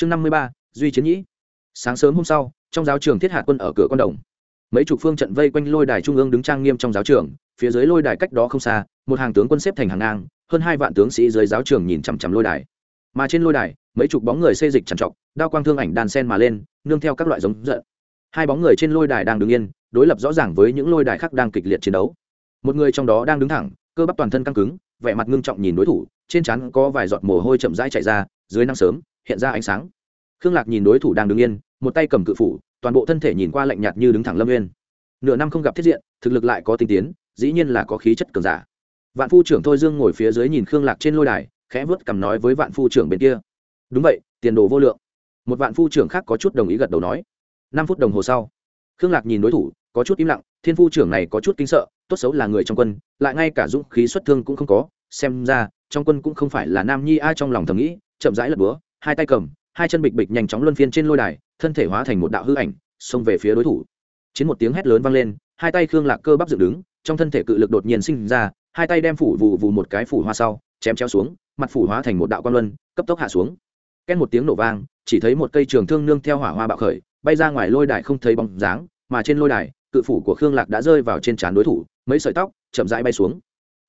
chương năm mươi ba, duy chiến nhĩ. Sáng sớm hôm sau, trong giáo trường thiết hạ quân ở cửa con đồng. Mấy chục phương trận vây quanh lôi đài trung ương đứng trang nghiêm trong giáo trường, phía dưới lôi đài cách đó không xa, một hàng tướng quân xếp thành hàng ngang, hơn hai vạn tướng sĩ dưới giáo trường nhìn chằm chằm lôi đài. Mà trên lôi đài, mấy chục bóng người xê dịch trằn trọc, đao quang thương ảnh đàn sen mà lên, nương theo các loại giống giận. Hai bóng người trên lôi đài đang đứng yên, đối lập rõ ràng với những lôi đài khác đang kịch liệt chiến đấu. Một người trong đó đang đứng thẳng, cơ bắp toàn thân căng cứng, vẻ mặt ngưng trọng nhìn đối thủ, trên trán có vài giọt mồ hôi chậm rãi chạy ra, dưới nắng sớm hiện ra ánh sáng. Khương lạc nhìn đối thủ đang đứng yên, một tay cầm cự phủ, toàn bộ thân thể nhìn qua lạnh nhạt như đứng thẳng lâm nguyên nửa năm không gặp thiết diện, thực lực lại có tinh tiến, dĩ nhiên là có khí chất cường giả. Vạn phu trưởng thôi dương ngồi phía dưới nhìn khương lạc trên lôi đài, khẽ vớt cầm nói với vạn phu trưởng bên kia. Đúng vậy, tiền đồ vô lượng. Một vạn phu trưởng khác có chút đồng ý gật đầu nói. Năm phút đồng hồ sau, khương lạc nhìn đối thủ, có chút im lặng, thiên phu trưởng này có chút kinh sợ, tốt xấu là người trong quân, lại ngay cả dũng khí xuất thương cũng không có, xem ra, trong quân cũng không phải là nam nhi ai trong lòng thầm nghĩ, chậm rãi lật búa hai tay cầm, hai chân bịch bịch nhanh chóng luân phiên trên lôi đài, thân thể hóa thành một đạo hư ảnh, xông về phía đối thủ. Chiến một tiếng hét lớn vang lên, hai tay khương lạc cơ bắp dựng đứng, trong thân thể cự lực đột nhiên sinh ra, hai tay đem phủ vụ vụ một cái phủ hoa sau, chém treo xuống, mặt phủ hóa thành một đạo quan luân, cấp tốc hạ xuống. Két một tiếng nổ vang, chỉ thấy một cây trường thương nương theo hỏa hoa bạo khởi, bay ra ngoài lôi đài không thấy bóng dáng, mà trên lôi đài, cự phủ của khương lạc đã rơi vào trên trán đối thủ, mấy sợi tóc chậm rãi bay xuống.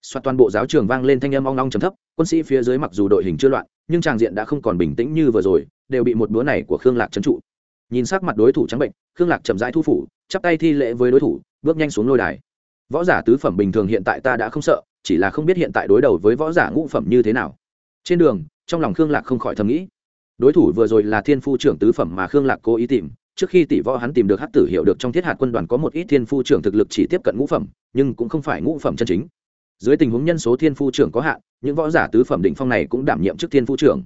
Xoát toàn bộ giáo trường vang lên thanh âm ong ong trầm thấp, quân sĩ phía dưới mặc dù đội hình chưa loạn nhưng tràng diện đã không còn bình tĩnh như vừa rồi, đều bị một búa này của khương lạc trấn trụ. Nhìn sắc mặt đối thủ trắng bệnh, khương lạc chậm rãi thu phủ, chắp tay thi lễ với đối thủ, bước nhanh xuống lôi đài. Võ giả tứ phẩm bình thường hiện tại ta đã không sợ, chỉ là không biết hiện tại đối đầu với võ giả ngũ phẩm như thế nào. Trên đường, trong lòng khương lạc không khỏi thầm nghĩ. Đối thủ vừa rồi là thiên phu trưởng tứ phẩm mà khương lạc cố ý tìm, trước khi tỷ võ hắn tìm được hát tử hiểu được trong thiết hạt quân đoàn có một ít thiên phu trưởng thực lực chỉ tiếp cận ngũ phẩm, nhưng cũng không phải ngũ phẩm chân chính dưới tình huống nhân số thiên phu trưởng có hạn, những võ giả tứ phẩm định phong này cũng đảm nhiệm chức thiên phu trưởng.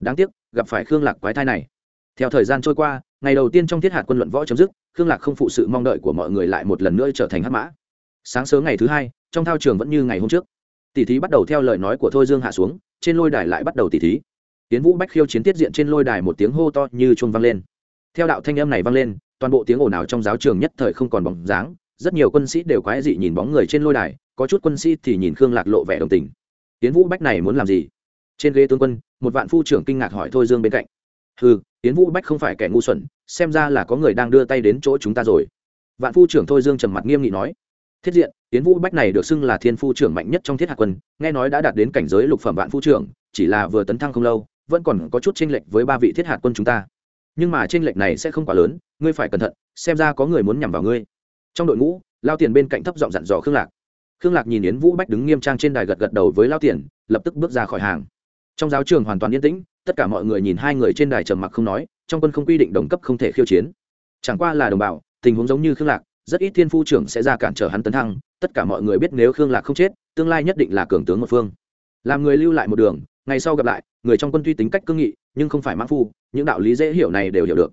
Đáng tiếc, gặp phải khương lạc quái thai này. Theo thời gian trôi qua, ngày đầu tiên trong thiết hạt quân luận võ chấm dứt, khương lạc không phụ sự mong đợi của mọi người lại một lần nữa trở thành hắc mã. Sáng sớm ngày thứ hai, trong thao trường vẫn như ngày hôm trước. Tỷ thí bắt đầu theo lời nói của thôi dương hạ xuống, trên lôi đài lại bắt đầu tỷ thí. Tiến vũ bách khiêu chiến tiết diện trên lôi đài một tiếng hô to như chuông vang lên. Theo đạo thanh âm này vang lên, toàn bộ tiếng ồn ào trong giáo trường nhất thời không còn bóng dáng rất nhiều quân sĩ đều quái dị nhìn bóng người trên lôi đài, có chút quân sĩ thì nhìn khương lạc lộ vẻ đồng tình. Tiến vũ bách này muốn làm gì? Trên ghế tướng quân, một vạn phu trưởng kinh ngạc hỏi thôi dương bên cạnh. Ừ tiến vũ bách không phải kẻ ngu xuẩn, xem ra là có người đang đưa tay đến chỗ chúng ta rồi. Vạn phu trưởng thôi dương trầm mặt nghiêm nghị nói. Thiết diện tiến vũ bách này được xưng là thiên phu trưởng mạnh nhất trong thiết hạ quân, nghe nói đã đạt đến cảnh giới lục phẩm vạn phu trưởng, chỉ là vừa tấn thăng không lâu, vẫn còn có chút tranh lệch với ba vị thiết hạ quân chúng ta. Nhưng mà tranh lệch này sẽ không quá lớn, ngươi phải cẩn thận, xem ra có người muốn nhằm vào ngươi trong đội ngũ, lao tiền bên cạnh thấp giọng dặn dò khương lạc. Khương lạc nhìn yến vũ bách đứng nghiêm trang trên đài gật gật đầu với lao tiền, lập tức bước ra khỏi hàng. Trong giáo trường hoàn toàn yên tĩnh, tất cả mọi người nhìn hai người trên đài trầm mặc không nói, trong quân không quy định đồng cấp không thể khiêu chiến. Chẳng qua là đồng bào, tình huống giống như khương lạc, rất ít thiên phu trưởng sẽ ra cản trở hắn tấn thăng, tất cả mọi người biết nếu khương lạc không chết, tương lai nhất định là cường tướng một phương. Làm người lưu lại một đường, ngày sau gặp lại, người trong quân tuy tính cách cương nghị, nhưng không phải mãn phu, những đạo lý dễ hiểu này đều hiểu được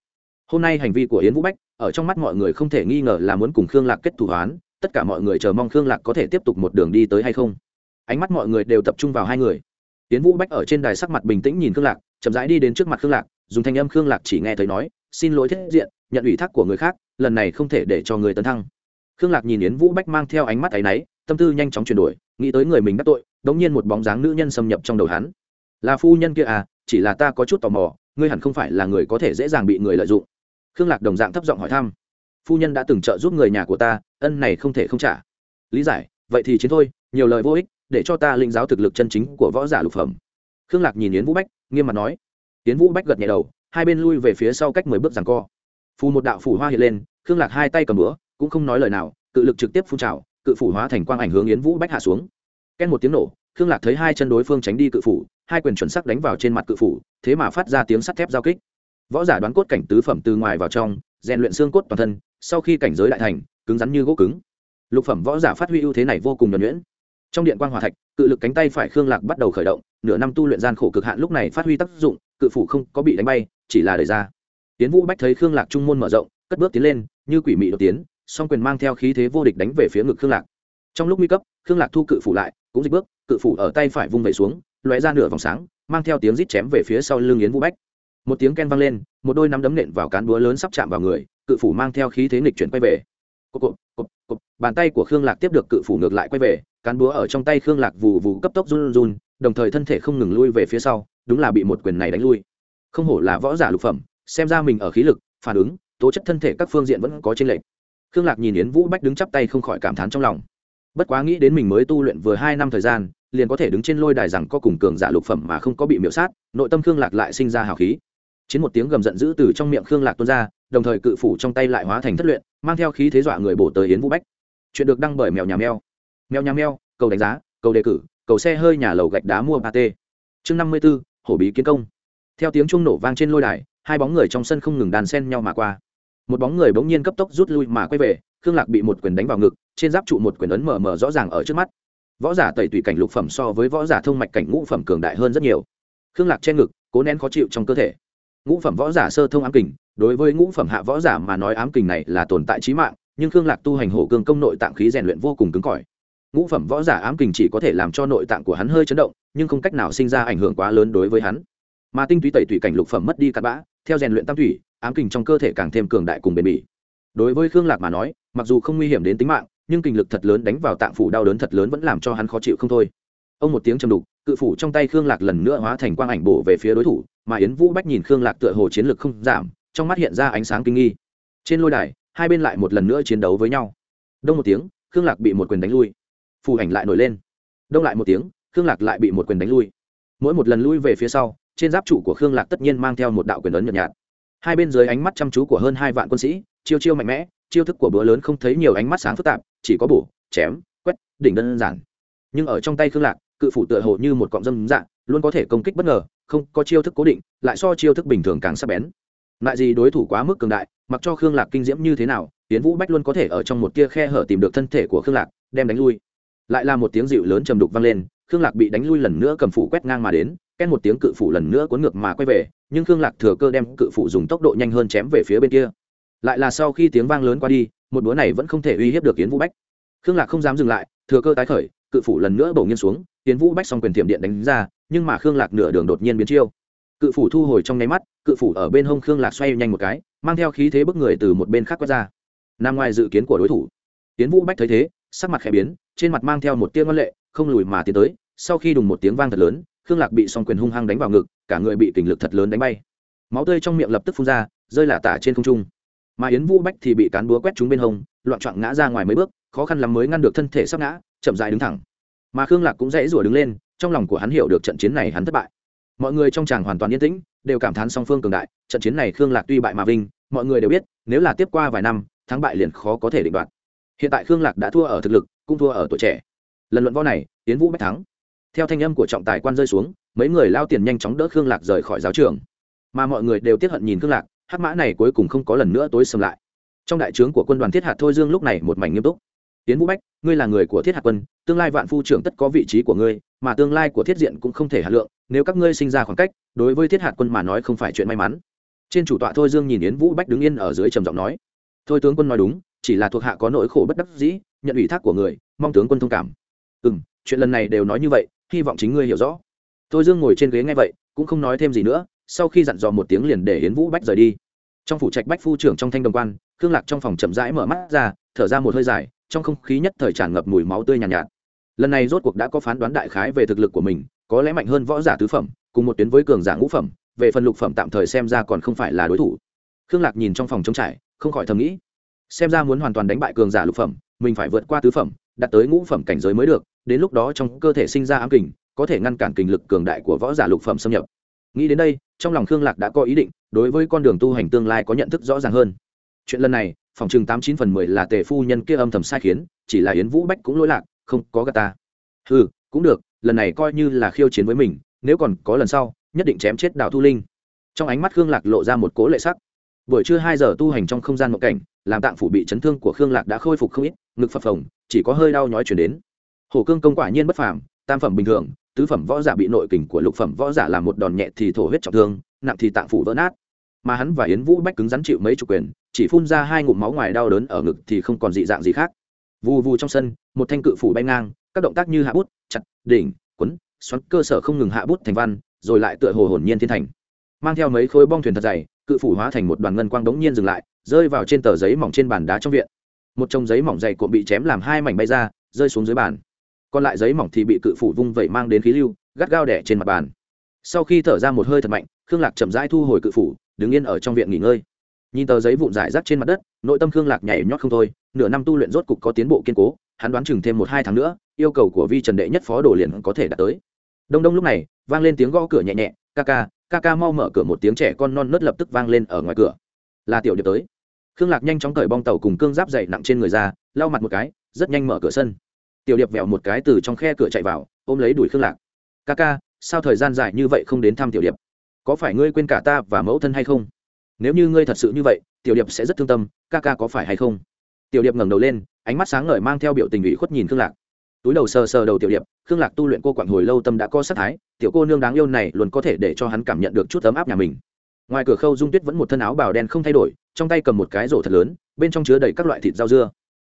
hôm nay hành vi của yến vũ bách, ở trong mắt mọi người không thể nghi ngờ là muốn cùng khương lạc kết thủ hoán tất cả mọi người chờ mong khương lạc có thể tiếp tục một đường đi tới hay không. Ánh mắt mọi người đều tập trung vào hai người. Yến vũ bách ở trên đài sắc mặt bình tĩnh nhìn khương lạc, chậm rãi đi đến trước mặt khương lạc, dùng thanh âm khương lạc chỉ nghe thấy nói, xin lỗi thiết diện, nhận ủy thác của người khác, lần này không thể để cho người tấn thăng. Khương lạc nhìn yến vũ bách mang theo ánh mắt áy náy, tâm tư nhanh chóng chuyển đổi, nghĩ tới người mình đắc tội đống nhiên một bóng dáng nữ nhân xâm nhập trong đầu hắn. Là phu nhân kia à chỉ là ta có chút tò mò, ngươi hẳn không phải là người có thể dễ dàng bị người lợi dụng khương lạc đồng dạng thấp giọng hỏi thăm. Phu nhân đã từng trợ giúp người nhà của ta, ân này không thể không trả. Lý giải, vậy thì chiến thôi, nhiều lời vô ích, để cho ta linh giáo thực lực chân chính của võ giả lục phẩm. Khương lạc nhìn yến vũ bách, nghiêm mặt nói. Yến vũ bách gật nhẹ đầu, hai bên lui về phía sau cách mười bước rằng co. Phù một đạo phủ hoa hiện lên, khương lạc hai tay cầm bữa cũng không nói lời nào, cự lực trực tiếp phun trào, cự phủ hóa thành quang ảnh hướng yến vũ bách hạ xuống. Ken một tiếng nổ, khương lạc thấy hai chân đối phương tránh đi cự phủ, hai quyền chuẩn sắc đánh vào trên mặt cự phủ, thế mà phát ra tiếng sắt thép giao kích võ giả đoán cốt cảnh tứ phẩm từ ngoài vào trong, rèn luyện xương cốt toàn thân, sau khi cảnh giới đại thành, cứng rắn như gỗ cứng. Lục phẩm võ giả phát huy ưu thế này vô cùng nhuẩn nhuyễn. Trong điện quan hòa thạch, cự lực cánh tay phải khương lạc bắt đầu khởi động, nửa năm tu luyện gian khổ cực hạn lúc này phát huy tác dụng, cự phủ không có bị đánh bay, chỉ là đẩy ra. Tiến vũ bách thấy khương lạc trung môn mở rộng, cất bước tiến lên, như quỷ mị đột tiến, song quyền mang theo khí thế vô địch đánh về phía ngực khương lạc. Trong lúc nguy cấp, khương lạc thu cự phủ lại, cũng dịch bước, cự phủ ở tay phải vung vẩy xuống, lóe ra nửa vòng sáng, mang theo tiếng rít chém về phía sau lưng yến vũ bách một tiếng ken vang lên, một đôi nắm đấm nện vào cán búa lớn sắp chạm vào người, cự phủ mang theo khí thế nghịch chuyển quay về. Cộp cộp cộp cộp bàn tay của khương lạc tiếp được cự phủ ngược lại quay về, cán búa ở trong tay khương lạc vù vù cấp tốc run run, đồng thời thân thể không ngừng lui về phía sau, đúng là bị một quyền này đánh lui. Không hổ là võ giả lục phẩm, xem ra mình ở khí lực, phản ứng, tố chất thân thể các phương diện vẫn có tranh lệch. Khương lạc nhìn yến vũ bách đứng chắp tay không khỏi cảm thán trong lòng. Bất quá nghĩ đến mình mới tu luyện vừa hai năm thời gian, liền có thể đứng trên lôi đài rằng có cùng cường giả lục phẩm mà không có bị miễu sát, nội tâm khương lạc lại sinh ra hào khí chiến một tiếng gầm giận dữ từ trong miệng khương lạc tuôn ra, đồng thời cự phủ trong tay lại hóa thành thất luyện, mang theo khí thế dọa người bổ tới yến vũ bách. Chuyện được đăng bởi mèo nhà mèo. Mèo nhà mèo, cầu đánh giá, cầu đề cử, cầu xe hơi nhà lầu gạch đá mua ba t chương năm mươi b ố hổ bí kiến công. Theo tiếng chuông nổ vang trên lôi đài, hai bóng người trong sân không ngừng đàn sen nhau mà qua. Một bóng người bỗng nhiên cấp tốc rút lui mà quay về, khương lạc bị một quyền đánh vào ngực, trên giáp trụ một quyền ấn mờ mờ rõ ràng ở trước mắt. Võ giả tẩy tùy cảnh lục phẩm so với võ giả thông mạch cảnh ngũ phẩm cường đại hơn rất nhiều. Khương lạc che ngực, cố nén khó chịu trong cơ thể ngũ phẩm võ giả sơ thông ám kình, đối với ngũ phẩm hạ võ giả mà nói ám kình này là tồn tại trí mạng, nhưng khương lạc tu hành hổ cương công nội tạng khí rèn luyện vô cùng cứng cỏi. Ngũ phẩm võ giả ám kình chỉ có thể làm cho nội tạng của hắn hơi chấn động, nhưng không cách nào sinh ra ảnh hưởng quá lớn đối với hắn. Mà tinh túy tẩy tủy cảnh lục phẩm mất đi cặn bã, theo rèn luyện tam thủy, ám kình trong cơ thể càng thêm cường đại cùng bền bỉ. Đối với khương lạc mà nói, mặc dù không nguy hiểm đến tính mạng, nhưng kình lực thật lớn đánh vào tạng phủ đau đớn thật lớn vẫn làm cho hắn khó chịu không thôi ông một tiếng trầm đục, cự phủ trong tay khương lạc lần nữa hóa thành quang ảnh bổ về phía đối thủ, mà yến vũ bách nhìn khương lạc tựa hồ chiến lực không giảm, trong mắt hiện ra ánh sáng kinh nghi. Trên lôi đài, hai bên lại một lần nữa chiến đấu với nhau. Đông một tiếng, khương lạc bị một quyền đánh lui. Phù ảnh lại nổi lên. Đông lại một tiếng, khương lạc lại bị một quyền đánh lui. Mỗi một lần lui về phía sau, trên giáp trụ của khương lạc tất nhiên mang theo một đạo quyền ấn nhợt nhạt. Hai bên dưới ánh mắt chăm chú của hơn hai vạn quân sĩ, chiêu chiêu mạnh mẽ, chiêu thức của bữa lớn không thấy nhiều ánh mắt sáng phức tạp, chỉ có bổ, chém, quét, đỉnh đơn giản. Nhưng ở trong tay khương lạc cự phủ tựa hồ như một cọng dâm dạng, luôn có thể công kích bất ngờ, không có chiêu thức cố định, lại so chiêu thức bình thường càng sắc bén. Lại gì đối thủ quá mức cường đại, mặc cho khương lạc kinh diễm như thế nào tiến vũ bách luôn có thể ở trong một tia khe hở tìm được thân thể của khương lạc, đem đánh lui. Lại là một tiếng dịu lớn trầm đục vang lên, khương lạc bị đánh lui lần nữa cầm phủ quét ngang mà đến ken một tiếng cự phủ lần nữa cuốn ngược mà quay về, nhưng khương lạc thừa cơ đem cự phủ dùng tốc độ nhanh hơn chém về phía bên kia. Lại là sau khi tiếng vang lớn qua đi, một búa này vẫn không thể uy hiếp được yến vũ bách. Khương lạc không dám dừng lại, thừa cơ tái khởi, cự phủ lần nữa bổ nghiêng xuống yến vũ bách xong quyền tiệm điện đánh ra, nhưng mà khương lạc nửa đường đột nhiên biến chiêu. Cự phủ thu hồi trong nháy mắt, cự phủ ở bên hông khương lạc xoay nhanh một cái, mang theo khí thế bức người từ một bên khác quét ra. Nằm ngoài dự kiến của đối thủ. Yến vũ bách thấy thế, sắc mặt khẽ biến, trên mặt mang theo một tia ngân lệ, không lùi mà tiến tới. Sau khi đùng một tiếng vang thật lớn, khương lạc bị song quyền hung hăng đánh vào ngực, cả người bị kình lực thật lớn đánh bay. Máu tươi trong miệng lập tức phun ra, rơi lả tả trên không trung. Mà yến vũ bách thì bị cán búa quét trúng bên hông, loạn trọn ngã ra ngoài mấy bước, khó khăn lắm mới ngăn được thân thể sắp ngã, chậm rãi đứng thẳng mà khương lạc cũng dễ rủa đứng lên, trong lòng của hắn hiểu được trận chiến này hắn thất bại. Mọi người trong tràng hoàn toàn yên tĩnh, đều cảm thán song phương cường đại, trận chiến này khương lạc tuy bại mà vinh, mọi người đều biết, nếu là tiếp qua vài năm, thắng bại liền khó có thể định đoạt. Hiện tại khương lạc đã thua ở thực lực, cũng thua ở tuổi trẻ. Lần luận võ này tiến vũ bách thắng. Theo thanh âm của trọng tài quan rơi xuống, mấy người lao tiền nhanh chóng đỡ khương lạc rời khỏi giáo trường. Mà mọi người đều tiếp hận nhìn khương lạc, hắc mã này cuối cùng không có lần nữa tối sầm lại. Trong đại trướng của quân đoàn thiết hạt thôi dương lúc này một mảnh nghiêm túc tiến vũ bách, ngươi là người của thiết hạt quân, tương lai vạn phu trưởng tất có vị trí của ngươi, mà tương lai của thiết diện cũng không thể hạt lượng, nếu các ngươi sinh ra khoảng cách, đối với thiết hạt quân mà nói không phải chuyện may mắn. Trên chủ tọa thôi dương nhìn yến vũ bách đứng yên ở dưới trầm giọng nói. Thôi tướng quân nói đúng, chỉ là thuộc hạ có nỗi khổ bất đắc dĩ, nhận ủy thác của người, mong tướng quân thông cảm. Ừ m chuyện lần này đều nói như vậy, hy vọng chính ngươi hiểu rõ. Thôi dương ngồi trên ghế ngay vậy, cũng không nói thêm gì nữa, sau khi dặn dò một tiếng liền để yến vũ bách rời đi. Trong phủ trạch bách phu trưởng trong thanh đồng quan, khương lạc trong phòng chậm rãi mở mắt ra, thở ra một hơi dài trong không khí nhất thời tràn ngập mùi máu tươi nhàn nhạt, nhạt. Lần này rốt cuộc đã có phán đoán đại khái về thực lực của mình có lẽ mạnh hơn võ giả tứ phẩm cùng một tuyến với cường giả ngũ phẩm về phần lục phẩm tạm thời xem ra còn không phải là đối thủ. Khương lạc nhìn trong phòng trống trải không khỏi thầm nghĩ xem ra muốn hoàn toàn đánh bại cường giả lục phẩm mình phải vượt qua tứ phẩm đạt tới ngũ phẩm cảnh giới mới được đến lúc đó trong cơ thể sinh ra ám kình có thể ngăn cản kình lực cường đại của võ giả lục phẩm xâm nhập. Nghĩ đến đây trong lòng khương lạc đã có ý định đối với con đường tu hành tương lai có nhận thức rõ ràng hơn. Chuyện lần này phòng chừng tám chín phần mười là tề phu nhân kia âm thầm sai khiến, chỉ là yến vũ bách cũng lỗi lạc, không có gà ta. Ừ cũng được, lần này coi như là khiêu chiến với mình, nếu còn có lần sau, nhất định chém chết đào thu linh. Trong ánh mắt khương lạc lộ ra một cố lệ sắc. Buổi trưa hai giờ tu hành trong không gian mộng cảnh, làm tạng phủ bị chấn thương của khương lạc đã khôi phục không ít, ngực phập phồng, chỉ có hơi đau nhói chuyển đến. Hồ cương công quả nhiên bất phàm, tam phẩm bình thường, tứ phẩm võ giả bị nội kình của lục phẩm võ giả làm một đòn nhẹ thì thổ huyết trọng thương, nặng thì tạng phủ vỡ nát. Mà hắn và yến vũ bách cứng rắn chịu mấy chục quyền chỉ phun ra hai ngụm máu ngoài đau đớn ở ngực thì không còn dị dạng gì khác. Vù vù trong sân, một thanh cự phủ bay ngang, các động tác như hạ bút, chặt, đỉnh, quấn, xoắn, cơ sở không ngừng hạ bút thành văn, rồi lại tựa hồ hồn nhiên thiên thành. Mang theo mấy khối bong thuyền thật dày, cự phủ hóa thành một đoàn ngân quang đống nhiên dừng lại, rơi vào trên tờ giấy mỏng trên bàn đá trong viện. Một trong giấy mỏng dày cuộn bị chém làm hai mảnh bay ra, rơi xuống dưới bàn. Còn lại giấy mỏng thì bị cự phủ vung vẩy mang đến khí lưu, gắt gao đẻ trên mặt bàn. Sau khi thở ra một hơi thật mạnh, khương lạc chậm rãi thu hồi cự phủ, đứng yên ở trong viện nghỉ ngơi nhìn tờ giấy vụn rải rác trên mặt đất, nội tâm khương lạc nhảy nhót không thôi, nửa năm tu luyện rốt cục có tiến bộ kiên cố, hắn đoán chừng thêm một hai tháng nữa, yêu cầu của vi trần đệ nhất phó đồ liền có thể đạt tới. Đông đông lúc này, vang lên tiếng gõ cửa nhẹ nhẹ, ca ca ca ca mau mở cửa một tiếng trẻ con non nớt lập tức vang lên ở ngoài cửa. Là tiểu điệp tới. Khương lạc nhanh chóng cởi bong tàu cùng cương giáp dày nặng trên người ra, lau mặt một cái, rất nhanh mở cửa sân. Tiểu điệp vẹo một cái từ trong khe cửa chạy vào, ôm lấy đuổi khương lạc. Ca ca, sao thời gian dài như vậy không đến thăm tiểu điệp? Có phải ngươi quên cả ta và mẫu thân hay không? Nếu như ngươi thật sự như vậy, tiểu điệp sẽ rất thương tâm, ca ca có phải hay không? Tiểu điệp ngẩng đầu lên, ánh mắt sáng ngời mang theo biểu tình ủy khuất nhìn khương lạc. Túi đầu sờ sờ đầu tiểu điệp, khương lạc tu luyện cô quặn hồi lâu tâm đã có sát thái, tiểu cô nương đáng yêu này luôn có thể để cho hắn cảm nhận được chút ấm áp nhà mình. Ngoài cửa khâu dung tuyết vẫn một thân áo bào đen không thay đổi, trong tay cầm một cái rổ thật lớn, bên trong chứa đầy các loại thịt rau dưa.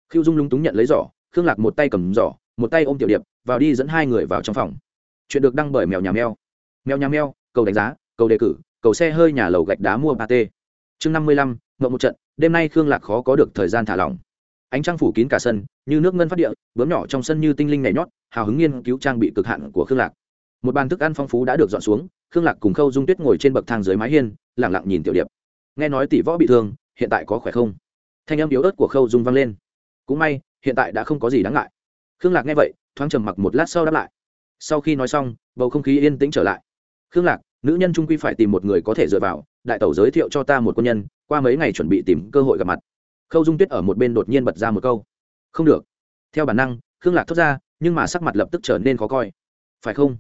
Khiêu dung lúng túng nhận lấy giỏ, khương lạc một tay cầm giỏ, một tay ôm tiểu điệp, vào đi dẫn hai người vào trong phòng. Chuyện được đăng bởi mèo nhà mèo. Mèo nhà mèo, cầu đánh giá, cầu đề cử, cầu xe hơi nhà lầu gạch đá mua ba t chương năm mươi lăm, ngậm một trận, đêm nay khương lạc khó có được thời gian thả lỏng. Ánh trăng phủ kín cả sân, như nước ngân phát địa, bướm nhỏ trong sân như tinh linh nhảy nhót, hào hứng nghiên cứu trang bị cực hạn của khương lạc. Một bàn thức ăn phong phú đã được dọn xuống, khương lạc cùng khâu dung tuyết ngồi trên bậc thang dưới mái hiên lẳng lặng nhìn tiểu điệp. Nghe nói tỷ võ bị thương, hiện tại có khỏe không? Thanh âm yếu ớt của khâu dung vang lên. Cũng may, hiện tại đã không có gì đáng ngại. Khương lạc nghe vậy, thoáng trầm mặc một lát sau đáp lại. Sau khi nói xong, bầu không khí yên tĩnh trở lại. Khương lạc, nữ nhân trung quy phải tìm một người có thể dựa vào đại tẩu giới thiệu cho ta một quân nhân, qua mấy ngày chuẩn bị tìm cơ hội gặp mặt. Khâu dung tuyết ở một bên đột nhiên bật ra một câu. Không được. Theo bản năng, khương lạc thốt ra, nhưng mà sắc mặt lập tức trở nên khó coi. Phải không?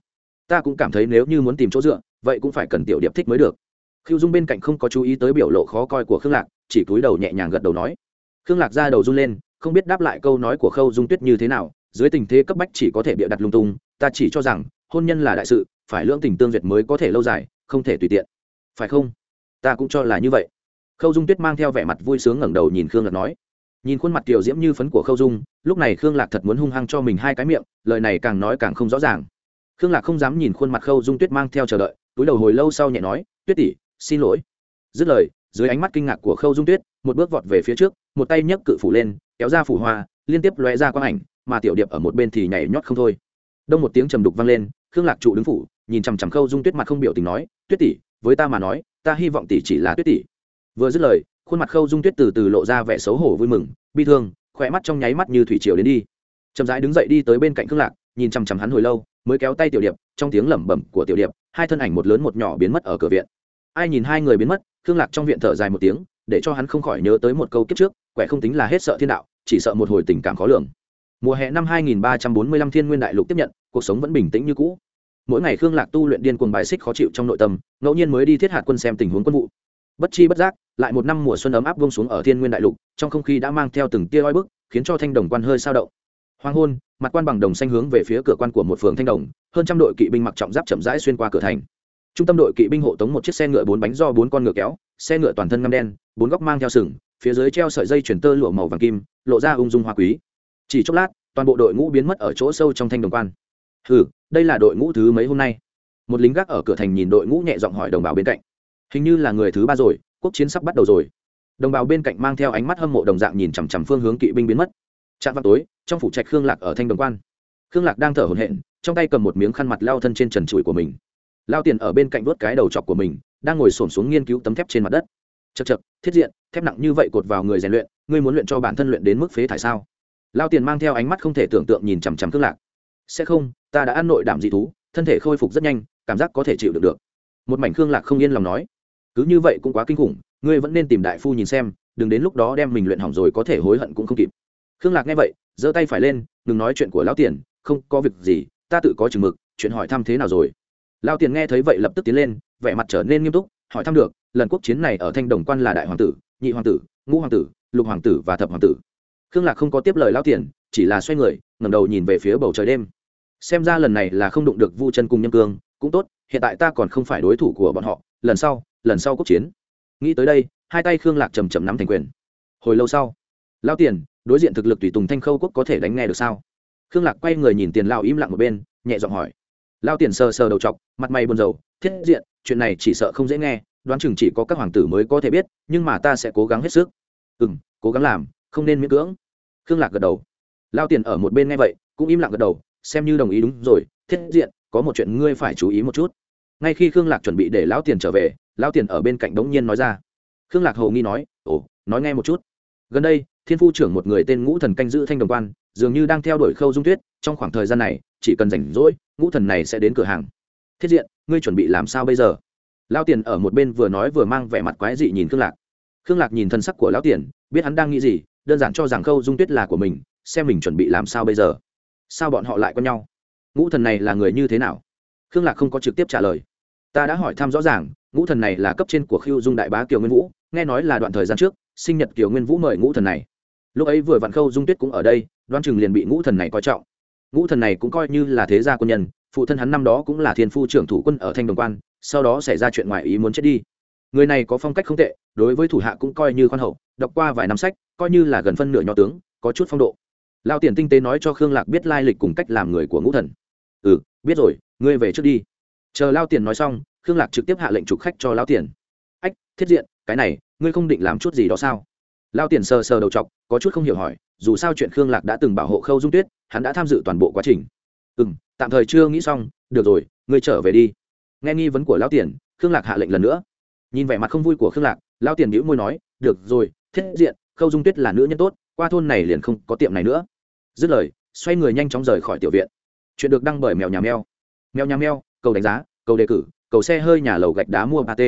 Ta cũng cảm thấy nếu như muốn tìm chỗ dựa, vậy cũng phải cần tiểu điệp thích mới được. Khiêu dung bên cạnh không có chú ý tới biểu lộ khó coi của khương lạc, chỉ cúi đầu nhẹ nhàng gật đầu nói. Khương lạc ra đầu run lên, không biết đáp lại câu nói của khâu dung tuyết như thế nào, dưới tình thế cấp bách chỉ có thể bịa đặt lung tung, ta chỉ cho rằng, hôn nhân là đại sự, phải lưỡng tình tương duyệt mới có thể lâu dài, không thể tùy tiện. Phải không? Ta cũng cho là như vậy. Khâu dung tuyết mang theo vẻ mặt vui sướng ngẩng đầu nhìn khương lạc nói. Nhìn khuôn mặt kiều diễm như phấn của khâu dung, lúc này khương lạc thật muốn hung hăng cho mình hai cái miệng, lời này càng nói càng không rõ ràng. Khương lạc không dám nhìn khuôn mặt khâu dung tuyết mang theo chờ đợi, túi đầu hồi lâu sau nhẹ nói, tuyết tỷ, xin lỗi. Dứt lời, dưới ánh mắt kinh ngạc của khâu dung tuyết, một bước vọt về phía trước, một tay nhấc cự phủ lên, kéo ra phủ hoa, liên tiếp lóe ra quang ảnh, mà tiểu điệp ở một bên thì nhảy nhót không thôi. Đông một tiếng trầm đục vang lên, khương lạc trụ đứng phủ, nhìn chằm chằm khâu dung tuyết mặt không biểu tình nói, tuyết tỷ, với ta mà nói ta hy vọng tỷ chỉ là tuyết tỷ. Vừa dứt lời, khuôn mặt khâu dung tuyết từ từ lộ ra vẻ xấu hổ vui mừng, bi thương, khỏe mắt trong nháy mắt như thủy triều đến đi. Chậm rãi đứng dậy đi tới bên cạnh khương lạc, nhìn chằm chằm hắn hồi lâu, mới kéo tay tiểu điệp, trong tiếng lẩm bẩm của tiểu điệp, hai thân ảnh một lớn một nhỏ biến mất ở cửa viện. Ai nhìn hai người biến mất, khương lạc trong viện thở dài một tiếng, để cho hắn không khỏi nhớ tới một câu kiếp trước, quẻ không tính là hết sợ thiên đạo, chỉ sợ một hồi tình cảm khó lường. Mùa hè năm 2345 thiên nguyên đại lục tiếp nhận, cuộc sống vẫn bình tĩnh như cũ mỗi ngày khương lạc tu luyện điên cuồng bài xích khó chịu trong nội tâm, ngẫu nhiên mới đi thiết hạt quân xem tình huống quân vụ. Bất chi bất giác, lại một năm mùa xuân ấm áp vông xuống ở thiên nguyên đại lục, trong không khí đã mang theo từng tia oi bức, khiến cho thanh đồng quan hơi sao động. Hoàng hôn, mặt quan bằng đồng xanh hướng về phía cửa quan của một phường thanh đồng, hơn trăm đội kỵ binh mặc trọng giáp chậm rãi xuyên qua cửa thành. Trung tâm đội kỵ binh hộ tống một chiếc xe ngựa bốn bánh do bốn con ngựa kéo, xe ngựa toàn thân ngâm đen, bốn góc mang theo sừng, phía dưới treo sợi dây chuyển tơ lụa màu vàng kim, lộ ra ung dung hoa quý. Chỉ chốc lát, toàn bộ đội ngũ biến mất ở chỗ sâu trong thanh đồng quan ừ đây là đội ngũ thứ mấy hôm nay? Một lính gác ở cửa thành nhìn đội ngũ nhẹ giọng hỏi đồng bào bên cạnh. Hình như là người thứ ba rồi, quốc chiến sắp bắt đầu rồi. Đồng bào bên cạnh mang theo ánh mắt hâm mộ đồng dạng nhìn chằm chằm phương hướng kỵ binh biến mất. Trạm vào tối, trong phủ trạch khương lạc ở thanh đồng quan. Khương lạc đang thở hổn hển, trong tay cầm một miếng khăn mặt lao thân trên trần trụi của mình. Lao tiền ở bên cạnh vớt cái đầu chọc của mình, đang ngồi xổm xuống nghiên cứu tấm thép trên mặt đất. Chật chật thiết diện, thép nặng như vậy cột vào người rèn luyện, ngươi muốn luyện cho bản thân luyện đến mức phế thải sao? Lao tiền mang theo ánh mắt không thể tưởng tượng nhìn chằm chằm khương lạc. Sẽ không ta đã ăn nội đảm dị thú, thân thể khôi phục rất nhanh, cảm giác có thể chịu được được. Một mảnh khương lạc không yên lòng nói. Cứ như vậy cũng quá kinh khủng, ngươi vẫn nên tìm đại phu nhìn xem, đừng đến lúc đó đem mình luyện hỏng rồi có thể hối hận cũng không kịp. Khương lạc nghe vậy, giơ tay phải lên, đừng nói chuyện của lão tiền, không có việc gì, ta tự có chừng mực, chuyện hỏi thăm thế nào rồi? Lão tiền nghe thấy vậy lập tức tiến lên, vẻ mặt trở nên nghiêm túc, hỏi thăm được, lần quốc chiến này ở thanh đồng quan là đại hoàng tử, nhị hoàng tử, ngũ hoàng tử, lục hoàng tử và thập hoàng tử. Khương lạc không có tiếp lời lão tiền, chỉ là xoay người, ngẩng đầu nhìn về phía bầu trời đêm xem ra lần này là không đụng được vu chân cùng nhâm cương, cũng tốt, hiện tại ta còn không phải đối thủ của bọn họ, lần sau lần sau quốc chiến. Nghĩ tới đây, hai tay khương lạc chầm chầm nắm thành quyền. Hồi lâu sau lao tiền, đối diện thực lực tùy tùng thanh khâu quốc có thể đánh nghe được sao? Khương lạc quay người nhìn tiền lao im lặng một bên, nhẹ giọng hỏi. Lao tiền sờ sờ đầu chọc, mặt mày buồn rầu, thiết diện, chuyện này chỉ sợ không dễ nghe, đoán chừng chỉ có các hoàng tử mới có thể biết, nhưng mà ta sẽ cố gắng hết sức. Ừ m cố gắng làm, không nên miễn cưỡng. Khương lạc gật đầu. Lao tiền ở một bên nghe vậy, cũng im lặng gật đầu xem như đồng ý đúng rồi thiết diện có một chuyện ngươi phải chú ý một chút. Ngay khi khương lạc chuẩn bị để lão tiền trở về lão tiền ở bên cạnh đống nhiên nói ra. Khương lạc hầu nghi nói ồ nói nghe một chút. Gần đây thiên phu trưởng một người tên ngũ thần canh giữ thanh đồng quan dường như đang theo đuổi khâu dung tuyết trong khoảng thời gian này chỉ cần rảnh rỗi ngũ thần này sẽ đến cửa hàng. Thiết diện ngươi chuẩn bị làm sao bây giờ? Lao tiền ở một bên vừa nói vừa mang vẻ mặt quái dị nhìn khương lạc. Khương lạc nhìn thân sắc của lão tiền biết hắn đang nghĩ gì đơn giản cho rằng khâu dung tuyết là của mình xem mình chuẩn bị làm sao bây giờ sao bọn họ lại quen nhau? Ngũ thần này là người như thế nào? Khương lạc không có trực tiếp trả lời. Ta đã hỏi thăm rõ ràng, ngũ thần này là cấp trên của khiêu dung đại bá kiều nguyên vũ, nghe nói là đoạn thời gian trước, sinh nhật kiều nguyên vũ mời ngũ thần này. Lúc ấy vừa vặn khâu dung tuyết cũng ở đây đoan chừng liền bị ngũ thần này coi trọng. Ngũ thần này cũng coi như là thế gia quân nhân, phụ thân hắn năm đó cũng là thiên phu trưởng thủ quân ở thanh đồng quan, sau đó xảy ra chuyện ngoài ý muốn chết đi. Người này có phong cách không tệ, đối với thủ hạ cũng coi như khoan hậu, đọc qua vài năm sách, coi như là gần phân nửa nho tướng, có chút phong độ lao tiền tinh tế nói cho khương lạc biết lai lịch cùng cách làm người của ngũ thần. Ừ biết rồi, ngươi về trước đi. Chờ lao tiền nói xong, khương lạc trực tiếp hạ lệnh trục khách cho lao tiền. Ách, thiết diện, cái này, ngươi không định làm chút gì đó sao? Lao tiền sờ sờ đầu chọc, có chút không hiểu hỏi, dù sao chuyện khương lạc đã từng bảo hộ khâu dung tuyết, hắn đã tham dự toàn bộ quá trình. Ừ m tạm thời chưa nghĩ xong, được rồi, ngươi trở về đi. Nghe nghi vấn của lao tiền, khương lạc hạ lệnh lần nữa. Nhìn vẻ mặt không vui của khương lạc lao tiền đĩu môi nói, được rồi, thiết diện, khâu dung tuyết là nữ nhân tốt, qua thôn này liền không có tiệm này nữa dứt lời, xoay người nhanh chóng rời khỏi tiểu viện. Chuyện được đăng bởi mèo nhà mèo. Mèo nhà mèo, cầu đánh giá, cầu đề cử, cầu xe hơi nhà lầu gạch đá mua ba t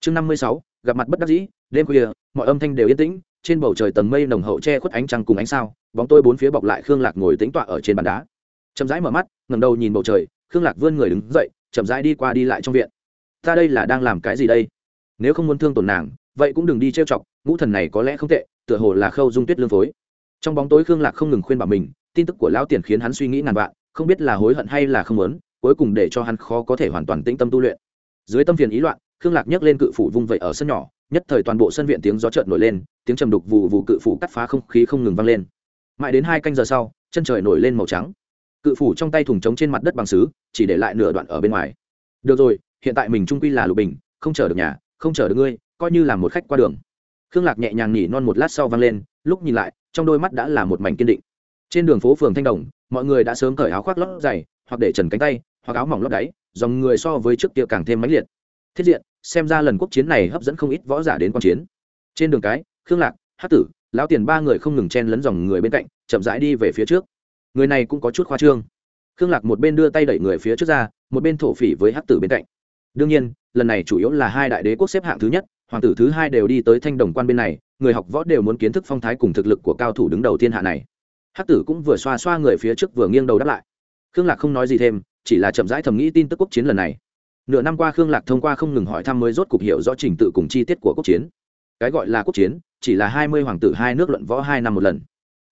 chương năm mươi sáu, gặp mặt bất đắc dĩ, đêm khuya, mọi âm thanh đều yên tĩnh, trên bầu trời tầng mây nồng hậu che khuất ánh trăng cùng ánh sao, bóng tôi bốn phía bọc lại khương lạc ngồi tính tọa ở trên bàn đá. Chậm rãi mở mắt ngầm đầu nhìn bầu trời, khương lạc vươn người đứng dậy, chậm rãi đi qua đi lại trong viện. Ta đây là đang làm cái gì đây? Nếu không muốn thương tổn nàng, vậy cũng đừng đi trêu chọc, ngũ thần này có lẽ không tệ, tựa hồ là khâu dung tuyết lương phối trong bóng tối khương lạc không ngừng khuyên bảo mình, tin tức của lão tiền khiến hắn suy nghĩ ngàn vạn, không biết là hối hận hay là không muốn, cuối cùng để cho hắn khó có thể hoàn toàn tĩnh tâm tu luyện. Dưới tâm phiền ý loạn, khương lạc nhấc lên cự phủ vung vẩy ở sân nhỏ, nhất thời toàn bộ sân viện tiếng gió trợn nổi lên, tiếng trầm đục vụ vụ cự phủ cắt phá không khí không ngừng vang lên. Mãi đến hai canh giờ sau, chân trời nổi lên màu trắng. Cự phủ trong tay thùng trống trên mặt đất bằng xứ chỉ để lại nửa đoạn ở bên ngoài. Được rồi, hiện tại mình trung quy là lục bình, không chờ được nhà, không chờ được ngươi, coi như là một khách qua đường. Khương lạc nhẹ nhàng nhỉ non một lát sau vang lên, lúc nhìn lại trong đôi mắt đã là một mảnh kiên định. Trên đường phố phường thanh đồng, mọi người đã sớm cởi áo khoác lót dày, hoặc để trần cánh tay, hoặc áo mỏng lót đáy, dòng người so với trước kia càng thêm mãnh liệt. Thiết diện, xem ra lần quốc chiến này hấp dẫn không ít võ giả đến quan chiến. Trên đường cái, khương lạc hát tử, lão tiền ba người không ngừng chen lấn dòng người bên cạnh, chậm rãi đi về phía trước. Người này cũng có chút khoa trương. Khương lạc một bên đưa tay đẩy người phía trước ra, một bên thổ phỉ với hát tử bên cạnh. Đương nhiên, lần này chủ yếu là hai đại đế quốc xếp hạng thứ nhất hoàng tử thứ hai đều đi tới thanh đồng quan bên này, người học võ đều muốn kiến thức phong thái cùng thực lực của cao thủ đứng đầu thiên hạ này. Hắc tử cũng vừa xoa xoa người phía trước vừa nghiêng đầu đáp lại. Khương lạc không nói gì thêm, chỉ là chậm rãi thầm nghĩ tin tức quốc chiến lần này. Nửa năm qua khương lạc thông qua không ngừng hỏi thăm mới rốt cục hiểu rõ trình tự cùng chi tiết của quốc chiến. Cái gọi là quốc chiến, chỉ là hai mươi hoàng tử hai nước luận võ hai năm một lần.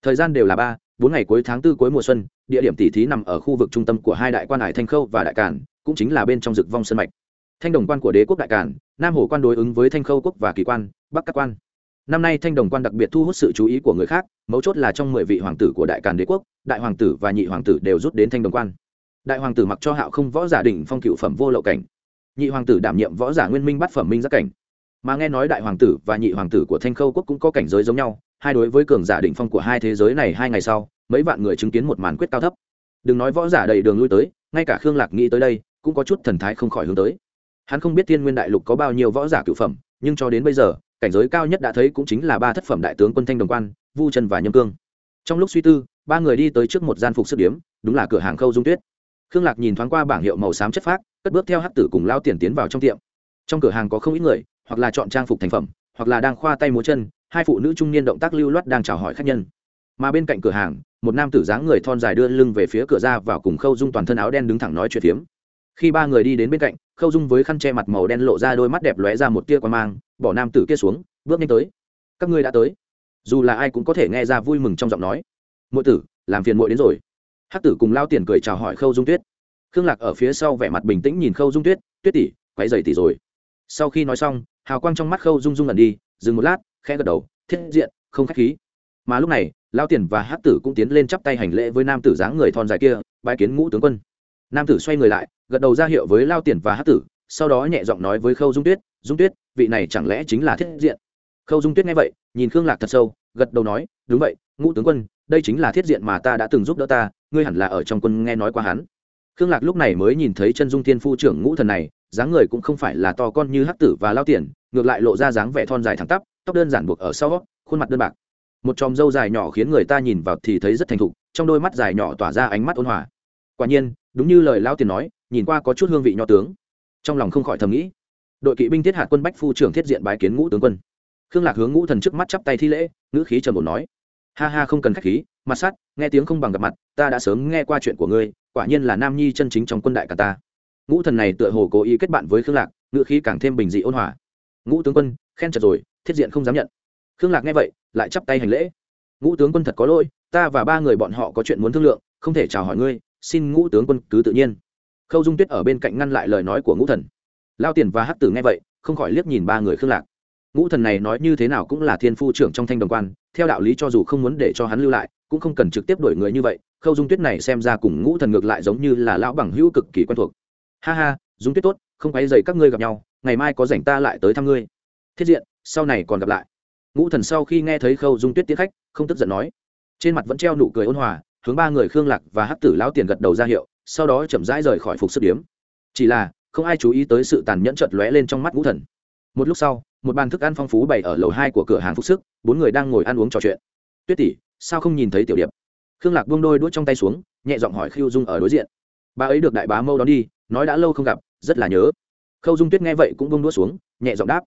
Thời gian đều là ba, bốn ngày cuối tháng tư cuối mùa xuân, địa điểm tỉ thí nằm ở khu vực trung tâm của hai đại quan hải thanh khâu và đại cản cũng chính là bên trong rực vong sân mạch. Thanh đồng quan của đế quốc đại cản nam hồ quan đối ứng với thanh khâu quốc và kỳ quan, bắc các quan. Năm nay thanh đồng quan đặc biệt thu hút sự chú ý của người khác, mấu chốt là trong mười vị hoàng tử của đại càn đế quốc, đại hoàng tử và nhị hoàng tử đều rút đến thanh đồng quan. Đại hoàng tử mặc cho hạo không võ giả đỉnh phong cựu phẩm vô lậu cảnh. Nhị hoàng tử đảm nhiệm võ giả nguyên minh bắt phẩm minh giác cảnh. Mà nghe nói đại hoàng tử và nhị hoàng tử của thanh khâu quốc cũng có cảnh giới giống nhau, hai đối với cường giả đỉnh phong của hai thế giới này hai ngày sau, mấy vạn người chứng kiến một màn quyết cao thấp. Đừng nói võ giả đầy đường lui tới, ngay cả khương lạc nghĩ tới đây, cũng có chút thần thái không khỏi hướng tới hắn không biết thiên nguyên đại lục có bao nhiêu võ giả cựu phẩm, nhưng cho đến bây giờ, cảnh giới cao nhất đã thấy cũng chính là ba thất phẩm đại tướng quân thanh đồng quan, vu trần và nhâm cương. Trong lúc suy tư, ba người đi tới trước một gian phục sức điếm, đúng là cửa hàng khâu dung tuyết. Khương lạc nhìn thoáng qua bảng hiệu màu xám chất phác, cất bước theo hắc tử cùng lao tiền tiến vào trong tiệm. Trong cửa hàng có không ít người, hoặc là chọn trang phục thành phẩm, hoặc là đang khoa tay múa chân, hai phụ nữ trung niên động tác lưu loát đang chào hỏi khách nhân. Mà bên cạnh cửa hàng, một nam tử dáng người thon dài đưa lưng về phía cửa ra vào cùng khâu dung toàn thân áo đen đứng thẳng nói chuyện phiếm khi ba người đi đến bên cạnh, khâu dung với khăn che mặt màu đen lộ ra đôi mắt đẹp lóe ra một tia quan mang, bỏ nam tử kia xuống, bước nhanh tới. Các ngươi đã tới. Dù là ai cũng có thể nghe ra vui mừng trong giọng nói. Mỗi tử, làm phiền muội đến rồi. Hắc tử cùng lao tiền cười chào hỏi khâu dung tuyết. Khương lạc ở phía sau vẻ mặt bình tĩnh nhìn khâu dung tuyết tuyết tỷ quay dày tỷ rồi. Sau khi nói xong, hào quang trong mắt khâu dung dung lần đi, dừng một lát, khẽ gật đầu, thiết diện, không khách khí. Mà lúc này, lao tiền và hắc tử cũng tiến lên chắp tay hành lễ với nam tử dáng người thon dài kia bãi kiến ngũ tướng quân nam tử xoay người lại, gật đầu ra hiệu với lao tiền và hắc tử, sau đó nhẹ giọng nói với khâu dung tuyết dung tuyết, vị này chẳng lẽ chính là thiết diện? Khâu dung tuyết nghe vậy, nhìn khương lạc thật sâu, gật đầu nói, đúng vậy, ngũ tướng quân, đây chính là thiết diện mà ta đã từng giúp đỡ ta, ngươi hẳn là ở trong quân nghe nói qua hắn. Khương lạc lúc này mới nhìn thấy chân dung thiên phu trưởng ngũ thần này, dáng người cũng không phải là to con như hắc tử và lao tiền, ngược lại lộ ra dáng vẻ thon dài thẳng tắp, tóc đơn giản buộc ở sau, khuôn mặt đơn bạc. Một chòm râu dài nhỏ khiến người ta nhìn vào thì thấy rất thành thục, trong đôi mắt dài nhỏ tỏa ra ánh mắt ôn hòa. Quả nhiên đúng như lời lao tiền nói, nhìn qua có chút hương vị nho tướng. Trong lòng không khỏi thầm nghĩ, đội kỵ binh thiết hạt quân bách phu trưởng thiết diện bái kiến ngũ tướng quân. Khương lạc hướng ngũ thần trước mắt chắp tay thi lễ, ngữ khí trầm ổn nói, ha ha, không cần khách khí, mặt sát nghe tiếng không bằng gặp mặt, ta đã sớm nghe qua chuyện của ngươi, quả nhiên là nam nhi chân chính trong quân đại cả ta. Ngũ thần này tựa hồ cố ý kết bạn với khương lạc, ngữ khí càng thêm bình dị ôn hòa. Ngũ tướng quân, khen chật rồi, thiết diện không dám nhận. Khương lạc nghe vậy, lại chắp tay hành lễ. Ngũ tướng quân thật có lỗi, ta và ba người bọn họ có chuyện muốn thương lượng, không thể chào hỏi ngươi xin ngũ tướng quân cứ tự nhiên. Khâu dung tuyết ở bên cạnh ngăn lại lời nói của ngũ thần. Lao tiền và hắc tử nghe vậy, không khỏi liếc nhìn ba người khương lạc. Ngũ thần này nói như thế nào cũng là thiên phu trưởng trong thanh đồng quan, theo đạo lý cho dù không muốn để cho hắn lưu lại, cũng không cần trực tiếp đổi người như vậy. Khâu dung tuyết này xem ra cùng ngũ thần ngược lại giống như là lão bằng hữu cực kỳ quen thuộc. Ha ha, dung tuyết tốt, không quay dày các ngươi gặp nhau, ngày mai có rảnh ta lại tới thăm ngươi. Thiết diện, sau này còn gặp lại. Ngũ thần sau khi nghe thấy khâu dung tuyết tiến khách, không tức giận nói. Trên mặt vẫn treo nụ cười ôn hòa hướng ba người khương lạc và hắc tử lão tiền gật đầu ra hiệu, sau đó chậm rãi rời khỏi phục sức điếm. Chỉ là, không ai chú ý tới sự tàn nhẫn chợt lóe lên trong mắt ngũ thần. Một lúc sau, một bàn thức ăn phong phú bày ở lầu hai của cửa hàng phục sức, bốn người đang ngồi ăn uống trò chuyện. Tuyết tỷ, sao không nhìn thấy tiểu điệp? Khương lạc buông đôi đuốt trong tay xuống, nhẹ giọng hỏi khiêu dung ở đối diện. Bà ấy được đại bá mâu đón đi, nói đã lâu không gặp, rất là nhớ. Khâu dung tuyết nghe vậy cũng buông đuốt xuống, nhẹ giọng đáp.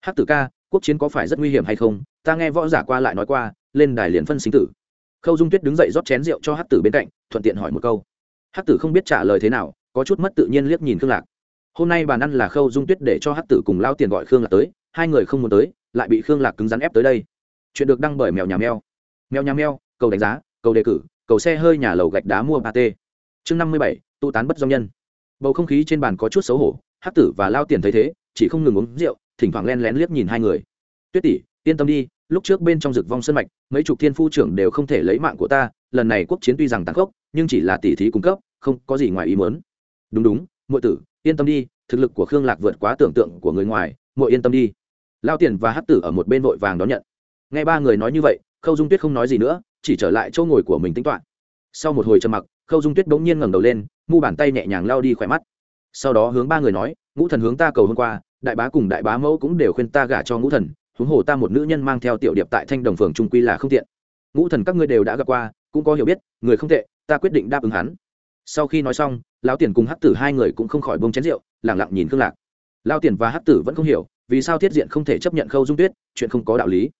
Hát tử ca, quốc chiến có phải rất nguy hiểm hay không? Ta nghe võ giả qua lại nói qua, lên đài liền phân sinh tử khâu dung tuyết đứng dậy rót chén rượu cho hát tử bên cạnh, thuận tiện hỏi một câu. Hát tử không biết trả lời thế nào, có chút mất tự nhiên liếc nhìn khương lạc. Hôm nay bàn ăn là khâu dung tuyết để cho hát tử cùng lao tiền gọi khương lạc tới, hai người không muốn tới, lại bị khương lạc cứng rắn ép tới đây. Chuyện được đăng bởi mèo nhà mèo. Mèo nhà mèo, cầu đánh giá, cầu đề cử, cầu xe hơi nhà lầu gạch đá mua ba t chương năm mươi bảy, tụ tán bất do nhân. Bầu không khí trên bàn có chút xấu hổ hát tử và lao tiền thấy thế, chỉ không ngừng uống rượu, thỉnh thoảng len lén liếc nhìn hai người. Tuyết tỷ, yên tâm đi lúc trước bên trong rực vong sân mạch, mấy chục thiên phu trưởng đều không thể lấy mạng của ta, lần này quốc chiến tuy rằng tàn khốc, nhưng chỉ là tỷ thí cung cấp, không có gì ngoài ý muốn. Đúng đúng, muội tử, yên tâm đi, thực lực của khương lạc vượt quá tưởng tượng của người ngoài, muội yên tâm đi. Lao tiền và hát tử ở một bên vội vàng đón nhận. Nghe ba người nói như vậy, khâu dung tuyết không nói gì nữa, chỉ trở lại chỗ ngồi của mình tính toán. Sau một hồi trầm mặc, khâu dung tuyết bỗng nhiên ngẩng đầu lên, mu bàn tay nhẹ nhàng lao đi khỏe mắt. Sau đó hướng ba người nói, ngũ thần hướng ta cầu hôm qua, đại bá cùng đại bá mẫu cũng đều khuyên ta gả cho ngũ thần huống hồ ta một nữ nhân mang theo tiểu điệp tại thanh đồng phường trung quy là không tiện. Ngũ thần các ngươi đều đã gặp qua, cũng có hiểu biết, người không tệ, ta quyết định đáp ứng hắn. Sau khi nói xong, lão tiền cùng hắc tử hai người cũng không khỏi bông chén rượu lẳng lặng nhìn khương lạc. Lao tiền và hắc tử vẫn không hiểu, vì sao thiết diện không thể chấp nhận khâu dung tuyết, chuyện không có đạo lý.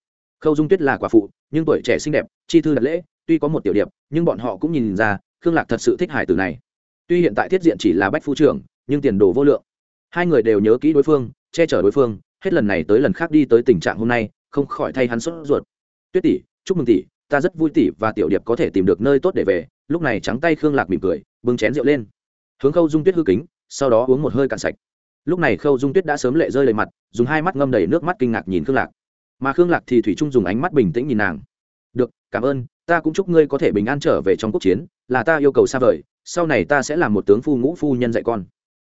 Khâu dung tuyết là quả phụ, nhưng tuổi trẻ xinh đẹp, chi thư đặt lễ, tuy có một tiểu điệp, nhưng bọn họ cũng nhìn ra, khương lạc thật sự thích hải tử này. Tuy hiện tại thiết diện chỉ là bách phu trưởng, nhưng tiền đồ vô lượng. Hai người đều nhớ kỹ đối phương, che chở đối phương hết lần này tới lần khác đi tới tình trạng hôm nay, không khỏi thay hắn sốt ruột. Tuyết tỷ, chúc mừng tỷ, ta rất vui tỷ và tiểu điệp có thể tìm được nơi tốt để về. Lúc này trắng tay khương lạc mỉm cười, bưng chén rượu lên. Hướng khâu dung tuyết hư kính, sau đó uống một hơi cạn sạch. Lúc này khâu dung tuyết đã sớm lệ rơi đầy mặt, dùng hai mắt ngâm đầy nước mắt kinh ngạc nhìn khương lạc. Mà khương lạc thì thủy trung dùng ánh mắt bình tĩnh nhìn nàng. Được, cảm ơn, ta cũng chúc ngươi có thể bình an trở về trong quốc chiến, là ta yêu cầu xa vời, sau này ta sẽ làm một tướng phu ngũ phu nhân dạy con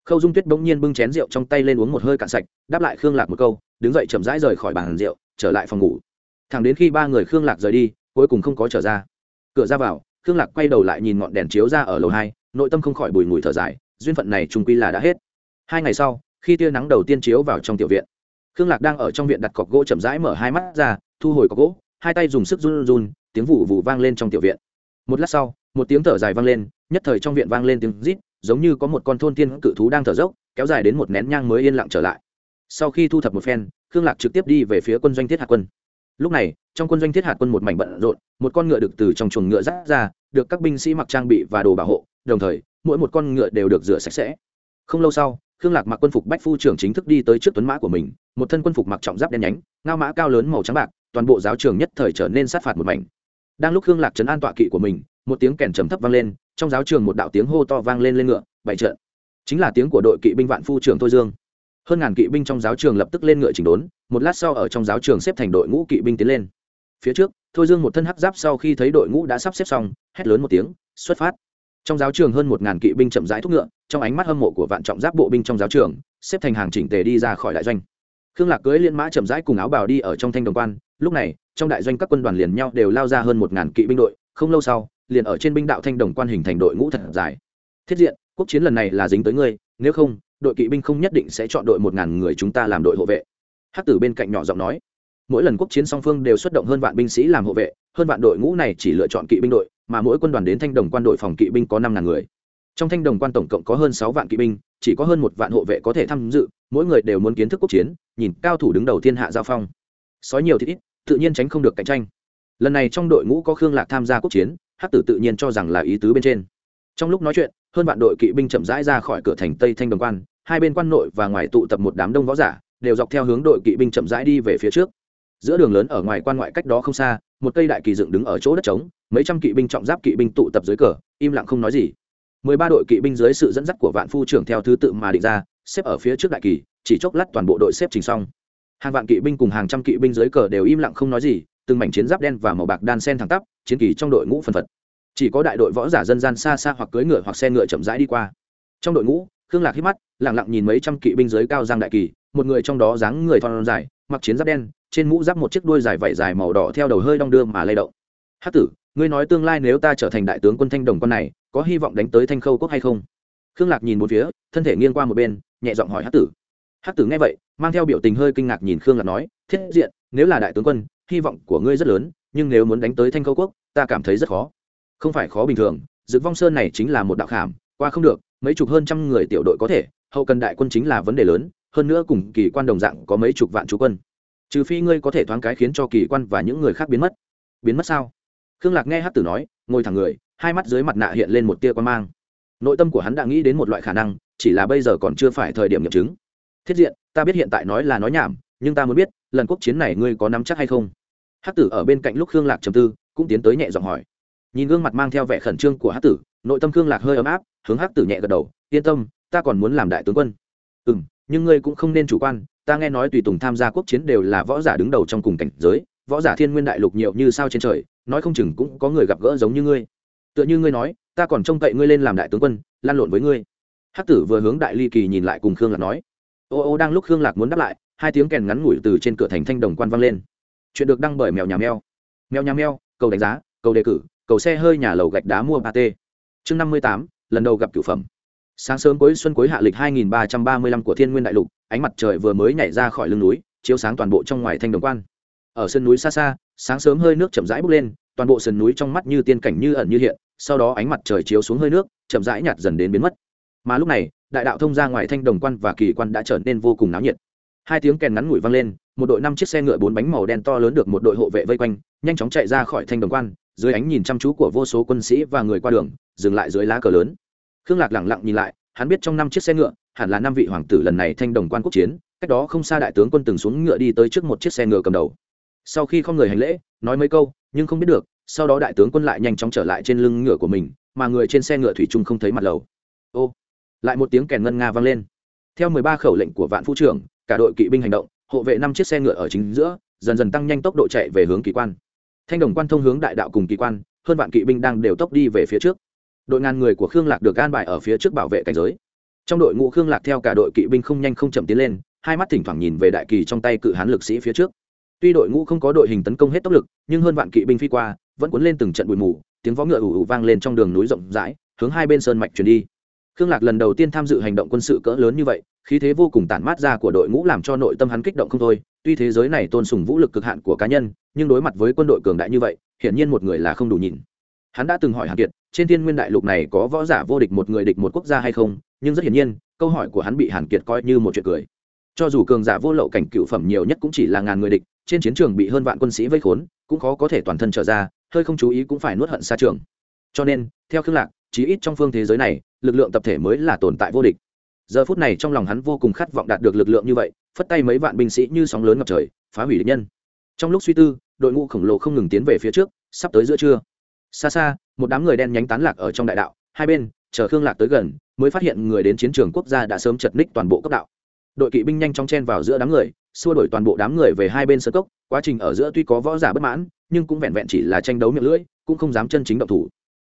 khâu dung tuyết bỗng nhiên bưng chén rượu trong tay lên uống một hơi cạn sạch, đáp lại khương lạc một câu, đứng dậy chậm rãi rời khỏi bàn rượu, trở lại phòng ngủ. Thẳng đến khi ba người khương lạc rời đi, cuối cùng không có trở ra. Cửa ra vào, khương lạc quay đầu lại nhìn ngọn đèn chiếu ra ở lầu hai, nội tâm không khỏi bùi ngùi thở dài, duyên phận này trung quy là đã hết. Hai ngày sau, khi tia nắng đầu tiên chiếu vào trong tiểu viện, khương lạc đang ở trong viện đặt cọc gỗ chậm rãi mở hai mắt ra, thu hồi cọc gỗ, hai tay dùng sức run run, tiếng vụ vụ vang lên trong tiểu viện. Một lát sau, một tiếng thở dài vang lên, nhất thời trong viện vang lên tiếng rít giống như có một con thôn tiên cự thú đang thở dốc, kéo dài đến một nén nhang mới yên lặng trở lại. Sau khi thu thập một phen, khương lạc trực tiếp đi về phía quân doanh thiết hạt quân. Lúc này, trong quân doanh thiết hạt quân một mảnh bận rộn, một con ngựa được từ trong chuồng ngựa rác ra, được các binh sĩ mặc trang bị và đồ bảo hộ, đồng thời, mỗi một con ngựa đều được rửa sạch sẽ. Không lâu sau, khương lạc mặc quân phục bách phu trưởng chính thức đi tới trước tuấn mã của mình, một thân quân phục mặc trọng giáp đen nhánh, ngao mã cao lớn màu trắng bạc, toàn bộ giáo trường nhất thời trở nên sát phạt một mảnh. Đang lúc khương lạc trấn an tọa kỵ của mình, một tiếng kèn trầm thấp vang lên trong giáo trường một đạo tiếng hô to vang lên lên ngựa, bảy trận. Chính là tiếng của đội kỵ binh vạn phu trưởng thôi dương. Hơn ngàn kỵ binh trong giáo trường lập tức lên ngựa chỉnh đốn, một lát sau ở trong giáo trường xếp thành đội ngũ kỵ binh tiến lên. Phía trước, thôi dương một thân hắc giáp sau khi thấy đội ngũ đã sắp xếp xong, hét lớn một tiếng, xuất phát. Trong giáo trường hơn một ngàn kỵ binh chậm rãi thúc ngựa, trong ánh mắt hâm mộ của vạn trọng giáp bộ binh trong giáo trường, xếp thành hàng chỉnh tề đi ra khỏi đại doanh. Khương lạc cưới liên mã chậm rãi cùng áo bào đi ở trong thanh đồng quan, lúc này, trong đại doanh các quân đoàn liền nhau đều lao ra hơn một ngàn kỵ binh đội, không lâu sau liền ở trên binh đạo thanh đồng quan hình thành đội ngũ thật dài. Thiết diện, quốc chiến lần này là dính tới ngươi, nếu không, đội kỵ binh không nhất định sẽ chọn đội một ngàn người chúng ta làm đội hộ vệ. Hắc tử bên cạnh nhỏ giọng nói, mỗi lần quốc chiến song phương đều xuất động hơn vạn binh sĩ làm hộ vệ, hơn vạn đội ngũ này chỉ lựa chọn kỵ binh đội, mà mỗi quân đoàn đến thanh đồng quan đội phòng kỵ binh có năm ngàn người. Trong thanh đồng quan tổng cộng có hơn sáu vạn kỵ binh, chỉ có hơn một vạn hộ vệ có thể tham dự, mỗi người đều muốn kiến thức quốc chiến, nhìn cao thủ đứng đầu thiên hạ giao phong. Sói nhiều thì ít, tự nhiên tránh không được cạnh tranh. Lần này trong đội ngũ có khương lạc tham gia quốc chiến hắc tử tự nhiên cho rằng là ý tứ bên trên. Trong lúc nói chuyện, hơn vạn đội kỵ binh chậm rãi ra khỏi cửa thành tây thanh đồng quan, hai bên quan nội và ngoài tụ tập một đám đông võ giả, đều dọc theo hướng đội kỵ binh chậm rãi đi về phía trước. Giữa đường lớn ở ngoài quan ngoại cách đó không xa, một cây đại kỳ dựng đứng ở chỗ đất trống, mấy trăm kỵ binh trọng giáp kỵ binh tụ tập dưới cờ im lặng không nói gì. Mười ba đội kỵ binh dưới sự dẫn dắt của vạn phu trưởng theo thứ tự mà định ra, xếp ở phía trước đại kỳ, chỉ chốc lát toàn bộ đội xếp trình xong. Hàng vạn kỵ binh cùng hàng trăm kỵ binh dưới cờ đều im lặng không nói gì, từng mảnh chiến giáp đen và màu bạc đan sen thẳng tắp chiến kỳ trong đội ngũ phân phật. Chỉ có đại đội võ giả dân gian xa xa hoặc cưỡi ngựa hoặc xe ngựa chậm rãi đi qua. Trong đội ngũ, khương lạc hít mắt lẳng lặng nhìn mấy trăm kỵ binh dưới cao giang đại kỳ, một người trong đó dáng người thon dài, mặc chiến giáp đen, trên mũ giáp một chiếc đuôi dài vảy dài màu đỏ theo đầu hơi đong đưa mà lay động. Hát tử, ngươi nói tương lai nếu ta trở thành đại tướng quân thanh đồng con này, có hy vọng đánh tới thanh khâu quốc hay không? Khương lạc nhìn một phía, thân thể nghiêng qua một bên, nhẹ giọng hỏi hát tử. Hát tử nghe vậy, mang theo biểu tình hơi kinh ngạc nhìn khương lạc nói, thiết diện, nếu là đại tướng quân, hy vọng của ngươi rất lớn nhưng nếu muốn đánh tới thanh khâu quốc, ta cảm thấy rất khó. Không phải khó bình thường, dực vong sơn này chính là một đạo khảm, qua không được, mấy chục hơn trăm người tiểu đội có thể, hậu cần đại quân chính là vấn đề lớn, hơn nữa cùng kỳ quan đồng dạng có mấy chục vạn chú quân. Trừ phi ngươi có thể thoáng cái khiến cho kỳ quan và những người khác biến mất. Biến mất sao? Khương lạc nghe hát tử nói, ngồi thẳng người, hai mắt dưới mặt nạ hiện lên một tia quan mang. Nội tâm của hắn đã nghĩ đến một loại khả năng, chỉ là bây giờ còn chưa phải thời điểm nghiệm chứng. Thiết diện, ta biết hiện tại nói là nói nhảm, nhưng ta muốn biết, lần quốc chiến này ngươi có nắm chắc hay không? Hát tử ở bên cạnh lúc khương lạc trầm tư, cũng tiến tới nhẹ giọng hỏi. Nhìn gương mặt mang theo vẻ khẩn trương của hát tử, nội tâm khương lạc hơi ấm áp, hướng hát tử nhẹ gật đầu, yên tâm, ta còn muốn làm đại tướng quân. Ừ m nhưng ngươi cũng không nên chủ quan, ta nghe nói tùy tùng tham gia quốc chiến đều là võ giả đứng đầu trong cùng cảnh giới, võ giả thiên nguyên đại lục nhiều như sao trên trời, nói không chừng cũng có người gặp gỡ giống như ngươi. Tựa như ngươi nói, ta còn trông cậy ngươi lên làm đại tướng quân, lan lộn với ngươi. Hắc tử vừa hướng đại ly kỳ nhìn lại cùng khương lạc nói. Ô ô đang lúc khương lạc muốn đáp lại, hai tiếng kèn ngắn ngủi từ trên cửa thành thanh đồng quan vang lên chuyện được đăng bởi mèo nhà mèo. Mèo nhà mèo, cầu đánh giá, cầu đề cử, cầu xe hơi nhà lầu gạch đá mua ba t. Chương năm mươi tám, lần đầu gặp cửu phẩm. Sáng sớm cuối xuân cuối hạ lịch 2335 của thiên nguyên đại lục, ánh mặt trời vừa mới nhảy ra khỏi lưng núi, chiếu sáng toàn bộ trong ngoài thanh đồng quan. Ở sân núi xa xa, sáng sớm hơi nước chậm rãi bốc lên, toàn bộ sườn núi trong mắt như tiên cảnh như ẩn như hiện, sau đó ánh mặt trời chiếu xuống hơi nước, chậm rãi nhạt dần đến biến mất. Mà lúc này, đại đạo thông ra ngoài thanh đồng quan và kỳ quan đã trở nên vô cùng náo nhiệt hai tiếng kèn ngắn ngủi vang lên, một đội năm chiếc xe ngựa bốn bánh màu đen to lớn được một đội hộ vệ vây quanh, nhanh chóng chạy ra khỏi thanh đồng quan, dưới ánh nhìn chăm chú của vô số quân sĩ và người qua đường, dừng lại dưới lá cờ lớn. Khương lạc lẳng lặng nhìn lại, hắn biết trong năm chiếc xe ngựa, hẳn là năm vị hoàng tử lần này thanh đồng quan quốc chiến, cách đó không xa đại tướng quân từng xuống ngựa đi tới trước một chiếc xe ngựa cầm đầu. Sau khi không người hành lễ, nói mấy câu, nhưng không biết được, sau đó đại tướng quân lại nhanh chóng trở lại trên lưng ngựa của mình, mà người trên xe ngựa thủy trung không thấy mặt lầu. Ô, lại một tiếng kèn ngân nga vang lên. Theo mười ba khẩu lệnh của vạn phu trưởng cả đội kỵ binh hành động, hộ vệ năm chiếc xe ngựa ở chính giữa, dần dần tăng nhanh tốc độ chạy về hướng kỳ quan. Thanh đồng quan thông hướng đại đạo cùng kỳ quan, hơn vạn kỵ binh đang đều tốc đi về phía trước. Đội ngàn người của khương lạc được gan bài ở phía trước bảo vệ cảnh giới. Trong đội ngũ khương lạc theo cả đội kỵ binh không nhanh không chậm tiến lên, hai mắt thỉnh thoảng nhìn về đại kỳ trong tay cự hán lực sĩ phía trước. Tuy đội ngũ không có đội hình tấn công hết tốc lực, nhưng hơn vạn kỵ binh phi qua, vẫn cuốn lên từng trận bụi mù, tiếng võ ngựa ủ ủ vang lên trong đường núi rộng rãi, hướng hai bên sơn mạch chuyển đi. Khương lạc lần đầu tiên tham dự hành động quân sự cỡ lớn như vậy khí thế vô cùng tản mát ra của đội ngũ làm cho nội tâm hắn kích động không thôi. Tuy thế giới này tôn sùng vũ lực cực hạn của cá nhân, nhưng đối mặt với quân đội cường đại như vậy, hiển nhiên một người là không đủ nhìn. Hắn đã từng hỏi hàn kiệt, trên thiên nguyên đại lục này có võ giả vô địch một người địch một quốc gia hay không? Nhưng rất hiển nhiên, câu hỏi của hắn bị hàn kiệt coi như một chuyện cười. Cho dù cường giả vô lậu cảnh cựu phẩm nhiều nhất cũng chỉ là ngàn người địch, trên chiến trường bị hơn vạn quân sĩ vây khốn, cũng khó có thể toàn thân trở ra, hơi không chú ý cũng phải nuốt hận xa trường. Cho nên, theo khương lạc, chí ít trong phương thế giới này, lực lượng tập thể mới là tồn tại vô địch giờ phút này trong lòng hắn vô cùng khát vọng đạt được lực lượng như vậy, phất tay mấy vạn binh sĩ như sóng lớn ngập trời, phá hủy địch nhân. Trong lúc suy tư, đội ngũ khổng lồ không ngừng tiến về phía trước, sắp tới giữa trưa. Xa xa, một đám người đen nhánh tán lạc ở trong đại đạo, hai bên, chờ khương lạc tới gần, mới phát hiện người đến chiến trường quốc gia đã sớm chật ních toàn bộ cấp đạo. Đội kỵ binh nhanh chóng chen vào giữa đám người, xua đổi toàn bộ đám người về hai bên sơ cốc, quá trình ở giữa tuy có võ giả bất mãn, nhưng cũng vẹn vẹn chỉ là tranh đấu miệng lưỡi, cũng không dám chân chính động thủ.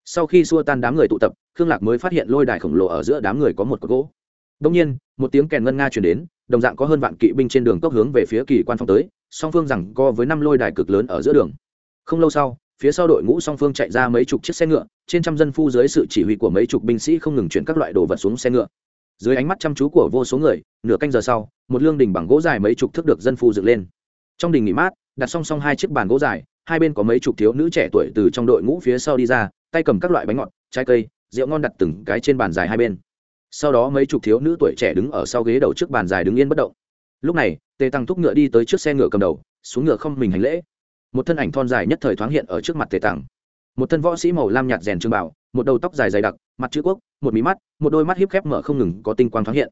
Sau khi xua tan đám người tụ tập, khương lạc mới phát hiện lôi đài khổng lồ ở giữa đám người có một cột gỗ đông nhiên, một tiếng kèn ngân nga truyền đến, đồng dạng có hơn vạn kỵ binh trên đường tốc hướng về phía kỳ quan phong tới, song phương rằng co với năm lôi đài cực lớn ở giữa đường. Không lâu sau, phía sau đội ngũ song phương chạy ra mấy chục chiếc xe ngựa, trên trăm dân phu dưới sự chỉ huy của mấy chục binh sĩ không ngừng chuyển các loại đồ vật xuống xe ngựa. Dưới ánh mắt chăm chú của vô số người, nửa canh giờ sau, một lương đình bằng gỗ dài mấy chục thước được dân phu dựng lên. Trong đình nghỉ mát, đặt song song hai chiếc bàn gỗ dài, hai bên có mấy chục thiếu nữ trẻ tuổi từ trong đội ngũ phía sau đi ra, tay cầm các loại bánh ngọt, trái cây, rượu ngon đặt từng cái trên bàn dài hai bên sau đó mấy chục thiếu nữ tuổi trẻ đứng ở sau ghế đầu trước bàn dài đứng yên bất động. Lúc này, tề tăng thúc ngựa đi tới trước xe ngựa cầm đầu, xuống ngựa không mình hành lễ. Một thân ảnh thon dài nhất thời thoáng hiện ở trước mặt tề tăng. Một thân võ sĩ màu lam nhạt rèn trương bảo một đầu tóc dài dày đặc, mặt chữ quốc, một mí mắt, một đôi mắt hiếp khép mở không ngừng có tinh quang thoáng hiện.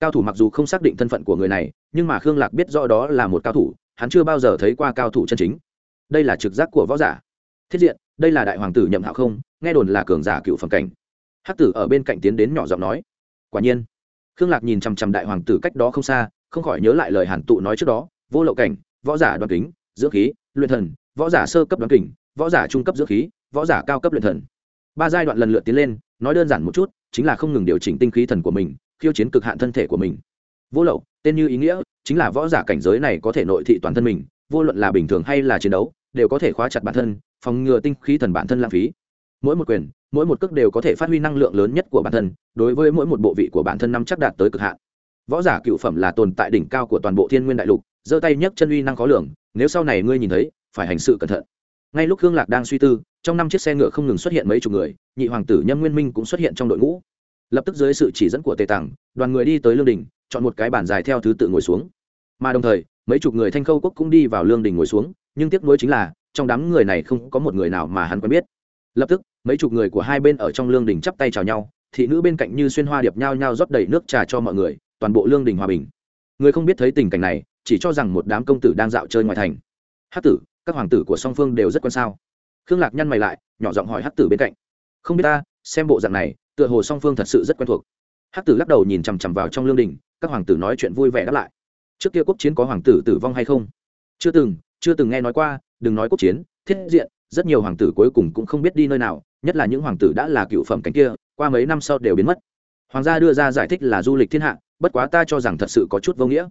Cao thủ mặc dù không xác định thân phận của người này, nhưng mà khương lạc biết rõ đó là một cao thủ, hắn chưa bao giờ thấy qua cao thủ chân chính. Đây là trực giác của võ giả. Thiết diện, đây là đại hoàng tử nhậm hạo không, nghe đồn là cường giả cựu phẩm cảnh. Hắc tử ở bên cạnh tiến đến nhỏ giọng nói quả nhiên, khương lạc nhìn chằm chằm đại hoàng tử cách đó không xa, không khỏi nhớ lại lời hàn tụ nói trước đó, vô lậu cảnh, võ giả đoàn kính, dưỡng khí, luyện thần, võ giả sơ cấp đoàn kình võ giả trung cấp dưỡng khí, võ giả cao cấp luyện thần. Ba giai đoạn lần lượt tiến lên, nói đơn giản một chút, chính là không ngừng điều chỉnh tinh khí thần của mình, khiêu chiến cực hạn thân thể của mình. Vô lậu, tên như ý nghĩa, chính là võ giả cảnh giới này có thể nội thị toàn thân mình, vô luận là bình thường hay là chiến đấu, đều có thể khóa chặt bản thân, phòng ngừa tinh khí thần bản thân lãng phí. Mỗi một quyền mỗi một cước đều có thể phát huy năng lượng lớn nhất của bản thân, đối với mỗi một bộ vị của bản thân năm chắc đạt tới cực hạn. Võ giả cựu phẩm là tồn tại đỉnh cao của toàn bộ thiên nguyên đại lục, giơ tay nhấc chân uy năng khó lường, nếu sau này ngươi nhìn thấy, phải hành sự cẩn thận. Ngay lúc hương lạc đang suy tư, trong năm chiếc xe ngựa không ngừng xuất hiện mấy chục người, nhị hoàng tử nhâm nguyên minh cũng xuất hiện trong đội ngũ. Lập tức dưới sự chỉ dẫn của tề tàng đoàn người đi tới lương đình, chọn một cái bàn dài theo thứ tự ngồi xuống. Mà đồng thời, mấy chục người thanh khâu quốc cũng đi vào lương đình ngồi xuống, nhưng tiếc nuối chính là, trong đám người này không có một người nào mà hắn quen biết lập tức, mấy chục người của hai bên ở trong lương đình chắp tay chào nhau, thị nữ bên cạnh như xuyên hoa điệp nhau nhau rót đầy nước trà cho mọi người, toàn bộ lương đình hòa bình. Người không biết thấy tình cảnh này, chỉ cho rằng một đám công tử đang dạo chơi ngoài thành. Hát tử, các hoàng tử của song phương đều rất quan sao? Khương lạc nhăn mày lại, nhỏ giọng hỏi hát tử bên cạnh. Không biết ta, xem bộ dạng này, tựa hồ song phương thật sự rất quen thuộc. Hát tử lắc đầu nhìn chằm chằm vào trong lương đình, các hoàng tử nói chuyện vui vẻ đáp lại. Trước kia quốc chiến có hoàng tử tử vong hay không? Chưa từng chưa từng nghe nói qua, đừng nói quốc chiến, thiết diện rất nhiều hoàng tử cuối cùng cũng không biết đi nơi nào, nhất là những hoàng tử đã là cựu phẩm cánh kia, qua mấy năm sau đều biến mất. Hoàng gia đưa ra giải thích là du lịch thiên hạ, bất quá ta cho rằng thật sự có chút vô nghĩa.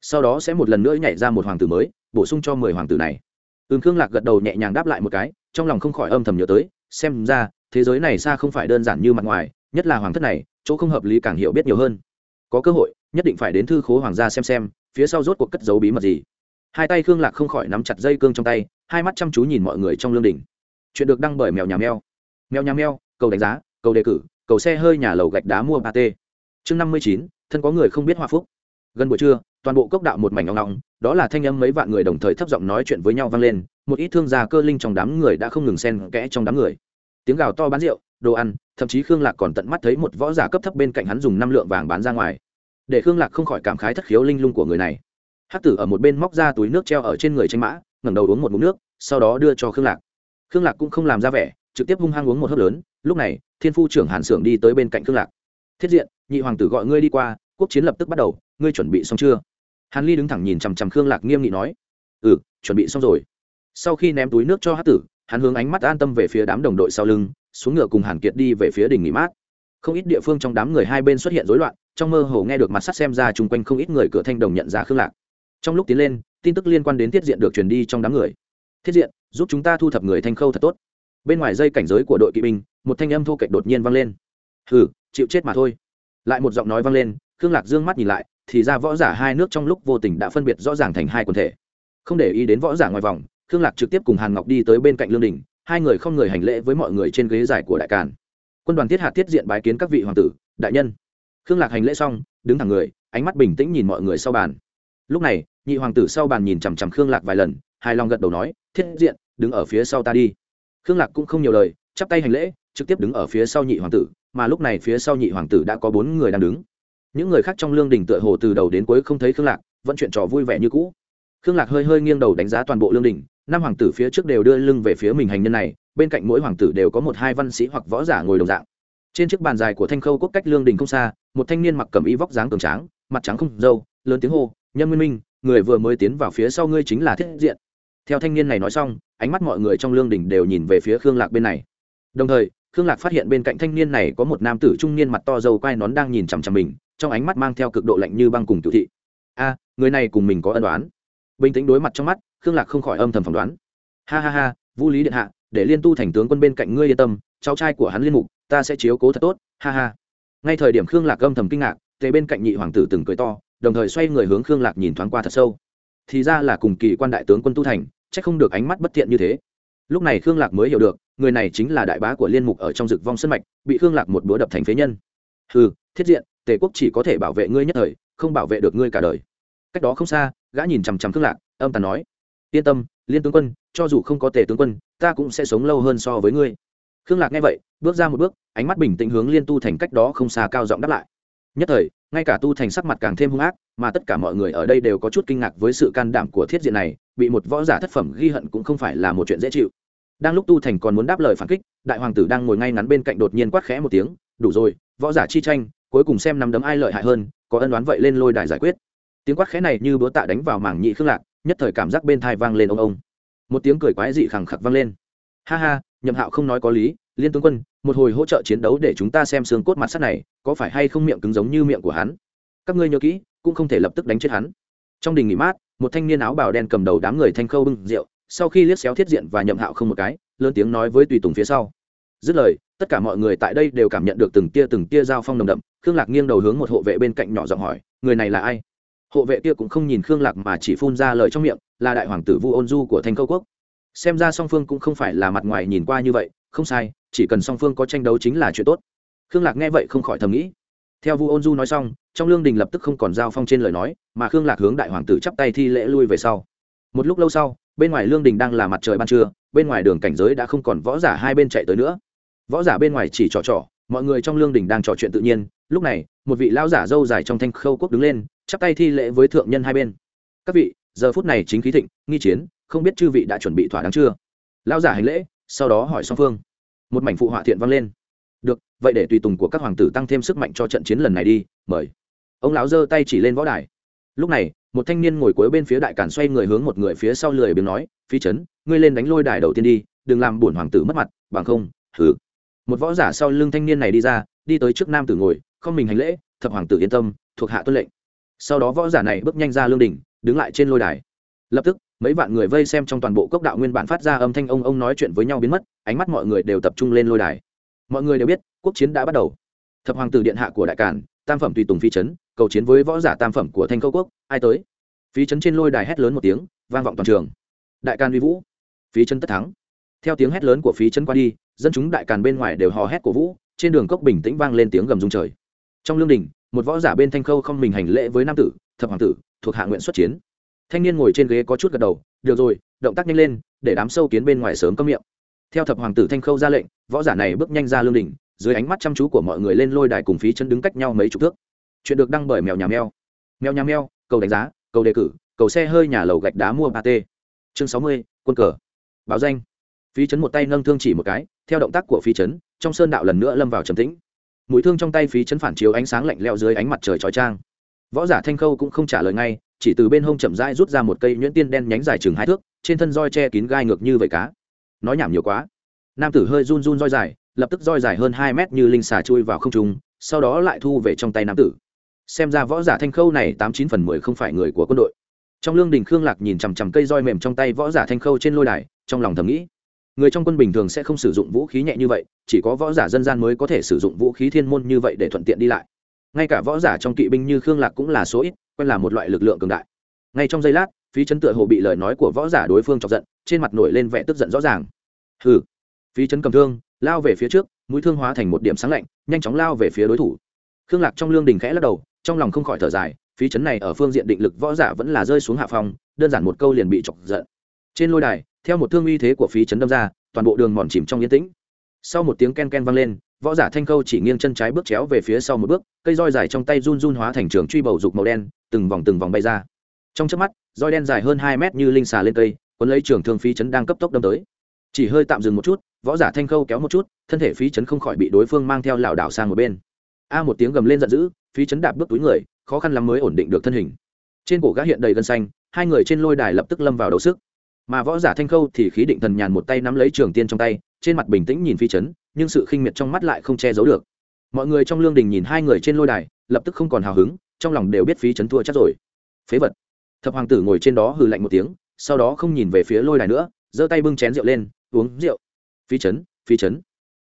Sau đó sẽ một lần nữa nhảy ra một hoàng tử mới, bổ sung cho mười hoàng tử này. Ừm khương lạc gật đầu nhẹ nhàng đáp lại một cái, trong lòng không khỏi âm thầm nhớ tới, xem ra, thế giới này xa không phải đơn giản như mặt ngoài, nhất là hoàng thất này, chỗ không hợp lý càng hiểu biết nhiều hơn. Có cơ hội, nhất định phải đến thư khố hoàng gia xem xem, phía sau rốt cuộc cất giấu bí mật gì. Hai tay khương lạc không khỏi nắm chặt dây cương trong tay hai mắt chăm chú nhìn mọi người trong lương đình. Chuyện được đăng bởi mèo nhà mèo. Mèo nhà mèo, cầu đánh giá, cầu đề cử, cầu xe hơi nhà lầu gạch đá mua ba t chương năm mươi chín, thân có người không biết hoa phúc. Gần buổi trưa, toàn bộ cốc đạo một mảnh ngong ngong đó là thanh âm mấy vạn người đồng thời thấp giọng nói chuyện với nhau vang lên, một ít thương gia cơ linh trong đám người đã không ngừng xen kẽ trong đám người. Tiếng gào to bán rượu, đồ ăn, thậm chí khương lạc còn tận mắt thấy một võ giả cấp thấp bên cạnh hắn dùng năm lượng vàng bán ra ngoài. Để khương lạc không khỏi cảm khái thất khiếu linh lung của người này. Hát tử ở một bên móc ra túi nước treo ở trên người tranh mã ngẩng đầu uống một mụn nước, sau đó đưa cho khương lạc. Khương lạc cũng không làm ra vẻ, trực tiếp hung hăng uống một hớp lớn, lúc này, thiên phu trưởng hàn xưởng đi tới bên cạnh khương lạc. Thiết diện, nhị hoàng tử gọi ngươi đi qua, quốc chiến lập tức bắt đầu, ngươi chuẩn bị xong chưa? Hàn ly đứng thẳng nhìn chằm chằm khương lạc nghiêm nghị nói. Ừ chuẩn bị xong rồi. Sau khi ném túi nước cho hát tử, hắn hướng ánh mắt an tâm về phía đám đồng đội sau lưng, xuống ngựa cùng hàn kiệt đi về phía đỉnh nghỉ mát. Không ít địa phương trong đám người hai bên xuất hiện rối loạn, trong mơ hồ nghe được mặt sắt xem ra chung quanh không ít người cửa thanh đồng nhận ra khương lạc. Trong lúc tiến lên tin tức liên quan đến tiết diện được truyền đi trong đám người. Thiết diện, giúp chúng ta thu thập người thanh khâu thật tốt. Bên ngoài dây cảnh giới của đội kỵ binh, một thanh âm thô kệch đột nhiên vang lên. Hừ, chịu chết mà thôi. Lại một giọng nói vang lên, khương lạc dương mắt nhìn lại, thì ra võ giả hai nước trong lúc vô tình đã phân biệt rõ ràng thành hai quần thể. Không để ý đến võ giả ngoài vòng, khương lạc trực tiếp cùng hàn ngọc đi tới bên cạnh lương đình, hai người không người hành lễ với mọi người trên ghế dài của đại càn. Quân đoàn thiết hạt tiết diện bái kiến các vị hoàng tử, đại nhân. Khương lạc hành lễ xong, đứng thẳng người, ánh mắt bình tĩnh nhìn mọi người sau bàn. Lúc này nhị hoàng tử sau bàn nhìn chằm chằm khương lạc vài lần, hài lòng gật đầu nói, thiết diện, đứng ở phía sau ta đi. Khương lạc cũng không nhiều lời, chắp tay hành lễ, trực tiếp đứng ở phía sau nhị hoàng tử, mà lúc này phía sau nhị hoàng tử đã có bốn người đang đứng. Những người khác trong lương đình tựa hồ từ đầu đến cuối không thấy khương lạc, vẫn chuyện trò vui vẻ như cũ. Khương lạc hơi hơi nghiêng đầu đánh giá toàn bộ lương đình, năm hoàng tử phía trước đều đưa lưng về phía mình hành nhân này, bên cạnh mỗi hoàng tử đều có một hai văn sĩ hoặc võ giả ngồi đồng dạng. Trên chiếc bàn dài của thanh khâu quốc cách lương đình không xa, một thanh niên mặc cẩm y vóc dáng cường tráng, mặt trắng không dâu lớn tiếng hô, nhân nguyên minh người vừa mới tiến vào phía sau ngươi chính là thiết diện. Theo thanh niên này nói xong, ánh mắt mọi người trong lương đình đều nhìn về phía khương lạc bên này. Đồng thời, khương lạc phát hiện bên cạnh thanh niên này có một nam tử trung niên mặt to dâu quai nón đang nhìn chằm chằm mình, trong ánh mắt mang theo cực độ lạnh như băng cùng cựu thị. A, người này cùng mình có ân đoán bình tĩnh đối mặt trong mắt, khương lạc không khỏi âm thầm phỏng đoán. Ha ha ha vũ lý điện hạ, để liên tu thành tướng quân bên cạnh ngươi yên tâm, cháu trai của hắn liên mục, ta sẽ chiếu cố thật tốt, ha ha. Ngay thời điểm khương lạc âm thầm kinh ngạc tề bên cạnh nhị hoàng tử từng cười to đồng thời xoay người hướng khương lạc nhìn thoáng qua thật sâu. Thì ra là cùng kỳ quan đại tướng quân tu thành c h ắ c không được ánh mắt bất thiện như thế. Lúc này khương lạc mới hiểu được, người này chính là đại bá của liên mục ở trong rực vong sân mạch, bị khương lạc một búa đập thành phế nhân. Ừ thiết diện, tề quốc chỉ có thể bảo vệ ngươi nhất thời, không bảo vệ được ngươi cả đời. Cách đó không xa, gã nhìn chằm chằm khương lạc, âm tàn nói, yên tâm, liên tướng quân, cho dù không có tề tướng quân, ta cũng sẽ sống lâu hơn so với ngươi. Khương lạc nghe vậy, bước ra một bước, ánh mắt bình tĩnh hướng liên tu thành cách đó không xa cao giọng đáp lại nhất thời, ngay cả tu thành sắc mặt càng thêm hung ác, mà tất cả mọi người ở đây đều có chút kinh ngạc với sự can đảm của thiết diện này, bị một võ giả thất phẩm ghi hận cũng không phải là một chuyện dễ chịu. Đang lúc tu thành còn muốn đáp lời phản kích, đại hoàng tử đang ngồi ngay ngắn bên cạnh đột nhiên quát khẽ một tiếng, đủ rồi, võ giả chi tranh, cuối cùng xem nắm đấm ai lợi hại hơn, có ân đoán vậy lên lôi đài giải quyết. Tiếng quát khẽ này như búa tạ đánh vào mảng nhị khương lạc, nhất thời cảm giác bên thai vang lên ông ông. Một tiếng cười quái dị khẳng khặc vang lên. Ha ha, nhậm hạo không nói có lý liên tướng quân, một hồi hỗ trợ chiến đấu để chúng ta xem xương cốt mặt sắt này, có phải hay không miệng cứng giống như miệng của hắn? Các ngươi nhớ kỹ, cũng không thể lập tức đánh chết hắn. Trong đình nghỉ mát, một thanh niên áo bào đen cầm đầu đám người thanh khâu bưng rượu, sau khi liếc xéo thiết diện và nhậm hạo không một cái, lớn tiếng nói với tùy tùng phía sau. Dứt lời, tất cả mọi người tại đây đều cảm nhận được từng tia từng tia giao phong nồng đậm, khương lạc nghiêng đầu hướng một hộ vệ bên cạnh nhỏ giọng hỏi, người này là ai? Hộ vệ kia cũng không nhìn khương lạc mà chỉ phun ra lời trong miệng, là đại hoàng tử vu ôn du của thanh Khâu quốc. Xem ra song phương cũng không phải là mặt ngoài nhìn qua như vậy không sai, chỉ cần song phương có tranh đấu chính là chuyện tốt. Khương lạc nghe vậy không khỏi thầm nghĩ. Theo vu ôn du nói xong, trong lương đình lập tức không còn giao phong trên lời nói, mà khương lạc hướng đại hoàng tử chắp tay thi lễ lui về sau. Một lúc lâu sau, bên ngoài lương đình đang là mặt trời ban trưa, bên ngoài đường cảnh giới đã không còn võ giả hai bên chạy tới nữa. Võ giả bên ngoài chỉ trò trò, mọi người trong lương đình đang trò chuyện tự nhiên, lúc này, một vị lão giả dâu dài trong thanh khâu quốc đứng lên, chắp tay thi lễ với thượng nhân hai bên. Các vị, giờ phút này chính khí thịnh, nghi chiến, không biết chư vị đã chuẩn bị thỏa đáng chưa? Lão giả hành lễ sau đó hỏi song phương. Một mảnh phụ họa thiện vang lên. Được, vậy để tùy tùng của các hoàng tử tăng thêm sức mạnh cho trận chiến lần này đi, mời. Ông lão giơ tay chỉ lên võ đài. Lúc này, một thanh niên ngồi cuối bên phía đại cản xoay người hướng một người phía sau lười biếng nói, phi chấn, ngươi lên đánh lôi đài đầu tiên đi, đừng làm bổn hoàng tử mất mặt, bằng không thử một võ giả sau lưng thanh niên này đi ra, đi tới trước nam tử ngồi, không mình hành lễ, thập hoàng tử yên tâm, thuộc hạ tuân lệnh. Sau đó võ giả này bước nhanh ra lương đỉnh, đứng lại trên lôi đài. Lập tức mấy vạn người vây xem trong toàn bộ cốc đạo nguyên bản phát ra âm thanh ông ông nói chuyện với nhau biến mất, ánh mắt mọi người đều tập trung lên lôi đài. Mọi người đều biết, quốc chiến đã bắt đầu. Thập hoàng tử điện hạ của đại cản, tam phẩm tùy tùng phi chấn, cầu chiến với võ giả tam phẩm của thanh câu quốc, ai tới? Phi chấn trên lôi đài hét lớn một tiếng, vang vọng toàn trường. Đại can uy vũ. Phi chấn tất thắng. Theo tiếng hét lớn của phi chấn qua đi, dân chúng đại càn bên ngoài đều hò hét cổ vũ, trên đường cốc bình tĩnh vang lên tiếng gầm rung trời. Trong lương đình, một võ giả bên thanh khâu không mình hành lễ với nam tử, thập hoàng tử, thuộc hạ nguyện xuất chiến thanh niên ngồi trên ghế có chút gật đầu, được rồi, động tác nhanh lên, để đám sâu kiến bên ngoài sớm cấm miệng. Theo thập hoàng tử thanh khâu ra lệnh, võ giả này bước nhanh ra lương đình dưới ánh mắt chăm chú của mọi người lên lôi đài cùng phí chân đứng cách nhau mấy chục thước. Chuyện được đăng bởi mèo nhà mèo. Mèo nhà mèo, cầu đánh giá, cầu đề cử, cầu xe hơi nhà lầu gạch đá mua ba t chương sáu mươi, quân cờ. Báo danh. Phí chấn một tay nâng thương chỉ một cái, theo động tác của phí chấn trong sơn đạo lần nữa lâm vào trầm tĩnh. Mũi thương trong tay phí chấn phản chiếu ánh sáng lạnh leo dưới ánh mặt trời trói trang võ giả thanh khâu cũng không trả lời ngay, chỉ từ bên hông chậm rãi rút ra một cây nhuyễn tiên đen nhánh dài chừng hai thước, trên thân roi che kín gai ngược như vậy cá. Nói nhảm nhiều quá. Nam tử hơi run run roi dài, lập tức roi dài hơn hai mét như linh xà chui vào không trung, sau đó lại thu về trong tay nam tử. Xem ra võ giả thanh khâu này tám chín phần mười không phải người của quân đội. Trong lương đình khương lạc nhìn chằm chằm cây roi mềm trong tay võ giả thanh khâu trên lôi đài, trong lòng thầm nghĩ, người trong quân bình thường sẽ không sử dụng vũ khí nhẹ như vậy, chỉ có võ giả dân gian mới có thể sử dụng vũ khí thiên môn như vậy để thuận tiện đi lại ngay cả võ giả trong kỵ binh như khương lạc cũng là số ít, quen là một loại lực lượng cường đại. Ngay trong giây lát, phí chấn tựa hồ bị lời nói của võ giả đối phương chọc giận, trên mặt nổi lên vẻ tức giận rõ ràng. Hừ. Phí chấn cầm thương, lao về phía trước, mũi thương hóa thành một điểm sáng lạnh, nhanh chóng lao về phía đối thủ. Khương lạc trong lương đình khẽ lắc đầu, trong lòng không khỏi thở dài, phí chấn này ở phương diện định lực võ giả vẫn là rơi xuống hạ phòng đơn giản một câu liền bị chọc giận. Trên lôi đài, theo một thương uy thế của phí chấn đâm ra, toàn bộ đường mòn chìm trong yên tĩnh. Sau một tiếng ken ken vang lên võ giả thanh khâu chỉ nghiêng chân trái bước chéo về phía sau một bước, cây roi dài trong tay run run hóa thành trường truy bầu dục màu đen, từng vòng từng vòng bay ra. Trong chớp mắt, roi đen dài hơn hai mét như linh xà lên cây, cuốn lấy trường thương phí chấn đang cấp tốc đâm tới. Chỉ hơi tạm dừng một chút, võ giả thanh khâu kéo một chút, thân thể phí chấn không khỏi bị đối phương mang theo lảo đảo sang một bên. A một tiếng gầm lên giận dữ, phí chấn đạp bước túi người, khó khăn lắm mới ổn định được thân hình. Trên cổ gã hiện đầy gân xanh, hai người trên lôi đài lập tức lâm vào đấu sức mà võ giả thanh khâu thì khí định thần nhàn một tay nắm lấy trường tiên trong tay, trên mặt bình tĩnh nhìn phi chấn, nhưng sự khinh miệt trong mắt lại không che giấu được. Mọi người trong lương đình nhìn hai người trên lôi đài, lập tức không còn hào hứng, trong lòng đều biết phí chấn thua chắc rồi. Phế vật. Thập hoàng tử ngồi trên đó hừ lạnh một tiếng, sau đó không nhìn về phía lôi đài nữa, giơ tay bưng chén rượu lên, uống rượu. Phi chấn phi chấn.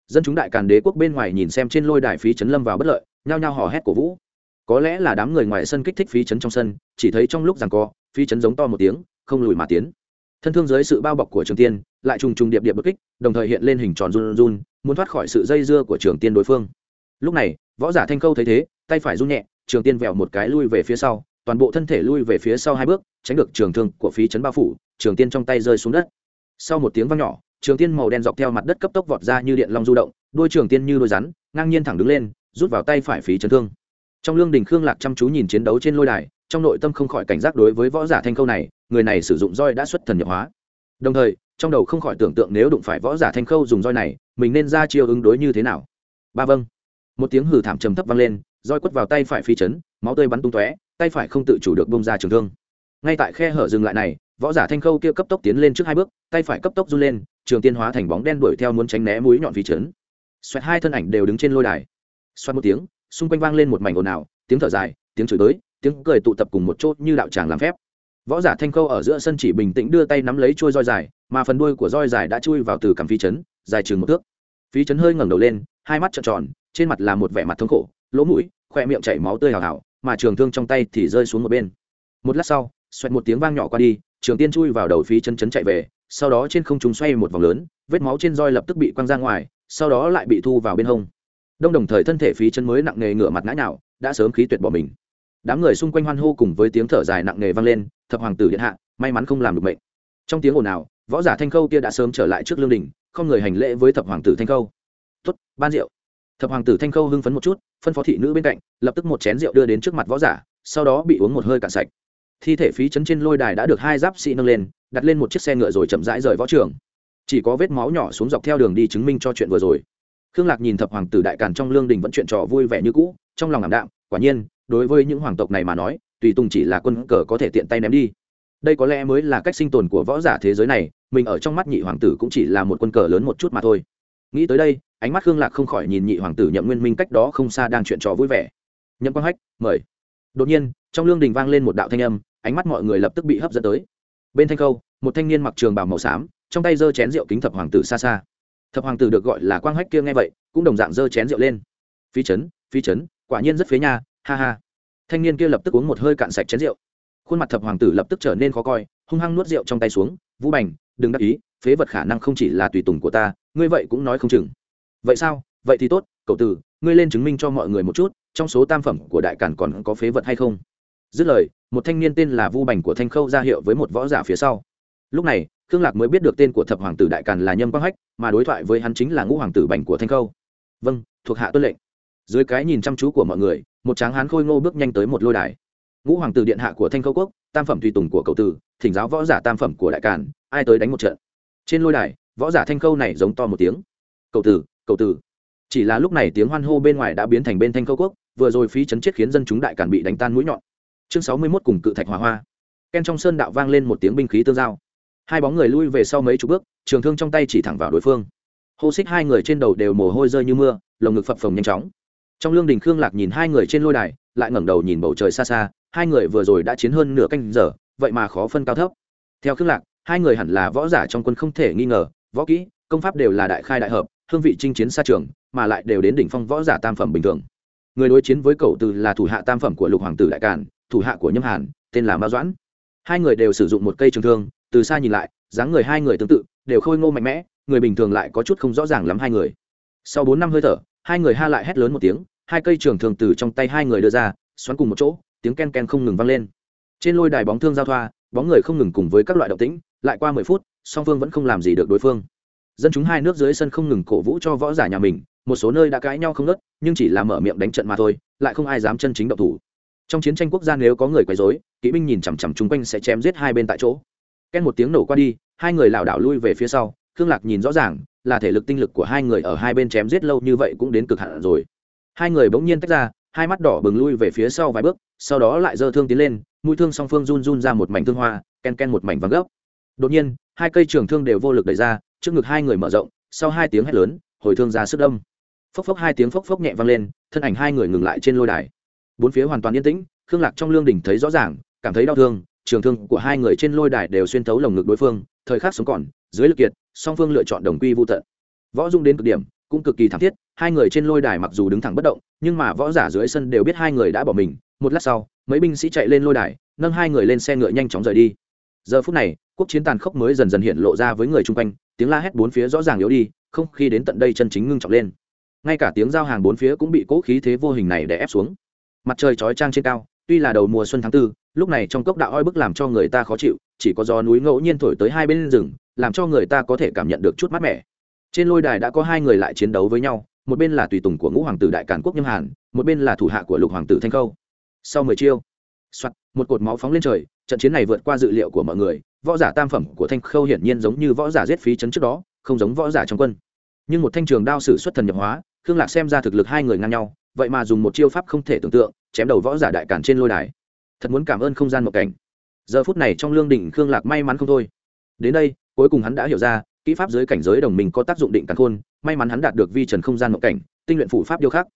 Dân chúng đại càn đế quốc bên ngoài nhìn xem trên lôi đài phí chấn lâm vào bất lợi, nhao nhao hò hét cổ vũ. Có lẽ là đám người ngoài sân kích thích phí chấn trong sân, chỉ thấy trong lúc rằng co phí chấn giống to một tiếng, không lùi mà tiến thân thương dưới sự bao bọc của trường tiên, lại trùng trùng điệp điệp bất kích, đồng thời hiện lên hình tròn run run, muốn thoát khỏi sự dây dưa của trường tiên đối phương. Lúc này, võ giả thanh khâu thấy thế, tay phải run nhẹ, trường tiên vẹo một cái lui về phía sau, toàn bộ thân thể lui về phía sau hai bước, tránh được trường thương của phí chấn bao phủ, trường tiên trong tay rơi xuống đất. Sau một tiếng vang nhỏ, trường tiên màu đen dọc theo mặt đất cấp tốc vọt ra như điện long du động đôi trường tiên như đôi rắn, ngang nhiên thẳng đứng lên, rút vào tay phải phí chấn thương. Trong lương đình khương lạc chăm chú nhìn chiến đấu trên lôi đài, trong nội tâm không khỏi cảnh giác đối với võ giả thanh khâu này người này sử dụng roi đã xuất thần nhập hóa. Đồng thời, trong đầu không khỏi tưởng tượng nếu đụng phải võ giả thanh khâu dùng roi này, mình nên ra chiêu ứng đối như thế nào. Ba vâng. Một tiếng hử thảm trầm thấp vang lên, roi quất vào tay phải phi chấn, máu tươi bắn tung tóe, tay phải không tự chủ được bông ra trường thương. Ngay tại khe hở dừng lại này, võ giả thanh khâu kia cấp tốc tiến lên trước hai bước, tay phải cấp tốc run lên, trường tiên hóa thành bóng đen đuổi theo muốn tránh né mũi nhọn phi chấn. Xoẹt hai thân ảnh đều đứng trên lôi đài. Xoẹt một tiếng, xung quanh vang lên một mảnh ồn ào, tiếng thở dài, tiếng chửi tới, tiếng cười tụ tập cùng một chỗ như đạo tràng làm phép võ giả thanh khâu ở giữa sân chỉ bình tĩnh đưa tay nắm lấy chuôi roi dài, mà phần đuôi của roi dài đã chui vào từ cằm phi chấn, dài chừng một thước. Phi chấn hơi ngẩng đầu lên, hai mắt trợn tròn, trên mặt là một vẻ mặt thống khổ, lỗ mũi, khoe miệng chảy máu tươi hào hào, mà trường thương trong tay thì rơi xuống một bên. Một lát sau, xoẹt một tiếng vang nhỏ qua đi, trường tiên chui vào đầu phi chấn chấn chạy về, sau đó trên không trung xoay một vòng lớn, vết máu trên roi lập tức bị quăng ra ngoài, sau đó lại bị thu vào bên hông. Đông đồng thời thân thể phí chân mới nặng nề ngửa mặt ngã nào đã sớm khí tuyệt bỏ mình. Đám người xung quanh hoan hô cùng với tiếng thở dài nặng nề vang lên thập hoàng tử điện hạ, may mắn không làm được mệnh. Trong tiếng ồn ào, võ giả thanh khâu kia đã sớm trở lại trước lương đình, không người hành lễ với thập hoàng tử thanh khâu. Tuất ban rượu. Thập hoàng tử thanh khâu hưng phấn một chút, phân phó thị nữ bên cạnh, lập tức một chén rượu đưa đến trước mặt võ giả, sau đó bị uống một hơi cạn sạch. Thi thể phí chấn trên lôi đài đã được hai giáp sĩ nâng lên, đặt lên một chiếc xe ngựa rồi chậm rãi rời võ trường. Chỉ có vết máu nhỏ xuống dọc theo đường đi chứng minh cho chuyện vừa rồi. Khương lạc nhìn thập hoàng tử đại càn trong lương đình vẫn chuyện trò vui vẻ như cũ, trong lòng ảm đạm, quả nhiên, đối với những hoàng tộc này mà nói tùy tùng chỉ là quân cờ có thể tiện tay ném đi. Đây có lẽ mới là cách sinh tồn của võ giả thế giới này, mình ở trong mắt nhị hoàng tử cũng chỉ là một quân cờ lớn một chút mà thôi. Nghĩ tới đây, ánh mắt khương lạc không khỏi nhìn nhị hoàng tử nhậm nguyên minh cách đó không xa đang chuyện trò vui vẻ. Nhậm quang hách, mời. Đột nhiên, trong lương đình vang lên một đạo thanh âm, ánh mắt mọi người lập tức bị hấp dẫn tới. Bên thanh khâu, một thanh niên mặc trường bào màu xám, trong tay giơ chén rượu kính thập hoàng tử xa xa. Thập hoàng tử được gọi là quang hách kia nghe vậy, cũng đồng dạng giơ chén rượu lên. Phi chấn phi chấn, quả nhiên rất phế nha, ha ha thanh niên kia lập tức uống một hơi cạn sạch chén rượu. Khuôn mặt thập hoàng tử lập tức trở nên khó coi, hung hăng nuốt rượu trong tay xuống, vũ bành, đừng đắc ý, phế vật khả năng không chỉ là tùy tùng của ta, ngươi vậy cũng nói không chừng. Vậy sao? Vậy thì tốt, cậu tử, ngươi lên chứng minh cho mọi người một chút, trong số tam phẩm của đại cản còn có phế vật hay không? Dứt lời, một thanh niên tên là vu bành của thanh khâu ra hiệu với một võ giả phía sau. Lúc này, khương lạc mới biết được tên của thập hoàng tử đại càn là nhâm quang hách, mà đối thoại với hắn chính là ngũ hoàng tử bành của thanh khâu. Vâng thuộc hạ tuân lệnh dưới cái nhìn chăm chú của mọi người, một tráng hán khôi ngô bước nhanh tới một lôi đài. Ngũ hoàng tử điện hạ của thanh khâu quốc, tam phẩm tùy tùng của cầu tử, thỉnh giáo võ giả tam phẩm của đại càn, ai tới đánh một trận. Trên lôi đài, võ giả thanh khâu này giống to một tiếng. Cầu tử cầu tử. Chỉ là lúc này tiếng hoan hô bên ngoài đã biến thành bên thanh khâu quốc, vừa rồi phí chấn chết khiến dân chúng đại càn bị đánh tan mũi nhọn. Chương sáu mươi mốt cùng cự thạch hòa hoa. Ken trong sơn đạo vang lên một tiếng binh khí tương giao. Hai bóng người lui về sau mấy chục bước, trường thương trong tay chỉ thẳng vào đối phương. Hô xích hai người trên đầu đều mồ hôi rơi như mưa, lồng ngực phập phồng nhanh chóng trong lương đình khương lạc nhìn hai người trên lôi đài, lại ngẩng đầu nhìn bầu trời xa xa, hai người vừa rồi đã chiến hơn nửa canh giờ, vậy mà khó phân cao thấp. Theo khương lạc, hai người hẳn là võ giả trong quân không thể nghi ngờ, võ kỹ, công pháp đều là đại khai đại hợp, hương vị chinh chiến xa trường, mà lại đều đến đỉnh phong võ giả tam phẩm bình thường. Người đối chiến với cậu từ là thủ hạ tam phẩm của lục hoàng tử đại càn, thủ hạ của nhâm hàn, tên là mao doãn. Hai người đều sử dụng một cây trường thương, từ xa nhìn lại, dáng người hai người tương tự, đều khôi ngô mạnh mẽ, người bình thường lại có chút không rõ ràng lắm hai người. Sau bốn năm hơi thở, hai người ha lại hét lớn một tiếng hai cây trường thường từ trong tay hai người đưa ra, xoắn cùng một chỗ, tiếng ken ken không ngừng vang lên. Trên lôi đài bóng thương giao thoa, bóng người không ngừng cùng với các loại động tĩnh, lại qua mười phút, song phương vẫn không làm gì được đối phương. Dân chúng hai nước dưới sân không ngừng cổ vũ cho võ giả nhà mình, một số nơi đã cãi nhau không nớt nhưng chỉ là mở miệng đánh trận mà thôi, lại không ai dám chân chính động thủ. Trong chiến tranh quốc gia nếu có người quấy rối, kỵ binh nhìn chằm chằm chung quanh sẽ chém giết hai bên tại chỗ. Ken một tiếng nổ qua đi, hai người lảo đảo lui về phía sau, khương lạc nhìn rõ ràng, là thể lực tinh lực của hai người ở hai bên chém giết lâu như vậy cũng đến cực hạn rồi hai người bỗng nhiên tách ra, hai mắt đỏ bừng lui về phía sau vài bước, sau đó lại giơ thương tiến lên, mũi thương song phương run run ra một mảnh thương hoa, ken ken một mảnh vắng gốc. Đột nhiên, hai cây trường thương đều vô lực đẩy ra, trước ngực hai người mở rộng, sau hai tiếng hét lớn, hồi thương ra sức đâm. Phốc phốc hai tiếng phốc phốc nhẹ vang lên, thân ảnh hai người ngừng lại trên lôi đài. Bốn phía hoàn toàn yên tĩnh, khương lạc trong lương đỉnh thấy rõ ràng, cảm thấy đau thương, trường thương của hai người trên lôi đài đều xuyên thấu lồng ngực đối phương, thời khắc sống còn, dưới lực kiệt, song phương lựa chọn đồng quy vô tận. Võ dung đến cực điểm cũng cực kỳ thảm thiết, hai người trên lôi đài mặc dù đứng thẳng bất động, nhưng mà võ giả dưới sân đều biết hai người đã bỏ mình. Một lát sau, mấy binh sĩ chạy lên lôi đài, nâng hai người lên xe ngựa nhanh chóng rời đi. Giờ phút này, quốc chiến tàn khốc mới dần dần hiện lộ ra với người chung quanh, tiếng la hét bốn phía rõ ràng yếu đi, không khi đến tận đây chân chính ngưng trọng lên. Ngay cả tiếng giao hàng bốn phía cũng bị cố khí thế vô hình này để ép xuống. Mặt trời chói trang trên cao, tuy là đầu mùa xuân tháng tư, lúc này trong cốc đạo oi bức làm cho người ta khó chịu, chỉ có gió núi ngẫu nhiên thổi tới hai bên rừng, làm cho người ta có thể cảm nhận được chút mát mẻ trên lôi đài đã có hai người lại chiến đấu với nhau, một bên là tùy tùng của ngũ hoàng tử đại cản quốc nhâm hàn, một bên là thủ hạ của lục hoàng tử thanh khâu. Sau mười chiêu, soạt, một cột máu phóng lên trời, trận chiến này vượt qua dự liệu của mọi người, võ giả tam phẩm của thanh khâu hiển nhiên giống như võ giả giết phí chấn trước đó, không giống võ giả trong quân. Nhưng một thanh trường đao sử xuất thần nhập hóa, khương lạc xem ra thực lực hai người ngang nhau, vậy mà dùng một chiêu pháp không thể tưởng tượng, chém đầu võ giả đại cản trên lôi đài. Thật muốn cảm ơn không gian một cảnh. Giờ phút này trong lương đỉnh khương lạc may mắn không thôi. Đến đây, cuối cùng hắn đã hiểu ra kỹ pháp dưới cảnh giới đồng minh có tác dụng định cắn khôn, may mắn hắn đạt được vi trần không gian một cảnh, tinh luyện phủ pháp điêu khắc.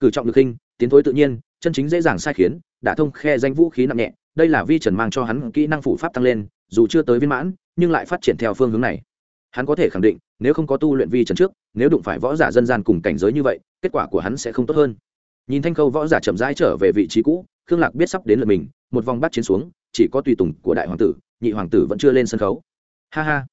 Cử trọng được hình, tiến thối tự nhiên, chân chính dễ dàng sai khiến, đã thông khe danh vũ khí nặng nhẹ, đây là vi trần mang cho hắn kỹ năng phủ pháp tăng lên, dù chưa tới viên mãn, nhưng lại phát triển theo phương hướng này. Hắn có thể khẳng định, nếu không có tu luyện vi trần trước, nếu đụng phải võ giả dân gian cùng cảnh giới như vậy, kết quả của hắn sẽ không tốt hơn. Nhìn thanh khâu võ giả chậm rãi trở về vị trí cũ, khương lạc biết sắp đến lượt mình, một vòng bắt chiến xuống, chỉ có tùy tùng của đại hoàng tử, nhị hoàng tử vẫn chưa lên sân khấu. Ha ha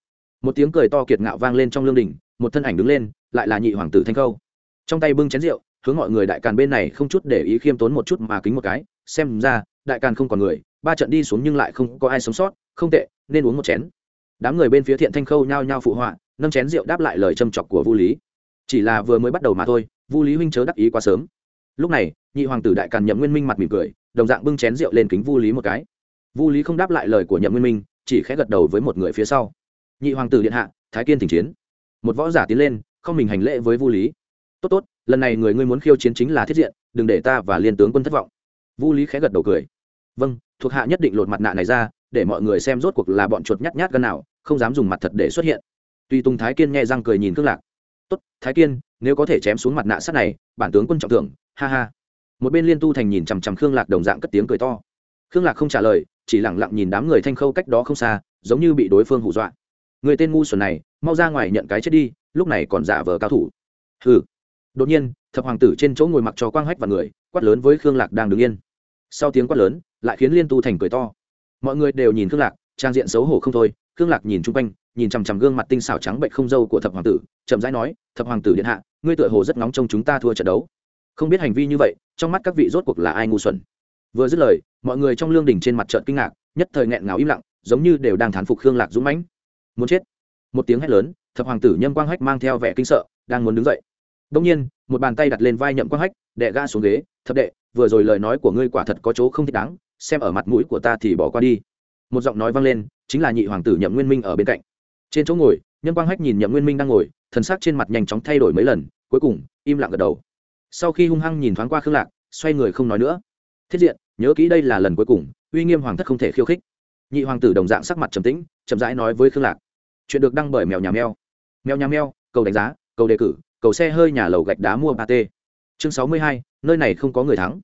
một tiếng cười to kiệt ngạo vang lên trong lương đình, một thân ảnh đứng lên, lại là nhị hoàng tử thanh khâu. Trong tay bưng chén rượu, hướng mọi người đại càn bên này không chút để ý khiêm tốn một chút mà kính một cái, xem ra, đại càn không còn người, ba trận đi xuống nhưng lại không có ai sống sót, không tệ, nên uống một chén. Đám người bên phía thiện thanh khâu nhao nhao phụ họa, nâng chén rượu đáp lại lời châm chọc của vu lý. Chỉ là vừa mới bắt đầu mà thôi, vu lý huynh chớ đắc ý quá sớm. Lúc này, nhị hoàng tử đại càn nhậm nguyên minh mặt mỉm cười, đồng dạng bưng chén rượu lên kính vu lý một cái. Vu lý không đáp lại lời của nhậm nguyên minh, chỉ khẽ gật đầu với một người phía sau nhị hoàng tử điện hạ, thái kiên thỉnh chiến. Một võ giả tiến lên, không mình hành lễ với vu lý. Tốt tốt, lần này người ngươi muốn khiêu chiến chính là thiết diện, đừng để ta và liên tướng quân thất vọng. Vu lý khẽ gật đầu cười. Vâng thuộc hạ nhất định lột mặt nạ này ra, để mọi người xem rốt cuộc là bọn chuột nhát nhát gần nào, không dám dùng mặt thật để xuất hiện. Tuy tùng thái kiên nghe răng cười nhìn Cương lạc. Tốt, thái kiên, nếu có thể chém xuống mặt nạ sắt này, bản tướng quân trọng thưởng, ha ha. Một bên liên tu thành nhìn chằm chằm khương lạc đồng dạng cất tiếng cười to. Khương lạc không trả lời, chỉ lẳng lặng nhìn đám người thanh khâu cách đó không xa, giống như bị đối phương hù dọa người tên ngu xuẩn này, mau ra ngoài nhận cái chết đi, lúc này còn giả vờ cao thủ. Hừ. Đột nhiên, thập hoàng tử trên chỗ ngồi mặc cho quang hách và người, quát lớn với khương lạc đang đứng yên. Sau tiếng quát lớn, lại khiến liên tu thành cười to. Mọi người đều nhìn khương lạc, trang diện xấu hổ không thôi. Khương lạc nhìn chung quanh, nhìn chằm chằm gương mặt tinh xảo trắng bệnh không dâu của thập hoàng tử, chậm rãi nói, thập hoàng tử điện hạ, ngươi tựa hồ rất nóng trong chúng ta thua trận đấu. Không biết hành vi như vậy, trong mắt các vị rốt cuộc là ai ngu xuẩn? Vừa dứt lời, mọi người trong lương đình trên mặt trận kinh ngạc, nhất thời nghẹn ngào im lặng, giống như đều đang thán phục khương lạc dũng mãnh muốn chết. Một tiếng hét lớn, thập hoàng tử nhâm quang hách mang theo vẻ kinh sợ, đang muốn đứng dậy. Đông nhiên, một bàn tay đặt lên vai nhậm quang hách, đệ ga xuống ghế, thập đệ, vừa rồi lời nói của ngươi quả thật có chỗ không thích đáng, xem ở mặt mũi của ta thì bỏ qua đi. Một giọng nói vang lên, chính là nhị hoàng tử nhậm nguyên minh ở bên cạnh. Trên chỗ ngồi, nhâm quang hách nhìn nhậm nguyên minh đang ngồi, thần sắc trên mặt nhanh chóng thay đổi mấy lần, cuối cùng, im lặng gật đầu. Sau khi hung hăng nhìn thoáng qua khương lạc, xoay người không nói nữa. Thiết diện, nhớ kỹ đây là lần cuối cùng, uy nghiêm hoàng thất không thể khiêu khích. Nhị hoàng tử đồng dạng sắc mặt trầm tĩnh, chậm rãi nói với khương lạc chuyện được đăng bởi mèo nhà mèo. Mèo nhà mèo, cầu đánh giá, cầu đề cử, cầu xe hơi nhà lầu gạch đá mua ba t. Chương sáu mươi hai, nơi này không có người thắng.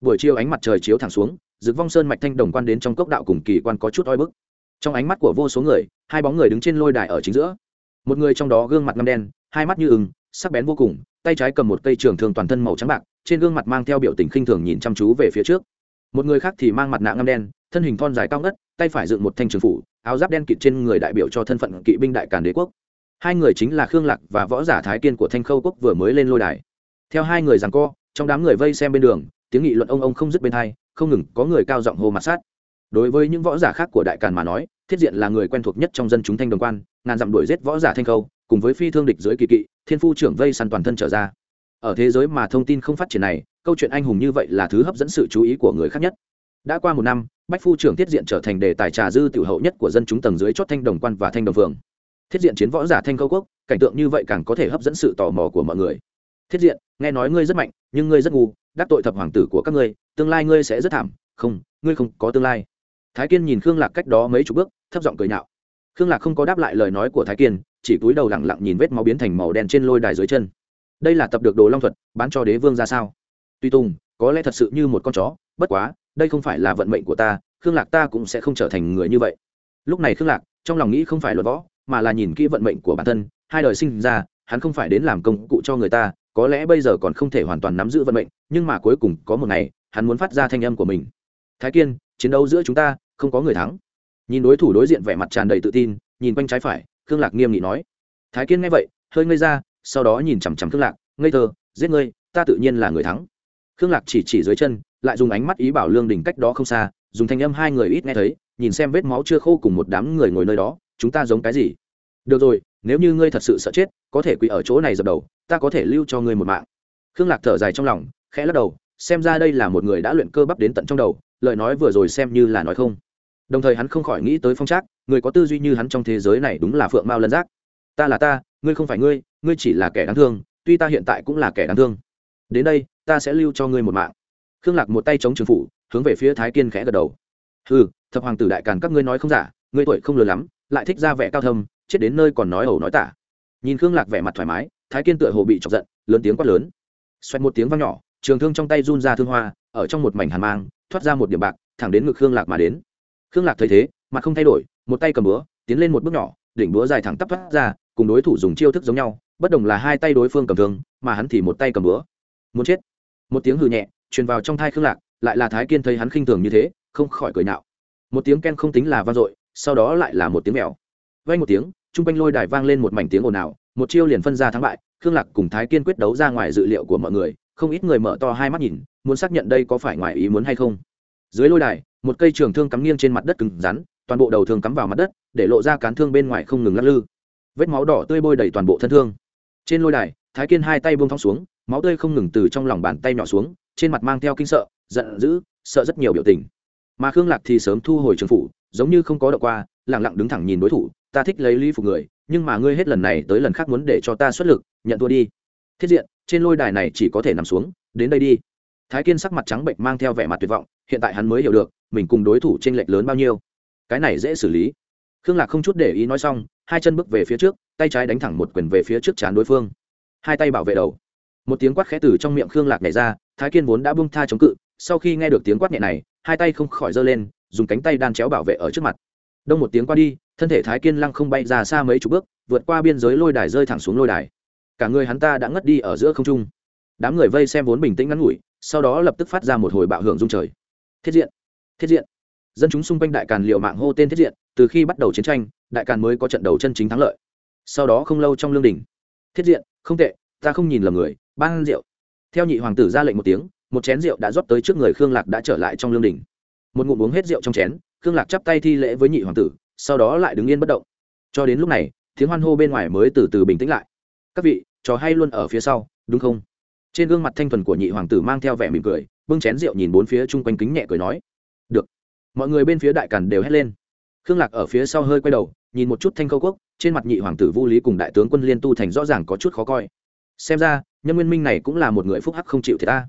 Buổi chiều ánh mặt trời chiếu thẳng xuống, rực vong sơn mạch thanh đồng quan đến trong cốc đạo cùng kỳ quan có chút oi bức. Trong ánh mắt của vô số người, hai bóng người đứng trên lôi đài ở chính giữa. Một người trong đó gương mặt ngâm đen, hai mắt như ừng sắc bén vô cùng, tay trái cầm một cây trường thường toàn thân màu trắng bạc, trên gương mặt mang theo biểu tình khinh thường nhìn chăm chú về phía trước. Một người khác thì mang mặt nạ ngâm đen thân hình thon dài cao ngất, tay phải dựng một thanh trường phủ, áo giáp đen kịt trên người đại biểu cho thân phận kỵ binh đại càn đế quốc. Hai người chính là khương lạc và võ giả thái kiên của thanh khâu quốc vừa mới lên lôi đài. Theo hai người rằng co, trong đám người vây xem bên đường, tiếng nghị luận ông ông không dứt bên hai, không ngừng có người cao giọng hô mặt sát. Đối với những võ giả khác của đại càn mà nói, thiết diện là người quen thuộc nhất trong dân chúng thanh đồng quan, ngàn dặm đuổi giết võ giả thanh khâu, cùng với phi thương địch dưới kỳ kỵ, thiên phu trưởng vây săn toàn thân trở ra. Ở thế giới mà thông tin không phát triển này, câu chuyện anh hùng như vậy là thứ hấp dẫn sự chú ý của người khác nhất đã qua một năm, bách phu trưởng thiết diện trở thành đề tài trà dư tiểu hậu nhất của dân chúng tầng dưới chót thanh đồng quan và thanh đồng phường. Thiết diện chiến võ giả thanh câu quốc, cảnh tượng như vậy càng có thể hấp dẫn sự tò mò của mọi người. Thiết diện, nghe nói ngươi rất mạnh, nhưng ngươi rất ngu, đắc tội thập hoàng tử của các ngươi, tương lai ngươi sẽ rất thảm. Không, ngươi không có tương lai. Thái kiên nhìn khương lạc cách đó mấy chục bước, thấp giọng cười nhạo. Khương lạc không có đáp lại lời nói của thái kiên, chỉ cúi đầu lẳng lặng nhìn vết máu biến thành màu đen trên lôi đài dưới chân. Đây là tập được đồ long thuật, bán cho đế vương ra sao? Tuy tùng, có lẽ thật sự như một con chó, bất quá đây không phải là vận mệnh của ta, khương lạc ta cũng sẽ không trở thành người như vậy. Lúc này khương lạc, trong lòng nghĩ không phải luật võ, mà là nhìn kỹ vận mệnh của bản thân, hai đời sinh ra, hắn không phải đến làm công cụ cho người ta, có lẽ bây giờ còn không thể hoàn toàn nắm giữ vận mệnh, nhưng mà cuối cùng có một ngày, hắn muốn phát ra thanh âm của mình. Thái kiên, chiến đấu giữa chúng ta, không có người thắng. Nhìn đối thủ đối diện vẻ mặt tràn đầy tự tin, nhìn quanh trái phải, khương lạc nghiêm nghị nói. Thái kiên nghe vậy, hơi ngây ra, sau đó nhìn chằm chằm khương lạc, ngây thơ, giết ngươi, ta tự nhiên là người thắng khương lạc chỉ chỉ dưới chân, lại dùng ánh mắt ý bảo lương đình cách đó không xa, dùng thanh âm hai người ít nghe thấy, nhìn xem vết máu chưa khô cùng một đám người ngồi nơi đó, chúng ta giống cái gì? Được rồi, nếu như ngươi thật sự sợ chết, có thể quỳ ở chỗ này dập đầu, ta có thể lưu cho ngươi một mạng. Khương lạc thở dài trong lòng, khẽ lắc đầu, xem ra đây là một người đã luyện cơ bắp đến tận trong đầu, lời nói vừa rồi xem như là nói không. Đồng thời hắn không khỏi nghĩ tới phong trác, người có tư duy như hắn trong thế giới này đúng là phượng mao lân giác. Ta là ta, ngươi không phải ngươi ngươi chỉ là kẻ đáng thương, tuy ta hiện tại cũng là kẻ đáng thương. Đến đây ta sẽ lưu cho ngươi một mạng. Khương lạc một tay chống trường phủ, hướng về phía thái kiên khẽ gật đầu. Ừ thập hoàng tử đại càn các ngươi nói không giả, ngươi tuổi không lừa lắm, lại thích ra vẻ cao thâm, chết đến nơi còn nói ẩu nói tả. Nhìn khương lạc vẻ mặt thoải mái, thái kiên tựa hồ bị chọc giận, lớn tiếng quát lớn. Xoẹt một tiếng vang nhỏ, trường thương trong tay run ra thương hoa, ở trong một mảnh hàn mang, thoát ra một điểm bạc, thẳng đến ngực khương lạc mà đến. Khương lạc thấy thế, mặt không thay đổi, một tay cầm búa, tiến lên một bước nhỏ, đỉnh búa dài thẳng tắp thoát ra, cùng đối thủ dùng chiêu thức giống nhau, bất đồng là hai tay đối phương cầm thương, mà hắn thì một tay cầm búa. Muốn chết một tiếng hừ nhẹ, truyền vào trong thai khương lạc, lại là thái kiên thấy hắn khinh thường như thế, không khỏi cười nạo một tiếng ken không tính là vang dội, sau đó lại là một tiếng mèo. Vay một tiếng chung quanh lôi đài vang lên một mảnh tiếng ồn ào, một chiêu liền phân ra thắng bại, khương lạc cùng thái kiên quyết đấu ra ngoài dự liệu của mọi người, không ít người mở to hai mắt nhìn, muốn xác nhận đây có phải ngoài ý muốn hay không. Dưới lôi đài, một cây trường thương cắm nghiêng trên mặt đất cứng rắn, toàn bộ đầu thương cắm vào mặt đất, để lộ ra cán thương bên ngoài không ngừng lắc lư. Vết máu đỏ tươi bôi đầy toàn bộ thân thương. Trên lôi đài, thái kiên hai tay buông thong xuống máu tươi không ngừng từ trong lòng bàn tay nhỏ xuống, trên mặt mang theo kinh sợ, giận dữ, sợ rất nhiều biểu tình. Mà khương lạc thì sớm thu hồi trường phủ, giống như không có đậu qua lẳng lặng đứng thẳng nhìn đối thủ, ta thích lấy lý phục người, nhưng mà ngươi hết lần này tới lần khác muốn để cho ta xuất lực, nhận thua đi. Thiết diện, trên lôi đài này chỉ có thể nằm xuống, đến đây đi. Thái kiên sắc mặt trắng bệnh mang theo vẻ mặt tuyệt vọng, hiện tại hắn mới hiểu được, mình cùng đối thủ t r ê n lệch lớn bao nhiêu. Cái này dễ xử lý. Khương lạc không chút để ý nói xong, hai chân bước về phía trước, tay trái đánh thẳng một quyền về phía trước chán đối phương. Hai tay bảo vệ đầu một tiếng quát khẽ từ trong miệng khương lạc nhảy ra, thái kiên vốn đã bung tha chống cự, sau khi nghe được tiếng quát nhẹ này, hai tay không khỏi giơ lên, dùng cánh tay đan chéo bảo vệ ở trước mặt. Đông một tiếng qua đi, thân thể thái kiên lăng không bay ra xa mấy chục bước, vượt qua biên giới lôi đài rơi thẳng xuống lôi đài. Cả người hắn ta đã ngất đi ở giữa không trung. Đám người vây xem vốn bình tĩnh ngắn ngủi, sau đó lập tức phát ra một hồi bạo hưởng dung trời. Thiết diện thiết diện. Dân chúng xung quanh đại càn liệu mạng hô tên thiết diện, từ khi bắt đầu chiến tranh, đại càn mới có trận đầu chân chính thắng lợi. Sau đó không lâu trong lương đình thiết diện, không tệ, ta không nhìn lầm người ban rượu. Theo nhị hoàng tử ra lệnh một tiếng, một chén rượu đã rót tới trước người khương lạc đã trở lại trong lương đình. Một ngụm uống hết rượu trong chén, khương lạc chắp tay thi lễ với nhị hoàng tử, sau đó lại đứng yên bất động. Cho đến lúc này, tiếng hoan hô bên ngoài mới từ từ bình tĩnh lại. Các vị, trò hay luôn ở phía sau, đúng không? Trên gương mặt thanh thuần của nhị hoàng tử mang theo vẻ mỉm cười, bưng chén rượu nhìn bốn phía chung quanh kính nhẹ cười nói, được. Mọi người bên phía đại càn đều hét lên. Khương lạc ở phía sau hơi quay đầu, nhìn một chút thanh khâu quốc, trên mặt nhị hoàng tử vu lý cùng đại tướng quân liên tu thành rõ ràng có chút khó coi. Xem ra nhân nguyên minh này cũng là một người phúc hắc không chịu thiệt ta.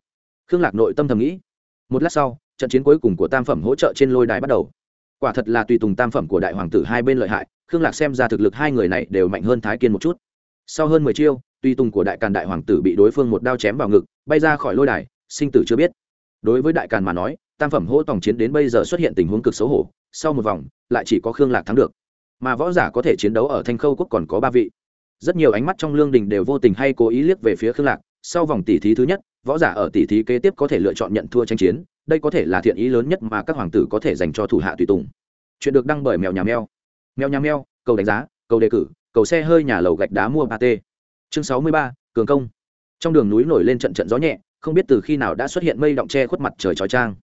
Khương lạc nội tâm thầm nghĩ. Một lát sau, trận chiến cuối cùng của tam phẩm hỗ trợ trên lôi đài bắt đầu. Quả thật là tùy tùng tam phẩm của đại hoàng tử hai bên lợi hại, khương lạc xem ra thực lực hai người này đều mạnh hơn thái kiên một chút. Sau hơn mười chiêu, tùy tùng của đại càn đại hoàng tử bị đối phương một đao chém vào ngực, bay ra khỏi lôi đài, sinh tử chưa biết. Đối với đại càn mà nói, tam phẩm hỗ tòng chiến đến bây giờ xuất hiện tình huống cực xấu hổ, sau một vòng, lại chỉ có khương lạc thắng được. Mà võ giả có thể chiến đấu ở thanh khâu quốc còn có ba vị rất nhiều ánh mắt trong lương đình đều vô tình hay cố ý liếc về phía khương lạc. Sau vòng tỷ thí thứ nhất, võ giả ở tỷ thí kế tiếp có thể lựa chọn nhận thua tranh chiến. Đây có thể là thiện ý lớn nhất mà các hoàng tử có thể dành cho thủ hạ tùy tùng. Chuyện được đăng bởi mèo nhà mèo. Mèo nhà mèo, cầu đánh giá, cầu đề cử, cầu xe hơi nhà lầu gạch đá mua ba t chương sáu mươi ba, cường công. Trong đường núi nổi lên trận trận gió nhẹ, không biết từ khi nào đã xuất hiện mây động che khuất mặt trời trói trang.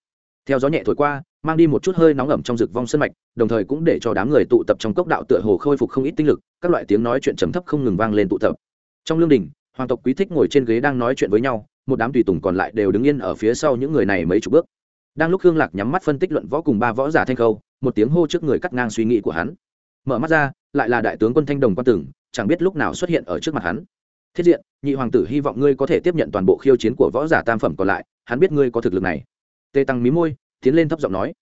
Theo gió nhẹ thổi qua mang đi một chút hơi nóng ẩm trong rực vong sân mạch, đồng thời cũng để cho đám người tụ tập trong cốc đạo tựa hồ khôi phục không ít tinh lực, các loại tiếng nói chuyện trầm thấp không ngừng vang lên tụ tập. Trong lương đình, hoàng tộc quý thích ngồi trên ghế đang nói chuyện với nhau, một đám tùy tùng còn lại đều đứng yên ở phía sau những người này mấy chục bước. Đang lúc hương lạc nhắm mắt phân tích luận võ cùng ba võ giả thanh khâu, một tiếng hô trước người cắt ngang suy nghĩ của hắn. Mở mắt ra, lại là đại tướng quân thanh đồng quan tử, chẳng biết lúc nào xuất hiện ở trước mặt hắn. Thiết diện, nhị hoàng tử hy vọng ngươi có thể tiếp nhận toàn bộ khiêu chiến của võ giả tam phẩm còn lại, hắn biết ngươi có thực lực này. Tê tăng mí môi tiến lên thấp giọng nói.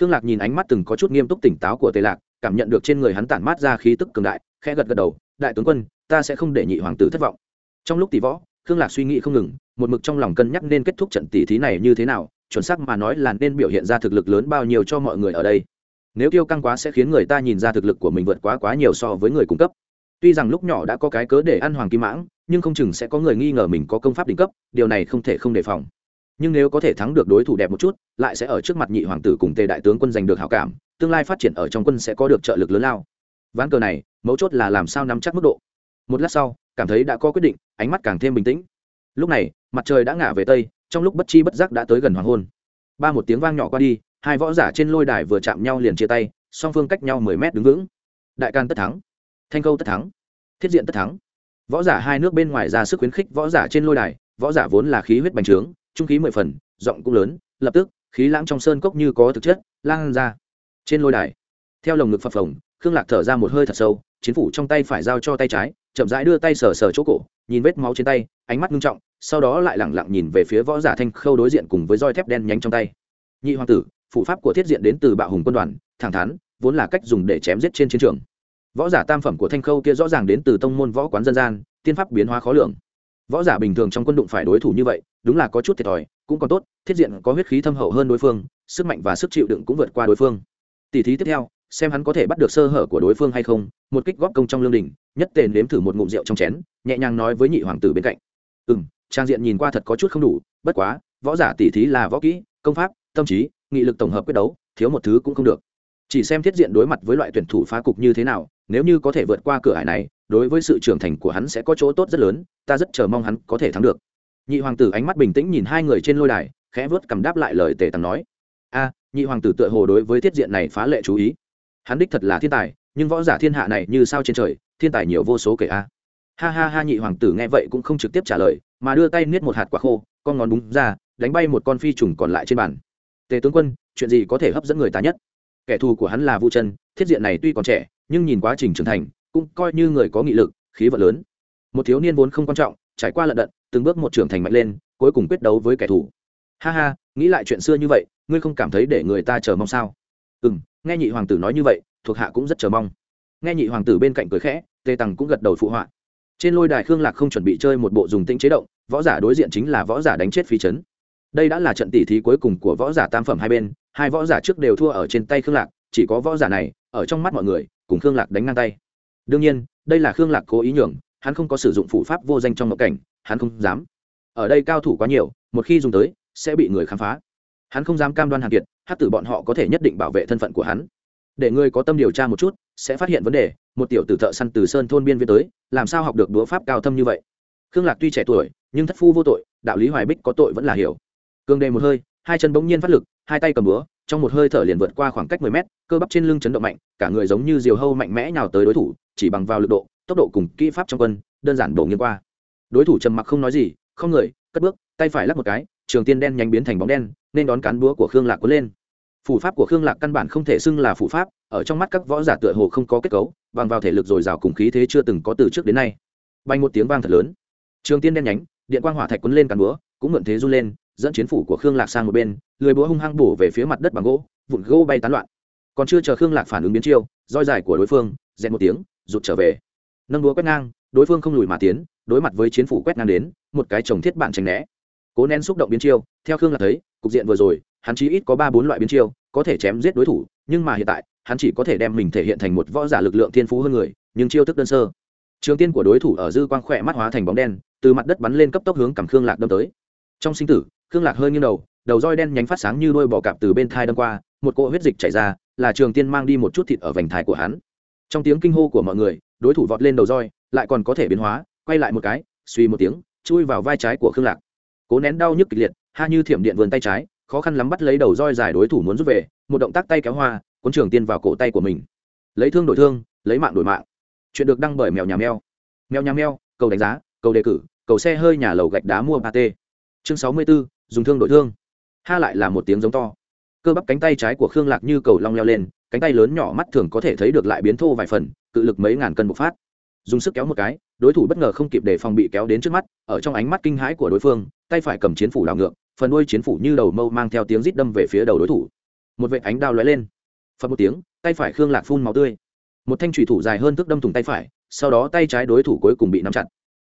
Khương lạc nhìn ánh mắt từng có chút nghiêm túc tỉnh táo của tề lạc, cảm nhận được trên người hắn tản mát ra khí tức cường đại, khẽ gật gật đầu, đại tướng quân, ta sẽ không để nhị hoàng tử thất vọng. Trong lúc tỷ võ, khương lạc suy nghĩ không ngừng, một mực trong lòng cân nhắc nên kết thúc trận tỷ thí này như thế nào, chuẩn xác mà nói là nên biểu hiện ra thực lực lớn bao nhiêu cho mọi người ở đây. Nếu tiêu căng quá sẽ khiến người ta nhìn ra thực lực của mình vượt quá quá nhiều so với người cung cấp. Tuy rằng lúc nhỏ đã có cái cớ để ăn hoàng kim mãng, nhưng không chừng sẽ có người nghi ngờ mình có công pháp đỉnh cấp, điều này không thể không đề phòng nhưng nếu có thể thắng được đối thủ đẹp một chút, lại sẽ ở trước mặt nhị hoàng tử cùng tề đại tướng quân giành được hảo cảm, tương lai phát triển ở trong quân sẽ có được trợ lực lớn lao. Ván cờ này, mấu chốt là làm sao nắm chắc mức độ. Một lát sau, cảm thấy đã có quyết định, ánh mắt càng thêm bình tĩnh. Lúc này, mặt trời đã ngả về tây, trong lúc bất chi bất giác đã tới gần hoàng hôn. Ba một tiếng vang nhỏ qua đi, hai võ giả trên lôi đài vừa chạm nhau liền chia tay, song phương cách nhau mười mét đứng vững. Đại can tất thắng, thanh câu tất thắng, thiết diện tất thắng. Võ giả hai nước bên ngoài ra sức khuyến khích võ giả trên lôi đài, võ giả vốn là khí huyết bành trướng trung khí mười phần, giọng cũng lớn, lập tức, khí lãng trong sơn cốc như có thực chất, lan ra. Trên lôi đài, theo lồng ngực phập phồng, khương lạc thở ra một hơi thật sâu, chiến phủ trong tay phải giao cho tay trái, chậm rãi đưa tay sờ sờ chỗ cổ, nhìn vết máu trên tay, ánh mắt ngưng trọng, sau đó lại lẳng lặng nhìn về phía võ giả thanh khâu đối diện cùng với roi thép đen nhánh trong tay. Nhị hoàng tử, phụ pháp của thiết diện đến từ bạo hùng quân đoàn, thẳng thắn, vốn là cách dùng để chém giết trên chiến trường. Võ giả tam phẩm của thanh khâu kia rõ ràng đến từ tông môn võ quán dân gian, tiên pháp biến hóa khó lường võ giả bình thường trong quân đụng phải đối thủ như vậy, đúng là có chút thiệt thòi, cũng còn tốt, thiết diện có huyết khí thâm hậu hơn đối phương, sức mạnh và sức chịu đựng cũng vượt qua đối phương. Tỷ thí tiếp theo, xem hắn có thể bắt được sơ hở của đối phương hay không, một kích góp công trong lương đình nhất tề nếm thử một ngụm rượu trong chén, nhẹ nhàng nói với nhị hoàng tử bên cạnh. Ừ m trang diện nhìn qua thật có chút không đủ, bất quá, võ giả tỷ thí là võ kỹ, công pháp, tâm trí, nghị lực tổng hợp quyết đấu, thiếu một thứ cũng không được. Chỉ xem thiết diện đối mặt với loại tuyển thủ phá cục như thế nào nếu như có thể vượt qua cửa hải này, đối với sự trưởng thành của hắn sẽ có chỗ tốt rất lớn, ta rất chờ mong hắn có thể thắng được. Nhị hoàng tử ánh mắt bình tĩnh nhìn hai người trên lôi đài, khẽ vớt cầm đáp lại lời tề tằng nói. A, nhị hoàng tử tựa hồ đối với thiết diện này phá lệ chú ý. Hắn đích thật là thiên tài, nhưng võ giả thiên hạ này như sao trên trời, thiên tài nhiều vô số kể a. Ha ha ha, nhị hoàng tử nghe vậy cũng không trực tiếp trả lời, mà đưa tay niết một hạt quả khô, con ngón đúng ra, đánh bay một con phi trùng còn lại trên bàn. Tề tướng quân, chuyện gì có thể hấp dẫn người ta nhất? Kẻ thù của hắn là vu chân thiết diện này tuy còn trẻ nhưng nhìn quá trình trưởng thành, cũng coi như người có nghị lực, khí vận lớn. Một thiếu niên vốn không quan trọng, trải qua lận đận, từng bước một trưởng thành mạnh lên, cuối cùng quyết đấu với kẻ thù. Ha ha, nghĩ lại chuyện xưa như vậy, ngươi không cảm thấy để người ta chờ mong sao? Ừ m nghe nhị hoàng tử nói như vậy, thuộc hạ cũng rất chờ mong. Nghe nhị hoàng tử bên cạnh cười khẽ, tề tằng cũng gật đầu phụ họa. Trên lôi đài khương lạc không chuẩn bị chơi một bộ dùng tĩnh chế động, võ giả đối diện chính là võ giả đánh chết phi chấn. Đây đã là trận tỉ thí cuối cùng của võ giả tam phẩm hai bên, hai võ giả trước đều thua ở trên tay khương lạc chỉ có võ giả này, ở trong mắt mọi người, cùng khương lạc đánh ngang tay. Đương nhiên, đây là khương lạc cố ý nhường, hắn không có sử dụng phụ pháp vô danh trong ngộ cảnh, hắn không dám. Ở đây cao thủ quá nhiều, một khi dùng tới, sẽ bị người khám phá. Hắn không dám cam đoan hàn kiệt, hát tử bọn họ có thể nhất định bảo vệ thân phận của hắn. Để ngươi có tâm điều tra một chút, sẽ phát hiện vấn đề, một tiểu tử thợ săn từ sơn thôn biên viên tới, làm sao học được đũa pháp cao thâm như vậy? Khương lạc tuy trẻ tuổi, nhưng thất phu vô tội, đạo lý hoài bích có tội vẫn là hiểu. Cương đề một hơi, hai chân bỗng nhiên phát lực, hai tay cầm búa trong một hơi thở liền vượt qua khoảng cách mười mét, cơ bắp trên lưng chấn động mạnh, cả người giống như diều hâu mạnh mẽ nhào tới đối thủ, chỉ bằng vào lực độ, tốc độ cùng kỹ pháp trong quân, đơn giản đổ nghiêng qua. Đối thủ trầm mặc không nói gì, không người, cất bước, tay phải lắc một cái, trường tiên đen nhanh biến thành bóng đen, nên đón cán búa của khương lạc cuốn lên. Phủ pháp của khương lạc căn bản không thể xưng là phủ pháp, ở trong mắt các võ giả tựa hồ không có kết cấu, bằng vào thể lực dồi dào cùng khí thế chưa từng có từ trước đến nay. Bay một tiếng vang thật lớn. Trường tiên đen nhánh, điện quang hỏa thạch quấn lên cán búa, cũng mượn thế run lên, dẫn chiến phủ của khương lạc sang một bên lười búa hung hăng bổ về phía mặt đất bằng gỗ, vụn gỗ bay tán loạn. Còn chưa chờ khương lạc phản ứng biến chiêu, roi dài của đối phương rèn một tiếng, rụt trở về. Nâng búa quét ngang, đối phương không lùi mà tiến, đối mặt với chiến phủ quét ngang đến, một cái chồng thiết bạn tránh né. Cố nén xúc động biến chiêu, theo khương lạc thấy, cục diện vừa rồi, hắn chỉ ít có ba bốn loại biến chiêu, có thể chém giết đối thủ, nhưng mà hiện tại, hắn chỉ có thể đem mình thể hiện thành một võ giả lực lượng thiên phú hơn người, nhưng chiêu thức đơn sơ. Trường tiên của đối thủ ở dư quang khỏe mắt hóa thành bóng đen, từ mặt đất bắn lên cấp tốc hướng cầm khương lạc đâm tới. Trong sinh tử, khương lạc hơi nghiêng đầu đầu roi đen nhánh phát sáng như đôi bò cạp từ bên thai đâm qua một cỗ huyết dịch chảy ra là trường tiên mang đi một chút thịt ở vành thai của hắn. Trong tiếng kinh hô của mọi người đối thủ vọt lên đầu roi lại còn có thể biến hóa quay lại một cái suy một tiếng chui vào vai trái của khương lạc. Cố nén đau nhức kịch liệt ha như thiểm điện vườn tay trái khó khăn lắm bắt lấy đầu roi dài đối thủ muốn rút về một động tác tay kéo hoa cuốn trường tiên vào cổ tay của mình. Lấy thương đổi thương lấy mạng đổi mạng. Chuyện được đăng bởi mèo nhà mèo. Mèo nhà mèo cầu đánh giá cầu đề cử cầu xe hơi nhà lầu gạch đá mua ba t chương sáu mươi 64, dùng thương đổi thương ha lại là một tiếng giống to. Cơ bắp cánh tay trái của khương lạc như cầu long leo lên, cánh tay lớn nhỏ mắt thường có thể thấy được lại biến thô vài phần, cự lực mấy ngàn cân bộc phát. Dùng sức kéo một cái, đối thủ bất ngờ không kịp để phòng bị kéo đến trước mắt, ở trong ánh mắt kinh hãi của đối phương, tay phải cầm chiến phủ đảo ngược, phần đuôi chiến phủ như đầu mâu mang theo tiếng rít đâm về phía đầu đối thủ. Một vệ ánh đao lóe lên. Phật một tiếng, tay phải khương lạc phun máu tươi. Một thanh thủy thủ dài hơn thước đâm thủng tay phải, sau đó tay trái đối thủ cuối cùng bị nắm chặt.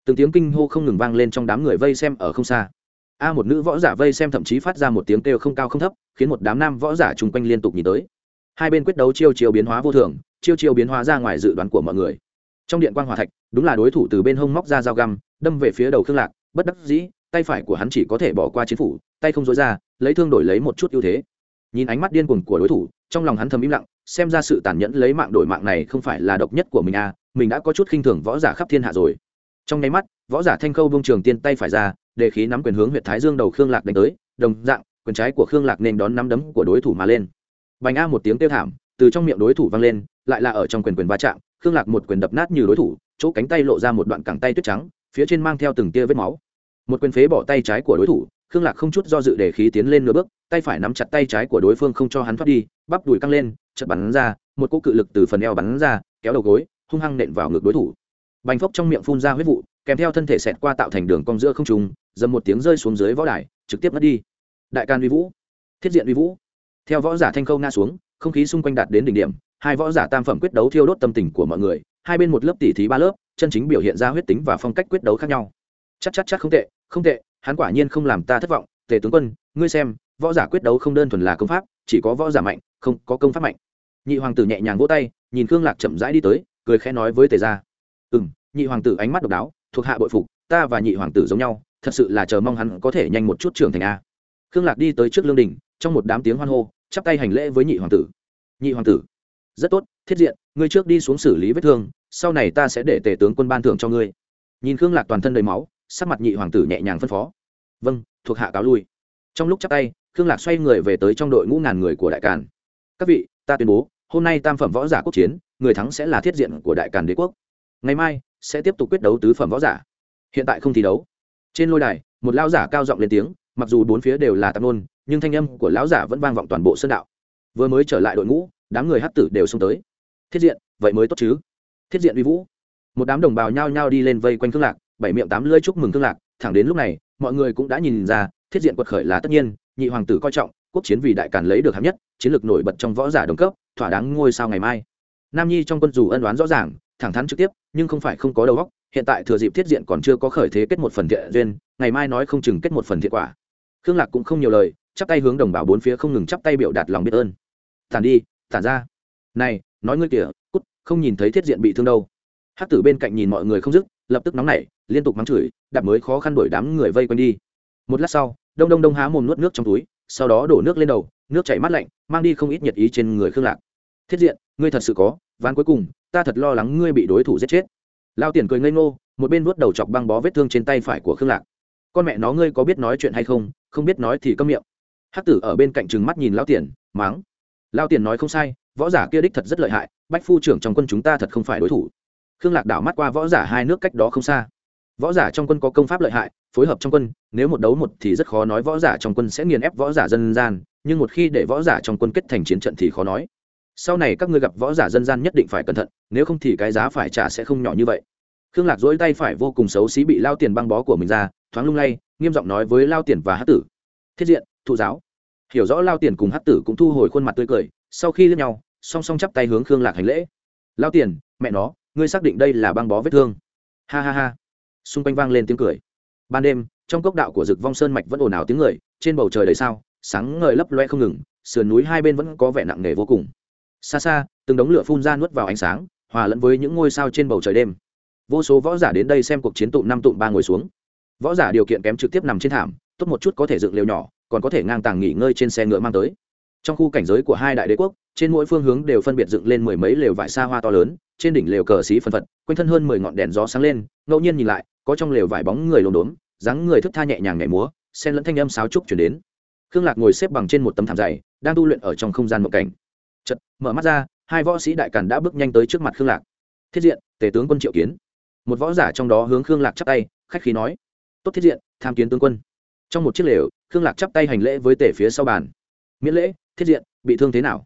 Từng tiếng kinh hô không ngừng vang lên trong đám người vây xem ở không xa a một nữ võ giả vây xem thậm chí phát ra một tiếng kêu không cao không thấp, khiến một đám nam võ giả chung quanh liên tục nhìn tới. Hai bên quyết đấu chiêu chiêu biến hóa vô thường, chiêu chiêu biến hóa ra ngoài dự đoán của mọi người. Trong điện quan hòa thạch, đúng là đối thủ từ bên hông móc ra dao găm, đâm về phía đầu khương lạc, bất đắc dĩ, tay phải của hắn chỉ có thể bỏ qua chiến phủ, tay không dối ra, lấy thương đổi lấy một chút ưu thế. Nhìn ánh mắt điên cuồng của đối thủ, trong lòng hắn thầm im lặng, xem ra sự tàn nhẫn lấy mạng đổi mạng này không phải là độc nhất của mình à mình đã có chút khinh thường võ giả khắp thiên hạ rồi. Trong nháy mắt, võ giả thanh khâu bông trường tiên tay phải ra để khí nắm quyền hướng huyệt thái dương đầu khương lạc đánh tới, đồng dạng, quyền trái của khương lạc nên đón nắm đấm của đối thủ mà lên. Bành a một tiếng kêu thảm, từ trong miệng đối thủ vang lên, lại là ở trong quyền quyền va chạm, khương lạc một quyền đập nát như đối thủ, chỗ cánh tay lộ ra một đoạn cẳng tay tuyết trắng, phía trên mang theo từng tia vết máu. Một quyền phế bỏ tay trái của đối thủ, khương lạc không chút do dự để khí tiến lên nửa bước, tay phải nắm chặt tay trái của đối phương không cho hắn thoát đi, bắp đùi căng lên chật bắn ra, một cỗ cự lực từ phần eo bắn ra, kéo đầu gối, hung hăng nện vào ngực đối thủ. Bành phốc trong miệng phun ra huyết vụ, kèm theo thân thể xẹt qua tạo thành đường cong giữa không trùng dầm một tiếng rơi xuống dưới võ đài, trực tiếp mất đi. Đại can uy vũ, thiết diện uy vũ. Theo võ giả thanh khâu nga xuống, không khí xung quanh đạt đến đỉnh điểm, hai võ giả tam phẩm quyết đấu thiêu đốt tâm tình của mọi người, hai bên một lớp tỉ thí ba lớp, chân chính biểu hiện ra huyết tính và phong cách quyết đấu khác nhau. Chắc chắc chắc không tệ không tệ, hắn quả nhiên không làm ta thất vọng. Tề tướng quân, ngươi xem, võ giả quyết đấu không đơn thuần là công pháp, chỉ có võ giả mạnh, không có công pháp mạnh. Nhị hoàng tử nhẹ nhàng vỗ tay, nhìn khương lạc chậm rãi đi tới, cười khẽ nói với tề gia. Ừ m nhị hoàng tử ánh mắt độc đáo, thuộc hạ bội phục, ta và nhị hoàng tử giống nhau thật sự là chờ mong hắn có thể nhanh một chút trưởng thành a. Khương lạc đi tới trước lương đình, trong một đám tiếng hoan hô, chắp tay hành lễ với nhị hoàng tử. Nhị hoàng tử, rất tốt, thiết diện, ngươi trước đi xuống xử lý vết thương, sau này ta sẽ để tể tướng quân ban thưởng cho ngươi. Nhìn khương lạc toàn thân đầy máu, sắc mặt nhị hoàng tử nhẹ nhàng phân phó. Vâng thuộc hạ cáo lui. Trong lúc chắp tay, khương lạc xoay người về tới trong đội ngũ ngàn người của đại càn. Các vị, ta tuyên bố, hôm nay tam phẩm võ giả quốc chiến, người thắng sẽ là thiết diện của đại càn đế quốc. Ngày mai, sẽ tiếp tục quyết đấu tứ phẩm võ giả. Hiện tại không thi đấu trên lôi đài, một lão giả cao giọng lên tiếng, mặc dù bốn phía đều là tạp nôn, nhưng thanh âm của lão giả vẫn vang vọng toàn bộ sân đạo. Vừa mới trở lại đội ngũ, đám người hát tử đều xông tới. Thiết diện, vậy mới tốt chứ? Thiết diện uy vũ. Một đám đồng bào nhao nhao đi lên vây quanh thương lạc, bảy miệng tám lưỡi chúc mừng thương lạc, thẳng đến lúc này, mọi người cũng đã nhìn ra, thiết diện quật khởi là tất nhiên, nhị hoàng tử coi trọng, quốc chiến vì đại càn lấy được hạng nhất, chiến lược nổi bật trong võ giả đồng cấp, thỏa đáng ngôi sao ngày mai. Nam nhi trong quân dù ân đoán rõ ràng, thẳng thắn trực tiếp, nhưng không phải không có đầu óc hiện tại thừa dịp thiết diện còn chưa có khởi thế kết một phần thiện duyên, ngày mai nói không chừng kết một phần thiện quả. Khương lạc cũng không nhiều lời, chắp tay hướng đồng bào bốn phía không ngừng chắp tay biểu đạt lòng biết ơn. Tản đi, tản ra. Này, nói ngươi kìa, cút, không nhìn thấy thiết diện bị thương đâu. Hát tử bên cạnh nhìn mọi người không dứt, lập tức nóng nảy, liên tục mắng chửi, đạp mới khó khăn đuổi đám người vây quanh đi. Một lát sau, đông đông đông há mồm nuốt nước trong túi, sau đó đổ nước lên đầu, nước chảy mát lạnh, mang đi không ít nhiệt ý trên người khương lạc. Thiết diện, ngươi thật sự có, ván cuối cùng, ta thật lo lắng ngươi bị đối thủ giết chết lao tiền cười ngây ngô, một bên vuốt đầu chọc băng bó vết thương trên tay phải của khương lạc. Con mẹ nó ngươi có biết nói chuyện hay không? Không biết nói thì câm miệng. Hắc tử ở bên cạnh trừng mắt nhìn lao tiền máng lao tiền nói không sai, võ giả kia đích thật rất lợi hại, bách phu trưởng trong quân chúng ta thật không phải đối thủ. Khương lạc đảo mắt qua võ giả hai nước cách đó không xa. Võ giả trong quân có công pháp lợi hại, phối hợp trong quân, nếu một đấu một thì rất khó nói võ giả trong quân sẽ nghiền ép võ giả dân gian, nhưng một khi để võ giả trong quân kết thành chiến trận thì khó nói sau này các ngươi gặp võ giả dân gian nhất định phải cẩn thận, nếu không thì cái giá phải trả sẽ không nhỏ như vậy. Khương lạc dỗi tay phải vô cùng xấu xí bị lao tiền băng bó của mình ra, thoáng lung lay, nghiêm giọng nói với lao tiền và hát tử. Thiết diện, thụ giáo. Hiểu rõ lao tiền cùng hát tử cũng thu hồi khuôn mặt tươi cười, sau khi lên nhau, song song chắp tay hướng khương lạc hành lễ. Lao tiền, mẹ nó, ngươi xác định đây là băng bó vết thương. Ha ha ha. Xung quanh vang lên tiếng cười. Ban đêm, trong cốc đạo của rực vong sơn mạch vẫn ồn ào tiếng người, trên bầu trời đầy sao, sáng ngời lấp loe không ngừng, sườn núi hai bên vẫn có vẻ nặng nề vô cùng xa xa, từng đống lửa phun ra nuốt vào ánh sáng, hòa lẫn với những ngôi sao trên bầu trời đêm. Vô số võ giả đến đây xem cuộc chiến tụng năm tụng ba ngồi xuống. Võ giả điều kiện kém trực tiếp nằm trên thảm, tốt một chút có thể dựng lều nhỏ, còn có thể ngang tàng nghỉ ngơi trên xe ngựa mang tới. Trong khu cảnh giới của hai đại đế quốc, trên mỗi phương hướng đều phân biệt dựng lên mười mấy lều vải xa hoa to lớn, trên đỉnh lều cờ xí phân phật, quanh thân hơn mười ngọn đèn gió sáng lên, ngẫu nhiên nhìn lại, có trong lều vải bóng người lồn đốn dáng người thức tha nhẹ nhàng nhảy múa sen lẫn thanh âm sáo trúc chuyển đến. Khương lạc ngồi xếp bằng trên một tấm thảm dày, đang tu luyện ở trong không gian mộng cảnh chật mở mắt ra, hai võ sĩ đại càn đã bước nhanh tới trước mặt khương lạc. Thiết diện tể tướng quân triệu kiến. Một võ giả trong đó hướng khương lạc chắp tay, khách khí nói. Tốt thiết diện, tham kiến tướng quân. Trong một chiếc lều, khương lạc chắp tay hành lễ với tể phía sau bàn. Miễn lễ, thiết diện, bị thương thế nào?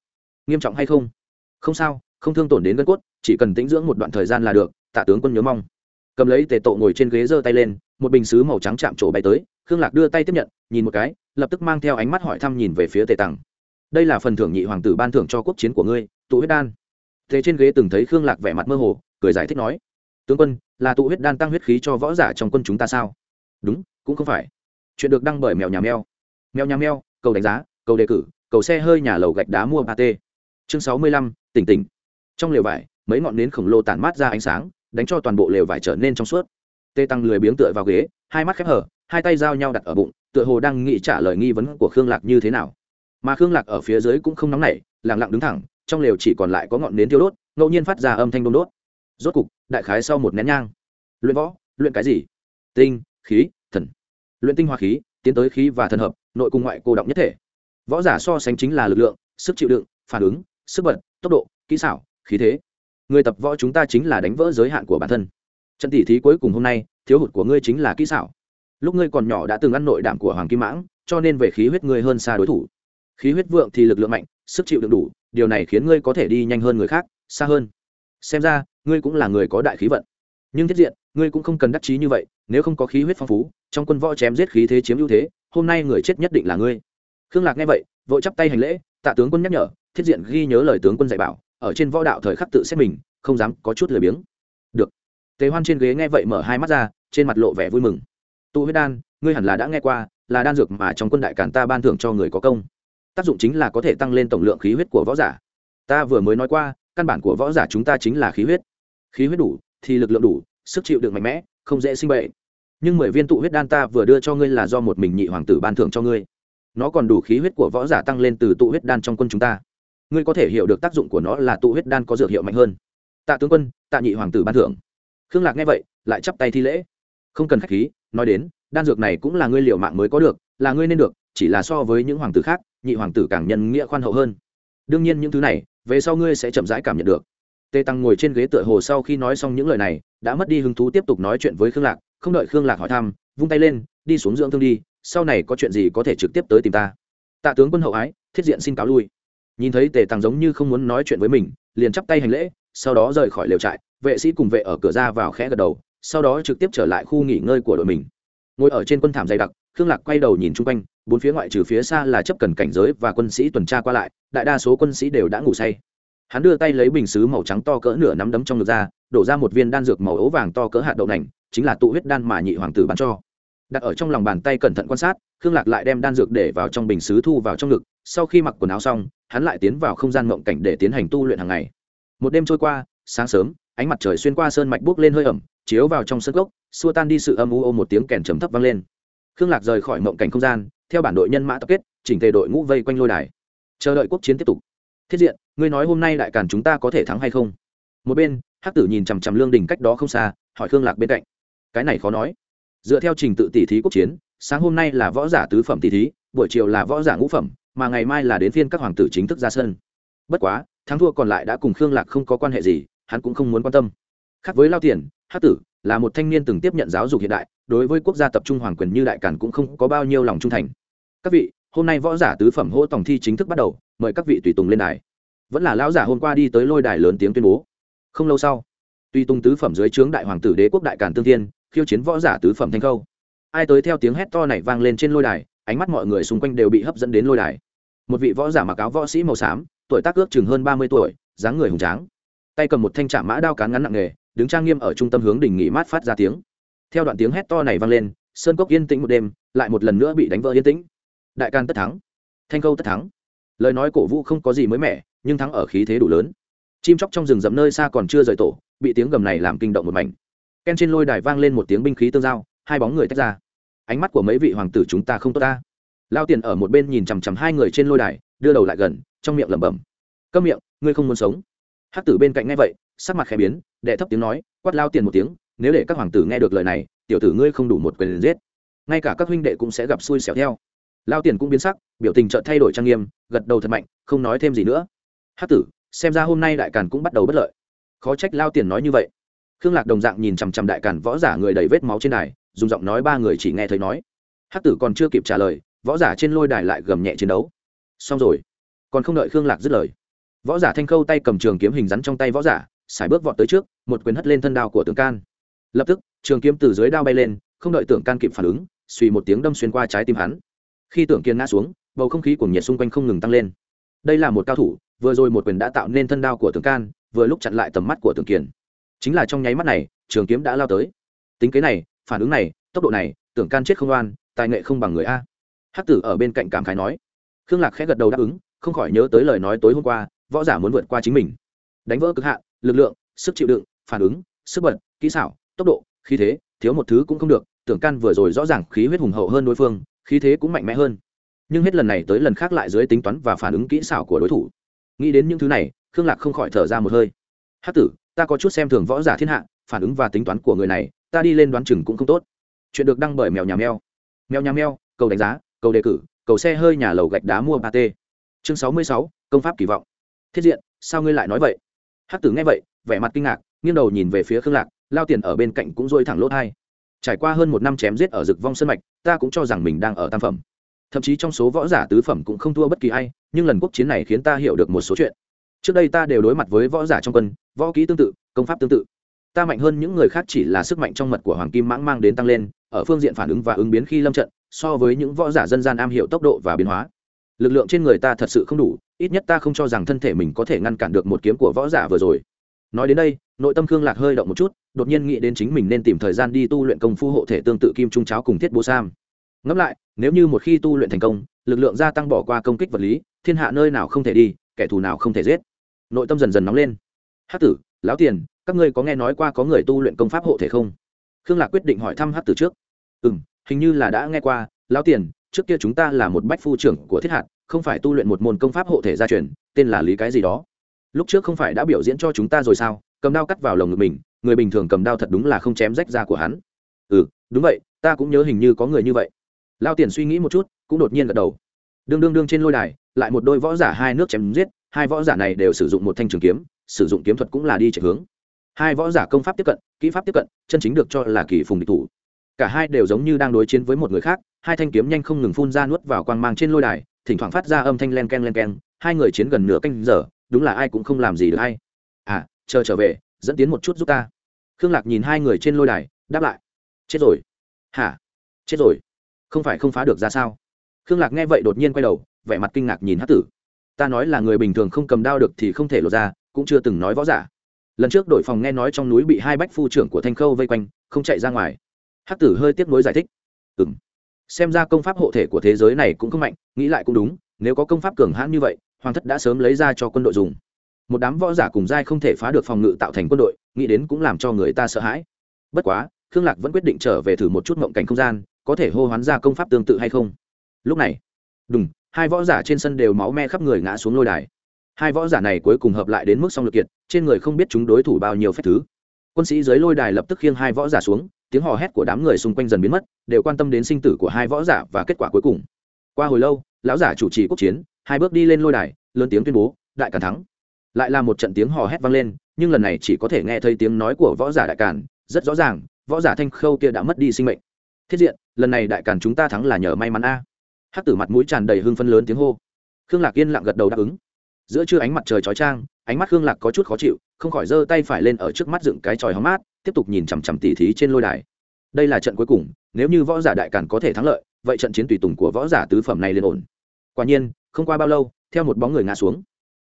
Nghiêm trọng hay không? Không sao, không thương tổn đến gân cốt, chỉ cần tĩnh dưỡng một đoạn thời gian là được, tạ tướng quân nhớ mong. Cầm lấy tề tộ ngồi trên ghế giơ tay lên, một bình xứ màu trắng chạm trổ bay tới, khương lạc đưa tay tiếp nhận, nhìn một cái, lập tức mang theo ánh mắt hỏi thăm nhìn về phía tề tằng đây là phần thưởng nhị hoàng tử ban thưởng cho quốc chiến của ngươi, tụ huyết đan. Thế trên ghế từng thấy khương lạc vẻ mặt mơ hồ, cười giải thích nói, tướng quân, là tụ huyết đan tăng huyết khí cho võ giả trong quân chúng ta sao? Đúng, cũng không phải. Chuyện được đăng bởi mèo nhà mèo. Mèo nhà mèo, cầu đánh giá, cầu đề cử, cầu xe hơi nhà lầu gạch đá mua ba t chương sáu mươi lăm, tỉnh tỉnh. Trong lều vải, mấy ngọn nến khổng lồ tản mát ra ánh sáng, đánh cho toàn bộ lều vải trở nên trong suốt. Tê tăng lười biếng tựa vào ghế, hai mắt khép hở, hai tay giao nhau đặt ở bụng, tựa hồ đang nghĩ trả lời nghi vấn của khương lạc như thế nào mà khương lạc ở phía dưới cũng không nóng nảy lẳng lặng đứng thẳng, trong lều chỉ còn lại có ngọn nến tiêu đốt, ngẫu nhiên phát ra âm thanh đông đốt. Rốt cục, đại khái sau một nén nhang, luyện võ, luyện cái gì? Tinh, khí, thần. Luyện tinh hoa khí, tiến tới khí và thần hợp, nội cung ngoại cô động nhất thể. Võ giả so sánh chính là lực lượng, sức chịu đựng, phản ứng, sức bật, tốc độ, kỹ xảo, khí thế. Người tập võ chúng ta chính là đánh vỡ giới hạn của bản thân. Trận tỷ thí cuối cùng hôm nay, thiếu hụt của ngươi chính là kỹ xảo. Lúc ngươi còn nhỏ đã từng ăn nội đảm của hoàng kim mãng, cho nên về khí huyết ngươi hơn xa đối thủ khí huyết vượng thì lực lượng mạnh, sức chịu đựng đủ, điều này khiến ngươi có thể đi nhanh hơn người khác, xa hơn. Xem ra, ngươi cũng là người có đại khí vận. Nhưng thiết diện, ngươi cũng không cần đắc chí như vậy, nếu không có khí huyết phong phú, trong quân võ chém giết khí thế chiếm ưu thế, hôm nay người chết nhất định là ngươi. Khương lạc nghe vậy, vội chắp tay hành lễ, tạ tướng quân nhắc nhở, thiết diện ghi nhớ lời tướng quân dạy bảo, ở trên võ đạo thời khắc tự xét mình, không dám có chút lười biếng. Được. Tề hoan trên ghế nghe vậy mở hai mắt ra, trên mặt lộ vẻ vui mừng. Tụ huyết đan, ngươi hẳn là đã nghe qua, là đan dược mà trong quân đại cản ta ban thưởng cho người có công tác dụng chính là có thể tăng lên tổng lượng khí huyết của võ giả. Ta vừa mới nói qua, căn bản của võ giả chúng ta chính là khí huyết. Khí huyết đủ, thì lực lượng đủ, sức chịu đựng mạnh mẽ, không dễ sinh bệnh. Nhưng mười viên tụ huyết đan ta vừa đưa cho ngươi là do một mình nhị hoàng tử ban thưởng cho ngươi. Nó còn đủ khí huyết của võ giả tăng lên từ tụ huyết đan trong quân chúng ta. Ngươi có thể hiểu được tác dụng của nó là tụ huyết đan có dược hiệu mạnh hơn. Tạ tướng quân, tạ nhị hoàng tử ban thưởng. Khương lạc nghe vậy, lại chắp tay thi lễ. Không cần khách khí, nói đến, đan dược này cũng là ngươi liệu mạng mới có được, là ngươi nên được chỉ là so với những hoàng tử khác, nhị hoàng tử càng nhân nghĩa khoan hậu hơn. Đương nhiên những thứ này, về sau ngươi sẽ chậm rãi cảm nhận được. Tê tăng ngồi trên ghế tựa hồ sau khi nói xong những lời này, đã mất đi hứng thú tiếp tục nói chuyện với khương lạc, không đợi khương lạc hỏi thăm, vung tay lên, đi xuống dưỡng thương đi, sau này có chuyện gì có thể trực tiếp tới tìm ta. Tạ tướng quân hậu ái, thiết diện xin cáo lui. Nhìn thấy tề tăng giống như không muốn nói chuyện với mình, liền chắp tay hành lễ, sau đó rời khỏi lều trại, vệ sĩ cùng vệ ở cửa ra vào khẽ gật đầu, sau đó trực tiếp trở lại khu nghỉ ngơi của đội mình. Ngồi ở trên quân thảm dày đặc, khương lạc quay đầu nhìn chung quanh bốn phía ngoại trừ phía xa là chấp cần cảnh giới và quân sĩ tuần tra qua lại, đại đa số quân sĩ đều đã ngủ say. Hắn đưa tay lấy bình xứ màu trắng to cỡ nửa nắm đấm trong ngực ra, đổ ra một viên đan dược màu ấu vàng to cỡ hạt đậu nành, chính là tụ huyết đan mà nhị hoàng tử bán cho. Đặt ở trong lòng bàn tay cẩn thận quan sát, khương lạc lại đem đan dược để vào trong bình xứ thu vào trong ngực, sau khi mặc quần áo xong, hắn lại tiến vào không gian mộng cảnh để tiến hành tu luyện hàng ngày. Một đêm trôi qua, sáng sớm, ánh mặt trời xuyên qua sơn mạch buốc lên hơi ẩm, chiếu vào trong sân gốc, xua tan đi sự âm u ô một tiếng kèn trầm thấp vang lên. Khương lạc rời khỏi mộng cảnh không gian theo bản đội nhân mã tập kết, chỉnh tề đội ngũ vây quanh lôi đài. Chờ đợi quốc chiến tiếp tục. Thiết diện, ngươi nói hôm nay đại càn chúng ta có thể thắng hay không? Một bên, hắc tử nhìn chằm chằm lương đình cách đó không xa, hỏi khương lạc bên cạnh. Cái này khó nói. Dựa theo trình tự tỷ thí quốc chiến, sáng hôm nay là võ giả tứ phẩm tỷ thí, buổi chiều là võ giả ngũ phẩm, mà ngày mai là đến phiên các hoàng tử chính thức ra sân. Bất quá, thắng thua còn lại đã cùng khương lạc không có quan hệ gì, hắn cũng không muốn quan tâm. Khác với lao tiền, hắc tử là một thanh niên từng tiếp nhận giáo dục hiện đại, đối với quốc gia tập trung hoàng quyền như đại càn cũng không có bao nhiêu lòng trung thành các vị, hôm nay võ giả tứ phẩm hỗ tổng thi chính thức bắt đầu, mời các vị tùy tùng lên đài. Vẫn là lão giả hôm qua đi tới lôi đài lớn tiếng tuyên bố. Không lâu sau, tùy tùng tứ phẩm dưới trướng đại hoàng tử đế quốc đại càn tương thiên, khiêu chiến võ giả tứ phẩm thanh khâu. Ai tới theo tiếng hét to này vang lên trên lôi đài, ánh mắt mọi người xung quanh đều bị hấp dẫn đến lôi đài. Một vị võ giả mặc áo võ sĩ màu xám, tuổi tác ước chừng hơn ba mươi tuổi, dáng người hùng tráng. Tay cầm một thanh trạm mã đao cán ngắn nặng nghề, đứng trang nghiêm ở trung tâm hướng đỉnh nghỉ mát phát ra tiếng. Theo đoạn tiếng hét to này vang lên, sơn cốc yên tĩnh một đêm, lại một lần nữa bị đánh vỡ yên tĩnh đại can tất thắng. Thanh câu tất thắng. Lời nói cổ vũ không có gì mới mẻ, nhưng thắng ở khí thế đủ lớn. Chim chóc trong rừng rậm nơi xa còn chưa rời tổ, bị tiếng gầm này làm kinh động một mảnh. Ken trên lôi đài vang lên một tiếng binh khí tương giao, hai bóng người tách ra. Ánh mắt của mấy vị hoàng tử chúng ta không tốt ta. Lao tiền ở một bên nhìn chằm chằm hai người trên lôi đài, đưa đầu lại gần, trong miệng lẩm bẩm. Câm miệng, ngươi không muốn sống? Hắc tử bên cạnh nghe vậy, sắc mặt khẽ biến, đệ thấp tiếng nói, quát lao tiền một tiếng, nếu để các hoàng tử nghe được lời này, tiểu tử ngươi không đủ một quyền giết. Ngay cả các huynh đệ cũng sẽ gặp xui xẻo theo lao tiền cũng biến sắc, biểu tình chợt thay đổi trang nghiêm, gật đầu thật mạnh, không nói thêm gì nữa. Hát tử, xem ra hôm nay đại càn cũng bắt đầu bất lợi. Khó trách lao tiền nói như vậy. Khương lạc đồng dạng nhìn chằm chằm đại càn võ giả người đầy vết máu trên đài, dùng giọng nói ba người chỉ nghe thấy nói. Hát tử còn chưa kịp trả lời, võ giả trên lôi đài lại gầm nhẹ chiến đấu. Xong rồi. Còn không đợi khương lạc dứt lời, võ giả thanh khâu tay cầm trường kiếm hình rắn trong tay võ giả, sải bước vọt tới trước, một quyền hất lên thân đao của tướng can. Lập tức, trường kiếm từ dưới đao bay lên, không đợi tưởng can kịp phản ứng, suy một tiếng đâm xuyên qua trái tim hắn khi tưởng kiên ngã xuống, bầu không khí cùng nhiệt xung quanh không ngừng tăng lên. Đây là một cao thủ, vừa rồi một quyền đã tạo nên thân đao của tưởng can, vừa lúc chặn lại tầm mắt của tưởng Kiên. chính là trong nháy mắt này, trường kiếm đã lao tới. Tính kế này, phản ứng này, tốc độ này, tưởng can chết không oan, tài nghệ không bằng người a. Hắc tử ở bên cạnh cảm khái nói. Khương lạc khẽ gật đầu đáp ứng, không khỏi nhớ tới lời nói tối hôm qua, võ giả muốn vượt qua chính mình. Đánh vỡ cực hạn, lực lượng, sức chịu đựng, phản ứng, sức bật, kỹ xảo, tốc độ, khí thế, thiếu một thứ cũng không được. Tưởng can vừa rồi rõ ràng khí huyết hùng hậu hơn đối phương khí thế cũng mạnh mẽ hơn. Nhưng hết lần này tới lần khác lại dưới tính toán và phản ứng kỹ xảo của đối thủ. Nghĩ đến những thứ này, khương lạc không khỏi thở ra một hơi. Hát tử, ta có chút xem thường võ giả thiên hạ, phản ứng và tính toán của người này, ta đi lên đoán chừng cũng không tốt. Chuyện được đăng bởi mèo nhà mèo. Mèo nhà mèo, cầu đánh giá, cầu đề cử, cầu xe hơi nhà lầu gạch đá mua ba t. Chương sáu mươi sáu, công pháp kỳ vọng. Thiết diện, sao ngươi lại nói vậy? Hát tử nghe vậy, vẻ mặt kinh ngạc, nghiêng đầu nhìn về phía khương lạc, lao tiền ở bên cạnh cũng dôi thẳng lỗ thai trải qua hơn một năm chém giết ở rực vong sân mạch, ta cũng cho rằng mình đang ở tam phẩm. Thậm chí trong số võ giả tứ phẩm cũng không thua bất kỳ ai, nhưng lần quốc chiến này khiến ta hiểu được một số chuyện. Trước đây ta đều đối mặt với võ giả trong quân, võ kỹ tương tự, công pháp tương tự. Ta mạnh hơn những người khác chỉ là sức mạnh trong mật của hoàng kim mãng mang đến tăng lên, ở phương diện phản ứng và ứng biến khi lâm trận, so với những võ giả dân gian am hiểu tốc độ và biến hóa. Lực lượng trên người ta thật sự không đủ, ít nhất ta không cho rằng thân thể mình có thể ngăn cản được một kiếm của võ giả vừa rồi. Nói đến đây nội tâm khương lạc hơi động một chút, đột nhiên nghĩ đến chính mình nên tìm thời gian đi tu luyện công phu hộ thể tương tự kim trung cháo cùng thiết bố sam. Ngẫm lại, nếu như một khi tu luyện thành công, lực lượng gia tăng bỏ qua công kích vật lý, thiên hạ nơi nào không thể đi, kẻ thù nào không thể giết. Nội tâm dần dần nóng lên. Hát tử, lão tiền, các ngươi có nghe nói qua có người tu luyện công pháp hộ thể không? Khương lạc quyết định hỏi thăm hát tử trước. Ừ m hình như là đã nghe qua, lão tiền, trước kia chúng ta là một bách phu trưởng của thiết hạt, không phải tu luyện một môn công pháp hộ thể gia truyền, tên là lý cái gì đó? Lúc trước không phải đã biểu diễn cho chúng ta rồi sao? Cầm đao cắt vào lồng ngực mình, người bình thường cầm đao thật đúng là không chém rách da của hắn. Ừ đúng vậy, ta cũng nhớ hình như có người như vậy. Lao tiền suy nghĩ một chút, cũng đột nhiên gật đầu. Đương đương đương trên lôi đài, lại một đôi võ giả hai nước chém giết, hai võ giả này đều sử dụng một thanh trường kiếm, sử dụng kiếm thuật cũng là đi chạy hướng. Hai võ giả công pháp tiếp cận, kỹ pháp tiếp cận, chân chính được cho là kỳ phùng địch thủ. Cả hai đều giống như đang đối chiến với một người khác, hai thanh kiếm nhanh không ngừng phun ra nuốt vào quang mang trên lôi đài, thỉnh thoảng phát ra âm thanh len k e n len k e n hai người chiến gần nửa canh giờ, đúng là ai cũng không làm gì được hay chờ trở về, dẫn tiến một chút giúp ta. Khương lạc nhìn hai người trên lôi đài, đáp lại. Chết rồi. Hả? Chết rồi. Không phải không phá được ra sao? Khương lạc nghe vậy đột nhiên quay đầu, vẻ mặt kinh ngạc nhìn hát tử. Ta nói là người bình thường không cầm đao được thì không thể lột ra, cũng chưa từng nói võ giả. Lần trước đội phòng nghe nói trong núi bị hai bách phu trưởng của thanh khâu vây quanh, không chạy ra ngoài. Hát tử hơi tiếc nuối giải thích. Ừ m xem ra công pháp hộ thể của thế giới này cũng không mạnh, nghĩ lại cũng đúng, nếu có công pháp cường hãn như vậy, hoàng thất đã sớm lấy ra cho quân đội dùng một đám võ giả cùng giai không thể phá được phòng ngự tạo thành quân đội, nghĩ đến cũng làm cho người ta sợ hãi. Bất quá, khương lạc vẫn quyết định trở về thử một chút mộng cảnh không gian, có thể hô hoán ra công pháp tương tự hay không. Lúc này đúng hai võ giả trên sân đều máu me khắp người ngã xuống lôi đài. Hai võ giả này cuối cùng hợp lại đến mức song lực kiệt, trên người không biết chúng đối thủ bao nhiêu phép thứ. Quân sĩ dưới lôi đài lập tức khiêng hai võ giả xuống, tiếng hò hét của đám người xung quanh dần biến mất, đều quan tâm đến sinh tử của hai võ giả và kết quả cuối cùng. Qua hồi lâu, lão giả chủ trì quốc chiến, hai bước đi lên lôi đài, lớn tiếng tuyên bố, đại càn thắng lại là một trận tiếng hò hét vang lên, nhưng lần này chỉ có thể nghe thấy tiếng nói của võ giả đại càn, rất rõ ràng, võ giả thanh khâu kia đã mất đi sinh mệnh. Thiết diện, lần này đại càn chúng ta thắng là nhờ may mắn a. À. hắc tử mặt mũi tràn đầy hưng phân lớn tiếng hô. Khương lạc yên lặng gật đầu đáp ứng. Giữa trưa ánh mặt trời chói trang ánh mắt khương lạc có chút khó chịu, không khỏi giơ tay phải lên ở trước mắt dựng cái tròi hóng mát, tiếp tục nhìn chằm chằm tỉ thí trên lôi đài. Đây là trận cuối cùng, nếu như võ giả đại càn có thể thắng lợi, vậy trận chiến tùy tùng của võ giả tứ phẩm này lên ổn. Quả nhiên, không qua bao lâu, theo một bóng người ngã xuống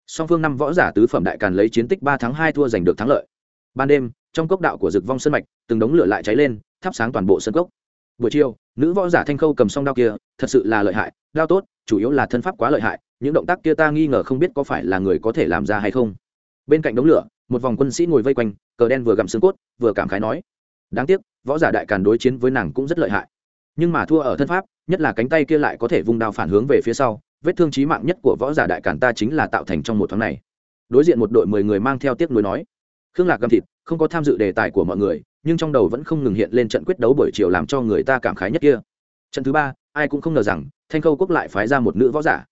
song phương năm võ giả tứ phẩm đại càn lấy chiến tích ba tháng hai thua giành được thắng lợi. Ban đêm, trong cốc đạo của rực vong sân mạch, từng đống lửa lại cháy lên, thắp sáng toàn bộ sân cốc. Buổi chiều, nữ võ giả thanh khâu cầm song đao kia, thật sự là lợi hại, đao tốt, chủ yếu là thân pháp quá lợi hại, những động tác kia ta nghi ngờ không biết có phải là người có thể làm ra hay không. Bên cạnh đống lửa, một vòng quân sĩ ngồi vây quanh, cờ đen vừa gặm xương cốt, vừa cảm khái nói, đáng tiếc, võ giả đại càn đối chiến với nàng cũng rất lợi hại. Nhưng mà thua ở thân pháp, nhất là cánh tay kia lại có thể vung đao phản hướng về phía sau vết thương chí mạng nhất của võ giả đại càn ta chính là tạo thành trong một tháng này. Đối diện một đội mười người mang theo tiếc nuối nói, khương lạc gầm thịt, không có tham dự đề tài của mọi người, nhưng trong đầu vẫn không ngừng hiện lên trận quyết đấu buổi chiều làm cho người ta cảm khái nhất kia. Trận thứ ba, ai cũng không ngờ rằng, thanh khâu quốc lại phái ra một nữ võ giả.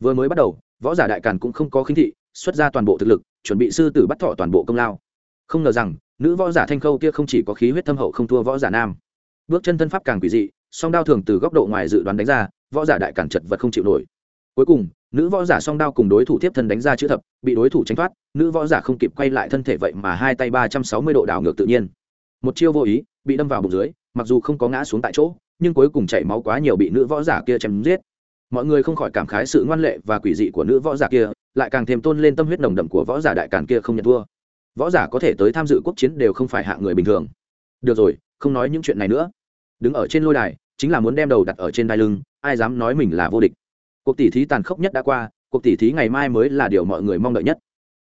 Vừa mới bắt đầu, võ giả đại càn cũng không có khinh thị, xuất ra toàn bộ thực lực, chuẩn bị sư tử bắt thọ toàn bộ công lao. Không ngờ rằng, nữ võ giả thanh khâu kia không chỉ có khí huyết thâm hậu không thua võ giả nam. Bước chân thân pháp càng quỷ dị, song đao thường từ góc độ ngoài dự đoán đánh ra, võ giả đại càn chật vật không chịu nổi cuối cùng, nữ võ giả song đao cùng đối thủ tiếp thân đánh ra chữ thập, bị đối thủ tránh thoát, nữ võ giả không kịp quay lại thân thể vậy mà hai tay ba trăm sáu mươi độ đảo ngược tự nhiên. Một chiêu vô ý, bị đâm vào bụng dưới, mặc dù không có ngã xuống tại chỗ, nhưng cuối cùng chảy máu quá nhiều bị nữ võ giả kia chém giết. Mọi người không khỏi cảm khái sự ngoan lệ và quỷ dị của nữ võ giả kia, lại càng thêm tôn lên tâm huyết nồng đậm của võ giả đại càn kia không nhận thua. Võ giả có thể tới tham dự quốc chiến đều không phải hạ người bình thường. Được rồi, không nói những chuyện này nữa. Đứng ở trên lôi đài, chính là muốn đem đầu đặt ở trên đai lưng, ai dám nói mình là vô địch cuộc tỷ thí tàn khốc nhất đã qua, cuộc tỷ thí ngày mai mới là điều mọi người mong đợi nhất.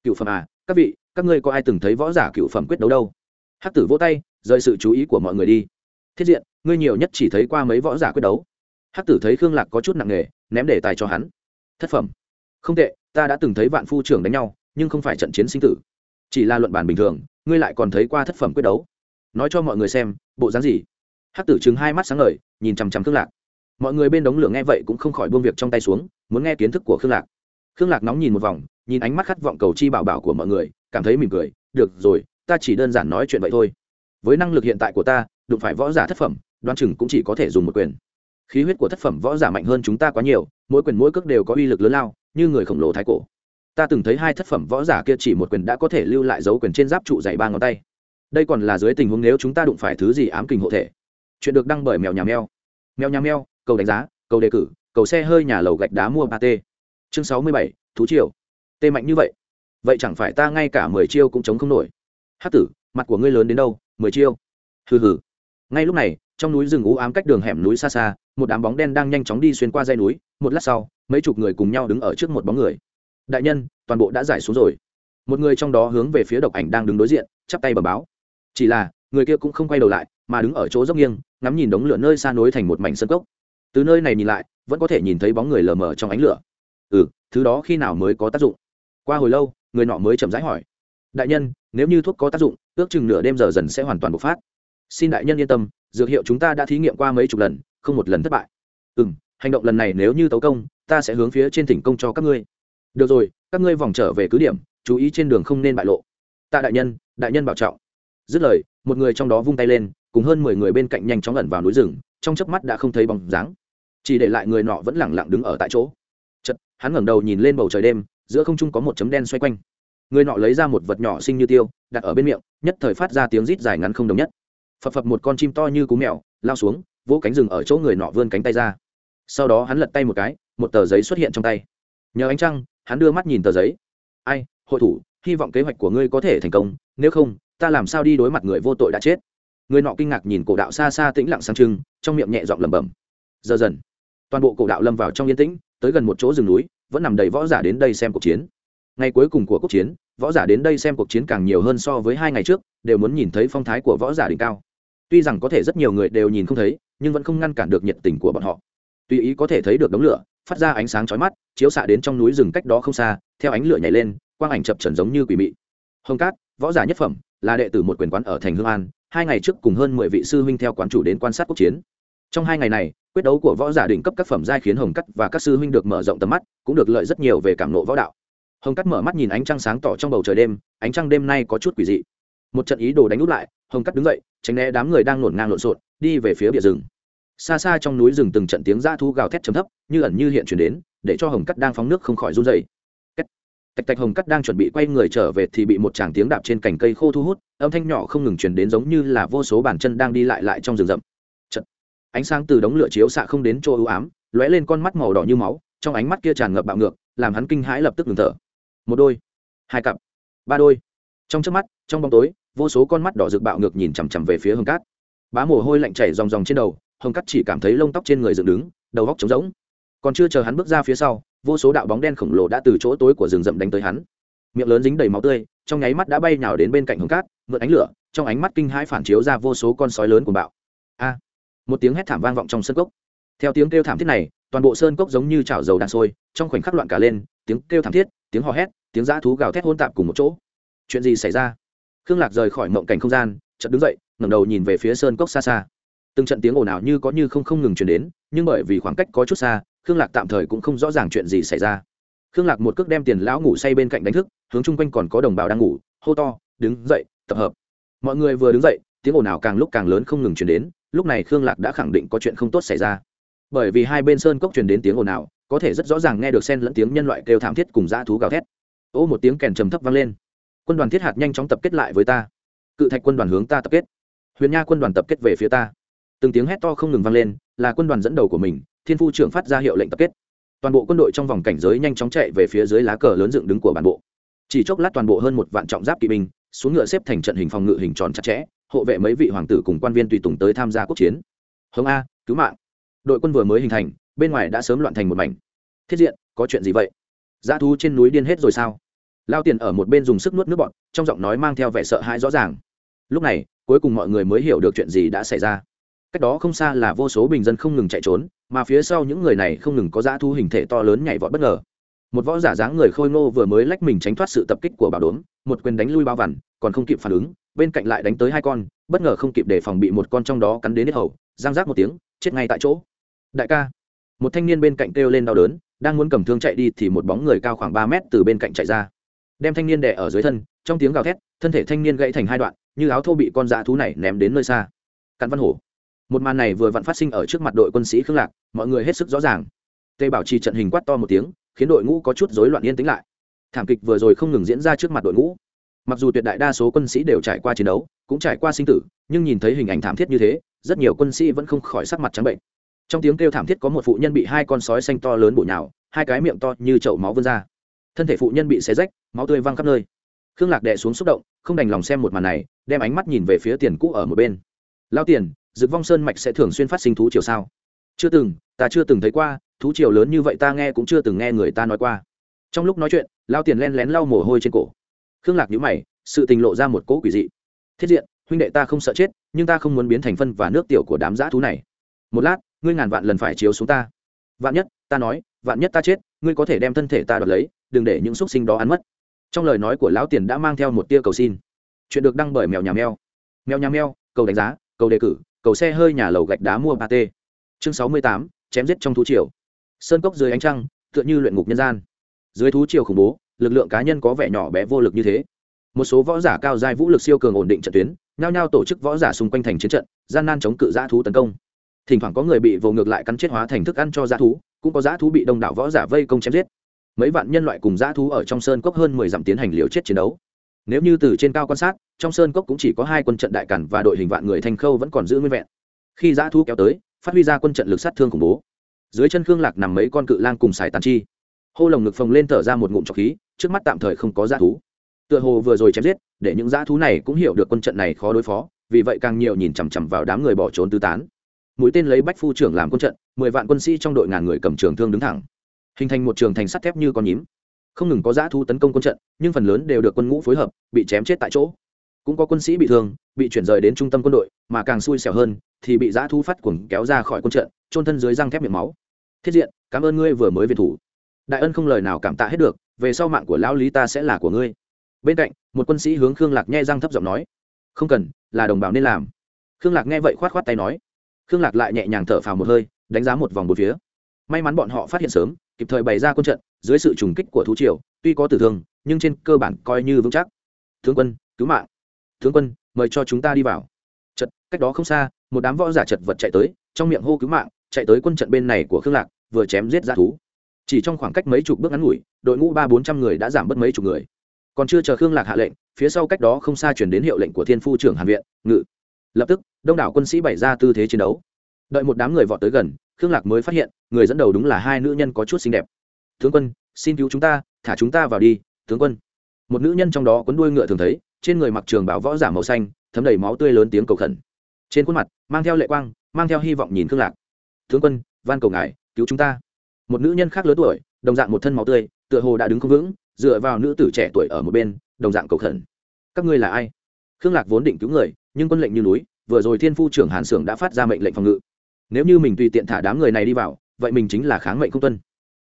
Cựu phẩm à các vị, các ngươi có ai từng thấy võ giả cựu phẩm quyết đấu đâu? Hắc tử vỗ tay, rời sự chú ý của mọi người đi. Thiết diện, ngươi nhiều nhất chỉ thấy qua mấy võ giả quyết đấu. Hắc tử thấy khương lạc có chút nặng nề, ném đề tài cho hắn. Thất phẩm. Không tệ, ta đã từng thấy vạn phu trưởng đánh nhau, nhưng không phải trận chiến sinh tử. Chỉ là luận bàn bình thường, ngươi lại còn thấy qua thất phẩm quyết đấu. Nói cho mọi người xem, bộ dáng gì? Hắc tử chứng hai mắt sáng ngời, nhìn chằm chằm khương lạc mọi người bên đống lửa nghe vậy cũng không khỏi buông việc trong tay xuống, muốn nghe kiến thức của khương lạc. Khương lạc nóng nhìn một vòng, nhìn ánh mắt khát vọng cầu chi bảo bảo của mọi người, cảm thấy mỉm cười, được rồi, ta chỉ đơn giản nói chuyện vậy thôi. Với năng lực hiện tại của ta, đụng phải võ giả thất phẩm đoan chừng cũng chỉ có thể dùng một quyền. Khí huyết của thất phẩm võ giả mạnh hơn chúng ta quá nhiều, mỗi quyền mỗi cước đều có uy lực lớn lao, như người khổng lồ thái cổ. Ta từng thấy hai thất phẩm võ giả kia chỉ một quyền đã có thể lưu lại dấu quyền trên giáp trụ dày ba ngón tay. Đây còn là dưới tình huống nếu chúng ta đụng phải thứ gì ám kình hộ thể. Chuyện được đăng bởi mèo nhà mèo. Mèo nhà mèo cầu đánh giá, cầu đề cử, cầu xe hơi nhà lầu gạch đá mua ba t. Chương sáu mươi bảy, thú triều. Tê mạnh như vậy vậy chẳng phải ta ngay cả mười chiêu cũng chống không nổi. Hát tử, mặt của ngươi lớn đến đâu, mười chiêu? Hừ hừ. Ngay lúc này, trong núi rừng u ám cách đường hẻm núi xa xa, một đám bóng đen đang nhanh chóng đi xuyên qua dây núi, một lát sau, mấy chục người cùng nhau đứng ở trước một bóng người. Đại nhân, toàn bộ đã giải xuống rồi. Một người trong đó hướng về phía độc ảnh đang đứng đối diện, chắp tay bẩm báo. Chỉ là, người kia cũng không quay đầu lại, mà đứng ở chỗ dốc nghiêng, ngắm nhìn đống lửa nơi xa nối thành một mảnh sân cốc từ nơi này nhìn lại, vẫn có thể nhìn thấy bóng người lờ mờ trong ánh lửa. Ừ thứ đó khi nào mới có tác dụng? Qua hồi lâu, người nọ mới chậm rãi hỏi. Đại nhân, nếu như thuốc có tác dụng, ước chừng nửa đêm giờ dần sẽ hoàn toàn bộc phát. Xin đại nhân yên tâm, dược hiệu chúng ta đã thí nghiệm qua mấy chục lần, không một lần thất bại. Ừ m hành động lần này nếu như tấu công, ta sẽ hướng phía trên tỉnh công cho các ngươi. Được rồi, các ngươi vòng trở về cứ điểm, chú ý trên đường không nên bại lộ. Tạ đại nhân đại nhân bảo trọng. Dứt lời, một người trong đó vung tay lên, cùng hơn mười người bên cạnh nhanh chóng ẩn vào núi rừng, trong chớp mắt đã không thấy bóng dáng chỉ để lại người nọ vẫn lẳng lặng đứng ở tại chỗ. Chật hắn ngẩng đầu nhìn lên bầu trời đêm, giữa không trung có một chấm đen xoay quanh. Người nọ lấy ra một vật nhỏ xinh như tiêu, đặt ở bên miệng, nhất thời phát ra tiếng rít dài ngắn không đồng nhất. Phập phập một con chim to như cú mèo, lao xuống, vỗ cánh rừng ở chỗ người nọ vươn cánh tay ra. Sau đó hắn lật tay một cái, một tờ giấy xuất hiện trong tay. Nhờ ánh trăng, hắn đưa mắt nhìn tờ giấy. Ai, hội thủ, hy vọng kế hoạch của ngươi có thể thành công, nếu không, ta làm sao đi đối mặt người vô tội đã chết. Người nọ kinh ngạc nhìn cổ đạo xa xa tĩnh lặng sang trưng, trong miệng nhẹ giọng lẩm bẩm. Giờ dần toàn bộ cổ đạo lâm vào trong yên tĩnh, tới gần một chỗ rừng núi, vẫn nằm đầy võ giả đến đây xem cuộc chiến. Ngày cuối cùng của cuộc chiến, võ giả đến đây xem cuộc chiến càng nhiều hơn so với hai ngày trước, đều muốn nhìn thấy phong thái của võ giả đỉnh cao. Tuy rằng có thể rất nhiều người đều nhìn không thấy, nhưng vẫn không ngăn cản được nhiệt tình của bọn họ. Tùy ý có thể thấy được đống lửa, phát ra ánh sáng chói mắt, chiếu xạ đến trong núi rừng cách đó không xa, theo ánh lửa nhảy lên, quang ảnh chập trần giống như quỷ mị. Hồng cát, võ giả nhất phẩm, là đệ tử một quyền quán ở thành hương an, hai ngày trước cùng hơn mười vị sư huynh theo quán chủ đến quan sát quốc chiến trong hai ngày này, quyết đấu của võ giả đỉnh cấp các phẩm giai khiến hồng cắt và các sư huynh được mở rộng tầm mắt, cũng được lợi rất nhiều về cảm nộ võ đạo. Hồng cắt mở mắt nhìn ánh trăng sáng tỏ trong bầu trời đêm, ánh trăng đêm nay có chút quỷ dị. Một trận ý đồ đánh út lại, hồng cắt đứng dậy, tránh né đám người đang nổn ngang lộn xộn, đi về phía bìa rừng. Xa xa trong núi rừng từng trận tiếng dã thu gào thét chấm thấp, như ẩn như hiện chuyển đến, để cho hồng cắt đang phóng nước không khỏi run dày tạch tạch hồng cắt đang chuẩn bị quay người trở về thì bị một tràng tiếng đạp trên cành cây khô thu hút, âm thanh nhỏ không ngừng chuyển đến giống như là vô số bàn chân đang đi lại lại trong rừng rậm ánh sáng từ đống lửa chiếu xạ không đến chỗ ưu ám, lóe lên con mắt màu đỏ như máu, trong ánh mắt kia tràn ngập bạo ngược, làm hắn kinh hãi lập tức ngừng thở. Một đôi, hai cặp, ba đôi. Trong trước mắt, trong bóng tối, vô số con mắt đỏ rực bạo ngược nhìn chằm chằm về phía hồng cát. Bá mồ hôi lạnh chảy ròng ròng trên đầu, hồng cát chỉ cảm thấy lông tóc trên người dựng đứng, đầu góc trống rỗng. Còn chưa chờ hắn bước ra phía sau, vô số đạo bóng đen khổng lồ đã từ chỗ tối của rừng rậm đánh tới hắn. Miệng lớn dính đầy máu tươi, trong nháy mắt đã bay nhào đến bên cạnh hồng cát, mượn ánh lửa, trong ánh mắt kinh hãi phản chiếu ra vô số con sói lớn của bạo. A! Một tiếng hét thảm vang vọng trong sân cốc. Theo tiếng kêu thảm thiết này, toàn bộ sơn cốc giống như chảo dầu đang sôi, trong khoảnh khắc loạn cả lên, tiếng kêu thảm thiết, tiếng hò hét, tiếng dã thú gào thét hôn tạp cùng một chỗ. Chuyện gì xảy ra? Khương lạc rời khỏi mộng cảnh không gian, chợt đứng dậy, ngẩng đầu nhìn về phía sơn cốc xa xa. Từng trận tiếng ồn ào như có như không không ngừng chuyển đến, nhưng bởi vì khoảng cách có chút xa, khương lạc tạm thời cũng không rõ ràng chuyện gì xảy ra. Khương lạc một cước đem tiền lão ngủ say bên cạnh đánh thức, hướng chung quanh còn có đồng bào đang ngủ, hô to, đứng dậy, tập hợp. Mọi người vừa đứng dậy, tiếng ồn ào càng lúc càng lớn không ngừng chuyển đến lúc này khương lạc đã khẳng định có chuyện không tốt xảy ra. Bởi vì hai bên sơn cốc truyền đến tiếng ồn ào, có thể rất rõ ràng nghe được sen lẫn tiếng nhân loại kêu thảm thiết cùng dã thú gào thét. Ô, một tiếng kèn trầm thấp vang lên. Quân đoàn thiết hạt nhanh chóng tập kết lại với ta. Cự thạch quân đoàn hướng ta tập kết. Huyền nha quân đoàn tập kết về phía ta. Từng tiếng hét to không ngừng vang lên, là quân đoàn dẫn đầu của mình, thiên phu trưởng phát ra hiệu lệnh tập kết. Toàn bộ quân đội trong vòng cảnh giới nhanh chóng chạy về phía dưới lá cờ lớn dựng đứng của bản bộ. Chỉ chốc lát toàn bộ hơn một vạn trọng giáp kỵ binh, xuống ngựa xếp thành trận hình phòng ngự hình tròn chặt chẽ hộ vệ mấy vị hoàng tử cùng quan viên tùy tùng tới tham gia quốc chiến. Hồng a, cứu mạng. Đội quân vừa mới hình thành, bên ngoài đã sớm loạn thành một mảnh. Thiết diện, có chuyện gì vậy? Dã thú trên núi điên hết rồi sao? Lao tiền ở một bên dùng sức nuốt nước bọn trong giọng nói mang theo vẻ sợ hãi rõ ràng. Lúc này, cuối cùng mọi người mới hiểu được chuyện gì đã xảy ra. Cách đó không xa là vô số bình dân không ngừng chạy trốn, mà phía sau những người này không ngừng có dã thu hình thể to lớn nhảy vọt bất ngờ. Một võ giả dáng người khôi ngô vừa mới lách mình tránh thoát sự tập kích của bảo đốm, một quyền đánh lui bao vằn, còn không kịp phản ứng bên cạnh lại đánh tới hai con, bất ngờ không kịp để phòng bị một con trong đó cắn đến hết hầu giang rác một tiếng, chết ngay tại chỗ. Đại ca. Một thanh niên bên cạnh kêu lên đau đớn, đang muốn cầm thương chạy đi thì một bóng người cao khoảng ba mét từ bên cạnh chạy ra. Đem thanh niên đè ở dưới thân, trong tiếng gào thét, thân thể thanh niên gãy thành hai đoạn, như áo thô bị con dã thú này ném đến nơi xa. Cặn văn hổ. Một màn này vừa vặn phát sinh ở trước mặt đội quân sĩ khương lạc, mọi người hết sức rõ ràng. Tê bảo trì trận hình quát to một tiếng, khiến đội ngũ có chút rối loạn yên tĩnh lại. Thảm kịch vừa rồi không ngừng diễn ra trước mặt đội ngũ mặc dù tuyệt đại đa số quân sĩ đều trải qua chiến đấu, cũng trải qua sinh tử, nhưng nhìn thấy hình ảnh thảm thiết như thế, rất nhiều quân sĩ vẫn không khỏi sắc mặt trắng bệnh. Trong tiếng kêu thảm thiết có một phụ nhân bị hai con sói xanh to lớn bổ nhào, hai cái miệng to như chậu máu vươn ra. Thân thể phụ nhân bị xé rách, máu tươi văng khắp nơi. Khương lạc đệ xuống xúc động, không đành lòng xem một màn này, đem ánh mắt nhìn về phía tiền cũ ở một bên. Lao tiền, dực vong sơn mạch sẽ thường xuyên phát sinh thú triều sao? Chưa từng, ta chưa từng thấy qua, thú triều lớn như vậy ta nghe cũng chưa từng nghe người ta nói qua. Trong lúc nói chuyện lao tiền len lén lau mồ hôi trên cổ khương lạc nhíu mày, sự tình lộ ra một cỗ quỷ dị. Thiết diện, huynh đệ ta không sợ chết, nhưng ta không muốn biến thành phân và nước tiểu của đám dã thú này. Một lát, ngươi ngàn vạn lần phải chiếu xuống ta. Vạn nhất, ta nói, vạn nhất ta chết, ngươi có thể đem thân thể ta đoạt lấy, đừng để những xúc sinh đó ăn mất. Trong lời nói của lão tiền đã mang theo một tia cầu xin. Chuyện được đăng bởi mèo nhà mèo. Mèo nhà mèo, cầu đánh giá, cầu đề cử, cầu xe hơi nhà lầu gạch đá mua ba t chương sáu mươi tám, chém giết trong thú triều. Sơn cốc dưới ánh trăng, tựa như luyện ngục nhân gian. Dưới thú triều khủng bố lực lượng cá nhân có vẻ nhỏ bé vô lực như thế. Một số võ giả cao giai vũ lực siêu cường ổn định trận tuyến, nhao nhao tổ chức võ giả xung quanh thành chiến trận, gian nan chống cự dã thú tấn công. Thỉnh thoảng có người bị vồ ngược lại cắn chết hóa thành thức ăn cho dã thú, cũng có dã thú bị đông đảo võ giả vây công chém giết. Mấy vạn nhân loại cùng dã thú ở trong sơn cốc hơn mười dặm tiến hành liều chết chiến đấu. Nếu như từ trên cao quan sát, trong sơn cốc cũng chỉ có hai quân trận đại cản và đội hình vạn người thanh khâu vẫn còn giữ nguyên vẹn. Khi dã thú kéo tới, phát huy ra quân trận lực sát thương khủng bố. Dưới chân khương lạc nằm mấy con cự lang cùng xài tàn chi. Hô lồng ngực phồng lên thở ra một ngụm trọc khí trước mắt tạm thời không có dã thú. Tựa hồ vừa rồi chém giết, để những dã thú này cũng hiểu được quân trận này khó đối phó, vì vậy càng nhiều nhìn chằm chằm vào đám người bỏ trốn tứ tán. Mũi tên lấy bách phu trưởng làm quân trận, mười vạn quân sĩ trong đội ngàn người cầm trường thương đứng thẳng. Hình thành một trường thành sắt thép như con nhím. Không ngừng có dã thú tấn công quân trận, nhưng phần lớn đều được quân ngũ phối hợp, bị chém chết tại chỗ. Cũng có quân sĩ bị thương, bị chuyển rời đến trung tâm quân đội, mà càng xui xẻo hơn, thì bị dã thú phát cuồng kéo ra khỏi quân trận trôn thân dưới răng thép miệng máu. Thiết diện, cảm ơn ngươi vừa mới về thủ đại ân không lời nào cảm tạ hết được, về sau mạng của lão lý ta sẽ là của ngươi. Bên cạnh, một quân sĩ hướng khương lạc nghe răng thấp giọng nói, không cần, là đồng bào nên làm. Khương lạc nghe vậy khoát khoát tay nói. Khương lạc lại nhẹ nhàng thở phào một hơi, đánh giá một vòng một phía. May mắn bọn họ phát hiện sớm, kịp thời bày ra quân trận, dưới sự trùng kích của thú triều, tuy có tử thương, nhưng trên cơ bản coi như vững chắc. Tướng quân, cứu mạng. Tướng quân, mời cho chúng ta đi vào. Trận cách đó không xa, một đám võ giả chật vật chạy tới, trong miệng hô cứu mạng, chạy tới quân trận bên này của khương lạc, vừa chém giết ra thú chỉ trong khoảng cách mấy chục bước ngắn ngủi, đội ngũ ba bốn trăm người đã giảm bớt mấy chục người. Còn chưa chờ khương lạc hạ lệnh, phía sau cách đó không xa chuyển đến hiệu lệnh của thiên phu trưởng hàn viện, ngự. Lập tức, đông đảo quân sĩ bày ra tư thế chiến đấu. Đợi một đám người vọt tới gần, khương lạc mới phát hiện, người dẫn đầu đúng là hai nữ nhân có chút xinh đẹp. Tướng quân, xin cứu chúng ta, thả chúng ta vào đi, tướng quân. Một nữ nhân trong đó quấn đuôi ngựa thường thấy, trên người mặc trường bảo võ giả màu xanh, thấm đầy máu tươi lớn tiếng cầu khẩn. Trên khuôn mặt, mang theo lệ quang, mang theo hy vọng nhìn khương lạc. Tướng quân, van cầu ngài, cứu chúng ta một nữ nhân khác lớn tuổi, đồng dạng một thân máu tươi, tựa hồ đã đứng không vững, dựa vào nữ tử trẻ tuổi ở một bên, đồng dạng cầu khẩn. Các ngươi là ai? Khương lạc vốn định cứu người, nhưng quân lệnh như núi, vừa rồi thiên phu trưởng hàn Sưởng đã phát ra mệnh lệnh phòng ngự. Nếu như mình tùy tiện thả đám người này đi vào, vậy mình chính là kháng mệnh không tuân.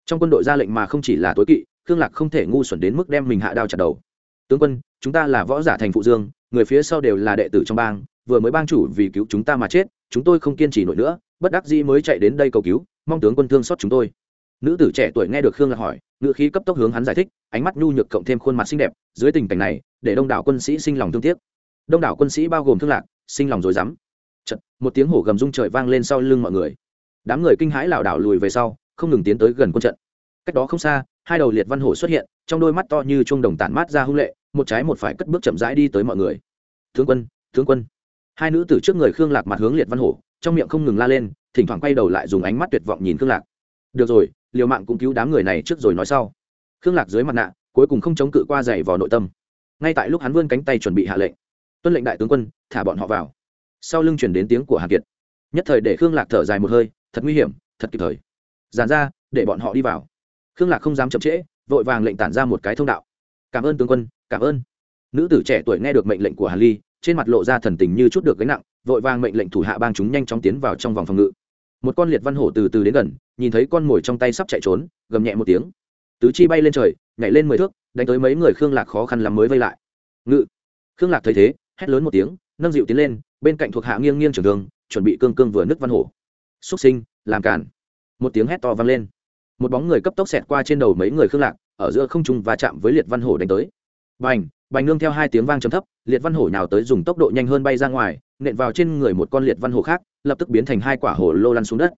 Trong quân đội ra lệnh mà không chỉ là tối kỵ, khương lạc không thể ngu xuẩn đến mức đem mình hạ đao chặt đầu. Tướng quân, chúng ta là võ giả thành phụ dương, người phía sau đều là đệ tử trong bang, vừa mới bang chủ vì cứu chúng ta mà chết, chúng tôi không kiên trì nổi nữa, bất đắc dĩ mới chạy đến đây cầu cứu, mong tướng quân thương xót chúng tôi nữ tử trẻ tuổi nghe được khương lạc hỏi ngựa khí cấp tốc hướng hắn giải thích ánh mắt nhu nhược cộng thêm khuôn mặt xinh đẹp dưới tình cảnh này để đông đảo quân sĩ sinh lòng thương tiếc. Đông đảo quân sĩ bao gồm thương lạc sinh lòng rồi dám Chật, một tiếng hổ gầm rung trời vang lên sau lưng mọi người. Đám người kinh hãi lảo đảo lùi về sau không ngừng tiến tới gần quân trận. Cách đó không xa hai đầu liệt văn hổ xuất hiện trong đôi mắt to như chuông đồng tản mát ra hung lệ một trái một phải cất bước chậm rãi đi tới mọi người. Tướng quân tướng quân. Hai nữ tử trước người khương lạc mặt hướng liệt văn hổ trong miệng không ngừng la lên thỉnh thoảng quay đầu lại dùng ánh mắt tuyệt vọng nhìn khương lạc. Được rồi liều mạng cũng cứu đám người này trước rồi nói sau. Khương lạc dưới mặt nạ, cuối cùng không chống cự qua dày vào nội tâm. Ngay tại lúc hắn vươn cánh tay chuẩn bị hạ lệnh, tuân lệnh đại tướng quân, thả bọn họ vào. Sau lưng chuyển đến tiếng của hàn kiệt. Nhất thời để khương lạc thở dài một hơi, thật nguy hiểm, thật kịp thời. Dàn ra, để bọn họ đi vào. Khương lạc không dám chậm trễ, vội vàng lệnh tản ra một cái thông đạo. Cảm ơn tướng quân, cảm ơn. Nữ tử trẻ tuổi nghe được mệnh lệnh của hàn ly, trên mặt lộ ra thần tình như chút được gánh nặng, vội vàng mệnh lệnh thủ hạ bang chúng nhanh chóng tiến vào trong vòng phòng ngự một con liệt văn hổ từ từ đến gần, nhìn thấy con mồi trong tay sắp chạy trốn, gầm nhẹ một tiếng. Tứ chi bay lên trời, nhảy lên mười thước, đánh tới mấy người khương lạc khó khăn lắm mới vây lại. Ngự. Khương lạc thấy thế, hét lớn một tiếng, nâng dịu tiến lên, bên cạnh thuộc hạ nghiêng nghiêng trường thương chuẩn bị cương cương vừa nứt văn hổ. Xúc sinh, làm cản một tiếng hét to vang lên. Một bóng người cấp tốc xẹt qua trên đầu mấy người khương lạc, ở giữa không trung va chạm với liệt văn hổ đánh tới. Bành bành nương theo hai tiếng vang trầm thấp, liệt văn hổ nào tới dùng tốc độ nhanh hơn bay ra ngoài nện vào trên người một con liệt văn hổ khác, lập tức biến thành hai quả hổ lô lăn xuống đất.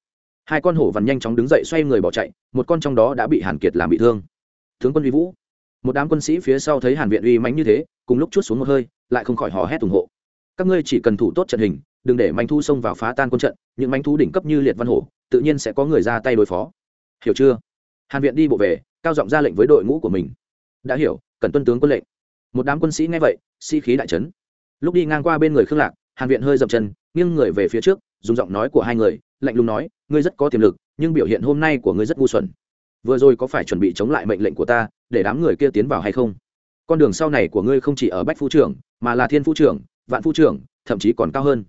Hai con hổ vằn nhanh chóng đứng dậy xoay người bỏ chạy, một con trong đó đã bị hàn kiệt làm bị thương. Tướng quân uy vũ, một đám quân sĩ phía sau thấy hàn viện uy mãnh như thế, cùng lúc chút xuống một hơi, lại không khỏi hò hét ủng hộ. Các ngươi chỉ cần thủ tốt trận hình, đừng để manh thu xông vào phá tan quân trận, những manh thu đỉnh cấp như liệt văn hổ, tự nhiên sẽ có người ra tay đối phó. Hiểu chưa? Hàn viện đi bộ về, cao giọng ra lệnh với đội ngũ của mình. Đã hiểu cần tuân tướng quân lệnh. Một đám quân sĩ nghe vậy, sĩ、si、khí đại trấn lúc đi ngang qua bên người khương lạc hàn viện hơi dậm chân, nghiêng người về phía trước, dùng giọng nói của hai người, lạnh lùng nói, ngươi rất có tiềm lực, nhưng biểu hiện hôm nay của ngươi rất ngu xuẩn. Vừa rồi có phải chuẩn bị chống lại mệnh lệnh của ta, để đám người kia tiến vào hay không? Con đường sau này của ngươi không chỉ ở bách phu trưởng, mà là thiên phu trưởng, vạn phu trưởng, thậm chí còn cao hơn.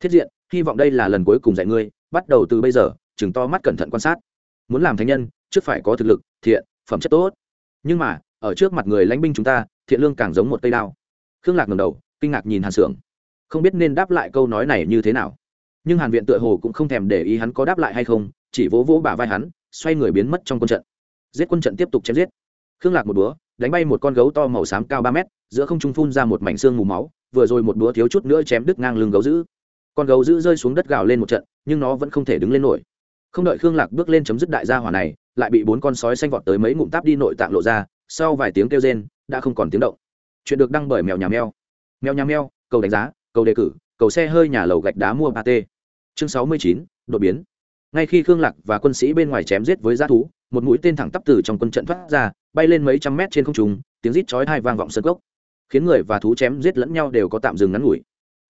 Thiết diện, hy vọng đây là lần cuối cùng dạy ngươi, bắt đầu từ bây giờ, chừng to mắt cẩn thận quan sát. Muốn làm thánh nhân, trước phải có thực lực, thiện, phẩm chất tốt. Nhưng mà, ở trước mặt người lãnh binh chúng ta, thiện lương càng giống một cây đao. Khương lạc ngầm đầu, kinh ngạc nhìn hàn sưởng không biết nên đáp lại câu nói này như thế nào. Nhưng hàn viện tựa hồ cũng không thèm để ý hắn có đáp lại hay không, chỉ vỗ vỗ bả vai hắn, xoay người biến mất trong quân trận. Giết quân trận tiếp tục chém giết. Khương lạc một búa, đánh bay một con gấu to màu xám cao ba mét, giữa không trung phun ra một mảnh xương mù máu, vừa rồi một búa thiếu chút nữa chém đứt ngang lưng gấu dữ. Con gấu dữ rơi xuống đất gào lên một trận, nhưng nó vẫn không thể đứng lên nổi. Không đợi khương lạc bước lên chấm dứt đại gia hỏa này, lại bị bốn con sói xanh vọt tới mấy ngụm táp đi nội tạng lộ ra, sau vài tiếng kêu rên, đã không còn tiếng động. Chuyện được đăng bởi mèo nhà mèo. Mèo nhà mèo, cầu đánh giá cầu đề cử, cầu xe hơi nhà lầu gạch đá mua ba t. Chương sáu mươi chín, đột biến. Ngay khi khương lạc và quân sĩ bên ngoài chém giết với g thú, một mũi tên thẳng tắp từ trong quân trận thoát ra, bay lên mấy trăm mét trên không trung, tiếng rít chói hai vang vọng sân gốc. Khiến người và thú chém giết lẫn nhau đều có tạm dừng ngắn ngủi.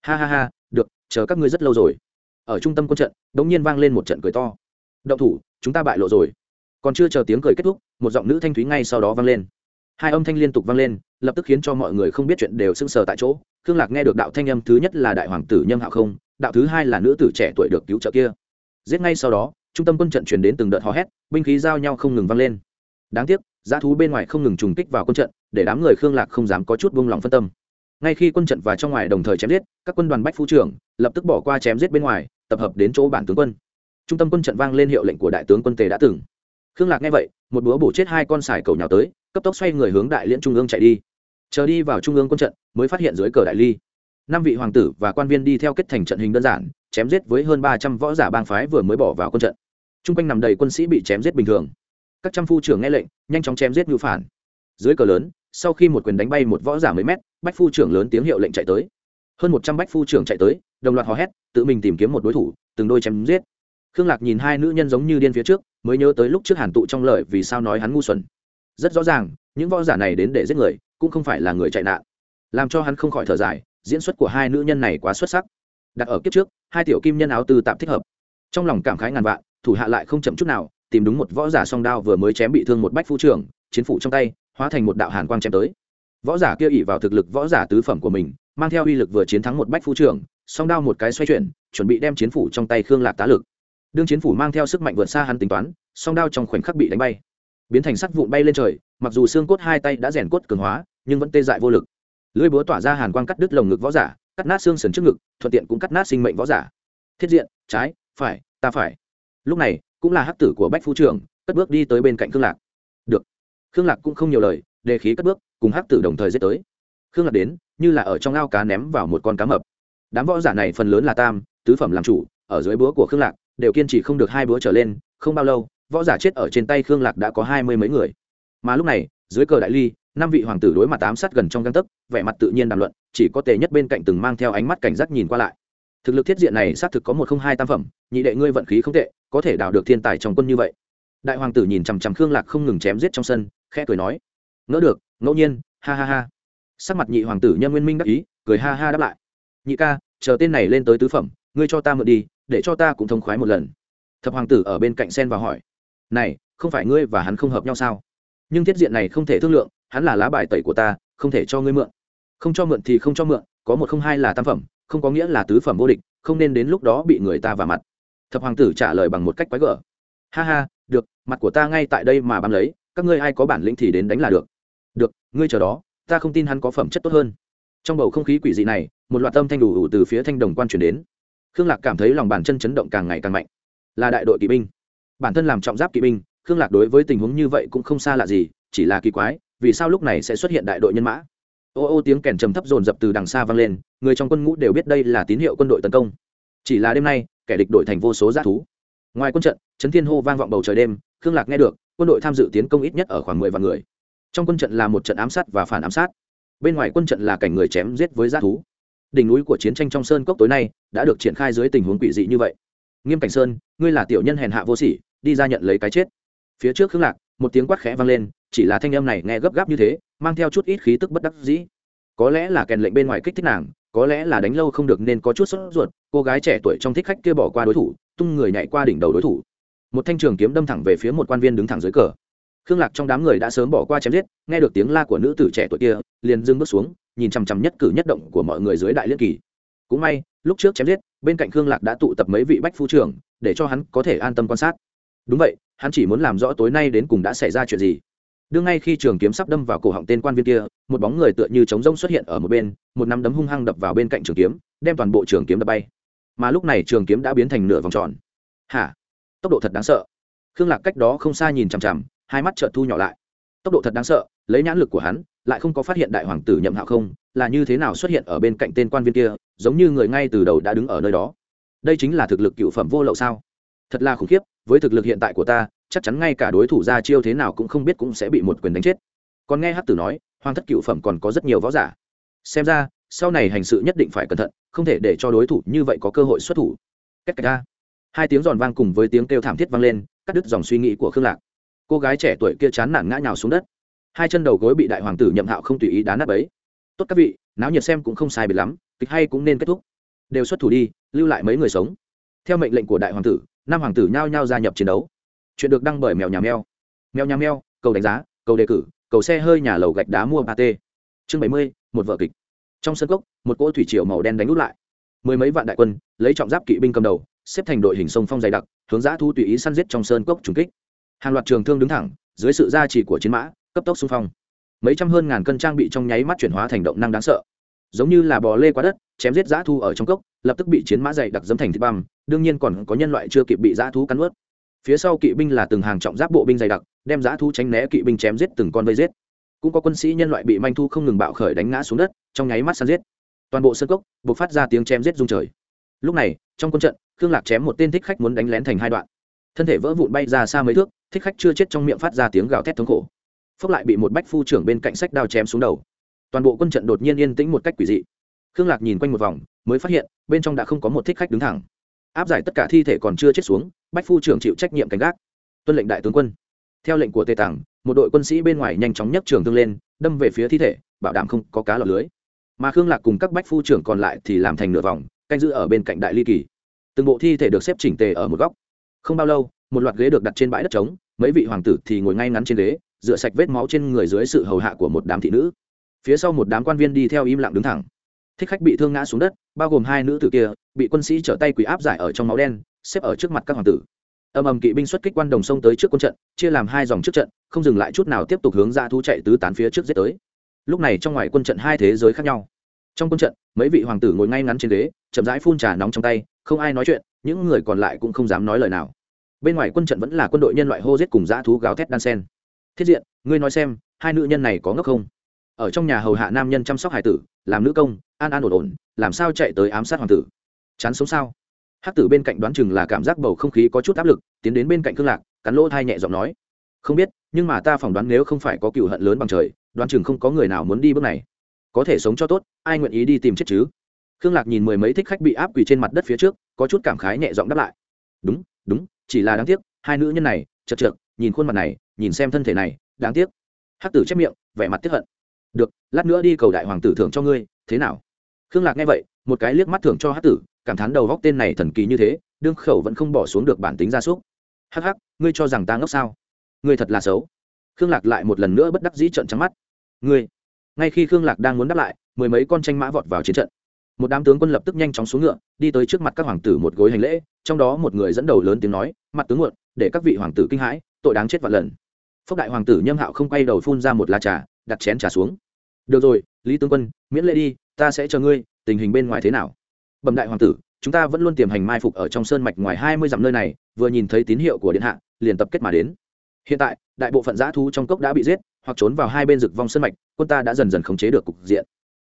Ha ha ha, được, chờ các ngươi rất lâu rồi. Ở trung tâm quân trận, đ ỗ n g nhiên vang lên một trận cười to. Động thủ, chúng ta bại lộ rồi. Còn chưa chờ tiếng cười kết thúc, một giọng nữ thanh thúy ngay sau đó vang lên. Hai âm thanh liên tục vang lên, lập tức khiến cho mọi người không biết chuyện đều sưng sờ tại chỗ khương lạc nghe được đạo thanh âm thứ nhất là đại hoàng tử nhâm hạo không, đạo thứ hai là nữ tử trẻ tuổi được cứu trợ kia. Giết ngay sau đó, trung tâm quân trận chuyển đến từng đợt hò hét, binh khí giao nhau không ngừng vang lên. Đáng tiếc giá thú bên ngoài không ngừng trùng kích vào quân trận, để đám người khương lạc không dám có chút buông lỏng phân tâm. Ngay khi quân trận và trong ngoài đồng thời chém giết, các quân đoàn bách phu trưởng lập tức bỏ qua chém giết bên ngoài, tập hợp đến chỗ bản tướng quân. Trung tâm quân trận vang lên hiệu lệnh của đại tướng quân tề đã từng. Khương lạc nghe vậy, một búa bổ chết hai con sải cầu nhào tới, cấp tốc xoay người hướng đại liễn trung ương chạy đi. Chờ đi vào trung ương quân trận mới phát hiện dưới cờ đại ly. Năm vị hoàng tử và quan viên đi theo kết thành trận hình đơn giản, chém giết với hơn ba trăm võ giả bang phái vừa mới bỏ vào quân trận. T r u n g quanh nằm đầy quân sĩ bị chém giết bình thường. Các trăm phu trưởng nghe lệnh, nhanh chóng chém giết ngữ phản. Dưới cờ lớn, sau khi một quyền đánh bay một võ giả mấy mét, bách phu trưởng lớn tiếng hiệu lệnh chạy tới. Hơn một trăm bách phu trưởng chạy tới, đồng loạt hò hét, tự mình tìm kiếm một đối thủ, từng đôi chém giết. Khương lạc nhìn hai nữ nhân giống như điên phía trước, mới nhớ tới lúc trước hàn tụ trong lời vì sao nói hắn ngu xuẩn. Rất rõ ràng, những võ giả này đến để giết người, cũng không phải là người chạy nạn làm cho hắn không khỏi thở dài, diễn xuất của hai nữ nhân này quá xuất sắc. Đặt ở kiếp trước, hai tiểu kim nhân áo tư tạm thích hợp. Trong lòng cảm khái ngàn vạn, thủ hạ lại không chậm chút nào, tìm đúng một võ giả song đao vừa mới chém bị thương một bách phu trưởng, chiến phủ trong tay, hóa thành một đạo hàn quang chém tới. Võ giả kia ỉ vào thực lực võ giả tứ phẩm của mình, mang theo uy lực vừa chiến thắng một bách phu trưởng, song đao một cái xoay chuyển, chuẩn bị đem chiến phủ trong tay khương lạc tá lực. Đương chiến phủ mang theo sức mạnh vượt xa hắn tính toán, song đao trong khoảnh khắc bị đánh bay. Biến thành sắt vụn bay lên trời, mặc dù xương cốt hai tay đã rèn cốt cường hóa, nhưng vẫn tê dại vô lực lưỡi búa tỏa ra hàn quang cắt đứt lồng ngực võ giả, cắt nát xương sườn trước ngực, thuận tiện cũng cắt nát sinh mệnh võ giả. Thiết diện, trái, phải, ta phải. Lúc này, cũng là hắc tử của bách phu trưởng cất bước đi tới bên cạnh khương lạc. Được. Khương lạc cũng không nhiều lời, đề khí cất bước, cùng hắc tử đồng thời giết tới. Khương lạc đến, như là ở trong ao cá ném vào một con cá mập. Đám võ giả này phần lớn là tam, tứ phẩm làm chủ, ở dưới búa của khương lạc, đều kiên trì không được hai búa trở lên, không bao lâu, võ giả chết ở trên tay khương lạc đã có hai mươi mấy người. Mà lúc này, dưới cờ đại ly năm vị hoàng tử đối mặt ám sát gần trong găng tấc, vẻ mặt tự nhiên đàm luận, chỉ có tề nhất bên cạnh từng mang theo ánh mắt cảnh giác nhìn qua lại. Thực lực thiết diện này xác thực có một không hai tam phẩm, nhị đệ ngươi vận khí không tệ, có thể đào được thiên tài trong quân như vậy. Đại hoàng tử nhìn chằm chằm khương lạc không ngừng chém giết trong sân, khẽ cười nói, ngỡ được, ngẫu nhiên, ha ha ha. Sắc mặt nhị hoàng tử nhân nguyên minh đắc ý, cười ha ha đáp lại, nhị ca, chờ tên này lên tới tứ phẩm, ngươi cho ta mượn đi, để cho ta cũng thông khoái một lần. Thập hoàng tử ở bên cạnh sen và hỏi, này, không phải ngươi và hắn không hợp nhau sao? Nhưng thiết diện này không thể thương lượng hắn là lá bài tẩy của ta, không thể cho ngươi mượn. Không cho mượn thì không cho mượn, có một không hai là tam phẩm, không có nghĩa là tứ phẩm vô địch, không nên đến lúc đó bị người ta vào mặt. Thập hoàng tử trả lời bằng một cách quái gở. Ha ha, được, mặt của ta ngay tại đây mà bám lấy, các ngươi ai có bản lĩnh thì đến đánh là được. Được, ngươi chờ đó, ta không tin hắn có phẩm chất tốt hơn. Trong bầu không khí quỷ dị này, một loạt âm thanh đủ đủ từ phía thanh đồng quan chuyển đến. Khương lạc cảm thấy lòng bàn chân chấn động càng ngày càng mạnh. Là đại đội kỵ binh. Bản thân làm trọng giáp kỵ binh, khương lạc đối với tình huống như vậy cũng không xa lạ gì, chỉ là kỳ quái vì sao lúc này sẽ xuất hiện đại đội nhân mã? Ô ô, tiếng kèn trầm thấp dồn dập từ đằng xa vang lên, người trong quân ngũ đều biết đây là tín hiệu quân đội tấn công. Chỉ là đêm nay, kẻ địch đổi thành vô số g thú. Ngoài quân trận trấn thiên hô vang vọng bầu trời đêm, khương lạc nghe được, quân đội tham dự tiến công ít nhất ở khoảng mười vạn người. Trong quân trận là một trận ám sát và phản ám sát. Bên ngoài quân trận là cảnh người chém giết với g thú. Đỉnh núi của chiến tranh trong sơn cốc tối nay đã được triển khai dưới tình huống quỷ dị như vậy. Nghiêm cảnh sơn, ngươi là tiểu nhân hèn hạ vô sỉ, đi ra nhận lấy cái chết. Phía trước khương lạc, một tiếng quát khẽ vang lên chỉ là thanh âm này nghe gấp gáp như thế, mang theo chút ít khí tức bất đắc dĩ. Có lẽ là kèn lệnh bên ngoài kích thích nàng, có lẽ là đánh lâu không được nên có chút sốt ruột, cô gái trẻ tuổi trong thích khách kia bỏ qua đối thủ, tung người nhảy qua đỉnh đầu đối thủ. Một thanh trường kiếm đâm thẳng về phía một quan viên đứng thẳng dưới cờ. Khương lạc trong đám người đã sớm bỏ qua chém giết, nghe được tiếng la của nữ tử trẻ tuổi kia, liền dưng bước xuống, nhìn chằm chằm nhất cử nhất động của mọi người dưới đại liên kỳ. Cũng may, lúc trước chém giết, bên cạnh khương lạc đã tụ tập mấy vị bách phu trưởng, để cho hắn có thể an tâm quan sát. Đúng vậy, hắn chỉ muốn làm rõ tối nay đến cùng đã xảy ra chuyện gì đương ngay khi trường kiếm sắp đâm vào cổ họng tên quan viên kia, một bóng người tựa như trống rông xuất hiện ở một bên, một nắm đấm hung hăng đập vào bên cạnh trường kiếm, đem toàn bộ trường kiếm đập bay. Mà lúc này trường kiếm đã biến thành nửa vòng tròn. Hả? Tốc độ thật đáng sợ. Khương lạc cách đó không xa nhìn chằm chằm, hai mắt trợn thu nhỏ lại. Tốc độ thật đáng sợ, lấy nhãn lực của hắn, lại không có phát hiện đại hoàng tử nhậm hạo không, là như thế nào xuất hiện ở bên cạnh tên quan viên kia, giống như người ngay từ đầu đã đứng ở nơi đó. Đây chính là thực lực cựu phẩm vô lậu sao? Thật là khủng khiếp, với thực lực hiện tại của ta chắc chắn ngay cả đối thủ ra chiêu thế nào cũng không biết cũng sẽ bị một quyền đánh chết. Còn nghe hát tử nói, hoàng thất cựu phẩm còn có rất nhiều võ giả. Xem ra, sau này hành sự nhất định phải cẩn thận, không thể để cho đối thủ như vậy có cơ hội xuất thủ. Cách cách ra. Hai tiếng giòn vang cùng với tiếng kêu thảm thiết vang lên, cắt đứt dòng suy nghĩ của khương lạc. Cô gái trẻ tuổi kia chán nản ngã nhào xuống đất. Hai chân đầu gối bị đại hoàng tử nhậm hạo không tùy ý đá nát ấy tốt các vị, náo nhiệt xem cũng không sai biệt lắm, kịch hay cũng nên kết thúc. Đều xuất thủ đi, lưu lại mấy người sống. Theo mệnh lệnh của đại hoàng tử, năm hoàng tử nhao nhao gia nhập chiến đấu chuyện được đăng bởi mèo nhà mèo. Mèo nhà mèo, cầu đánh giá, cầu đề cử, cầu xe hơi nhà lầu gạch đá mua ba t. Chương bảy mươi, một vợ kịch. Trong sân cốc, một cỗ thủy triều màu đen đánh út lại. Mười mấy vạn đại quân, lấy trọng giáp kỵ binh cầm đầu, xếp thành đội hình sông phong dày đặc, hướng giã thu tùy ý săn giết trong sơn cốc trùng kích. Hàng loạt trường thương đứng thẳng, dưới sự gia trì của chiến mã, cấp tốc xung phong. Mấy trăm hơn ngàn cân trang bị trong nháy mắt chuyển hóa thành động năng đáng sợ. Giống như là bò lê qua đất, chém giết giã thu ở trong cốc, lập tức bị chiến mã dày đặc dẫm thành thịt băm, đương nhiên còn có nhân loại chưa kịp bị giã thu cắn ướt phía sau kỵ binh là từng hàng trọng giáp bộ binh dày đặc, đem giã thu tránh né kỵ binh chém giết từng con vây giết. Cũng có quân sĩ nhân loại bị manh thu không ngừng bạo khởi đánh ngã xuống đất, trong nháy mắt săn giết. Toàn bộ sân cốc buộc phát ra tiếng chém giết rung trời. Lúc này, trong quân trận, khương lạc chém một tên thích khách muốn đánh lén thành hai đoạn. Thân thể vỡ vụn bay ra xa mấy thước, thích khách chưa chết trong miệng phát ra tiếng gào thét thống khổ. Phúc lại bị một bách phu trưởng bên cạnh sách đao chém xuống đầu. Toàn bộ quân trận đột nhiên yên tĩnh một cách quỷ dị. Khương lạc nhìn quanh một vòng, mới phát hiện, bên trong đã không có một thích khách đứng thẳng áp giải tất cả thi thể còn chưa chết xuống, bách phu trưởng chịu trách nhiệm canh gác. Tuân lệnh đại tướng quân. Theo lệnh của tề tàng, một đội quân sĩ bên ngoài nhanh chóng nhấc trường thương lên, đâm về phía thi thể, bảo đảm không có cá lọc lưới. Mà khương lạc cùng các bách phu trưởng còn lại thì làm thành nửa vòng, canh giữ ở bên cạnh đại ly kỳ. Từng bộ thi thể được xếp chỉnh tề ở một góc. Không bao lâu, một loạt ghế được đặt trên bãi đất trống, mấy vị hoàng tử thì ngồi ngay ngắn trên ghế, rửa sạch vết máu trên người dưới sự hầu hạ của một đám thị nữ. Phía sau một đám quan viên đi theo im lặng đứng thẳng thích khách bị thương ngã xuống đất, bao gồm hai nữ tử kia, bị quân sĩ trở tay quỷ áp giải ở trong máu đen, xếp ở trước mặt các hoàng tử. Âm ầm kỵ binh xuất kích quan đồng sông tới trước quân trận, chia làm hai dòng trước trận, không dừng lại chút nào tiếp tục hướng ra thu chạy tứ tán phía trước giết tới. Lúc này trong ngoài quân trận hai thế giới khác nhau. Trong quân trận, mấy vị hoàng tử ngồi ngay ngắn trên ghế, chậm rãi phun trà nóng trong tay, không ai nói chuyện, những người còn lại cũng không dám nói lời nào. Bên ngoài quân trận vẫn là quân đội nhân loại hô giết cùng dã thú gáo thét đan sen. Thiết diện, ngươi nói xem, hai nữ nhân này có ngốc không? Ở trong nhà hầu hạ nam nhân chăm sóc hải tử, làm nữ công, an an ổn ổn, làm sao chạy tới ám sát hoàng tử? Chán sống sao? Hắc tử bên cạnh đoán chừng là cảm giác bầu không khí có chút áp lực, tiến đến bên cạnh cương lạc, cắn lỗ thai nhẹ giọng nói, không biết, nhưng mà ta phỏng đoán nếu không phải có cựu hận lớn bằng trời, đoán chừng không có người nào muốn đi bước này. Có thể sống cho tốt, ai nguyện ý đi tìm chết chứ? Khương lạc nhìn mười mấy thích khách bị áp quỳ trên mặt đất phía trước, có chút cảm khái nhẹ giọng đáp lại, đúng đúng, chỉ là đáng tiếc, hai nữ nhân này, chật chật nhìn khuôn mặt này, nhìn xem thân thể này, đáng tiếc. Hắc tử chép miệng, vẻ mặt tiếp hận được, lát nữa đi cầu đại hoàng tử thưởng cho ngươi, thế nào? Khương lạc nghe vậy, một cái liếc mắt thưởng cho hắc tử, cảm thán đầu góc tên này thần kỳ như thế, đương khẩu vẫn không bỏ xuống được bản tính gia súc. Hắc hắc, ngươi cho rằng ta ngốc sao? Ngươi thật là xấu. Khương lạc lại một lần nữa bất đắc dĩ trận trắng mắt. Ngươi, ngay khi khương lạc đang muốn đáp lại, mười mấy con tranh mã vọt vào chiến trận. Một đám tướng quân lập tức nhanh chóng xuống ngựa, đi tới trước mặt các hoàng tử một gối hành lễ, trong đó một người dẫn đầu lớn tiếng nói, mặt tướng muộn, để các vị hoàng tử kinh hãi, tội đáng chết vạn lần. Phúc đại hoàng tử nhâm hạo không quay đầu phun ra một lá trà, đặt chén trà xuống được rồi, lý tướng quân, miễn lễ đi, ta sẽ chờ ngươi, tình hình bên ngoài thế nào? Bẩm đại hoàng tử, chúng ta vẫn luôn tiềm hành mai phục ở trong sơn mạch ngoài hai mươi dặm nơi này, vừa nhìn thấy tín hiệu của điện hạ, liền tập kết mà đến. Hiện tại, đại bộ phận giã thú trong cốc đã bị giết, hoặc trốn vào hai bên rực vong sơn mạch, quân ta đã dần dần khống chế được cục diện.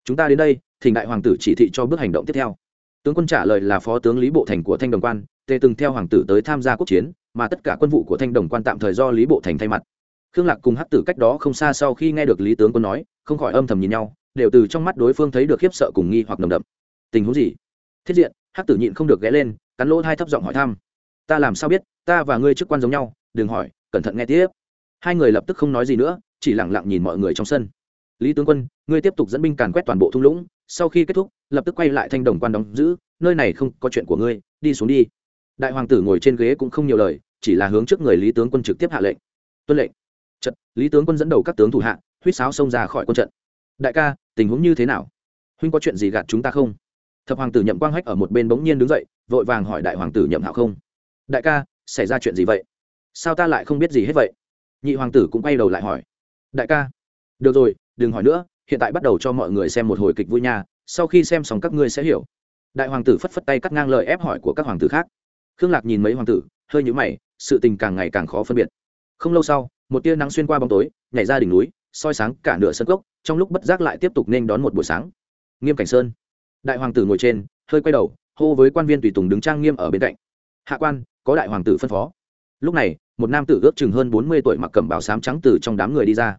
Chúng ta đến đây, thỉnh đại hoàng tử chỉ thị cho bước hành động tiếp theo. Tướng quân trả lời là phó tướng lý bộ thành của thanh đồng quan, tề từng theo hoàng tử tới tham gia quốc chiến, mà tất cả quân vụ của thanh đồng quan tạm thời do lý bộ thành thay mặt khương lạc cùng hắc tử cách đó không xa sau khi nghe được lý tướng quân nói, không khỏi âm thầm nhìn nhau, đều từ trong mắt đối phương thấy được khiếp sợ cùng nghi hoặc nồng đậm. Tình huống gì? Thiết diện, hắc tử nhịn không được ghé lên, cắn lỗ hai thấp giọng hỏi thăm. Ta làm sao biết, ta và ngươi chức quan giống nhau, đừng hỏi, cẩn thận nghe tiếp. Hai người lập tức không nói gì nữa, chỉ lẳng lặng nhìn mọi người trong sân. Lý tướng quân, ngươi tiếp tục dẫn binh càn quét toàn bộ thung lũng, sau khi kết thúc, lập tức quay lại thanh đồng quan đóng giữ, nơi này không có chuyện của ngươi, đi xuống đi. Đại hoàng tử ngồi trên ghế cũng không nhiều lời, chỉ là hướng trước người lý tướng quân trực tiếp hạ lệnh. Tuân lệnh trận, lý tướng quân dẫn đầu các tướng thủ hạ, huýt sáo xông ra khỏi quân trận. Đại ca, tình huống như thế nào? Huynh có chuyện gì gạt chúng ta không? Thập hoàng tử nhậm quang hách ở một bên bỗng nhiên đứng dậy, vội vàng hỏi đại hoàng tử nhậm hạo không. Đại ca, xảy ra chuyện gì vậy? Sao ta lại không biết gì hết vậy? Nhị hoàng tử cũng quay đầu lại hỏi. Đại ca, được rồi, đừng hỏi nữa, hiện tại bắt đầu cho mọi người xem một hồi kịch vui nha, sau khi xem xong các ngươi sẽ hiểu. Đại hoàng tử phất phất tay cắt ngang lời ép hỏi của các hoàng tử khác. Khương lạc nhìn mấy hoàng tử, hơi nhũ mày, sự tình càng ngày càng khó phân biệt. Không lâu sau một tia nắng xuyên qua bóng tối, nhảy ra đỉnh núi, soi sáng cả nửa sân cốc, trong lúc bất giác lại tiếp tục nên đón một buổi sáng. Nghiêm cảnh sơn. Đại hoàng tử ngồi trên, hơi quay đầu, hô với quan viên tùy tùng đứng trang nghiêm ở bên cạnh. Hạ quan, có đại hoàng tử phân phó. Lúc này, một nam tử ước chừng hơn bốn mươi tuổi mặc cẩm bào sám trắng từ trong đám người đi ra.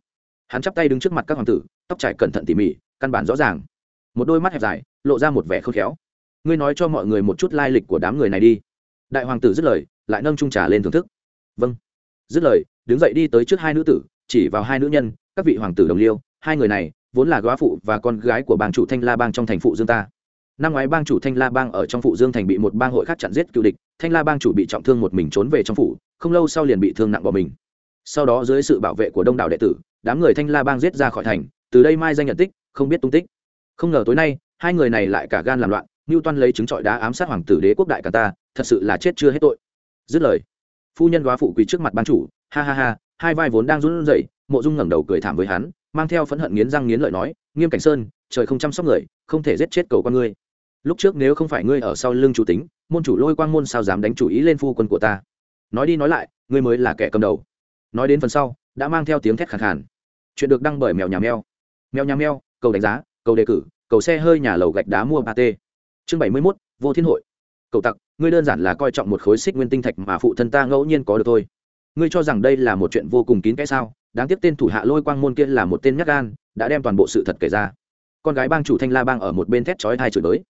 Hắn chắp tay đứng trước mặt các hoàng tử, tóc trải cẩn thận tỉ mỉ, căn bản rõ ràng. Một đôi mắt hẹp dài, lộ ra một vẻ khôn khéo. Ngươi nói cho mọi người một chút lai lịch của đám người này đi. Đại hoàng tử dứt lời, lại nâng trung trà lên thưởng thức. Vâng. Dứt lời đứng dậy đi tới trước hai nữ tử, chỉ vào hai nữ nhân, các vị hoàng tử đồng liêu, hai người này, vốn là góa phụ và con gái của bang chủ thanh la bang trong thành phụ dương ta. Năm ngoái bang chủ thanh la bang ở trong phụ dương thành bị một bang hội khác chặn giết cựu địch, thanh la bang chủ bị trọng thương một mình trốn về trong phủ, không lâu sau liền bị thương nặng bỏ mình. Sau đó dưới sự bảo vệ của đông đảo đệ tử, đám người thanh la bang giết ra khỏi thành, từ đây mai danh nhận tích, không biết tung tích. Không ngờ tối nay, hai người này lại cả gan làm loạn, ngưu toan lấy chứng trọi đá ám sát hoàng tử đế quốc đại cả ta, thật sự là chết chưa hết tội. Dứt lời, phu nhân góa phụ quỳ trước mặt ban chủ ha ha ha, hai vai vốn đang run rẩy, mộ dung ngẩng đầu cười thảm với hắn, mang theo phẫn hận nghiến răng nghiến lợi nói, nghiêm cảnh sơn, trời không chăm sóc người, không thể giết chết cầu con ngươi. Lúc trước nếu không phải ngươi ở sau lưng chủ tính, môn chủ lôi quang môn sao dám đánh chủ ý lên phu quân của ta? Nói đi nói lại, ngươi mới là kẻ cầm đầu. Nói đến phần sau, đã mang theo tiếng thét khàn khàn. Chuyện được đăng bởi mèo nhà mèo. Mèo nhà mèo, cầu đánh giá, cầu đề cử, cầu xe hơi nhà lầu gạch đá mua ba t chương bảy mươi mốt, vô thiên hội. Cầu tặc, ngươi đơn giản là coi trọng một khối xích nguyên tinh thạch mà phụ thân ta ngẫu nhiên có được thôi ngươi cho rằng đây là một chuyện vô cùng kín cái sao? Đáng tiếc tên thủ hạ lôi quang môn kia là một tên nhắc gan, đã đem toàn bộ sự thật kể ra. Con gái bang chủ thanh la bang ở một bên thét chói thai chửi tới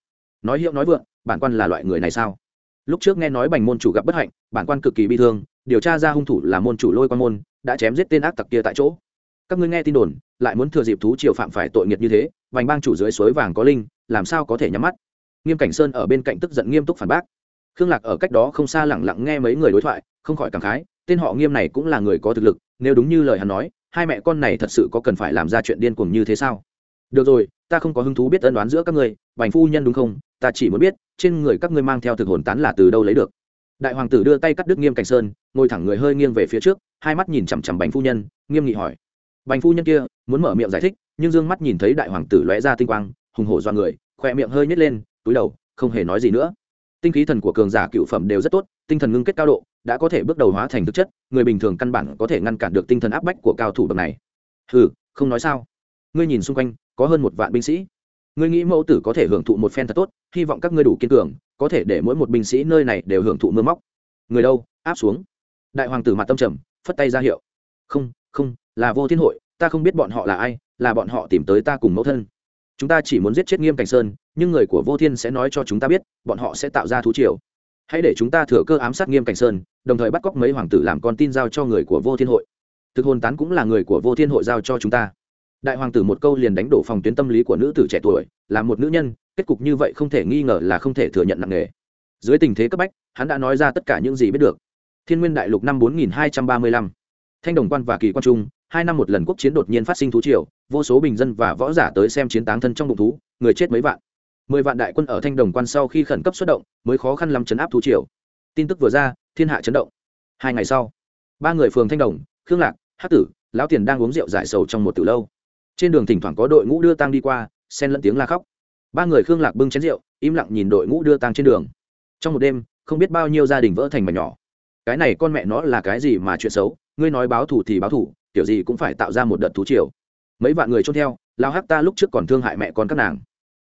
nói hiệu nói vượng, bản quan là loại người này sao? Lúc trước nghe nói bành môn chủ gặp bất hạnh, bản quan cực kỳ bi thương, điều tra ra hung thủ là môn chủ lôi quan môn, đã chém giết tên ác tặc kia tại chỗ. Các ngươi nghe tin đồn, lại muốn thừa dịp thú triều phạm phải tội nghiệt như thế, bành bang chủ dưới suối vàng có linh, làm sao có thể nhắm mắt? Nghiêm cảnh sơn ở bên cạnh tức giận nghiêm túc phản bác. Khương lạc ở cách đó không xa lẳng lặng nghe mấy người đối thoại không khỏi cảm khái, tên họ nghiêm này cũng là người có thực lực, nếu đúng như lời hắn nói, hai mẹ con này thật sự có cần phải làm ra chuyện điên cuồng như thế sao? Được rồi, ta không có hứng thú biết ân đoán giữa các ngươi, bành phu nhân đúng không? Ta chỉ muốn biết, trên người các ngươi mang theo thực hồn tán là từ đâu lấy được? Đại hoàng tử đưa tay cắt đứt nghiêm cảnh sơn, ngồi thẳng người hơi nghiêng về phía trước, hai mắt nhìn chằm chằm bành phu nhân, nghiêm nghị hỏi. Bành phu nhân kia, muốn mở miệng giải thích, nhưng d ư ơ n g mắt nhìn thấy đại hoàng tử lóe ra tinh quang, hùng hổ do người, khỏe miệng hơi nhét lên, túi đầu, không hề nói gì nữa tinh khí thần của cường giả cựu phẩm đều rất tốt, tinh thần ngưng kết cao độ, đã có thể bước đầu hóa thành thực chất, người bình thường căn bản có thể ngăn cản được tinh thần áp bách của cao thủ bậc này. Ừ không nói sao. Ngươi nhìn xung quanh, có hơn một vạn binh sĩ. Ngươi nghĩ mẫu tử có thể hưởng thụ một phen thật tốt, hy vọng các ngươi đủ kiên cường, có thể để mỗi một binh sĩ nơi này đều hưởng thụ mưa móc. Người đâu? Áp xuống. Đại hoàng tử mặt tâm trầm, phất tay ra hiệu. Không không, là vô thiên hội, ta không biết bọn họ là ai, là bọn họ tìm tới ta cùng mẫu thân. Chúng ta chỉ muốn giết chết nghiêm cảnh sơn nhưng người của vô thiên sẽ nói cho chúng ta biết, bọn họ sẽ tạo ra thú triều. Hãy để chúng ta thừa cơ ám sát nghiêm cảnh sơn, đồng thời bắt cóc mấy hoàng tử làm con tin giao cho người của vô thiên hội. Thực hồn tán cũng là người của vô thiên hội giao cho chúng ta. Đại hoàng tử một câu liền đánh đổ phòng tuyến tâm lý của nữ tử trẻ tuổi, là một nữ nhân, kết cục như vậy không thể nghi ngờ là không thể thừa nhận nặng nề. Dưới tình thế cấp bách, hắn đã nói ra tất cả những gì biết được. Thiên nguyên đại lục năm bốn nghìn hai trăm ba mươi lăm. Thanh đồng quan và kỳ quan trung, hai năm một lần quốc chiến đột nhiên phát sinh thú triều, vô số bình dân và võ giả tới xem chiến táng thân trong bụng thú, người chết mấy vạn mười vạn đại quân ở thanh đồng quan sau khi khẩn cấp xuất động, mới khó khăn lắm chấn áp thú triều. Tin tức vừa ra, thiên hạ chấn động. Hai ngày sau, ba người phường thanh đồng, khương lạc hát tử, lão tiền đang uống rượu giải sầu trong một từ lâu. Trên đường thỉnh thoảng có đội ngũ đưa tang đi qua, xen lẫn tiếng la khóc. Ba người khương lạc bưng chén rượu, im lặng nhìn đội ngũ đưa tang trên đường. Trong một đêm, không biết bao nhiêu gia đình vỡ thành mảnh nhỏ. Cái này con mẹ nó là cái gì mà chuyện xấu, ngươi nói báo thủ thì báo thủ kiểu gì cũng phải tạo ra một đợt thú triều. Mấy vạn người trôn theo lao hắc ta lúc trước còn thương hại mẹ con các nàng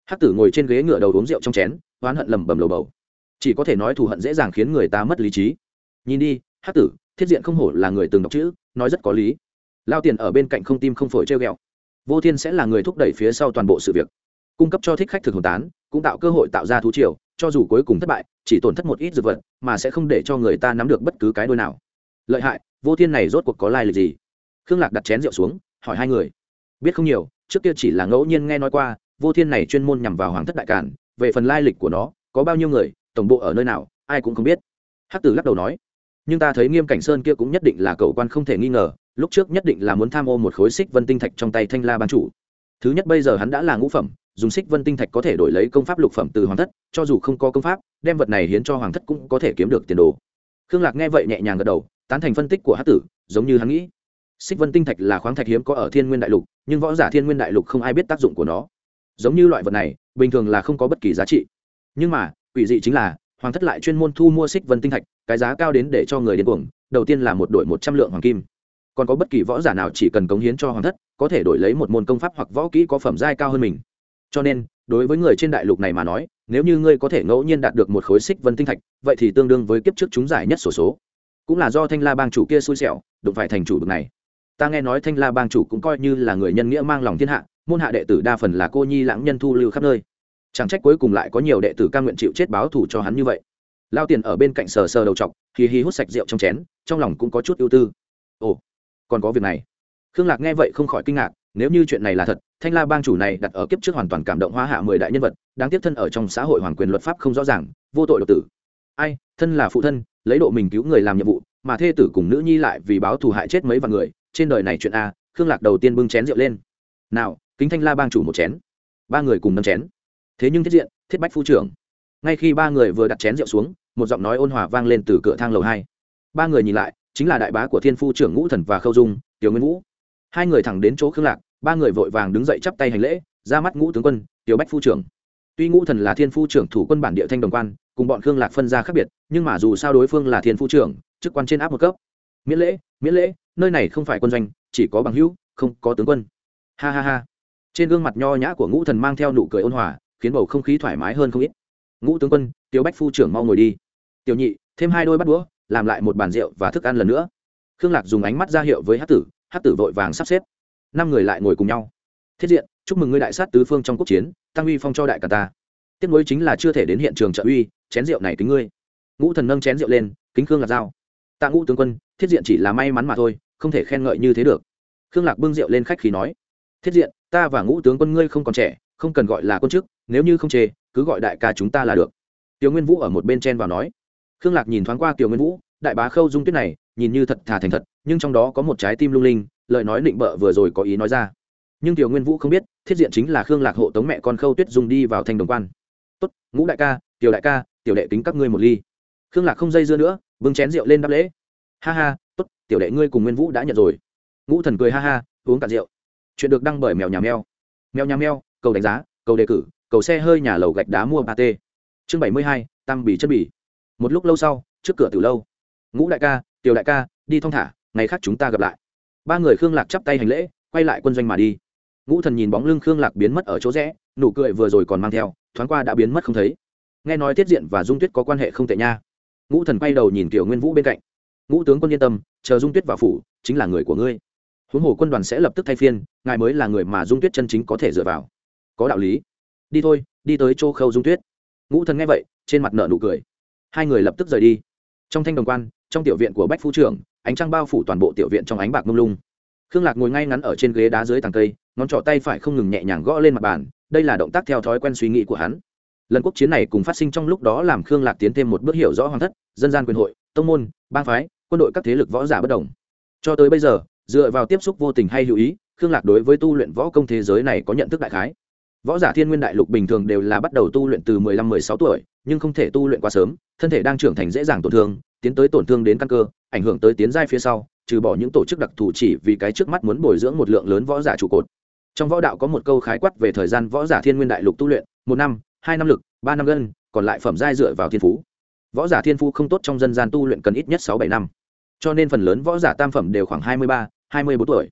hắc tử ngồi trên ghế ngựa đầu uống rượu trong chén, oán hận lầm bầm lầu bầu. Chỉ có thể nói thù hận dễ dàng khiến người ta mất lý trí. Nhìn đi, hắc tử, thiết diện không hổ là người từng đọc chữ, nói rất có lý. Lao tiền ở bên cạnh không tim không phổi treo ghẹo. Vô thiên sẽ là người thúc đẩy phía sau toàn bộ sự việc. Cung cấp cho thích khách thực hồn tán, cũng tạo cơ hội tạo ra thú triều, cho dù cuối cùng thất bại, chỉ tổn thất một ít dược vật, mà sẽ không để cho người ta nắm được bất cứ cái đôi nào. Lợi hại, vô thiên này rốt cuộc có lai lịch gì? Khương lạc đặt chén rượu xuống, hỏi hai người. Biết không nhiều, trước kia chỉ là ngẫu nhiên nghe nói qua vô thiên này chuyên môn nhằm vào hoàng thất đại cản về phần lai lịch của nó, có bao nhiêu người, tổng bộ ở nơi nào, ai cũng không biết. Hắc tử lắc đầu nói, nhưng ta thấy nghiêm cảnh sơn kia cũng nhất định là cầu quan không thể nghi ngờ, lúc trước nhất định là muốn tham ô một khối xích vân tinh thạch trong tay thanh la ban chủ. Thứ nhất bây giờ hắn đã là ngũ phẩm, dùng xích vân tinh thạch có thể đổi lấy công pháp lục phẩm từ hoàng thất, cho dù không có công pháp, đem vật này hiến cho hoàng thất cũng có thể kiếm được tiền đồ. Khương lạc nghe vậy nhẹ nhàng gật đầu, tán thành phân tích của hát tử, giống như hắn nghĩ. Xích vân tinh thạch là khoáng thạch hiếm có ở thiên nguyên đại lục, nhưng võ giả thiên nguyên đại lục không ai biết tác dụng của nó giống như loại vật này, bình thường là không có bất kỳ giá trị. Nhưng mà, quỷ dị chính là, hoàng thất lại chuyên môn thu mua xích vân tinh thạch, cái giá cao đến để cho người điên cuồng, đầu tiên là một đội một trăm lượng hoàng kim. Còn có bất kỳ võ giả nào chỉ cần cống hiến cho hoàng thất, có thể đổi lấy một môn công pháp hoặc võ kỹ có phẩm giai cao hơn mình. Cho nên, đối với người trên đại lục này mà nói, nếu như ngươi có thể ngẫu nhiên đạt được một khối xích vân tinh thạch, vậy thì tương đương với kiếp trước chúng giải nhất sổ số. Cũng là do thanh la bang chủ kia xui xẻo, đụng phải thành chủ bực này. Ta nghe nói thanh la bang chủ cũng coi như là người nhân nghĩa mang lòng thiên hạ môn hạ đệ tử đa phần là cô nhi lãng nhân thu lưu khắp nơi. Chẳng trách cuối cùng lại có nhiều đệ tử ca nguyện chịu chết báo thù cho hắn như vậy. Lao tiền ở bên cạnh sờ sờ đầu t hì hì hút sạch rượu trong chén, trong lòng cũng có chút ưu tư. Ồ, còn có việc này. Khương lạc nghe vậy không khỏi kinh ngạc, nếu như chuyện này là thật, thanh la bang chủ này đặt ở kiếp trước hoàn toàn cảm động hóa hạ mười đại nhân vật, đáng tiếp thân ở trong xã hội hoàng quyền luật pháp không rõ ràng, vô tội độc tử. Ai, thân là phụ thân, lấy độ mình cứu người làm nhiệm vụ, mà thê tử cùng nữ nhi lại vì báo thù hại chết mấy vạn người, trên đời này chuyện a, khương lạc đầu tiên bưng chén rượu lên nào, kính thanh la bang chủ một chén. Ba người cùng nâng chén. Thế nhưng thiết diện, thiết bách phu trưởng. Ngay khi ba người vừa đặt chén rượu xuống, một giọng nói ôn hòa vang lên từ cửa thang lầu hai. Ba người nhìn lại, chính là đại bá của thiên phu trưởng ngũ thần và khâu dung, tiểu nguyên vũ. Hai người thẳng đến chỗ khương lạc, ba người vội vàng đứng dậy chắp tay hành lễ, ra mắt ngũ tướng quân, tiểu bách phu trưởng. Tuy ngũ thần là thiên phu trưởng thủ quân bản địa thanh đồng quan, cùng bọn khương lạc phân ra khác biệt, nhưng mà dù sao đối phương là thiên phu trưởng, chức quan trên áp một cấp. Miễn lễ miễn lễ, nơi này không phải quân doanh, chỉ có bằng hữu, không có tướng quân ha ha ha. Trên gương mặt nho nhã của ngũ thần mang theo nụ cười ôn hòa, khiến bầu không khí thoải mái hơn không ít. Ngũ tướng quân tiểu bách phu trưởng mau ngồi đi. Tiểu nhị, thêm hai đôi bắt đũa, làm lại một bàn rượu và thức ăn lần nữa. Khương lạc dùng ánh mắt ra hiệu với hát tử hát tử vội vàng sắp xếp. Năm người lại ngồi cùng nhau. Thiết diện, chúc mừng ngươi đại sát tứ phương trong quốc chiến, tăng uy phong cho đại cả ta. Tiếc nuối chính là chưa thể đến hiện trường trợ uy, chén rượu này kính ngươi. Ngũ thần nâng chén rượu lên, kính khương lạc giao. Tạ ngũ tướng quân, thiết diện chỉ là may mắn mà thôi, không thể khen ngợi như thế được. Khương lạc bưng rượu lên khách khí nói thiết diện, ta và ngũ tướng quân ngươi không còn trẻ, không cần gọi là quân chức, nếu như không chê, cứ gọi đại ca chúng ta là được. Tiểu nguyên vũ ở một bên chen vào nói. Khương lạc nhìn thoáng qua tiểu nguyên vũ, đại bá khâu dung tuyết này, nhìn như thật thà thành thật, nhưng trong đó có một trái tim lung linh, lời nói định bợ vừa rồi có ý nói ra. Nhưng tiểu nguyên vũ không biết, thiết diện chính là khương lạc hộ tống mẹ con khâu tuyết dung đi vào thành đồng quan. Tốt, ngũ đại ca, tiểu đại ca, tiểu đệ tính các ngươi một ly. Khương lạc không dây dưa nữa vương chén rượu lên đáp lễ. Ha ha, tốt, tiểu đệ ngươi cùng nguyên vũ đã nhận rồi. Ngũ thần cười ha ha, uống cạn rượu chuyện được đăng bởi mèo nhà mèo. Mèo nhà mèo, cầu đánh giá, cầu đề cử, cầu xe hơi nhà lầu gạch đá mua ba t chương bảy mươi hai tăng bì chân bì. Một lúc lâu sau, trước cửa từ lâu. Ngũ đại ca, tiểu đại ca, đi thong thả, ngày khác chúng ta gặp lại. Ba người khương lạc chắp tay hành lễ, quay lại quân doanh mà đi. Ngũ thần nhìn bóng lưng khương lạc biến mất ở chỗ rẽ, nụ cười vừa rồi còn mang theo, thoáng qua đã biến mất không thấy. Nghe nói tiết diện và dung tuyết có quan hệ không tệ nha. Ngũ thần quay đầu nhìn kiểu nguyên vũ bên cạnh. Ngũ tướng quân yên tâm, chờ dung tuyết vào phủ, chính là người của ngươi huống hồ quân đoàn sẽ lập tức thay phiên, ngài mới là người mà dung tuyết chân chính có thể dựa vào. Có đạo lý. Đi thôi, đi tới chỗ khâu dung tuyết. Ngũ thần nghe vậy, trên mặt nợ nụ cười. Hai người lập tức rời đi. Trong thanh đồng quan, trong tiểu viện của bách phu trưởng, ánh trăng bao phủ toàn bộ tiểu viện trong ánh bạc mông lung. Khương lạc ngồi ngay ngắn ở trên ghế đá dưới tàng cây, ngón trỏ tay phải không ngừng nhẹ nhàng gõ lên mặt bàn, đây là động tác theo thói quen suy nghĩ của hắn. Lần quốc chiến này cùng phát sinh trong lúc đó làm khương lạc tiến thêm một bước hiểu rõ hoàng thất, dân gian quyền hội, tông môn, bang phái, quân đội các thế lực võ giả bất đồng. Cho tới bây giờ dựa vào tiếp xúc vô tình hay hữu ý, khương lạc đối với tu luyện võ công thế giới này có nhận thức đại khái. Võ giả thiên nguyên đại lục bình thường đều là bắt đầu tu luyện từ mười lăm, mười sáu tuổi, nhưng không thể tu luyện quá sớm, thân thể đang trưởng thành dễ dàng tổn thương, tiến tới tổn thương đến căn cơ, ảnh hưởng tới tiến giai phía sau, trừ bỏ những tổ chức đặc thù chỉ vì cái trước mắt muốn bồi dưỡng một lượng lớn võ giả trụ cột. Trong võ đạo có một câu khái quát về thời gian võ giả thiên nguyên đại lục tu luyện, một năm, hai năm lực, ba năm gân, còn lại phẩm giai dựa vào thiên phú. Võ giả thiên phú không tốt trong dân gian tu luyện cần ít nhất sáu, bảy năm cho nên phần lớn võ giả tam phẩm đều khoảng hai mươi ba, hai mươi bốn tuổi.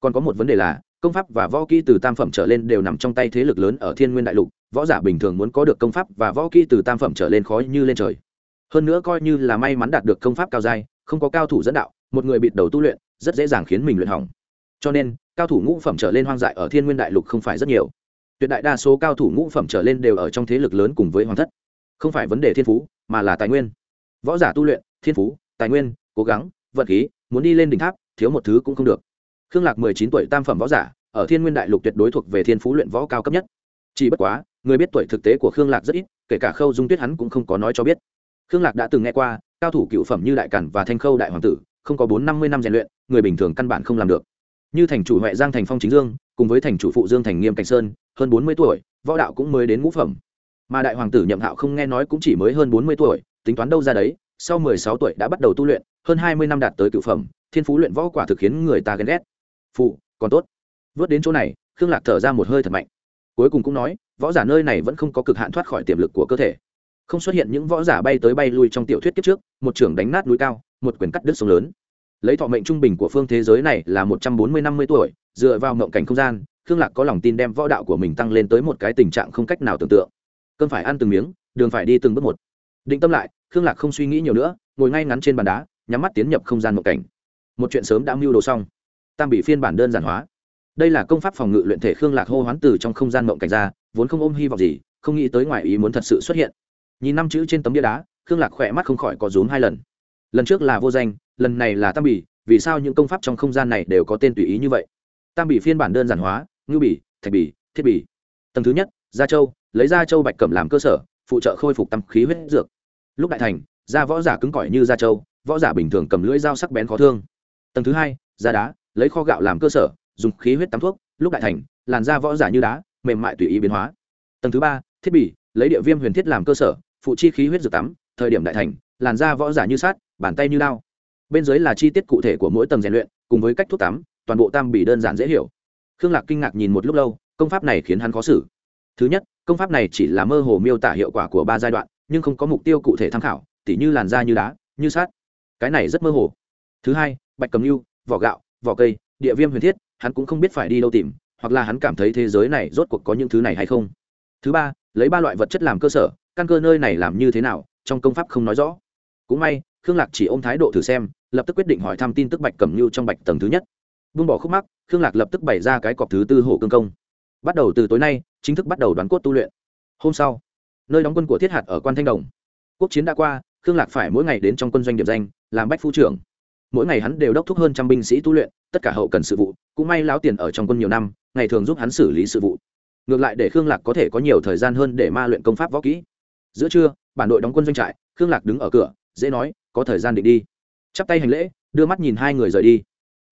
Còn có một vấn đề là, công pháp và võ kỹ từ tam phẩm trở lên đều nằm trong tay thế lực lớn ở thiên nguyên đại lục, võ giả bình thường muốn có được công pháp và võ kỹ từ tam phẩm trở lên khó như lên trời. Hơn nữa coi như là may mắn đạt được công pháp cao dai không có cao thủ dẫn đạo, một người bịt đầu tu luyện, rất dễ dàng khiến mình luyện hỏng. Cho nên, cao thủ ngũ phẩm trở lên hoang dại ở thiên nguyên đại lục không phải rất nhiều. Tuyệt đại đa số cao thủ ngũ phẩm trở lên đều ở trong thế lực lớn cùng với hoàng thất. Không phải vấn đề thiên phú, mà là tài nguyên. Võ giả tu luyện, thiên phú, tài nguyên cố gắng vật khí, muốn đi lên đỉnh tháp, thiếu một thứ cũng không được. Khương lạc mười chín tuổi tam phẩm võ giả, ở thiên nguyên đại lục tuyệt đối thuộc về thiên phú luyện võ cao cấp nhất. Chỉ bất quá, người biết tuổi thực tế của khương lạc rất ít, kể cả khâu dung tuyết hắn cũng không có nói cho biết. Khương lạc đã từng nghe qua, cao thủ cựu phẩm như đại cản và thanh khâu đại hoàng tử, không có bốn năm mươi năm rèn luyện, người bình thường căn bản không làm được. Như thành chủ huệ giang thành phong chính dương, cùng với thành chủ phụ dương thành nghiêm cảnh sơn, hơn bốn mươi tuổi, võ đạo cũng mới đến ngũ phẩm. Mà đại hoàng tử nhậm hạo không nghe nói cũng chỉ mới hơn bốn mươi tuổi, tính toán đâu ra đấy sau mười sáu tuổi đã bắt đầu tu luyện, hơn hai mươi năm đạt tới cựu phẩm, thiên phú luyện võ quả thực khiến người ta ghen ghét. Phụ, còn tốt. Vớt đến chỗ này, khương lạc thở ra một hơi thật mạnh. Cuối cùng cũng nói, võ giả nơi này vẫn không có cực hạn thoát khỏi tiềm lực của cơ thể. Không xuất hiện những võ giả bay tới bay lui trong tiểu thuyết kiếp trước, một trưởng đánh nát núi cao, một quyền cắt đứt sông lớn. Lấy thọ mệnh trung bình của phương thế giới này là một trăm bốn mươi năm mươi tuổi, dựa vào mộng cảnh không gian, khương lạc có lòng tin đem võ đạo của mình tăng lên tới một cái tình trạng không cách nào tưởng tượng. Cơn phải ăn từng miếng, đường phải đi từng bước một. Định tâm lại khương lạc không suy nghĩ nhiều nữa, ngồi ngay ngắn trên bàn đá, nhắm mắt tiến nhập không gian mộng cảnh. Một chuyện sớm đã mưu đồ xong. Tam bị phiên bản đơn giản hóa. Đây là công pháp phòng ngự luyện thể khương lạc hô hoán từ trong không gian mộng cảnh ra, vốn không ôm hy vọng gì, không nghĩ tới ngoài ý muốn thật sự xuất hiện. Nhìn năm chữ trên tấm bia đá, khương lạc khỏe mắt không khỏi có rúm hai lần. Lần trước là vô danh, lần này là tam bỉ, vì sao những công pháp trong không gian này đều có tên tùy ý như vậy? Tam bỉ phiên bản đơn giản hóa ngư bỉ, thạch bỉ, thiết bỉ. Tầng thứ nhất, gia châu, lấy gia châu bạch cẩm làm cơ sở, phụ trợ khôi phục tâm khí huyết dược lúc đại thành, da võ giả cứng cỏi như da châu võ giả bình thường cầm lưỡi dao sắc bén khó thương. Tầng thứ hai, da đá, lấy kho gạo làm cơ sở, dùng khí huyết tắm thuốc, lúc đại thành, làn da võ giả như đá, mềm mại tùy ý biến hóa. Tầng thứ ba, thiết bị, lấy địa viêm huyền thiết làm cơ sở, phụ chi khí huyết dược tắm, thời điểm đại thành, làn da võ giả như sát bàn tay như lao bên dưới là chi tiết cụ thể của mỗi tầng rèn luyện, cùng với cách thuốc tắm, toàn bộ tam bỉ đơn giản dễ hiểu. Khương lạc kinh ngạc nhìn một lúc lâu, công pháp này khiến hắn khó xử. Thứ nhất, công pháp này chỉ là mơ hồ miêu tả hiệu quả của ba giai đoạn nhưng không có mục tiêu cụ thể tham khảo, tỉ như làn da như đá, như sát cái này rất mơ hồ. Thứ hai, bạch cầm lưu vỏ gạo, vỏ cây, địa viêm huyền thiết, hắn cũng không biết phải đi đâu tìm, hoặc là hắn cảm thấy thế giới này rốt cuộc có những thứ này hay không. Thứ ba, lấy ba loại vật chất làm cơ sở, căn cơ nơi này làm như thế nào, trong công pháp không nói rõ. Cũng may, khương lạc chỉ ôm thái độ thử xem, lập tức quyết định hỏi thăm tin tức bạch cẩm như trong bạch tầng thứ nhất. Buông bỏ khúc mắc, khương lạc lập tức bày ra cái cọc thứ tư hổ cương công. Bắt đầu từ tối nay, chính thức bắt đầu đoán cốt tu luyện. Hôm sau nơi đóng quân của thiết hạt ở quan thanh đồng. Quốc chiến đã qua, khương lạc phải mỗi ngày đến trong quân doanh điểm danh, làm bách phu trưởng. Mỗi ngày hắn đều đốc thúc hơn trăm binh sĩ tu luyện, tất cả hậu cần sự vụ, cũng may láo tiền ở trong quân nhiều năm, ngày thường giúp hắn xử lý sự vụ. Ngược lại để khương lạc có thể có nhiều thời gian hơn để ma luyện công pháp võ kỹ. Giữa trưa, bản đội đóng quân doanh trại, khương lạc đứng ở cửa, dễ nói, có thời gian định đi. Chắp tay hành lễ, đưa mắt nhìn hai người rời đi.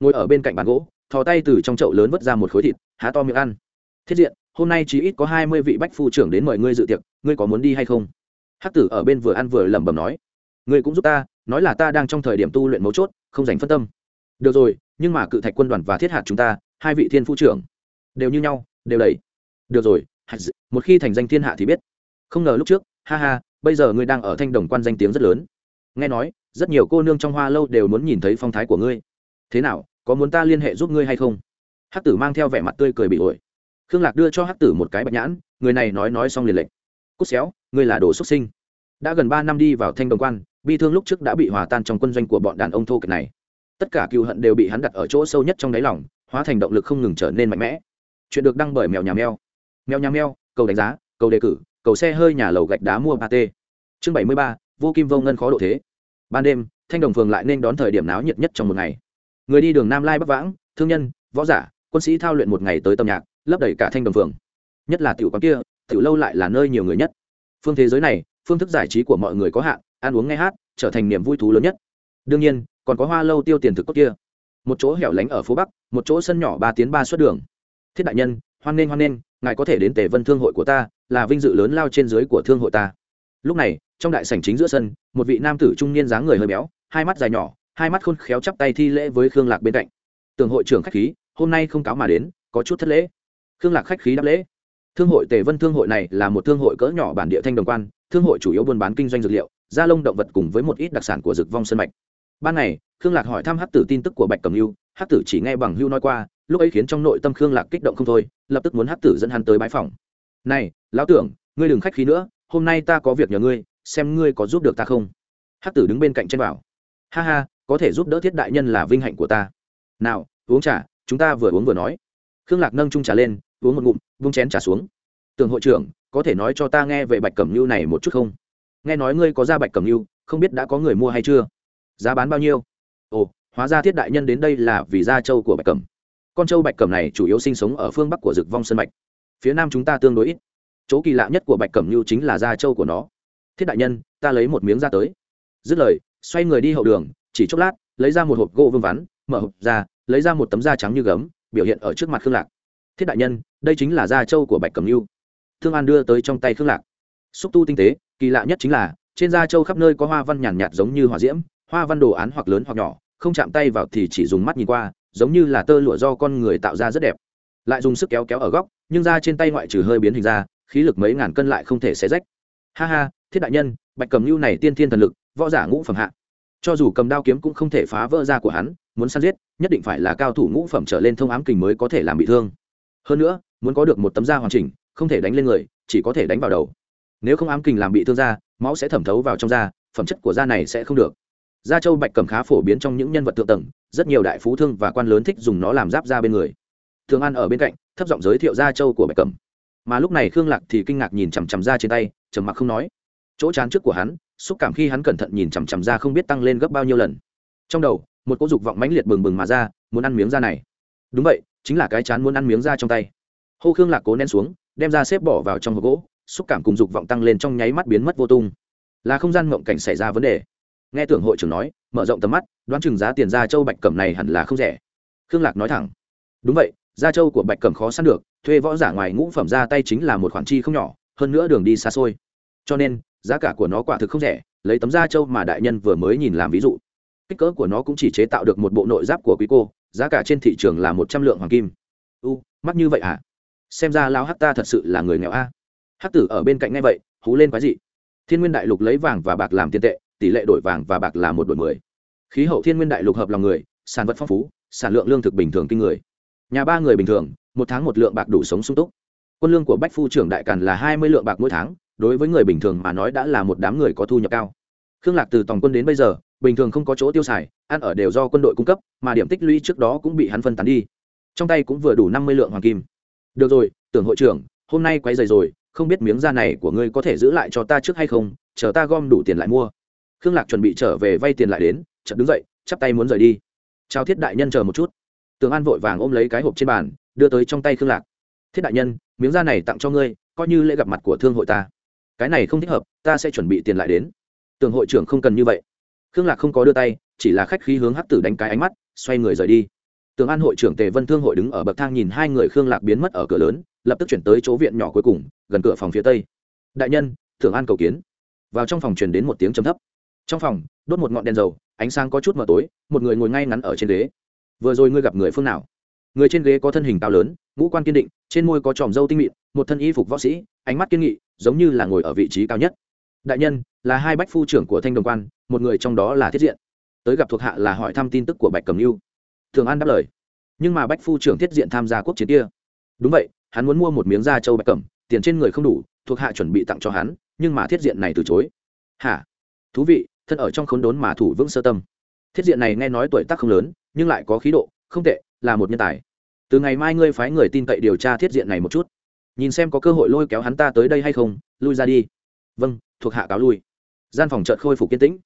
Ngồi ở bên cạnh bàn gỗ, thò tay từ trong chậu lớn vớt ra một khối thịt, há to miệng ăn. Thiết diện hôm nay chỉ ít có hai mươi vị bách phu trưởng đến mời ngươi dự tiệc, ngươi có muốn đi hay không? Hắc tử ở bên vừa ăn vừa lẩm bẩm nói. Ngươi cũng giúp ta, nói là ta đang trong thời điểm tu luyện mấu chốt, không dành phân tâm. Được rồi, nhưng mà cự thạch quân đoàn và thiết hạt chúng ta, hai vị thiên phu trưởng, đều như nhau, đều đầy. Được rồi một khi thành danh thiên hạ thì biết. Không ngờ lúc trước, ha ha, bây giờ ngươi đang ở thanh đồng quan danh tiếng rất lớn. Nghe nói, rất nhiều cô nương trong hoa lâu đều muốn nhìn thấy phong thái của ngươi. Thế nào, có muốn ta liên hệ giúp ngươi hay không? Hắc tử mang theo vẻ mặt tươi cười bị ổi khương lạc đưa cho hắc tử một cái bạch nhãn, người này nói nói xong liền lệnh. Cút xéo, ngươi là đồ xuất sinh. Đã gần ba năm đi vào thanh đồng quan, bi thương lúc trước đã bị hòa tan trong quân doanh của bọn đàn ông thô kệch này. Tất cả cựu hận đều bị hắn đặt ở chỗ sâu nhất trong đáy lòng, hóa thành động lực không ngừng trở nên mạnh mẽ. Chuyện được đăng bởi mèo nhà mèo. Mèo nhà mèo, cầu đánh giá, cầu đề cử, cầu xe hơi nhà lầu gạch đá mua ba t chương bảy mươi ba, vô kim vô ngân khó độ thế. Ban đêm, thanh đồng phường lại nên đón thời điểm náo nhiệt nhất trong một ngày. Người đi đường nam lai bắc vãng, thương nhân, võ giả, quân sĩ thao luyện một ngày tới tâm nhạc lấp đầy cả thanh đồng phường. Nhất là tiểu quán kia, tiểu lâu lại là nơi nhiều người nhất. Phương thế giới này, phương thức giải trí của mọi người có hạn, ăn uống nghe hát, trở thành niềm vui thú lớn nhất. Đương nhiên, còn có hoa lâu tiêu tiền thực tốt kia. Một chỗ hẻo lánh ở phố bắc, một chỗ sân nhỏ ba tiến ba xuất đường. Thiết đại nhân, hoan nghênh hoan nghênh, ngài có thể đến tề vân thương hội của ta, là vinh dự lớn lao trên dưới của thương hội ta. Lúc này, trong đại sảnh chính giữa sân, một vị nam tử trung niên dáng người hơi béo, hai mắt dài nhỏ, hai mắt khôn khéo chắp tay thi lễ với khương lạc bên cạnh. Tường hội trưởng khách khí, hôm nay không cáo mà đến, có chút thất lễ khương lạc khách khí đáp lễ. Thương hội tề vân thương hội này là một thương hội cỡ nhỏ bản địa thanh đồng quan thương hội chủ yếu buôn bán kinh doanh dược liệu da lông động vật cùng với một ít đặc sản của dược vong sân mạch. Ban này, khương lạc hỏi thăm hát tử tin tức của bạch cầm hưu hát tử chỉ nghe bằng hưu nói qua lúc ấy khiến trong nội tâm khương lạc kích động không thôi lập tức muốn hát tử dẫn hắn tới bãi phòng này lão tưởng ngươi đừng khách khí nữa hôm nay ta có việc nhờ ngươi xem ngươi có giúp được ta không. Hát tử đứng bên cạnh trên bảo. Ha ha có thể giúp đỡ thiết đại nhân là vinh hạnh của ta. Nào uống trà chúng ta vừa uống vừa nói. Khương lạc nâng trung trà lên uống một ngụm vung chén trà xuống. Tường hội trưởng có thể nói cho ta nghe về bạch cẩm lưu này một chút không? Nghe nói ngươi có ra bạch cẩm lưu, không biết đã có người mua hay chưa? Giá bán bao nhiêu? Ồ hóa ra thiết đại nhân đến đây là vì da trâu của bạch cẩm. Con trâu bạch cẩm này chủ yếu sinh sống ở phương bắc của rực vong sân bạch. Phía nam chúng ta tương đối ít. Chỗ kỳ lạ nhất của bạch cẩm lưu chính là da trâu của nó. Thiết đại nhân ta lấy một miếng ra tới. Dứt lời xoay người đi hậu đường chỉ chốc lát lấy ra một hộp gỗ vương vắn mở hộp ra lấy ra một tấm da trắng như gấm biểu hiện ở trước mặt khương lạc thiết đại nhân đây chính là da trâu của bạch Cầm nhu thương an đưa tới trong tay khương lạc. Xúc tu tinh tế kỳ lạ nhất chính là trên da trâu khắp nơi có hoa văn nhàn nhạt, nhạt giống như hỏa diễm hoa văn đồ án hoặc lớn hoặc nhỏ không chạm tay vào thì chỉ dùng mắt nhìn qua giống như là tơ lụa do con người tạo ra rất đẹp. Lại dùng sức kéo kéo ở góc nhưng da trên tay ngoại trừ hơi biến hình ra khí lực mấy ngàn cân lại không thể xé rách. Ha ha thiết đại nhân bạch cầm lưu này tiên thiên thần lực võ giả ngũ phẩm hạ. Cho dù cầm đao kiếm cũng không thể phá vỡ da của hắn muốn săn giết nhất định phải là cao thủ ngũ phẩm trở lên thông ám kình mới có thể làm bị thương hơn nữa, muốn có được một tấm da hoàn chỉnh, không thể đánh lên người, chỉ có thể đánh vào đầu. Nếu không ám kình làm bị thương da, máu sẽ thẩm thấu vào trong da, phẩm chất của da này sẽ không được. Da châu bạch cầm khá phổ biến trong những nhân vật thượng tầng, rất nhiều đại phú thương và quan lớn thích dùng nó làm giáp da bên người. Thường ăn ở bên cạnh, thấp giọng giới thiệu da châu của bạch cầm mà lúc này khương lạc thì kinh ngạc nhìn chằm chằm da trên tay, trầm mặc không nói. Chỗ chán trước của hắn, xúc cảm khi hắn cẩn thận nhìn chằm chằm ra không biết tăng lên gấp bao nhiêu lần. Trong đầu, một cỗ dục vọng mãnh liệt bừng bừng mà ra, muốn ăn miếng da này đúng vậy, chính là cái chán muốn ăn miếng da trong tay. Hô khương lạc cố nén xuống, đem ra xếp bỏ vào trong hộp gỗ, xúc cảm cùng dục vọng tăng lên trong nháy mắt biến mất vô tung. Là không gian ngộng cảnh xảy ra vấn đề. Nghe tưởng hội trưởng nói, mở rộng tầm mắt, đoán chừng giá tiền da châu bạch cẩm này hẳn là không rẻ. Khương lạc nói thẳng. Đúng vậy, da châu của bạch cẩm khó săn được, thuê võ giả ngoài ngũ phẩm ra tay chính là một khoản chi không nhỏ, hơn nữa đường đi xa xôi. Cho nên, giá cả của nó quả thực không rẻ, lấy tấm da châu mà đại nhân vừa mới nhìn làm ví dụ. Kích cỡ của nó cũng chỉ chế tạo được một bộ nội giáp của quý cô giá cả trên thị trường là một trăm lượng hoàng kim. U, mắc như vậy à xem ra lao hắc ta thật sự là người nghèo a. Hắc tử ở bên cạnh ngay vậy, hú lên quái dị. Thiên nguyên đại lục lấy vàng và bạc làm tiền tệ, tỷ lệ đổi vàng và bạc là một đổi mười. Khí hậu thiên nguyên đại lục hợp lòng người, sản vật phong phú, sản lượng lương thực bình thường kinh người. Nhà ba người bình thường, một tháng một lượng bạc đủ sống sung túc. Quân lương của bách phu trưởng đại càn là hai mươi lượng bạc mỗi tháng, đối với người bình thường mà nói đã là một đám người có thu nhập cao. Khương lạc từ tổng quân đến bây giờ bình thường không có chỗ tiêu xài, ăn ở đều do quân đội cung cấp, mà điểm tích lũy trước đó cũng bị hắn phân tán đi. Trong tay cũng vừa đủ năm mươi lượng hoàng kim. Được rồi, tưởng hội trưởng, hôm nay quay dày rồi, không biết miếng da này của ngươi có thể giữ lại cho ta trước hay không, chờ ta gom đủ tiền lại mua. Khương lạc chuẩn bị trở về vay tiền lại đến, chợt đứng dậy, chắp tay muốn rời đi. Chào thiết đại nhân chờ một chút. Tường an vội vàng ôm lấy cái hộp trên bàn, đưa tới trong tay khương lạc. Thiết đại nhân, miếng da này tặng cho ngươi, coi như lễ gặp mặt của thương hội ta. Cái này không thích hợp, ta sẽ chuẩn bị tiền lại đến. Tường hội trưởng không cần như vậy khương lạc không có đưa tay, chỉ là khách khí hướng hắc tử đánh cái ánh mắt, xoay người rời đi. Tường an hội trưởng tề vân thương hội đứng ở bậc thang nhìn hai người khương lạc biến mất ở cửa lớn, lập tức chuyển tới chỗ viện nhỏ cuối cùng, gần cửa phòng phía tây. Đại nhân, tường an cầu kiến. Vào trong phòng truyền đến một tiếng trầm thấp. Trong phòng, đốt một ngọn đèn dầu, ánh sáng có chút mờ tối, một người ngồi ngay ngắn ở trên ghế. Vừa rồi ngươi gặp người phương nào? Người trên ghế có thân hình cao lớn, ngũ quan kiên định, trên môi có tròm dâu tinh mịn, một thân y phục võ sĩ, ánh mắt kiên nghị, giống như là ngồi ở vị trí cao nhất đại nhân, là hai bách phu trưởng của thanh đồng quan, một người trong đó là thiết diện. Tới gặp thuộc hạ là hỏi thăm tin tức của bạch cầm mưu thường an đáp lời. Nhưng mà bách phu trưởng thiết diện tham gia quốc chiến kia. Đúng vậy, hắn muốn mua một miếng da châu bạch cẩm, tiền trên người không đủ, thuộc hạ chuẩn bị tặng cho hắn, nhưng mà thiết diện này từ chối. Hả? Thú vị, thân ở trong khốn đốn mà thủ vững sơ tâm. Thiết diện này nghe nói tuổi tác không lớn, nhưng lại có khí độ, không tệ, là một nhân tài. Từ ngày mai ngươi phái người tin cậy điều tra thiết diện này một chút. Nhìn xem có cơ hội lôi kéo hắn ta tới đây hay không, lui ra đi. Vâng thuộc hạ cáo lui. Gian phòng chợt khôi phục kiên tĩnh.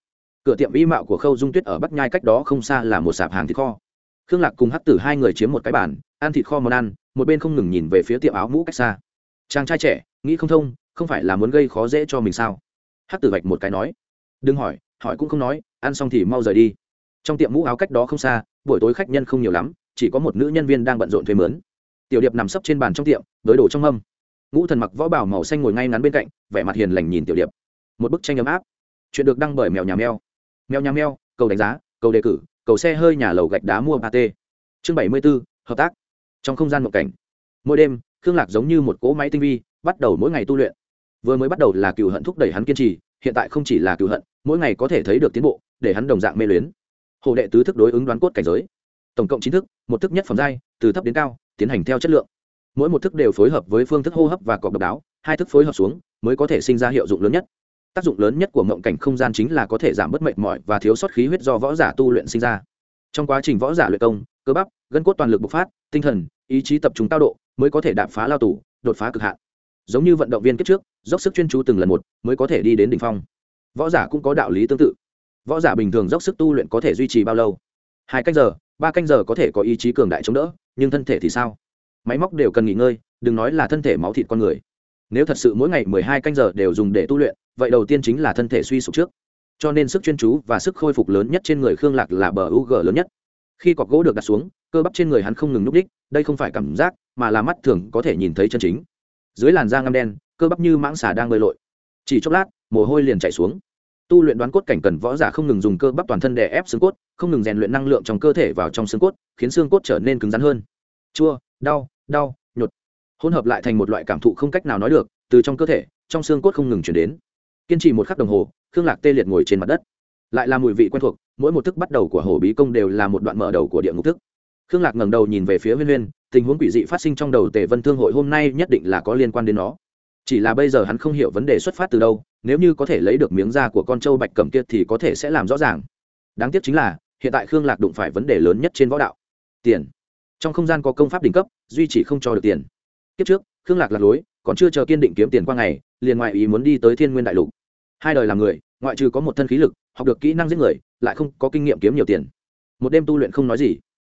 Cửa tiệm y mạo của khâu dung tuyết ở bắc nhai cách đó không xa là một sạp hàng thịt kho. Khương lạc cùng hắc tử hai người chiếm một cái bàn, ăn thịt kho món ăn, một bên không ngừng nhìn về phía tiệm áo mũ cách xa. Chàng trai trẻ, nghĩ không thông, không phải là muốn gây khó dễ cho mình sao? Hắc tử vạch một cái nói. Đừng hỏi hỏi cũng không nói, ăn xong thì mau rời đi. Trong tiệm mũ áo cách đó không xa, buổi tối khách nhân không nhiều lắm, chỉ có một nữ nhân viên đang bận rộn thuê mướn. Tiểu điệp nằm sấp trên bàn trong tiệm với đồ trong mâm. Ngũ thần mặc võ bảo màu xanh ngồi ngay ngắn bên cạnh, vẻ mặt hiền lành nhìn tiểu điệp một bức tranh ấm áp. Chuyện được đăng bởi mèo nhà mèo. Mèo nhà mèo, cầu đánh giá, cầu đề cử, cầu xe hơi nhà lầu gạch đá mua ba t. Chương bảy mươi b ố hợp tác. Trong không gian một cảnh. Mỗi đêm, khương lạc giống như một cỗ máy tinh vi, bắt đầu mỗi ngày tu luyện. Vừa mới bắt đầu là cựu hận thúc đẩy hắn kiên trì, hiện tại không chỉ là cựu hận, mỗi ngày có thể thấy được tiến bộ, để hắn đồng dạng mê luyến. Hồ đệ tứ thức đối ứng đoán cốt cảnh giới. Tổng cộng chín thức, một thức nhất phẩm giai, từ thấp đến cao, tiến hành theo chất lượng. Mỗi một thức đều phối hợp với phương thức hô hấp và cọc độc đáo, hai thức phối hợp xuống, mới có thể sinh ra hiệu dụng lớn nhất tác dụng lớn nhất của mộng cảnh không gian chính là có thể giảm bớt mệt mỏi và thiếu sót khí huyết do võ giả tu luyện sinh ra. Trong quá trình võ giả luyện công, cơ bắp, gân cốt toàn lực bộc phát, tinh thần, ý chí tập trung cao độ mới có thể đạp phá lao tù, đột phá cực hạn. Giống như vận động viên kết trước, dốc sức chuyên chú từng lần một mới có thể đi đến đỉnh phong. Võ giả cũng có đạo lý tương tự. Võ giả bình thường dốc sức tu luyện có thể duy trì bao lâu? Hai canh giờ, ba canh giờ có thể có ý chí cường đại chống đỡ, nhưng thân thể thì sao? Máy móc đều cần nghỉ ngơi, đừng nói là thân thể máu thịt con người. Nếu thật sự mỗi ngày mười hai canh giờ đều dùng để tu luyện vậy đầu tiên chính là thân thể suy sụp trước. Cho nên sức chuyên chú và sức khôi phục lớn nhất trên người khương lạc là bờ u g lớn nhất. Khi cọc gỗ được đặt xuống, cơ bắp trên người hắn không ngừng núp đích đây không phải cảm giác, mà là mắt thường có thể nhìn thấy chân chính. Dưới làn da ngăm đen, cơ bắp như mãng xà đang bơi lội. Chỉ chốc lát, mồ hôi liền chạy xuống. Tu luyện đoán cốt cảnh cần võ giả không ngừng dùng cơ bắp toàn thân để ép xương cốt, không ngừng rèn luyện năng lượng trong cơ thể vào trong xương cốt, khiến xương cốt trở nên cứng rắn hơn. Chua, đau đau, nhột. Hỗn hợp lại thành một loại cảm thụ không cách nào nói được, từ trong cơ thể, trong xương cốt không ngừng chuyển đến kiên trì một khắc đồng hồ, khương lạc tê liệt ngồi trên mặt đất. Lại là mùi vị quen thuộc, mỗi một thức bắt đầu của hồ bí công đều là một đoạn mở đầu của địa ngục thức. Khương lạc ngẩng đầu nhìn về phía huyên huyên, tình huống quỷ dị phát sinh trong đầu tề vân thương hội hôm nay nhất định là có liên quan đến nó. Chỉ là bây giờ hắn không hiểu vấn đề xuất phát từ đâu, nếu như có thể lấy được miếng da của con trâu bạch cẩm kia thì có thể sẽ làm rõ ràng. Đáng tiếc chính là, hiện tại khương lạc đụng phải vấn đề lớn nhất trên võ đạo. Tiền. Trong không gian có công pháp đỉnh cấp, duy chỉ không cho được tiền. Kiếp trước, khương lạc lạc lối, còn chưa chờ kiên định kiếm tiền qua ngày liền ngoại ý muốn đi tới thiên nguyên đại lục. Hai đời làm người, ngoại trừ có một thân khí lực, học được kỹ năng giết người, lại không có kinh nghiệm kiếm nhiều tiền. Một đêm tu luyện không nói gì.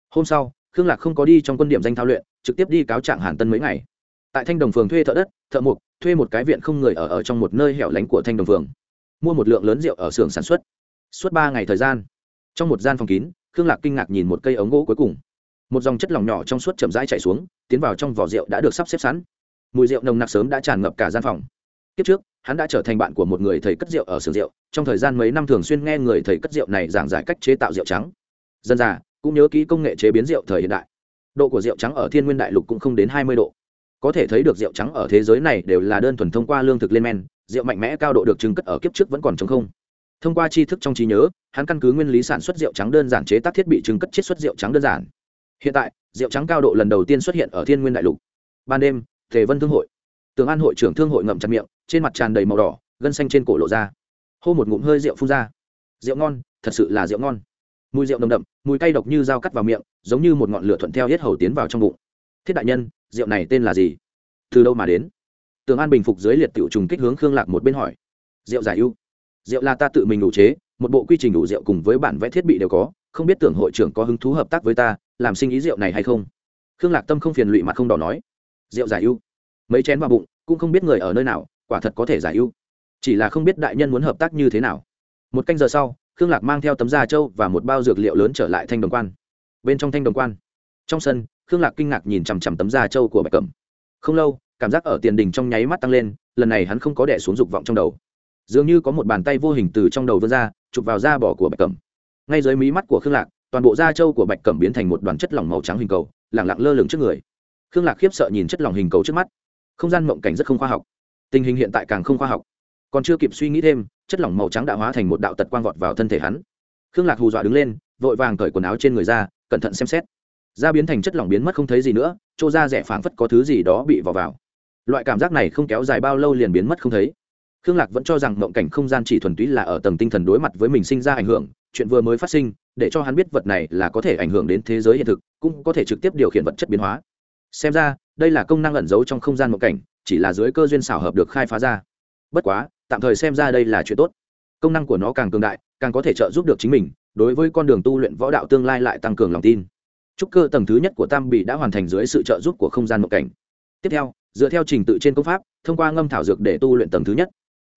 Hôm sau, khương lạc không có đi trong quân điểm danh thao luyện, trực tiếp đi cáo trạng hàn tân mấy ngày. Tại thanh đồng phường thuê thợ đất, thợ mục thuê một cái viện không người ở ở trong một nơi hẻo lánh của thanh đồng phường. Mua một lượng lớn rượu ở xưởng sản xuất. Suốt ba ngày thời gian. Trong một gian phòng kín, khương lạc kinh ngạc nhìn một cây ống gỗ cuối cùng. Một dòng chất lỏng nhỏ trong suốt chậm rãi chạy xuống, tiến vào trong vỏ rượu đã được sắp xếp sẵn. Mùi rượu nồng nặc sớm đã tràn ngập cả gian phòng kiếp trước, hắn đã trở thành bạn của một người thầy cất rượu ở xưởng rượu, trong thời gian mấy năm thường xuyên nghe người thầy cất rượu này giảng giải cách chế tạo rượu trắng. Dân già cũng nhớ kỹ công nghệ chế biến rượu thời hiện đại. Độ của rượu trắng ở thiên nguyên đại lục cũng không đến hai mươi độ. Có thể thấy được rượu trắng ở thế giới này đều là đơn thuần thông qua lương thực lên men, rượu mạnh mẽ cao độ được trưng cất ở kiếp trước vẫn còn chống không. Thông qua tri thức trong trí nhớ, hắn căn cứ nguyên lý sản xuất rượu trắng đơn giản chế tác thiết bị trưng cất chiết xuất rượu trắng đơn giản. Hiện tại, rượu trắng cao độ lần đầu tiên xuất hiện ở thiên nguyên đại lục. Ban đêm, tề vân thương hội. Tường an hội trưởng thương hội ngậm chặt miệng trên mặt tràn đầy màu đỏ, gân xanh trên cổ lộ ra. Hô một ngụm hơi rượu phun ra. Rượu ngon, thật sự là rượu ngon. Mùi rượu nồng đậm, mùi cay độc như dao cắt vào miệng, giống như một ngọn lửa thuận theo hết hầu tiến vào trong bụng. Thiết đại nhân, rượu này tên là gì? Từ đâu mà đến? Tường an bình phục dưới liệt tiểu trùng kích hướng khương lạc một bên hỏi. Rượu giải ưu. Rượu là ta tự mình đủ chế, một bộ quy trình đủ rượu cùng với bản vẽ thiết bị đều có, không biết tưởng hội trưởng có hứng thú hợp tác với ta, làm sinh ý rượu này hay không? Khương lạc tâm không phiền lụy mặt không đỏ nói. Rượu giải ưu. Mấy chén vào bụng, cũng không biết người ở nơi nào quả thật có thể giải ưu. Chỉ là không biết đại nhân muốn hợp tác như thế nào. Một canh giờ sau, khương lạc mang theo tấm da trâu và một bao dược liệu lớn trở lại thanh đồng quan. Bên trong thanh đồng quan, trong sân, khương lạc kinh ngạc nhìn chằm chằm tấm da trâu của bạch cẩm. Không lâu, cảm giác ở tiền đình trong nháy mắt tăng lên, lần này hắn không có đẻ xuống dục vọng trong đầu. Dường như có một bàn tay vô hình từ trong đầu vươn ra, chụp vào da bỏ của bạch cẩm. Ngay dưới mí mắt của khương lạc, toàn bộ da trâu của bạch cẩm biến thành một đoàn chất lỏng màu trắng hình cầu, lẳng lặng lơ lửng trước người. Khương lạc khiếp sợ nhìn chất lỏng hình cầu trước mắt. Không gian mộng cảnh rất không khoa học tình hình hiện tại càng không khoa học. Còn chưa kịp suy nghĩ thêm, chất lỏng màu trắng đã hóa thành một đạo tật quang vọt vào thân thể hắn. Khương lạc hù dọa đứng lên, vội vàng cởi quần áo trên người ra, cẩn thận xem xét. Da biến thành chất lỏng biến mất không thấy gì nữa, chỗ da rẻ phảng phất có thứ gì đó bị vào vào. Loại cảm giác này không kéo dài bao lâu liền biến mất không thấy. Khương lạc vẫn cho rằng mộng cảnh không gian chỉ thuần túy là ở tầng tinh thần đối mặt với mình sinh ra ảnh hưởng, chuyện vừa mới phát sinh, để cho hắn biết vật này là có thể ảnh hưởng đến thế giới hiện thực, cũng có thể trực tiếp điều khiển vật chất biến hóa. Xem ra, đây là công năng ẩn giấu trong không gian mộng cảnh chỉ là dưới cơ duyên xảo hợp được khai phá ra. Bất quá, tạm thời xem ra đây là chuyện tốt. Công năng của nó càng cường đại, càng có thể trợ giúp được chính mình, đối với con đường tu luyện võ đạo tương lai lại tăng cường lòng tin. Trúc cơ tầng thứ nhất của tam bị đã hoàn thành dưới sự trợ giúp của không gian mộng cảnh. Tiếp theo, dựa theo trình tự trên công pháp, thông qua ngâm thảo dược để tu luyện tầng thứ nhất.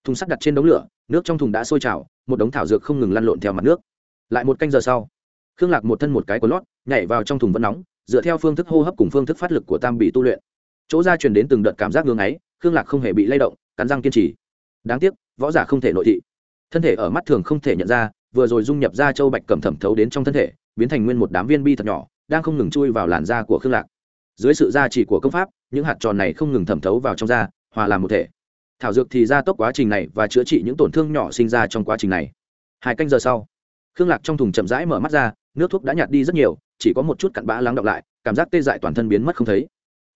Thùng sắt đặt trên đống lửa, nước trong thùng đã sôi trào, một đống thảo dược không ngừng lăn lộn theo mặt nước. Lại một canh giờ sau, khương lạc một thân một cái của lót, nhảy vào trong thùng vẫn nóng, dựa theo phương thức hô hấp cùng phương thức phát lực của tam bị tu luyện chỗ ra truyền đến từng đợt cảm giác ngưng ấy, khương lạc không hề bị lay động, cắn răng kiên trì. Đáng tiếc, võ giả không thể nội thị. Thân thể ở mắt thường không thể nhận ra, vừa rồi dung nhập ra châu bạch cầm thẩm thấu đến trong thân thể, biến thành nguyên một đám viên bi thật nhỏ, đang không ngừng chui vào làn da của khương lạc. Dưới sự gia trì của công pháp, những hạt tròn này không ngừng thẩm thấu vào trong da, hòa làm một thể. Thảo dược thì gia tốc quá trình này và chữa trị những tổn thương nhỏ sinh ra trong quá trình này. Hai canh giờ sau, khương lạc trong thùng chậm rãi mở mắt ra, nước thuốc đã nhạt đi rất nhiều, chỉ có một chút cặn bã lắng đọng lại, cảm giác tê dại toàn thân biến mất không thấy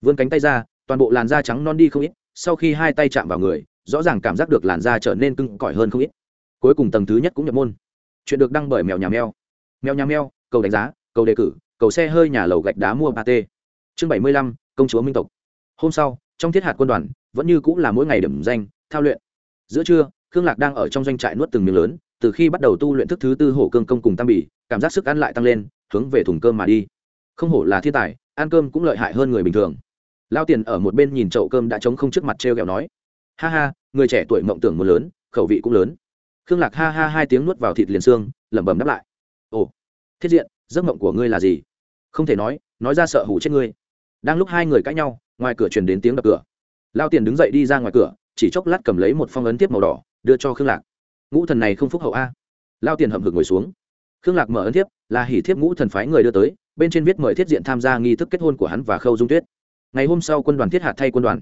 vươn cánh tay ra, toàn bộ làn da trắng non đi không ít, sau khi hai tay chạm vào người, rõ ràng cảm giác được làn da trở nên cưng cỏi hơn không ít. Cuối cùng tầng thứ nhất cũng nhập môn. Chuyện được đăng bởi mèo nhà mèo. Mèo nhà mèo, cầu đánh giá, cầu đề cử, cầu xe hơi nhà lầu gạch đá mua ba t. Chương bảy mươi lăm, công chúa minh tộc. Hôm sau, trong thiết hạt quân đoàn, vẫn như cũng là mỗi ngày điểm danh, thao luyện. Giữa trưa, khương lạc đang ở trong doanh trại nuốt từng miếng lớn, từ khi bắt đầu tu luyện thức thứ tư hổ cương công cùng tam bỉ cảm giác sức ăn lại tăng lên, hướng về thùng cơm mà đi. Không hổ là thiên tài, ăn cơm cũng lợi hại hơn người bình thường lao tiền ở một bên nhìn chậu cơm đã trống không trước mặt t r e o nói, ha ha, người trẻ tuổi mộng tưởng một lớn, khẩu vị cũng lớn. Khương lạc ha ha hai tiếng nuốt vào thịt liền xương, lẩm bẩm đáp lại, ồ, thiết diện, giấc mộng của ngươi là gì? Không thể nói nói ra sợ hủ chết ngươi. Đang lúc hai người cãi nhau, ngoài cửa truyền đến tiếng đập cửa. Lao tiền đứng dậy đi ra ngoài cửa, chỉ chốc lát cầm lấy một phong ấn tiếp màu đỏ, đưa cho khương lạc. Ngũ thần này không phúc hậu a. Lao tiền hậm hực ngồi xuống. Khương lạc mở ấn thiếp, là hỉ thiếp ngũ thần phái người đưa tới, bên trên viết mời thiết diện tham gia nghi thức kết hôn của hắn và khâu dung tuyết ngày hôm sau quân đoàn thiết hạt thay quân đoàn.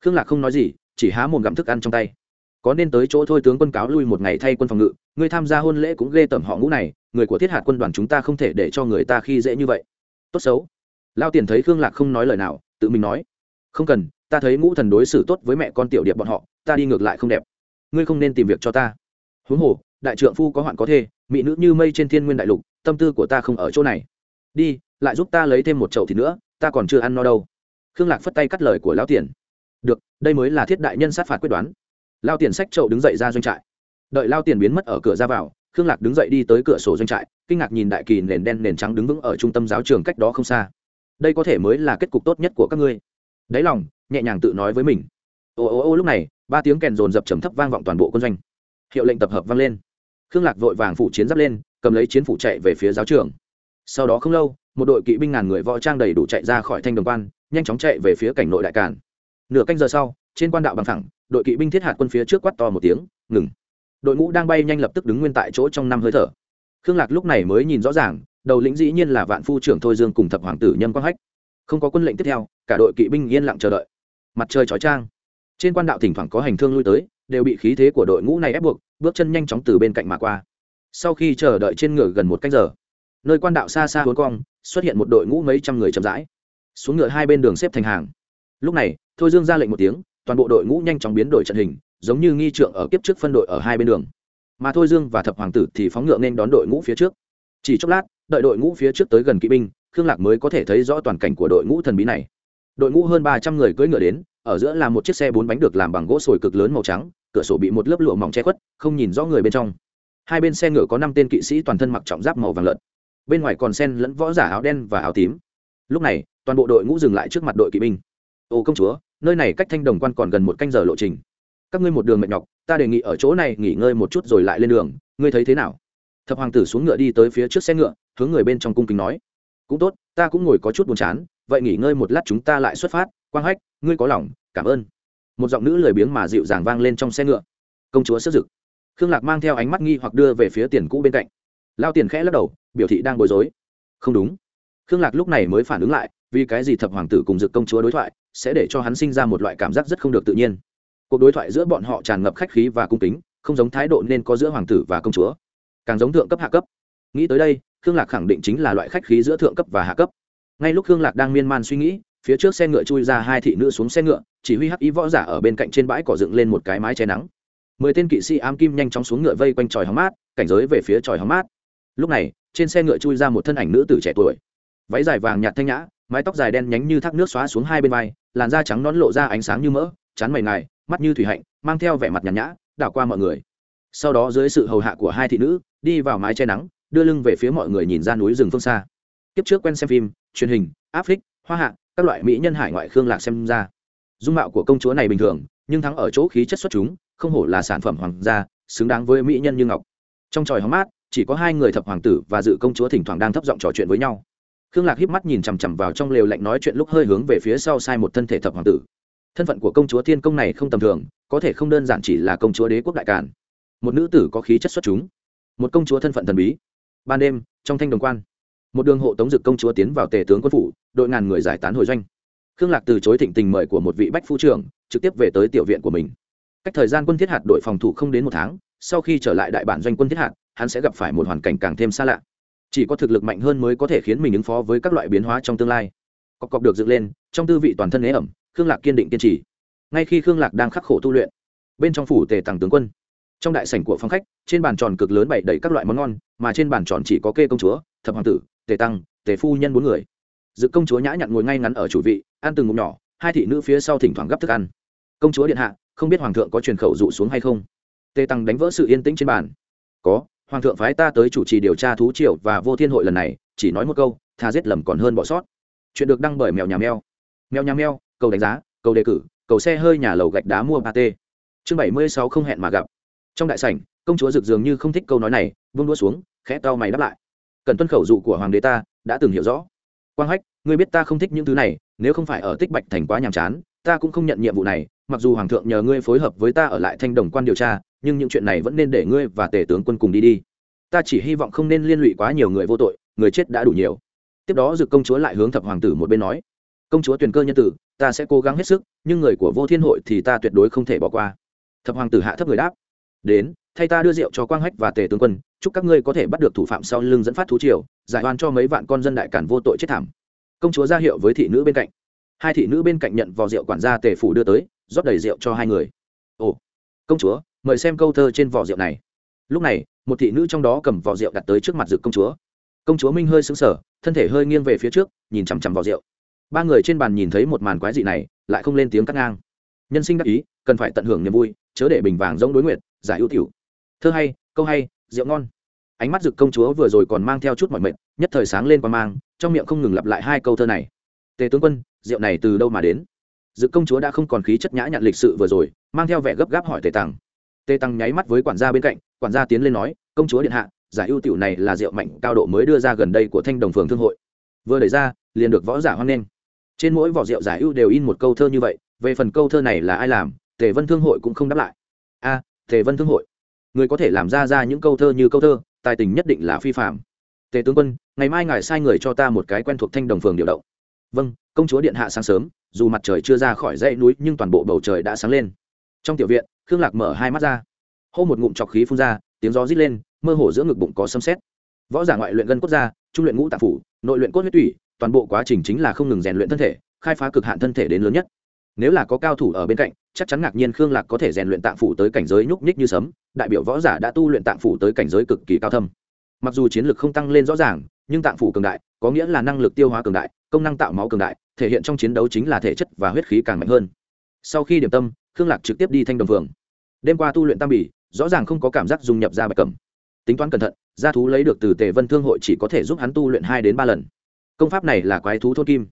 Khương lạc không nói gì, chỉ há mồm gặm thức ăn trong tay. Có nên tới chỗ thôi tướng quân cáo lui một ngày thay quân phòng ngự, người tham gia hôn lễ cũng ghê tởm họ ngũ này, người của thiết hạt quân đoàn chúng ta không thể để cho người ta khi dễ như vậy. Tốt xấu. Lao tiền thấy khương lạc không nói lời nào, tự mình nói. Không cần, ta thấy ngũ thần đối xử tốt với mẹ con tiểu điệp bọn họ, ta đi ngược lại không đẹp. Ngươi không nên tìm việc cho ta. Huống hồ, đại trượng phu có hoạn có thê, mỹ nữ như mây trên thiên nguyên đại lục, tâm tư của ta không ở chỗ này. Đi, lại giúp ta lấy thêm một chậu thịt nữa, ta còn chưa ăn no đâu khương lạc phất tay cắt lời của lão tiền. Được, đây mới là thiết đại nhân sát phạt quyết đoán. Lao tiền sách trậu đứng dậy ra doanh trại. Đợi lao tiền biến mất ở cửa ra vào, khương lạc đứng dậy đi tới cửa sổ doanh trại, kinh ngạc nhìn đại kỳ nền đen nền trắng đứng vững ở trung tâm giáo trường cách đó không xa. Đây có thể mới là kết cục tốt nhất của các ngươi. Đáy lòng, nhẹ nhàng tự nói với mình. Ô ô ô, lúc này, ba tiếng kèn rồn dập trầm thấp vang vọng toàn bộ quân doanh. Hiệu lệnh tập hợp vang lên. Khương lạc vội vàng phủ chiến giáp lên, cầm lấy chiến phủ chạy về phía giáo trường. Sau đó không lâu, một đội kỵ binh ngàn người võ trang đầy đủ chạy ra khỏi thanh đồng quan nhanh chóng chạy về phía cảnh nội đại càn. Nửa canh giờ sau, trên quan đạo bằng thẳng đội kỵ binh thiết hạt quân phía trước quát to một tiếng, ngừng! Đội ngũ đang bay nhanh lập tức đứng nguyên tại chỗ trong năm hơi thở. Khương lạc lúc này mới nhìn rõ ràng, đầu lĩnh dĩ nhiên là vạn phu trưởng thôi dương cùng thập hoàng tử nhâm quang hách. Không có quân lệnh tiếp theo, cả đội kỵ binh yên lặng chờ đợi. Mặt trời chói trang trên quan đạo thỉnh thoảng có hành thương lui tới, đều bị khí thế của đội ngũ này ép buộc, bước chân nhanh chóng từ bên cạnh mà qua. Sau khi chờ đợi trên ngựa gần một canh giờ, nơi quan đạo xa xa hốn cong, xuất hiện một đội ngũ mấy trăm người chậm rãi xuống ngựa hai bên đường xếp thành hàng. Lúc này, thôi dương ra lệnh một tiếng, toàn bộ đội ngũ nhanh chóng biến đổi trận hình, giống như nghi trượng ở kiếp trước phân đội ở hai bên đường. Mà thôi dương và thập hoàng tử thì phóng ngựa nên đón đội ngũ phía trước. Chỉ chốc lát, đợi đội ngũ phía trước tới gần kỵ binh, khương lạc mới có thể thấy rõ toàn cảnh của đội ngũ thần bí này. Đội ngũ hơn ba trăm người cưỡi ngựa đến, ở giữa là một chiếc xe bốn bánh được làm bằng gỗ sồi cực lớn màu trắng, cửa sổ bị một lớp lụa mỏng che khuất, không nhìn rõ người bên trong. Hai bên xe ngựa có năm tên kỵ sĩ toàn thân mặc trọng giáp màu vàng lợn. Bên ngoài còn sen lẫn võ giả áo đen và áo tím. Lúc này toàn bộ đội ngũ dừng lại trước mặt đội kỵ binh. Ô công chúa, nơi này cách thanh đồng quan còn gần một canh giờ lộ trình. Các ngươi một đường mệt nhọc, ta đề nghị ở chỗ này nghỉ ngơi một chút rồi lại lên đường. Ngươi thấy thế nào? Thập hoàng tử xuống ngựa đi tới phía trước xe ngựa, hướng người bên trong cung kính nói. Cũng tốt, ta cũng ngồi có chút buồn chán, vậy nghỉ ngơi một lát chúng ta lại xuất phát. Quang hách, ngươi có lòng, cảm ơn. Một giọng nữ lười biếng mà dịu dàng vang lên trong xe ngựa. Công chúa sức dực khương lạc mang theo ánh mắt nghi hoặc đưa về phía tiền cũ bên cạnh. Lao tiền khẽ lắc đầu, biểu thị đang bối rối. Không đúng. Khương lạc lúc này mới phản ứng lại vì cái gì thập hoàng tử cùng dực công chúa đối thoại sẽ để cho hắn sinh ra một loại cảm giác rất không được tự nhiên. Cuộc đối thoại giữa bọn họ tràn ngập khách khí và cung kính, không giống thái độ nên có giữa hoàng tử và công chúa. Càng giống thượng cấp hạ cấp. Nghĩ tới đây, khương lạc khẳng định chính là loại khách khí giữa thượng cấp và hạ cấp. Ngay lúc khương lạc đang miên man suy nghĩ, phía trước xe ngựa chui ra hai thị nữ xuống xe ngựa, chỉ huy hắc ý võ giả ở bên cạnh trên bãi cỏ dựng lên một cái mái che nắng. Mười tên kỵ sĩ ám kim nhanh chóng xuống ngựa vây quanh tròi hóng mát, cảnh giới về phía tròi hóng mát. Lúc này, trên xe ngựa chui ra một thân ảnh nữ tử trẻ tuổi. Váy dài vàng nhạt thanh nhã mái tóc dài đen nhánh như thác nước xóa xuống hai bên vai, làn da trắng nón lộ ra ánh sáng như mỡ, chán mày ngài, mắt như thủy hạnh, mang theo vẻ mặt nhàn nhã, đảo qua mọi người. Sau đó dưới sự hầu hạ của hai thị nữ, đi vào mái che nắng, đưa lưng về phía mọi người nhìn ra núi rừng phương xa. Kiếp trước quen xem phim, truyền hình, áp phích, hoa hạ, các loại mỹ nhân hải ngoại khương lạc xem ra. Dung mạo của công chúa này bình thường, nhưng thắng ở chỗ khí chất xuất chúng, không hổ là sản phẩm hoàng gia, xứng đáng với mỹ nhân như ngọc. Trong tròi hóng mát, chỉ có hai người thập hoàng tử và dự công chúa thỉnh thoảng đang thấp giọng trò chuyện với nhau khương lạc híp mắt nhìn chằm chằm vào trong lều lạnh nói chuyện lúc hơi hướng về phía sau sai một thân thể thập hoàng tử. Thân phận của công chúa thiên công này không tầm thường, có thể không đơn giản chỉ là công chúa đế quốc đại cản một nữ tử có khí chất xuất chúng. Một công chúa thân phận thần bí. Ban đêm, trong thanh đồng quan, một đường hộ tống dực công chúa tiến vào tề tướng quân phủ, đội ngàn người giải tán hồi doanh. Khương lạc từ chối thịnh tình mời của một vị bách phu trưởng, trực tiếp về tới tiểu viện của mình. Cách thời gian quân thiết hạt đội phòng thủ không đến một tháng, sau khi trở lại đại bản doanh quân thiết hạt, hắn sẽ gặp phải một hoàn cảnh càng thêm xa lạ chỉ có thực lực mạnh hơn mới có thể khiến mình ứng phó với các loại biến hóa trong tương lai. Cọc cọc được dựng lên, trong tư vị toàn thân ế ẩm, khương lạc kiên định kiên trì. Ngay khi khương lạc đang khắc khổ tu luyện, bên trong phủ tề tàng tướng quân. Trong đại sảnh của phong khách, trên bàn tròn cực lớn bày đầy các loại món ngon, mà trên bàn tròn chỉ có kê công chúa, thập hoàng tử, tề tăng, tề phu nhân bốn người. Dự công chúa nhã nhặn ngồi ngay ngắn ở chủ vị, ăn từng ngụm nhỏ, hai thị nữ phía sau thỉnh thoảng gấp thức ăn. Công chúa điện hạ, không biết hoàng thượng có truyền khẩu dụ xuống hay không? Tề tăng đánh vỡ sự yên tĩnh trên bàn. Có hoàng thượng phái ta tới chủ trì điều tra thú triều và vô thiên hội lần này, chỉ nói một câu, tha giết lầm còn hơn bỏ sót. Chuyện được đăng bởi mèo nhà mèo. Mèo nhà mèo, cầu đánh giá, cầu đề cử, cầu xe hơi nhà lầu gạch đá mua ba t chương bảy mươi sáu không hẹn mà gặp. Trong đại sảnh, công chúa rực dường như không thích câu nói này, vung đua xuống, khẽ tao mày đáp lại. Cần tuân khẩu dụ của hoàng đế ta, đã từng hiểu rõ. Quang hách, ngươi biết ta không thích những thứ này, nếu không phải ở tích bạch thành quá nhàm chán, ta cũng không nhận nhiệm vụ này, mặc dù hoàng thượng nhờ ngươi phối hợp với ta ở lại thanh đồng quan điều tra nhưng những chuyện này vẫn nên để ngươi và tể tướng quân cùng đi đi. Ta chỉ hy vọng không nên liên lụy quá nhiều người vô tội, người chết đã đủ nhiều. Tiếp đó dực công chúa lại hướng thập hoàng tử một bên nói, công chúa tuyền cơ nhân tử, ta sẽ cố gắng hết sức, nhưng người của vô thiên hội thì ta tuyệt đối không thể bỏ qua. Thập hoàng tử hạ thấp người đáp, đến, thay ta đưa rượu cho quang hách và tề tướng quân, chúc các ngươi có thể bắt được thủ phạm sau lưng dẫn phát thú triều, giải oan cho mấy vạn con dân đại cản vô tội chết thảm. Công chúa ra hiệu với thị nữ bên cạnh. Hai thị nữ bên cạnh nhận vò rượu quản gia tề phủ đưa tới, rót đầy rượu cho hai người. Ồ, công chúa mời xem câu thơ trên vỏ rượu này. Lúc này, một thị nữ trong đó cầm vỏ rượu đặt tới trước mặt dực công chúa. Công chúa minh hơi sững sờ, thân thể hơi nghiêng về phía trước, nhìn chằm chằm vỏ rượu. Ba người trên bàn nhìn thấy một màn quái dị này, lại không lên tiếng cắt ngang. Nhân sinh đắc ý, cần phải tận hưởng niềm vui, chớ để bình vàng giống đối nguyện, giải ưu tiểu. Thơ hay, câu hay, rượu ngon. Ánh mắt dực công chúa vừa rồi còn mang theo chút mọi mệt, nhất thời sáng lên qua mang, trong miệng không ngừng lặp lại hai câu thơ này. Tề tướng quân, rượu này từ đâu mà đến? Dực công chúa đã không còn khí chất nhã nhặn lịch sự vừa rồi, mang theo vẻ gấp gáp hỏi tề tăng tề tăng nháy mắt với quản gia bên cạnh, quản gia tiến lên nói, công chúa điện hạ, giải ưu tiểu này là rượu mạnh cao độ mới đưa ra gần đây của thanh đồng phường thương hội. Vừa đẩy ra, liền được võ giả hoan nghênh. Trên mỗi vỏ rượu giải ưu đều in một câu thơ như vậy, về phần câu thơ này là ai làm, tề vân thương hội cũng không đáp lại. A, tề vân thương hội. Người có thể làm ra ra những câu thơ như câu thơ, tài tình nhất định là phi phạm tề tướng quân, ngày mai ngài sai người cho ta một cái quen thuộc thanh đồng phường điều động. Vâng công chúa điện hạ sáng sớm, dù mặt trời chưa ra khỏi dãy núi nhưng toàn bộ bầu trời đã sáng lên. Trong tiểu viện khương lạc mở hai mắt ra. Hô một ngụm trọc khí phun ra, tiếng gió rít lên, mơ hồ giữa ngực bụng có sấm xét võ giả ngoại luyện gân cốt ra, trung luyện ngũ tạp phủ, nội luyện cốt huyết tủy, toàn bộ quá trình chính là không ngừng rèn luyện thân thể, khai phá cực hạn thân thể đến lớn nhất. Nếu là có cao thủ ở bên cạnh, chắc chắn ngạc nhiên khương lạc có thể rèn luyện tạng phủ tới cảnh giới nhúc nhích như sấm, đại biểu võ giả đã tu luyện tạng phủ tới cảnh giới cực kỳ cao thâm. Mặc dù chiến lực không tăng lên rõ ràng, nhưng tạng phủ cường đại, có nghĩa là năng lực tiêu hóa cường đại, công năng tạo máu cường đại, thể hiện trong chiến đấu chính là thể chất và huyết khí càng mạnh hơn. Sau khi điểm tâm, khương lạc trực tiếp đi thanh đồng phường đêm qua tu luyện tam bỉ rõ ràng không có cảm giác dung nhập ra bạch cầm tính toán cẩn thận, gia thú lấy được từ tề vân thương hội chỉ có thể giúp hắn tu luyện hai đến ba lần. Công pháp này là quái thú thôn kim.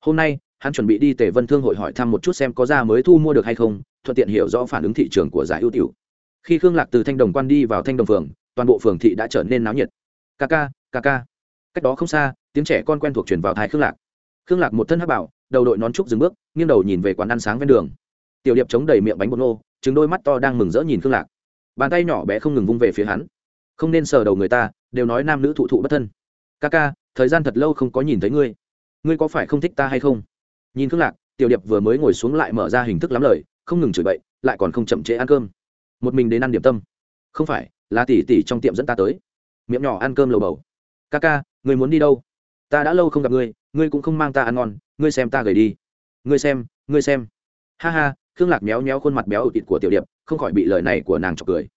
Hôm nay, hắn chuẩn bị đi tề vân thương hội hỏi thăm một chút xem có ra mới thu mua được hay không, thuận tiện hiểu rõ phản ứng thị trường của giải ưu tiểu. Khi khương lạc từ thanh đồng quan đi vào thanh đồng phường, toàn bộ phường thị đã trở nên náo nhiệt. Ca ca ca ca. Cách đó không xa, tiếng trẻ con quen thuộc truyền vào thái khương lạc. Khương lạc một thân hắc bảo đầu đội nón trúc dừng bước, nghiêng đầu nhìn về quán ăn sáng ven đường. Tiểu điệp chống đầy miệng bánh bột nô chứng đôi mắt to đang mừng rỡ nhìn khương lạc. Bàn tay nhỏ bé không ngừng vung về phía hắn. Không nên sờ đầu người ta, đều nói nam nữ thụ thụ bất thân. Ca ca thời gian thật lâu không có nhìn thấy ngươi. Ngươi có phải không thích ta hay không? Nhìn khương lạc, tiểu điệp vừa mới ngồi xuống lại mở ra hình thức lắm lời, không ngừng chửi bậy, lại còn không chậm chế ăn cơm. Một mình đến ăn điểm tâm. Không phải, là tỷ tỷ trong tiệm dẫn ta tới. Miệng nhỏ ăn cơm lầu bầu. Ca ca người muốn đi đâu? Ta đã lâu không gặp ngươi ngươi cũng không mang ta ăn ngon, ngươi xem ta gầy đi. Ngươi xem ngươi xem. Ha ha khương lạc méo méo khuôn mặt béo ụt của tiểu điệp, không khỏi bị lời này của nàng chọc cười.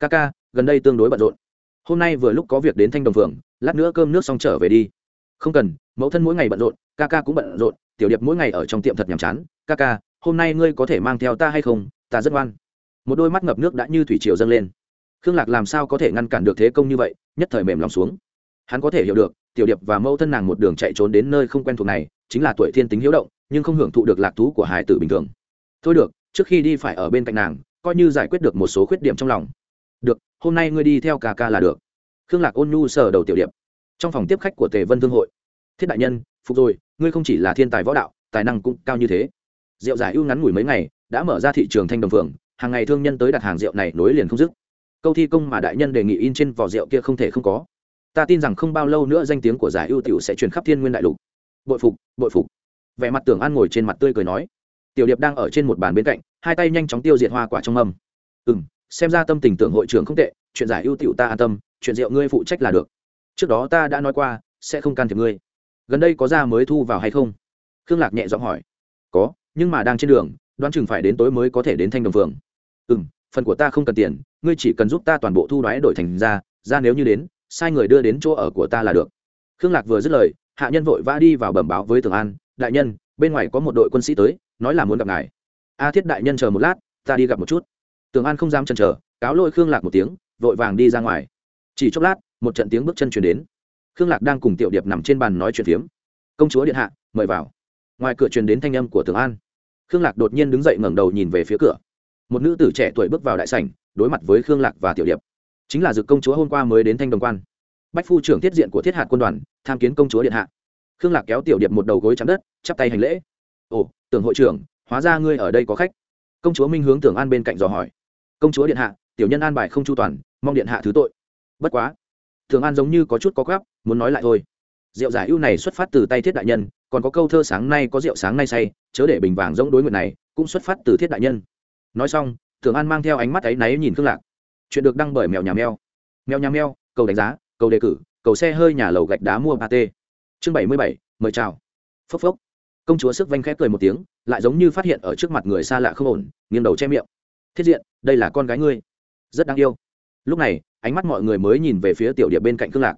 Ca ca, gần đây tương đối bận rộn. Hôm nay vừa lúc có việc đến thanh đồng phường, lát nữa cơm nước xong trở về đi. Không cần, mẫu thân mỗi ngày bận rộn, ca ca cũng bận rộn, tiểu điệp mỗi ngày ở trong tiệm thật nhàm chán. Ca ca, hôm nay ngươi có thể mang theo ta hay không? Ta rất ngoan. Một đôi mắt ngập nước đã như thủy triều dâng lên. Khương lạc làm sao có thể ngăn cản được thế công như vậy, nhất thời mềm lòng xuống. Hắn có thể hiểu được, tiểu điệp và mẫu thân nàng một đường chạy trốn đến nơi không quen thuộc này, chính là tuổi thiên tính hiếu động, nhưng không hưởng thụ được lạc thú của hải tử bình thường thôi được, trước khi đi phải ở bên cạnh nàng, coi như giải quyết được một số khuyết điểm trong lòng. Được, hôm nay ngươi đi theo ca ca là được. Khương lạc ôn nhu sờ đầu tiểu điệp. Trong phòng tiếp khách của tề vân thương hội. Thiết đại nhân, phục rồi, ngươi không chỉ là thiên tài võ đạo, tài năng cũng cao như thế. Rượu giải ưu ngắn ngủi mấy ngày, đã mở ra thị trường thanh đồng phường, hàng ngày thương nhân tới đặt hàng rượu này nối liền không dứt. Câu thi công mà đại nhân đề nghị in trên vỏ rượu kia không thể không có. Ta tin rằng không bao lâu nữa danh tiếng của giải ưu tiểu sẽ truyền khắp thiên nguyên đại lục. Bội phục bội phục. Vẻ mặt tưởng an ngồi trên mặt tươi cười nói tiểu điệp đang ở trên một bàn bên cạnh, hai tay nhanh chóng tiêu diệt hoa quả trong mâm. Ừ m xem ra tâm tình tưởng hội trưởng không tệ, chuyện giải ưu tiểu ta an tâm, chuyện rượu ngươi phụ trách là được. Trước đó ta đã nói qua, sẽ không can thiệp ngươi. Gần đây có ra mới thu vào hay không? Khương lạc nhẹ giọng hỏi. Có, nhưng mà đang trên đường, đoán chừng phải đến tối mới có thể đến thanh đồng phường. Ừ m phần của ta không cần tiền, ngươi chỉ cần giúp ta toàn bộ thu đoái đổi thành ra ra nếu như đến, sai người đưa đến chỗ ở của ta là được. Khương lạc vừa dứt lời, hạ nhân vội vã đi vào bẩm báo với tường an. Đại nhân, bên ngoài có một đội quân sĩ tới nói là muốn gặp ngài. A thiết đại nhân chờ một lát, ta đi gặp một chút. Tường an không dám chần chờ, cáo lôi khương lạc một tiếng, vội vàng đi ra ngoài. Chỉ chốc lát, một trận tiếng bước chân chuyển đến. Khương lạc đang cùng tiểu điệp nằm trên bàn nói chuyện phiếm. Công chúa điện hạ, mời vào. Ngoài cửa truyền đến thanh âm của tường an. Khương lạc đột nhiên đứng dậy ngẩng đầu nhìn về phía cửa. Một nữ tử trẻ tuổi bước vào đại sảnh, đối mặt với khương lạc và tiểu điệp. Chính là dực công chúa hôm qua mới đến thanh đồng quan. Bách phu trưởng tiết diện của thiết hạt quân đoàn, tham kiến công chúa điện hạ. Khương lạc kéo tiểu điệp một đầu gối chắn đất, chắp tay hành lễ ồ, tưởng hội trưởng, hóa ra ngươi ở đây có khách. Công chúa minh hướng tưởng an bên cạnh dò hỏi. Công chúa điện hạ, tiểu nhân an bài không chu toàn, mong điện hạ thứ tội. Bất quá, tưởng an giống như có chút có gáp muốn nói lại thôi. Rượu giải ưu này xuất phát từ tay thiết đại nhân, còn có câu thơ sáng nay có rượu sáng nay say, chớ để bình vàng giống đối nguyện này, cũng xuất phát từ thiết đại nhân. Nói xong, tưởng an mang theo ánh mắt áy náy nhìn khương lạc. Chuyện được đăng bởi mèo nhà mèo. Mèo nhà mèo, cầu đánh giá, cầu đề cử, cầu xe hơi nhà lầu gạch đá mua ba t chương bảy mươi bảy, mời chào. Phốc phốc công chúa sức vanh khép cười một tiếng, lại giống như phát hiện ở trước mặt người xa lạ không ổn, nghiêng đầu che miệng. Thiết diện, đây là con gái ngươi. Rất đáng yêu. Lúc này, ánh mắt mọi người mới nhìn về phía tiểu điệp bên cạnh khương lạc.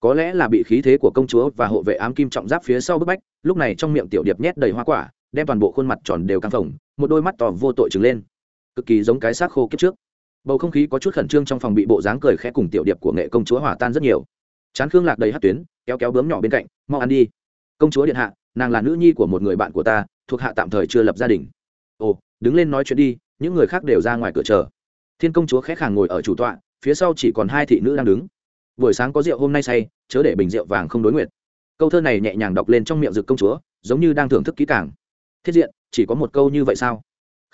Có lẽ là bị khí thế của công chúa và hộ vệ ám kim trọng giáp phía sau bức bách, lúc này trong miệng tiểu điệp nhét đầy hoa quả, đem toàn bộ khuôn mặt tròn đều căng phồng, một đôi mắt tò vô tội trừng lên. Cực kỳ giống cái xác khô kiếp trước. Bầu không khí có chút khẩn trương trong phòng bị bộ dáng cười khẽ cùng tiểu điệp của nghệ công chúa hỏa tan rất nhiều. Chán khương lạc đầy hát tuyến, kéo kéo bướm nhỏ bên cạnh, mau ăn đi. Công chúa điện hạ nàng là nữ nhi của một người bạn của ta, thuộc hạ tạm thời chưa lập gia đình. Ồ, đứng lên nói chuyện đi, những người khác đều ra ngoài cửa chờ. Thiên công chúa khẽ khàng ngồi ở chủ tọa, phía sau chỉ còn hai thị nữ đang đứng. Buổi sáng có rượu hôm nay say, chớ để bình rượu vàng không đối nguyện. Câu thơ này nhẹ nhàng đọc lên trong miệng rực công chúa, giống như đang thưởng thức kỹ càng. Thiết diện, chỉ có một câu như vậy sao?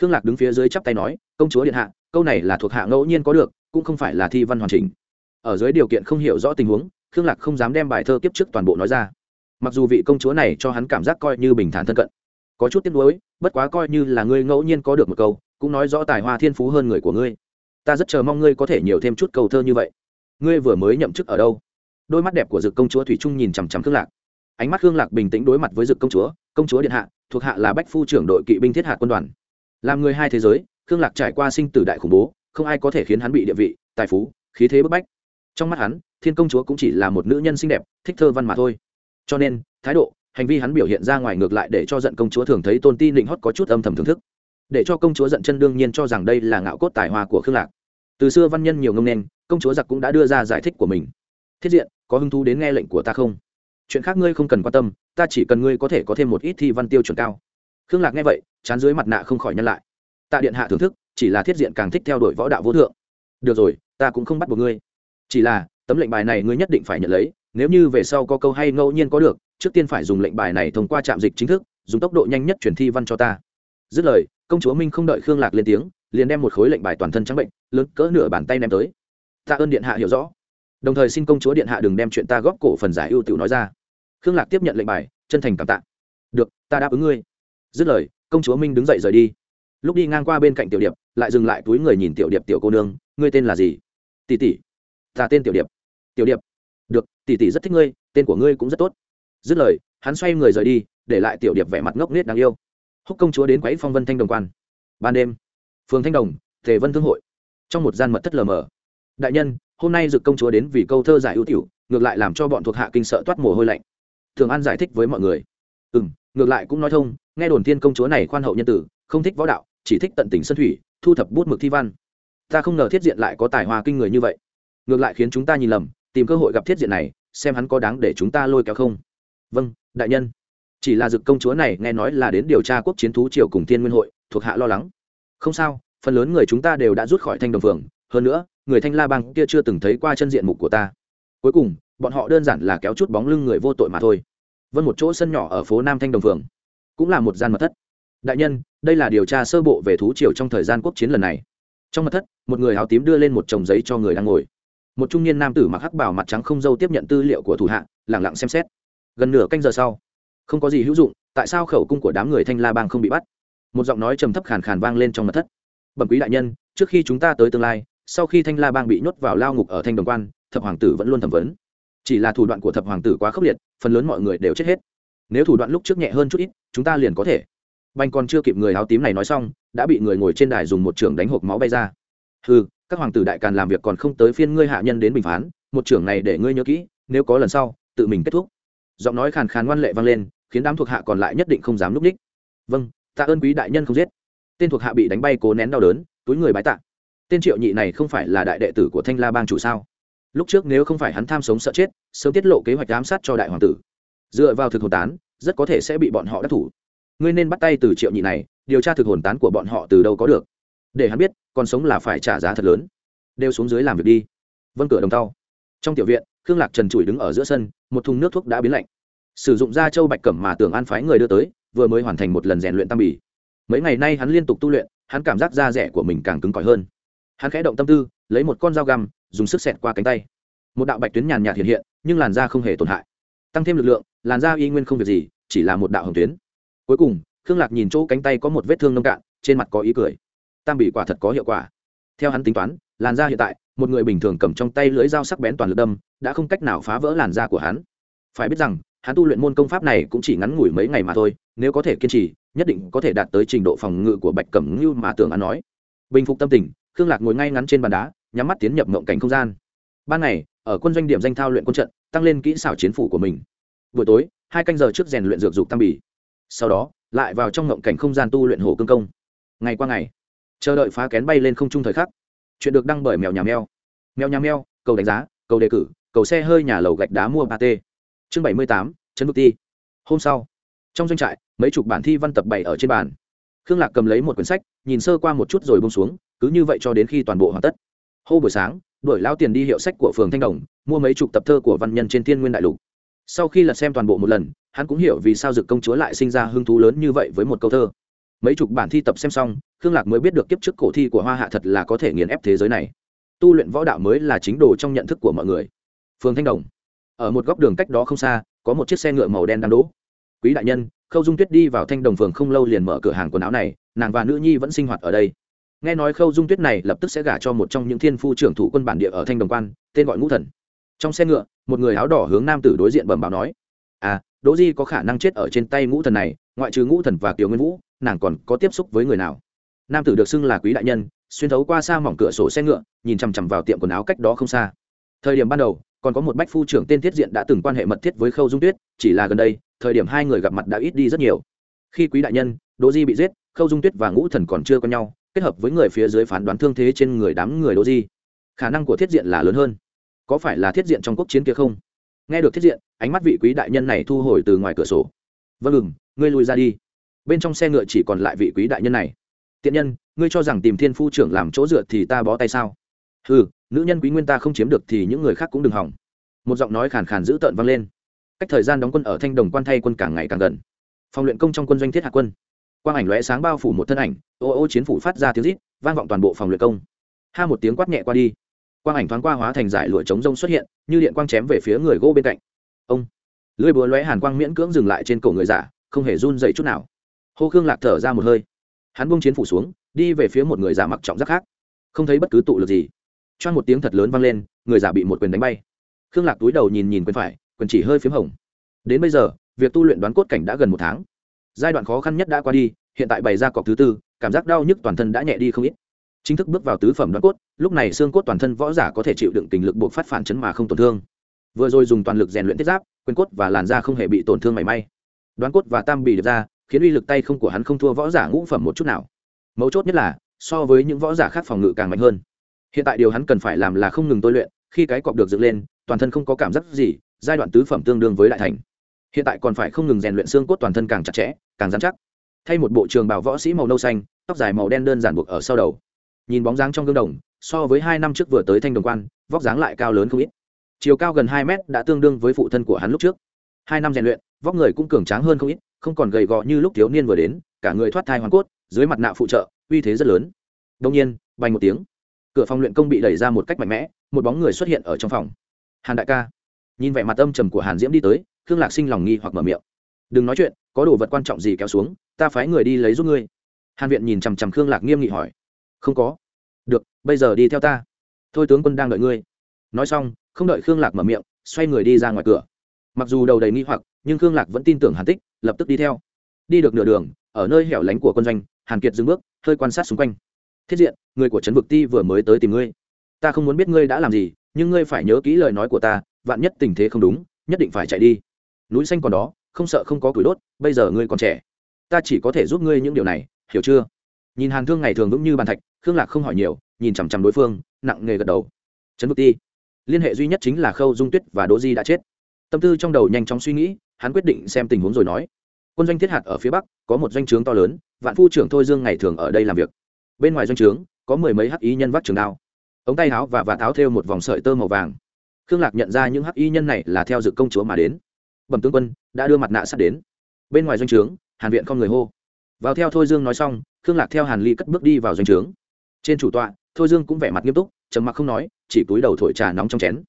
Khương lạc đứng phía dưới chắp tay nói, công chúa điện hạ, câu này là thuộc hạ ngẫu nhiên có được, cũng không phải là thi văn hoàn chỉnh. Ở dưới điều kiện không hiểu rõ tình huống, khương lạc không dám đem bài thơ kiếp trước toàn bộ nói ra mặc dù vị công chúa này cho hắn cảm giác coi như bình thản thân cận, có chút tiếc nuối, bất quá coi như là ngươi ngẫu nhiên có được một câu, cũng nói rõ tài hoa thiên phú hơn người của ngươi. Ta rất chờ mong ngươi có thể nhiều thêm chút câu thơ như vậy. Ngươi vừa mới nhậm chức ở đâu? Đôi mắt đẹp của dực công chúa thủy trung nhìn chằm chằm khương lạc. Ánh mắt khương lạc bình tĩnh đối mặt với dực công chúa công chúa điện hạ, thuộc hạ là bách phu trưởng đội kỵ binh thiết hạ quân đoàn. Làm người hai thế giới, khương lạc trải qua sinh tử đại khủng bố, không ai có thể khiến hắn bị địa vị, tài phú, khí thế bức bách. Trong mắt hắn, thiên công chúa cũng chỉ là một nữ nhân xinh đẹp, thích thơ văn mà thôi cho nên, thái độ, hành vi hắn biểu hiện ra ngoài ngược lại để cho giận công chúa thường thấy tôn ti nịnh hót có chút âm thầm thưởng thức. Để cho công chúa giận chân đương nhiên cho rằng đây là ngạo cốt tài hoa của khương lạc. Từ xưa văn nhân nhiều ngông nên, công chúa giặc cũng đã đưa ra giải thích của mình. Thiết diện, có hứng thú đến nghe lệnh của ta không? Chuyện khác ngươi không cần quan tâm, ta chỉ cần ngươi có thể có thêm một ít thi văn tiêu chuẩn cao. Khương lạc nghe vậy, chán dưới mặt nạ không khỏi nhân lại. Tạ điện hạ thưởng thức, chỉ là thiết diện càng thích theo đuổi võ đạo vô thượng. Được rồi, ta cũng không bắt buộc ngươi. Chỉ là, tấm lệnh bài này ngươi nhất định phải nhận lấy nếu như về sau có câu hay ngẫu nhiên có được, trước tiên phải dùng lệnh bài này thông qua trạm dịch chính thức, dùng tốc độ nhanh nhất chuyển thi văn cho ta. Dứt lời, công chúa minh không đợi khương lạc lên tiếng, liền đem một khối lệnh bài toàn thân trắng bệnh, lớn cỡ nửa bàn tay ném tới. Tạ ơn điện hạ hiểu rõ. Đồng thời xin công chúa điện hạ đừng đem chuyện ta góp cổ phần giải ưu tiểu nói ra. Khương lạc tiếp nhận lệnh bài, chân thành cảm tạ. Được, ta đáp ứng ngươi. Dứt lời, công chúa minh đứng dậy rời đi. Lúc đi ngang qua bên cạnh tiểu điệp, lại dừng lại túi người nhìn tiểu điệp tiểu cô nương, ngươi tên là gì? Tỷ tỷ. Ta tên tiểu điệp. Tiểu điệp tỷ tỷ rất thích ngươi, tên của ngươi cũng rất tốt. Dứt lời, hắn xoay người rời đi, để lại tiểu điệp vẻ mặt ngốc nghếch đáng yêu. Húc công chúa đến quấy phong vân thanh đồng quan. Ban đêm, phường thanh đồng, tề vân thương hội. Trong một gian mật thất lờ mờ. Đại nhân, hôm nay dực công chúa đến vì câu thơ giải ưu tiểu, ngược lại làm cho bọn thuộc hạ kinh sợ toát mồ hôi lạnh. Thường an giải thích với mọi người. Ừ m ngược lại cũng nói thông, nghe đồn thiên công chúa này khoan hậu nhân tử, không thích võ đạo, chỉ thích tận tình sân thủy, thu thập bút mực thi văn. Ta không ngờ thiết diện lại có tài hoa kinh người như vậy. Ngược lại khiến chúng ta nhìn lầm tìm cơ hội gặp thiết diện này, xem hắn có đáng để chúng ta lôi kéo không. Vâng đại nhân. Chỉ là dực công chúa này nghe nói là đến điều tra quốc chiến thú triều cùng thiên nguyên hội, thuộc hạ lo lắng. Không sao, phần lớn người chúng ta đều đã rút khỏi thanh đồng phường. Hơn nữa, người thanh la bang kia chưa từng thấy qua chân diện mục của ta. Cuối cùng, bọn họ đơn giản là kéo chút bóng lưng người vô tội mà thôi. Vân một chỗ sân nhỏ ở phố nam thanh đồng phường. Cũng là một gian mật thất. Đại nhân, đây là điều tra sơ bộ về thú triều trong thời gian quốc chiến lần này. Trong mật thất, một người áo tím đưa lên một chồng giấy cho người đang ngồi một trung niên nam tử mặc hắc bảo mặt trắng không dâu tiếp nhận tư liệu của thủ hạ lẳng lặng xem xét. Gần nửa canh giờ sau, không có gì hữu dụng, tại sao khẩu cung của đám người thanh la bang không bị bắt? Một giọng nói trầm thấp khàn khàn vang lên trong mật thất. Bẩm quý đại nhân, trước khi chúng ta tới tương lai, sau khi thanh la bang bị nhốt vào lao ngục ở thanh đồng quan, thập hoàng tử vẫn luôn thẩm vấn. Chỉ là thủ đoạn của thập hoàng tử quá khốc liệt, phần lớn mọi người đều chết hết. Nếu thủ đoạn lúc trước nhẹ hơn chút ít, chúng ta liền có thể. Banh còn chưa kịp người áo tím này nói xong, đã bị người ngồi trên đài dùng một trường đánh hộp máu bay ra. Hừ các hoàng tử đại càn làm việc còn không tới phiên ngươi hạ nhân đến bình phán, một trưởng này để ngươi nhớ kỹ, nếu có lần sau, tự mình kết thúc. Giọng nói khàn khàn ngoan lệ vang lên, khiến đám thuộc hạ còn lại nhất định không dám núp ních. Vâng tạ ơn quý đại nhân không giết. Tên thuộc hạ bị đánh bay cố nén đau đớn, túi người bái tạ. Tên triệu nhị này không phải là đại đệ tử của thanh la bang chủ sao? Lúc trước nếu không phải hắn tham sống sợ chết, sớm tiết lộ kế hoạch giám sát cho đại hoàng tử. Dựa vào thực hồn tán, rất có thể sẽ bị bọn họ đắc thủ. Ngươi nên bắt tay từ triệu nhị này, điều tra thực hồn tán của bọn họ từ đâu có được để hắn biết còn sống là phải trả giá thật lớn. Đều xuống dưới làm việc đi. Vân cửa đồng tàu. Trong tiểu viện, khương lạc trần trụi đứng ở giữa sân, một thùng nước thuốc đã biến lạnh. Sử dụng da châu bạch cẩm mà tưởng an phái người đưa tới, vừa mới hoàn thành một lần rèn luyện tam bỉ mấy ngày nay hắn liên tục tu luyện, hắn cảm giác da rẻ của mình càng cứng cỏi hơn. Hắn khẽ động tâm tư, lấy một con dao găm, dùng sức xẹt qua cánh tay. Một đạo bạch tuyến nhàn nhạt hiện hiện, nhưng làn da không hề tổn hại. Tăng thêm lực lượng, làn da y nguyên không việc gì, chỉ là một đạo hồng tuyến. Cuối cùng, khương lạc nhìn chỗ cánh tay có một vết thương nông cạn, trên mặt có ý cười tam bị quả thật có hiệu quả. Theo hắn tính toán, làn da hiện tại, một người bình thường cầm trong tay lưỡi dao sắc bén toàn lực đâm, đã không cách nào phá vỡ làn da của hắn. Phải biết rằng, hắn tu luyện môn công pháp này cũng chỉ ngắn ngủi mấy ngày mà thôi, nếu có thể kiên trì, nhất định có thể đạt tới trình độ phòng ngự của bạch cẩm như mà tưởng hắn nói. Bình phục tâm tình, khương lạc ngồi ngay ngắn trên bàn đá, nhắm mắt tiến nhập ngộng cảnh không gian. Ban ngày, ở quân doanh điểm danh thao luyện quân trận, tăng lên kỹ xảo chiến phủ của mình. Buổi tối, hai canh giờ trước rèn luyện dược dục tam bỉ sau đó, lại vào trong ngộng cảnh không gian tu luyện hồ cương công. Ngày qua ngày chờ đợi phá kén bay lên không trung thời khắc. Chuyện được đăng bởi mèo nhà mèo. Mèo nhà mèo, cầu đánh giá, cầu đề cử, cầu xe hơi nhà lầu gạch đá mua ba t chương bảy mươi tám chấn vực ti. Hôm sau, trong doanh trại, mấy chục bản thi văn tập bày ở trên bàn. Khương lạc cầm lấy một quyển sách, nhìn sơ qua một chút rồi bông xuống, cứ như vậy cho đến khi toàn bộ hoàn tất. Hô buổi sáng đổi lao tiền đi hiệu sách của phường thanh đồng, mua mấy chục tập thơ của văn nhân trên thiên nguyên đại lục. Sau khi lật xem toàn bộ một lần, hắn cũng hiểu vì sao dực công chúa lại sinh ra hứng thú lớn như vậy với một câu thơ mấy chục bản thi tập xem xong, khương lạc mới biết được kiếp trước cổ thi của hoa hạ thật là có thể nghiền ép thế giới này. Tu luyện võ đạo mới là chính đồ trong nhận thức của mọi người. Phường thanh đồng. Ở một góc đường cách đó không xa, có một chiếc xe ngựa màu đen đang đỗ. Quý đại nhân, khâu dung tuyết đi vào thanh đồng phường không lâu liền mở cửa hàng quần áo này, nàng và nữ nhi vẫn sinh hoạt ở đây. Nghe nói khâu dung tuyết này lập tức sẽ gả cho một trong những thiên phu trưởng thủ quân bản địa ở thanh đồng quan, tên gọi ngũ thần. Trong xe ngựa, một người áo đỏ hướng nam tử đối diện bẩm báo nói à đỗ di có khả năng chết ở trên tay ngũ thần này, ngoại trừ ngũ thần và kiều nguyên vũ nàng còn có tiếp xúc với người nào. Nam tử được xưng là quý đại nhân, xuyên thấu qua xa mỏng cửa sổ xe ngựa, nhìn chằm chằm vào tiệm quần áo cách đó không xa. Thời điểm ban đầu, còn có một bách phu trưởng tên thiết diện đã từng quan hệ mật thiết với khâu dung tuyết, chỉ là gần đây, thời điểm hai người gặp mặt đã ít đi rất nhiều. Khi quý đại nhân, đỗ di bị giết, khâu dung tuyết và ngũ thần còn chưa có nhau, kết hợp với người phía dưới phán đoán thương thế trên người đám người đỗ di, khả năng của thiết diện là lớn hơn. Có phải là thiết diện trong quốc chiến kia không? Nghe được thiết diện, ánh mắt vị quý đại nhân này thu hồi từ ngoài cửa sổ. Vâng ngừng, ngươi lùi ra đi bên trong xe ngựa chỉ còn lại vị quý đại nhân này. Tiện nhân, ngươi cho rằng tìm thiên phu trưởng làm chỗ dựa thì ta bó tay sao? Ừ nữ nhân quý nguyên ta không chiếm được thì những người khác cũng đừng hỏng. Một giọng nói khàn khàn dữ tợn vang lên. Cách thời gian đóng quân ở thanh đồng quan thay quân càng ngày càng gần. Phòng luyện công trong quân doanh thiết hạ quân. Quang ảnh lóe sáng bao phủ một thân ảnh, ô ô chiến phủ phát ra tiếng rít, vang vọng toàn bộ phòng luyện công. Ha một tiếng quát nhẹ qua đi. Quang ảnh thoáng qua hóa thành giải lụa chống rông xuất hiện, như điện quang chém về phía người gỗ bên cạnh. Ông, lưỡi búa lóe hàn quang miễn cưỡng dừng lại trên cổ người giả, không hề run dậy chút nào hô khương lạc thở ra một hơi. Hắn bung chiến phủ xuống, đi về phía một người giả mặc trọng giác khác. Không thấy bất cứ tụ lực gì. Cho một tiếng thật lớn vang lên, người giả bị một quyền đánh bay. Khương lạc túi đầu nhìn nhìn quyền phải, quyền chỉ hơi p h í m hồng. Đến bây giờ, việc tu luyện đoán cốt cảnh đã gần một tháng. Giai đoạn khó khăn nhất đã qua đi, hiện tại bày ra cọc thứ tư, cảm giác đau nhức toàn thân đã nhẹ đi không ít. Chính thức bước vào tứ phẩm đoán cốt, lúc này xương cốt toàn thân võ giả có thể chịu đựng tình lực buộc phát phản chấn mà không tổn thương. Vừa rồi dùng toàn lực rèn luyện thiết giáp, quyền cốt và làn da không hề bị tổn thương mảy may. Đoán cốt và tam bị được ra khiến uy lực tay không của hắn không thua võ giả ngũ phẩm một chút nào. Mấu chốt nhất là, so với những võ giả khác phòng ngự càng mạnh hơn. Hiện tại điều hắn cần phải làm là không ngừng tôi luyện, khi cái cọp được dựng lên, toàn thân không có cảm giác gì, giai đoạn tứ phẩm tương đương với đại thành. Hiện tại còn phải không ngừng rèn luyện xương cốt toàn thân càng chặt chẽ, càng dán chắc. Thay một bộ trường bào võ sĩ màu nâu xanh, tóc dài màu đen đơn giản buộc ở sau đầu. Nhìn bóng dáng trong gương đồng, so với hai năm trước vừa tới thanh đồng quan, vóc dáng lại cao lớn không ít. Chiều cao gần hai mét đã tương đương với phụ thân của hắn lúc trước. Hai năm rèn luyện vóc người cũng cường tráng hơn không ít, không còn gầy gò như lúc thiếu niên vừa đến, cả người thoát thai hoàn cốt, dưới mặt nạ phụ trợ, uy thế rất lớn. Đông nhiên bay một tiếng, cửa phòng luyện công bị đẩy ra một cách mạnh mẽ, một bóng người xuất hiện ở trong phòng. Hàn đại ca. Nhìn vẻ mặt âm trầm của hàn diễm đi tới, khương lạc sinh lòng nghi hoặc mở miệng. Đừng nói chuyện, có đồ vật quan trọng gì kéo xuống, ta phái người đi lấy giúp ngươi. Hàn viện nhìn chằm chằm khương lạc nghiêm nghị hỏi. Không có. Được, bây giờ đi theo ta. Thôi tướng quân đang đợi ngươi. Nói xong, không đợi khương lạc mở miệng, xoay người đi ra ngoài cửa. Mặc dù đầu đầy nghi hoặc nhưng khương lạc vẫn tin tưởng hàn tích, lập tức đi theo. Đi được nửa đường, ở nơi hẻo lánh của quân doanh, hàn kiệt dừng bước, hơi quan sát xung quanh. Thiết diện, người của trấn vực ti vừa mới tới tìm ngươi. Ta không muốn biết ngươi đã làm gì, nhưng ngươi phải nhớ kỹ lời nói của ta, vạn nhất tình thế không đúng, nhất định phải chạy đi. Núi xanh còn đó, không sợ không có củi đốt, bây giờ ngươi còn trẻ. Ta chỉ có thể giúp ngươi những điều này, hiểu chưa? Nhìn hàn thương ngày thường vững như bàn thạch, khương lạc không hỏi nhiều, nhìn chằm chằm đối phương, nặng nghề gật đầu. Trấn vực ti, liên hệ duy nhất chính là khâu dung tuyết và đỗ di đã chết. Tâm tư trong đầu nhanh chóng suy nghĩ hắn quyết định xem tình huống rồi nói. Quân doanh thiết hạt ở phía bắc, có một doanh trướng to lớn, vạn phu trưởng thôi dương ngày thường ở đây làm việc. Bên ngoài doanh trướng, có mười mấy hắc y nhân vác trường đao. Ống tay áo và vạt áo thêu một vòng sợi tơ màu vàng. Khương lạc nhận ra những hắc y nhân này là theo dự công chúa mà đến. Bẩm tướng quân, đã đưa mặt nạ sắt đến. Bên ngoài doanh trướng, hàn viện không người hô. Vào theo thôi dương nói xong, khương lạc theo hàn ly cất bước đi vào doanh trướng. Trên chủ tọa, thôi dương cũng vẻ mặt nghiêm túc, trầm mặc không nói, chỉ túi đầu thổi trà nóng trong chén.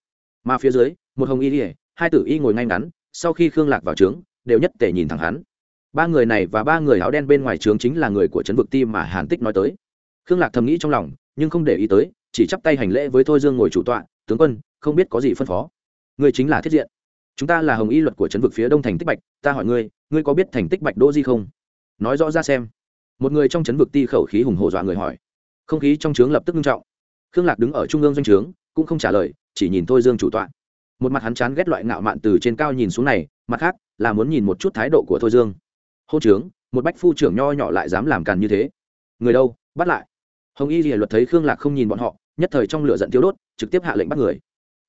Mà phía dưới, một hồng y ỉa hai tử y ngồi ngay ngắn sau khi khương lạc vào trướng, đều nhất tề nhìn thẳng hắn. Ba người này và ba người áo đen bên ngoài trướng chính là người của trấn vực ti mà hàn tích nói tới. Khương lạc thầm nghĩ trong lòng, nhưng không để ý tới, chỉ chắp tay hành lễ với thôi dương ngồi chủ tọa, tướng quân, không biết có gì phân phó. Người chính là thiết diện. Chúng ta là hồng y luật của trấn vực phía đông thành tích bạch, ta hỏi ngươi ngươi có biết thành tích bạch đỗ di không? Nói rõ ra xem. Một người trong trấn vực ti khẩu khí hùng hổ dọa người hỏi. Không khí trong trướng lập tức nghiêm trọng. Khương lạc đứng ở trung ương doanh trướng, cũng không trả lời, chỉ nhìn thôi dương chủ tọa một mặt hắn chán ghét loại ngạo mạn từ trên cao nhìn xuống này, mặt khác, là muốn nhìn một chút thái độ của thôi dương. Hô trướng, một bách phu trưởng nho nhỏ lại dám làm càn như thế. Người đâu, bắt lại. Hồng y rìa luật thấy khương lạc không nhìn bọn họ, nhất thời trong lửa giận thiếu đốt, trực tiếp hạ lệnh bắt người.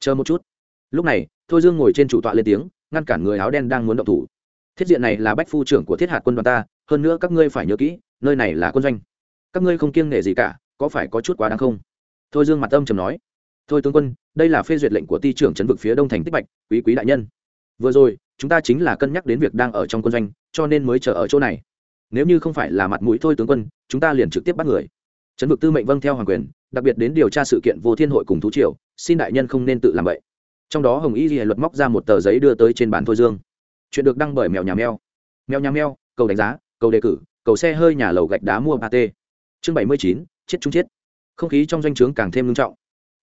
Chờ một chút. Lúc này, thôi dương ngồi trên chủ tọa lên tiếng, ngăn cản người áo đen đang muốn động thủ. Thiết diện này là bách phu trưởng của thiết hạt quân đoàn ta, hơn nữa các ngươi phải nhớ kỹ, nơi này là quân doanh. Các ngươi không kiêng nể gì cả, có phải có chút quá đáng không? Thôi dương mặt âm trầm nói thôi tướng quân, đây là phê duyệt lệnh của ty trưởng trấn vực phía đông thành tích bạch, quý quý đại nhân. Vừa rồi, chúng ta chính là cân nhắc đến việc đang ở trong quân doanh, cho nên mới chờ ở chỗ này. Nếu như không phải là mặt mũi thôi tướng quân, chúng ta liền trực tiếp bắt người. Trấn vực tư mệnh vâng theo hoàng quyền, đặc biệt đến điều tra sự kiện vô thiên hội cùng thú triều, xin đại nhân không nên tự làm vậy. Trong đó hồng y ghi luật móc ra một tờ giấy đưa tới trên bàn thôi dương. Chuyện được đăng bởi mèo nhà mèo. Mèo nhà mèo, cầu đánh giá, cầu đề cử, cầu xe hơi nhà lầu gạch đá mua ba t chương bảy mươi chín, chết chung chết. Không khí trong doanh trướng càng thêm nghiêm trọng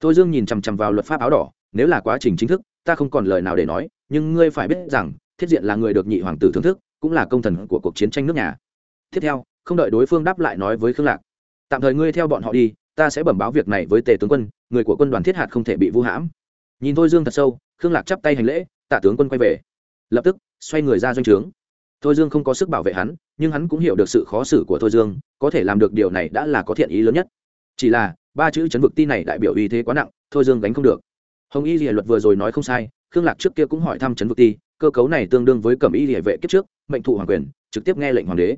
thôi dương nhìn chằm chằm vào luật pháp áo đỏ, nếu là quá trình chính thức, ta không còn lời nào để nói, nhưng ngươi phải biết rằng, thiết diện là người được nhị hoàng tử thưởng thức, cũng là công thần của cuộc chiến tranh nước nhà. Tiếp theo, không đợi đối phương đáp lại nói với khương lạc, tạm thời ngươi theo bọn họ đi, ta sẽ bẩm báo việc này với tề tướng quân, người của quân đoàn thiết hạt không thể bị vu hãm. Nhìn thôi dương thật sâu, khương lạc chắp tay hành lễ, tạ tướng quân quay về. Lập tức, xoay người ra doanh trướng. Thôi dương không có sức bảo vệ hắn, nhưng hắn cũng hiểu được sự khó xử của thôi dương, có thể làm được điều này đã là có thiện ý lớn nhất. Chỉ là ba chữ chấn vực ti này đại biểu uy thế quá nặng, thôi dương gánh không được. Hồng y lìa luật vừa rồi nói không sai, khương lạc trước kia cũng hỏi thăm chấn vực ti, cơ cấu này tương đương với cẩm y lìa vệ kiếp trước, mệnh thụ hoàng quyền, trực tiếp nghe lệnh hoàng đế.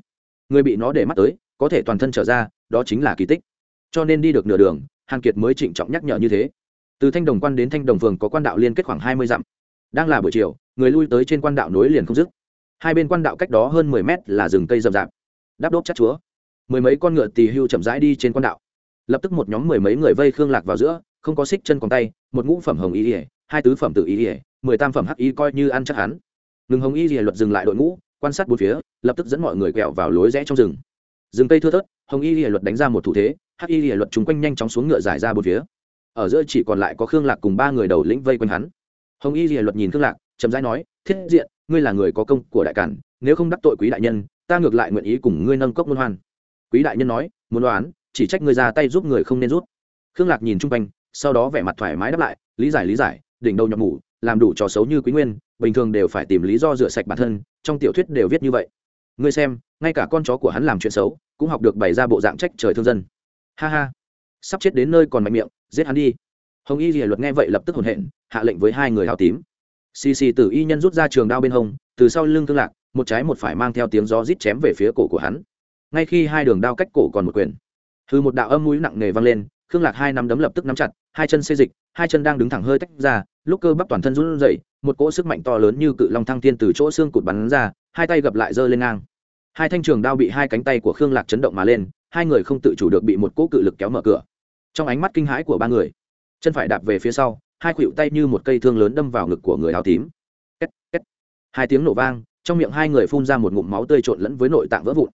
Người bị nó để mắt tới, có thể toàn thân trở ra, đó chính là kỳ tích. Cho nên đi được nửa đường, hàn kiệt mới trịnh trọng nhắc nhở như thế. Từ thanh đồng quan đến thanh đồng phường có quan đạo liên kết khoảng hai mươi dặm. Đang là buổi chiều, người lui tới trên quan đạo nối liền không dứt. Hai bên quan đạo cách đó hơn mười mét là rừng cây rậm rạp. Đáp đốt chắc chúa. Mười mấy con ngựa tì hưu chậm rãi đi trên quan đạo lập tức một nhóm mười mấy người vây khương lạc vào giữa, không có xích chân còn tay, một ngũ phẩm hồng y ỉa hai tứ phẩm tự y ỉa mười tam phẩm hắc y coi như ăn chắc hắn. Ngừng hồng y ỉa luật dừng lại đội ngũ, quan sát bốn phía, lập tức dẫn mọi người quẹo vào lối rẽ trong rừng. Rừng cây thưa thớt, hồng y ỉa luật đánh ra một thủ thế, hắc y ỉa luật chung quanh nhanh chóng xuống ngựa giải ra bốn phía. Ở giữa chỉ còn lại có khương lạc cùng ba người đầu lĩnh vây quanh hắn. Hồng y ỉa luật nhìn khương lạc, chậm rãi nói, thiết diện, ngươi là người có công của đại cản, nếu không đắc tội quý đại nhân, ta ngược lại nguyện ý cùng ngươi nâng cốc luân hoan. Quý đại nhân nói, muốn đoán chỉ trách ngươi ra tay giúp người không nên rút. Khương lạc nhìn chung quanh, sau đó vẻ mặt thoải mái đáp lại, lý giải lý giải, đỉnh đầu nhọc ngủ làm đủ trò xấu như quý nguyên, bình thường đều phải tìm lý do rửa sạch bản thân, trong tiểu thuyết đều viết như vậy. Ngươi xem, ngay cả con chó của hắn làm chuyện xấu, cũng học được bày ra bộ dạng trách trời thương dân. Ha ha. Sắp chết đến nơi còn mạnh miệng, giết hắn đi. Hồng y rìa luật nghe vậy lập tức hồn hện, hạ lệnh với hai người hào tím. Xì xì tử y nhân rút ra trường đao bên hông, từ sau lưng thương lạc, một trái một phải mang theo tiếng gió rít chém về phía cổ của hắn. Ngay khi hai đường đao cách cổ còn một quyền hư một đạo âm mũi nặng nề vang lên khương lạc hai nắm đấm lập tức nắm chặt hai chân xê dịch hai chân đang đứng thẳng hơi tách ra lúc cơ bắp toàn thân run rẩy một cỗ sức mạnh to lớn như cự long thăng thiên từ chỗ xương cụt bắn ra hai tay gập lại giơ lên ngang. Hai thanh trường đao bị hai cánh tay của khương lạc chấn động mà lên hai người không tự chủ được bị một cỗ cự lực kéo mở cửa. Trong ánh mắt kinh hãi của ba người chân phải đạp về phía sau hai khuỷu tay như một cây thương lớn đâm vào ngực của người áo tím. Két, két. hai tiếng nổ vang trong miệng hai người phun ra một ngụm máu tươi trộn lẫn với nội tạng vỡ vụn.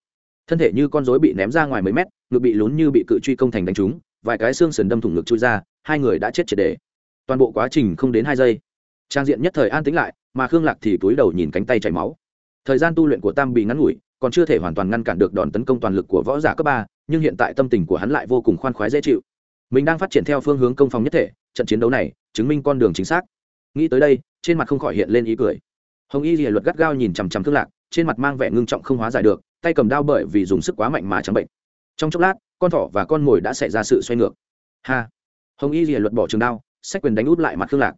Thân thể như con rối bị ném ra ngoài mấy mét ngực bị lún như bị cự truy công thành đánh trúng, vài cái xương sườn đâm thủng ngực chui ra, hai người đã chết triệt đề toàn bộ quá trình không đến hai giây. Trang diện nhất thời an tĩnh lại, mà khương lạc thì túi đầu nhìn cánh tay chảy máu. Thời gian tu luyện của tam bị ngắn ngủi, còn chưa thể hoàn toàn ngăn cản được đòn tấn công toàn lực của võ giả cấp ba, nhưng hiện tại tâm tình của hắn lại vô cùng khoan khoái dễ chịu. Mình đang phát triển theo phương hướng công phòng nhất thể, trận chiến đấu này chứng minh con đường chính xác. Nghĩ tới đây, trên mặt không khỏi hiện lên ý cười. Hồng y rìa luật gắt gao nhìn chằm chằm thương lạc, trên mặt mang vẻ ngưng trọng không hóa giải được, tay cầm đao bởi vì dùng sức quá mạnh mà chẳng bệnh trong chốc lát, con thỏ và con mồi đã xảy ra sự xoay ngược. Ha! Hồng y rìa luật bỏ trường đao sách quyền đánh út lại mặt thương lạc.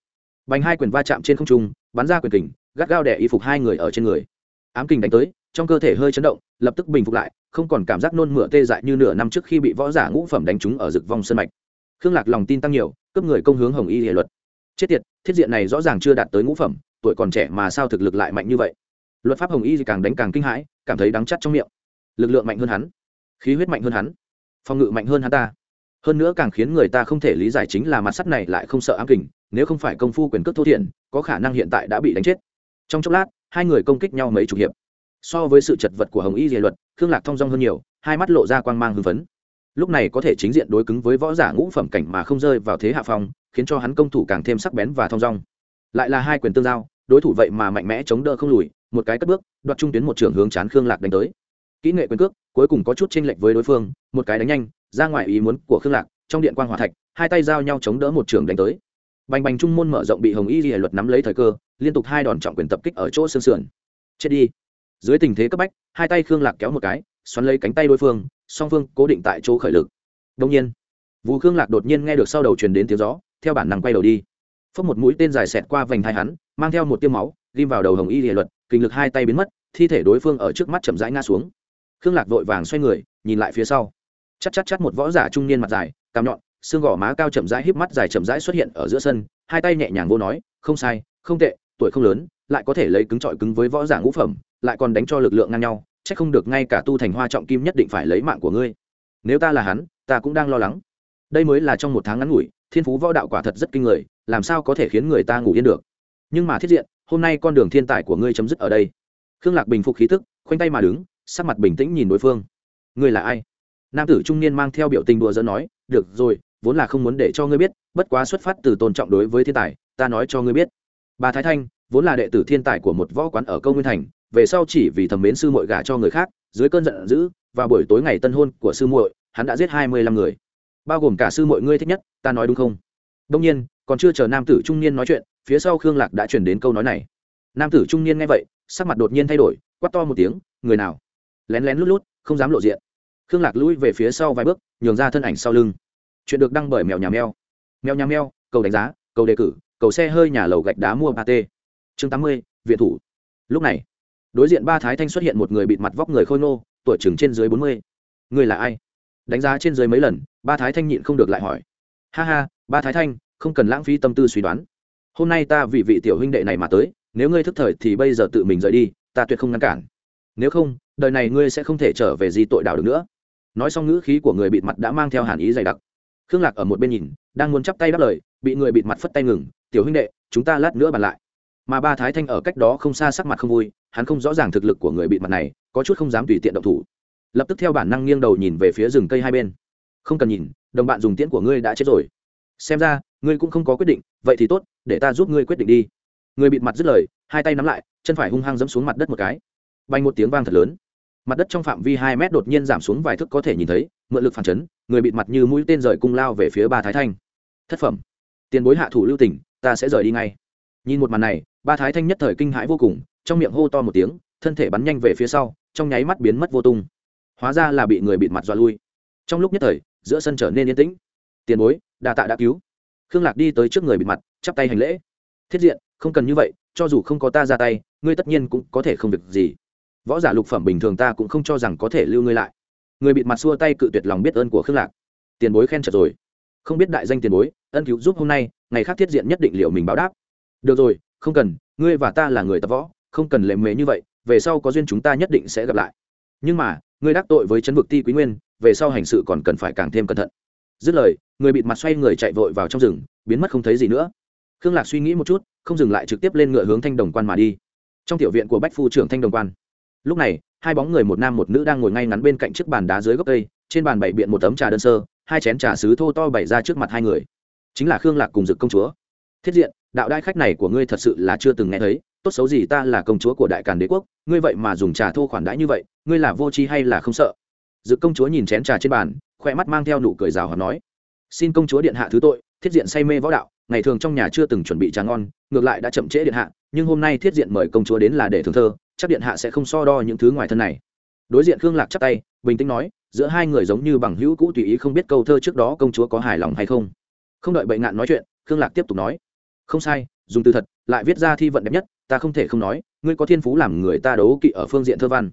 Bành hai quyền va chạm trên không trung, bắn ra quyền kình, gắt gao đẻ y phục hai người ở trên người. Ám kình đánh tới, trong cơ thể hơi chấn động, lập tức bình phục lại, không còn cảm giác nôn mửa tê dại như nửa năm trước khi bị võ giả ngũ phẩm đánh trúng ở rực vong sân mạch. Khương lạc lòng tin tăng nhiều, cướp người công hướng hồng y hệ luật. Chết tiệt, thiết diện này rõ ràng chưa đạt tới ngũ phẩm, tuổi còn trẻ mà sao thực lực lại mạnh như vậy? Luật pháp hồng y thì càng đánh càng kinh hãi, cảm thấy đắng chắt trong miệng. Lực lượng mạnh hơn hắn khí huyết mạnh hơn hắn, phòng ngự mạnh hơn hắn ta. Hơn nữa càng khiến người ta không thể lý giải chính là mặt sắt này lại không sợ ám kình, nếu không phải công phu quyền cước thô thiện, có khả năng hiện tại đã bị đánh chết. Trong chốc lát, hai người công kích nhau mấy chục hiệp. So với sự chật vật của hồng y dề luật, khương lạc thong dong hơn nhiều, hai mắt lộ ra quang mang hưng phấn. Lúc này có thể chính diện đối cứng với võ giả ngũ phẩm cảnh mà không rơi vào thế hạ phong, khiến cho hắn công thủ càng thêm sắc bén và thong dong. Lại là hai quyền tương giao, đối thủ vậy mà mạnh mẽ chống đỡ không lùi, một cái cất bước, đoạt trung tuyến một trường hướng chán khương lạc đánh tới. Kỹ nghệ quyền cước cuối cùng có chút chênh lệch với đối phương, một cái đánh nhanh, ra ngoài ý muốn của khương lạc, trong điện quan hòa thạch, hai tay giao nhau chống đỡ một trường đánh tới. Bành bành trung môn mở rộng bị hồng y lìa luật nắm lấy thời cơ, liên tục hai đòn trọng quyền tập kích ở chỗ xương sườn. Chết đi. Dưới tình thế cấp bách, hai tay khương lạc kéo một cái, xoắn lấy cánh tay đối phương, song phương cố định tại chỗ khởi lực. Đông nhiên vũ khương lạc đột nhiên nghe được sau đầu truyền đến tiếng gió, theo bản năng quay đầu đi. Phốc một mũi tên dài xẹt qua vành hai hắn, mang theo một tiêu máu, ghim vào đầu hồng y lìa luật, kinh lực hai tay biến mất, thi thể đối phương ở trước mắt chậm rãi ngã xuống khương lạc vội vàng xoay người, nhìn lại phía sau. Chắc chắc chắc một võ giả trung niên mặt dài, cằm nhọn, xương gò má cao chậm rãi, híp mắt dài chậm rãi xuất hiện ở giữa sân, hai tay nhẹ nhàng vô nói, không sai, không tệ, tuổi không lớn, lại có thể lấy cứng trọi cứng với võ giả ngũ phẩm, lại còn đánh cho lực lượng ngang nhau, chắc không được ngay cả tu thành hoa trọng kim nhất định phải lấy mạng của ngươi. Nếu ta là hắn, ta cũng đang lo lắng. Đây mới là trong một tháng ngắn ngủi, thiên phú võ đạo quả thật rất kinh người, làm sao có thể khiến người ta ngủ yên được? Nhưng mà thiết diện, hôm nay con đường thiên tài của ngươi chấm dứt ở đây. Khương lạc bình phục khí tức, khoanh tay mà đứng sắc mặt bình tĩnh nhìn đối phương. Ngươi là ai? Nam tử trung niên mang theo biểu tình đùa dẫn nói, được rồi, vốn là không muốn để cho ngươi biết, bất quá xuất phát từ tôn trọng đối với thiên tài, ta nói cho ngươi biết. Bà thái thanh, vốn là đệ tử thiên tài của một võ quán ở câu nguyên thành, về sau chỉ vì thầm mến sư muội gả cho người khác, dưới cơn giận dữ, vào buổi tối ngày tân hôn của sư muội, hắn đã giết hai mươi lăm người. Bao gồm cả sư muội ngươi thích nhất, ta nói đúng không? Đông nhiên, còn chưa chờ nam tử trung niên nói chuyện, phía sau khương lạc đã chuyển đến câu nói này. Nam tử trung niên nghe vậy, sắc mặt đột nhiên thay đổi, quát to một tiếng, người nào? Lén lén lút lút, không dám lộ diện. Khương lạc lũi về phía sau vài bước, nhường ra thân ảnh sau lưng. Chuyện được đăng bởi mèo nhà mèo. Mèo nhà mèo, cầu đánh giá, cầu đề cử, cầu xe hơi nhà lầu gạch đá mua ba t. Chương tám mươi, viện thủ. Lúc này, đối diện ba thái thanh xuất hiện một người bịt mặt vóc người khôi nô tuổi chừng trên dưới bốn mươi. Người là ai? Đánh giá trên dưới mấy lần, ba thái thanh nhịn không được lại hỏi. Ha ha, ba thái thanh, không cần lãng phí tâm tư suy đoán. Hôm nay ta vì vị tiểu huynh đệ này mà tới, nếu ngươi thức thời thì bây giờ tự mình rời đi, ta tuyệt không ngăn cản. Nếu không đời này ngươi sẽ không thể trở về gì tội đạo được nữa. Nói xong ngữ khí của người bịt mặt đã mang theo hàn ý dày đặc. Khương lạc ở một bên nhìn, đang muốn chắp tay đáp lời, bị người bịt mặt phất tay ngừng, tiểu huynh đệ, chúng ta lát nữa bàn lại. Mà ba thái thanh ở cách đó không xa sắc mặt không vui, hắn không rõ ràng thực lực của người bịt mặt này, có chút không dám tùy tiện động thủ. Lập tức theo bản năng nghiêng đầu nhìn về phía rừng cây hai bên. Không cần nhìn, đồng bạn dùng tiễn của ngươi đã chết rồi. Xem ra, ngươi cũng không có quyết định, vậy thì tốt, để ta giúp ngươi quyết định đi. Người bịt mặt dứt lời, hai tay nắm lại, chân phải hung hăng dẫm xuống mặt đất một cái bay một tiếng vang thật lớn. Mặt đất trong phạm vi hai mét đột nhiên giảm xuống vài thước có thể nhìn thấy, mượn lực phản chấn, người bịt mặt như mũi tên rời cung lao về phía ba thái thanh. Thất phẩm. Tiền bối hạ thủ lưu tỉnh ta sẽ rời đi ngay. Nhìn một màn này, ba thái thanh nhất thời kinh hãi vô cùng, trong miệng hô to một tiếng, thân thể bắn nhanh về phía sau, trong nháy mắt biến mất vô tung. Hóa ra là bị người bịt mặt dọa lui. Trong lúc nhất thời, giữa sân trở nên yên tĩnh. Tiền bối đà tạ đã cứu. Khương lạc đi tới trước người bịt mặt, chắp tay hành lễ. Thiết diện, không cần như vậy, cho dù không có ta ra tay, ngươi tất nhiên cũng có thể không việc gì võ giả lục phẩm bình thường ta cũng không cho rằng có thể lưu ngươi lại. Người bịt mặt xua tay cự tuyệt lòng biết ơn của khương lạc. Tiền bối khen chật rồi. Không biết đại danh tiền bối, ân cứu giúp hôm nay, ngày khác thiết diện nhất định liệu mình báo đáp. Được rồi, không cần, ngươi và ta là người tập võ, không cần lệ mề như vậy, về sau có duyên chúng ta nhất định sẽ gặp lại. Nhưng mà, ngươi đắc tội với chấn vực ti quý nguyên, về sau hành sự còn cần phải càng thêm cẩn thận. Dứt lời, người bịt mặt xoay người chạy vội vào trong rừng, biến mất không thấy gì nữa. Khương lạc suy nghĩ một chút, không dừng lại trực tiếp lên ngựa hướng thanh đồng quan mà đi. Trong tiểu viện của bách phu trưởng thanh đồng quan lúc này, hai bóng người một nam một nữ đang ngồi ngay ngắn bên cạnh chiếc bàn đá dưới gốc cây, trên bàn bày biện một tấm trà đơn sơ, hai chén trà sứ thô to bày ra trước mặt hai người. Chính là khương lạc cùng dực công chúa. Thiết diện, đạo đai khách này của ngươi thật sự là chưa từng nghe thấy, tốt xấu gì ta là công chúa của đại càn đế quốc, ngươi vậy mà dùng trà thô khoản đãi như vậy, ngươi là vô tri hay là không sợ? Dực công chúa nhìn chén trà trên bàn, khoe mắt mang theo nụ cười rào hòa nói, xin công chúa điện hạ thứ tội, thiết diện say mê võ đạo, ngày thường trong nhà chưa từng chuẩn bị trà ngon, ngược lại đã chậm trễ điện hạ, nhưng hôm nay thiết diện mời công chúa đến là để thưởng thơ chắc điện hạ sẽ không so đo những thứ ngoài thân này. Đối diện khương lạc chắp tay, bình tĩnh nói, giữa hai người giống như bằng hữu cũ tùy ý không biết câu thơ trước đó công chúa có hài lòng hay không. Không đợi bệnh ngạn nói chuyện, khương lạc tiếp tục nói, không sai, dùng từ thật, lại viết ra thi vận đẹp nhất, ta không thể không nói, ngươi có thiên phú làm người ta đấu kỵ ở phương diện thơ văn.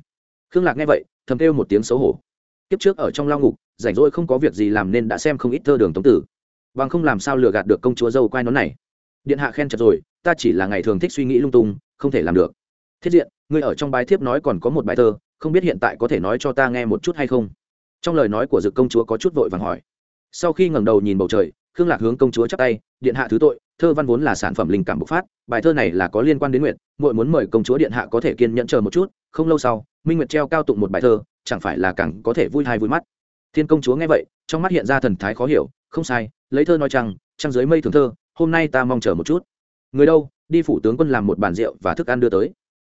Khương lạc nghe vậy, thầm kêu một tiếng xấu hổ. Kiếp trước ở trong lao ngục, rảnh rỗi không có việc gì làm nên đã xem không ít thơ đường tống tử. Bằng không làm sao lừa gạt được công chúa dâu quai nón này. Điện hạ khen chật rồi, ta chỉ là ngày thường thích suy nghĩ lung tung, không thể làm được. Thiết diện ngươi ở trong bài thiếp nói còn có một bài thơ, không biết hiện tại có thể nói cho ta nghe một chút hay không? Trong lời nói của dực công chúa có chút vội vàng hỏi. Sau khi ngẩng đầu nhìn bầu trời, khương lạc hướng công chúa chắp tay, điện hạ thứ tội, thơ văn vốn là sản phẩm linh cảm bộc phát, bài thơ này là có liên quan đến nguyện, muội muốn mời công chúa điện hạ có thể kiên nhẫn chờ một chút, không lâu sau, minh nguyệt treo cao tụng một bài thơ, chẳng phải là càng có thể vui hay vui mắt. Thiên công chúa nghe vậy, trong mắt hiện ra thần thái khó hiểu, không sai, lấy thơ nói rằng trăng dưới mây thường thơ, hôm nay ta mong chờ một chút. Người đâu, đi phủ tướng quân làm một bàn rượu và thức ăn đưa tới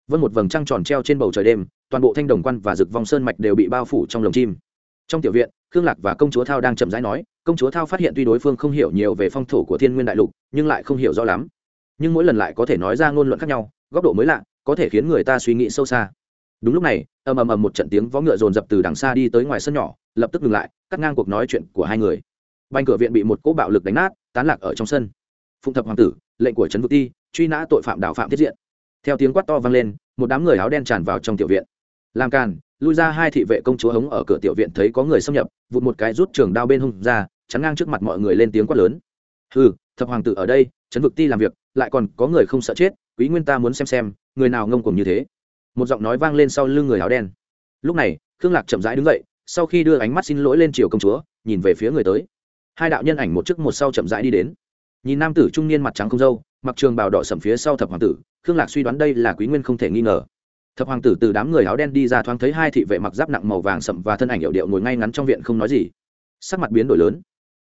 vân một vầng trăng tròn treo trên bầu trời đêm, toàn bộ thanh đồng quan và rực vòng sơn mạch đều bị bao phủ trong lồng chim. Trong tiểu viện, khương lạc và công chúa thao đang chậm rãi nói, công chúa thao phát hiện tuy đối phương không hiểu nhiều về phong thổ của thiên nguyên đại lục, nhưng lại không hiểu rõ lắm. Nhưng mỗi lần lại có thể nói ra ngôn luận khác nhau, góc độ mới lạ, có thể khiến người ta suy nghĩ sâu xa. Đúng lúc này, ầm ầm ầm một trận tiếng vó ngựa dồn dập từ đằng xa đi tới ngoài sân nhỏ, lập tức ngừng lại, cắt ngang cuộc nói chuyện của hai người. Banh cửa viện bị một cỗ bạo lực đánh nát, tán lạc ở trong sân. Phụng thập hoàng tử, lệnh của trấn vực ti, truy nã tội phạm đảo phạm thiết diện theo tiếng quát to vang lên một đám người áo đen tràn vào trong tiểu viện. Làm càn lui ra hai thị vệ công chúa hống ở cửa tiểu viện thấy có người xâm nhập vụt một cái rút trường đao bên hông ra chắn ngang trước mặt mọi người lên tiếng quát lớn. Hừ thập hoàng tử ở đây trấn vực ti làm việc lại còn có người không sợ chết quý nguyên ta muốn xem xem người nào ngông cuồng như thế. Một giọng nói vang lên sau lưng người áo đen. Lúc này khương lạc chậm rãi đứng dậy sau khi đưa ánh mắt xin lỗi lên triều công chúa nhìn về phía người tới. Hai đạo nhân ảnh một trước một sau chậm rãi đi đến. Nhìn nam tử trung niên mặt trắng không râu, mặc trường bào đỏ sầm phía sau thập hoàng tử khương lạc suy đoán đây là quý nguyên không thể nghi ngờ. Thập hoàng tử từ đám người áo đen đi ra thoáng thấy hai thị vệ mặc giáp nặng màu vàng sậm và thân ảnh hiệu điệu ngồi ngay ngắn trong viện không nói gì. Sắc mặt biến đổi lớn.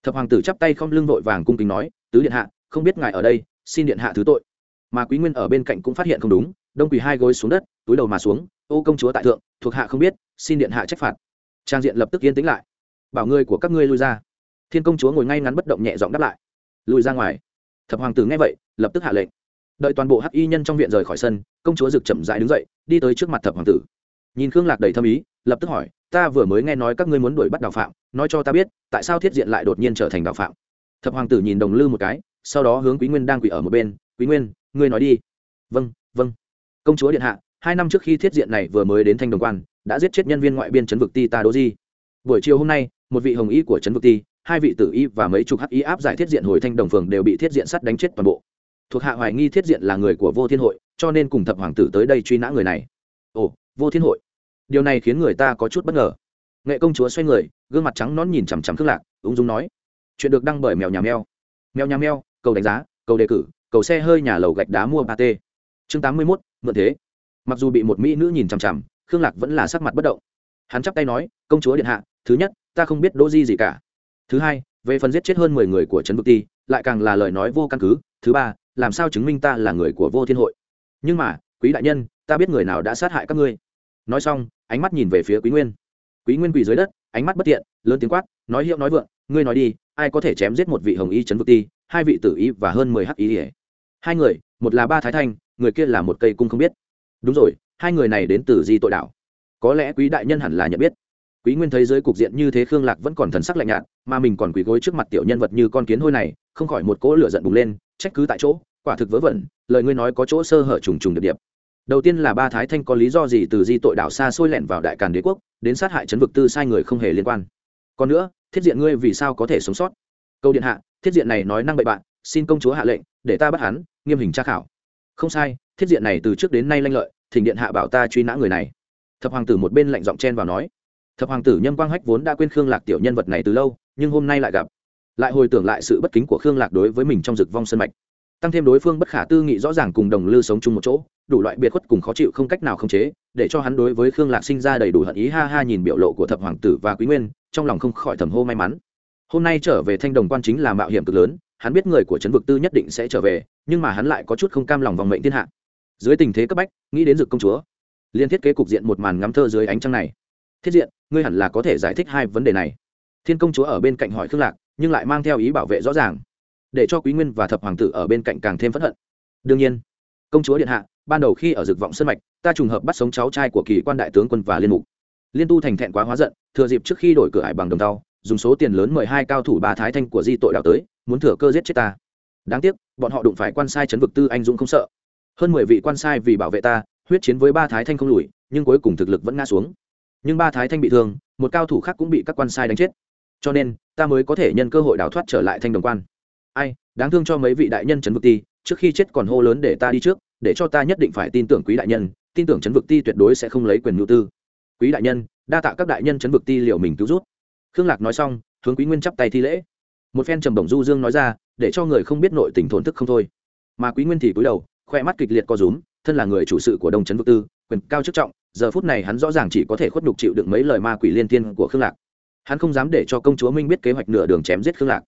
Thập hoàng tử chắp tay không lưng vội vàng cung kính nói, tứ điện hạ, không biết ngài ở đây, xin điện hạ thứ tội. Mà quý nguyên ở bên cạnh cũng phát hiện không đúng, đông quỳ hai gối xuống đất, túi đầu mà xuống, ô công chúa tại thượng, thuộc hạ không biết, xin điện hạ trách phạt. Trang diện lập tức yên tĩnh lại. Bảo ngươi của các ngươi lui ra. Thiên công chúa ngồi ngay ngắn bất động nhẹ giọng đáp lại. Lùi ra ngoài. Thập hoàng tử nghe vậy, lập tức hạ lệnh đợi toàn bộ hắc y nhân trong viện rời khỏi sân, công chúa rực chậm rãi đứng dậy, đi tới trước mặt thập hoàng tử. Nhìn khương lạc đầy thâm ý, lập tức hỏi, ta vừa mới nghe nói các ngươi muốn đuổi bắt đào phạm, nói cho ta biết, tại sao thiết diện lại đột nhiên trở thành đào phạm? Thập hoàng tử nhìn đồng lư một cái, sau đó hướng quý nguyên đang quỳ ở một bên, quý nguyên, ngươi nói đi. Vâng vâng. Công chúa điện hạ, hai năm trước khi thiết diện này vừa mới đến thanh đồng quan, đã giết chết nhân viên ngoại biên chấn vực ti ta đô di. Buổi chiều hôm nay, một vị hồng y của trấn vực ti, hai vị tử y và mấy chục hắc y áp giải thiết diện hồi thanh đồng phường đều bị thiết diện sắt đánh chết toàn bộ thuộc hạ hoài nghi thiết diện là người của vô thiên hội, cho nên cùng thập hoàng tử tới đây truy nã người này. Ồ, vô thiên hội. Điều này khiến người ta có chút bất ngờ. Nghệ công chúa xoay người, gương mặt trắng nón nhìn chằm chằm khước lạc, ung dung nói, chuyện được đăng bởi mèo nhà mèo. Mèo nhà mèo, cầu đánh giá, cầu đề cử, cầu xe hơi nhà lầu gạch đá mua ba t chương tám mươi mốt, mượn thế. Mặc dù bị một mỹ nữ nhìn chằm chằm, khương lạc vẫn là sắc mặt bất động. Hắn chắp tay nói, công chúa điện hạ, thứ nhất, ta không biết đỗ di gì cả. Thứ hai, về phần giết chết hơn mười người của trấn vực ti, lại càng là lời nói vô căn cứ. Thứ ba làm sao chứng minh ta là người của vô thiên hội? Nhưng mà, quý đại nhân, ta biết người nào đã sát hại các ngươi. Nói xong, ánh mắt nhìn về phía quý nguyên. Quý nguyên quỳ dưới đất, ánh mắt bất tiện, lớn tiếng quát, nói hiệu nói vượng, ngươi nói đi, ai có thể chém giết một vị hồng y trấn vực ti, hai vị tử y và hơn mười hắc y ỉa hai người, một là ba thái thanh, người kia là một cây cung không biết. Đúng rồi, hai người này đến từ di tội đảo có lẽ quý đại nhân hẳn là nhận biết quý nguyên thấy dưới cục diện như thế khương lạc vẫn còn thần sắc lạnh nhạt, mà mình còn quỳ gối trước mặt tiểu nhân vật như con kiến hôi này, không khỏi một cỗ lửa giận bùng lên, trách cứ tại chỗ, quả thực vớ vẩn, lời ngươi nói có chỗ sơ hở trùng trùng điệp điệp. Đầu tiên là ba thái thanh có lý do gì từ di tội đảo xa xôi lẻn vào đại càn đế quốc, đến sát hại chấn vực tư sai người không hề liên quan. Còn nữa, thiết diện ngươi vì sao có thể sống sót? Câu điện hạ, thiết diện này nói năng bậy bạn, xin công chúa hạ lệnh, để ta bắt hắn, nghiêm hình tra khảo. Không sai, thiết diện này từ trước đến nay lanh lợi, thỉnh điện hạ bảo ta truy nã người này. Thập hoàng tử một bên lạnh giọng chen vào nói thập hoàng tử nhâm quang hách vốn đã quên khương lạc tiểu nhân vật này từ lâu, nhưng hôm nay lại gặp. Lại hồi tưởng lại sự bất kính của khương lạc đối với mình trong rực vong sân mạch. Tăng thêm đối phương bất khả tư nghị rõ ràng cùng đồng lư sống chung một chỗ, đủ loại biệt khuất cùng khó chịu không cách nào khống chế, để cho hắn đối với khương lạc sinh ra đầy đủ hận ý, ha ha nhìn biểu lộ của thập hoàng tử và quý nguyên, trong lòng không khỏi thầm hô may mắn. Hôm nay trở về thanh đồng quan chính là mạo hiểm cực lớn, hắn biết người của trấn vực tư nhất định sẽ trở về, nhưng mà hắn lại có chút không cam lòng vòng mệnh thiên hạ. Dưới tình thế cấp bách, nghĩ đến dực công chúa, liên thiết kế cục diện một màn ngắm thơ dưới ánh trăng này thiết diện, ngươi hẳn là có thể giải thích hai vấn đề này. Thiên công chúa ở bên cạnh hỏi khương lạc, nhưng lại mang theo ý bảo vệ rõ ràng, để cho quý nguyên và thập hoàng tử ở bên cạnh càng thêm phẫn hận. Đương nhiên, công chúa điện hạ, ban đầu khi ở dực vọng sân mạch, ta trùng hợp bắt sống cháu trai của kỳ quan đại tướng quân và liên mục. Liên tu thành thẹn quá hóa giận, thừa dịp trước khi đổi cửa hải bằng đồng tàu, dùng số tiền lớn mời hai cao thủ bà thái thanh của di tội đào tới, muốn thừa cơ giết chết ta. Đáng tiếc, bọn họ đụng phải quan sai chấn vực tư anh dũng không sợ. Hơn mười vị quan sai vì bảo vệ ta, huyết chiến với ba thái thanh không lùi, nhưng cuối cùng thực lực vẫn ngã xuống nhưng ba thái thanh bị thương, một cao thủ khác cũng bị các quan sai đánh chết. Cho nên, ta mới có thể nhân cơ hội đào thoát trở lại thanh đồng quan. Ai, đáng thương cho mấy vị đại nhân trấn vực ti, trước khi chết còn hô lớn để ta đi trước, để cho ta nhất định phải tin tưởng quý đại nhân, tin tưởng trấn vực ti tuyệt đối sẽ không lấy quyền nhu tư. Quý đại nhân, đa tạ các đại nhân trấn vực ti liệu mình cứu rút khương lạc nói xong, hướng quý nguyên chắp tay thi lễ. Một phen trầm đồng du dương nói ra, để cho người không biết nội tình thổn thức không thôi. Mà quý nguyên thì cúi đầu, khoe mắt kịch liệt co rúm, thân là người chủ sự của đông trấn vực tư, quyền cao chức trọng giờ phút này hắn rõ ràng chỉ có thể khuất nhục chịu đựng mấy lời ma quỷ liên tiên của khương lạc. Hắn không dám để cho công chúa minh biết kế hoạch nửa đường chém giết khương lạc.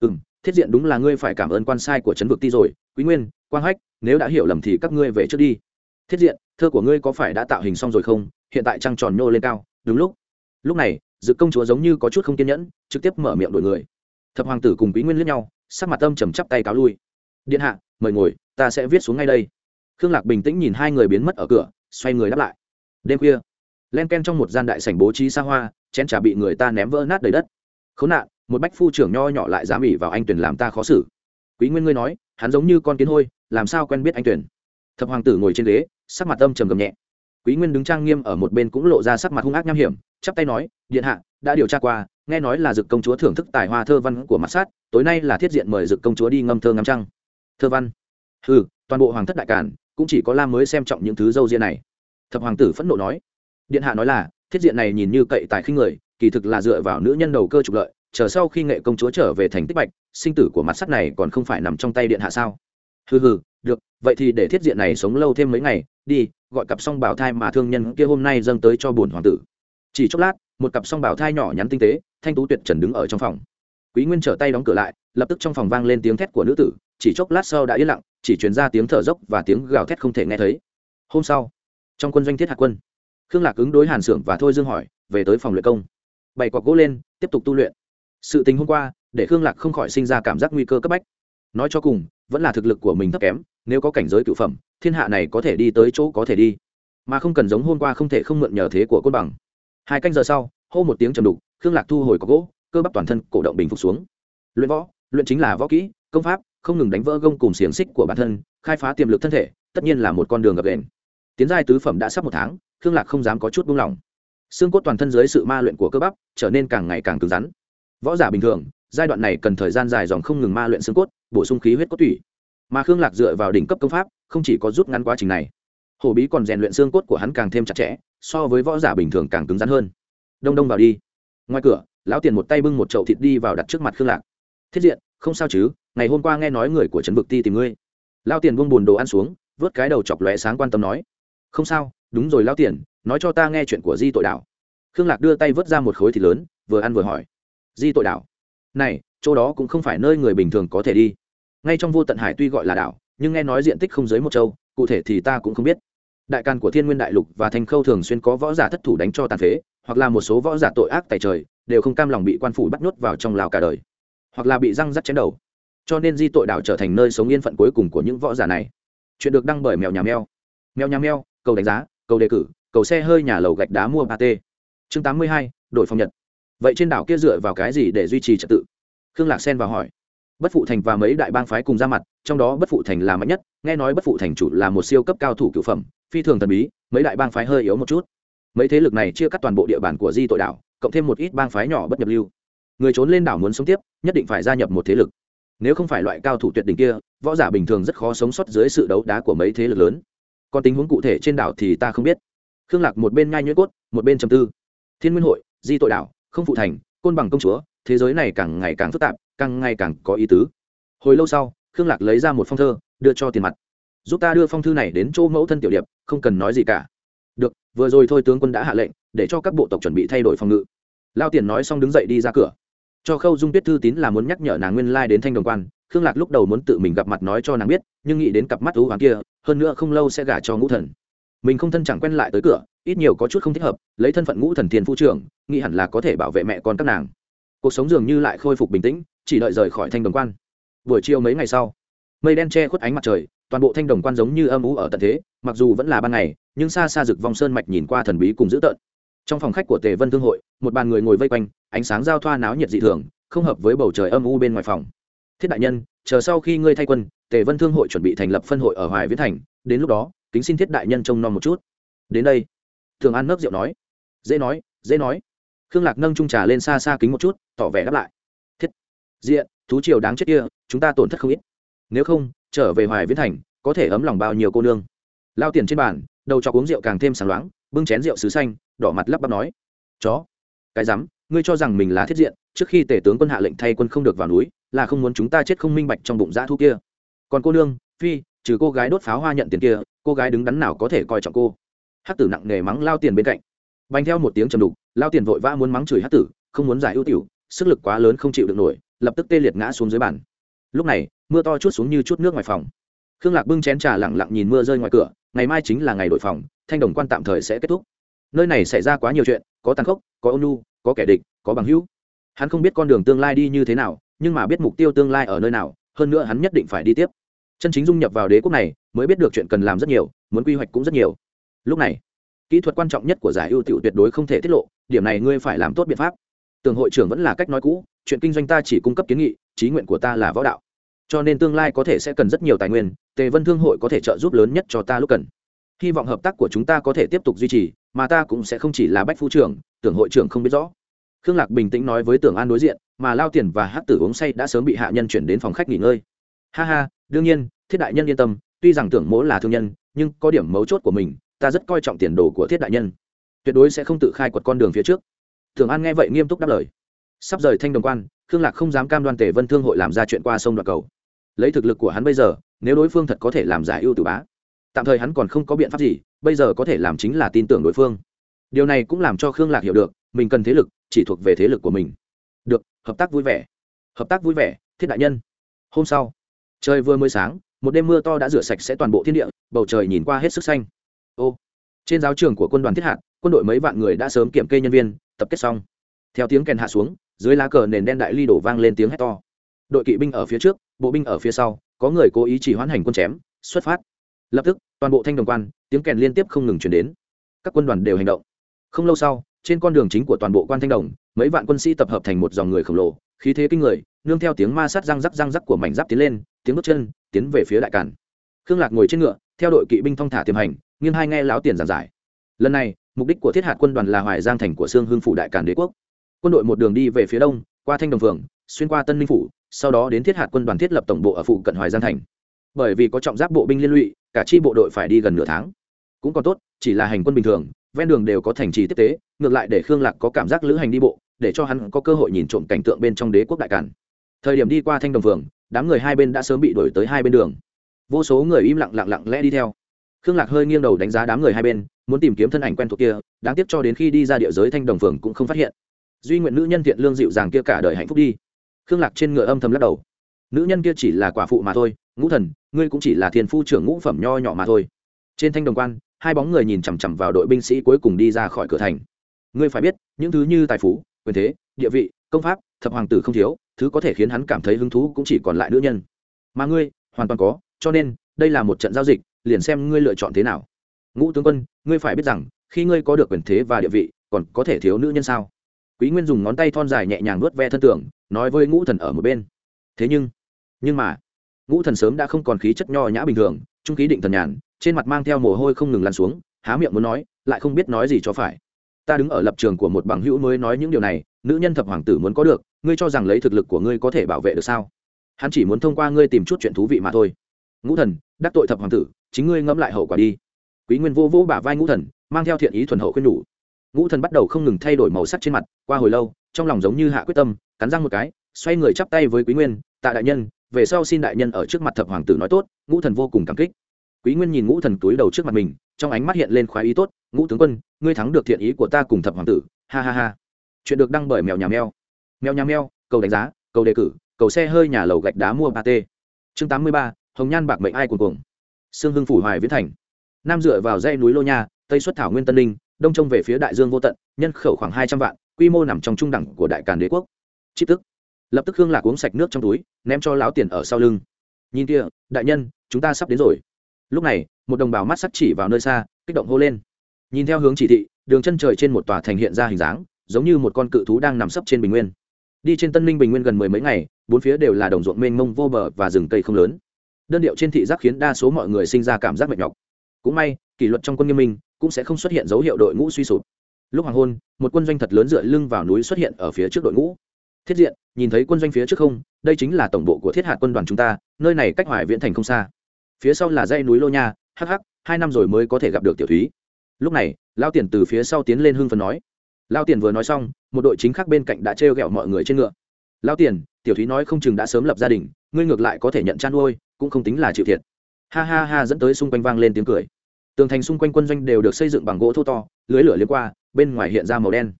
Ừ m thiết diện đúng là ngươi phải cảm ơn quan sai của trấn vực ti rồi, quý nguyên, quang hách, nếu đã hiểu lầm thì các ngươi về trước đi. Thiết diện, thơ của ngươi có phải đã tạo hình xong rồi không? Hiện tại trăng tròn nhô lên cao. Đúng lúc. Lúc này, dự công chúa giống như có chút không kiên nhẫn, trực tiếp mở miệng đổi người. Thập hoàng tử cùng quý nguyên lướt nhau, sắc mặt tâm trầm chắp tay cáo lui. Điện hạ, mời ngồi, ta sẽ viết xuống ngay đây. Khương lạc bình tĩnh nhìn hai người biến mất ở cửa, xoay người đáp lại đêm khuya, len ken trong một gian đại sảnh bố trí xa hoa, chén trà bị người ta ném vỡ nát đầy đất. Khốn nạn, một bách phu trưởng nho nhỏ lại dám ỉ vào anh tuyển làm ta khó xử. Quý nguyên ngươi nói, hắn giống như con kiến hôi, làm sao quen biết anh tuyển? Thập hoàng tử ngồi trên ghế, sắc mặt âm trầm gầm nhẹ. Quý nguyên đứng trang nghiêm ở một bên cũng lộ ra sắc mặt hung ác nham hiểm, chắp tay nói, điện hạ, đã điều tra qua, nghe nói là dực công chúa thưởng thức tài hoa thơ văn của mặt sát, tối nay là thiết diện mời dực công chúa đi ngâm thơ ngắm trăng. Thơ văn? Ừ toàn bộ hoàng thất đại cản cũng chỉ có lam mới xem trọng những thứ dâu riêng này thập hoàng tử phẫn nộ nói, điện hạ nói là, thiết diện này nhìn như cậy tài khinh người, kỳ thực là dựa vào nữ nhân đầu cơ trục lợi, chờ sau khi nghệ công chúa trở về thành tích bạch, sinh tử của mặt sắt này còn không phải nằm trong tay điện hạ sao? Hừ hừ, được, vậy thì để thiết diện này sống lâu thêm mấy ngày, đi, gọi cặp song bảo thai mà thương nhân kia hôm nay dâng tới cho bổn hoàng tử. Chỉ chốc lát, một cặp song bảo thai nhỏ nhắn tinh tế, thanh tú tuyệt trần đứng ở trong phòng. Quý nguyên trở tay đóng cửa lại, lập tức trong phòng vang lên tiếng thét của nữ tử, chỉ chốc lát sau đã yên lặng, chỉ truyền ra tiếng thở dốc và tiếng gào thét không thể nghe thấy. Hôm sau trong quân doanh thiết hạ quân, khương lạc ứng đối hàn xưởng và thôi dương hỏi, về tới phòng luyện công. Bày cọc gỗ lên, tiếp tục tu luyện. Sự tình hôm qua, để khương lạc không khỏi sinh ra cảm giác nguy cơ cấp bách. Nói cho cùng, vẫn là thực lực của mình thấp kém, nếu có cảnh giới cựu phẩm, thiên hạ này có thể đi tới chỗ có thể đi. Mà không cần giống hôm qua không thể không mượn nhờ thế của côn bằng. Hai canh giờ sau, hô một tiếng trầm đục, khương lạc thu hồi có gỗ, cơ bắp toàn thân cổ động bình phục xuống. Luyện võ, luyện chính là võ kỹ, công pháp, không ngừng đánh vỡ gông cùng xiềng xích của bản thân, khai phá tiềm lực thân thể, tất nhiên là một con đường gập đền tiến giai tứ phẩm đã sắp một tháng, khương lạc không dám có chút buông lỏng. Xương cốt toàn thân dưới sự ma luyện của cơ bắp trở nên càng ngày càng cứng rắn. Võ giả bình thường, giai đoạn này cần thời gian dài dòng không ngừng ma luyện xương cốt, bổ sung khí huyết cốt tủy. Mà khương lạc dựa vào đỉnh cấp công pháp, không chỉ có rút ngắn quá trình này, hổ bí còn rèn luyện xương cốt của hắn càng thêm chặt chẽ, so với võ giả bình thường càng cứng rắn hơn. Đông đông vào đi. Ngoài cửa, lão tiền một tay bưng một chậu thịt đi vào đặt trước mặt khương lạc. Thiết diện, không sao chứ, ngày hôm qua nghe nói người của trấn vực ti tìm ngươi. Lao tiền buông bùn đồ ăn xuống, vớt cái đầu chọc lóe sáng quan tâm nói không sao, đúng rồi lao tiền, nói cho ta nghe chuyện của di tội đảo. Khương lạc đưa tay vớt ra một khối thịt lớn, vừa ăn vừa hỏi. Di tội đảo? Này, chỗ đó cũng không phải nơi người bình thường có thể đi. Ngay trong vô tận hải tuy gọi là đảo, nhưng nghe nói diện tích không dưới một châu, cụ thể thì ta cũng không biết. Đại càn của thiên nguyên đại lục và thành khâu thường xuyên có võ giả thất thủ đánh cho tàn phế, hoặc là một số võ giả tội ác tại trời, đều không cam lòng bị quan phủ bắt nhốt vào trong lào cả đời, hoặc là bị răng rắt chém đầu. Cho nên di tội đảo trở thành nơi sống yên phận cuối cùng của những võ giả này. Chuyện được đăng bởi mèo nhà mèo. Mèo nhà mèo cầu đánh giá, cầu đề cử, cầu xe hơi nhà lầu gạch đá mua ba t chương tám mươi hai, đội phòng nhật. Vậy trên đảo kia dựa vào cái gì để duy trì trật tự? Khương lạc xen vào hỏi. Bất phụ thành và mấy đại bang phái cùng ra mặt, trong đó bất phụ thành là mạnh nhất, nghe nói bất phụ thành chủ là một siêu cấp cao thủ cựu phẩm, phi thường thần bí, mấy đại bang phái hơi yếu một chút. Mấy thế lực này chia cắt toàn bộ địa bàn của di tội đảo, cộng thêm một ít bang phái nhỏ bất nhập lưu. Người trốn lên đảo muốn sống tiếp, nhất định phải gia nhập một thế lực. Nếu không phải loại cao thủ tuyệt đỉnh kia, võ giả bình thường rất khó sống sót dưới sự đấu đá của mấy thế lực lớn còn tình huống cụ thể trên đảo thì ta không biết. Khương lạc một bên ngai nhuyễn cốt, một bên trầm tư. Thiên nguyên hội, di tội đảo, không phụ thành, côn bằng công chúa, thế giới này càng ngày càng phức tạp, càng ngày càng có ý tứ. Hồi lâu sau, khương lạc lấy ra một phong thơ, đưa cho tiền mặt. Giúp ta đưa phong thư này đến chỗ mẫu thân tiểu điệp, không cần nói gì cả. Được, vừa rồi thôi tướng quân đã hạ lệnh, để cho các bộ tộc chuẩn bị thay đổi phòng ngự. Lao tiền nói xong đứng dậy đi ra cửa. Cho khâu dung biết thư tín là muốn nhắc nhở nàng nguyên lai đến thanh đồng quan khương lạc lúc đầu muốn tự mình gặp mặt nói cho nàng biết, nhưng nghĩ đến cặp mắt ưu hoàng kia, hơn nữa không lâu sẽ gả cho ngũ thần. Mình không thân chẳng quen lại tới cửa, ít nhiều có chút không thích hợp, lấy thân phận ngũ thần thiên phu trưởng, nghĩ hẳn là có thể bảo vệ mẹ con các nàng. Cuộc sống dường như lại khôi phục bình tĩnh, chỉ đợi rời khỏi thanh đồng quan. Buổi chiều mấy ngày sau, mây đen che khuất ánh mặt trời, toàn bộ thanh đồng quan giống như âm ú ở tận thế, mặc dù vẫn là ban ngày, nhưng xa xa rực vòng sơn mạch nhìn qua thần bí cùng dữ tợn. Trong phòng khách của tề vân thương hội, một bàn người ngồi vây quanh, ánh sáng giao thoa náo nhiệt dị thường, không hợp với bầu trời âm u bên ngoài phòng thiết đại nhân, chờ sau khi ngươi thay quân, tề vân thương hội chuẩn bị thành lập phân hội ở hoài viễn thành, đến lúc đó, kính xin thiết đại nhân trông nom một chút. Đến đây. Thường an nấc rượu nói. Dễ nói dễ nói. Khương lạc nâng trung trà lên xa xa kính một chút, tỏ vẻ đáp lại. Thiết. Diện thú triều đáng chết kia, chúng ta tổn thất không ít. Nếu không, trở về hoài viễn thành, có thể ấm lòng bao nhiêu cô nương. Lao tiền trên bàn, đầu cho uống rượu càng thêm sáng loáng, bưng chén rượu sứ xanh, đỏ mặt lắp bắp nói. Chó. Cái rắm, ngươi cho rằng mình là thiết diện, trước khi tể tướng quân hạ lệnh thay quân không được vào núi là không muốn chúng ta chết không minh bạch trong bụng dã thu kia. Còn cô nương phi trừ cô gái đốt pháo hoa nhận tiền kia cô gái đứng đắn nào có thể coi trọng cô? Hát tử nặng nề mắng lao tiền bên cạnh. Bành theo một tiếng trầm đục lao tiền vội vã muốn mắng chửi hát tử không muốn giải ưu tiểu sức lực quá lớn không chịu được nổi lập tức tê liệt ngã xuống dưới bàn. Lúc này mưa to chút xuống như chút nước ngoài phòng. Khương lạc bưng chén trà lẳng lặng nhìn mưa rơi ngoài cửa ngày mai chính là ngày đổi phòng thanh đồng quan tạm thời sẽ kết thúc. Nơi này xảy ra quá nhiều chuyện có tàn khốc có ôn nhu, có kẻ địch có bằng hữu. Hắn không biết con đường tương lai đi như thế nào nhưng mà biết mục tiêu tương lai ở nơi nào, hơn nữa hắn nhất định phải đi tiếp. Chân chính dung nhập vào đế quốc này, mới biết được chuyện cần làm rất nhiều, muốn quy hoạch cũng rất nhiều. Lúc này, kỹ thuật quan trọng nhất của giải ưu tiểu tuyệt đối không thể tiết lộ, điểm này ngươi phải làm tốt biện pháp. Tường hội trưởng vẫn là cách nói cũ, chuyện kinh doanh ta chỉ cung cấp kiến nghị, trí nguyện của ta là võ đạo. Cho nên tương lai có thể sẽ cần rất nhiều tài nguyên, tề vân thương hội có thể trợ giúp lớn nhất cho ta lúc cần. Hy vọng hợp tác của chúng ta có thể tiếp tục duy trì, mà ta cũng sẽ không chỉ là bách phu trưởng tưởng hội trưởng không biết rõ. Khương lạc bình tĩnh nói với tưởng an đối diện mà lao tiền và hát tử uống say đã sớm bị hạ nhân chuyển đến phòng khách nghỉ ngơi. Ha ha, đương nhiên, thiết đại nhân yên tâm, tuy rằng tưởng mỗ là thương nhân, nhưng có điểm mấu chốt của mình, ta rất coi trọng tiền đồ của thiết đại nhân. Tuyệt đối sẽ không tự khai quật con đường phía trước. Thường an nghe vậy nghiêm túc đáp lời. Sắp rời thanh đồng quan, khương lạc không dám cam đoan tề vân thương hội làm ra chuyện qua sông đoạt cầu. Lấy thực lực của hắn bây giờ, nếu đối phương thật có thể làm giải ưu tử bá, tạm thời hắn còn không có biện pháp gì, bây giờ có thể làm chính là tin tưởng đối phương. Điều này cũng làm cho khương lạc hiểu được, mình cần thế lực, chỉ thuộc về thế lực của mình hợp tác vui vẻ. Hợp tác vui vẻ, thiết đại nhân. Hôm sau, trời vừa mới sáng, một đêm mưa to đã rửa sạch sẽ toàn bộ thiên địa, bầu trời nhìn qua hết sức xanh. Ô, trên giáo trường của quân đoàn thiết hạt quân đội mấy vạn người đã sớm kiểm kê nhân viên, tập kết xong. Theo tiếng kèn hạ xuống, dưới lá cờ nền đen đại ly đổ vang lên tiếng hét to. Đội kỵ binh ở phía trước, bộ binh ở phía sau, có người cố ý chỉ hoãn hành quân chém, xuất phát. Lập tức, toàn bộ thanh đồng quan, tiếng kèn liên tiếp không ngừng chuyển đến. Các quân đoàn đều hành động. Không lâu sau trên con đường chính của toàn bộ quan thanh đồng, mấy vạn quân sĩ tập hợp thành một dòng người khổng lồ, khí thế kinh người, nương theo tiếng ma sát răng rắc răng rắc của mảnh giáp tiến lên, tiếng bước chân, tiến về phía đại cản. Khương lạc ngồi trên ngựa, theo đội kỵ binh thong thả tiềm hành, nghiêng hai nghe láo tiền giảng giải. Lần này, mục đích của thiết hạt quân đoàn là hoài giang thành của sương hương phủ đại cản đế quốc. Quân đội một đường đi về phía đông, qua thanh đồng phường, xuyên qua tân ninh phủ, sau đó đến thiết hạt quân đoàn thiết lập tổng bộ ở phụ cận hoài giang thành. Bởi vì có trọng giáp bộ binh liên lụy, cả chi bộ đội phải đi gần nửa tháng. Cũng còn tốt, chỉ là hành quân bình thường ven đường đều có thành trì tiếp tế, ngược lại để khương lạc có cảm giác lữ hành đi bộ, để cho hắn có cơ hội nhìn trộm cảnh tượng bên trong đế quốc đại cản thời điểm đi qua thanh đồng phường, đám người hai bên đã sớm bị đuổi tới hai bên đường. Vô số người im lặng lặng lặng lẽ đi theo. Khương lạc hơi nghiêng đầu đánh giá đám người hai bên, muốn tìm kiếm thân ảnh quen thuộc kia, đáng tiếc cho đến khi đi ra địa giới thanh đồng phường cũng không phát hiện. Duy nguyện nữ nhân thiện lương dịu dàng kia cả đời hạnh phúc đi. Khương lạc trên ngựa âm thầm lắc đầu. Nữ nhân kia chỉ là quả phụ mà thôi, ngũ thần, ngươi cũng chỉ là thiên phu trưởng ngũ phẩm nho nhỏ mà thôi. Trên thanh đồng quan hai bóng người nhìn chằm chằm vào đội binh sĩ cuối cùng đi ra khỏi cửa thành. Ngươi phải biết, những thứ như tài phú, quyền thế, địa vị, công pháp, thập hoàng tử không thiếu, thứ có thể khiến hắn cảm thấy hứng thú cũng chỉ còn lại nữ nhân. Mà ngươi, hoàn toàn có, cho nên, đây là một trận giao dịch, liền xem ngươi lựa chọn thế nào. Ngũ tướng quân, ngươi phải biết rằng, khi ngươi có được quyền thế và địa vị, còn có thể thiếu nữ nhân sao? Quý nguyên dùng ngón tay thon dài nhẹ nhàng nuốt ve thân tưởng nói với ngũ thần ở một bên. Thế nhưng nhưng mà, ngũ thần sớm đã không còn khí chất nho nhã bình thường, trung khí định thần nhàn trên mặt mang theo mồ hôi không ngừng lăn xuống, há miệng muốn nói, lại không biết nói gì cho phải. Ta đứng ở lập trường của một bằng hữu mới nói những điều này, nữ nhân thập hoàng tử muốn có được, ngươi cho rằng lấy thực lực của ngươi có thể bảo vệ được sao? Hắn chỉ muốn thông qua ngươi tìm chút chuyện thú vị mà thôi. Ngũ thần, đắc tội thập hoàng tử, chính ngươi ngẫm lại hậu quả đi. Quý nguyên vô vô bả vai ngũ thần, mang theo thiện ý thuần hậu khuyên nhủ. Ngũ thần bắt đầu không ngừng thay đổi màu sắc trên mặt, qua hồi lâu, trong lòng giống như hạ quyết tâm, cắn răng một cái, xoay người chắp tay với quý nguyên, tạ đại nhân, về sau xin đại nhân ở trước mặt thập hoàng tử nói tốt. Ngũ thần vô cùng cảm kích quý nguyên nhìn ngũ thần túi đầu trước mặt mình, trong ánh mắt hiện lên khoái ý tốt, ngũ tướng quân, ngươi thắng được thiện ý của ta cùng thập hoàng tử. Ha ha ha. Chuyện được đăng bởi mèo nhà mèo. Mèo nhà mèo, cầu đánh giá, cầu đề cử, cầu xe hơi nhà lầu gạch đá mua ba t. Chương tám mươi ba, hồng nhan bạc mệnh ai cuồng cuồng. Sương hưng phủ hoài viễn thành. Nam dựa vào dãy núi lô nha, tây xuất thảo nguyên tân linh đông trông về phía đại dương vô tận, nhân khẩu khoảng hai trăm vạn, quy mô nằm trong trung đẳng của đại càn đế quốc. Chi tức. Lập tức hương lạc uống sạch nước trong túi, ném cho láo tiền ở sau lưng. Nhìn kia đại nhân, chúng ta sắp đến rồi lúc này, một đồng bào mắt sắc chỉ vào nơi xa, kích động hô lên. Nhìn theo hướng chỉ thị, đường chân trời trên một tòa thành hiện ra hình dáng, giống như một con cự thú đang nằm sấp trên bình nguyên. Đi trên tân ninh bình nguyên gần mười mấy ngày, bốn phía đều là đồng ruộng mênh mông vô bờ và rừng cây không lớn. Đơn điệu trên thị giác khiến đa số mọi người sinh ra cảm giác mệt nhọc. Cũng may, kỷ luật trong quân nghiêm minh, cũng sẽ không xuất hiện dấu hiệu đội ngũ suy sụp. Lúc hoàng hôn, một quân doanh thật lớn dựa lưng vào núi xuất hiện ở phía trước đội ngũ. Thiết diện, nhìn thấy quân doanh phía trước không, đây chính là tổng bộ của thiết hạt quân đoàn chúng ta, nơi này cách hoài viễn thành không xa phía sau là dãy núi lô nha, hắc hắc, hai năm rồi mới có thể gặp được tiểu thúy. Lúc này, lao tiền từ phía sau tiến lên hưng phần nói. Lao tiền vừa nói xong, một đội chính khác bên cạnh đã trêu ghẹo mọi người trên ngựa. Lao tiền, tiểu thúy nói không chừng đã sớm lập gia đình, ngươi ngược lại có thể nhận chăn nuôi, cũng không tính là chịu thiệt. Ha ha ha, dẫn tới xung quanh vang lên tiếng cười. Tường thành xung quanh quân doanh đều được xây dựng bằng gỗ thô to, lưới lửa liên qua, bên ngoài hiện ra màu đen.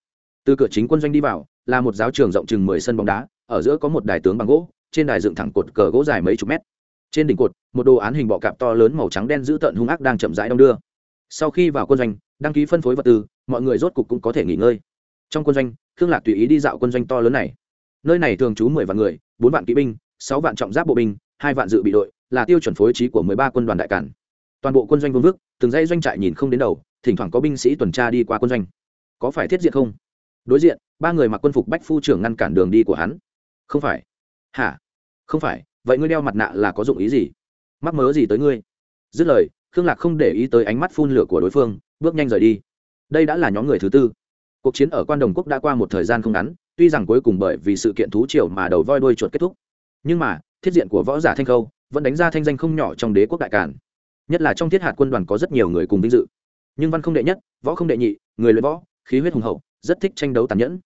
Từ cửa chính quân doanh đi vào, là một giáo trường rộng chừng mười sân bóng đá, ở giữa có một đài tướng bằng gỗ, trên đài dựng thẳng cột cờ gỗ dài mấy chục mét trên đỉnh cột, một đồ án hình bọ cạp to lớn màu trắng đen giữ tợn hung ác đang chậm rãi đong đưa. Sau khi vào quân doanh, đăng ký phân phối vật tư, mọi người rốt cục cũng có thể nghỉ ngơi. Trong quân doanh, khương lạc tùy ý đi dạo quân doanh to lớn này. Nơi này thường trú mười vạn người, bốn vạn kỵ binh, sáu vạn trọng giáp bộ binh, hai vạn dự bị đội, là tiêu chuẩn phối trí của mười ba quân đoàn đại cản. Toàn bộ quân doanh vương vức, từng dãy doanh trại nhìn không đến đầu, thỉnh thoảng có binh sĩ tuần tra đi qua quân doanh. Có phải thiết diện không? Đối diện, ba người mặc quân phục bách phu trưởng ngăn cản đường đi của hắn. Không phải. Hả? Không phải vậy ngươi đeo mặt nạ là có dụng ý gì? Mắc mớ gì tới ngươi? Dứt lời, khương lạc không để ý tới ánh mắt phun lửa của đối phương, bước nhanh rời đi. Đây đã là nhóm người thứ tư. Cuộc chiến ở quan đồng quốc đã qua một thời gian không ngắn, tuy rằng cuối cùng bởi vì sự kiện thú triều mà đầu voi đuôi chuột kết thúc. Nhưng mà, thiết diện của võ giả thanh khâu vẫn đánh ra thanh danh không nhỏ trong đế quốc đại cản nhất là trong thiết hạt quân đoàn có rất nhiều người cùng vinh dự. Nhưng văn không đệ nhất, võ không đệ nhị, người luyện võ, khí huyết hùng hậu, rất thích tranh đấu tàn nhẫn.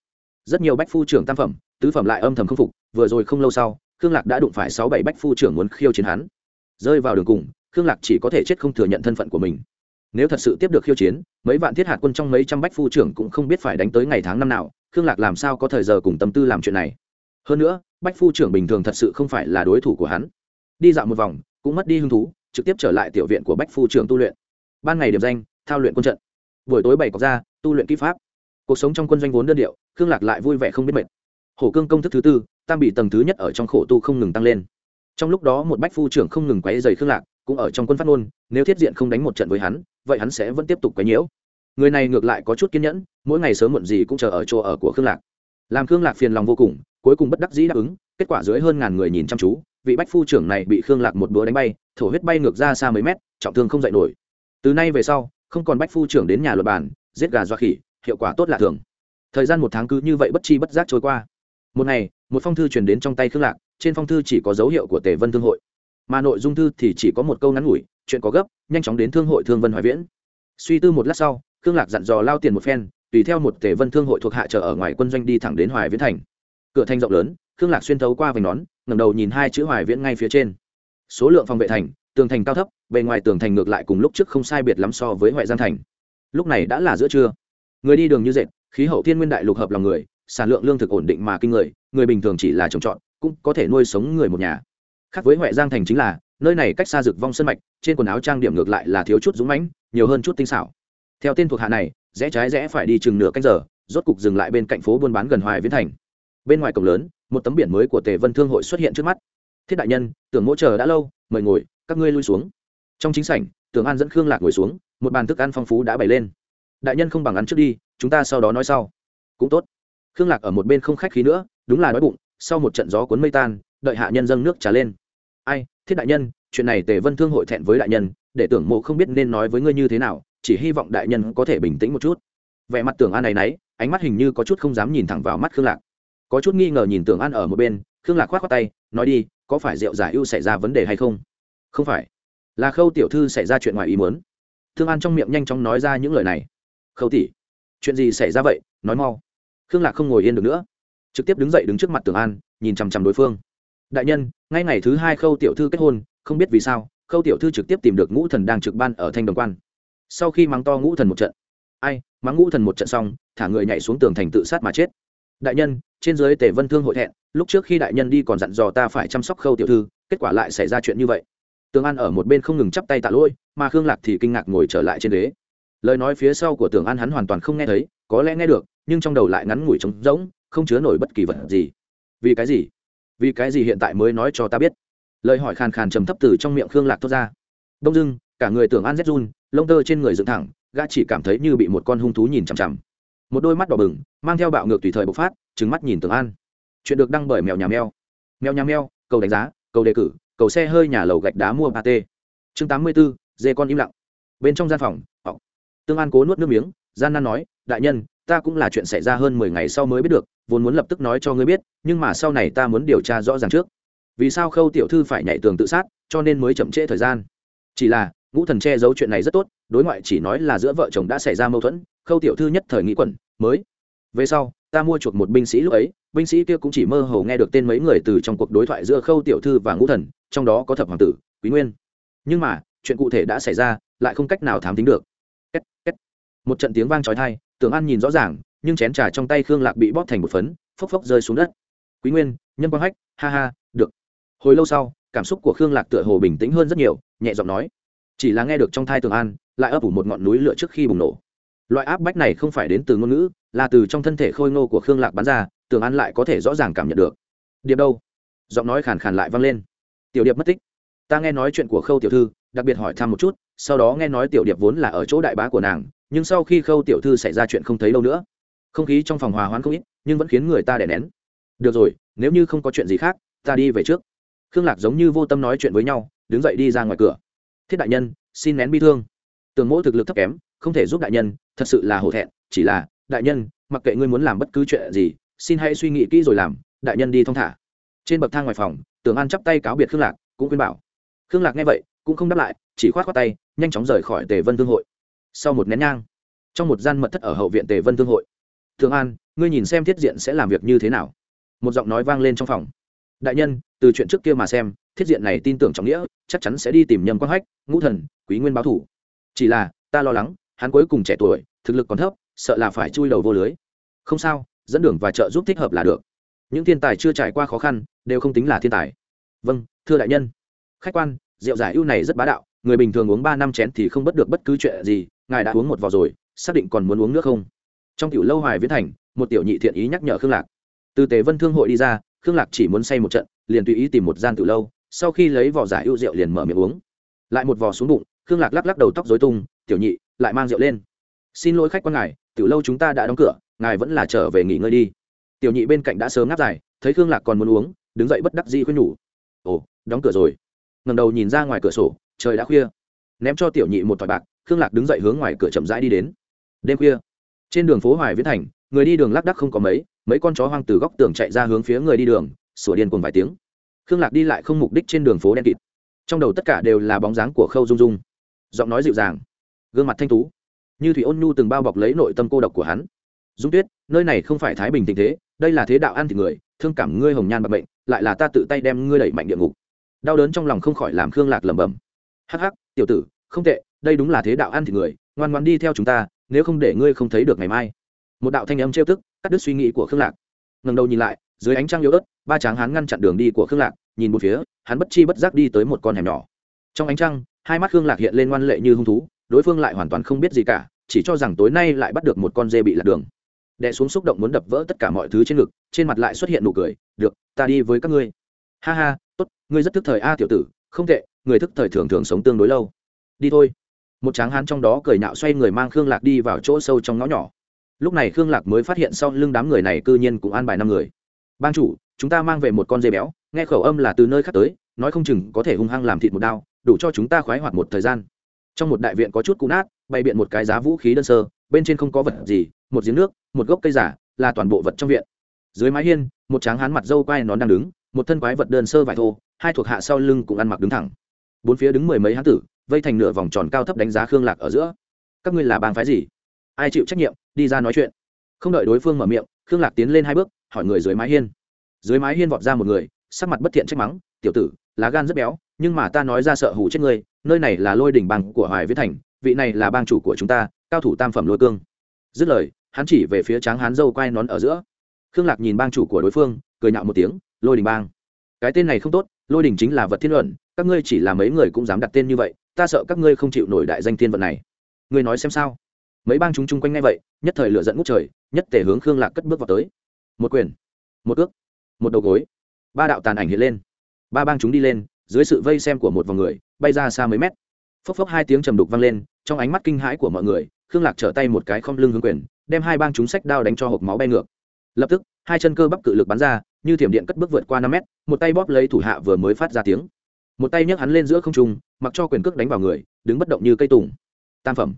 Rất nhiều bách phu trưởng tam phẩm, tứ phẩm lại âm thầm không phục, vừa rồi không lâu sau khương lạc đã đụng phải sáu bảy bách phu trưởng muốn khiêu chiến hắn. Rơi vào đường cùng, khương lạc chỉ có thể chết không thừa nhận thân phận của mình. Nếu thật sự tiếp được khiêu chiến, mấy vạn thiết hạt quân trong mấy trăm bách phu trưởng cũng không biết phải đánh tới ngày tháng năm nào, khương lạc làm sao có thời giờ cùng tâm tư làm chuyện này? Hơn nữa, bách phu trưởng bình thường thật sự không phải là đối thủ của hắn. Đi dạo một vòng, cũng mất đi hứng thú, trực tiếp trở lại tiểu viện của bách phu trưởng tu luyện. Ban ngày điểm danh, thao luyện quân trận. Buổi tối bảy cọc ra, tu luyện kỹ pháp. Cuộc sống trong quân doanh vốn đơn điệu, khương lạc lại vui vẻ không biết mệt. Hổ cương công thức thứ tư tam bị tầng thứ nhất ở trong khổ tu không ngừng tăng lên. Trong lúc đó một bách phu trưởng không ngừng quấy dày khương lạc, cũng ở trong quân phát ngôn, nếu thiết diện không đánh một trận với hắn, vậy hắn sẽ vẫn tiếp tục quấy nhiễu. Người này ngược lại có chút kiên nhẫn, mỗi ngày sớm muộn gì cũng chờ ở chỗ ở của khương lạc. Làm khương lạc phiền lòng vô cùng, cuối cùng bất đắc dĩ đáp ứng, kết quả dưới hơn ngàn người nhìn chăm chú, vị bách phu trưởng này bị khương lạc một búa đánh bay, thổ huyết bay ngược ra xa mấy mét, trọng thương không dậy nổi. Từ nay về sau, không còn bách phu trưởng đến nhà luật bàn, giết gà doa khỉ, hiệu quả tốt lạ thường. Thời gian một tháng cứ như vậy bất chi bất giác trôi qua một ngày, một phong thư truyền đến trong tay khương lạc, trên phong thư chỉ có dấu hiệu của tề vân thương hội. Mà nội dung thư thì chỉ có một câu ngắn ngủi, chuyện có gấp, nhanh chóng đến thương hội thương vân hoài viễn. Suy tư một lát sau, khương lạc dặn dò lao tiền một phen, tùy theo một tề vân thương hội thuộc hạ trở ở ngoài quân doanh đi thẳng đến hoài viễn thành. Cửa thành rộng lớn, khương lạc xuyên thấu qua vành nón, ngẩng đầu nhìn hai chữ hoài viễn ngay phía trên. Số lượng phòng vệ thành, tường thành cao thấp, bề ngoài tường thành ngược lại cùng lúc trước không sai biệt lắm so với hoại giang thành. Lúc này đã là giữa trưa. Người đi đường như dệt, khí hậu thiên nguyên đại lục hợp lòng người sản lượng lương thực ổn định mà kinh người người bình thường chỉ là trồng trọt, cũng có thể nuôi sống người một nhà. Khác với huệ giang thành chính là, nơi này cách xa rực vong sân mạch, trên quần áo trang điểm ngược lại là thiếu chút dũng mãnh, nhiều hơn chút tinh xảo. Theo tên thuộc hạ này, rẽ trái rẽ phải đi chừng nửa canh giờ, rốt cục dừng lại bên cạnh phố buôn bán gần hoài viễn thành. Bên ngoài cổng lớn, một tấm biển mới của tề vân thương hội xuất hiện trước mắt. Thiết đại nhân, tưởng mỗ chờ đã lâu, mời ngồi, các ngươi lui xuống. Trong chính sảnh, tưởng an dẫn khương lạc ngồi xuống, một bàn thức ăn phong phú đã bày lên. Đại nhân không bằng ăn trước đi, chúng ta sau đó nói sau. Cũng tốt khương lạc ở một bên không khách khí nữa, đúng là đói bụng, sau một trận gió cuốn mây tan, đợi hạ nhân dâng nước trà lên. Ai, thiết đại nhân, chuyện này tề vân thương hội thẹn với đại nhân, để tưởng mộ không biết nên nói với ngươi như thế nào, chỉ hy vọng đại nhân có thể bình tĩnh một chút. Vẻ mặt tưởng an này nấy, ánh mắt hình như có chút không dám nhìn thẳng vào mắt khương lạc. Có chút nghi ngờ nhìn tưởng an ở một bên, khương lạc k h o á t khoác tay, nói đi, có phải rượu giải ưu xảy ra vấn đề hay không? Không phải. Là khâu tiểu thư xảy ra chuyện ngoài ý muốn. Thương an trong miệng nhanh chóng nói ra những lời này. Khâu tỷ, chuyện gì xảy ra vậy? Nói mau khương lạc không ngồi yên được nữa. Trực tiếp đứng dậy đứng trước mặt tường an, nhìn chằm chằm đối phương. Đại nhân, ngay ngày thứ hai khâu tiểu thư kết hôn, không biết vì sao, khâu tiểu thư trực tiếp tìm được ngũ thần đang trực ban ở thanh đồng quan. Sau khi mắng to ngũ thần một trận, ai, mắng ngũ thần một trận xong, thả người nhảy xuống tường thành tự sát mà chết. Đại nhân, trên dưới tề vân thương hội thẹn, lúc trước khi đại nhân đi còn dặn dò ta phải chăm sóc khâu tiểu thư, kết quả lại xảy ra chuyện như vậy. Tường an ở một bên không ngừng chắp tay tạ lỗi, mà khương lạc thì kinh ngạc ngồi trở lại trên ghế. Lời nói phía sau của tường an hắn hoàn toàn không nghe thấy, có lẽ nghe được nhưng trong đầu lại ngắn ngủi trống rỗng không chứa nổi bất kỳ vật gì. Vì cái gì? Vì cái gì hiện tại mới nói cho ta biết? Lời hỏi khàn khàn trầm thấp từ trong miệng khương lạc thốt ra. Đông dưng cả người tưởng an rét run lông tơ trên người dựng thẳng gã chỉ cảm thấy như bị một con hung thú nhìn chằm chằm. Một đôi mắt đỏ bừng mang theo bạo ngược tùy thời bộc phát trứng mắt nhìn tưởng an. Chuyện được đăng bởi mèo nhà mèo. Mèo nhà mèo cầu đánh giá cầu đề cử cầu xe hơi nhà lầu gạch đá mua ba t chương tám mươi bốn, dê con im lặng. Bên trong gian phòng họ. Tương an cố nuốt nước miếng gian nan nói đại nhân ta cũng là chuyện xảy ra hơn mười ngày sau mới biết được vốn muốn lập tức nói cho ngươi biết nhưng mà sau này ta muốn điều tra rõ ràng trước. Vì sao khâu tiểu thư phải nhảy tường tự sát cho nên mới chậm trễ thời gian? Chỉ là ngũ thần che giấu chuyện này rất tốt đối ngoại chỉ nói là giữa vợ chồng đã xảy ra mâu thuẫn khâu tiểu thư nhất thời nghĩ quẩn mới. Về sau ta mua chuộc một binh sĩ lúc ấy binh sĩ kia cũng chỉ mơ hồ nghe được tên mấy người từ trong cuộc đối thoại giữa khâu tiểu thư và ngũ thần trong đó có thập hoàng tử quý nguyên. Nhưng mà chuyện cụ thể đã xảy ra lại không cách nào thám tính được. Két, két. một trận tiếng vang trói thai tưởng an nhìn rõ ràng, nhưng chén trà trong tay khương lạc bị bóp thành một phấn, phốc phốc rơi xuống đất. Quý nguyên, nhân quang hách, ha ha, được. Hồi lâu sau, cảm xúc của khương lạc tựa hồ bình tĩnh hơn rất nhiều, nhẹ giọng nói, chỉ là nghe được trong thai tường an, lại ấp ủ một ngọn núi lửa trước khi bùng nổ. Loại áp bách này không phải đến từ ngôn ngữ, là từ trong thân thể khôi ngô của khương lạc bắn ra tường an lại có thể rõ ràng cảm nhận được. Điệp đâu? Giọng nói khàn khàn lại vang lên. Tiểu điệp mất tích. Ta nghe nói chuyện của khâu tiểu thư, đặc biệt hỏi thăm một chút, sau đó nghe nói tiểu điệp vốn là ở chỗ đại bá của nàng nhưng sau khi khâu tiểu thư xảy ra chuyện không thấy đâu nữa, không khí trong phòng hòa hoãn không ít, nhưng vẫn khiến người ta đè nén. Được rồi, nếu như không có chuyện gì khác, ta đi về trước. Khương lạc giống như vô tâm nói chuyện với nhau, đứng dậy đi ra ngoài cửa. Thiết đại nhân, xin nén bi thương. Tường mỗ thực lực thấp kém, không thể giúp đại nhân, thật sự là hổ thẹn, chỉ là, đại nhân, mặc kệ ngươi muốn làm bất cứ chuyện gì, xin hãy suy nghĩ kỹ rồi làm, đại nhân đi thong thả. Trên bậc thang ngoài phòng, tường an chắp tay cáo biệt khương lạc, cũng khuyên bảo. Khương lạc nghe vậy, cũng không đáp lại, chỉ khoát khoát tay, nhanh chóng rời khỏi tề vân thương hội sau một nén nhang, trong một gian mật thất ở hậu viện tề vân thương hội. Thương an, ngươi nhìn xem thiết diện sẽ làm việc như thế nào? Một giọng nói vang lên trong phòng. Đại nhân, từ chuyện trước kia mà xem, thiết diện này tin tưởng trọng nghĩa, chắc chắn sẽ đi tìm nhầm quang hách, ngũ thần, quý nguyên báo thủ. Chỉ là, ta lo lắng, hắn cuối cùng trẻ tuổi, thực lực còn thấp, sợ là phải chui đầu vô lưới. Không sao, dẫn đường và trợ giúp thích hợp là được. Những thiên tài chưa trải qua khó khăn, đều không tính là thiên tài. Vâng thưa đại nhân. Khách quan, rượu giải ưu này rất bá đạo người bình thường uống ba năm chén thì không bất được bất cứ chuyện gì, ngài đã uống một vò rồi, xác định còn muốn uống nước không? Trong tiểu lâu hoài viễn thành, một tiểu nhị thiện ý nhắc nhở khương lạc. Từ tề vân thương hội đi ra, khương lạc chỉ muốn say một trận, liền tùy ý tìm một gian tiểu lâu, sau khi lấy vỏ giải ưu rượu liền mở miệng uống. Lại một vò xuống bụng, khương lạc lắc lắc đầu tóc dối tung, tiểu nhị, lại mang rượu lên. Xin lỗi khách quan ngài, tiểu lâu chúng ta đã đóng cửa, ngài vẫn là trở về nghỉ ngơi đi. Tiểu nhị bên cạnh đã sớm ngáp dài, thấy khương lạc còn muốn uống, đứng dậy bất đắc dĩ khuyên nhủ, ồ, đóng cửa rồi. Ngầm đầu nhìn ra ngoài cửa sổ trời đã khuya. Ném cho tiểu nhị một thỏi bạc, khương lạc đứng dậy hướng ngoài cửa chậm rãi đi đến. Đêm khuya, trên đường phố hoài viễn thành, người đi đường lác đắc không có mấy mấy con chó hoang từ góc tường chạy ra hướng phía người đi đường, sủa điên cùng vài tiếng. Khương lạc đi lại không mục đích trên đường phố đen kịt. Trong đầu tất cả đều là bóng dáng của khâu dung dung. Giọng nói dịu dàng, gương mặt thanh tú, như thủy ôn nhu từng bao bọc lấy nội tâm cô độc của hắn. Dung tuyết, nơi này không phải thái bình tình thế, đây là thế đạo ăn thịt người, thương cảm ngươi hồng nhan bạc bệnh lại là ta tự tay đem ngươi đẩy mạnh địa ngục. Đau đớn trong lòng không khỏi làm khương lạc lẩm bẩm hắc hắc, tiểu tử, không tệ, đây đúng là thế đạo ăn thịt người, ngoan ngoan đi theo chúng ta, nếu không để ngươi không thấy được ngày mai. Một đạo thanh âm trêu tức, cắt đứt suy nghĩ của khương lạc. Ngần đầu nhìn lại, dưới ánh trăng yếu ớt, ba tráng hắn ngăn chặn đường đi của khương lạc, nhìn một phía, hắn bất chi bất giác đi tới một con hẻm nhỏ. Trong ánh trăng, hai mắt khương lạc hiện lên ngoan lệ như hung thú, đối phương lại hoàn toàn không biết gì cả, chỉ cho rằng tối nay lại bắt được một con dê bị lạc đường. Đè xuống xúc động muốn đập vỡ tất cả mọi thứ trên ngực, trên mặt lại xuất hiện nụ cười, được, ta đi với các ngươi. Ha ha, tốt, ngươi rất thức thời a, tiểu tử, không tệ người thức thời thường thường sống tương đối lâu. Đi thôi. Một tráng hán trong đó cười nạo xoay người mang khương lạc đi vào chỗ sâu trong ngõ nhỏ. Lúc này khương lạc mới phát hiện sau lưng đám người này cư nhiên cũng an bài năm người. Ban chủ, chúng ta mang về một con dê béo, nghe khẩu âm là từ nơi khác tới, nói không chừng có thể hung hăng làm thịt một đao, đủ cho chúng ta khoái hoạt một thời gian. Trong một đại viện có chút cũ nát, bày biện một cái giá vũ khí đơn sơ, bên trên không có vật gì, một giếng nước, một gốc cây giả, là toàn bộ vật trong viện. Dưới mái hiên, một tráng hán mặt dâu quai nón đang đứng, một thân quái vật đơn sơ vải thô, hai thuộc hạ sau lưng cũng ăn mặc đứng thẳng bốn phía đứng mười mấy hán tử, vây thành nửa vòng tròn cao thấp đánh giá khương lạc ở giữa. Các ngươi là bang phái gì? Ai chịu trách nhiệm? Đi ra nói chuyện. Không đợi đối phương mở miệng, khương lạc tiến lên hai bước, hỏi người dưới mái hiên. Dưới mái hiên vọt ra một người, sắc mặt bất thiện trách mắng, tiểu tử, lá gan rất béo, nhưng mà ta nói ra sợ hủ chết ngươi, nơi này là lôi đỉnh bang của hoài viết thành, vị này là bang chủ của chúng ta, cao thủ tam phẩm lôi cương. Dứt lời, hắn chỉ về phía tráng hán dâu quai nón ở giữa. Khương lạc nhìn bang chủ của đối phương, cười nhạo một tiếng, lôi đình bang. Cái tên này không tốt, lôi đình chính là vật thiên luận các ngươi chỉ là mấy người cũng dám đặt tên như vậy, ta sợ các ngươi không chịu nổi đại danh thiên vận này. Ngươi nói xem sao? Mấy bang chúng chung quanh ngay vậy, nhất thời lựa dẫn ngút trời, nhất thể hướng khương lạc cất bước vào tới. Một quyền, một ước, một đầu gối. Ba đạo tàn ảnh hiện lên. Ba bang chúng đi lên, dưới sự vây xem của một vòng người, bay ra xa mấy mét. Phốc phốc hai tiếng trầm đục vang lên, trong ánh mắt kinh hãi của mọi người, khương lạc trở tay một cái không lưng hướng quyền, đem hai bang chúng sách đao đánh cho hộp máu bay ngược. Lập tức, hai chân cơ bắp cự lực bắn ra, như thiểm điện cất bước vượt qua năm mét, một tay bóp lấy thủ hạ vừa mới phát ra tiếng một tay nhấc hắn lên giữa không trung, mặc cho quyền cước đánh vào người, đứng bất động như cây tùng. Tam phẩm.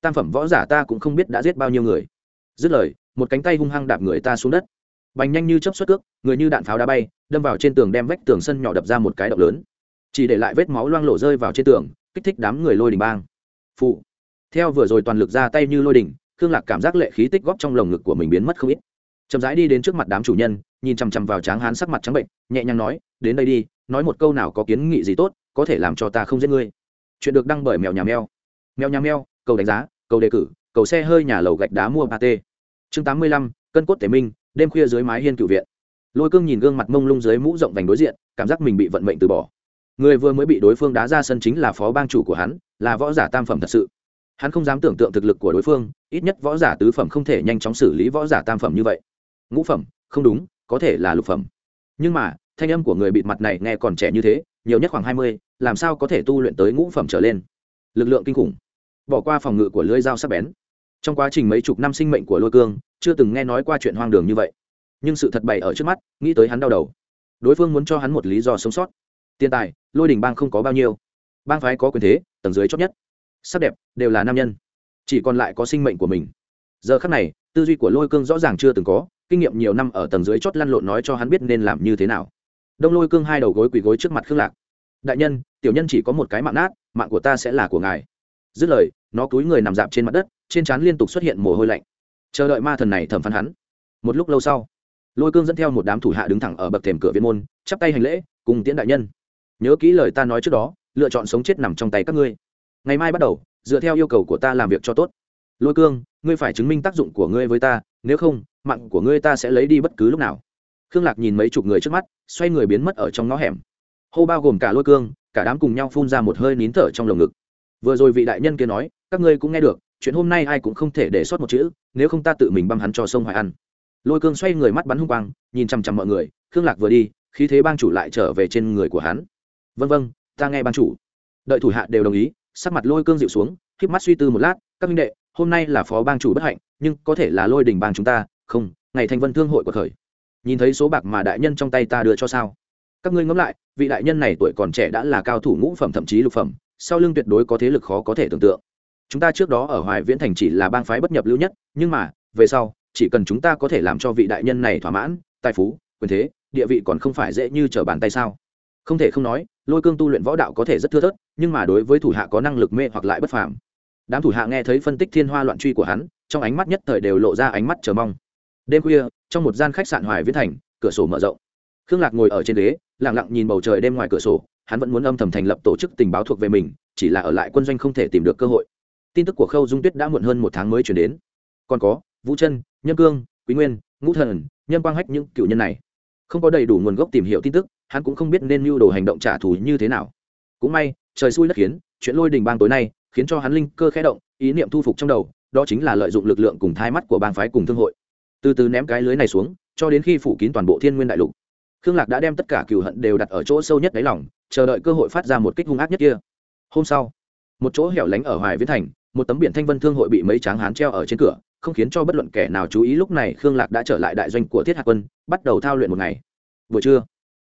Tam phẩm võ giả ta cũng không biết đã giết bao nhiêu người. Dứt lời, một cánh tay hung hăng đạp người ta xuống đất. Bành nhanh như chấp xuất cước, người như đạn pháo đá bay, đâm vào trên tường đem vách tường sân nhỏ đập ra một cái động lớn. Chỉ để lại vết máu loang lộ rơi vào trên tường, kích thích đám người lôi đình bang. Phụ theo vừa rồi toàn lực ra tay như lôi đình, khương lạc cảm giác lệ khí tích góp trong lồng ngực của mình biến mất không ít. Chậm rãi đi đến trước mặt đám chủ nhân, nhìn chằm chằm vào tráng hán sắc mặt trắng bệnh, nhẹ nhàng nói, đến đây đi nói một câu nào có kiến nghị gì tốt, có thể làm cho ta không giết ngươi. Chuyện được đăng bởi mèo nhà mèo. Mèo nhà mèo, cầu đánh giá, cầu đề cử, cầu xe hơi nhà lầu gạch đá mua ba t chương tám mươi lăm, cân cốt tể minh, đêm khuya dưới mái hiên cựu viện. Lôi cương nhìn gương mặt mông lung dưới mũ rộng vành đối diện, cảm giác mình bị vận mệnh từ bỏ. Người vừa mới bị đối phương đá ra sân chính là phó bang chủ của hắn, là võ giả tam phẩm thật sự. Hắn không dám tưởng tượng thực lực của đối phương, ít nhất võ giả tứ phẩm không thể nhanh chóng xử lý võ giả tam phẩm như vậy. Ngũ phẩm, không đúng, có thể là lục phẩm. Nhưng mà thanh âm của người bịt mặt này nghe còn trẻ như thế, nhiều nhất khoảng hai mươi, làm sao có thể tu luyện tới ngũ phẩm trở lên? Lực lượng kinh khủng. Bỏ qua phòng ngự của lưới dao sắc bén. Trong quá trình mấy chục năm sinh mệnh của lôi cương, chưa từng nghe nói qua chuyện hoang đường như vậy. Nhưng sự thật bày ở trước mắt, nghĩ tới hắn đau đầu. Đối phương muốn cho hắn một lý do sống sót. Tiền tài, lôi đình bang không có bao nhiêu. Bang phái có quyền thế, tầng dưới chót nhất. Sắc đẹp, đều là nam nhân. Chỉ còn lại có sinh mệnh của mình. Giờ khắc này, tư duy của lôi cương rõ ràng chưa từng có, kinh nghiệm nhiều năm ở tầng dưới chót lăn lộn nói cho hắn biết nên làm như thế nào đông lôi cương hai đầu gối quỳ gối trước mặt khương lạc đại nhân tiểu nhân chỉ có một cái mạng nát mạng của ta sẽ là của ngài dứt lời nó cúi người nằm dạp trên mặt đất trên trán liên tục xuất hiện mồ hôi lạnh chờ đợi ma thần này thẩm phán hắn một lúc lâu sau lôi cương dẫn theo một đám thủ hạ đứng thẳng ở bậc thềm cửa viên môn chắp tay hành lễ cùng tiễn đại nhân nhớ kỹ lời ta nói trước đó lựa chọn sống chết nằm trong tay các ngươi ngày mai bắt đầu dựa theo yêu cầu của ta làm việc cho tốt lôi cương ngươi phải chứng minh tác dụng của ngươi với ta nếu không mạng của ngươi ta sẽ lấy đi bất cứ lúc nào khương lạc nhìn mấy chục người trước mắt, xoay người biến mất ở trong ngõ hẻm. Hô bao gồm cả lôi cương, cả đám cùng nhau phun ra một hơi nín thở trong lồng ngực. Vừa rồi vị đại nhân kia nói, các ngươi cũng nghe được, chuyện hôm nay ai cũng không thể để sót một chữ, nếu không ta tự mình băm hắn cho sông hoài ăn lôi cương xoay người mắt bắn hung quang, nhìn chằm chằm mọi người, khương lạc vừa đi, khí thế bang chủ lại trở về trên người của hắn. Vân vân ta nghe bang chủ. Đợi thủ hạ đều đồng ý, sắc mặt lôi cương dịu xuống k mắt suy tư một lát, các minh đệ, hôm nay là phó bang chủ bất hạnh, nhưng có thể là lôi đình bang chúng ta, không, ngày thành vân thương hội của khởi nhìn thấy số bạc mà đại nhân trong tay ta đưa cho sao? Các ngươi ngẫm lại, vị đại nhân này tuổi còn trẻ đã là cao thủ ngũ phẩm thậm chí lục phẩm, sau lưng tuyệt đối có thế lực khó có thể tưởng tượng. Chúng ta trước đó ở hoài viễn thành chỉ là bang phái bất nhập lưu nhất, nhưng mà, về sau, chỉ cần chúng ta có thể làm cho vị đại nhân này thỏa mãn, tài phú, quyền thế, địa vị còn không phải dễ như trở bàn tay sao? Không thể không nói, lôi cương tu luyện võ đạo có thể rất thưa thớt, nhưng mà đối với thủ hạ có năng lực mê hoặc lại bất phàm. Đám thủ hạ nghe thấy phân tích thiên hoa loạn truy của hắn, trong ánh mắt nhất thời đều lộ ra ánh mắt chờ mong. Đêm khuya trong một gian khách sạn hoài viễn thành, cửa sổ mở rộng. Khương lạc ngồi ở trên ghế lẳng lặng nhìn bầu trời đêm ngoài cửa sổ, hắn vẫn muốn âm thầm thành lập tổ chức tình báo thuộc về mình, chỉ là ở lại quân doanh không thể tìm được cơ hội. Tin tức của khâu dung tuyết đã muộn hơn một tháng mới chuyển đến. Còn có, vũ chân nhân cương, quý nguyên, ngũ thần nhân quang hách những cựu nhân này. Không có đầy đủ nguồn gốc tìm hiểu tin tức, hắn cũng không biết nên mưu đồ hành động trả thù như thế nào. Cũng may, trời xui đất khiến, chuyện lôi đình bang tối nay khiến cho hắn linh cơ khẽ động, ý niệm thu phục trong đầu, đó chính là lợi dụng lực lượng cùng thai mắt của bang phái cùng thương hội từ từ ném cái lưới này xuống cho đến khi phủ kín toàn bộ thiên nguyên đại lục. Khương lạc đã đem tất cả cựu hận đều đặt ở chỗ sâu nhất đáy lòng chờ đợi cơ hội phát ra một kích hung ác nhất kia. Hôm sau một chỗ hẻo lánh ở hoài viễn thành một tấm biển thanh vân thương hội bị mấy tráng hán treo ở trên cửa không khiến cho bất luận kẻ nào chú ý lúc này khương lạc đã trở lại đại doanh của thiết hạ quân bắt đầu thao luyện một ngày. Buổi trưa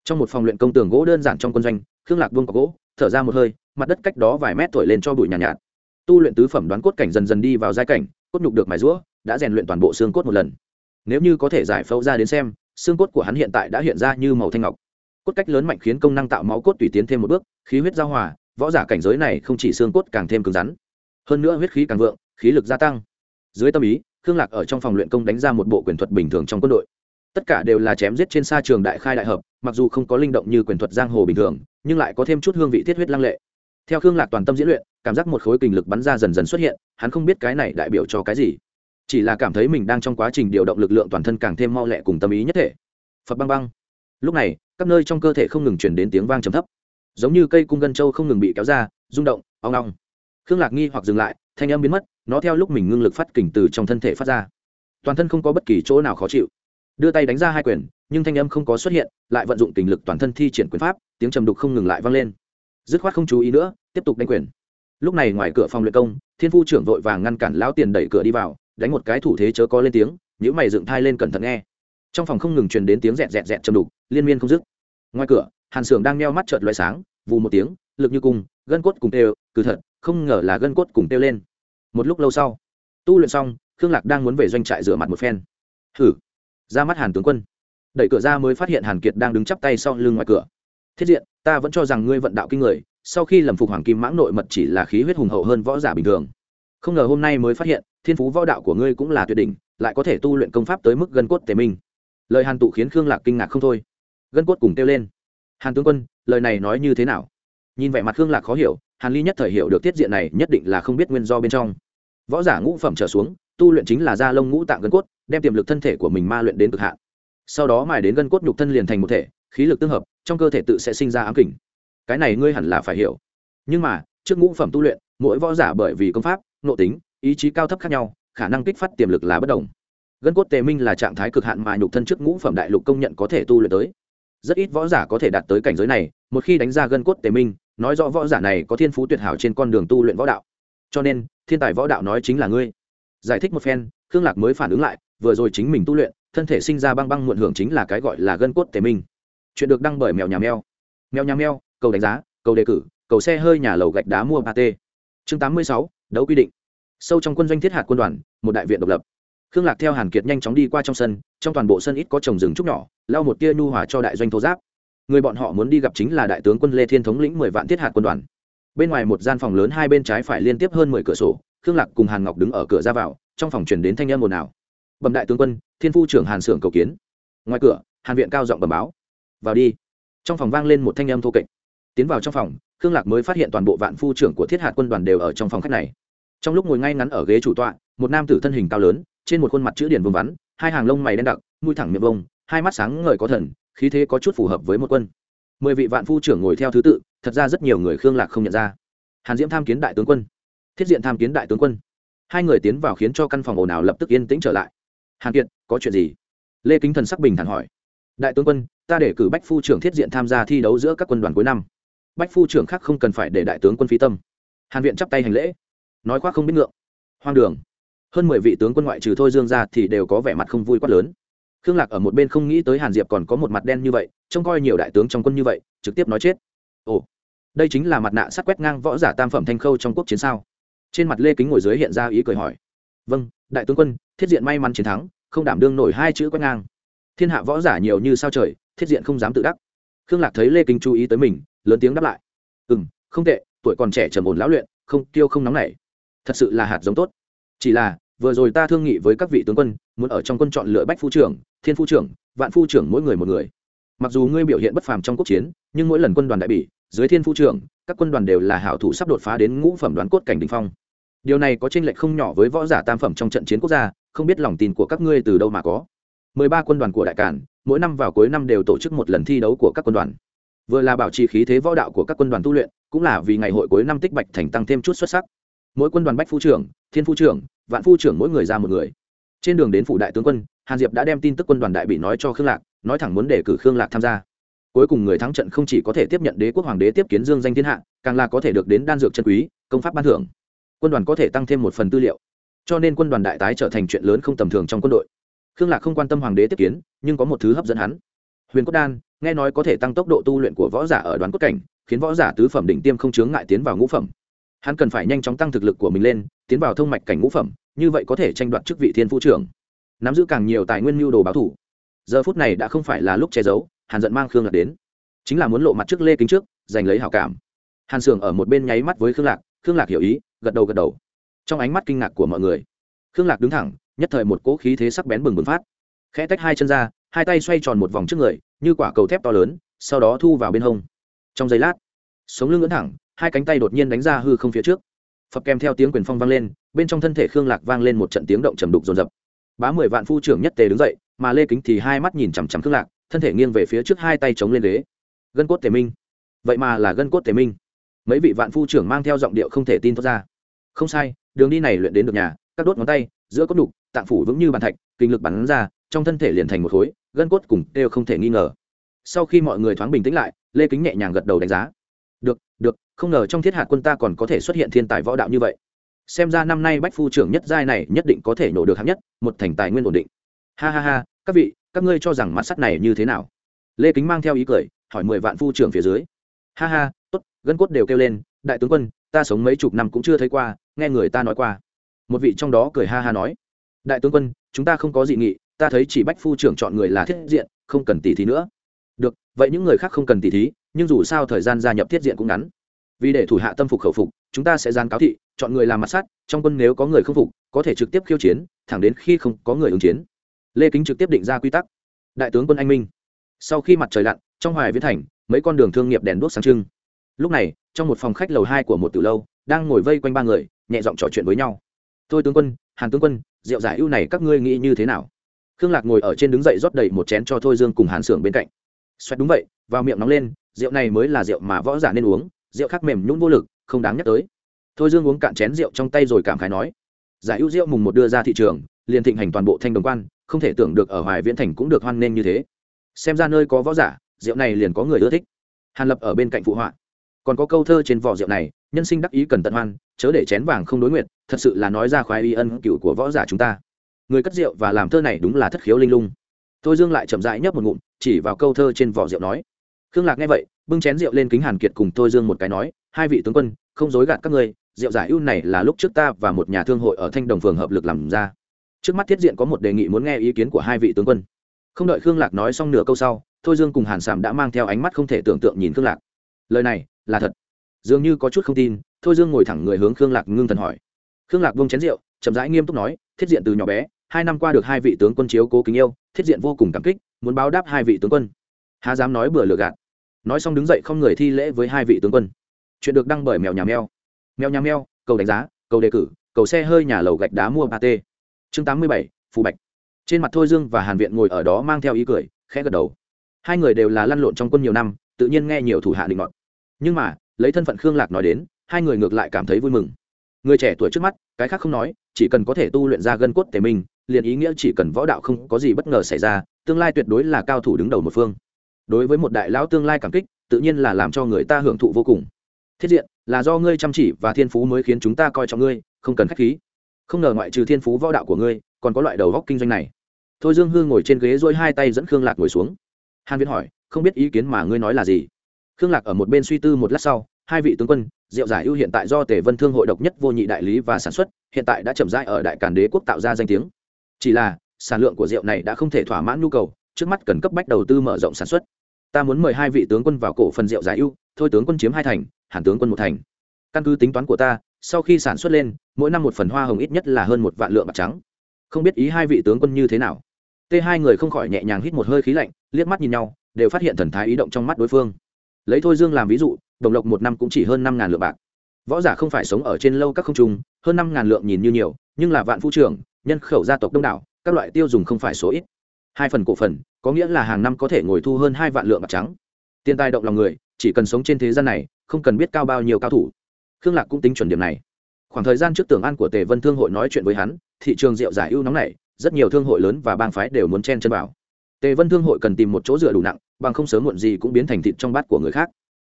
trong một phòng luyện công tường gỗ đơn giản trong quân doanh khương lạc buông có gỗ thở ra một hơi mặt đất cách đó vài mét thổi lên cho bụi nhàn nhạt, nhạt. Tu luyện tứ phẩm đoán cốt cảnh dần dần đi vào giai cảnh cốt nhục được mài rũa đã rèn luyện toàn bộ xương cốt một lần nếu như có thể giải phẫu ra đến xem, xương cốt của hắn hiện tại đã hiện ra như màu thanh ngọc. Cốt cách lớn mạnh khiến công năng tạo máu cốt tùy tiến thêm một bước, khí huyết giao hòa, võ giả cảnh giới này không chỉ xương cốt càng thêm cứng rắn. Hơn nữa huyết khí càng vượng, khí lực gia tăng. Dưới tâm ý, khương lạc ở trong phòng luyện công đánh ra một bộ quyền thuật bình thường trong quân đội. Tất cả đều là chém giết trên xa trường đại khai đại hợp, mặc dù không có linh động như quyền thuật giang hồ bình thường, nhưng lại có thêm chút hương vị thiết huyết lăng lệ. Theo khương lạc toàn tâm diễn luyện, cảm giác một khối kình lực bắn ra dần dần xuất hiện, hắn không biết cái này đại biểu cho cái gì chỉ là cảm thấy mình đang trong quá trình điều động lực lượng toàn thân càng thêm mau lẹ cùng tâm ý nhất thể. Phật băng băng. Lúc này, các nơi trong cơ thể không ngừng chuyển đến tiếng vang trầm thấp. Giống như cây cung gân châu không ngừng bị kéo ra, rung động, ong ong. Khương lạc nghi hoặc dừng lại, thanh âm biến mất, nó theo lúc mình ngưng lực phát kình từ trong thân thể phát ra. Toàn thân không có bất kỳ chỗ nào khó chịu. Đưa tay đánh ra hai quyền, nhưng thanh âm không có xuất hiện, lại vận dụng kình lực toàn thân thi triển quyền pháp, tiếng trầm đục không ngừng lại vang lên. Dứt khoát không chú ý nữa, tiếp tục đánh quyền. Lúc này ngoài cửa phòng luyện công, thiên phu trưởng vội vàng ngăn cản lão tiền đẩy cửa đi vào đánh một cái thủ thế chớ có lên tiếng nhữ mày dựng thai lên cẩn thận nghe. Trong phòng không ngừng truyền đến tiếng rẹt rẹt rẹt trầm đục, liên miên không dứt. Ngoài cửa, hàn xưởng đang neo mắt trợt loại sáng, vù một tiếng, lực như cung, gân cốt cùng têu cử thật, không ngờ là gân cốt cùng têu lên. Một lúc lâu sau, tu luyện xong, khương lạc đang muốn về doanh trại rửa mặt một phen. Hử ra mắt hàn tướng quân. Đẩy cửa ra mới phát hiện hàn kiệt đang đứng chắp tay sau lưng ngoài cửa. Thiết diện, ta vẫn cho rằng ngươi vận đạo kinh người, sau khi lầm phục hoàng kim mãng nội mật chỉ là khí huyết hùng hậu hơn võ giả bình thường. Không ngờ hôm nay mới phát hiện thiên phú võ đạo của ngươi cũng là tuyệt đỉnh, lại có thể tu luyện công pháp tới mức gân cốt tề minh. Lời hàn tụ khiến khương lạc kinh ngạc không thôi. Gân cốt cùng kêu lên. Hàn tướng quân, lời này nói như thế nào? Nhìn vẻ mặt khương lạc khó hiểu, hàn ly nhất thời hiểu được tiết diện này nhất định là không biết nguyên do bên trong. Võ giả ngũ phẩm trở xuống, tu luyện chính là da lông ngũ tạng gân cốt, đem tiềm lực thân thể của mình ma luyện đến cực hạn. Sau đó mài đến gân cốt nhục thân liền thành một thể, khí lực tương hợp, trong cơ thể tự sẽ sinh ra ám kình. Cái này ngươi hẳn là phải hiểu. Nhưng mà, trước ngũ phẩm tu luyện, mỗi võ giả bởi vì công pháp, nội tính ý chí cao thấp khác nhau, khả năng kích phát tiềm lực là bất đồng. Gân cốt tề minh là trạng thái cực hạn mà nhục thân trước ngũ phẩm đại lục công nhận có thể tu luyện tới. Rất ít võ giả có thể đạt tới cảnh giới này, một khi đánh ra gân cốt tề minh, nói rõ võ giả này có thiên phú tuyệt hảo trên con đường tu luyện võ đạo. Cho nên, thiên tài võ đạo nói chính là ngươi. Giải thích một phen, khương lạc mới phản ứng lại, vừa rồi chính mình tu luyện, thân thể sinh ra băng băng muộn hưởng chính là cái gọi là gân cốt tề minh. Chuyện được đăng bởi mèo nhà mèo. Mèo nhà mèo, cầu đánh giá, cầu đề cử, cầu xe hơi nhà lầu gạch đá mua ba t chương tám mươi sáu, đấu quy định sâu trong quân doanh thiết hạt quân đoàn, một đại viện độc lập. Khương lạc theo hàn kiệt nhanh chóng đi qua trong sân, trong toàn bộ sân ít có trồng rừng trúc nhỏ lao một tia nhu hòa cho đại doanh thô giáp. Người bọn họ muốn đi gặp chính là đại tướng quân lê thiên thống lĩnh mười vạn thiết hạt quân đoàn. Bên ngoài một gian phòng lớn hai bên trái phải liên tiếp hơn mười cửa sổ, khương lạc cùng hàn ngọc đứng ở cửa ra vào, trong phòng chuyển đến thanh âm ồn ào. Bẩm đại tướng quân, thiên phu trưởng hàn xưởng cầu kiến. Ngoài cửa, hàn viện cao giọng bẩm báo. Vào đi. Trong phòng vang lên một thanh âm thô kệch. Tiến vào trong phòng, khương lạc mới phát hiện toàn bộ vạn phu trưởng của thiết hạt quân đoàn đều ở trong phòng khách này trong lúc ngồi ngay ngắn ở ghế chủ tọa, một nam tử thân hình cao lớn, trên một khuôn mặt chữ điển vương vắn, hai hàng lông mày đen đặc, mũi thẳng miệng vông, hai mắt sáng ngời có thần, khí thế có chút phù hợp với một quân. Mười vị vạn phu trưởng ngồi theo thứ tự, thật ra rất nhiều người khương lạc không nhận ra. Hàn diễm tham kiến đại tướng quân. Thiết diện tham kiến đại tướng quân. Hai người tiến vào khiến cho căn phòng ồn ào lập tức yên tĩnh trở lại. Hàn kiệt, có chuyện gì? Lê kính thần sắc bình thản hỏi. Đại tướng quân, ta để cử bách phu trưởng thiết diện tham gia thi đấu giữa các quân đoàn cuối năm. Bách phu trưởng khác không cần phải để đại tướng quân phi tâm. Hàn viện chắp tay hành lễ nói khoác không biết ngượng. Hoang đường. Hơn mười vị tướng quân ngoại trừ thôi dương ra thì đều có vẻ mặt không vui quát lớn. Khương lạc ở một bên không nghĩ tới hàn diệp còn có một mặt đen như vậy, trông coi nhiều đại tướng trong quân như vậy, trực tiếp nói chết. Ồ, đây chính là mặt nạ sắt quét ngang võ giả tam phẩm thanh khâu trong quốc chiến sao? Trên mặt lê kính ngồi dưới hiện ra ý cười hỏi. Vâng đại tướng quân, thiết diện may mắn chiến thắng, không đảm đương nổi hai chữ quét ngang. Thiên hạ võ giả nhiều như sao trời, thiết diện không dám tự đắc. Khương lạc thấy lê kính chú ý tới mình, lớn tiếng đáp lại. Ừ m không tệ, tuổi còn trẻ trầm ổn lão luyện, không tiêu không nóng nảy thật sự là hạt giống tốt. Chỉ là, vừa rồi ta thương nghị với các vị tướng quân, muốn ở trong quân chọn lựa bách phu trưởng, thiên phu trưởng, vạn phu trưởng mỗi người một người. Mặc dù ngươi biểu hiện bất phàm trong quốc chiến, nhưng mỗi lần quân đoàn đại bỉ, dưới thiên phu trưởng, các quân đoàn đều là hảo thủ sắp đột phá đến ngũ phẩm đoán cốt cảnh đình phong. Điều này có tranh lệch không nhỏ với võ giả tam phẩm trong trận chiến quốc gia, không biết lòng tin của các ngươi từ đâu mà có. Mười ba quân đoàn của đại cản mỗi năm vào cuối năm đều tổ chức một lần thi đấu của các quân đoàn. Vừa là bảo trì khí thế võ đạo của các quân đoàn tu luyện, cũng là vì ngày hội cuối năm tích bạch thành tăng thêm chút xuất sắc mỗi quân đoàn bách phu trưởng, thiên phu trưởng, vạn phu trưởng mỗi người ra một người. Trên đường đến phủ đại tướng quân, hàn diệp đã đem tin tức quân đoàn đại bị nói cho khương lạc, nói thẳng muốn để cử khương lạc tham gia. Cuối cùng người thắng trận không chỉ có thể tiếp nhận đế quốc hoàng đế tiếp kiến dương danh thiên hạ, càng là có thể được đến đan dược chân quý, công pháp ban thưởng. Quân đoàn có thể tăng thêm một phần tư liệu. Cho nên quân đoàn đại tái trở thành chuyện lớn không tầm thường trong quân đội. Khương lạc không quan tâm hoàng đế tiếp kiến, nhưng có một thứ hấp dẫn hắn. Huyền cốt đan, nghe nói có thể tăng tốc độ tu luyện của võ giả ở đoàn cốt cảnh, khiến võ giả tứ phẩm đỉnh tiêm không chướng ngại tiến vào ngũ phẩm hắn cần phải nhanh chóng tăng thực lực của mình lên, tiến vào thông mạch cảnh ngũ phẩm, như vậy có thể tranh đoạt chức vị thiên phu trưởng. Nắm giữ càng nhiều tài nguyên mưu đồ báo thủ. Giờ phút này đã không phải là lúc che giấu, hàn giận mang khương lạc đến. Chính là muốn lộ mặt trước lê kính trước, giành lấy hảo cảm. Hàn sưởng ở một bên nháy mắt với khương lạc khương lạc hiểu ý, gật đầu gật đầu. Trong ánh mắt kinh ngạc của mọi người, khương lạc đứng thẳng, nhất thời một cỗ khí thế sắc bén bừng bừng phát. Khẽ tách hai chân ra, hai tay xoay tròn một vòng trước người, như quả cầu thép to lớn, sau đó thu vào bên hông. Trong giây lát, sống lưng ngưỡng thẳng hai cánh tay đột nhiên đánh ra hư không phía trước. Phập kèm theo tiếng quyền phong vang lên, bên trong thân thể khương lạc vang lên một trận tiếng động trầm đục rồn rập bá mười vạn phu trưởng nhất tề đứng dậy, mà lê kính thì hai mắt nhìn chằm chằm khương lạc, thân thể nghiêng về phía trước hai tay chống lên ghế. Gân cốt tề minh. Vậy mà là gân cốt tề minh. Mấy vị vạn phu trưởng mang theo giọng điệu không thể tin thoát ra. Không sai, đường đi này luyện đến được nhà, các đốt ngón tay, giữa cốt đục, tạng phủ vững như bàn thạch, kinh lực bắn ra, trong thân thể liền thành một khối, gân cốt cùng đều không thể nghi ngờ. Sau khi mọi người thoáng bình tĩnh lại, lê kính nhẹ nhàng gật đầu đánh giá. Được được không ngờ trong thiết hạt quân ta còn có thể xuất hiện thiên tài võ đạo như vậy. Xem ra năm nay bách phu trưởng nhất giai này nhất định có thể nổ được hạng nhất, một thành tài nguyên ổn định. Ha ha ha, các vị, các ngươi cho rằng mặt sắt này như thế nào? Lê kính mang theo ý cười, hỏi mười vạn phu trưởng phía dưới. Ha ha, tốt, gân cốt đều kêu lên, đại tướng quân, ta sống mấy chục năm cũng chưa thấy qua, nghe người ta nói qua. Một vị trong đó cười ha ha nói. Đại tướng quân, chúng ta không có dị nghị, ta thấy chỉ bách phu trưởng chọn người là thiết diện, không cần tỉ thí nữa. Được, vậy những người khác không cần tỉ thí, nhưng dù sao thời gian gia nhập thiết diện cũng ngắn vì để thủ hạ tâm phục khẩu phục, chúng ta sẽ gian cáo thị, chọn người làm mặt sát trong quân nếu có người không phục, có thể trực tiếp khiêu chiến, thẳng đến khi không có người ứng chiến. Lê kính trực tiếp định ra quy tắc. Đại tướng quân anh minh. Sau khi mặt trời lặn, trong hoài viễn thành, mấy con đường thương nghiệp đèn đuốc sáng trưng. Lúc này, trong một phòng khách lầu hai của một từ lâu, đang ngồi vây quanh ba người, nhẹ giọng trò chuyện với nhau. Thôi tướng quân, hàn tướng quân, rượu giải ưu này các ngươi nghĩ như thế nào? Khương lạc ngồi ở trên đứng dậy rót đầy một chén cho thôi dương cùng hàn xưởng bên cạnh. Xoẹt, đúng vậy, vào miệng nóng lên, rượu này mới là rượu mà võ giả nên uống rượu khác mềm nhún vô lực, không đáng nhắc tới. Thôi dương uống cạn chén rượu trong tay rồi cảm khái nói, giải ưu rượu mùng một đưa ra thị trường, liền thịnh hành toàn bộ thanh đồng quan, không thể tưởng được ở hoài viễn thành cũng được hoan nghênh như thế. Xem ra nơi có võ giả, rượu này liền có người ưa thích. Hàn lập ở bên cạnh phụ họa, còn có câu thơ trên vỏ rượu này, nhân sinh đắc ý cần tận hoan, chớ để chén vàng không đối nguyện, thật sự là nói ra khoái y ân cựu của võ giả chúng ta. Người cất rượu và làm thơ này đúng là thất khiếu linh lung. Thôi dương lại chậm rãi nhấp một ngụm, chỉ vào câu thơ trên vỏ rượu nói khương lạc nghe vậy, bưng chén rượu lên kính hàn kiệt cùng thôi dương một cái nói, hai vị tướng quân, không dối gạt các ngươi, rượu giải ưu này là lúc trước ta và một nhà thương hội ở thanh đồng phường hợp lực làm ra. Trước mắt thiết diện có một đề nghị muốn nghe ý kiến của hai vị tướng quân. Không đợi khương lạc nói xong nửa câu sau, thôi dương cùng hàn sàm đã mang theo ánh mắt không thể tưởng tượng nhìn khương lạc. Lời này, là thật. Dường như có chút không tin, thôi dương ngồi thẳng người hướng khương lạc ngưng thần hỏi. Khương lạc vông chén rượu, chậm rãi nghiêm túc nói, thiết diện từ nhỏ bé, hai năm qua được hai vị tướng quân chiếu cố kính yêu, thiết diện vô cùng cảm kích, muốn báo đáp hai vị tướng quân. Há dám nói bừa lừa gạt nói xong đứng dậy không người thi lễ với hai vị tướng quân. Chuyện được đăng bởi mèo nhà mèo. Mèo nhà mèo, cầu đánh giá, cầu đề cử, cầu xe hơi nhà lầu gạch đá mua ba t chương tám mươi bảy, phù bạch. Trên mặt thôi dương và hàn viện ngồi ở đó mang theo ý cười, khẽ gật đầu. Hai người đều là lăn lộn trong quân nhiều năm, tự nhiên nghe nhiều thủ hạ định ngọn nhưng mà, lấy thân phận khương lạc nói đến, hai người ngược lại cảm thấy vui mừng. Người trẻ tuổi trước mắt, cái khác không nói, chỉ cần có thể tu luyện ra gân cốt tề minh, liền ý nghĩa chỉ cần võ đạo không có gì bất ngờ xảy ra, tương lai tuyệt đối là cao thủ đứng đầu một phương đối với một đại lão tương lai cảm kích, tự nhiên là làm cho người ta hưởng thụ vô cùng. Thiết diện, là do ngươi chăm chỉ và thiên phú mới khiến chúng ta coi trọng ngươi, không cần k h á c h khí. Không ngờ ngoại trừ thiên phú võ đạo của ngươi, còn có loại đầu góc kinh doanh này. Thôi dương Hư ngồi trên ghế dỗi hai tay dẫn khương lạc ngồi xuống. Hàn viễn hỏi, không biết ý kiến mà ngươi nói là gì? Khương lạc ở một bên suy tư một lát sau, hai vị tướng quân rượu giải ưu hiện tại do tề vân thương hội độc nhất vô nhị đại lý và sản xuất, hiện tại đã chậm rãi ở đại càn đế quốc tạo ra danh tiếng. Chỉ là, sản lượng của rượu này đã không thể thỏa mãn nhu cầu trước mắt cần cấp bách đầu tư mở rộng sản xuất. Ta muốn mời hai vị tướng quân vào cổ phần rượu giải ưu, thôi tướng quân chiếm hai thành hàn tướng quân một thành. Căn cứ tính toán của ta, sau khi sản xuất lên, mỗi năm một phần hoa hồng ít nhất là hơn một vạn lượng bạc trắng. Không biết ý hai vị tướng quân như thế nào? T hai người không khỏi nhẹ nhàng hít một hơi khí lạnh, liếc mắt nhìn nhau, đều phát hiện thần thái ý động trong mắt đối phương. Lấy thôi dương làm ví dụ, đồng lộc một năm cũng chỉ hơn năm ngàn lượng bạc. Võ giả không phải sống ở trên lâu các không trung, hơn năm ngàn lượng nhìn như nhiều, nhưng là vạn phu trưởng, nhân khẩu gia tộc đông đảo, các loại tiêu dùng không phải số ít hai phần cổ phần, có nghĩa là hàng năm có thể ngồi thu hơn hai vạn lượng bạc trắng. Tiền tài động lòng người, chỉ cần sống trên thế gian này, không cần biết cao bao nhiêu cao thủ. Khương lạc cũng tính chuẩn điểm này. Khoảng thời gian trước tưởng an của tề vân thương hội nói chuyện với hắn, thị trường rượu giải ưu nóng này, rất nhiều thương hội lớn và bang phái đều muốn chen chân vào. Tề vân thương hội cần tìm một chỗ dựa đủ nặng, bằng không sớm muộn gì cũng biến thành thịt trong bát của người khác.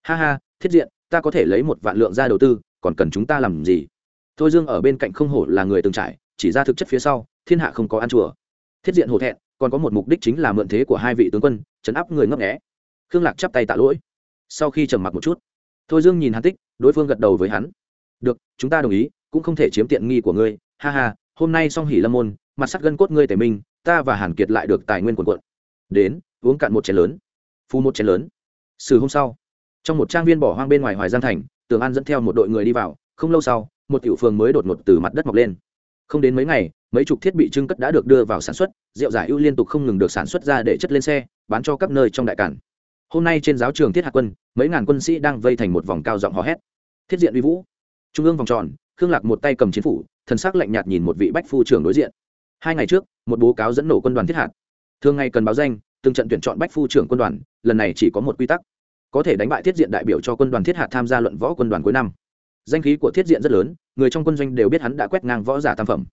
Ha ha, thiết diện, ta có thể lấy một vạn lượng ra đầu tư, còn cần chúng ta làm gì? Thôi dương ở bên cạnh không hổ là người từng trải, chỉ ra thực chất phía sau, thiên hạ không có ăn chùa. Thiết diện hổ thẹn còn có một mục đích chính là mượn thế của hai vị tướng quân chấn áp người ngấp nghẽ khương lạc chắp tay tạ lỗi. Sau khi trầm mặc một chút, thôi dương nhìn hắn tích, đối phương gật đầu với hắn. Được, chúng ta đồng ý, cũng không thể chiếm tiện nghi của ngươi. Ha ha, hôm nay song hỉ lâm môn, mặt sắt gân cốt ngươi tề minh, ta và hàn kiệt lại được tài nguyên quần quận đến, uống cạn một chén lớn. Phu một chén lớn. Sử hôm sau, trong một trang viên bỏ hoang bên ngoài hoài giang thành, tường an dẫn theo một đội người đi vào. Không lâu sau, một tiểu phường mới đột ngột từ mặt đất mọc lên không đến mấy ngày, mấy chục thiết bị trưng cất đã được đưa vào sản xuất, rượu giải ưu liên tục không ngừng được sản xuất ra để chất lên xe, bán cho các nơi trong đại cản. Hôm nay trên giáo trường thiết hạ quân, mấy ngàn quân sĩ đang vây thành một vòng cao giọng hò hét. Thiết diện uy vũ. Trung ương vòng tròn, khương lạc một tay cầm chiến phủ, thần sắc lạnh nhạt nhìn một vị bách phu trưởng đối diện. Hai ngày trước, một bố cáo dẫn nổ quân đoàn thiết hạt thường ngày cần báo danh, từng trận tuyển chọn bách phu trưởng quân đoàn, lần này chỉ có một quy tắc. Có thể đánh bại thiết diện đại biểu cho quân đoàn thiết hạt tham gia luận võ quân đoàn cuối năm. Danh khí của thiết diện rất lớn người trong quân doanh đều biết hắn đã quét ngang võ giả tam phẩm.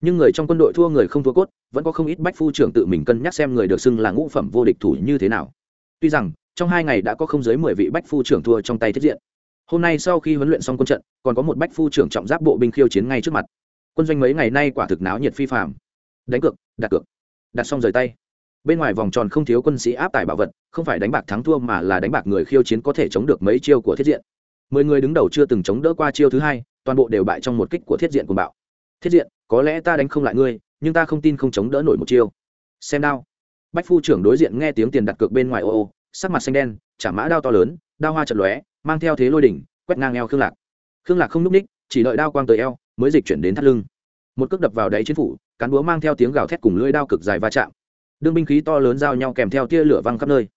Nhưng người trong quân đội thua người không thua cốt, vẫn có không ít bách phu trưởng tự mình cân nhắc xem người được xưng là ngũ phẩm vô địch thủ như thế nào. Tuy rằng, trong hai ngày đã có không dưới mười vị bách phu trưởng thua trong tay thiết diện. Hôm nay sau khi huấn luyện xong quân trận, còn có một bách phu trưởng trọng giáp bộ binh khiêu chiến ngay trước mặt. Quân doanh mấy ngày nay quả thực náo nhiệt phi phạm đánh cược, đặt cược, đặt xong rời tay. Bên ngoài vòng tròn không thiếu quân sĩ áp tải bảo vật, không phải đánh bạc thắng thua mà là đánh bạc người khiêu chiến có thể chống được mấy chiêu của thiết diện. Mười người đứng đầu chưa từng chống đỡ qua chiêu thứ hai toàn bộ đều bại trong một kích của thiết diện của bạo. Thiết diện, có lẽ ta đánh không lại ngươi, nhưng ta không tin không chống đỡ nổi một chiêu. Xem đao. Bách phu trưởng đối diện nghe tiếng tiền đặt cược bên ngoài ô ô, sắc mặt xanh đen chả mã đao to lớn, đao hoa chật lóe, mang theo thế lôi đỉnh, quét ngang eo khương lạc. Khương lạc không n ú c ních chỉ đợi đao quang tới eo, mới dịch chuyển đến thắt lưng. Một cước đập vào đáy chiến phủ, cán búa mang theo tiếng gào thét cùng lưỡi đao cực dài va chạm. Đương binh khí to lớn giao nhau kèm theo tia lửa văng khắp nơi.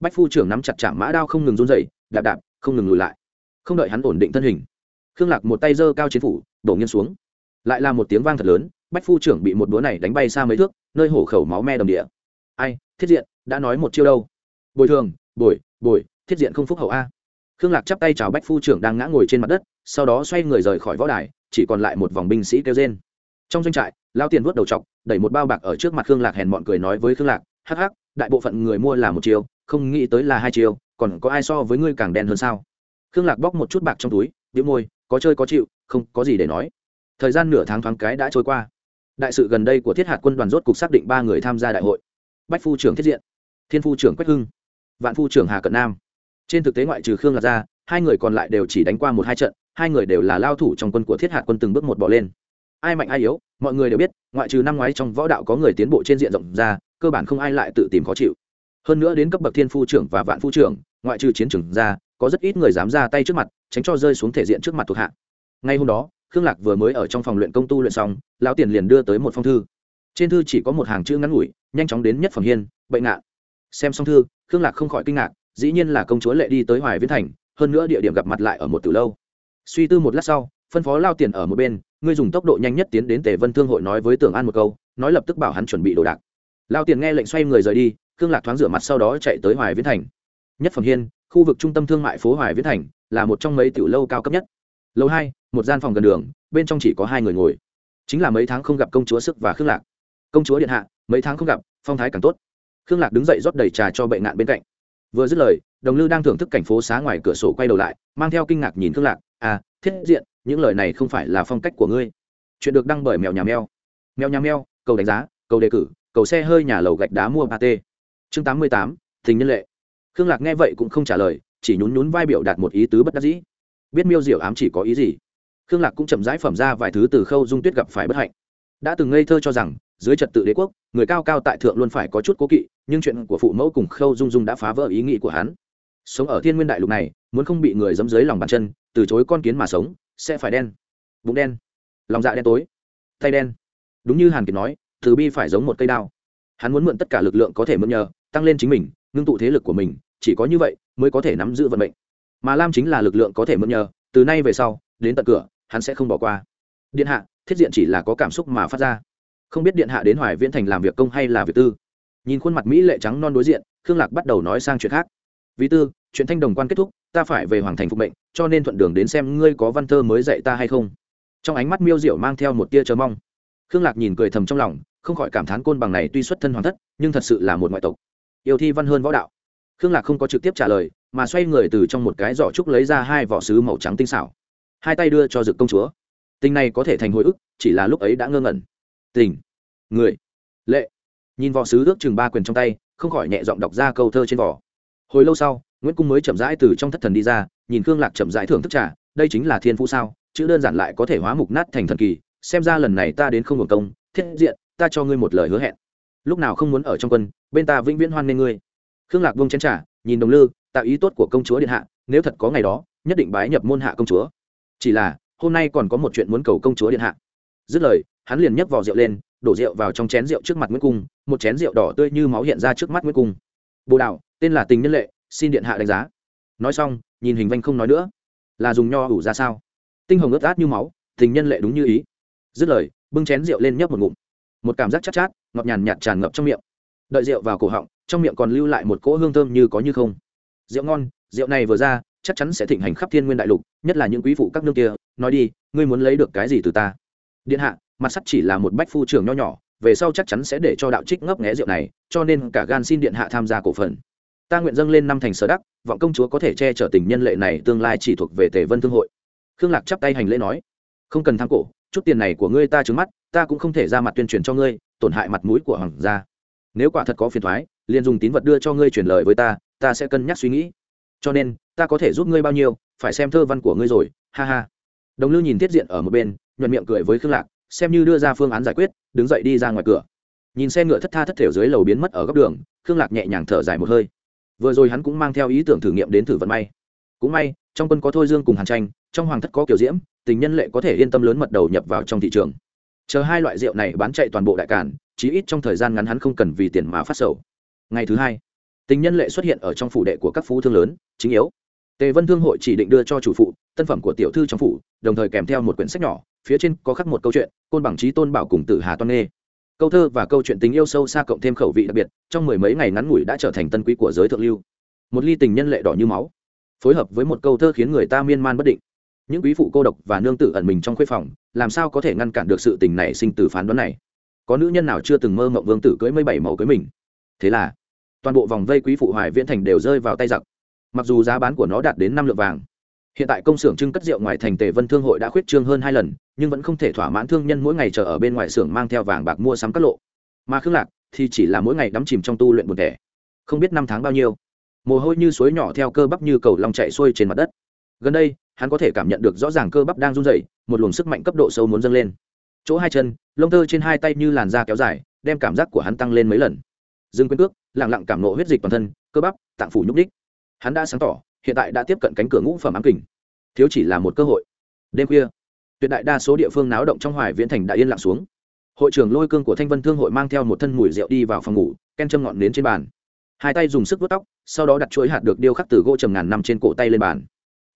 Bách phu trưởng nắm chặt chạm mã đao không ngừng run dậy đạp đạp, không ngừng lùi lại. Không đợi hắn ổn định thân hình khương lạc một tay giơ cao chiến phủ, đổ nghiêng xuống. Lại là một tiếng vang thật lớn, bách phu trưởng bị một búa này đánh bay xa mấy thước, nơi hổ khẩu máu me đầm địa. Ai, thiết diện, đã nói một chiêu đâu? Bồi thường, bồi bồi, thiết diện không phúc hậu a. Khương lạc chắp tay chào bách phu trưởng đang ngã ngồi trên mặt đất, sau đó xoay người rời khỏi võ đài, chỉ còn lại một vòng binh sĩ kêu trên trong doanh trại lao tiền vuốt đầu chọc, đẩy một bao bạc ở trước mặt khương lạc hèn mọn cười nói với khương lạc, hắc hắc, đại bộ phận người mua là một chiều không nghĩ tới là hai chiều còn có ai so với ngươi càng đen hơn sao? Khương lạc bóc một chút bạc trong túi đĩu môi có chơi có chịu, không có gì để nói. Thời gian nửa tháng thoáng cái đã trôi qua. Đại sự gần đây của thiết hạt quân đoàn rốt cục xác định ba người tham gia đại hội. Bách phu trưởng thiết diện, thiên phu trưởng quách hưng, vạn phu trưởng hà cận nam. Trên thực tế ngoại trừ khương lạc ra, hai người còn lại đều chỉ đánh qua một hai trận, hai người đều là lao thủ trong quân của thiết hạt quân từng bước một bỏ lên. Ai mạnh ai yếu, mọi người đều biết, ngoại trừ năm ngoái trong võ đạo có người tiến bộ trên diện rộng ra, cơ bản không ai lại tự tìm khó chịu. Hơn nữa đến cấp bậc thiên phu trưởng và vạn phu trưởng, ngoại trừ chiến trường ra có rất ít người dám ra tay trước mặt, tránh cho rơi xuống thể diện trước mặt thuộc hạ. Ngay hôm đó, khương lạc vừa mới ở trong phòng luyện công tu luyện xong, lão tiền liền đưa tới một phong thư. Trên thư chỉ có một hàng chữ ngắn ngủi, nhanh chóng đến nhất phẩm hiên bệnh ngạn. Xem xong thư, khương lạc không khỏi kinh ngạc, dĩ nhiên là công chúa lệ đi tới hoài viễn thành, hơn nữa địa điểm gặp mặt lại ở một từ lâu. Suy tư một lát sau, phân phó lao tiền ở một bên, ngươi dùng tốc độ nhanh nhất tiến đến tề vân thương hội nói với tưởng an một câu, nói lập tức bảo hắn chuẩn bị đồ đạc. Lao tiền nghe lệnh xoay người rời đi, khương lạc thoáng rửa mặt sau đó chạy tới hoài viễn thành. Nhất phẩm hiên khu vực trung tâm thương mại phố hoài viễn thành là một trong mấy tiểu lâu cao cấp nhất. Lâu hai, một gian phòng gần đường, bên trong chỉ có hai người ngồi. Chính là mấy tháng không gặp công chúa sức và khương lạc. Công chúa điện hạ, mấy tháng không gặp, phong thái càng tốt. Khương lạc đứng dậy rót đầy trà cho bệnh nạn bên cạnh. Vừa dứt lời, đồng lư đang thưởng thức cảnh phố xá ngoài cửa sổ quay đầu lại, mang theo kinh ngạc nhìn khương lạc. À thiết diện, những lời này không phải là phong cách của ngươi. Chuyện được đăng bởi mèo nhà mèo. Mèo nhà mèo, cầu đánh giá, cầu đề cử, cầu xe hơi nhà lầu gạch đá mua pate chương tám mươi tám thình nhân lệ khương lạc nghe vậy cũng không trả lời, chỉ nhún nhún vai biểu đạt một ý tứ bất đắc dĩ. Biết miêu diệu ám chỉ có ý gì? Khương lạc cũng chậm rãi phẩm ra vài thứ từ khâu dung tuyết gặp phải bất hạnh. Đã từng ngây thơ cho rằng, dưới trật tự đế quốc, người cao cao tại thượng luôn phải có chút cố kỵ, nhưng chuyện của phụ mẫu cùng khâu dung dung đã phá vỡ ý nghĩ của hắn. Sống ở thiên nguyên đại lục này, muốn không bị người dẫm dưới lòng bàn chân, từ chối con kiến mà sống, sẽ phải đen. Bụng đen. Lòng dạ đen tối. Tay đen. Đúng như hàn kiệt nói, từ bi phải giống một cây đao. Hắn muốn mượn tất cả lực lượng có thể mượn nhờ, tăng lên chính mình ngưng tụ thế lực của mình, chỉ có như vậy mới có thể nắm giữ vận mệnh. Mà lam chính là lực lượng có thể mượn nhờ, từ nay về sau, đến tận cửa, hắn sẽ không bỏ qua. Điện hạ, thiết diện chỉ là có cảm xúc mà phát ra. Không biết điện hạ đến hoài viễn thành làm việc công hay là việc tư. Nhìn khuôn mặt mỹ lệ trắng non đối diện, khương lạc bắt đầu nói sang chuyện khác. Vì tư, chuyện thanh đồng quan kết thúc, ta phải về hoàng thành phục mệnh, cho nên thuận đường đến xem ngươi có văn thơ mới dạy ta hay không. Trong ánh mắt miêu diệu mang theo một tia chờ mong. Khương lạc nhìn cười thầm trong lòng, không khỏi cảm thán côn bằng này tuy xuất thân hoàng thất, nhưng thật sự là một ngoại tộc yêu thi văn hơn võ đạo. Khương lạc không có trực tiếp trả lời, mà xoay người từ trong một cái giỏ trúc lấy ra hai vỏ sứ màu trắng tinh xảo. Hai tay đưa cho dực công chúa. Tình này có thể thành hồi ức, chỉ là lúc ấy đã ngơ ngẩn. Tình, người, lệ. Nhìn vỏ sứ ước chừng ba quyền trong tay, không khỏi nhẹ giọng đọc ra câu thơ trên vỏ. Hồi lâu sau, nguyễn cung mới chậm rãi từ trong thất thần đi ra, nhìn khương lạc chậm rãi thưởng thức trà, đây chính là thiên phú sao, chữ đơn giản lại có thể hóa mục nát thành thần kỳ, xem ra lần này ta đến không hưởng công, thiết diện, ta cho ngươi một lời hứa hẹn lúc nào không muốn ở trong quân, bên ta vĩnh viễn hoan nghênh ngươi. Khương lạc vông chén trà, nhìn đồng lư tạo ý tốt của công chúa điện hạ, nếu thật có ngày đó, nhất định bái nhập môn hạ công chúa. Chỉ là, hôm nay còn có một chuyện muốn cầu công chúa điện hạ. Dứt lời, hắn liền nhấc vò rượu lên, đổ rượu vào trong chén rượu trước mặt nguyễn cung, một chén rượu đỏ tươi như máu hiện ra trước mắt nguyễn cung. Bồ đạo tên là tình nhân lệ, xin điện hạ đánh giá. Nói xong, nhìn hình vanh không nói nữa. Là dùng nho ủ ra sao? Tinh hồng ướt át như máu, tình nhân lệ đúng như ý. Dứt lời, bưng chén rượu lên nhấp một ngụm một cảm giác chát chát, ngọt nhàn nhạt tràn ngập trong miệng. Đợi rượu vào cổ họng, trong miệng còn lưu lại một cỗ hương thơm như có như không. Rượu ngon, rượu này vừa ra, chắc chắn sẽ thịnh hành khắp thiên nguyên đại lục, nhất là những quý phụ các nước kia. Nói đi, ngươi muốn lấy được cái gì từ ta? Điện hạ, mặt sắt chỉ là một bách phu trưởng nho nhỏ, về sau chắc chắn sẽ để cho đạo trích ngấp nghé rượu này, cho nên cả gan xin điện hạ tham gia cổ phần. Ta nguyện dâng lên năm thành sở đắc, vọng công chúa có thể che chở tình nhân lệ này tương lai chỉ thuộc về tề vân thương hội. Khương lạc chắp tay hành lễ nói, không cần tham cổ, chút tiền này của ngươi ta trứng mắt ta cũng không thể ra mặt tuyên truyền cho ngươi, tổn hại mặt mũi của hoàng gia. Nếu quả thật có phiền thoái, liền dùng tín vật đưa cho ngươi truyền lời với ta ta sẽ cân nhắc suy nghĩ. Cho nên, ta có thể giúp ngươi bao nhiêu, phải xem thơ văn của ngươi rồi, ha ha. Đồng lư nhìn tiết diện ở một bên, nhuận miệng cười với khương lạc, xem như đưa ra phương án giải quyết, đứng dậy đi ra ngoài cửa. Nhìn xe ngựa thất tha thất thểu dưới lầu biến mất ở góc đường, khương lạc nhẹ nhàng thở dài một hơi. Vừa rồi hắn cũng mang theo ý tưởng thử nghiệm đến thử vận may. Cũng may, trong quân có thôi dương cùng hàn tranh, trong hoàng thất có kiểu diễm, tình nhân lệ có thể yên tâm lớn mật đầu nhập vào trong thị trường chờ hai loại rượu này bán chạy toàn bộ đại cản, chí ít trong thời gian ngắn hắn không cần vì tiền mà phát sầu. Ngày thứ hai, tình nhân lệ xuất hiện ở trong phủ đệ của các phú thương lớn, chính yếu. Tề vân thương hội chỉ định đưa cho chủ phụ, tân phẩm của tiểu thư trong phủ, đồng thời kèm theo một quyển sách nhỏ, phía trên có khắc một câu chuyện, côn bằng trí tôn bảo cùng tử hà toan nghê. Câu thơ và câu chuyện tình yêu sâu xa cộng thêm khẩu vị đặc biệt, trong mười mấy ngày ngắn ngủi đã trở thành tân quý của giới thượng lưu. Một ly tình nhân lệ đỏ như máu, phối hợp với một câu thơ khiến người ta miên man bất định những quý phụ cô độc và nương tự ẩn mình trong khuê phòng, làm sao có thể ngăn cản được sự tình này sinh từ phán đoán này? Có nữ nhân nào chưa từng mơ mộng vương tử cưới mây bảy màu cưới mình? Thế là, toàn bộ vòng vây quý phụ hoài viễn thành đều rơi vào tay giặc. Mặc dù giá bán của nó đạt đến năm lượng vàng, hiện tại công xưởng trưng cất rượu ngoài thành tề vân thương hội đã khuyết trương hơn hai lần, nhưng vẫn không thể thỏa mãn thương nhân mỗi ngày chờ ở bên ngoài xưởng mang theo vàng bạc mua sắm các lộ. Mà khương lạc thì chỉ là mỗi ngày đắm chìm trong tu luyện buồn tẻ, không biết năm tháng bao nhiêu. Mồ hôi như suối nhỏ theo cơ bắp như cầu lòng chạy xuôi trên mặt đất. Gần đây hắn có thể cảm nhận được rõ ràng cơ bắp đang run rẩy, một luồng sức mạnh cấp độ sâu muốn dâng lên. Chỗ hai chân, lông tơ trên hai tay như làn da kéo dài, đem cảm giác của hắn tăng lên mấy lần. Dừng quên cước lẳng lặng cảm nộ huyết dịch toàn thân, cơ bắp, tạng phủ nhúc đích hắn đã sáng tỏ, hiện tại đã tiếp cận cánh cửa ngũ phẩm ám kình. Thiếu chỉ là một cơ hội. Đêm khuya, tuyệt đại đa số địa phương náo động trong hoài viễn thành đã yên lặng xuống. Hội trưởng lôi cương của thanh vân thương hội mang theo một thân mùi rượu đi vào phòng ngủ, ken châm ngọn nến trên bàn. Hai tay dùng sức vớt tóc, sau đó đặt chuỗi hạt được điêu khắc từ gỗ trầm ngàn năm trên cổ tay lên bàn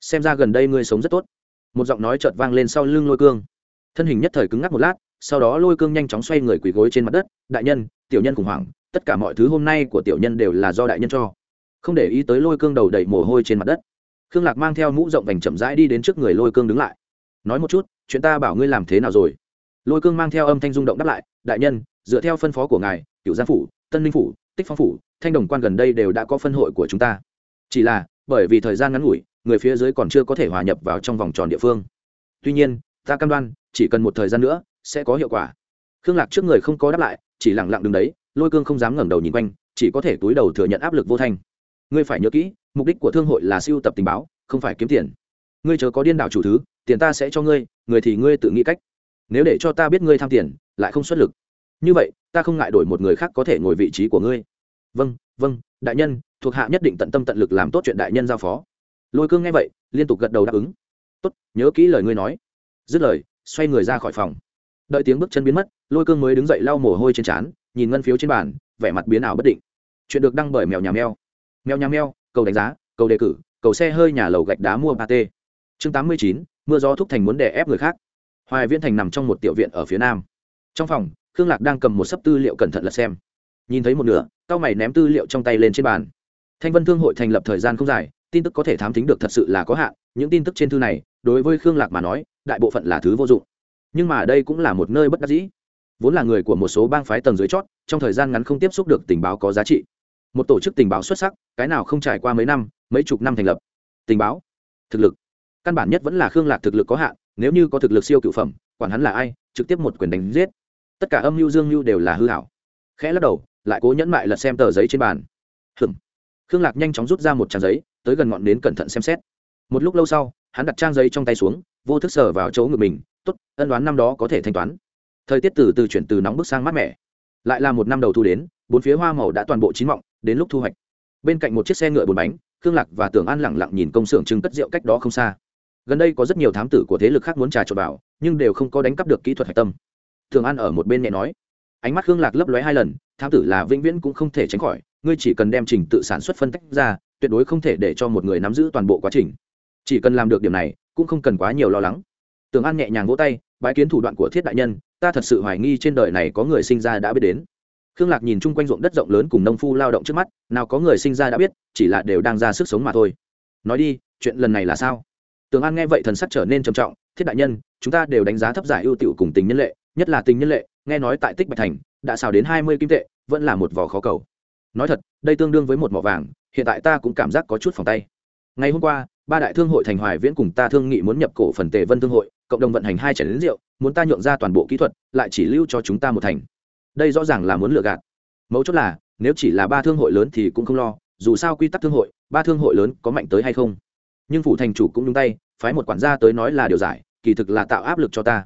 xem ra gần đây ngươi sống rất tốt. Một giọng nói chợt vang lên sau lưng lôi cương. Thân hình nhất thời cứng ngắc một lát, sau đó lôi cương nhanh chóng xoay người quỳ gối trên mặt đất. Đại nhân, tiểu nhân khủng hoảng, tất cả mọi thứ hôm nay của tiểu nhân đều là do đại nhân cho. Không để ý tới lôi cương đầu đầy mồ hôi trên mặt đất. Khương lạc mang theo mũ rộng vành chậm rãi đi đến trước người lôi cương đứng lại. Nói một chút, chuyện ta bảo ngươi làm thế nào rồi? Lôi cương mang theo âm thanh rung động đáp lại, đại nhân, dựa theo phân phó của ngài cựu giang phủ, tân ninh phủ, tích phong phủ, thanh đồng quan gần đây đều đã có phân hội của chúng ta. Chỉ là, bởi vì thời gian ngắn ngủi người phía dưới còn chưa có thể hòa nhập vào trong vòng tròn địa phương. Tuy nhiên, ta cam đoan, chỉ cần một thời gian nữa, sẽ có hiệu quả. Khương lạc trước người không có đáp lại, chỉ lẳng lặng đứng đấy, lôi cương không dám ngẩng đầu nhìn quanh, chỉ có thể túi đầu thừa nhận áp lực vô thanh. Ngươi phải nhớ kỹ, mục đích của thương hội là siêu tập tình báo, không phải kiếm tiền. Ngươi chớ có điên đảo chủ thứ, tiền ta sẽ cho ngươi, người thì ngươi tự nghĩ cách. Nếu để cho ta biết ngươi tham tiền, lại không xuất lực. Như vậy, ta không ngại đổi một người khác có thể ngồi vị trí của ngươi. Vâng vâng đại nhân, thuộc hạ nhất định tận tâm tận lực làm tốt chuyện đại nhân giao phó lôi cương nghe vậy, liên tục gật đầu đáp ứng. Tốt, nhớ kỹ lời ngươi nói. Dứt lời, xoay người ra khỏi phòng. Đợi tiếng bước chân biến mất, lôi cương mới đứng dậy lau mồ hôi trên trán, nhìn ngân phiếu trên bàn, vẻ mặt biến ảo bất định. Chuyện được đăng bởi mèo nhà mèo. Mèo nhà mèo, cầu đánh giá, cầu đề cử, cầu xe hơi nhà lầu gạch đá mua ba t. Chương tám mươi chín, mưa gió thúc thành muốn đè ép người khác. Hoài viễn thành nằm trong một tiểu viện ở phía nam. Trong phòng, khương lạc đang cầm một sấp tư liệu cẩn thận lật xem. Nhìn thấy một nửa, tao mày ném tư liệu trong tay lên trên bàn. Thanh vân thương hội thành lập thời gian không dài tin tức có thể thám tính được thật sự là có hạn, những tin tức trên thư này, đối với khương lạc mà nói, đại bộ phận là thứ vô dụng. Nhưng mà đây cũng là một nơi bất đắc dĩ. Vốn là người của một số bang phái tầng dưới chót, trong thời gian ngắn không tiếp xúc được tình báo có giá trị. Một tổ chức tình báo xuất sắc, cái nào không trải qua mấy năm, mấy chục năm thành lập. Tình báo, thực lực. Căn bản nhất vẫn là khương lạc thực lực có hạn, nếu như có thực lực siêu cựu phẩm, quản hắn là ai, trực tiếp một quyền đánh giết. Tất cả âm mưu dương mưu đều là hư hảo khẽ lắc đầu, lại cố nhẫn mại lật xem tờ giấy trên bàn. Hừm khương lạc nhanh chóng rút ra một trang giấy tới gần ngọn nến cẩn thận xem xét. Một lúc lâu sau, hắn đặt trang giấy trong tay xuống, vô thức sờ vào chỗ ngực mình t ố t ân đoán năm đó có thể thanh toán. Thời tiết từ từ chuyển từ nóng bức sang mát mẻ. Lại là một năm đầu thu đến, bốn phía hoa màu đã toàn bộ chín mọng, đến lúc thu hoạch. Bên cạnh một chiếc xe ngựa bốn bánh, khương lạc và tưởng an lẳng lặng nhìn công xưởng trưng cất rượu cách đó không xa. Gần đây có rất nhiều thám tử của thế lực khác muốn trà trộn vào, nhưng đều không có đánh cắp được kỹ thuật hạch tâm. Thường an ở một bên nhẹ nói, ánh mắt khương lạc lấp lóe hai lần, thám tử là vĩnh viễn cũng không thể tránh khỏi, ngươi chỉ cần đem trình tự sản xuất phân tách ra tuyệt đối không thể để cho một người nắm giữ toàn bộ quá trình. Chỉ cần làm được điểm này, cũng không cần quá nhiều lo lắng. Tường an nhẹ nhàng vỗ tay, bái kiến thủ đoạn của thiết đại nhân, ta thật sự hoài nghi trên đời này có người sinh ra đã biết đến. Khương lạc nhìn chung quanh ruộng đất rộng lớn cùng nông phu lao động trước mắt, nào có người sinh ra đã biết, chỉ là đều đang ra sức sống mà thôi. Nói đi, chuyện lần này là sao? Tường an nghe vậy thần sắc trở nên trầm trọng, thiết đại nhân, chúng ta đều đánh giá thấp giải ưu tiệu cùng tình nhân lệ, nhất là tình nhân lệ, nghe nói tại tích bạch thành, đã xào đến hai mươi kim tệ, vẫn là một vỏ khó cầu. Nói thật, đây tương đương với một mỏ vàng hiện tại ta cũng cảm giác có chút phòng tay. Ngày hôm qua, ba đại thương hội thành hoài viễn cùng ta thương nghị muốn nhập cổ phần tề vân thương hội, cộng đồng vận hành hai chảy đến rượu, muốn ta nhượng ra toàn bộ kỹ thuật, lại chỉ lưu cho chúng ta một thành. Đây rõ ràng là muốn lừa gạt. Mấu chốt là, nếu chỉ là ba thương hội lớn thì cũng không lo, dù sao quy tắc thương hội, ba thương hội lớn có mạnh tới hay không? Nhưng phủ thành chủ cũng nhung tay, phái một quản gia tới nói là điều giải, kỳ thực là tạo áp lực cho ta.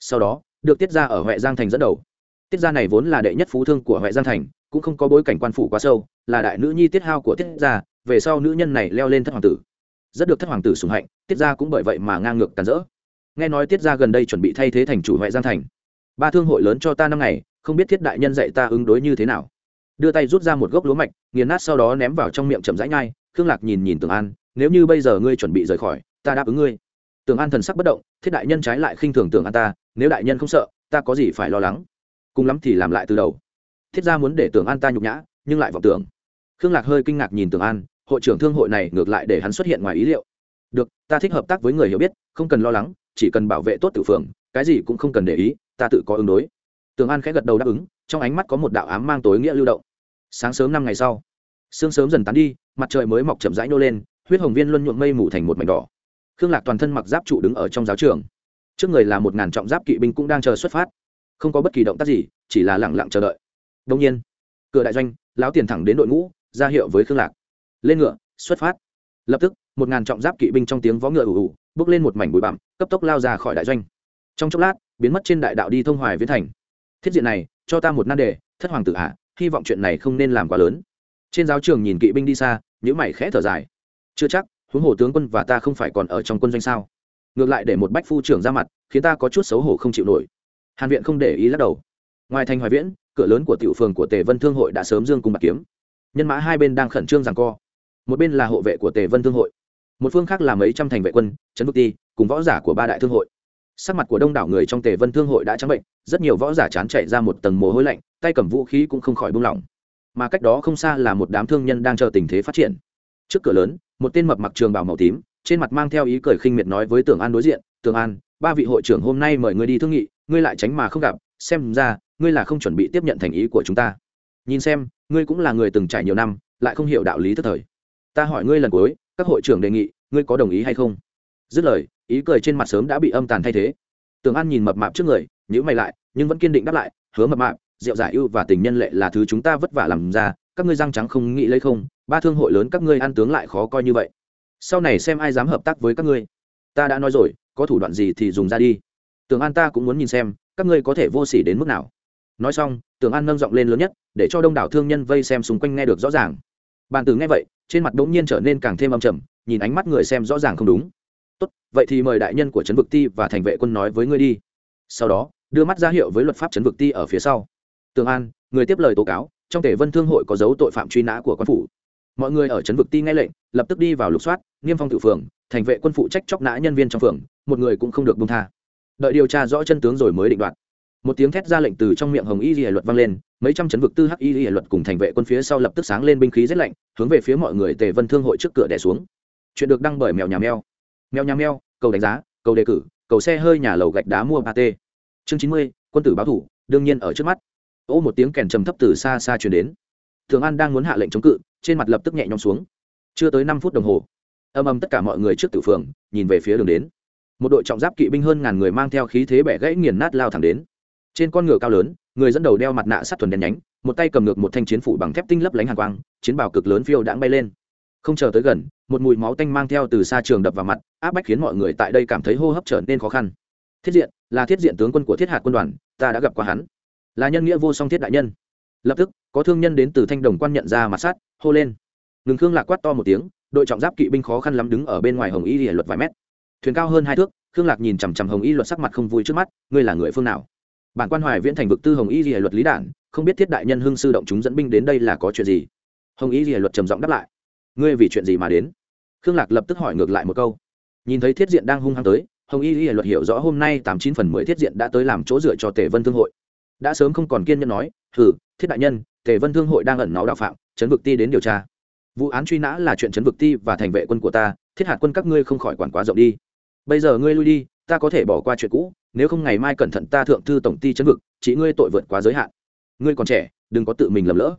Sau đó, được tiết ra ở huệ giang thành dẫn đầu. Tiết gia này vốn là đệ nhất phú thương của huệ giang thành cũng không có bối cảnh quan phủ quá sâu, là đại nữ nhi tiết hao của tiết gia, về sau nữ nhân này leo lên thất hoàng tử. Rất được thất hoàng tử sùng hạnh, tiết gia cũng bởi vậy mà ngang ngược tàn rỡ. Nghe nói tiết gia gần đây chuẩn bị thay thế thành chủ huệ giang thành. Ba thương hội lớn cho ta năm ngày, không biết thiết đại nhân dạy ta ứng đối như thế nào. Đưa tay rút ra một gốc lúa mạch, nghiền nát sau đó ném vào trong miệng chậm rãi nhai, khương lạc nhìn nhìn tường an, nếu như bây giờ ngươi chuẩn bị rời khỏi, ta đáp ứng ngươi. Tường an thần sắc bất động, thiết đại nhân trái lại khinh thường tường an ta, nếu đại nhân không sợ, ta có gì phải lo lắng. Cùng lắm thì làm lại từ đầu thiết ra muốn để tường an ta nhục nhã, nhưng lại vọng tưởng. Khương lạc hơi kinh ngạc nhìn tường an, hội trưởng thương hội này ngược lại để hắn xuất hiện ngoài ý liệu. Được, ta thích hợp tác với người hiểu biết, không cần lo lắng, chỉ cần bảo vệ tốt tử phường, cái gì cũng không cần để ý, ta tự có ứng đối. Tường an khẽ gật đầu đáp ứng, trong ánh mắt có một đạo ám mang tối nghĩa lưu động. Sáng sớm năm ngày sau, sương sớm dần tán đi, mặt trời mới mọc chậm rãi nô lên, huyết hồng viên luân nhuộm mây mù thành một mảnh đỏ. Khương lạc toàn thân mặc giáp trụ đứng ở trong giáo trường. Trước người là một ngàn trọng giáp kỵ binh cũng đang chờ xuất phát. Không có bất kỳ động tác gì, chỉ là lẳng lặng chờ đợi đông nhiên, cửa đại doanh, lão tiền thẳng đến đội ngũ, ra hiệu với khương lạc. Lên ngựa, xuất phát. Lập tức, một ngàn trọng giáp kỵ binh trong tiếng vó ngựa ủ ủ bước lên một mảnh bụi bặm, cấp tốc lao ra khỏi đại doanh. Trong chốc lát, biến mất trên đại đạo đi thông hoài viễn thành. Thiết diện này, cho ta một nan đề, thất hoàng tử hạ hy vọng chuyện này không nên làm quá lớn. Trên giáo trường nhìn kỵ binh đi xa những mày khẽ thở dài. Chưa chắc, huống hồ tướng quân và ta không phải còn ở trong quân doanh sao? Ngược lại để một bách phu trưởng ra mặt, khiến ta có chút xấu hổ không chịu nổi. Hàn viện không để ý lắc đầu. Ngoài thành hoài viễn cửa lớn của tiểu phường của tề vân thương hội đã sớm dương cùng bạc kiếm. Nhân mã hai bên đang khẩn trương rằng co. Một bên là hộ vệ của tề vân thương hội, một phương khác là mấy trăm thành vệ quân, trấn đô ti, cùng võ giả của ba đại thương hội. Sắc mặt của đông đảo người trong tề vân thương hội đã trắng bệnh, rất nhiều võ giả chán chạy ra một tầng mồ hôi lạnh, tay cầm vũ khí cũng không khỏi buông lỏng mà cách đó không xa là một đám thương nhân đang chờ tình thế phát triển. Trước cửa lớn, một tên mập mặc trường bảo màu tím, trên mặt mang theo ý cười khinh miệt nói với tưởng an đối diện, tưởng an, ba vị hội trưởng hôm nay mời ngươi đi thương nghị, ngươi lại tránh mà không gặp, xem ra ngươi là không chuẩn bị tiếp nhận thành ý của chúng ta. Nhìn xem, ngươi cũng là người từng trải nhiều năm, lại không hiểu đạo lý thất thời. Ta hỏi ngươi lần cuối, các hội trưởng đề nghị, ngươi có đồng ý hay không? Dứt lời, ý cười trên mặt sớm đã bị âm tàn thay thế. Tường an nhìn mập mạp trước người nhữ mày lại, nhưng vẫn kiên định đáp lại, hứa mập mạp, rượu giải ưu và tình nhân lệ là thứ chúng ta vất vả làm ra, các ngươi răng trắng không nghĩ lấy không, ba thương hội lớn các ngươi ăn tướng lại khó coi như vậy. Sau này xem ai dám hợp tác với các ngươi. Ta đã nói rồi, có thủ đoạn gì thì dùng ra đi. Tường an ta cũng muốn nhìn xem, các ngươi có thể vô s ỉ đến mức nào nói xong tường an nâng giọng lên lớn nhất, để cho đông đảo thương nhân vây xem xung quanh nghe được rõ ràng. Bàn từ nghe vậy, trên mặt đ ố n g nhiên trở nên càng thêm âm trầm, nhìn ánh mắt người xem rõ ràng không đúng. Tốt, vậy thì mời đại nhân của trấn vực ti và thành vệ quân nói với ngươi đi. Sau đó, đưa mắt ra hiệu với luật pháp trấn vực ti ở phía sau. Tường an, người tiếp lời tố cáo, trong thể vân thương hội có dấu tội phạm truy nã của quan phủ. Mọi người ở trấn vực ti nghe lệnh, lập tức đi vào lục soát, niêm phong tự phường, thành vệ quân phụ trách chóc nã nhân viên trong phường, một người cũng không được bông tha. Đợi điều tra rõ chân tướng rồi mới định đoạt một tiếng thét ra lệnh từ trong miệng hồng y di luật vang lên, mấy trăm chấn vực tư hắc y di luật cùng thành vệ quân phía sau lập tức sáng lên binh khí rét lạnh, hướng về phía mọi người tề vân thương hội trước cửa đẻ xuống. Chuyện được đăng bởi mèo nhà mèo. Mèo nhà mèo, cầu đánh giá, cầu đề cử, cầu xe hơi nhà lầu gạch đá mua ba t chương chín mươi, quân tử báo thủ, đương nhiên ở trước mắt. Ô, một tiếng kèn trầm thấp từ xa xa chuyển đến. Thường an đang muốn hạ lệnh chống cự, trên mặt lập tức nhẹ nhõm xuống. Chưa tới năm phút đồng hồ, âm âm tất cả mọi người trước tử phường, nhìn về phía đường đến. Một đội trọng giáp kỵ binh hơn ngàn người mang theo khí thế bẻ gãy nghiền nát lao thẳng đến trên con ngựa cao lớn người dẫn đầu đeo mặt nạ sắt thuần đen nhánh một tay cầm ngược một thanh chiến phủ bằng thép tinh lấp lánh hàng quang chiến bào cực lớn phiêu đãng bay lên. Không chờ tới gần một mùi máu tanh mang theo từ xa trường đập vào mặt áp bách khiến mọi người tại đây cảm thấy hô hấp trở nên khó khăn. Thiết diện là thiết diện tướng quân của thiết hạt quân đoàn ta đã gặp qua hắn. Là nhân nghĩa vô song thiết đại nhân. Lập tức có thương nhân đến từ thanh đồng quan nhận ra mặt sát, hô lên. Ngừng khương lạc quát to một tiếng đội trọng giáp kỵ binh khó khăn lắm đứng ở bên ngoài hồng y luật vài mét. Thuyền cao hơn hai thước khương lạc nhìn chằm chằm hồng y luật sắc mặt không vui trước mắt ngươi là người phương nào? Bản quan hoài viễn thành vực tư hồng y rìa luật lý đản không biết thiết đại nhân hưng sư động chúng dẫn binh đến đây là có chuyện gì? Hồng y rìa luật trầm giọng đáp lại. Ngươi vì chuyện gì mà đến? Khương lạc lập tức hỏi ngược lại một câu. Nhìn thấy thiết diện đang hung hăng tới, hồng y rìa luật hiểu rõ hôm nay tám chín phần mười thiết diện đã tới làm chỗ dựa cho tề vân thương hội. Đã sớm không còn kiên nhẫn nói thử thiết đại nhân, tề vân thương hội đang ẩn náu đạo phạm, chấn vực ti đến điều tra. Vụ án truy nã là chuyện chấn vực ti và thành vệ quân của ta, thiết hạt quân các ngươi không khỏi quản quá rộng đi. Bây giờ ngươi lui đi ta có thể bỏ qua chuyện cũ, nếu không ngày mai cẩn thận ta thượng thư tổng ty chấn vực, chỉ ngươi tội vượt quá giới hạn. Ngươi còn trẻ, đừng có tự mình lầm lỡ.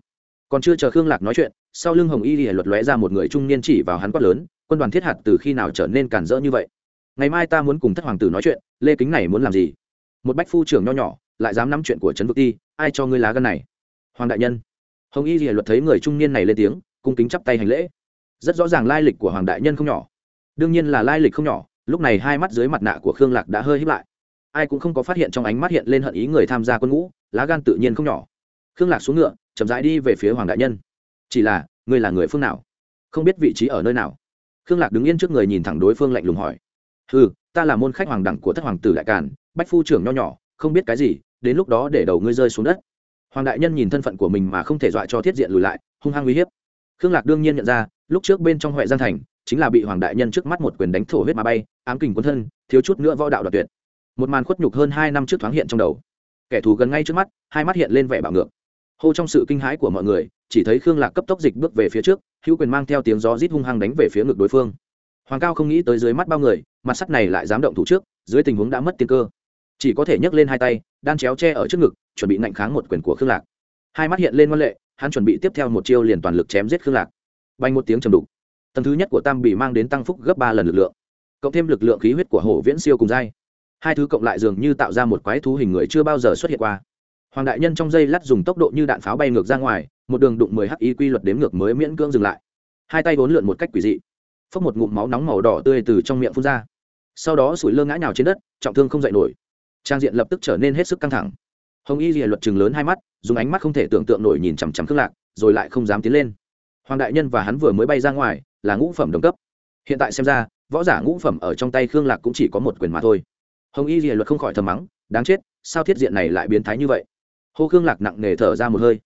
Còn chưa chờ khương lạc nói chuyện, sau lưng hồng y thì luật lóe ra một người trung niên chỉ vào hắn quát lớn, quân đoàn thiết hạt từ khi nào trở nên cản rỡ như vậy? Ngày mai ta muốn cùng thất hoàng tử nói chuyện, lê kính này muốn làm gì? Một bách phu trưởng nho nhỏ, lại dám nắm chuyện của trấn vực ti ai cho ngươi lá gân này? Hoàng đại nhân. Hồng y thì luật thấy người trung niên này lên tiếng, cung kính chắp tay hành lễ. Rất rõ ràng lai lịch của hoàng đại nhân không nhỏ. Đương nhiên là lai lịch không nhỏ lúc này hai mắt dưới mặt nạ của khương lạc đã hơi hít lại. Ai cũng không có phát hiện trong ánh mắt hiện lên hận ý người tham gia quân ngũ, lá gan tự nhiên không nhỏ. Khương lạc xuống ngựa, chậm rãi đi về phía hoàng đại nhân. Chỉ là, ngươi là người phương nào? Không biết vị trí ở nơi nào? Khương lạc đứng yên trước người nhìn thẳng đối phương lạnh lùng hỏi. Ừ ta là môn khách hoàng đẳng của thất hoàng tử đại càn, bách phu trưởng nho nhỏ, không biết cái gì, đến lúc đó để đầu ngươi rơi xuống đất. Hoàng đại nhân nhìn thân phận của mình mà không thể dọa cho thiết diện lùi lại, hung hăng uy hiếp. Khương lạc đương nhiên nhận ra, lúc trước bên trong huệ giang thành chính là bị hoàng đại nhân trước mắt một quyền đánh thổ huyết mà bay, ám kình quân thân, thiếu chút nữa võ đạo đoạt tuyệt. Một màn khuất nhục hơn hai năm trước thoáng hiện trong đầu. Kẻ thù gần ngay trước mắt, hai mắt hiện lên vẻ bạo ngược. Hô trong sự kinh hãi của mọi người, chỉ thấy khương lạc cấp tốc dịch bước về phía trước, hữu quyền mang theo tiếng gió rít hung hăng đánh về phía ngực đối phương. Hoàng cao không nghĩ tới dưới mắt bao người, mặt sắt này lại dám động thủ trước, dưới tình huống đã mất tiên cơ. Chỉ có thể nhấc lên hai tay, đan chéo che ở trước ngực, chuẩn bị nạnh kháng một quyền của khương lạc. Hai mắt hiện lên ngoan lệ, hắn chuẩn bị tiếp theo một chiêu liền toàn lực chém giết khương lạc. Bay một tiếng trầm đục tầng thứ nhất của tam bị mang đến tăng phúc gấp ba lần lực lượng, cộng thêm lực lượng khí huyết của hổ viễn siêu cùng dai hai thứ cộng lại dường như tạo ra một quái thú hình người chưa bao giờ xuất hiện qua. Hoàng đại nhân trong dây lát dùng tốc độ như đạn pháo bay ngược ra ngoài, một đường đụng mười hi quy luật đếm ngược mới miễn cưỡng dừng lại. Hai tay vốn lượn một cách quỷ dị, phốc một ngụm máu nóng màu đỏ tươi từ trong miệng phun ra. Sau đó sủi lơ ngã nhào trên đất, trọng thương không dậy nổi. Trang diện lập tức trở nên hết sức căng thẳng. Hồng y rìa luật chừng lớn hai mắt, dùng ánh mắt không thể tưởng tượng nổi nhìn chằm chằm khước lạc, rồi lại không dám tiến lên. Hoàng đại nhân và hắn vừa mới bay ra ngoài là ngũ phẩm đồng cấp. Hiện tại xem ra, võ giả ngũ phẩm ở trong tay khương lạc cũng chỉ có một quyền mà thôi. Hồng y rìa luật không khỏi thầm mắng, đáng chết, sao thiết diện này lại biến thái như vậy? Hô khương lạc nặng nề thở ra một hơi.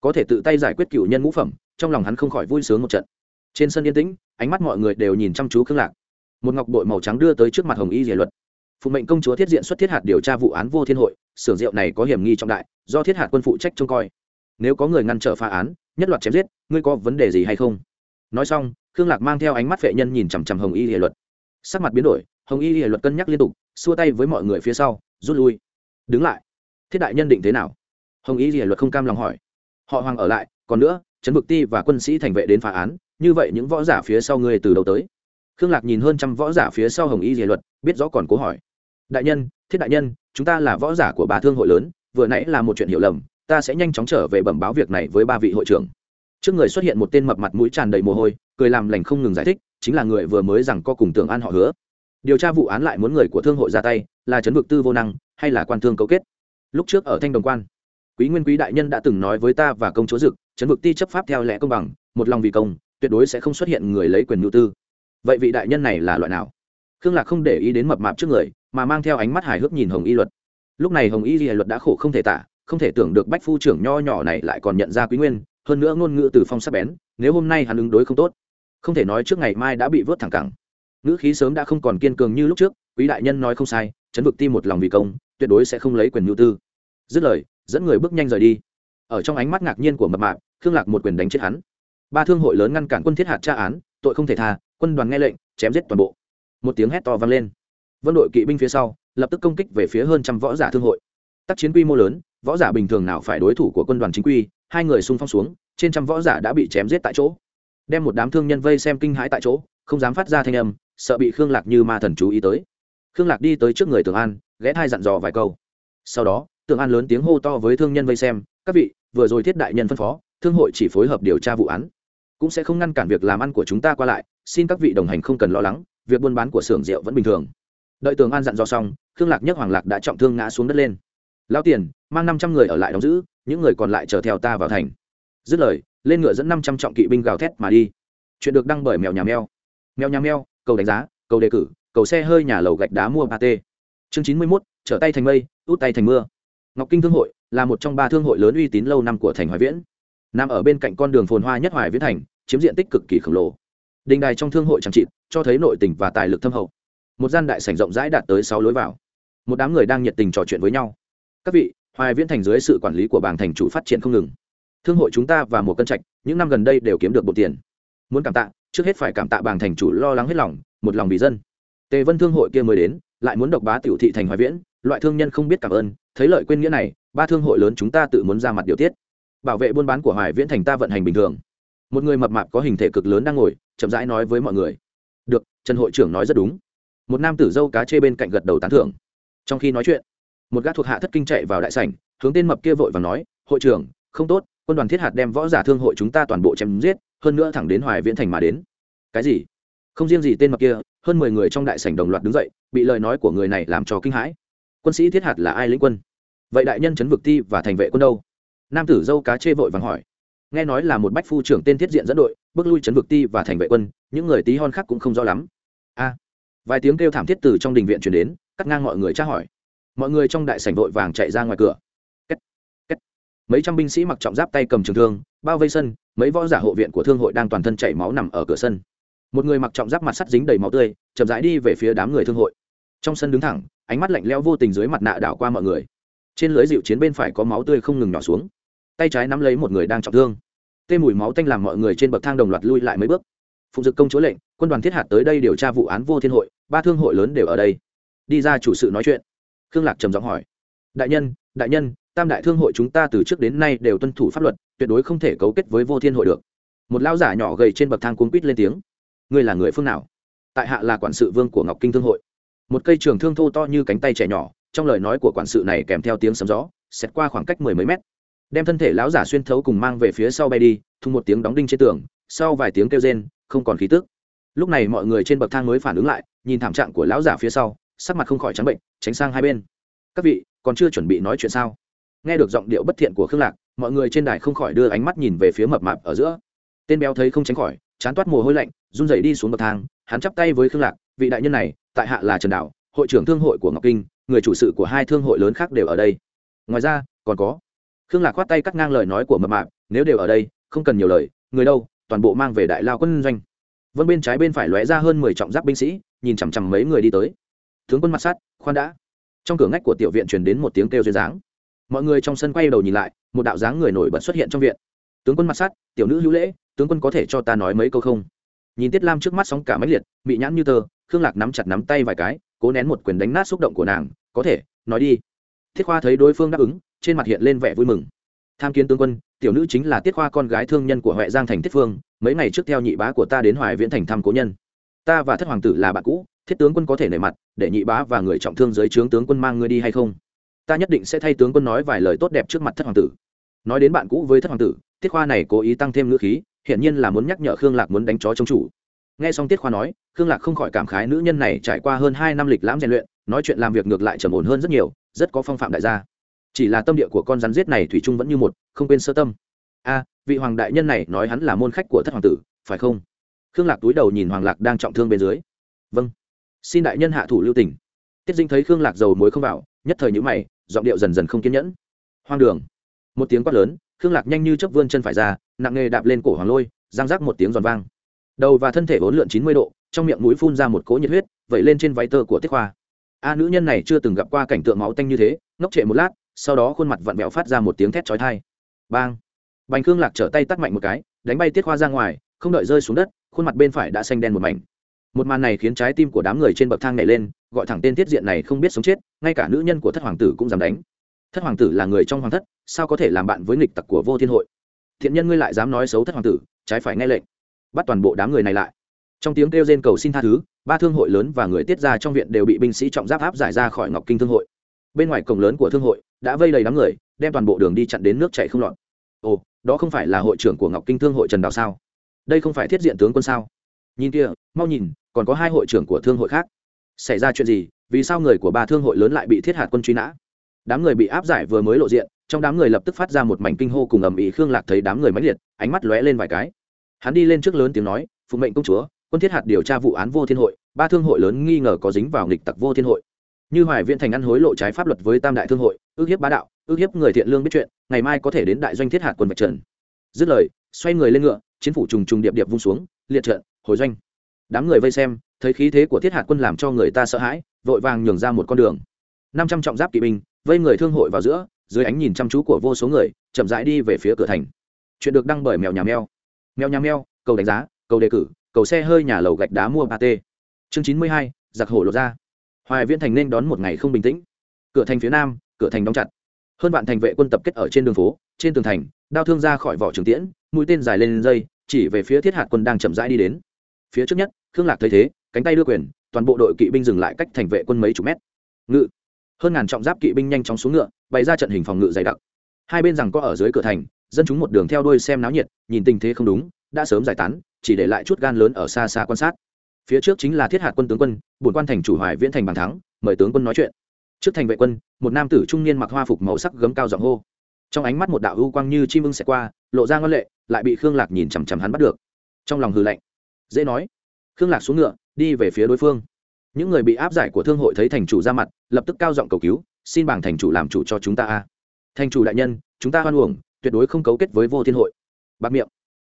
Có thể tự tay giải quyết cựu nhân ngũ phẩm, trong lòng hắn không khỏi vui sướng một trận. Trên sân yên tĩnh, ánh mắt mọi người đều nhìn chăm chú khương lạc. Một ngọc bội màu trắng đưa tới trước mặt hồng y rìa luật. Phụ mệnh công chúa thiết diện xuất thiết hạt điều tra vụ án vô thiên hội, xưởng rượu này có hiểm nghi trọng đại, do thiết hạt quân phụ trách trông coi. Nếu có người ngăn trở phá án, nhất loạt chém giết, ngươi có vấn đề gì hay không? Nói xong khương lạc mang theo ánh mắt vệ nhân nhìn chằm chằm hồng y hệ luật. Sắc mặt biến đổi, hồng y hệ luật cân nhắc liên tục, xua tay với mọi người phía sau, rút lui. Đứng lại. Thiết đại nhân định thế nào? Hồng y hệ luật không cam lòng hỏi. Họ hoàng ở lại, còn nữa, trấn bực ti và quân sĩ thành vệ đến phá án, như vậy những võ giả phía sau ngươi từ đầu tới? Khương lạc nhìn hơn trăm võ giả phía sau hồng y hệ luật, biết rõ còn cố hỏi. Đại nhân, thiết đại nhân, chúng ta là võ giả của bà thương hội lớn, vừa nãy là một chuyện hiểu lầm, ta sẽ nhanh chóng trở về bẩm báo việc này với ba vị hội trưởng. Trước người xuất hiện một tên mập mặt mũi tràn đầy mồ hôi cười làm lành không ngừng giải thích, chính là người vừa mới rằng co cùng tưởng an họ hứa. Điều tra vụ án lại muốn người của thương hội ra tay, là chấn vực tư vô năng, hay là quan thương cấu kết? Lúc trước ở thanh đồng quan, quý nguyên quý đại nhân đã từng nói với ta và công chúa dực chấn vực ti chấp pháp theo lẽ công bằng, một lòng vì công, tuyệt đối sẽ không xuất hiện người lấy quyền nhu tư. Vậy vị đại nhân này là loại nào? Khương lạc không để ý đến mập mạp trước người, mà mang theo ánh mắt hài hước nhìn hồng y luật. Lúc này hồng y luật đã khổ không thể tả, không thể tưởng được bách phu trưởng nho nhỏ này lại còn nhận ra quý nguyên, hơn nữa ngôn ngữ từ phong sắc bén, nếu hôm nay hắn ứng đối không tốt không thể nói trước ngày mai đã bị vớt thẳng cẳng. Ngữ khí sớm đã không còn kiên cường như lúc trước, quý đại nhân nói không sai, chấn vực ti một lòng vì công, tuyệt đối sẽ không lấy quyền nhu tư. Dứt lời, dẫn người bước nhanh rời đi. Ở trong ánh mắt ngạc nhiên của mập mạp, khương lạc một quyền đánh chết hắn. Ba thương hội lớn ngăn cản quân thiết hạt tra án, tội không thể tha, quân đoàn nghe lệnh, chém giết toàn bộ. Một tiếng hét to vang lên. Vân đội kỵ binh phía sau, lập tức công kích về phía hơn trăm võ giả thương hội. Tác chiến quy mô lớn, võ giả bình thường nào phải đối thủ của quân đoàn chính quy, hai người xung phong xuống, trên trăm võ giả đã bị chém giết tại chỗ đem một đám thương nhân vây xem kinh hãi tại chỗ, không dám phát ra thanh âm, sợ bị khương lạc như ma thần chú ý tới. Khương lạc đi tới trước người tường an, ghé thai dặn dò vài câu. Sau đó tường an lớn tiếng hô to với thương nhân vây xem, các vị, vừa rồi thiết đại nhân phân phó, thương hội chỉ phối hợp điều tra vụ án, cũng sẽ không ngăn cản việc làm ăn của chúng ta qua lại, xin các vị đồng hành không cần lo lắng, việc buôn bán của xưởng rượu vẫn bình thường. Đợi tường an dặn dò xong, khương lạc nhất hoàng lạc đã trọng thương ngã xuống đất lên. Lao tiền, mang năm trăm người ở lại đóng giữ, những người còn lại chờ theo ta vào thành. Dứt lời lên ngựa dẫn năm trăm trọng kỵ binh gào thét mà đi. Chuyện được đăng bởi mèo nhà mèo. Mèo nhà mèo cầu đánh giá cầu đề cử cầu xe hơi nhà lầu gạch đá mua ba t chương chín mươi mốt trở tay thành mây út tay thành mưa. Ngọc kinh thương hội là một trong ba thương hội lớn uy tín lâu năm của thành hoài viễn. Nằm ở bên cạnh con đường phồn hoa nhất hoài viễn thành chiếm diện tích cực kỳ khổng lồ. Đình đài trong thương hội trang trí, cho thấy nội tình và tài lực thâm hậu. Một gian đại sảnh rộng rãi đạt tới sáu lối vào. Một đám người đang nhiệt tình trò chuyện với nhau. Các vị hoài viễn thành dưới sự quản lý của bảng thành chủ phát triển không ngừng thương hội chúng ta và một cân trạch, những năm gần đây đều kiếm được bộ tiền. Muốn cảm tạ, trước hết phải cảm tạ bảng thành chủ lo lắng hết lòng, một lòng vì dân. Tề vân thương hội kia mới đến, lại muốn độc bá tiểu thị thành hoài viễn, loại thương nhân không biết cảm ơn, thấy lợi quên nghĩa này, ba thương hội lớn chúng ta tự muốn ra mặt điều tiết. Bảo vệ buôn bán của hoài viễn thành ta vận hành bình thường. Một người mập mạp có hình thể cực lớn đang ngồi, chậm rãi nói với mọi người. Được, trần hội trưởng nói rất đúng. Một nam tử dâu cá chê bên cạnh gật đầu tán thưởng. Trong khi nói chuyện, một gã thuộc hạ thất kinh chạy vào đại sảnh, hướng tên mập kia vội và nói, hội trưởng, không tốt quân đoàn thiết hạt đem võ giả thương hội chúng ta toàn bộ chém giết, hơn nữa thẳng đến hoài viễn thành mà đến. Cái gì? Không riêng gì tên mặc kia, hơn mười người trong đại sảnh đồng loạt đứng dậy, bị lời nói của người này làm cho kinh hãi. Quân sĩ thiết hạt là ai lĩnh quân? Vậy đại nhân chấn vực ti và thành vệ quân đâu? Nam tử dâu cá chê vội vàng hỏi. Nghe nói là một bách phu trưởng tên thiết diện dẫn đội, bước lui chấn vực ti và thành vệ quân, những người tí hon khác cũng không rõ lắm. A. Vài tiếng kêu thảm thiết từ trong đình viện truyền đến, cắt ngang mọi người tra hỏi. Mọi người trong đại sảnh vội vàng chạy ra ngoài cửa mấy trăm binh sĩ mặc trọng giáp tay cầm trường thương, bao vây sân, mấy võ giả hộ viện của thương hội đang toàn thân chảy máu nằm ở cửa sân. Một người mặc trọng giáp mặt sắt dính đầy máu tươi, chậm rãi đi về phía đám người thương hội. Trong sân đứng thẳng, ánh mắt lạnh lẽo vô tình dưới mặt nạ đảo qua mọi người. Trên lưới dịu chiến bên phải có máu tươi không ngừng nhỏ xuống. Tay trái nắm lấy một người đang trọng thương. Tê mùi máu tanh làm mọi người trên bậc thang đồng loạt lui lại mấy bước. Phụng dực công chúa lệnh, quân đoàn thiết hạt tới đây điều tra vụ án vô thiên hội, ba thương hội lớn đều ở đây. Đi ra chủ sự nói chuyện. Khương lạc trầm giọng hỏi. Đại nhân đại nhân tam đại thương hội chúng ta từ trước đến nay đều tuân thủ pháp luật, tuyệt đối không thể cấu kết với vô thiên hội được. Một lao giả nhỏ gầy trên bậc thang cuốn quýt lên tiếng. Ngươi là người phương nào? Tại hạ là quản sự vương của ngọc kinh thương hội. Một cây trường thương thô to như cánh tay trẻ nhỏ, trong lời nói của quản sự này kèm theo tiếng sấm gió xét qua khoảng cách mười mấy mét. Đem thân thể lão giả xuyên thấu cùng mang về phía sau bay đi, thùng một tiếng đóng đinh trên tường, sau vài tiếng kêu rên, không còn khí tức. Lúc này mọi người trên bậc thang mới phản ứng lại, nhìn thảm trạng của lão giả phía sau, sắc mặt không khỏi trắng bệnh, tránh sang hai bên. Các vị, còn chưa chuẩn bị nói chuyện sao? Nghe được giọng điệu bất thiện của khương lạc, mọi người trên đài không khỏi đưa ánh mắt nhìn về phía mập mạp ở giữa. Tên béo thấy không tránh khỏi, chán toát mồ hôi lạnh, run rẩy đi xuống bậc thang, hắn chắp tay với khương lạc, vị đại nhân này, tại hạ là trần đạo, hội trưởng thương hội của ngọc kinh, người chủ sự của hai thương hội lớn khác đều ở đây. Ngoài ra, còn có. Khương lạc khoát tay cắt ngang lời nói của mập mạp, nếu đều ở đây, không cần nhiều lời, người đâu, toàn bộ mang về đại lao quân doanh. Vân bên trái bên phải lóe ra hơn mười trọng giáp binh sĩ, nhìn chằm chằm mấy người đi tới. Tướng quân mặt sát khoan đã. Trong cửa ngách của tiểu viện truyền đến một tiếng kêu duyên dáng mọi người trong sân quay đầu nhìn lại, một đạo dáng người nổi bật xuất hiện trong viện. Tướng quân mặt sát tiểu nữ hữu lễ, tướng quân có thể cho ta nói mấy câu không? Nhìn tiết lam trước mắt sóng cả máy liệt bị nhãn như tơ, khương lạc nắm chặt nắm tay vài cái, cố nén một quyền đánh nát xúc động của nàng, có thể, nói đi. Thiết khoa thấy đối phương đáp ứng, trên mặt hiện lên vẻ vui mừng. Tham kiến tướng quân, tiểu nữ chính là tiết khoa con gái thương nhân của huệ giang thành thiết phương, mấy ngày trước theo nhị bá của ta đến hoài viễn thành thăm cố nhân. Ta và thất hoàng tử là bạn cũ, thiết tướng quân có thể nể mặt, để nhị bá và người trọng thương dưới trướng tướng quân mang ngươi đi hay không? Ta nhất định sẽ thay tướng quân nói vài lời tốt đẹp trước mặt thất hoàng tử. Nói đến bạn cũ với thất hoàng tử, tiết khoa này cố ý tăng thêm ngữ khí, hiển nhiên là muốn nhắc nhở khương lạc muốn đánh chó chống chủ. Nghe xong tiết khoa nói, khương lạc không khỏi cảm khái nữ nhân này trải qua hơn hai năm lịch lãm rèn luyện, nói chuyện làm việc ngược lại trầm ổn hơn rất nhiều, rất có phong phạm đại gia. Chỉ là tâm địa của con rắn giết này thủy trung vẫn như một, không quên sơ tâm. A, vị hoàng đại nhân này nói hắn là môn khách của thất hoàng tử, phải không? Khương lạc túi đầu nhìn hoàng lạc đang trọng thương bên dưới. Vâng. Xin đại nhân hạ thủ lưu tỉnh tiết dinh thấy khương lạc dầu muối không vào nhất thời nhữ mày, giọng điệu dần dần không kiên nhẫn. Hoang đường. Một tiếng quát lớn, khương lạc nhanh như chớp vươn chân phải ra, nặng nghề đạp lên cổ hoàng lôi giang rác một tiếng giòn vang. Đầu và thân thể vốn lượn chín mươi độ, trong miệng mũi phun ra một cỗ nhiệt huyết, vẩy lên trên váy tơ của tiết khoa. A nữ nhân này chưa từng gặp qua cảnh tượng máu tanh như thế, ngốc trệ một lát, sau đó khuôn mặt vặn vẹo phát ra một tiếng thét chói tai. Bang. Bành khương lạc trở tay tắt mạnh một cái, đánh bay tiết khoa ra ngoài, không đợi rơi xuống đất, khuôn mặt bên phải đã xanh đen một mảnh một màn này khiến trái tim của đám người trên bậc thang nhảy lên, gọi thẳng tên tiết diện này không biết sống chết, ngay cả nữ nhân của thất hoàng tử cũng dám đánh. Thất hoàng tử là người trong hoàng thất, sao có thể làm bạn với nghịch tặc của vô thiên hội? Thiện nhân ngươi lại dám nói xấu thất hoàng tử, trái phải nghe lệnh. Bắt toàn bộ đám người này lại. Trong tiếng kêu rên cầu xin tha thứ, ba thương hội lớn và người tiết ra trong viện đều bị binh sĩ trọng giáp áp giải ra khỏi ngọc kinh thương hội. Bên ngoài cổng lớn của thương hội đã vây đầy đám người, đem toàn bộ đường đi chặn đến nước chạy không lọt. Ồ, đó không phải là hội trưởng của ngọc kinh thương hội trần đào sao? Đây không phải thiết diện tướng quân sao? Nhìn kia, mau nhìn, còn có hai hội trưởng của thương hội khác. Xảy ra chuyện gì? Vì sao người của ba thương hội lớn lại bị thiết hạt quân truy nã? Đám người bị áp giải vừa mới lộ diện, trong đám người lập tức phát ra một mảnh kinh hô cùng ầm ĩ khương lạc thấy đám người mãnh liệt, ánh mắt lóe lên vài cái. Hắn đi lên trước lớn tiếng nói phụ mệnh công chúa, quân thiết hạt điều tra vụ án vô thiên hội, ba thương hội lớn nghi ngờ có dính vào nghịch tặc vô thiên hội. Như hoài viện thành ăn hối lộ trái pháp luật với tam đại thương hội, ước hiếp bá đạo, ước hiếp người thiện lương biết chuyện, ngày mai có thể đến đại doanh thiết hạt quân vạch trần. Dứt lời, xoay người lên ngựa, chiến phủ trùng trùng điệp điệp vung xuống, liệt trận hồi doanh. Đám người vây xem, thấy khí thế của thiết hạt quân làm cho người ta sợ hãi, vội vàng nhường ra một con đường. Năm trăm trọng giáp kỵ binh, vây người thương hội vào giữa, dưới ánh nhìn chăm chú của vô số người, chậm rãi đi về phía cửa thành. Chuyện được đăng bởi mèo nhà mèo. Mèo nhà mèo, cầu đánh giá, cầu đề cử, cầu xe hơi nhà lầu gạch đá mua ba t chương chín mươi hai, giặc hổ lột ra hoài viễn thành nên đón một ngày không bình tĩnh. Cửa thành phía nam, cửa thành đóng chặt. Hơn vạn thành vệ quân tập kết ở trên đường phố, trên tường thành, đao thương ra khỏi vỏ trường tiễn, mũi tên dài lên dây, chỉ về phía thiết hạt quân đang chậm rãi đi đến phía trước nhất, khương lạc thấy thế, cánh tay đưa quyền, toàn bộ đội kỵ binh dừng lại cách thành vệ quân mấy chục mét. Ngự. Hơn ngàn trọng giáp kỵ binh nhanh chóng xuống ngựa, bày ra trận hình phòng ngự dày đặc. Hai bên rằng có ở dưới cửa thành, dân chúng một đường theo đuôi xem náo nhiệt, nhìn tình thế không đúng, đã sớm giải tán, chỉ để lại chút gan lớn ở xa xa quan sát. Phía trước chính là thiết hạt quân tướng quân, bổn quan thành chủ hoài viễn thành bàn thắng, mời tướng quân nói chuyện. Trước thành vệ quân, một nam tử trung niên mặc hoa phục màu sắc gấm cao giọng hô. Trong ánh mắt một đạo ưu quang như chim ưng xẹt qua, lộ ra ngân lệ, lại bị khương lạc nhìn chằm chằm hắn bắt được. Trong lòng hư lạnh dễ nói. Khương lạc xuống ngựa, đi về phía đối phương. Những người bị áp giải của thương hội thấy thành chủ ra mặt, lập tức cao giọng cầu cứu, xin bảng thành chủ làm chủ cho chúng ta a. Thành chủ đại nhân, chúng ta hoan uổng, tuyệt đối không cấu kết với vô thiên hội. Bạc miệng.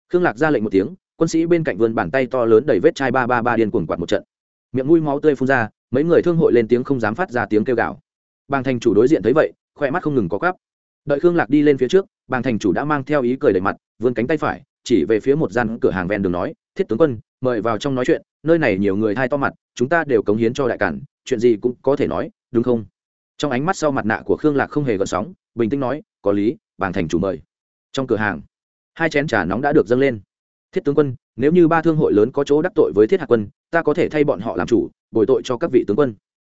Khương lạc ra lệnh một tiếng, quân sĩ bên cạnh vươn bàn tay to lớn đầy vết chai ba ba ba điên cuồng quạt một trận. Miệng mũi máu tươi phun ra, mấy người thương hội lên tiếng không dám phát ra tiếng kêu gào. Bàng thành chủ đối diện thấy vậy khoe mắt không ngừng có cắp đợi khương lạc đi lên phía trước, bàng thành chủ đã mang theo ý cười đầy mặt, vươn cánh tay phải, chỉ về phía một gian cửa hàng ven đường nói, thiết tướng quân mời vào trong nói chuyện, nơi này nhiều người thai to mặt, chúng ta đều cống hiến cho đại cản, chuyện gì cũng có thể nói, đúng không? Trong ánh mắt sau mặt nạ của khương lạc không hề gợn sóng, bình tĩnh nói, có lý bàng thành chủ mời. Trong cửa hàng, hai chén trà nóng đã được dâng lên. Thiết tướng quân, nếu như ba thương hội lớn có chỗ đắc tội với thiết hạ quân, ta có thể thay bọn họ làm chủ, bồi tội cho các vị tướng quân.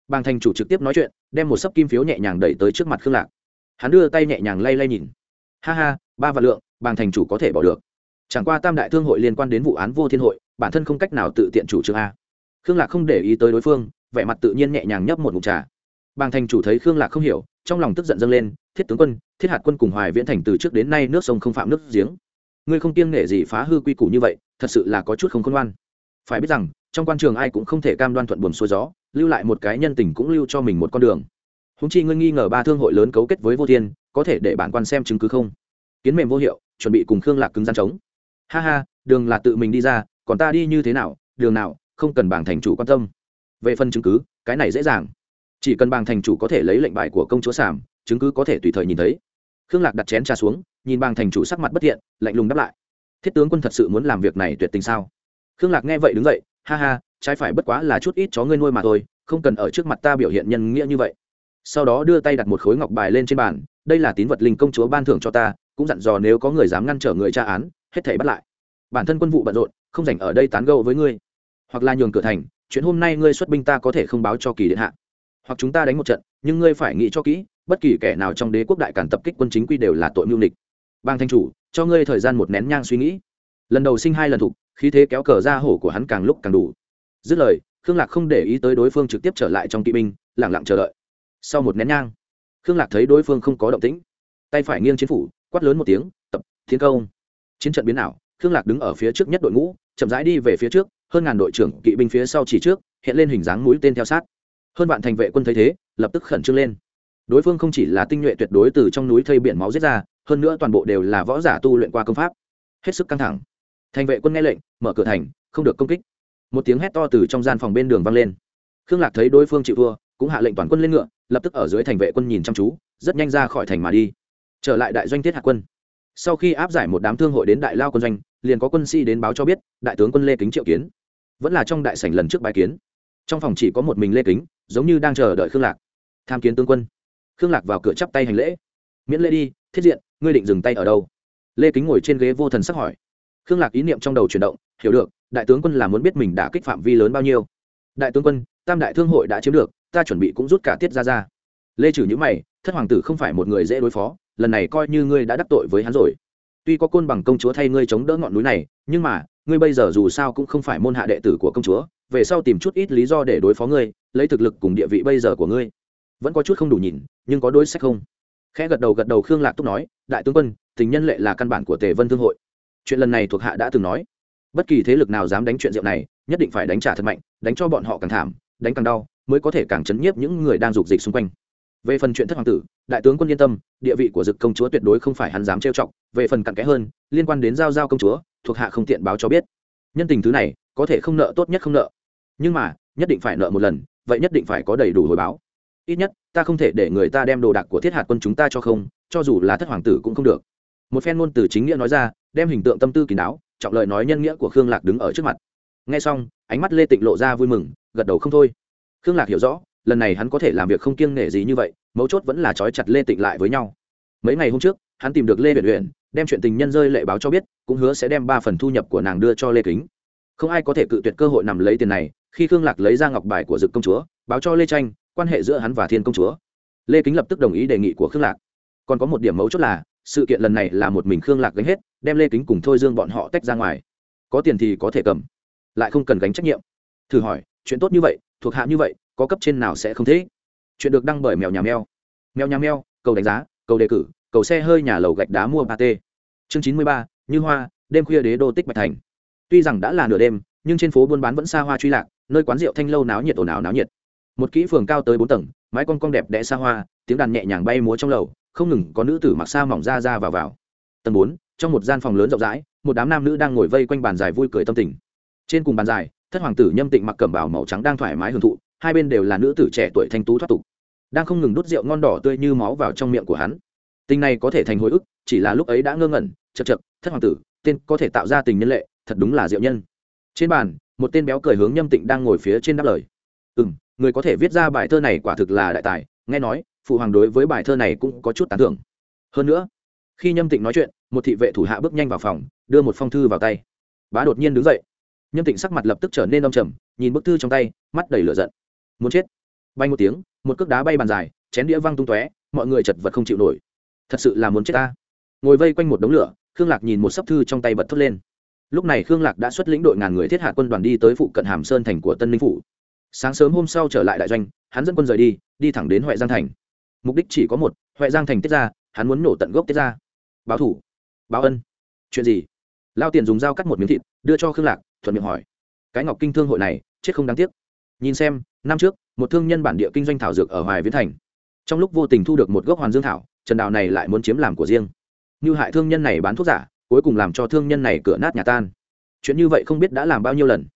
Bàng thành chủ trực tiếp nói chuyện, đem một sấp kim phiếu nhẹ nhàng đẩy tới trước mặt khương lạc. Hắn đưa tay nhẹ nhàng lay lay nhìn. Ha ha, ba vạn lượng, bàng thành chủ có thể bỏ được. Chẳng qua tam đại thương hội liên quan đến vụ án vô thiên hội bản thân không cách nào tự tiện chủ trương a. Khương lạc không để ý tới đối phương, vẻ mặt tự nhiên nhẹ nhàng nhấp một ngụm trà. Bàng thành chủ thấy khương lạc không hiểu, trong lòng tức giận dâng lên, thiết tướng quân, thiết hạt quân cùng hoài viễn thành từ trước đến nay nước sông không phạm nước giếng. Ngươi không kiêng nể gì phá hư quy củ như vậy, thật sự là có chút không khôn ngoan. Phải biết rằng, trong quan trường ai cũng không thể cam đoan thuận buồm xuôi gió, lưu lại một cái nhân tình cũng lưu cho mình một con đường. Húng chi ngươi nghi ngờ ba thương hội lớn cấu kết với vô thiên, có thể để bản quan xem chứng cứ không? Kiến mềm vô hiệu, chuẩn bị cùng khương lạc cứng gian chống. Ha ha, đường là tự mình đi ra còn ta đi như thế nào, đường nào, không cần bảng thành chủ quan tâm. Về phần chứng cứ, cái này dễ dàng. Chỉ cần bảng thành chủ có thể lấy lệnh bài của công chúa sảm chứng cứ có thể tùy thời nhìn thấy. Khương lạc đặt chén trà xuống, nhìn bảng thành chủ sắc mặt bất thiện, lạnh lùng đáp lại. Thiết tướng quân thật sự muốn làm việc này tuyệt tình sao? Khương lạc nghe vậy đứng dậy, ha ha, trái phải bất quá là chút ít chó ngươi nuôi mà thôi, không cần ở trước mặt ta biểu hiện nhân nghĩa như vậy. Sau đó đưa tay đặt một khối ngọc bài lên trên bàn, đây là tín vật linh công chúa ban thưởng cho ta, cũng dặn dò nếu có người dám ngăn trở người tra án, hết thảy bắt lại. Bản thân quân vụ bận rộn không rảnh ở đây tán gẫu với ngươi. Hoặc là nhường cửa thành, chuyện hôm nay ngươi xuất binh ta có thể không báo cho kỳ điện hạ. Hoặc chúng ta đánh một trận, nhưng ngươi phải nghĩ cho kỹ, bất kỳ kẻ nào trong đế quốc đại cản tập kích quân chính quy đều là tội mưu nịch bang thanh chủ, cho ngươi thời gian một nén nhang suy nghĩ. Lần đầu sinh hai lần thục, khí thế kéo cờ ra hổ của hắn càng lúc càng đủ. Dứt lời, khương lạc không để ý tới đối phương trực tiếp trở lại trong kỵ binh lẳng lặng chờ đợi. Sau một nén nhang, khương lạc thấy đối phương không có động tĩnh. Tay phải nghiêng chiến phủ, quát lớn một tiếng, tập, thiên công. Chiến trận biến ảo thương lạc đứng ở phía trước nhất đội ngũ, chậm rãi đi về phía trước, hơn ngàn đội trưởng kỵ binh phía sau chỉ trước, hiện lên hình dáng mũi tên theo sát. Hơn vạn thành vệ quân thấy thế, lập tức khẩn trương lên. Đối phương không chỉ là tinh nhuệ tuyệt đối từ trong núi thây biển máu giết ra, hơn nữa toàn bộ đều là võ giả tu luyện qua công pháp. Hết sức căng thẳng. Thành vệ quân nghe lệnh, mở cửa thành, không được công kích. Một tiếng hét to từ trong gian phòng bên đường vang lên. Khương lạc thấy đối phương chịu thua, cũng hạ lệnh toàn quân lên ngựa, lập tức ở dưới thành vệ quân nhìn chăm chú, rất nhanh ra khỏi thành mà đi. Trở lại đại doanh thiết hạ quân. Sau khi áp giải một đám thương hội đến đại lao quân doanh liền có quân sĩ đến báo cho biết, đại tướng quân lê kính triệu kiến. Vẫn là trong đại sảnh lần trước bài kiến. Trong phòng chỉ có một mình lê kính, giống như đang chờ đợi khương lạc. Tham kiến tướng quân. Khương lạc vào cửa chắp tay hành lễ. Miễn Lê đi, thiết diện, ngươi định dừng tay ở đâu? Lê kính ngồi trên ghế vô thần sắc hỏi. Khương lạc ý niệm trong đầu chuyển động, hiểu được, đại tướng quân là muốn biết mình đã kích phạm vi lớn bao nhiêu. Đại tướng quân, tam đại thương hội đã chiếm được, ta chuẩn bị cũng rút cả tiết ra ra. Lê trừ nhữ mày, thất hoàng tử không phải một người dễ đối phó, lần này coi như ngươi đã đắc tội với hắn rồi tuy có côn bằng công chúa thay ngươi chống đỡ ngọn núi này, nhưng mà, ngươi bây giờ dù sao cũng không phải môn hạ đệ tử của công chúa, về sau tìm chút ít lý do để đối phó ngươi, lấy thực lực cùng địa vị bây giờ của ngươi. Vẫn có chút không đủ nhìn, nhưng có đối sách không? Khẽ gật đầu gật đầu khương lạc túc nói, đại tướng quân, tình nhân lệ là căn bản của tề vân thương hội. Chuyện lần này thuộc hạ đã từng nói. Bất kỳ thế lực nào dám đánh chuyện rượu này, nhất định phải đánh trả thật mạnh, đánh cho bọn họ càng thảm, đánh càng đau, mới có thể càng chấn nhiếp những người đang dục dịch xung quanh về phần chuyện thất hoàng tử, đại tướng quân yên tâm, địa vị của dực công chúa tuyệt đối không phải hắn dám trêu chọc, về phần cặn kẽ hơn, liên quan đến giao giao công chúa, thuộc hạ không tiện báo cho biết. Nhân tình thứ này, có thể không nợ tốt nhất không nợ. Nhưng mà, nhất định phải nợ một lần, vậy nhất định phải có đầy đủ hồi báo. Ít nhất, ta không thể để người ta đem đồ đạc của thiết hạt quân chúng ta cho không, cho dù là thất hoàng tử cũng không được. Một phen ngôn từ chính nghĩa nói ra, đem hình tượng tâm tư kín đáo, trọng lời nói nhân nghĩa của khương lạc đứng ở trước mặt. Nghe xong, ánh mắt lê tịnh lộ ra vui mừng, gật đầu không thôi. Khương lạc hiểu rõ lần này hắn có thể làm việc không kiêng nể gì như vậy, mấu chốt vẫn là trói chặt lê tịnh lại với nhau. Mấy ngày hôm trước, hắn tìm được lê huyện huyện đem chuyện tình nhân rơi lệ báo cho biết, cũng hứa sẽ đem ba phần thu nhập của nàng đưa cho lê kính. Không ai có thể cự tuyệt cơ hội nằm lấy tiền này, khi khương lạc lấy ra ngọc bài của dực công chúa, báo cho lê tranh, quan hệ giữa hắn và thiên công chúa. Lê kính lập tức đồng ý đề nghị của khương lạc. Còn có một điểm mấu chốt là, sự kiện lần này là một mình khương lạc gánh hết, đem lê kính cùng thôi dương bọn họ tách ra ngoài. Có tiền thì có thể cầm, lại không cần gánh trách nhiệm. Thử hỏi, chuyện tốt như vậy, thuộc hạ như vậy có cấp trên nào sẽ không thế chuyện được đăng bởi mèo nhà mèo. Mèo nhà mèo, cầu đánh giá, cầu đề cử, cầu xe hơi nhà lầu gạch đá mua ba t. Chương chín mươi ba, như hoa, đêm khuya đế đô tích bạch thành. Tuy rằng đã là nửa đêm, nhưng trên phố buôn bán vẫn xa hoa truy lạc, nơi quán rượu thanh lâu náo nhiệt ồn ào náo nhiệt. Một kỹ phường cao tới bốn tầng, mái con cong đẹp đẽ xa hoa, tiếng đàn nhẹ nhàng bay múa trong lầu, không ngừng có nữ tử mặc xa mỏng ra ra vào vào. Tầng bốn, trong một gian phòng lớn rộng rãi, một đám nam nữ đang ngồi vây quanh bàn dài vui cười tâm tình. Trên cùng bàn dài, thất hoàng tử nhâm tịnh mặc cẩm bào màu trắng đang thoải mái hưởng thụ hai bên đều là nữ tử trẻ tuổi thanh tú thoát tục, đang không ngừng đút rượu ngon đỏ tươi như máu vào trong miệng của hắn. Tình này có thể thành hồi ức, chỉ là lúc ấy đã ngơ ngẩn, chật chật, thất hoàng tử, tên có thể tạo ra tình nhân lệ, thật đúng là diệu nhân. Trên bàn, một tên béo cười hướng nhâm tịnh đang ngồi phía trên đáp lời. Ừ m người có thể viết ra bài thơ này quả thực là đại tài, nghe nói, phụ hoàng đối với bài thơ này cũng có chút tán thưởng. Hơn nữa, khi nhâm tịnh nói chuyện, một thị vệ thủ hạ bước nhanh vào phòng, đưa một phong thư vào tay. Bá đột nhiên đứng dậy. Nhâm tịnh sắc mặt lập tức trở nên đông trầm, nhìn bức thư trong tay, mắt đầy lửa giận muốn chết. Bay một tiếng, một cước đá bay bàn dài, chén đĩa văng tung tóe, mọi người chật vật không chịu nổi. Thật sự là muốn chết ta. Ngồi vây quanh một đống lửa, khương lạc nhìn một sấp thư trong tay bật thốt lên. Lúc này khương lạc đã xuất lĩnh đội ngàn người thiết hạ quân đoàn đi tới phụ cận hàm sơn thành của tân ninh phủ. Sáng sớm hôm sau trở lại đại doanh, hắn dẫn quân rời đi đi thẳng đến huệ giang thành. Mục đích chỉ có một, huệ giang thành tiết ra, hắn muốn nổ tận gốc tiết ra. Báo thủ. Báo ân. Chuyện gì? Lao tiền dùng dao cắt một miếng thịt, đưa cho khương lạc, thuận miệng hỏi. Cái ngọc kinh thương hội này, chết không đáng tiếc nhìn xem, năm trước, một thương nhân bản địa kinh doanh thảo dược ở hoài viễn thành. Trong lúc vô tình thu được một gốc hoàn dương thảo, trần đào này lại muốn chiếm làm của riêng. Như hại thương nhân này bán thuốc giả, cuối cùng làm cho thương nhân này cửa nát nhà tan. Chuyện như vậy không biết đã làm bao nhiêu lần.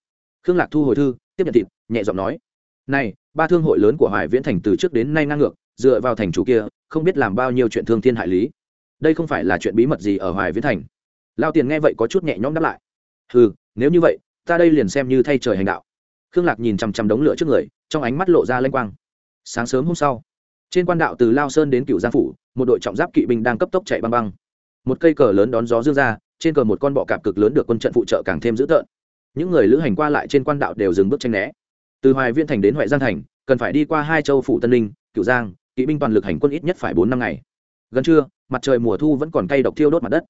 Khương lạc thu hồi thư, tiếp nhận thịt, nhẹ giọng nói, này, ba thương hội lớn của hoài viễn thành từ trước đến nay ngang ngược, dựa vào thành chủ kia, không biết làm bao nhiêu chuyện thương thiên hại lý. Đây không phải là chuyện bí mật gì ở hoài viễn thành. Lao tiền nghe vậy có chút nhẹ nhõm đáp lại ừ nếu như vậy, ta đây liền xem như thay trời hành đạo khương lạc nhìn chằm chằm đống lửa trước người, trong ánh mắt lộ ra lanh quang. Sáng sớm hôm sau, trên quan đạo từ lao sơn đến cựu giang phủ, một đội trọng giáp kỵ binh đang cấp tốc chạy băng băng. Một cây cờ lớn đón gió dương ra, trên cờ một con bọ cạp cực lớn được quân trận phụ trợ càng thêm dữ tợn. Những người lữ hành qua lại trên quan đạo đều dừng bước tranh né. Từ hoài viên thành đến huệ giang thành, cần phải đi qua hai châu phủ tân ninh cựu giang, kỵ binh toàn lực hành quân ít nhất phải bốn năm ngày. Gần trưa, mặt trời mùa thu vẫn còn cay độc thiêu đốt mặt đất.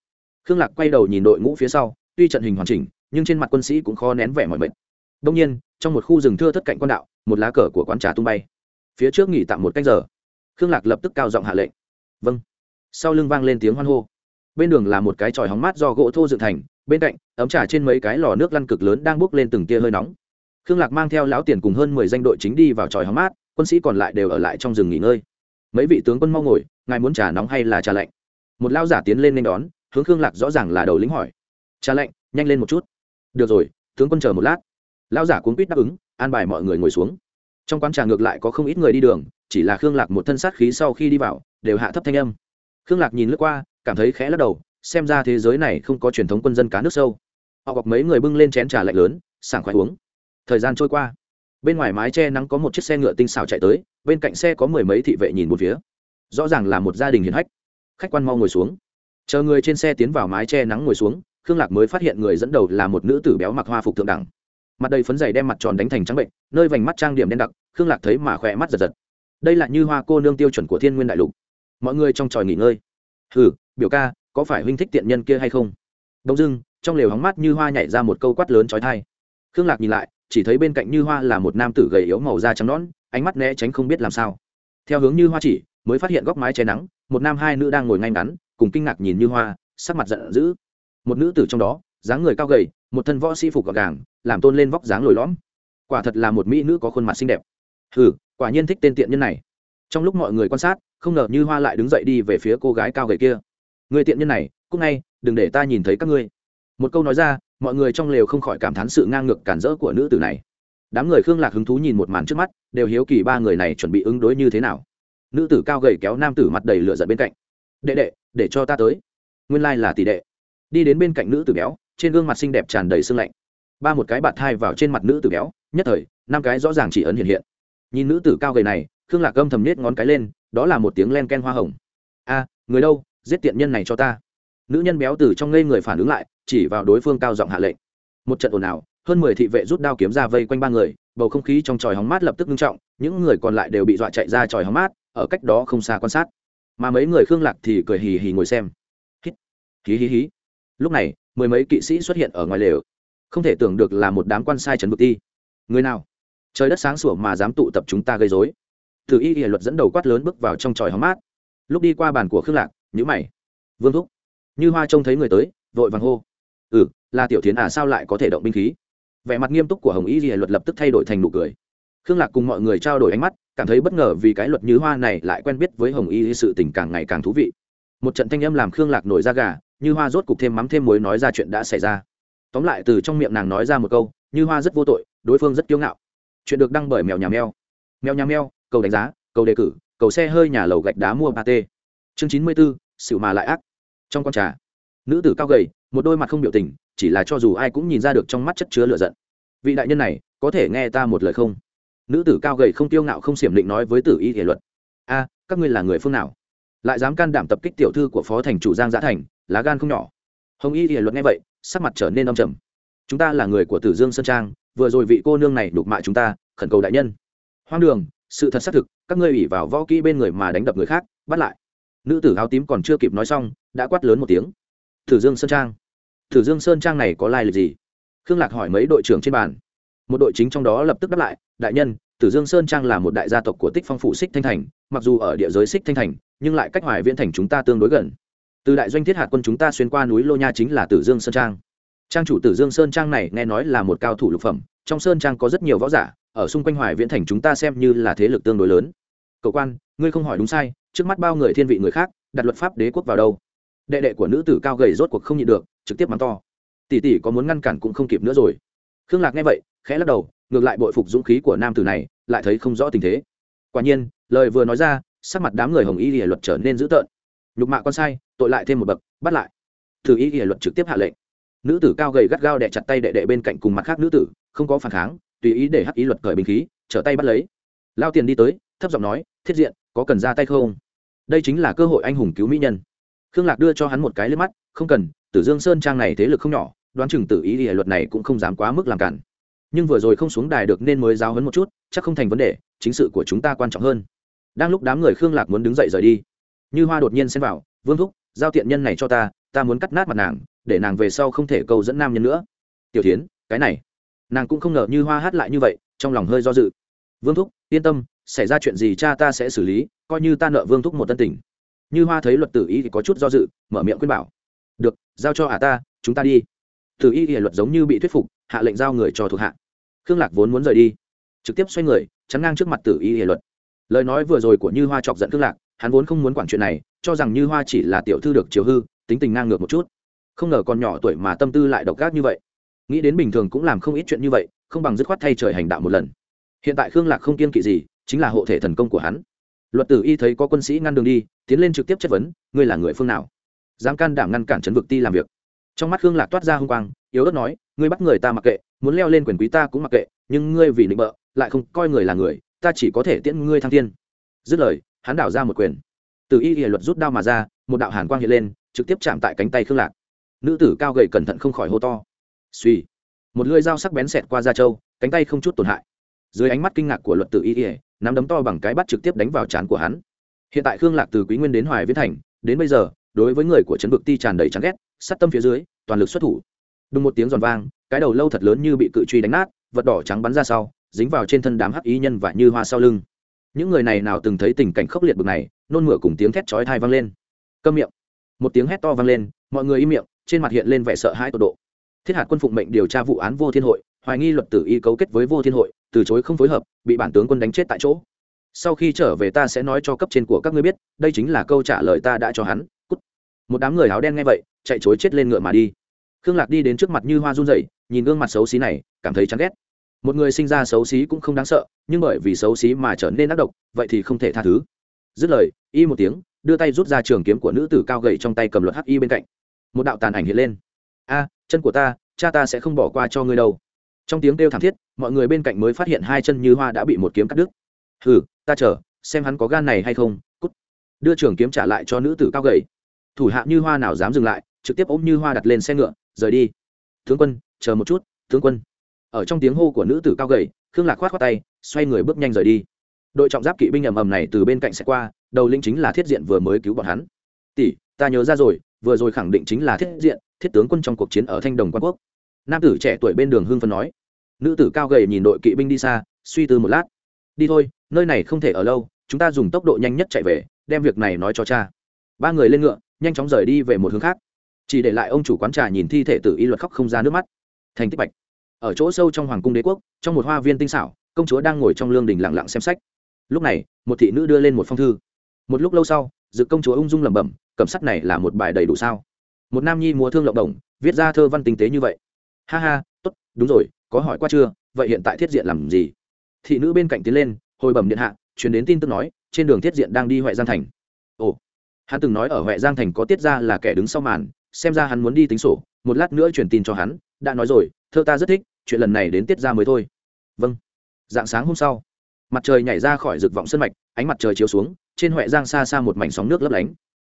Khương lạc quay đầu nhìn đội ngũ phía sau, tuy trận hình hoàn chỉnh, nhưng trên mặt quân sĩ cũng khó nén vẻ mọi mệt. Đông nhiên trong một khu rừng thưa thất cạnh quan đạo, một lá cờ của quán trà tung bay. Phía trước nghỉ tạm một canh giờ. Khương lạc lập tức cao giọng hạ lệnh. Vâng. Sau lưng vang lên tiếng hoan hô. Bên đường là một cái tròi hóng mát do gỗ thô dựng thành, bên cạnh, ấm trà trên mấy cái lò nước lăn cực lớn đang bốc lên từng tia hơi nóng. Khương lạc mang theo lão tiền cùng hơn mười danh đội chính đi vào tròi hóng mát, quân sĩ còn lại đều ở lại trong rừng nghỉ ngơi. Mấy vị tướng quân mau ngồi, ngài muốn trà nóng hay là trà lạnh? Một lao giả tiến lên nên đón, hướng khương lạc rõ ràng là đầu lính hỏi. Trà lạnh, nhanh lên một chút. Được rồi, tướng quân chờ một lát lão giả cuốn quýt đáp ứng, an bài mọi người ngồi xuống. Trong quán trà ngược lại có không ít người đi đường, chỉ là khương lạc một thân sát khí sau khi đi vào, đều hạ thấp thanh âm. Khương lạc nhìn lướt qua, cảm thấy khẽ lắc đầu, xem ra thế giới này không có truyền thống quân dân cá nước sâu. Họ gặp mấy người bưng lên chén trà lạnh lớn, sảng khoái uống. Thời gian trôi qua. Bên ngoài mái che nắng có một chiếc xe ngựa tinh xào chạy tới, bên cạnh xe có mười mấy thị vệ nhìn một phía. Rõ ràng là một gia đình hiền hách. Khách quan mau ngồi xuống. Chờ người trên xe tiến vào mái che nắng ngồi xuống, khương lạc mới phát hiện người dẫn đầu là một nữ tử béo mặc hoa phục thượng đẳng mặt đầy phấn dày đem mặt tròn đánh thành trắng bệnh, nơi vành mắt trang điểm đen đặc, khương lạc thấy mà khỏe mắt giật giật. Đây là như hoa cô nương tiêu chuẩn của thiên nguyên đại lục. Mọi người trong tròi nghỉ ngơi. Hừ, biểu ca, có phải huynh thích tiện nhân kia hay không? Đông dưng trong lều hóng mắt như hoa nhảy ra một câu quát lớn trói thai khương lạc nhìn lại, chỉ thấy bên cạnh như hoa là một nam tử gầy yếu màu da trắng nõn, ánh mắt né tránh không biết làm sao. Theo hướng như hoa chỉ, mới phát hiện góc mái che nắng, một nam hai nữ đang ngồi ngay ngắn, cùng kinh ngạc nhìn như hoa, sắc mặt giận dữ. Một nữ tử trong đó, dáng người cao gầy một thân võ sĩ phục gọn gàng, làm tôn lên vóc dáng lồi lõm. Quả thật là một mỹ nữ có khuôn mặt xinh đẹp. Ừ quả nhiên thích tên tiện nhân này. Trong lúc mọi người quan sát, không ngờ như hoa lại đứng dậy đi về phía cô gái cao gầy kia. Người tiện nhân này cúc ngay, đừng để ta nhìn thấy các ngươi. Một câu nói ra, mọi người trong lều không khỏi cảm thán sự ngang ngược cản rỡ của nữ tử này. Đám người khương lạc hứng thú nhìn một màn trước mắt, đều hiếu kỳ ba người này chuẩn bị ứng đối như thế nào. Nữ tử cao gầy kéo nam tử mặt đầy lửa giận bên cạnh. Đệ đệ, để cho ta tới. Nguyên lai là tỷ đệ. Đi đến bên cạnh nữ tử béo trên gương mặt xinh đẹp tràn đầy sương lạnh. Ba một cái bạt thai vào trên mặt nữ tử béo, nhất thời, năm cái rõ ràng chỉ ấn hiện hiện. Nhìn nữ tử cao gầy này, khương lạc gâm thầm nết ngón cái lên, đó là một tiếng len ken hoa hồng. A, người đâu, giết tiện nhân này cho ta. Nữ nhân béo từ trong ngây người phản ứng lại, chỉ vào đối phương cao giọng hạ lệnh. Một trận ồn ào, hơn mười thị vệ rút đao kiếm ra vây quanh ba người, bầu không khí trong tròi hóng mát lập tức ngưng trọng, những người còn lại đều bị dọa chạy ra tròi hóng mát, ở cách đó không xa quan sát. Mà mấy người khương lạc thì cười hì hì ngồi xem. Hít, hí hí hí. Lúc này mười mấy kỵ sĩ xuất hiện ở ngoài lều. Không thể tưởng được là một đám quan sai trần bực ti. Người nào? Trời đất sáng sủa mà dám tụ tập chúng ta gây dối từ y luật dẫn đầu quát lớn bước vào trong tròi hóng mát. Lúc đi qua bàn của khương lạc nhữ mày. Vương thúc, như hoa trông thấy người tới, vội vàng hô. Ừ là tiểu tiến à sao lại có thể động binh khí? Vẻ mặt nghiêm túc của hồng y ghi luật lập tức thay đổi thành nụ cười. Khương lạc cùng mọi người trao đổi ánh mắt, cảm thấy bất ngờ vì cái luật như hoa này lại quen biết với hồng y sự tình càng ngày càng thú vị một trận thanh âm làm khương lạc nổi ra gà, như hoa rốt cục thêm mắm thêm muối nói ra chuyện đã xảy ra. Tóm lại từ trong miệng nàng nói ra một câu, như hoa rất vô tội, đối phương rất kiêu ngạo. Chuyện được đăng bởi mèo nhà mèo. Mèo nhà mèo, cầu đánh giá, cầu đề cử, cầu xe hơi nhà lầu gạch đá mua ba t chương chín mươi b ố xỉu mà lại ác. Trong con trà, nữ tử cao gầy, một đôi mặt không biểu tình, chỉ là cho dù ai cũng nhìn ra được trong mắt chất chứa lửa giận. Vị đại nhân này, có thể nghe ta một lời không? Nữ tử cao gầy không tiêu ngạo không xiểm định nói với tử y thể luật. A, các ngươi là người phương nào? Lại dám can đảm tập kích tiểu thư của phó thành chủ giang giã thành, lá gan không nhỏ. Hồng y thể luật nghe vậy, sắc mặt trở nên âm trầm. Chúng ta là người của tử dương sơn trang, vừa rồi vị cô nương này đục mạ chúng ta, khẩn cầu đại nhân. Hoang đường, sự thật xác thực, các ngươi ủy vào võ kỹ bên người mà đánh đập người khác, bắt lại. Nữ tử áo tím còn chưa kịp nói xong, đã quát lớn một tiếng. Tử dương sơn trang. Tử dương sơn trang này có lai lịch gì? Khương lạc hỏi mấy đội trưởng trên bàn. Một đội chính trong đó lập tức đáp lại, đại nhân tử dương sơn trang là một đại gia tộc của tích phong phủ xích thanh thành, mặc dù ở địa giới xích thanh thành, nhưng lại cách hoài viễn thành chúng ta tương đối gần. Từ đại doanh thiết hạt quân chúng ta xuyên qua núi lô nha chính là tử dương sơn trang. Trang chủ tử dương sơn trang này nghe nói là một cao thủ lục phẩm, trong sơn trang có rất nhiều võ giả, ở xung quanh hoài viễn thành chúng ta xem như là thế lực tương đối lớn. Cậu quan, ngươi không hỏi đúng sai, trước mắt bao người thiên vị người khác, đặt luật pháp đế quốc vào đâu? Đệ đệ của nữ tử cao gầy rốt cuộc không nhịn được, trực tiếp mắng to. Tỷ tỷ có muốn ngăn cản cũng không kịp nữa rồi. Khương lạc nghe vậy, khẽ lắc đầu ngược lại bội phục dũng khí của nam tử này, lại thấy không rõ tình thế. Quả nhiên, lời vừa nói ra, sắc mặt đám người hồng y Lệ luật trở nên dữ tợn. Nhục mạ con sai, tội lại thêm một bậc, bắt lại. Thử y Lệ luật trực tiếp hạ lệnh. Nữ tử cao gầy gắt gao đẻ chặt tay đệ đệ bên cạnh cùng mặt khác nữ tử, không có phản kháng, tùy ý để hắc ý luật cởi bình khí, trở tay bắt lấy. Lao tiền đi tới, thấp giọng nói, thiết diện, có cần ra tay không? Đây chính là cơ hội anh hùng cứu mỹ nhân. Khương lạc đưa cho hắn một cái lên mắt, không cần, tử dương sơn trang này thế lực không nhỏ, đoán chừng tử ý Lệ luật này cũng không dám quá mức làm cản nhưng vừa rồi không xuống đài được nên mới giáo hấn một chút, chắc không thành vấn đề, chính sự của chúng ta quan trọng hơn. Đang lúc đám người khương lạc muốn đứng dậy rời đi, như hoa đột nhiên xen vào, vương thúc, giao tiện nhân này cho ta ta muốn cắt nát mặt nàng, để nàng về sau không thể cầu dẫn nam nhân nữa. Tiểu tiến cái này. Nàng cũng không ngờ như hoa hát lại như vậy, trong lòng hơi do dự. Vương thúc, yên tâm, xảy ra chuyện gì cha ta sẽ xử lý, coi như ta nợ vương thúc một tân tình. Như hoa thấy luật tử ý thì có chút do dự, mở miệng khuyên bảo. Được, giao cho ả ta, chúng ta đi tử y thì luật giống như bị thuyết phục, hạ lệnh giao người cho thuộc hạ. Khương lạc vốn muốn rời đi, trực tiếp xoay người, chắn ngang trước mặt tử y thì luật. Lời nói vừa rồi của như hoa chọc giận khương lạc, hắn vốn không muốn quản chuyện này, cho rằng như hoa chỉ là tiểu thư được chiều hư, tính tình ngang ngược một chút. Không ngờ còn nhỏ tuổi mà tâm tư lại độc ác như vậy. Nghĩ đến bình thường cũng làm không ít chuyện như vậy, không bằng dứt khoát thay trời hành đạo một lần. Hiện tại khương lạc không kiên kỵ gì, chính là hộ thể thần công của hắn. Luật tử y thấy có quân sĩ ngăn đường đi, tiến lên trực tiếp chất vấn, ngươi là người phương nào? Dám can đảm ngăn cản trấn vực ti làm việc trong mắt khương lạc toát ra h u n g quang, yếu ớt nói, ngươi bắt người ta mặc kệ, muốn leo lên quyền quý ta cũng mặc kệ, nhưng ngươi vì định bợ, lại không coi người là người, ta chỉ có thể tiễn ngươi thăng thiên. Dứt lời, hắn đảo ra một quyền. Từ y hệ luật rút đao mà ra, một đạo hàn quang hiện lên, trực tiếp chạm tại cánh tay khương lạc. Nữ tử cao gầy cẩn thận không khỏi hô to. Suy một lưỡi dao sắc bén xẹt qua da trâu, cánh tay không chút tổn hại. Dưới ánh mắt kinh ngạc của luật tử y ỉa nắm đấm to bằng cái bắt trực tiếp đánh vào trán của hắn. Hiện tại khương lạc từ quý nguyên đến hoài viễn thành, đến bây giờ đối với người của trấn vực ti tràn đầy chán ghét sắt tâm phía dưới, toàn lực xuất thủ. Đùng một tiếng giòn vang, cái đầu lâu thật lớn như bị cự truy đánh nát, vật đỏ trắng bắn ra sau, dính vào trên thân đám hắc ý nhân và như hoa sau lưng. Những người này nào từng thấy tình cảnh khốc liệt bực này, nôn mửa cùng tiếng thét chói thai vang lên. Câm miệng. Một tiếng hét to vang lên, mọi người im miệng, trên mặt hiện lên vẻ sợ hãi tột độ. Thiết hạt quân phụng mệnh điều tra vụ án vô thiên hội, hoài nghi luật tử y cấu kết với vô thiên hội, từ chối không phối hợp, bị bản tướng quân đánh chết tại chỗ. Sau khi trở về ta sẽ nói cho cấp trên của các ngươi biết, đây chính là câu trả lời ta đã cho hắn một đám người áo đen nghe vậy, chạy chối chết lên ngựa mà đi. Khương lạc đi đến trước mặt như hoa run rẩy, nhìn gương mặt xấu xí này, cảm thấy chán ghét. Một người sinh ra xấu xí cũng không đáng sợ, nhưng bởi vì xấu xí mà trở nên ác độc, vậy thì không thể tha thứ. Dứt lời, y một tiếng, đưa tay rút ra trường kiếm của nữ tử cao gậy trong tay cầm luật hắc y bên cạnh. Một đạo tàn ảnh hiện lên. A, chân của ta, cha ta sẽ không bỏ qua cho ngươi đâu. Trong tiếng kêu thảm thiết, mọi người bên cạnh mới phát hiện hai chân như hoa đã bị một kiếm cắt đứt. Hừ, ta chờ, xem hắn có gan này hay không. Cút. Đưa trường kiếm trả lại cho nữ tử cao gầy thủ hạ như hoa nào dám dừng lại, trực tiếp ôm như hoa đặt lên xe ngựa, rời đi. Tướng quân, chờ một chút, tướng quân. Ở trong tiếng hô của nữ tử cao gầy, khương lạc khoát khoát tay, xoay người bước nhanh rời đi. Đội trọng giáp kỵ binh ầm ầm này từ bên cạnh sẽ qua, đầu linh chính là thiết diện vừa mới cứu bọn hắn. Tỷ, ta nhớ ra rồi, vừa rồi khẳng định chính là thiết diện, thiết tướng quân trong cuộc chiến ở thanh đồng quan quốc. Nam tử trẻ tuổi bên đường hương phân nói. Nữ tử cao gầy nhìn đội kỵ binh đi xa, suy tư một lát. Đi thôi, nơi này không thể ở lâu, chúng ta dùng tốc độ nhanh nhất chạy về, đem việc này nói cho cha. Ba người lên ngựa nhanh chóng rời đi về một hướng khác. Chỉ để lại ông chủ quán trà nhìn thi thể tử y luật khóc không ra nước mắt. Thành tích bạch. Ở chỗ sâu trong hoàng cung đế quốc, trong một hoa viên tinh xảo, công chúa đang ngồi trong lương đình lặng lặng xem sách. Lúc này, một thị nữ đưa lên một phong thư. Một lúc lâu sau, dự công chúa ung dung lẩm bẩm, cẩm sắt này là một bài đầy đủ sao? Một nam nhi múa thương lộng đồng, viết ra thơ văn tinh tế như vậy. Ha ha, tốt, đúng rồi, có hỏi qua chưa, vậy hiện tại thiết diện làm gì? Thị nữ bên cạnh tiến lên, hồi bẩm điện hạ, truyền đến tin tức nói, trên đường thiết diện đang đi huệ giang thành. Ồ hắn từng nói ở huệ giang thành có tiết ra là kẻ đứng sau màn, xem ra hắn muốn đi tính sổ, một lát nữa truyền tin cho hắn, đã nói rồi, thơ ta rất thích, chuyện lần này đến tiết ra mới thôi. Vâng. Dạng sáng hôm sau, mặt trời nhảy ra khỏi rực vọng sân mạch, ánh mặt trời chiếu xuống, trên huệ giang xa xa một mảnh sóng nước lấp lánh.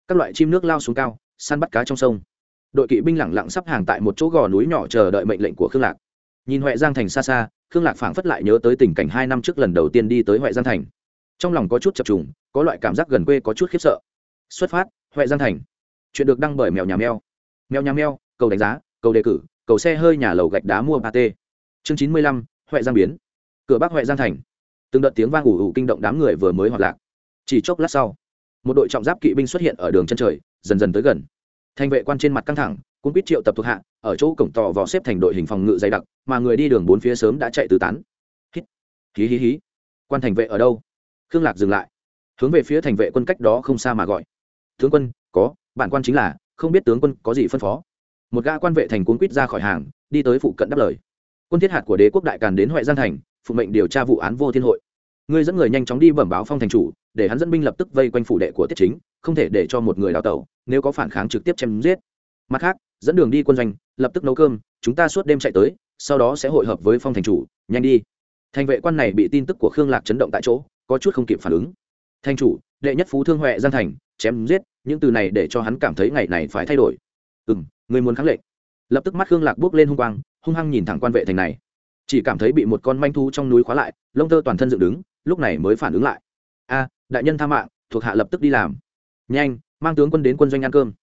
Các loại chim nước lao xuống cao, săn bắt cá trong sông. Đội kỵ binh lẳng lặng sắp hàng tại một chỗ gò núi nhỏ chờ đợi mệnh lệnh của khương lạc. Nhìn huệ giang thành xa xa, khương lạc phảng phất lại nhớ tới tình cảnh hai năm trước lần đầu tiên đi tới huệ giang thành. Trong lòng có chút chập trùng, có loại cảm giác gần quê có chút khiếp sợ xuất phát, huệ giang thành. Chuyện được đăng bởi mèo nhà mèo. Mèo nhà mèo, cầu đánh giá, cầu đề cử, cầu xe hơi nhà lầu gạch đá mua ba t. Chương chín mươi lăm, huệ giang biến. Cửa bắc huệ giang thành. Từng đợt tiếng vang ủ ủ kinh động đám người vừa mới hoạt lạc. Chỉ chốc lát sau, một đội trọng giáp kỵ binh xuất hiện ở đường chân trời, dần dần tới gần. Thành vệ quan trên mặt căng thẳng, cũng biết triệu tập thuộc hạ, ở chỗ cổng tò vò xếp thành đội hình phòng ngự dày đặc, mà người đi đường bốn phía sớm đã chạy tứ tán. Hít. Hí hí hí. Quan thành vệ ở đâu? Khương lạc dừng lại. Hướng về phía thành vệ quân cách đó không xa mà gọi tướng quân, có, bản quan chính là, không biết tướng quân có gì phân phó. Một gã quan vệ thành cuốn quýt ra khỏi hàng, đi tới phụ cận đáp lời. Quân thiết hạt của đế quốc đại càn đến huệ giang thành, phụ mệnh điều tra vụ án vô thiên hội. Ngươi dẫn người nhanh chóng đi bẩm báo phong thành chủ, để hắn dẫn binh lập tức vây quanh phủ đệ của tiết chính, không thể để cho một người đào tẩu, nếu có phản kháng trực tiếp chém giết. Mặt khác, dẫn đường đi quân doanh, lập tức nấu cơm, chúng ta suốt đêm chạy tới, sau đó sẽ hội hợp với phong thành chủ, nhanh đi. Thành vệ quan này bị tin tức của khương lạc chấn động tại chỗ, có chút không kịp phản ứng. Thành chủ, đệ nhất phú thương huệ giang thành chém giết, những từ này để cho hắn cảm thấy ngày này phải thay đổi. Ừ m người muốn kháng lệnh lập tức mắt khương lạc bước lên hung quang, hung hăng nhìn thẳng quan vệ thành này. Chỉ cảm thấy bị một con manh thu trong núi khóa lại, lông tơ toàn thân dựng đứng, lúc này mới phản ứng lại. A, đại nhân tha mạng, thuộc hạ lập tức đi làm. Nhanh, mang tướng quân đến quân doanh ăn cơm.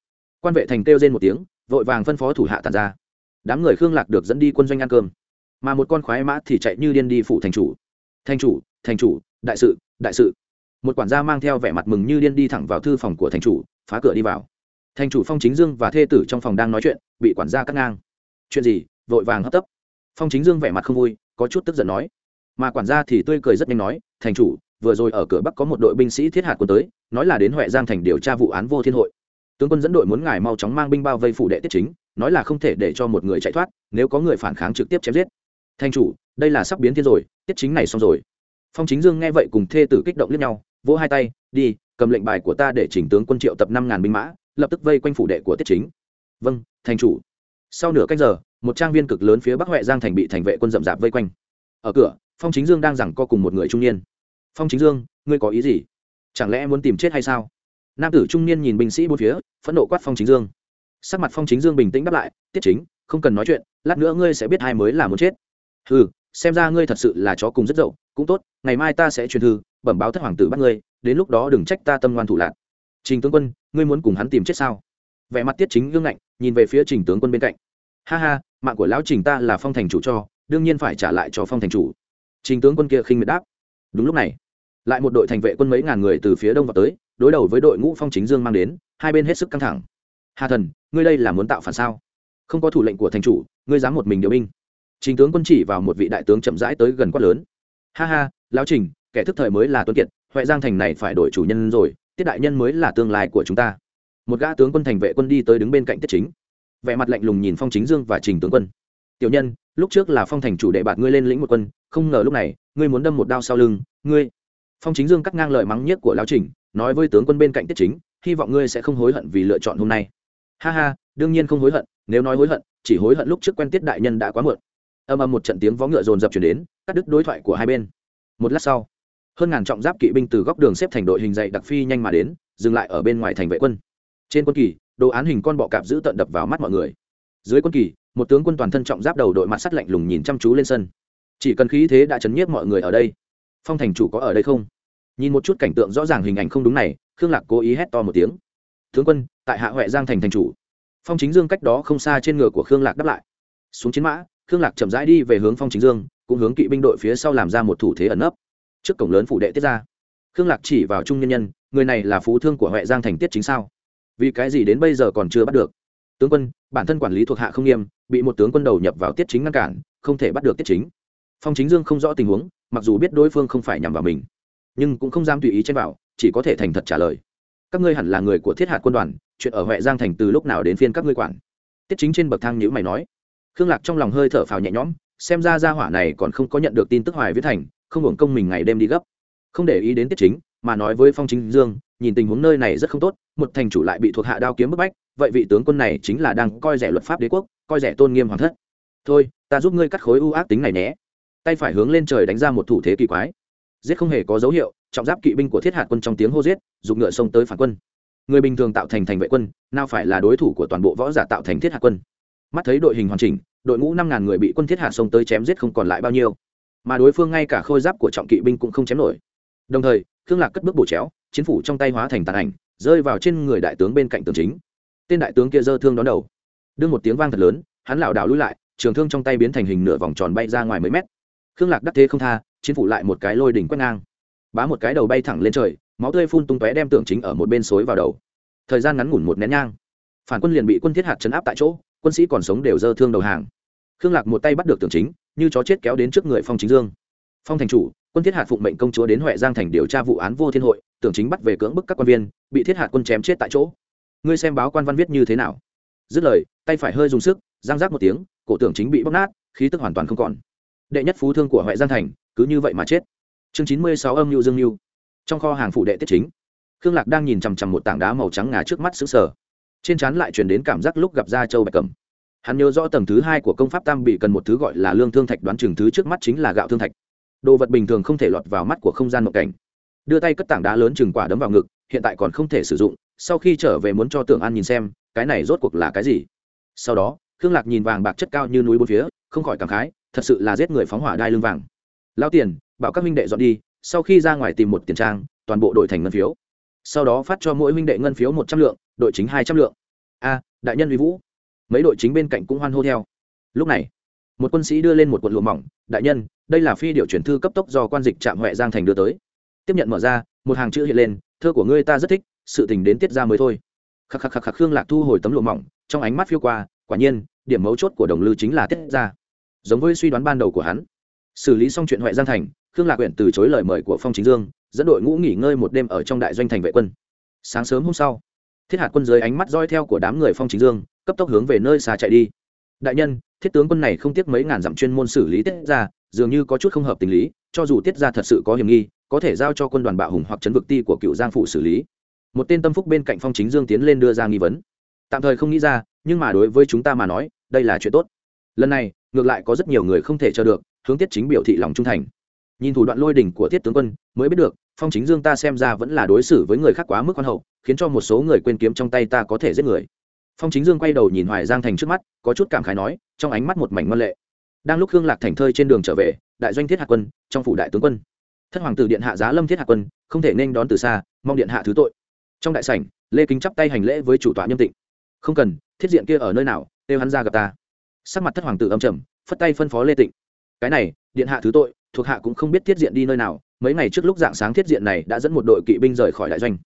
Quan vệ thành kêu trên một tiếng, vội vàng phân phó thủ hạ tàn ra. Đám người khương lạc được dẫn đi quân doanh ăn cơm. Mà một con khoái mã thì chạy như điên đi phụ thành chủ. Thành chủ thành chủ, đại sự đại sự một quản gia mang theo vẻ mặt mừng như điên đi thẳng vào thư phòng của thành chủ, phá cửa đi vào. Thành chủ phong chính dương và thê tử trong phòng đang nói chuyện, bị quản gia cắt ngang. Chuyện gì? Vội vàng hấp tấp. Phong chính dương vẻ mặt không vui, có chút tức giận nói. Mà quản gia thì tươi cười rất nhanh nói, thành chủ, vừa rồi ở cửa bắc có một đội binh sĩ thiết hạt quân tới, nói là đến huệ giang thành điều tra vụ án vô thiên hội. Tướng quân dẫn đội muốn ngài mau chóng mang binh bao vây phủ đệ tiết chính, nói là không thể để cho một người chạy thoát, nếu có người phản kháng trực tiếp chém giết. Thành chủ, đây là sắp biến thiên rồi, tiết chính này xong rồi. Phong chính dương nghe vậy cùng thê tử kích động lẫn nhau vỗ hai tay, đi, cầm lệnh bài của ta để chỉnh tướng quân triệu tập năm ngàn binh mã, lập tức vây quanh phủ đệ của tiết chính. Vâng thành chủ. Sau nửa cách giờ, một trang viên cực lớn phía bắc huệ giang thành bị thành vệ quân rậm rạp vây quanh. Ở cửa, phong chính dương đang giằng co cùng một người trung niên. Phong chính dương, ngươi có ý gì? Chẳng lẽ muốn tìm chết hay sao? Nam tử trung niên nhìn binh sĩ bốn phía, phẫn nộ quát phong chính dương. Sắc mặt phong chính dương bình tĩnh đáp lại, tiết chính, không cần nói chuyện, lát nữa ngươi sẽ biết hai mới là muốn chết. Ừ xem ra ngươi thật sự là chó cùng rất dậu, cũng tốt, ngày mai ta sẽ truyền thư, bẩm báo thất hoàng tử bắt ngươi, đến lúc đó đừng trách ta tâm ngoan thủ lạc. Trình tướng quân, ngươi muốn cùng hắn tìm chết sao? Vẻ mặt tiết chính gương ngạnh, nhìn về phía trình tướng quân bên cạnh. Ha ha, mạng của lão trình ta là phong thành chủ cho, đương nhiên phải trả lại cho phong thành chủ. Trình tướng quân kia khinh miệt đáp. Đúng lúc này, lại một đội thành vệ quân mấy ngàn người từ phía đông vào tới, đối đầu với đội ngũ phong chính dương mang đến, hai bên hết sức căng thẳng. Hà thần, ngươi đây là muốn tạo phản sao? Không có thủ lệnh của thành chủ, ngươi dám một mình điều binh trình tướng quân chỉ vào một vị đại tướng chậm rãi tới gần quát lớn. Ha ha, lão trình, kẻ thức thời mới là tuấn kiệt, huệ giang thành này phải đổi chủ nhân rồi, tiết đại nhân mới là tương lai của chúng ta. Một gã tướng quân thành vệ quân đi tới đứng bên cạnh tiết chính. Vẻ mặt lạnh lùng nhìn phong chính dương và trình tướng quân. Tiểu nhân, lúc trước là phong thành chủ đệ bạt ngươi lên lĩnh một quân, không ngờ lúc này, ngươi muốn đâm một đao sau lưng, ngươi. Phong chính dương cắt ngang lời mắng nhiếc của lão trình, nói với tướng quân bên cạnh tiết chính, hy vọng ngươi sẽ không hối hận vì lựa chọn hôm nay. Ha ha, đương nhiên không hối hận, nếu nói hối hận, chỉ hối hận lúc trước quen tiết đại nhân đã quá muộn âm âm một trận tiếng vó ngựa dồn dập chuyển đến, cắt đứt đối thoại của hai bên. Một lát sau, hơn ngàn trọng giáp kỵ binh từ góc đường xếp thành đội hình dậy đặc phi nhanh mà đến, dừng lại ở bên ngoài thành vệ quân. Trên quân kỳ, đồ án hình con bọ cạp giữ tận đập vào mắt mọi người. Dưới quân kỳ, một tướng quân toàn thân trọng giáp đầu đội mặt sắt lạnh lùng nhìn chăm chú lên sân. Chỉ cần khí thế đã chấn nhiếp mọi người ở đây, phong thành chủ có ở đây không? Nhìn một chút cảnh tượng rõ ràng hình ảnh không đúng này, khương lạc cố ý hét to một tiếng. Tướng quân, tại hạ huệ giang thành thành chủ. Phong chính dương cách đó không xa trên ngựa của khương lạc đáp lại. Xuống chiến mã khương lạc chậm rãi đi về hướng phong chính dương, cũng hướng kỵ binh đội phía sau làm ra một thủ thế ẩn nấp. Trước cổng lớn phủ đệ tiết ra, khương lạc chỉ vào trung nhân nhân, người này là phú thương của huệ giang thành tiết chính sao? Vì cái gì đến bây giờ còn chưa bắt được? Tướng quân, bản thân quản lý thuộc hạ không nghiêm, bị một tướng quân đầu nhập vào tiết chính ngăn cản, không thể bắt được tiết chính. Phong chính dương không rõ tình huống, mặc dù biết đối phương không phải nhằm vào mình, nhưng cũng không dám tùy ý chen vào, chỉ có thể thành thật trả lời. Các ngươi hẳn là người của thiết hạt quân đoàn, chuyện ở huệ giang thành từ lúc nào đến phiên các ngươi quản? Tiết chính trên bậc thang nhữ mày nói khương lạc trong lòng hơi thở phào nhẹ nhõm, xem ra gia hỏa này còn không có nhận được tin tức hoài viết thành, không hưởng công mình ngày đêm đi gấp. Không để ý đến tiết chính, mà nói với phong chính dương, nhìn tình huống nơi này rất không tốt, một thành chủ lại bị thuộc hạ đao kiếm bức bách, vậy vị tướng quân này chính là đang coi rẻ luật pháp đế quốc, coi rẻ tôn nghiêm hoàng thất. Thôi, ta giúp ngươi cắt khối ưu ác tính này nhé. Tay phải hướng lên trời đánh ra một thủ thế kỳ quái. Giết không hề có dấu hiệu, trọng giáp kỵ binh của thiết hạt quân trong tiếng hô giết dùng ngựa xông tới phản quân. Người bình thường tạo thành thành vệ quân, nào phải là đối thủ của toàn bộ võ giả tạo thành thiết hạt quân mắt thấy đội hình hoàn chỉnh, đội ngũ năm ngàn người bị quân thiết hạ xông tới chém giết không còn lại bao nhiêu. Mà đối phương ngay cả khôi giáp của trọng kỵ binh cũng không chém nổi. Đồng thời, khương lạc cất bước bổ chéo, chiến phủ trong tay hóa thành tàn ảnh, rơi vào trên người đại tướng bên cạnh tường chính. Tên đại tướng kia giơ thương đón đầu. Đương một tiếng vang thật lớn, hắn lảo đảo lui lại, trường thương trong tay biến thành hình nửa vòng tròn bay ra ngoài mấy mét. Khương lạc đắc thế không tha, chiến phủ lại một cái lôi đỉnh quét ngang. Bá một cái đầu bay thẳng lên trời, máu tươi phun tung tóe đem tưởng chính ở một bên xối vào đầu. Thời gian ngắn ngủn một nén nhang. Phản quân liền bị quân thiết hạt chấn áp tại chỗ quân sĩ còn sống đều dơ thương đầu hàng. Khương lạc một tay bắt được tưởng chính, như chó chết kéo đến trước người phong chính dương. Phong thành chủ, quân thiết hạt phụng mệnh công chúa đến huệ giang thành điều tra vụ án vô thiên hội tưởng chính bắt về cưỡng bức các quan viên, bị thiết hạt quân chém chết tại chỗ. Ngươi xem báo quan văn viết như thế nào? Dứt lời, tay phải hơi dùng sức giang giác một tiếng, cổ tưởng chính bị bóc nát, khí tức hoàn toàn không còn. Đệ nhất phú thương của huệ giang thành, cứ như vậy mà chết. Chương chín mươi sáu âm nhu dương nhu trong kho hàng phụ đệ tiết chính, khương lạc đang nhìn chằm chằm một tảng đá màu trắng ngà trước mắt xứng sở trên trán lại chuyển đến cảm giác lúc gặp ra châu bạch cầm hắn nhớ rõ tầng thứ hai của công pháp tam bị cần một thứ gọi là lương thương thạch, đoán chừng thứ trước mắt chính là gạo thương thạch. Đồ vật bình thường không thể lọt vào mắt của không gian mộng cảnh. Đưa tay cất tảng đá lớn chừng quả đấm vào ngực, hiện tại còn không thể sử dụng, sau khi trở về muốn cho tưởng an nhìn xem, cái này rốt cuộc là cái gì. Sau đó, khương lạc nhìn vàng bạc chất cao như núi bốn phía, không khỏi cảm khái, thật sự là giết người phóng hỏa đai lưng vàng. Lao tiền, bảo các minh đệ dọn đi, sau khi ra ngoài tìm một tiền trang, toàn bộ đổi thành ngân phiếu sau đó phát cho mỗi minh đệ ngân phiếu một trăm lượng, đội chính hai trăm lượng. A, đại nhân uy vũ. Mấy đội chính bên cạnh cũng hoan hô theo. Lúc này, một quân sĩ đưa lên một quận lụa mỏng, đại nhân, đây là phi điệu chuyển thư cấp tốc do quan dịch trạm huệ giang thành đưa tới. Tiếp nhận mở ra, một hàng chữ hiện lên, thơ của ngươi ta rất thích, sự tình đến tiết ra mới thôi. Khắc khắc khắc khắc khương lạc thu hồi tấm lụa mỏng, trong ánh mắt phiêu qua, quả nhiên, điểm mấu chốt của đồng lư chính là tiết ra. Giống với suy đoán ban đầu của hắn, xử lý xong chuyện huệ giang thành, khương lạc huyện từ chối lời mời của phong chính dương dẫn đội ngũ nghỉ ngơi một đêm ở trong đại doanh thành vệ quân. Sáng sớm hôm sau, thiết hạt quân dưới ánh mắt roi theo của đám người phong chính dương, cấp tốc hướng về nơi xa chạy đi. Đại nhân, thiết tướng quân này không tiếc mấy ngàn dặm chuyên môn xử lý tiết ra, dường như có chút không hợp tình lý, cho dù tiết ra thật sự có hiểm nghi, có thể giao cho quân đoàn bạo hùng hoặc chấn vực ti của cựu giang phụ xử lý. Một tên tâm phúc bên cạnh phong chính dương tiến lên đưa ra nghi vấn. Tạm thời không nghĩ ra, nhưng mà đối với chúng ta mà nói, đây là chuyện tốt. Lần này, ngược lại có rất nhiều người không thể chờ được, hướng tiết chính biểu thị lòng trung thành nhìn thủ đoạn lôi đỉnh của thiết tướng quân, mới biết được, phong chính dương ta xem ra vẫn là đối xử với người khác quá mức quan hậu, khiến cho một số người quên kiếm trong tay ta có thể giết người. Phong chính dương quay đầu nhìn hoài giang thành trước mắt, có chút cảm khái nói, trong ánh mắt một mảnh ngân lệ. Đang lúc hương lạc thành thơi trên đường trở về, đại doanh thiết hạ quân, trong phủ đại tướng quân. Thất hoàng tử điện hạ giá lâm thiết hạ quân, không thể nên đón từ xa, mong điện hạ thứ tội. Trong đại sảnh, lê kính chắp tay hành lễ với chủ tọa nhâm tịnh. Không cần, thiết diện kia ở nơi nào, kêu hắn ra gặp ta. Sắc mặt thất hoàng tử âm trầm, phất tay phân phó lê tịnh. Cái này, điện hạ thứ tội thuộc hạ cũng không biết thiết diện đi nơi nào, mấy ngày trước lúc dạng sáng thiết diện này đã dẫn một đội kỵ binh rời khỏi đại doanh.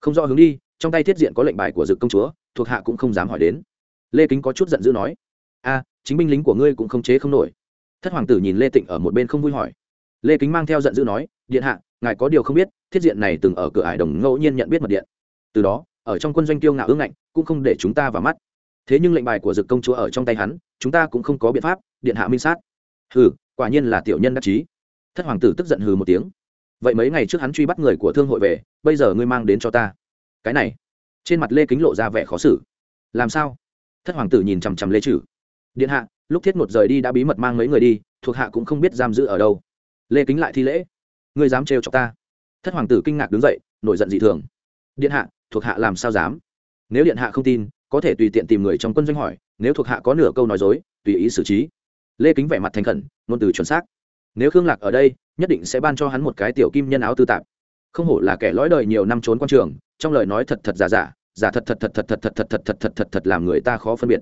Không rõ hướng đi, trong tay thiết diện có lệnh bài của dực công chúa, thuộc hạ cũng không dám hỏi đến. Lê kính có chút giận dữ nói, a, chính binh lính của ngươi cũng không chế không nổi. Thất hoàng tử nhìn lê tịnh ở một bên không vui hỏi. Lê kính mang theo giận dữ nói, điện hạ, ngài có điều không biết, thiết diện này từng ở cửa ải đồng ngẫu nhiên nhận biết mật điện. Từ đó, ở trong quân doanh tiêu ngạo ương ngạnh, cũng không để chúng ta vào mắt. Thế nhưng lệnh bài của dực công chúa ở trong tay hắn, chúng ta cũng không có biện pháp, điện hạ minh sát. Hừ quả nhiên là tiểu nhân đắc chí. Thất hoàng tử tức giận hừ một tiếng. Vậy mấy ngày trước hắn truy bắt người của thương hội về, bây giờ ngươi mang đến cho ta. Cái này, trên mặt lê kính lộ ra vẻ khó xử. Làm sao? Thất hoàng tử nhìn chằm chằm lê trừ điện hạ, lúc thiết một rời đi đã bí mật mang mấy người đi, thuộc hạ cũng không biết giam giữ ở đâu. Lê kính lại thi lễ. Ngươi dám trêu chọc ta? Thất hoàng tử kinh ngạc đứng dậy, nổi giận dị thường. Điện hạ, thuộc hạ làm sao dám? Nếu điện hạ không tin, có thể tùy tiện tìm người trong quân doanh hỏi, nếu thuộc hạ có nửa câu nói dối, tùy ý xử trí lê kính vẻ mặt thành khẩn ngôn từ chuẩn xác nếu khương lạc ở đây nhất định sẽ ban cho hắn một cái tiểu kim nhân áo tư tạp không hổ là kẻ lõi đời nhiều năm trốn quan trường trong lời nói thật thật giả giả giả thật thật thật thật thật thật thật thật thật thật thật thật làm người ta khó phân biệt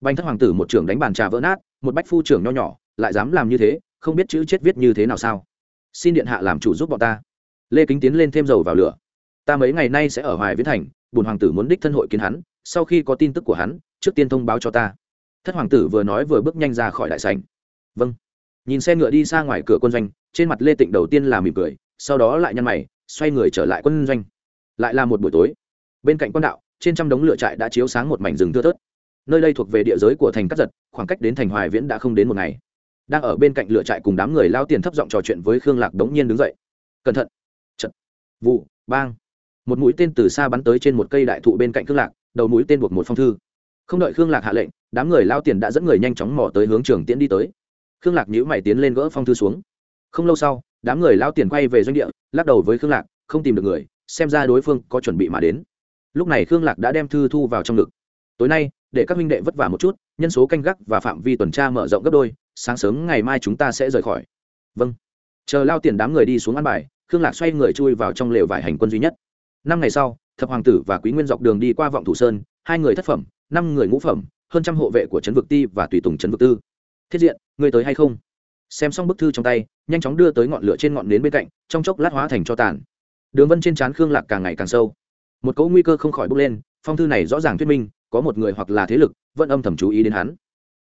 banh thất hoàng tử một trưởng đánh bàn trà vỡ nát một bách phu trưởng nho nhỏ lại dám làm như thế không biết chữ chết viết như thế nào sao xin điện hạ làm chủ giúp bọn ta lê kính tiến lên thêm dầu vào lửa ta mấy ngày nay sẽ ở hoài viễn thành bùn hoàng tử muốn đích thân hội kiến hắn sau khi có tin tức của hắn trước tiên thông báo cho ta thất hoàng tử vừa nói vừa bước nhanh ra khỏi đại sảnh. Vâng. Nhìn xe ngựa đi xa ngoài cửa quân doanh, trên mặt lê tịnh đầu tiên là mỉm cười, sau đó lại nhăn mày, xoay người trở lại quân doanh. Lại là một buổi tối. Bên cạnh quan đạo, trên trăm đống lửa trại đã chiếu sáng một mảnh rừng thưa thớt. Nơi đây thuộc về địa giới của thành cát giật, khoảng cách đến thành hoài viễn đã không đến một ngày. Đang ở bên cạnh lửa trại cùng đám người lao tiền thấp giọng trò chuyện với khương lạc đống nhiên đứng dậy. Cẩn thận. Trận vụ, bang. Một mũi tên từ xa bắn tới trên một cây đại thụ bên cạnh khương lạc, đầu mũi tên buộc một phong thư không đợi khương lạc hạ lệnh, đám người lao tiền đã dẫn người nhanh chóng mò tới hướng trường tiễn đi tới. Khương lạc nhữ mày tiến lên gỡ phong thư xuống. Không lâu sau, đám người lao tiền quay về doanh địa, lắc đầu với khương lạc, không tìm được người, xem ra đối phương có chuẩn bị mà đến. Lúc này khương lạc đã đem thư thu vào trong ngực. Tối nay, để các minh đệ vất vả một chút, nhân số canh gác và phạm vi tuần tra mở rộng gấp đôi, sáng sớm ngày mai chúng ta sẽ rời khỏi. Vâng. Chờ lao tiền đám người đi xuống ăn bài, khương lạc xoay người chui vào trong lều vải hành quân duy nhất. Năm ngày sau, thập hoàng tử và quý nguyên dọc đường đi qua vọng thủ sơn, hai người thất phẩm năm người ngũ phẩm, hơn trăm hộ vệ của trấn vực ti và tùy tùng trấn vực tư. Thiết diện người tới hay không? Xem xong bức thư trong tay, nhanh chóng đưa tới ngọn lửa trên ngọn nến bên cạnh, trong chốc lát hóa thành cho tàn. Đường vân trên trán khương lạc càng ngày càng sâu. Một cỗ nguy cơ không khỏi bốc lên, phong thư này rõ ràng thuyết minh, có một người hoặc là thế lực vẫn âm thầm chú ý đến hắn.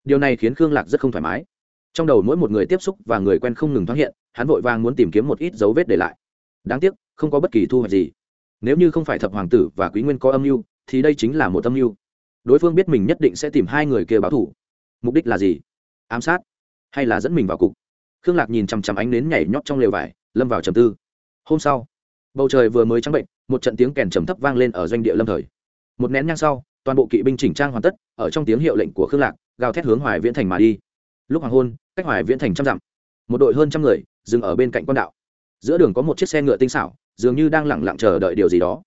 Điều này khiến khương lạc rất không thoải mái. Trong đầu mỗi một người tiếp xúc và người quen không ngừng thoáng hiện, hắn vội vàng muốn tìm kiếm một ít dấu vết để lại. Đáng tiếc, không có bất kỳ thu hoạch gì. Nếu như không phải thập hoàng tử và quý nguyên có âm mưu, thì đây chính là một âm mưu đối phương biết mình nhất định sẽ tìm hai người kia báo thủ. Mục đích là gì? Ám sát? Hay là dẫn mình vào cục? Khương lạc nhìn chằm chằm ánh nến nhảy nhót trong lều vải, lâm vào trầm tư. Hôm sau, bầu trời vừa mới trắng bệnh, một trận tiếng kèn trầm thấp vang lên ở doanh địa lâm thời. Một nén nhang sau, toàn bộ kỵ binh chỉnh trang hoàn tất, ở trong tiếng hiệu lệnh của khương lạc, gào thét hướng hoài viễn thành mà đi. Lúc hoàng hôn, cách hoài viễn thành trăm dặm, một đội hơn trăm người dừng ở bên cạnh quan đạo. Giữa đường có một chiếc xe ngựa tinh xảo, dường như đang lẳng lặng chờ đợi điều gì đó.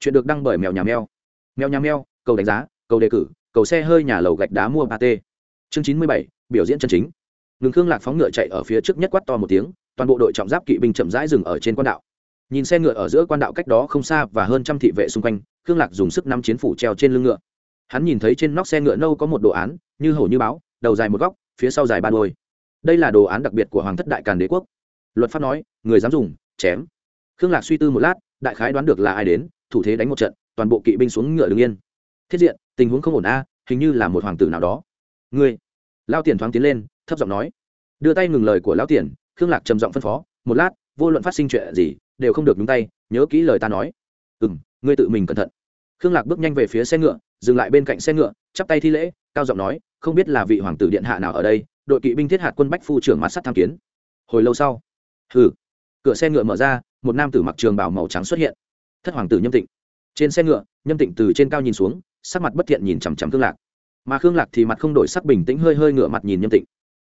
Chuyện được đăng bởi mèo nhà mèo. Mèo nhà mèo, cầu đánh giá cầu đề cử, cầu xe hơi nhà lầu gạch đá mua ba t. Chương chín mươi bảy, biểu diễn chân chính. Ngừng khương lạc phóng ngựa chạy ở phía trước nhất quát to một tiếng, toàn bộ đội trọng giáp kỵ binh chậm rãi dừng ở trên quan đạo. Nhìn xe ngựa ở giữa quan đạo cách đó không xa và hơn trăm thị vệ xung quanh, khương lạc dùng sức năm chiến phủ treo trên lưng ngựa. Hắn nhìn thấy trên nóc xe ngựa nâu có một đồ án, như hổ như báo, đầu dài một góc, phía sau dài ba đôi đây là đồ án đặc biệt của hoàng thất đại càn đế quốc. Luật pháp nói, người dám dùng, chém. Khương lạc suy tư một lát, đại khái đoán được là ai đến, thủ thế đánh một trận, toàn bộ kỵ binh xuống ngựa đứng yên thiết diện, tình huống không ổn a, hình như là một hoàng tử nào đó. Ngươi. Lao tiền thoáng tiến lên, thấp giọng nói. Đưa tay ngừng lời của lão tiền khương lạc trầm giọng phân phó. Một lát, vô luận phát sinh chuyện gì, đều không được nhúng tay, nhớ kỹ lời ta nói. Ừ m ngươi tự mình cẩn thận. Khương lạc bước nhanh về phía xe ngựa, dừng lại bên cạnh xe ngựa, chắp tay thi lễ, cao giọng nói, không biết là vị hoàng tử điện hạ nào ở đây, đội kỵ binh thiết hạt quân bách phu trưởng mặt sắt tham kiến. Hồi lâu sau, hừ, cửa xe ngựa mở ra, một nam tử mặc trường bảo màu trắng xuất hiện. Thất hoàng tử nhâm tịnh. Trên xe ngựa, nhâm tịnh từ trên cao nhìn xuống sắc mặt bất thiện nhìn chằm chằm khương lạc. Mà khương lạc thì mặt không đổi sắc bình tĩnh hơi hơi ngửa mặt nhìn nhâm tịnh.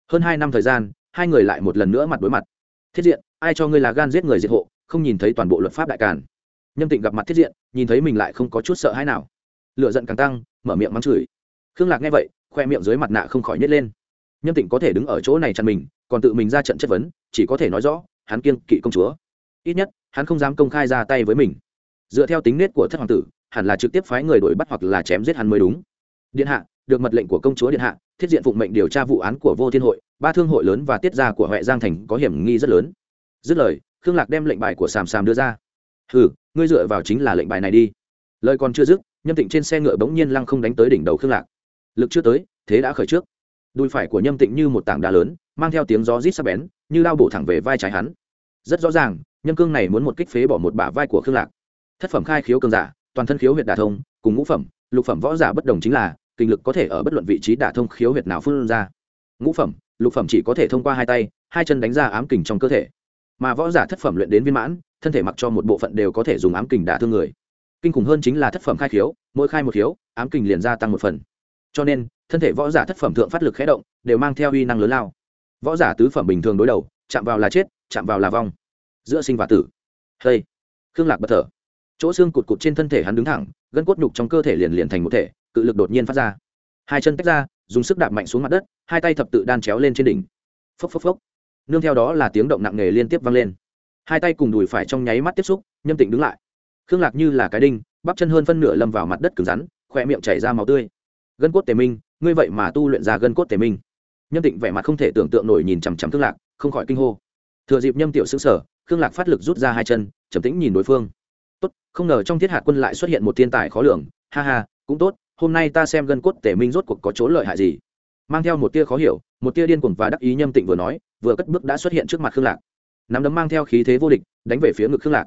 Hơn hai năm thời gian, hai người lại một lần nữa mặt đối mặt. Thiết diện, ai cho ngươi là gan giết người diệt hộ, không nhìn thấy toàn bộ luật pháp đại càn. Nhâm tịnh gặp mặt thiết diện, nhìn thấy mình lại không có chút sợ hãi nào. Lựa giận càng tăng, mở miệng mắng chửi. Khương lạc nghe vậy, khoe miệng dưới mặt nạ không khỏi nhét lên. Nhâm tịnh có thể đứng ở chỗ này chặn mình, còn tự mình ra trận chất vấn, chỉ có thể nói rõ, hắn kiên kỵ công chúa. Ít nhất, hắn không dám công khai ra tay với mình. Dựa theo tính nết của thất hoàng tử hẳn là trực tiếp phái người đuổi bắt hoặc là chém giết hắn mới đúng. Điện hạ, được mật lệnh của công chúa điện hạ, thiết diện phụng mệnh điều tra vụ án của vô thiên hội, ba thương hội lớn và tiết gia của huệ giang thành có hiểm nghi rất lớn. Dứt lời, khương lạc đem lệnh bài của sàm sàm đưa ra. Hừ, ngươi dựa vào chính là lệnh bài này đi. Lời còn chưa dứt, nhâm tịnh trên xe ngựa bỗng nhiên lăng không đánh tới đỉnh đầu khương lạc. Lực chưa tới, thế đã khởi trước. Đùi phải của nhâm tịnh như một tảng đá lớn, mang theo tiếng gió rít sắc bén, như lao bổ thẳng về vai trái hắn. Rất rõ ràng, nhâm cương này muốn một kích phế bỏ một bả vai của khương lạc. Thất phẩm khai khiếu cường giả toàn thân khiếu huyệt đả thông, cùng ngũ phẩm, lục phẩm võ giả bất đồng chính là, kinh lực có thể ở bất luận vị trí đả thông khiếu huyệt nào phun ra. Ngũ phẩm, lục phẩm chỉ có thể thông qua hai tay, hai chân đánh ra ám kình trong cơ thể. Mà võ giả thất phẩm luyện đến viên mãn, thân thể mặc cho một bộ phận đều có thể dùng ám kình đả thương người. Kinh khủng hơn chính là thất phẩm khai khiếu, mỗi khai một khiếu, ám kình liền gia tăng một phần. Cho nên, thân thể võ giả thất phẩm thượng phát lực khé động, đều mang theo uy năng lớn lao. Võ giả tứ phẩm bình thường đối đầu, chạm vào là chết, chạm vào là vong. Giữa sinh và tử. Hey! Khương lạc bật thở chỗ xương cụt cụt trên thân thể hắn đứng thẳng, gân cốt nhục trong cơ thể liền liền thành một thể, cự lực đột nhiên phát ra. Hai chân tách ra, dùng sức đạp mạnh xuống mặt đất, hai tay thập tự đan chéo lên trên đỉnh. Phốc phốc phốc. Nương theo đó là tiếng động nặng nề liên tiếp vang lên. Hai tay cùng đùi phải trong nháy mắt tiếp xúc, nhâm tịnh đứng lại. Khương lạc như là cái đinh, bắp chân hơn phân nửa lâm vào mặt đất cứng rắn, khỏe miệng chảy ra máu tươi. Gân cốt tề minh, ngươi vậy mà tu luyện ra gân cốt tề minh. Nhâm tịnh vẻ mặt không thể tưởng tượng nổi nhìn chằm chằm khương lạc, không khỏi kinh hô. Thừa dịp nhâm tiểu xứng sở khương lạc phát lực rút ra hai chân, trầm tĩnh nhìn đối phương tốt, không ngờ trong thiết hạt quân lại xuất hiện một thiên tài khó lường. Ha ha, cũng tốt, hôm nay ta xem gân cốt tể minh rốt cuộc có chỗ lợi hại gì. Mang theo một tia khó hiểu, một tia điên cuồng và đắc ý nhâm tịnh vừa nói, vừa cất bước đã xuất hiện trước mặt khương lạc. Nắm đấm mang theo khí thế vô địch, đánh về phía ngực khương lạc.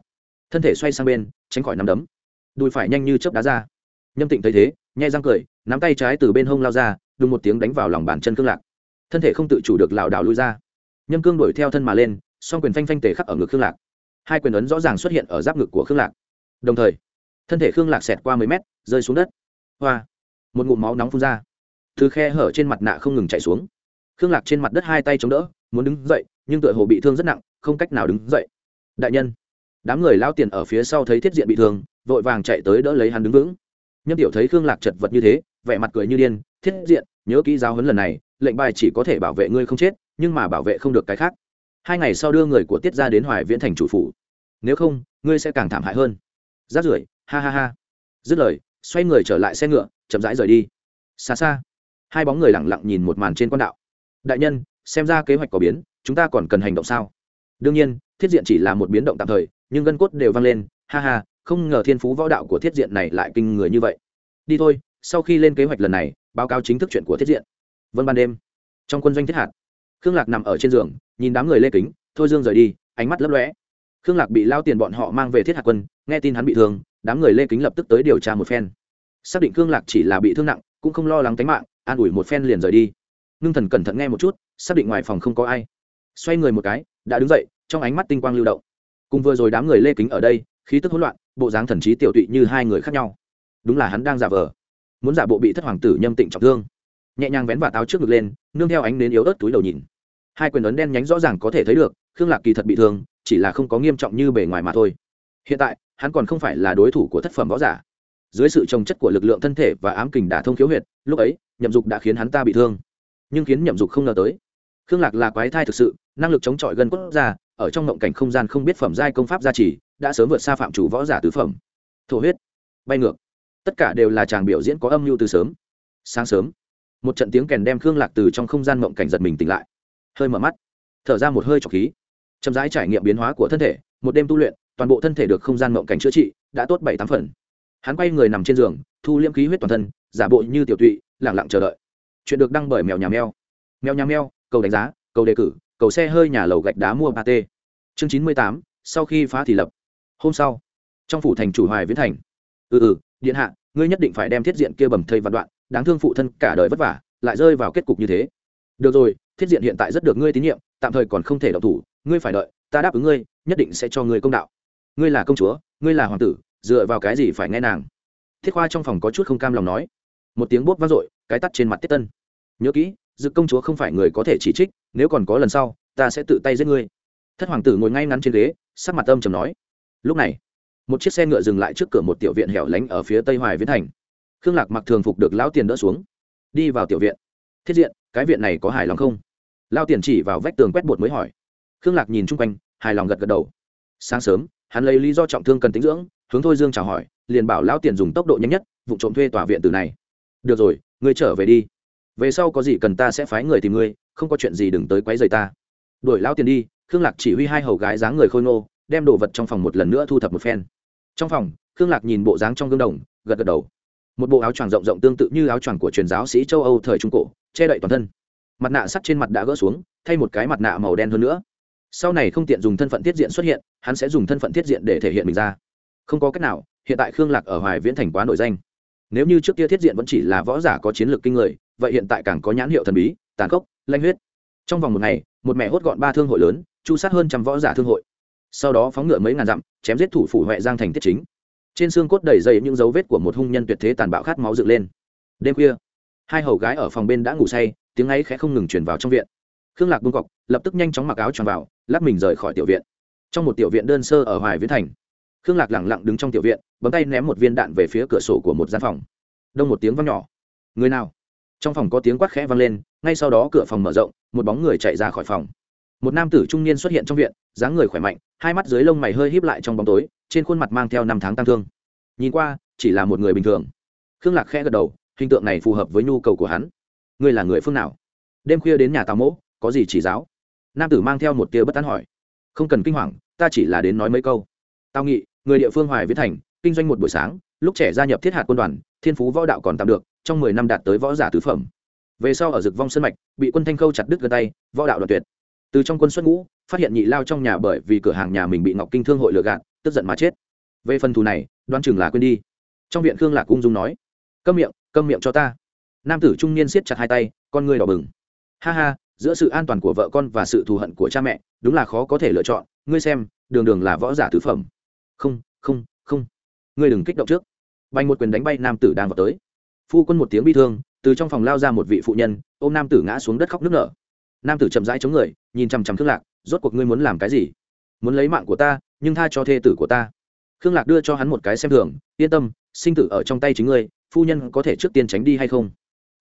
Thân thể xoay sang bên, tránh khỏi nắm đấm. Đùi phải nhanh như chớp đá ra. Nhâm tịnh thấy thế nhai răng cười, nắm tay trái từ bên hông lao ra, đùng một tiếng đánh vào lòng bàn chân khương lạc. Thân thể không tự chủ được lảo đảo lui ra. Nhâm cương đuổi theo thân mà lên, song quyền phanh phanh tề khắc ở ngực khương lạc. Hai quyền ấn rõ ràng xuất hiện ở giáp ngực của khương lạc đồng thời, thân thể khương lạc xẹt qua mấy mét, rơi xuống đất. Hoa! Một ngụm máu nóng phun ra. Thứ khe hở trên mặt nạ không ngừng chạy xuống. Khương lạc trên mặt đất hai tay chống đỡ, muốn đứng dậy, nhưng tựa hồ bị thương rất nặng, không cách nào đứng dậy. Đại nhân! Đám người lao tiền ở phía sau thấy thiết diện bị thương, vội vàng chạy tới đỡ lấy hắn đứng vững. Nhâm tiểu thấy khương lạc chật vật như thế, vẻ mặt cười như điên, thiết diện, nhớ kỹ giáo huấn lần này, lệnh bài chỉ có thể bảo vệ ngươi không chết, nhưng mà bảo vệ không được cái khác. Hai ngày sau đưa người của tiết ra đến hoài viễn thành chủ phủ. Nếu không, ngươi sẽ càng thảm hại hơn rát rưởi, ha ha ha. Dứt lời, xoay người trở lại xe ngựa, chậm rãi rời đi. Xa xa, hai bóng người lẳng lặng nhìn một màn trên con đạo. Đại nhân, xem ra kế hoạch có biến, chúng ta còn cần hành động sao? Đương nhiên, thiết diện chỉ là một biến động tạm thời, nhưng gân cốt đều vang lên. Ha ha, không ngờ thiên phú võ đạo của thiết diện này lại kinh người như vậy. Đi thôi, sau khi lên kế hoạch lần này, báo cáo chính thức chuyện của thiết diện. Vân ban đêm, trong quân doanh thiết hạt, khương lạc nằm ở trên giường, nhìn đám người lê kính, thôi dương rời đi, ánh mắt lấp lóe khương lạc bị lao tiền bọn họ mang về thiết hạt quân, nghe tin hắn bị thương, đám người lê kính lập tức tới điều tra một phen. Xác định khương lạc chỉ là bị thương nặng, cũng không lo lắng tính mạng, an ủi một phen liền rời đi. Ngưng thần cẩn thận nghe một chút, xác định ngoài phòng không có ai. Xoay người một cái, đã đứng dậy, trong ánh mắt tinh quang lưu động. Cùng vừa rồi đám người lê kính ở đây, khí tức hỗn loạn, bộ dáng thần trí tiểu tụy như hai người khác nhau. Đúng là hắn đang giả vờ. Muốn giả bộ bị thất hoàng tử nhâm tịnh trọng thương. Nhẹ nhàng vén và táo trước ngực lên, nương theo ánh đến yếu ớt túi đầu nhìn. Hai quyền ấn đen nhánh rõ ràng có thể thấy được, khương lạc kỳ thật bị thương chỉ là không có nghiêm trọng như bề ngoài mà thôi. Hiện tại, hắn còn không phải là đối thủ của thất phẩm võ giả. Dưới sự trồng chất của lực lượng thân thể và ám kình đả thông khiếu huyệt, lúc ấy, nhậm dục đã khiến hắn ta bị thương. Nhưng khiến nhậm dục không ngờ tới, khương lạc là quái thai thực sự, năng lực chống chọi gần cốt gia, ở trong mộng cảnh không gian không biết phẩm giai công pháp gia trì, đã sớm vượt xa phạm chủ võ giả tứ phẩm. Thổ huyết, bay ngược, tất cả đều là chàng biểu diễn có âm mưu từ sớm. Sáng sớm, một trận tiếng kèn đem khương lạc từ trong không gian mộng cảnh giật mình tỉnh lại. Hơi mở mắt, thở ra một hơi trọc khí chậm rãi trải nghiệm biến hóa của thân thể, một đêm tu luyện, toàn bộ thân thể được không gian mộng cảnh chữa trị, đã tốt bảy tám phần. Hắn quay người nằm trên giường, thu liễm khí huyết toàn thân, giả bộ như tiểu tụy lẳng lặng chờ đợi. Chuyện được đăng bởi mèo nhà mèo. Mèo nhà mèo, cầu đánh giá, cầu đề cử, cầu xe hơi nhà lầu gạch đá mua ba t. Chương chín mươi tám, sau khi phá thì lập. Hôm sau, trong phủ thành chủ hoài viễn thành. Ừ ừ điện hạ, ngươi nhất định phải đem thiết diện kia bầm thây vạn đoạn, đáng thương phụ thân cả đời vất vả, lại rơi vào kết cục như thế. Được rồi, thiết diện hiện tại rất được ngươi tín nhiệm, tạm thời còn không thể đọc thủ ngươi phải đợi, ta đáp ứng ngươi, nhất định sẽ cho ngươi công đạo. Ngươi là công chúa, ngươi là hoàng tử, dựa vào cái gì phải nghe nàng? Thiết khoa trong phòng có chút không cam lòng nói. Một tiếng bốp vang dội, cái tắt trên mặt tiết tân. Nhớ kỹ, dự công chúa không phải người có thể chỉ trích, nếu còn có lần sau, ta sẽ tự tay giết ngươi. Thất hoàng tử ngồi ngay ngắn trên ghế, sắc mặt âm trầm nói. Lúc này, một chiếc xe ngựa dừng lại trước cửa một tiểu viện hẻo lánh ở phía tây hoài viễn thành. Khương lạc mặc thường phục được lão tiền đỡ xuống. Đi vào tiểu viện. Thiết diện, cái viện này có hài lòng không? Lao tiền chỉ vào vách tường quét bột mới hỏi khương lạc nhìn chung quanh, hài lòng gật gật đầu. Sáng sớm, hắn lấy lý do trọng thương cần tính dưỡng, hướng thôi dương chào hỏi, liền bảo lão tiền dùng tốc độ nhanh nhất, vụ trộm thuê tòa viện từ này. Được rồi, ngươi trở về đi. Về sau có gì cần ta sẽ phái người tìm ngươi, không có chuyện gì đừng tới quấy rầy ta. Đuổi lão tiền đi, khương lạc chỉ huy hai hầu gái dáng người khôi ngô, đem đồ vật trong phòng một lần nữa thu thập một phen. Trong phòng, khương lạc nhìn bộ dáng trong gương đồng, gật gật đầu. Một bộ áo choàng rộng rộng tương tự như áo choàng của truyền giáo sĩ châu âu thời trung cổ, che đậy toàn thân. Mặt nạ sắt trên mặt đã gỡ xuống, thay một cái mặt nạ màu đen hơn nữa sau này không tiện dùng thân phận tiết diện xuất hiện, hắn sẽ dùng thân phận tiết diện để thể hiện mình ra. Không có cách nào, hiện tại khương lạc ở hoài viễn thành quá nổi danh. Nếu như trước kia thiết diện vẫn chỉ là võ giả có chiến lược kinh người, vậy hiện tại càng có nhãn hiệu thần bí, tàn khốc, lanh huyết. Trong vòng một ngày, một mẹ hốt gọn ba thương hội lớn, chu sát hơn trăm võ giả thương hội. Sau đó phóng ngựa mấy ngàn dặm, chém giết thủ phủ huệ giang thành tiết chính. Trên xương cốt đầy dày những dấu vết của một hung nhân tuyệt thế tàn bạo khát máu dựng lên. Đêm khuya, hai hầu gái ở phòng bên đã ngủ say, tiếng ấy khẽ không ngừng chuyển vào trong viện. Khương lạc buông cọc, lập tức nhanh chóng mặc áo tròn vào lắc mình rời khỏi tiểu viện. Trong một tiểu viện đơn sơ ở hoài viễn thành, khương lạc lẳng lặng đứng trong tiểu viện, bấm tay ném một viên đạn về phía cửa sổ của một gian phòng. Đông một tiếng văng nhỏ. Người nào? Trong phòng có tiếng quát khẽ vang lên, ngay sau đó cửa phòng mở rộng, một bóng người chạy ra khỏi phòng. Một nam tử trung niên xuất hiện trong viện, dáng người khỏe mạnh, hai mắt dưới lông mày hơi híp lại trong bóng tối, trên khuôn mặt mang theo năm tháng tăng thương. Nhìn qua, chỉ là một người bình thường. Khương lạc khẽ gật đầu, hình tượng này phù hợp với nhu cầu của hắn. Ngươi là người phương nào? Đêm khuya đến nhà tào mỗ, có gì chỉ giáo? Nam tử mang theo một tia bất tán hỏi. Không cần kinh hoàng, ta chỉ là đến nói mấy câu. Tao nghị người địa phương hoài viễn thành, kinh doanh một buổi sáng, lúc trẻ gia nhập thiết hạt quân đoàn, thiên phú võ đạo còn tạm được, trong mười năm đạt tới võ giả tứ phẩm. Về sau ở rực vong sân mạch, bị quân thanh khâu chặt đứt gân tay, võ đạo đoạn tuyệt. Từ trong quân xuất ngũ, phát hiện nhị lao trong nhà bởi vì cửa hàng nhà mình bị ngọc kinh thương hội lừa gạt, tức giận mà chết. Về phần thù này đoan chừng là quên đi. Trong viện khương lạc cung dung nói, câm miệng câm miệng cho ta. Nam tử trung niên siết chặt hai tay, con ngươi đỏ bừng. Ha ha giữa sự an toàn của vợ con và sự thù hận của cha mẹ, đúng là khó có thể lựa chọn. Ngươi xem, đường đường là võ giả tứ phẩm. Không không không. Ngươi đừng kích động trước. Bành một quyền đánh bay nam tử đang vào tới. Phu quân một tiếng bi thương, từ trong phòng lao ra một vị phụ nhân, ôm nam tử ngã xuống đất khóc nức nở. Nam tử chậm rãi chống người, nhìn chằm chằm thương lạc, rốt cuộc ngươi muốn làm cái gì? Muốn lấy mạng của ta, nhưng tha cho thê tử của ta. Khương lạc đưa cho hắn một cái xem thường, yên tâm, sinh tử ở trong tay chính ngươi, phu nhân có thể trước tiên tránh đi hay không?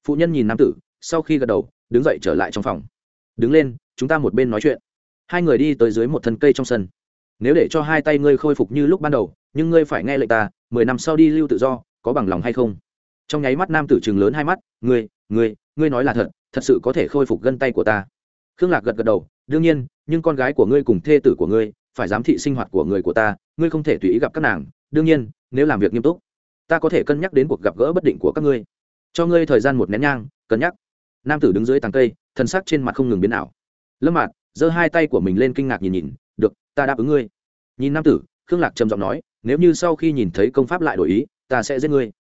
Phụ nhân nhìn nam tử sau khi gật đầu, đứng dậy trở lại trong phòng. Đứng lên, chúng ta một bên nói chuyện. Hai người đi tới dưới một thân cây trong sân. Nếu để cho hai tay ngươi khôi phục như lúc ban đầu, nhưng ngươi phải nghe lệnh ta, mười năm sau đi lưu tự do, có bằng lòng hay không? Trong nháy mắt nam tử chừng lớn hai mắt, ngươi ngươi ngươi nói là thật thật sự có thể khôi phục gân tay của ta. Khương lạc gật gật đầu, đương nhiên, nhưng con gái của ngươi cùng thê tử của ngươi, phải giám thị sinh hoạt của người của ta, ngươi không thể tùy ý gặp các nàng. Đương nhiên, nếu làm việc nghiêm túc, ta có thể cân nhắc đến cuộc gặp gỡ bất định của các ngươi. Cho ngươi thời gian một nén nhang, cân nhắc nam tử đứng dưới tàng cây, thân sắc trên mặt không ngừng biến ảo. Lâm mạt giơ hai tay của mình lên kinh ngạc nhìn nhìn, được, ta đáp ứng ngươi. Nhìn nam tử, khương lạc trầm giọng nói, nếu như sau khi nhìn thấy công pháp lại đổi ý, ta sẽ giết ngươi.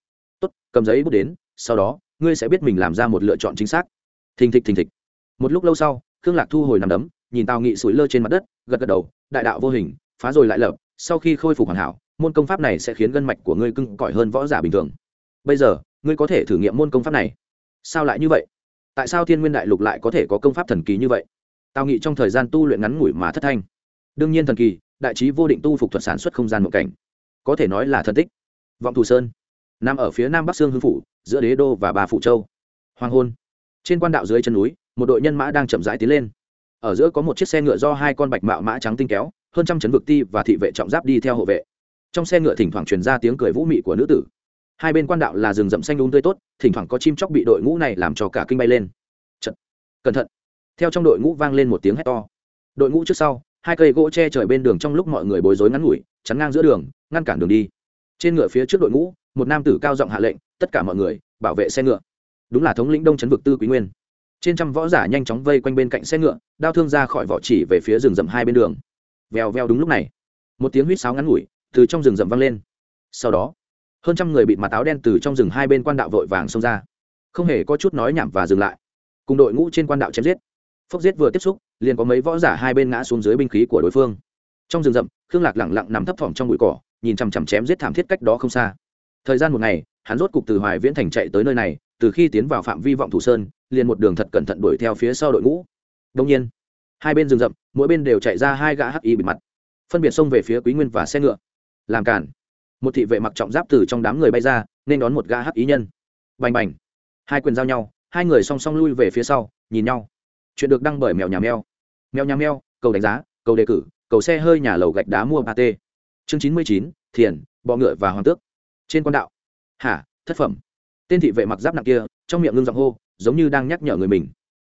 Tốt, cầm giấy bút đến, sau đó, ngươi sẽ biết mình làm ra một lựa chọn chính xác. Thình thịch thình thịch. Một lúc lâu sau, khương lạc thu hồi nằm đấm, nhìn tào nghị sủi lơ trên mặt đất, gật gật đầu, đại đạo vô hình, phá rồi lại lập, sau khi khôi phục hoàn hảo, môn công pháp này sẽ khiến gân mạch của ngươi cưng cỏi hơn võ giả bình thường. Bây giờ, ngươi có thể thử nghiệm môn công pháp này. Sao lại như vậy? Tại sao thiên nguyên đại lục lại có thể có công pháp thần kỳ như vậy? Tào nghị trong thời gian tu luyện ngắn ngủi mà thất thanh. Đương nhiên thần kỳ, đại trí vô định tu phục thuật sản xuất không gian một cảnh. Có thể nói là thần tích. Vọng Thù sơn, nằm ở phía nam bắc sương hưng phủ, giữa đế đô và bà phụ châu. Hoàng hôn. Trên quan đạo dưới chân núi, một đội nhân mã đang chậm rãi tiến lên. Ở giữa có một chiếc xe ngựa do hai con bạch mạo mã trắng tinh kéo, hơn trăm chấn vực ti và thị vệ trọng giáp đi theo hộ vệ. Trong xe ngựa thỉnh thoảng truyền ra tiếng cười vũ mị của nữ tử hai bên quan đạo là rừng rậm xanh đúng tươi tốt, thỉnh thoảng có chim chóc bị đội ngũ này làm cho cả kinh bay lên. Chật. cẩn thận. Theo trong đội ngũ vang lên một tiếng hét to. Đội ngũ trước sau, hai cây gỗ che trời bên đường trong lúc mọi người bối rối ngắn ngủi, chắn ngang giữa đường, ngăn cản đường đi. Trên ngựa phía trước đội ngũ, một nam tử cao giọng hạ lệnh, tất cả mọi người, bảo vệ xe ngựa. Đúng là thống lĩnh đông trấn vực tư quý nguyên. Trên trăm võ giả nhanh chóng vây quanh bên cạnh xe ngựa, đao thương ra khỏi vỏ chỉ về phía rừng rậm hai bên đường. Vèo vèo đúng lúc này. Một tiếng huýt sáo ngắn ngủi từ trong rừng rậm vang lên. Sau đó hơn trăm người bị mặt áo đen từ trong rừng hai bên quan đạo vội vàng xông ra. Không hề có chút nói nhảm và dừng lại. Cùng đội ngũ trên quan đạo chém giết. Phốc giết vừa tiếp xúc, liền có mấy võ giả hai bên ngã xuống dưới binh khí của đối phương. Trong rừng rậm, khương lạc lẳng lặng nằm thấp thỏm trong bụi cỏ, nhìn chằm chằm chém giết thảm thiết cách đó không xa. Thời gian một ngày, hắn rốt cục từ hoài viễn thành chạy tới nơi này, từ khi tiến vào phạm vi vọng thủ sơn, liền một đường thật cẩn thận đuổi theo phía sau đội ngũ. Đông nhiên, hai bên rừng rậm, mỗi bên đều chạy ra hai gã hắc y bịt mặt. Phân biệt xông về phía quý nguyên và xe ngựa. Làm cản một thị vệ mặc trọng giáp từ trong đám người bay ra, nên đón một gã hắc ý nhân. Bành bành. Hai quyền giao nhau, hai người song song lui về phía sau, nhìn nhau. Chuyện được đăng bởi mèo nhà mèo. Mèo nhà mèo, cầu đánh giá, cầu đề cử, cầu xe hơi nhà lầu gạch đá mua ba t. Chương chín mươi chín, thiền, bọ ngựa và hoàng tước. Trên quan đạo. Hả, thất phẩm. Tên thị vệ mặc giáp nặng kia, trong miệng ngưng giọng hô, giống như đang nhắc nhở người mình.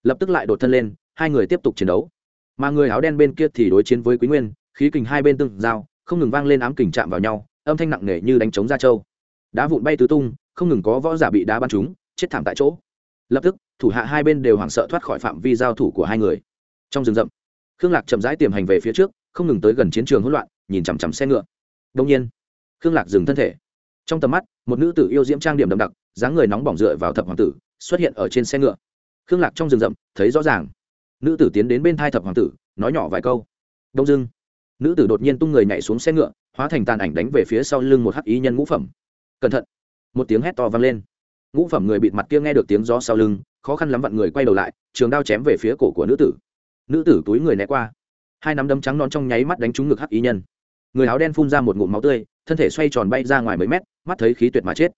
Lập tức lại đột thân lên, hai người tiếp tục chiến đấu. Mà người áo đen bên kia thì đối chiến với quý nguyên, khí kình hai bên tương giao, không ngừng vang lên ám kình chạm vào nhau âm thanh nặng nề như đánh trống ra châu đá vụn bay tứ tung, không ngừng có võ giả bị đá bắn trúng, chết thảm tại chỗ. Lập tức, thủ hạ hai bên đều hoảng sợ thoát khỏi phạm vi giao thủ của hai người. Trong rừng rậm, khương lạc chậm rãi tiềm hành về phía trước, không ngừng tới gần chiến trường hỗn loạn, nhìn chằm chằm xe ngựa. Đông nhiên, khương lạc dừng thân thể. Trong tầm mắt, một nữ tử yêu diễm trang điểm đậm đặc, dáng người nóng bỏng dựa vào thập hoàng tử, xuất hiện ở trên xe ngựa. Khương lạc trong rừng rậm, thấy rõ ràng. Nữ tử tiến đến bên thai thập hoàng tử, nói nhỏ vài câu. Đông dưng nữ tử đột nhiên tung người nhảy xuống xe ngựa, hóa thành tàn ảnh đánh về phía sau lưng một hắc ý nhân ngũ phẩm. Cẩn thận! Một tiếng hét to vang lên. Ngũ phẩm người bịt mặt kia nghe được tiếng gió sau lưng, khó khăn lắm vặn người quay đầu lại, trường đao chém về phía cổ của nữ tử. Nữ tử túi người né qua. Hai nắm đấm trắng non trong nháy mắt đánh trúng ngực hắc ý nhân. Người áo đen phun ra một ngụm máu tươi, thân thể xoay tròn bay ra ngoài mấy mét, mắt thấy khí tuyệt mà chết.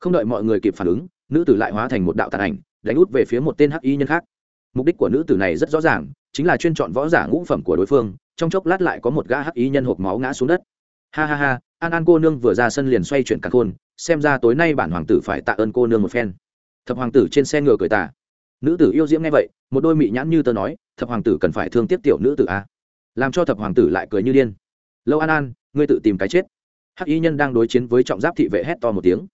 Không đợi mọi người kịp phản ứng, nữ tử lại hóa thành một đạo tàn ảnh, đánh út về phía một tên hắc y nhân khác. Mục đích của nữ tử này rất rõ ràng, chính là chuyên chọn võ giả ngũ phẩm của đối phương trong chốc lát lại có một gã hắc y nhân hộp máu ngã xuống đất. Ha ha ha, an an cô nương vừa ra sân liền xoay chuyển cả khôn, xem ra tối nay bản hoàng tử phải tạ ơn cô nương một phen. Thập hoàng tử trên xe ngựa cười tà. Nữ tử yêu diễm nghe vậy, một đôi mị nhãn như tớ nói, thập hoàng tử cần phải thương tiếc tiểu nữ tử a. Làm cho thập hoàng tử lại cười như điên. Lâu an an, ngươi tự tìm cái chết. Hắc y nhân đang đối chiến với trọng giáp thị vệ hét to một tiếng.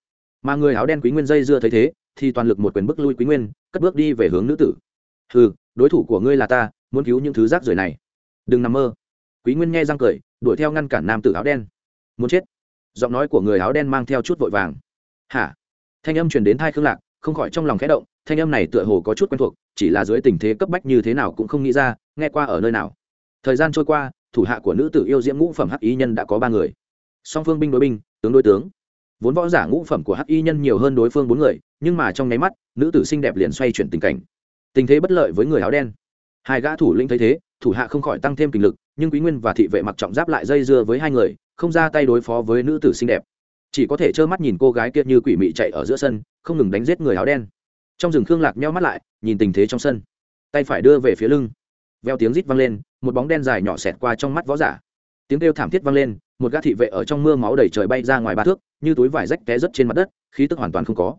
Mà người áo đen quý nguyên dây dưa thấy thế, thì toàn lực một quyền bức lui quý nguyên, cất bước đi về hướng nữ tử. Hừ, đối thủ của ngươi là ta, muốn cứu những thứ rác rưởi này đừng nằm mơ. Quý nguyên nghe răng cười, đuổi theo ngăn cản nam tử áo đen. Muốn chết. Giọng nói của người áo đen mang theo chút vội vàng. Hả? Thanh âm truyền đến thai khương lạc, không khỏi trong lòng khẽ động, thanh âm này tựa hồ có chút quen thuộc, chỉ là dưới tình thế cấp bách như thế nào cũng không nghĩ ra, nghe qua ở nơi nào. Thời gian trôi qua, thủ hạ của nữ tử yêu diễm ngũ phẩm hắc y nhân đã có ba người. Song phương binh đối binh, tướng đối tướng. Vốn võ giả ngũ phẩm của hắc y nhân nhiều hơn đối phương bốn người, nhưng mà trong nháy mắt, nữ tử xinh đẹp liền xoay chuyển tình cảnh. Tình thế bất lợi với người áo đen hai gã thủ lĩnh thấy thế, thủ hạ không khỏi tăng thêm kinh lực, nhưng quý nguyên và thị vệ mặc trọng giáp lại dây dưa với hai người, không ra tay đối phó với nữ tử xinh đẹp. Chỉ có thể trơ mắt nhìn cô gái kia như quỷ mị chạy ở giữa sân, không ngừng đánh giết người áo đen. Trong rừng khương lạc meo mắt lại, nhìn tình thế trong sân. Tay phải đưa về phía lưng. Veo tiếng rít vang lên, một bóng đen dài nhỏ xẹt qua trong mắt võ giả. Tiếng kêu thảm thiết vang lên, một gã thị vệ ở trong mưa máu đầy trời bay ra ngoài ba thước, như túi vải rách té rớt trên mặt đất, khí tức hoàn toàn không có.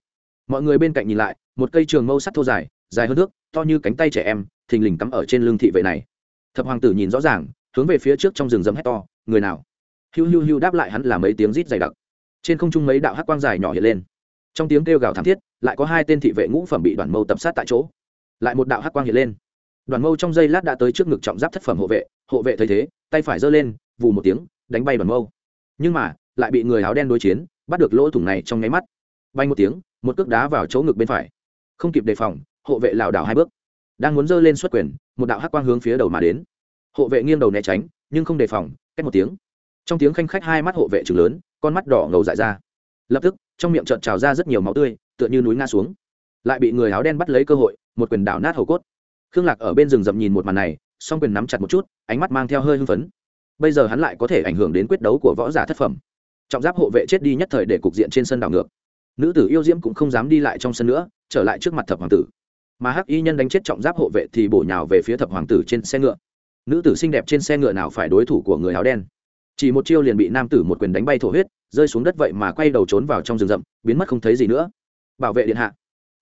Mọi người bên cạnh nhìn lại, một cây trường mâu sắt thô dài dài hơn nước to như cánh tay trẻ em thình lình cắm ở trên lưng thị vệ này. Thập hoàng tử nhìn rõ ràng, hướng về phía trước trong rừng rậm hét to, người nào? Hiu hiu hiu đáp lại hắn là mấy tiếng rít dày đặc. Trên không trung mấy đạo hắc quang dài nhỏ hiện lên. Trong tiếng kêu gào thảm thiết, lại có hai tên thị vệ ngũ phẩm bị đoàn mâu tập sát tại chỗ. Lại một đạo hắc quang hiện lên. Đoàn mâu trong giây lát đã tới trước ngực trọng giáp thất phẩm hộ vệ hộ vệ thấy thế, tay phải giơ lên, vù một tiếng, đánh bay đoàn mâu. Nhưng mà, lại bị người áo đen đối chiến, bắt được lỗ thủng này trong nháy mắt. Bay một tiếng, một cước đá vào chỗ ngực bên phải. Không kịp đề phòng, hộ vệ lảo đảo hai bước đang muốn giơ lên xuất quyền, một đạo hắc quang hướng phía đầu mà đến. Hộ vệ nghiêng đầu né tránh, nhưng không đề phòng cách một tiếng. Trong tiếng khanh khách hai mắt hộ vệ trừng lớn, con mắt đỏ ngầu dại ra. Lập tức, trong miệng trợn trào ra rất nhiều máu tươi, tựa như núi nga xuống. Lại bị người áo đen bắt lấy cơ hội, một quyền đảo nát hầu cốt. Khương lạc ở bên rừng rậm nhìn một màn này, song quyền nắm chặt một chút, ánh mắt mang theo hơi hưng phấn. Bây giờ hắn lại có thể ảnh hưởng đến quyết đấu của võ giả thất phẩm. Trọng giáp hộ vệ chết đi nhất thời để cục diện trên sân đảo ngược. Nữ tử yêu diễm cũng không dám đi lại trong sân nữa, trở lại trước mặt thập hoàng tử mà hắc y nhân đánh chết trọng giáp hộ vệ thì bổ nhào về phía thập hoàng tử trên xe ngựa. Nữ tử xinh đẹp trên xe ngựa nào phải đối thủ của người áo đen? Chỉ một chiêu liền bị nam tử một quyền đánh bay thổ huyết, rơi xuống đất vậy mà quay đầu trốn vào trong rừng rậm, biến mất không thấy gì nữa. Bảo vệ điện hạ.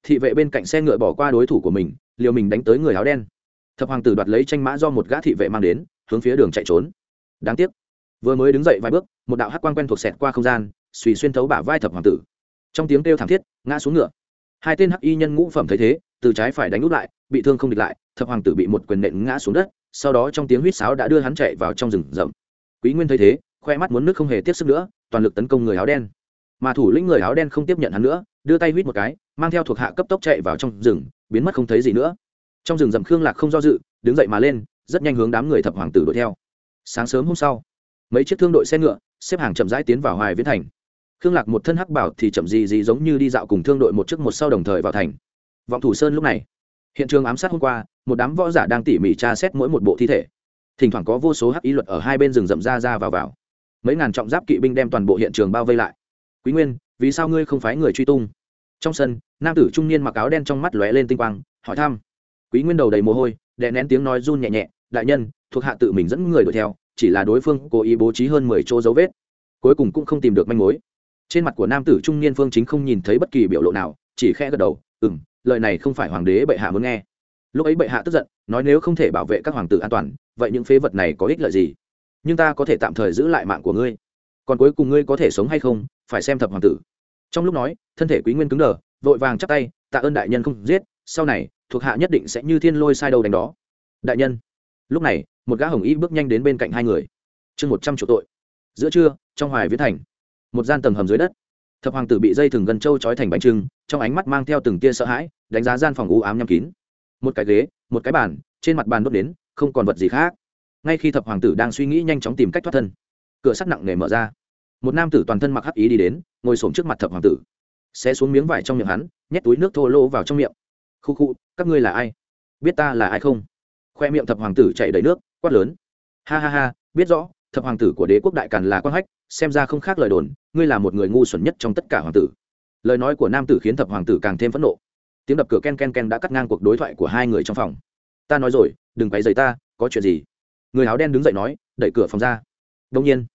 Thị vệ bên cạnh xe ngựa bỏ qua đối thủ của mình, liều mình đánh tới người áo đen. Thập hoàng tử đoạt lấy tranh mã do một gã thị vệ mang đến, hướng phía đường chạy trốn. Đáng tiếc. Vừa mới đứng dậy vài bước, một đạo hắc quan quen thuộc xẹt qua không gian suy xuyên thấu bả vai thập hoàng tử. Trong tiếng kêu thảm thiết, ngã xuống ngựa. Hai tên hắc y nhân ngũ phẩm thấy thế từ trái phải đánh úp lại, bị thương không địch lại, thập hoàng tử bị một quyền nện ngã xuống đất, sau đó trong tiếng huýt sáo đã đưa hắn chạy vào trong rừng rậm. Quý nguyên thấy thế, khoe mắt muốn nước không hề tiếp sức nữa, toàn lực tấn công người áo đen. Mà thủ lĩnh người áo đen không tiếp nhận hắn nữa, đưa tay huýt một cái, mang theo thuộc hạ cấp tốc chạy vào trong rừng, biến mất không thấy gì nữa. Trong rừng rậm khương lạc không do dự, đứng dậy mà lên, rất nhanh hướng đám người thập hoàng tử đuổi theo. Sáng sớm hôm sau, mấy chiếc thương đội xe ngựa, xếp hàng chậm rãi tiến vào hoài viễn thành. Khương lạc một thân hắc bảo thì chậm gì gì giống như đi dạo cùng thương đội một chiếc một sau đồng thời vào thành vọng thủ sơn lúc này. Hiện trường ám sát hôm qua, một đám võ giả đang tỉ mỉ tra xét mỗi một bộ thi thể. Thỉnh thoảng có vô số hắc ý luật ở hai bên rừng rậm ra ra vào vào. Mấy ngàn trọng giáp kỵ binh đem toàn bộ hiện trường bao vây lại. Quý nguyên, vì sao ngươi không phái người truy tung? Trong sân, nam tử trung niên mặc áo đen trong mắt lóe lên tinh quang, hỏi thăm. Quý nguyên đầu đầy mồ hôi, đè nén tiếng nói run nhẹ nhẹ, đại nhân, thuộc hạ tự mình dẫn người đuổi theo, chỉ là đối phương cố ý bố trí hơn mười chỗ dấu vết. Cuối cùng cũng không tìm được manh mối. Trên mặt của nam tử trung niên phương chính không nhìn thấy bất kỳ biểu lộ nào, chỉ khẽ gật đầu ừ m lời này không phải hoàng đế bệ hạ muốn nghe. Lúc ấy bệ hạ tức giận, nói nếu không thể bảo vệ các hoàng tử an toàn, vậy những phế vật này có ích lợi gì? Nhưng ta có thể tạm thời giữ lại mạng của ngươi. Còn cuối cùng ngươi có thể sống hay không, phải xem thập hoàng tử. Trong lúc nói, thân thể quý nguyên cứng đờ, vội vàng chắp tay, tạ ơn đại nhân không giết, sau này, thuộc hạ nhất định sẽ như thiên lôi sai đầu đánh đó. Đại nhân. Lúc này, một gã hồng y bước nhanh đến bên cạnh hai người. Chương một trăm triệu tội. Giữa trưa, trong hoài viễn thành, một gian tầng hầm dưới đất thập hoàng tử bị dây thừng gần trâu trói thành bánh trưng, trong ánh mắt mang theo từng tia sợ hãi, đánh giá gian phòng u ám nhắm kín. Một cái ghế, một cái bàn, trên mặt bàn đốt đến, không còn vật gì khác. Ngay khi thập hoàng tử đang suy nghĩ nhanh chóng tìm cách thoát thân, cửa sắt nặng nề mở ra. Một nam tử toàn thân mặc hắc ý đi đến, ngồi xổm trước mặt thập hoàng tử. Xé xuống miếng vải trong miệng hắn, nhét túi nước thô lô vào trong miệng. Khu khu, các ngươi là ai? Biết ta là ai không? Khoe miệng thập hoàng tử chạy đầy nước, quát lớn. Ha ha ha, biết rõ, thập hoàng tử của đế quốc đại càn là quan hách xem ra không khác lời đồn, ngươi là một người ngu xuẩn nhất trong tất cả hoàng tử. Lời nói của nam tử khiến thập hoàng tử càng thêm phẫn nộ. Tiếng đập cửa ken ken ken đã cắt ngang cuộc đối thoại của hai người trong phòng. Ta nói rồi, đừng quay dày ta, có chuyện gì? Người áo đen đứng dậy nói, đẩy cửa phòng ra. Đông nhiên,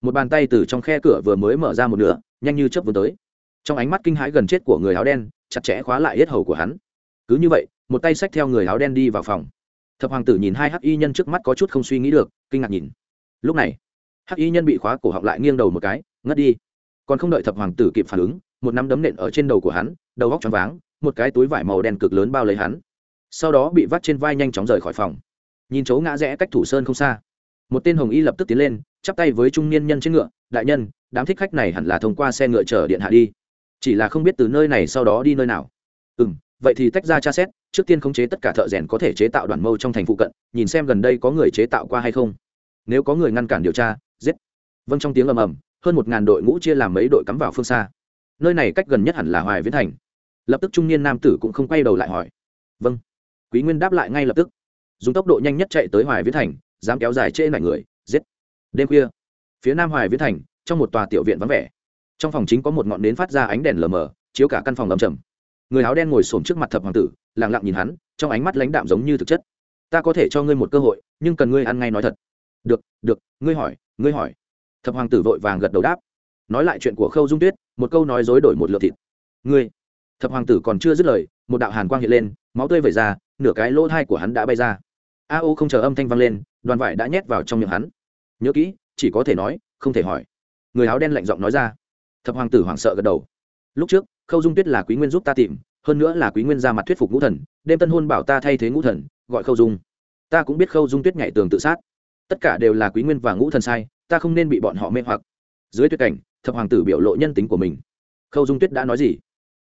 một bàn tay từ trong khe cửa vừa mới mở ra một nửa, nhanh như chớp vừa tới. Trong ánh mắt kinh hãi gần chết của người áo đen, chặt chẽ khóa lại hết hầu của hắn. Cứ như vậy, một tay xách theo người áo đen đi vào phòng. Thập hoàng tử nhìn hai hắc y nhân trước mắt có chút không suy nghĩ được, kinh ngạc nhìn. Lúc này hắc y nhân bị khóa cổ họng lại nghiêng đầu một cái, ngất đi. Còn không đợi thập hoàng tử kịp phản ứng, một nắm đấm nện ở trên đầu của hắn, đầu góc choáng váng, một cái túi vải màu đen cực lớn bao lấy hắn. Sau đó bị vắt trên vai nhanh chóng rời khỏi phòng. Nhìn chỗ ngã rẽ cách thủ sơn không xa, một tên hồng y lập tức tiến lên, chắp tay với trung niên nhân trên ngựa, đại nhân, đám thích khách này hẳn là thông qua xe ngựa chở điện hạ đi. Chỉ là không biết từ nơi này sau đó đi nơi nào. Ừ m vậy thì tách ra tra xét, trước tiên khống chế tất cả thợ rèn có thể chế tạo đoàn mâu trong thành phụ cận, nhìn xem gần đây có người chế tạo qua hay không. Nếu có người ngăn cản điều tra giết. Vâng trong tiếng ầm ầm, hơn một ngàn đội ngũ chia làm mấy đội cắm vào phương xa. Nơi này cách gần nhất hẳn là hoài viễn thành. Lập tức trung niên nam tử cũng không quay đầu lại hỏi. Vâng. Quý nguyên đáp lại ngay lập tức. Dùng tốc độ nhanh nhất chạy tới hoài viễn thành, dám kéo dài trễ lại người, giết. Đêm khuya, phía nam hoài viễn thành, trong một tòa tiểu viện vắng vẻ. Trong phòng chính có một ngọn nến phát ra ánh đèn lờ mờ, chiếu cả căn phòng lầm trầm. Người áo đen ngồi xổm trước mặt thập hoàng tử lẳng lặng nhìn hắn, trong ánh mắt lãnh đạm giống như thực chất. Ta có thể cho ngươi một cơ hội, nhưng cần ngươi ăn ngay nói thật được được, ngươi hỏi ngươi hỏi. Thập hoàng tử vội vàng gật đầu đáp. Nói lại chuyện của khâu dung tuyết, một câu nói dối đổi một lượng thịt. Ngươi. Thập hoàng tử còn chưa dứt lời, một đạo hàn quang hiện lên, máu tươi vẩy ra, nửa cái lỗ thai của hắn đã bay ra. A ô không chờ âm thanh vang lên, đoàn vải đã nhét vào trong miệng hắn. Nhớ kỹ, chỉ có thể nói, không thể hỏi. Người áo đen lạnh giọng nói ra. Thập hoàng tử hoảng sợ gật đầu. Lúc trước, khâu dung tuyết là quý nguyên giúp ta tìm, hơn nữa là quý nguyên ra mặt thuyết phục ngũ thần, đêm tân hôn bảo ta thay thế ngũ thần, gọi khâu dung. Ta cũng biết khâu dung tuyết nhảy tường tự sát tất cả đều là quý nguyên và ngũ thần sai, ta không nên bị bọn họ mê hoặc. Dưới tuyệt cảnh, thập hoàng tử biểu lộ nhân tính của mình. Khâu dung tuyết đã nói gì?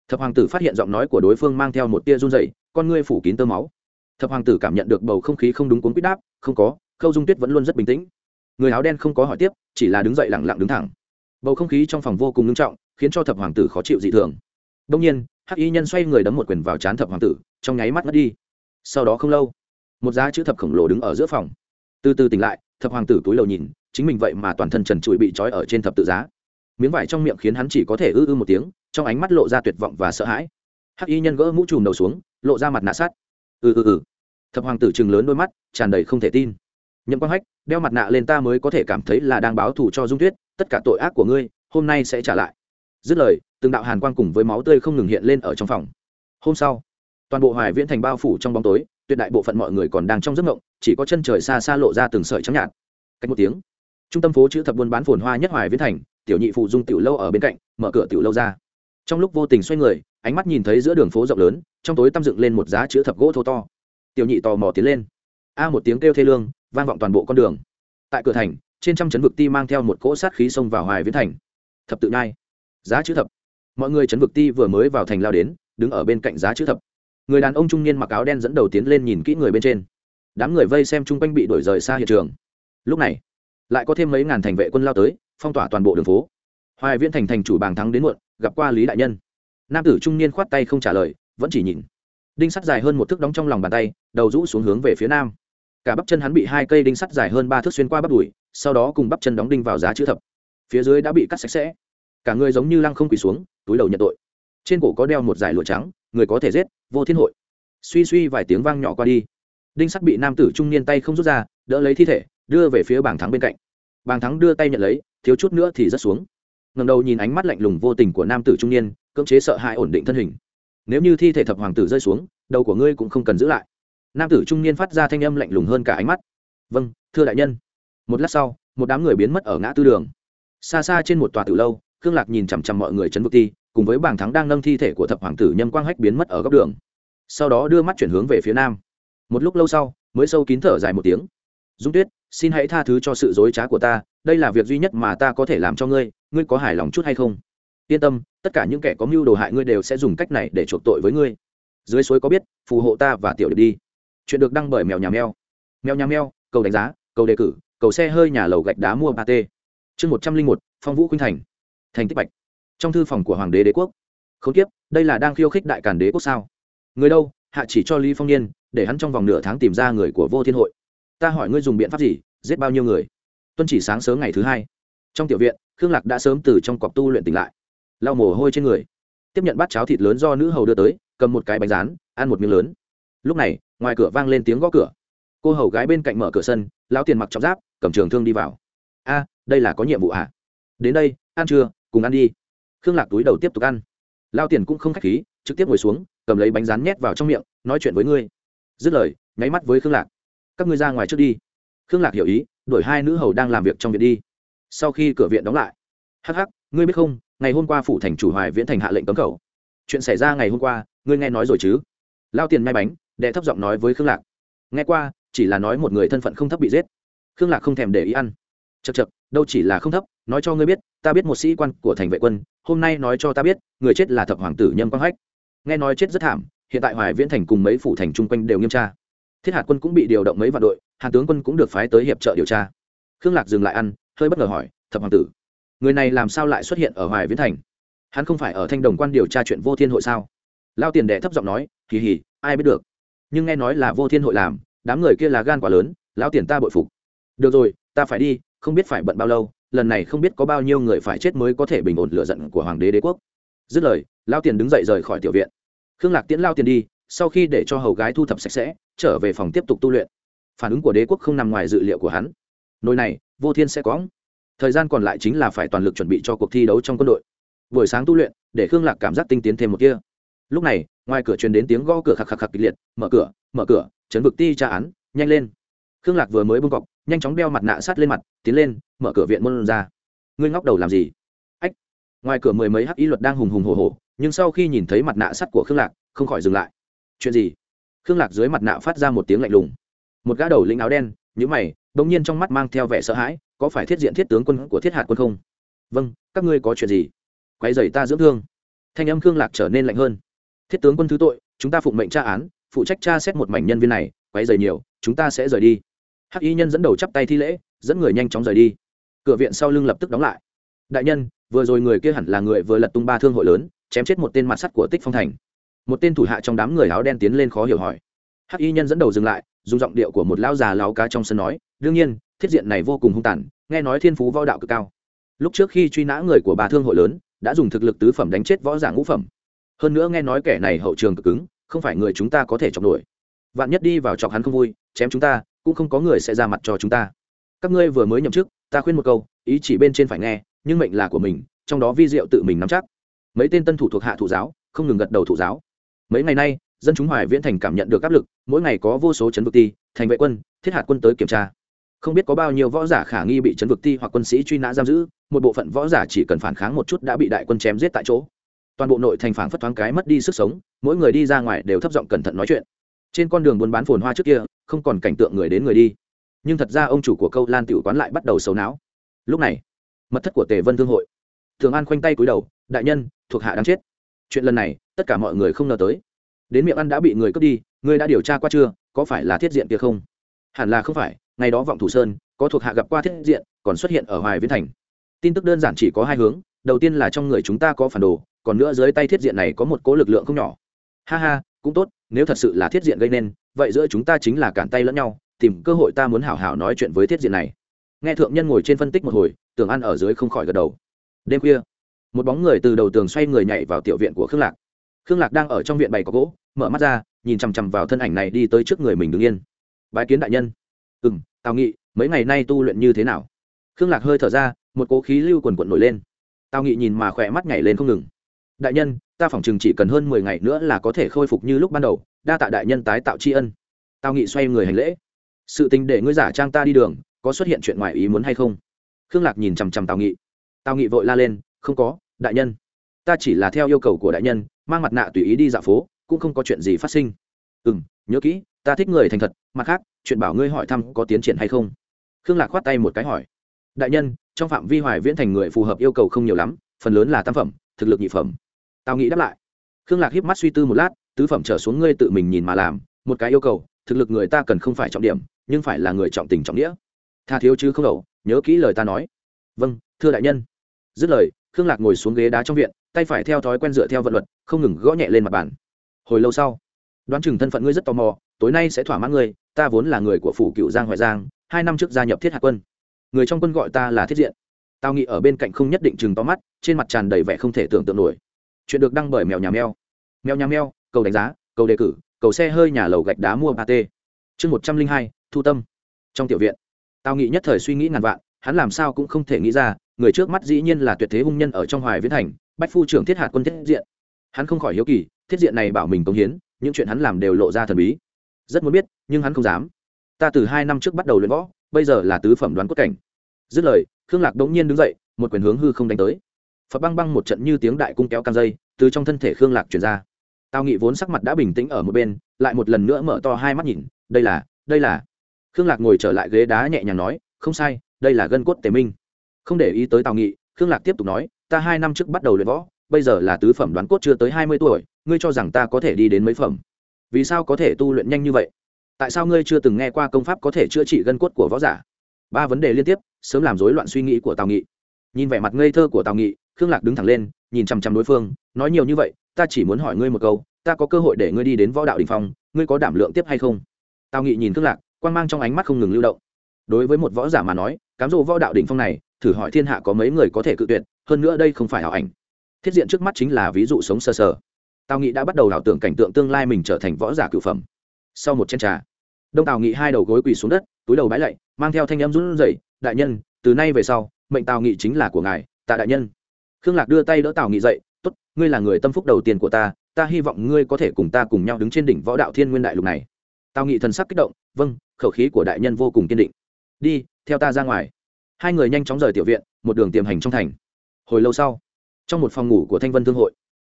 Thập hoàng tử phát hiện giọng nói của đối phương mang theo một tia run dày con ngươi phủ kín tơ máu. Thập hoàng tử cảm nhận được bầu không khí không đúng cuốn quýt đáp, không có, khâu dung tuyết vẫn luôn rất bình tĩnh. Người áo đen không có hỏi tiếp, chỉ là đứng dậy lẳng lặng đứng thẳng. Bầu không khí trong phòng vô cùng nghiêm trọng, khiến cho thập hoàng tử khó chịu dị thường. Đông nhiên, hắc y nhân xoay người đấm một quyền vào trán thập hoàng tử, trong nháy mắt mất đi. Sau đó không lâu, một giá chữ thập khổng lồ đứng ở giữa phòng từ từ tỉnh lại, thập hoàng tử túi lầu nhìn, chính mình vậy mà toàn thân trần trụi bị trói ở trên thập tự giá. Miếng vải trong miệng khiến hắn chỉ có thể ư ư một tiếng, trong ánh mắt lộ ra tuyệt vọng và sợ hãi. Hắc y nhân gỡ mũ trùm đầu xuống, lộ ra mặt nạ sát ừ ừ ừ. Thập hoàng tử chừng lớn đôi mắt, tràn đầy không thể tin. Nhậm quang hách, đeo mặt nạ lên ta mới có thể cảm thấy là đang báo thù cho dung tuyết, tất cả tội ác của ngươi, hôm nay sẽ trả lại. Dứt lời, từng đạo hàn quang cùng với máu tươi không ngừng hiện lên ở trong phòng. Hôm sau, toàn bộ hoài viễn thành bao phủ trong bóng tối tuyệt đại bộ phận mọi người còn đang trong giấc mộng, chỉ có chân trời xa xa lộ ra từng sợi trắng nhạt. Cách một tiếng, trung tâm phố chữ thập buôn bán phồn hoa nhất hoài viễn thành, tiểu nhị phụ dung tiểu lâu ở bên cạnh, mở cửa tiểu lâu ra. Trong lúc vô tình xoay người, ánh mắt nhìn thấy giữa đường phố rộng lớn, trong tối tăm dựng lên một giá chữ thập gỗ thô to. Tiểu nhị tò mò tiến lên. A một tiếng kêu thê lương, vang vọng toàn bộ con đường. Tại cửa thành, trên trăm chấn vực ti mang theo một cỗ sát khí xông vào hoài viễn thành. Thập tự nhai, giá chữ thập. Mọi người chấn vực ti vừa mới vào thành lao đến, đứng ở bên cạnh giá chữ thập người đàn ông trung niên mặc áo đen dẫn đầu tiến lên nhìn kỹ người bên trên. Đám người vây xem chung quanh bị đuổi rời xa hiện trường. Lúc này, lại có thêm mấy ngàn thành vệ quân lao tới, phong tỏa toàn bộ đường phố. Hoài viễn thành thành chủ bàng thắng đến muộn, gặp qua lý đại nhân. Nam tử trung niên khoát tay không trả lời, vẫn chỉ nhìn. Đinh sắt dài hơn một thước đóng trong lòng bàn tay, đầu rũ xuống hướng về phía nam. Cả bắp chân hắn bị hai cây đinh sắt dài hơn ba thước xuyên qua bắp đùi, sau đó cùng bắp chân đóng đinh vào giá chữ thập. Phía dưới đã bị cắt sạch sẽ. Cả người giống như lăng không quỳ xuống, túi đầu nhận tội. Trên cổ có đeo một dải lụa trắng người có thể giết, vô thiên hội. Suy suy vài tiếng vang nhỏ qua đi. Đinh sắt bị nam tử trung niên tay không rút ra, đỡ lấy thi thể, đưa về phía bảng thắng bên cạnh. Bàng thắng đưa tay nhận lấy, thiếu chút nữa thì rớt xuống. Ngầm đầu nhìn ánh mắt lạnh lùng vô tình của nam tử trung niên, cưỡng chế sợ hãi ổn định thân hình. Nếu như thi thể thập hoàng tử rơi xuống, đầu của ngươi cũng không cần giữ lại. Nam tử trung niên phát ra thanh âm lạnh lùng hơn cả ánh mắt. Vâng thưa đại nhân. Một lát sau, một đám người biến mất ở ngã tư đường. Xa xa trên một tòa tử lâu, khương lạc nhìn chằm chằm mọi người chấn vực ti cùng với bảng thắng đang nâng thi thể của thập hoàng tử nhâm quang hách biến mất ở góc đường. Sau đó đưa mắt chuyển hướng về phía nam. Một lúc lâu sau, mới sâu kín thở dài một tiếng. Dung tuyết, xin hãy tha thứ cho sự dối trá của ta, đây là việc duy nhất mà ta có thể làm cho ngươi ngươi có hài lòng chút hay không? Yên tâm, tất cả những kẻ có mưu đồ hại ngươi đều sẽ dùng cách này để chuộc tội với ngươi. Dưới suối có biết, phù hộ ta và tiểu điệp đi. Chuyện được đăng bởi mèo nhà mèo. Mèo nhà mèo, cầu đánh giá, cầu đề cử, cầu xe hơi nhà lầu gạch đá mua ba t chương một trăm linh một, phong vũ khuynh thành. Thành tích bạch trong thư phòng của hoàng đế đế quốc. Không tiếp đây là đang khiêu khích đại càn đế quốc sao? Người đâu? Hạ chỉ cho lý phong niên, để hắn trong vòng nửa tháng tìm ra người của vô thiên hội. Ta hỏi ngươi dùng biện pháp gì, giết bao nhiêu người? Tuân chỉ sáng sớm ngày thứ hai. Trong tiểu viện, khương lạc đã sớm từ trong cọc tu luyện tỉnh lại. Lau mồ hôi trên người. Tiếp nhận bát cháo thịt lớn do nữ hầu đưa tới, cầm một cái bánh rán, ăn một miếng lớn. Lúc này, ngoài cửa vang lên tiếng gõ cửa. Cô hầu gái bên cạnh mở cửa sân, lão tiền mặc trọng giáp, cầm trường thương đi vào. A, đây là có nhiệm vụ à? Đến đây, ăn trưa, cùng ăn đi khương lạc túi đầu tiếp tục ăn. Lao tiền cũng không k h á c h khí, trực tiếp ngồi xuống, cầm lấy bánh rán nhét vào trong miệng, nói chuyện với ngươi. Dứt lời, nháy mắt với khương lạc. Các ngươi ra ngoài trước đi. Khương lạc hiểu ý, đuổi hai nữ hầu đang làm việc trong viện đi. Sau khi cửa viện đóng lại, hắc hắc, ngươi biết không, ngày hôm qua phủ thành chủ hoài viễn thành hạ lệnh cấm khẩu. Chuyện xảy ra ngày hôm qua, ngươi nghe nói rồi chứ? Lao tiền may bánh, đệ thấp giọng nói với khương lạc. Nghe qua, chỉ là nói một người thân phận không thấp bị giết. Khương lạc không thèm để ý ăn. Chật chật đâu chỉ là không thấp, nói cho ngươi biết ta biết một sĩ quan của thành vệ quân, hôm nay nói cho ta biết, người chết là thập hoàng tử nhâm quang hách. Nghe nói chết rất thảm, hiện tại hoài viễn thành cùng mấy phủ thành chung quanh đều nghiêm tra. Thiết hạt quân cũng bị điều động mấy vạn đội, hàn tướng quân cũng được phái tới hiệp trợ điều tra. Khương lạc dừng lại ăn, hơi bất ngờ hỏi, thập hoàng tử, người này làm sao lại xuất hiện ở hoài viễn thành? Hắn không phải ở thanh đồng quan điều tra chuyện vô thiên hội sao? Lao tiền đệ thấp giọng nói kỳ hỉ ai biết được. Nhưng nghe nói là vô thiên hội làm, đám người kia là gan quá lớn, lão tiền ta bội phục. Được rồi, ta phải đi, không biết phải bận bao lâu lần này không biết có bao nhiêu người phải chết mới có thể bình ổn lựa giận của hoàng đế đế quốc. Dứt lời, lao tiền đứng dậy rời khỏi tiểu viện. Khương lạc tiễn lao tiền đi, sau khi để cho hầu gái thu thập sạch sẽ, trở về phòng tiếp tục tu luyện. Phản ứng của đế quốc không nằm ngoài dự liệu của hắn. Nồi này, vô thiên sẽ có. Thời gian còn lại chính là phải toàn lực chuẩn bị cho cuộc thi đấu trong quân đội. Buổi sáng tu luyện, để khương lạc cảm giác tinh tiến thêm một kia lúc này, ngoài cửa truyền đến tiếng gõ cửa khạc khạc khạc kịch liệt, mở cửa mở cửa, chấn vực ti tra án, nhanh lên. Khương lạc vừa mới bưng cọc nhanh chóng đeo mặt nạ sát lên mặt, tiến lên, mở cửa viện môn ra. Ngươi ngóc đầu làm gì? Ách, ngoài cửa mười mấy hắc y luật đang hùng hùng hồ hồ nhưng sau khi nhìn thấy mặt nạ sắt của khương lạc, không khỏi dừng lại. Chuyện gì? Khương lạc dưới mặt nạ phát ra một tiếng lạnh lùng. Một gã đầu lĩnh áo đen nhữ mày bỗng nhiên trong mắt mang theo vẻ sợ hãi, có phải thiết diện thiết tướng quân của thiết hạt quân không? Vâng các ngươi có chuyện gì? Quay dày ta dưỡng thương. Thanh âm khương lạc trở nên lạnh hơn. Thiết tướng quân thứ tội, chúng ta phụng mệnh tra án, phụ trách tra xét một mảnh nhân viên này quay dày nhiều, chúng ta sẽ rời đi hắc y nhân dẫn đầu chắp tay thi lễ, dẫn người nhanh chóng rời đi. Cửa viện sau lưng lập tức đóng lại. Đại nhân, vừa rồi người kia hẳn là người vừa lật tung ba thương hội lớn, chém chết một tên mặt sắt của tích phong thành. Một tên thủ hạ trong đám người áo đen tiến lên khó hiểu hỏi. Hắc y nhân dẫn đầu dừng lại, dùng giọng điệu của một lão già láo cá trong sân nói, đương nhiên, thiết diện này vô cùng hung tàn, nghe nói thiên phú võ đạo cực cao. Lúc trước khi truy nã người của ba thương hội lớn, đã dùng thực lực tứ phẩm đánh chết võ giả ngũ phẩm. Hơn nữa nghe nói kẻ này hậu trường cực cứng, không phải người chúng ta có thể chọc nổi. Vạn nhất đi vào chọc hắn không vui, chém chúng ta cũng không có người sẽ ra mặt cho chúng ta. Các ngươi vừa mới nhậm chức, ta khuyên một câu, ý chỉ bên trên phải nghe, nhưng mệnh là của mình, trong đó vi diệu tự mình nắm chắc. Mấy tên tân thủ thuộc hạ thụ giáo, không ngừng gật đầu thụ giáo. Mấy ngày nay, dân chúng hoài viễn thành cảm nhận được áp lực, mỗi ngày có vô số chấn vực ti, thành vệ quân, thiết hạt quân tới kiểm tra. Không biết có bao nhiêu võ giả khả nghi bị chấn vực ti hoặc quân sĩ truy nã giam giữ, một bộ phận võ giả chỉ cần phản kháng một chút đã bị đại quân chém giết tại chỗ. Toàn bộ nội thành phản phất thoáng cái mất đi sức sống, mỗi người đi ra ngoài đều thấp giọng cẩn thận nói chuyện. Trên con đường buôn bán phồn hoa trước kia không còn cảnh tượng người đến người đi. Nhưng thật ra ông chủ của câu lan tiểu quán lại bắt đầu xấu não. Lúc này, mật thất của tề vân thương hội. Thường an khoanh tay cúi đầu, đại nhân, thuộc hạ đang chết. Chuyện lần này, tất cả mọi người không ngờ tới. Đến miệng ăn đã bị người cướp đi, người đã điều tra qua chưa, có phải là thiết diện kia không? Hẳn là không phải, ngày đó vọng thủ sơn, có thuộc hạ gặp qua thiết diện, còn xuất hiện ở hoài viễn thành. Tin tức đơn giản chỉ có hai hướng, đầu tiên là trong người chúng ta có phản đồ, còn nữa dưới tay thiết diện này có một cố lực lượng không nhỏ. Ha ha, cũng tốt, nếu thật sự là thiết diện gây nên vậy giữa chúng ta chính là cản tay lẫn nhau, tìm cơ hội ta muốn hảo hảo nói chuyện với thiết diện này. Nghe thượng nhân ngồi trên phân tích một hồi tường ăn ở dưới không khỏi gật đầu. Đêm khuya, một bóng người từ đầu tường xoay người nhảy vào tiểu viện của khương lạc. Khương lạc đang ở trong viện bày có gỗ, mở mắt ra, nhìn chằm chằm vào thân ảnh này đi tới trước người mình đứng yên. Bái kiến đại nhân. Ừ m tào nghị, mấy ngày nay tu luyện như thế nào? Khương lạc hơi thở ra, một cố khí lưu quần quận nổi lên. Tào nghị nhìn mà khỏe mắt nhảy lên không ngừng đại nhân, ta phỏng chừng chỉ cần hơn mười ngày nữa là có thể khôi phục như lúc ban đầu, đa tạ đại nhân tái tạo tri ân. Tào nghị xoay người hành lễ. Sự tình để ngươi giả trang ta đi đường, có xuất hiện chuyện ngoài ý muốn hay không? Khương lạc nhìn chằm chằm tào nghị. Tào nghị vội la lên, không có, đại nhân. Ta chỉ là theo yêu cầu của đại nhân, mang mặt nạ tùy ý đi dạo phố, cũng không có chuyện gì phát sinh. Ừ m nhớ kỹ, ta thích người thành thật, mặt khác, chuyện bảo ngươi hỏi thăm có tiến triển hay không? Khương lạc khoát tay một cái hỏi. Đại nhân, trong phạm vi hoài viễn thành người phù hợp yêu cầu không nhiều lắm, phần lớn là tam phẩm, thực lực nhị phẩm tao nghĩ đáp lại. Khương lạc hiếp mắt suy tư một lát, tứ phẩm trở xuống ngươi tự mình nhìn mà làm, một cái yêu cầu, thực lực người ta cần không phải trọng điểm, nhưng phải là người trọng tình trọng nghĩa. Tha thiếu chứ không đầu nhớ kỹ lời ta nói. Vâng thưa đại nhân. Dứt lời, khương lạc ngồi xuống ghế đá trong viện, tay phải theo thói quen dựa theo vận luật, không ngừng gõ nhẹ lên mặt bàn. Hồi lâu sau, đoán chừng thân phận ngươi rất tò mò, tối nay sẽ thỏa mãn ngươi, ta vốn là người của phủ cựu giang hoài giang, hai năm trước gia nhập thiết hạ quân. Người trong quân gọi ta là thiết diện. Tao nghĩ ở bên cạnh không nhất định chừng to mắt, trên mặt tràn đầy vẻ không thể tưởng tượng nổi chuyện được đăng bởi mèo nhà mèo. Mèo nhà mèo, cầu đánh giá, cầu đề cử, cầu xe hơi nhà lầu gạch đá mua ba t chương một trăm linh hai, thu tâm. Trong tiểu viện, tao nghĩ nhất thời suy nghĩ ngàn vạn, hắn làm sao cũng không thể nghĩ ra, người trước mắt dĩ nhiên là tuyệt thế hung nhân ở trong hoài viễn thành, bách phu trưởng thiết hạt quân thiết diện. Hắn không khỏi hiếu kỳ, thiết diện này bảo mình công hiến, những chuyện hắn làm đều lộ ra thần bí. Rất muốn biết, nhưng hắn không dám. Ta từ hai năm trước bắt đầu luyện võ, bây giờ là tứ phẩm đoán cốt cảnh. Dứt lời, khương lạc đống nhiên đứng dậy, một quyền hướng hư không đánh tới phật băng băng một trận như tiếng đại cung kéo căng dây, từ trong thân thể khương lạc chuyển ra. Tao nghị vốn sắc mặt đã bình tĩnh ở một bên, lại một lần nữa mở to hai mắt nhìn, đây là đây là. Khương lạc ngồi trở lại ghế đá nhẹ nhàng nói, không sai, đây là gân cốt tề minh. Không để ý tới tào nghị, khương lạc tiếp tục nói, ta hai năm trước bắt đầu luyện võ, bây giờ là tứ phẩm đoán cốt chưa tới hai mươi tuổi, ngươi cho rằng ta có thể đi đến mấy phẩm? Vì sao có thể tu luyện nhanh như vậy? Tại sao ngươi chưa từng nghe qua công pháp có thể chữa trị gân cốt của võ giả? Ba vấn đề liên tiếp, sớm làm rối loạn suy nghĩ của tào nghị. Nhìn vẻ mặt ngây thơ của tào nghị khương lạc đứng thẳng lên, nhìn chằm chằm đối phương, nói nhiều như vậy, ta chỉ muốn hỏi ngươi một câu, ta có cơ hội để ngươi đi đến võ đạo đình phong, ngươi có đảm lượng tiếp hay không? Tào nghị nhìn khương lạc quan g mang trong ánh mắt không ngừng lưu động. Đối với một võ giả mà nói, cám dỗ võ đạo đỉnh phong này, thử hỏi thiên hạ có mấy người có thể cự tuyệt, hơn nữa đây không phải ảo ảnh. Thiết diện trước mắt chính là ví dụ sống sờ sờ. Tào nghị đã bắt đầu ảo tưởng cảnh tượng tương lai mình trở thành võ giả cựu phẩm. Sau một chén trà, đông tào nghị hai đầu gối quỳ xuống đất, túi đầu bái lạy, mang theo thanh em run rẩy, đại nhân, từ nay về sau, mệnh tào nghị chính là của ngài, tạ đại nhân khương lạc đưa tay đỡ tào nghị dậy, tốt, ngươi là người tâm phúc đầu tiên của ta ta hy vọng ngươi có thể cùng ta cùng nhau đứng trên đỉnh võ đạo thiên nguyên đại lục này. Tào nghị thần sắc kích động vâng khẩu khí của đại nhân vô cùng kiên định. Đi, theo ta ra ngoài. Hai người nhanh chóng rời tiểu viện, một đường tiềm hành trong thành. Hồi lâu sau, trong một phòng ngủ của thanh vân thương hội,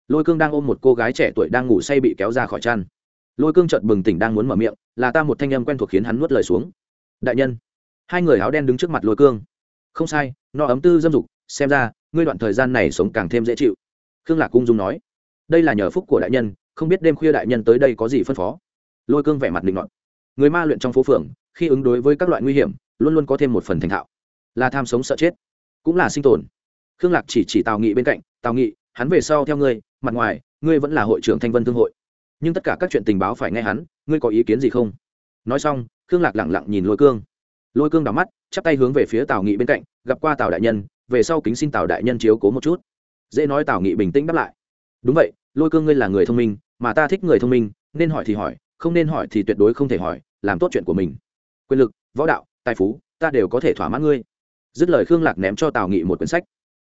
lôi cương đang ôm một cô gái trẻ tuổi đang ngủ say bị kéo ra khỏi chăn. Lôi cương chợt bừng tỉnh đang muốn mở miệng, là ta một thanh âm quen thuộc khiến hắn nuốt lời xuống. Đại nhân. Hai người áo đen đứng trước mặt lôi cương. Không sai, no ấm tư dâm dục xem ra, ngươi đoạn thời gian này sống càng thêm dễ chịu. Khương lạc cung dung nói. Đây là nhờ phúc của đại nhân, không biết đêm khuya đại nhân tới đây có gì phân phó. Lôi cương vẻ mặt định luận người ma luyện trong phố phường, khi ứng đối với các loại nguy hiểm, luôn luôn có thêm một phần thành thạo. Là tham sống sợ chết, cũng là sinh tồn. Khương lạc chỉ chỉ tào nghị bên cạnh, tào nghị, hắn về sau theo ngươi, mặt ngoài, ngươi vẫn là hội trưởng thanh vân thương hội. Nhưng tất cả các chuyện tình báo phải nghe hắn, ngươi có ý kiến gì không? Nói xong, khương lạc lẳng lặng nhìn lôi cương. Lôi cương đỏ mắt, chắp tay hướng về phía tào nghị bên cạnh, gặp qua tào đại nhân về sau kính xin tào đại nhân chiếu cố một chút. Dễ nói tào nghị bình tĩnh đáp lại. Đúng vậy, lôi cương ngươi là người thông minh, mà ta thích người thông minh, nên hỏi thì hỏi, không nên hỏi thì tuyệt đối không thể hỏi, làm tốt chuyện của mình. Quyền lực, võ đạo, tài phú, ta đều có thể thỏa mãn ngươi. Dứt lời khương lạc ném cho tào nghị một quyển sách.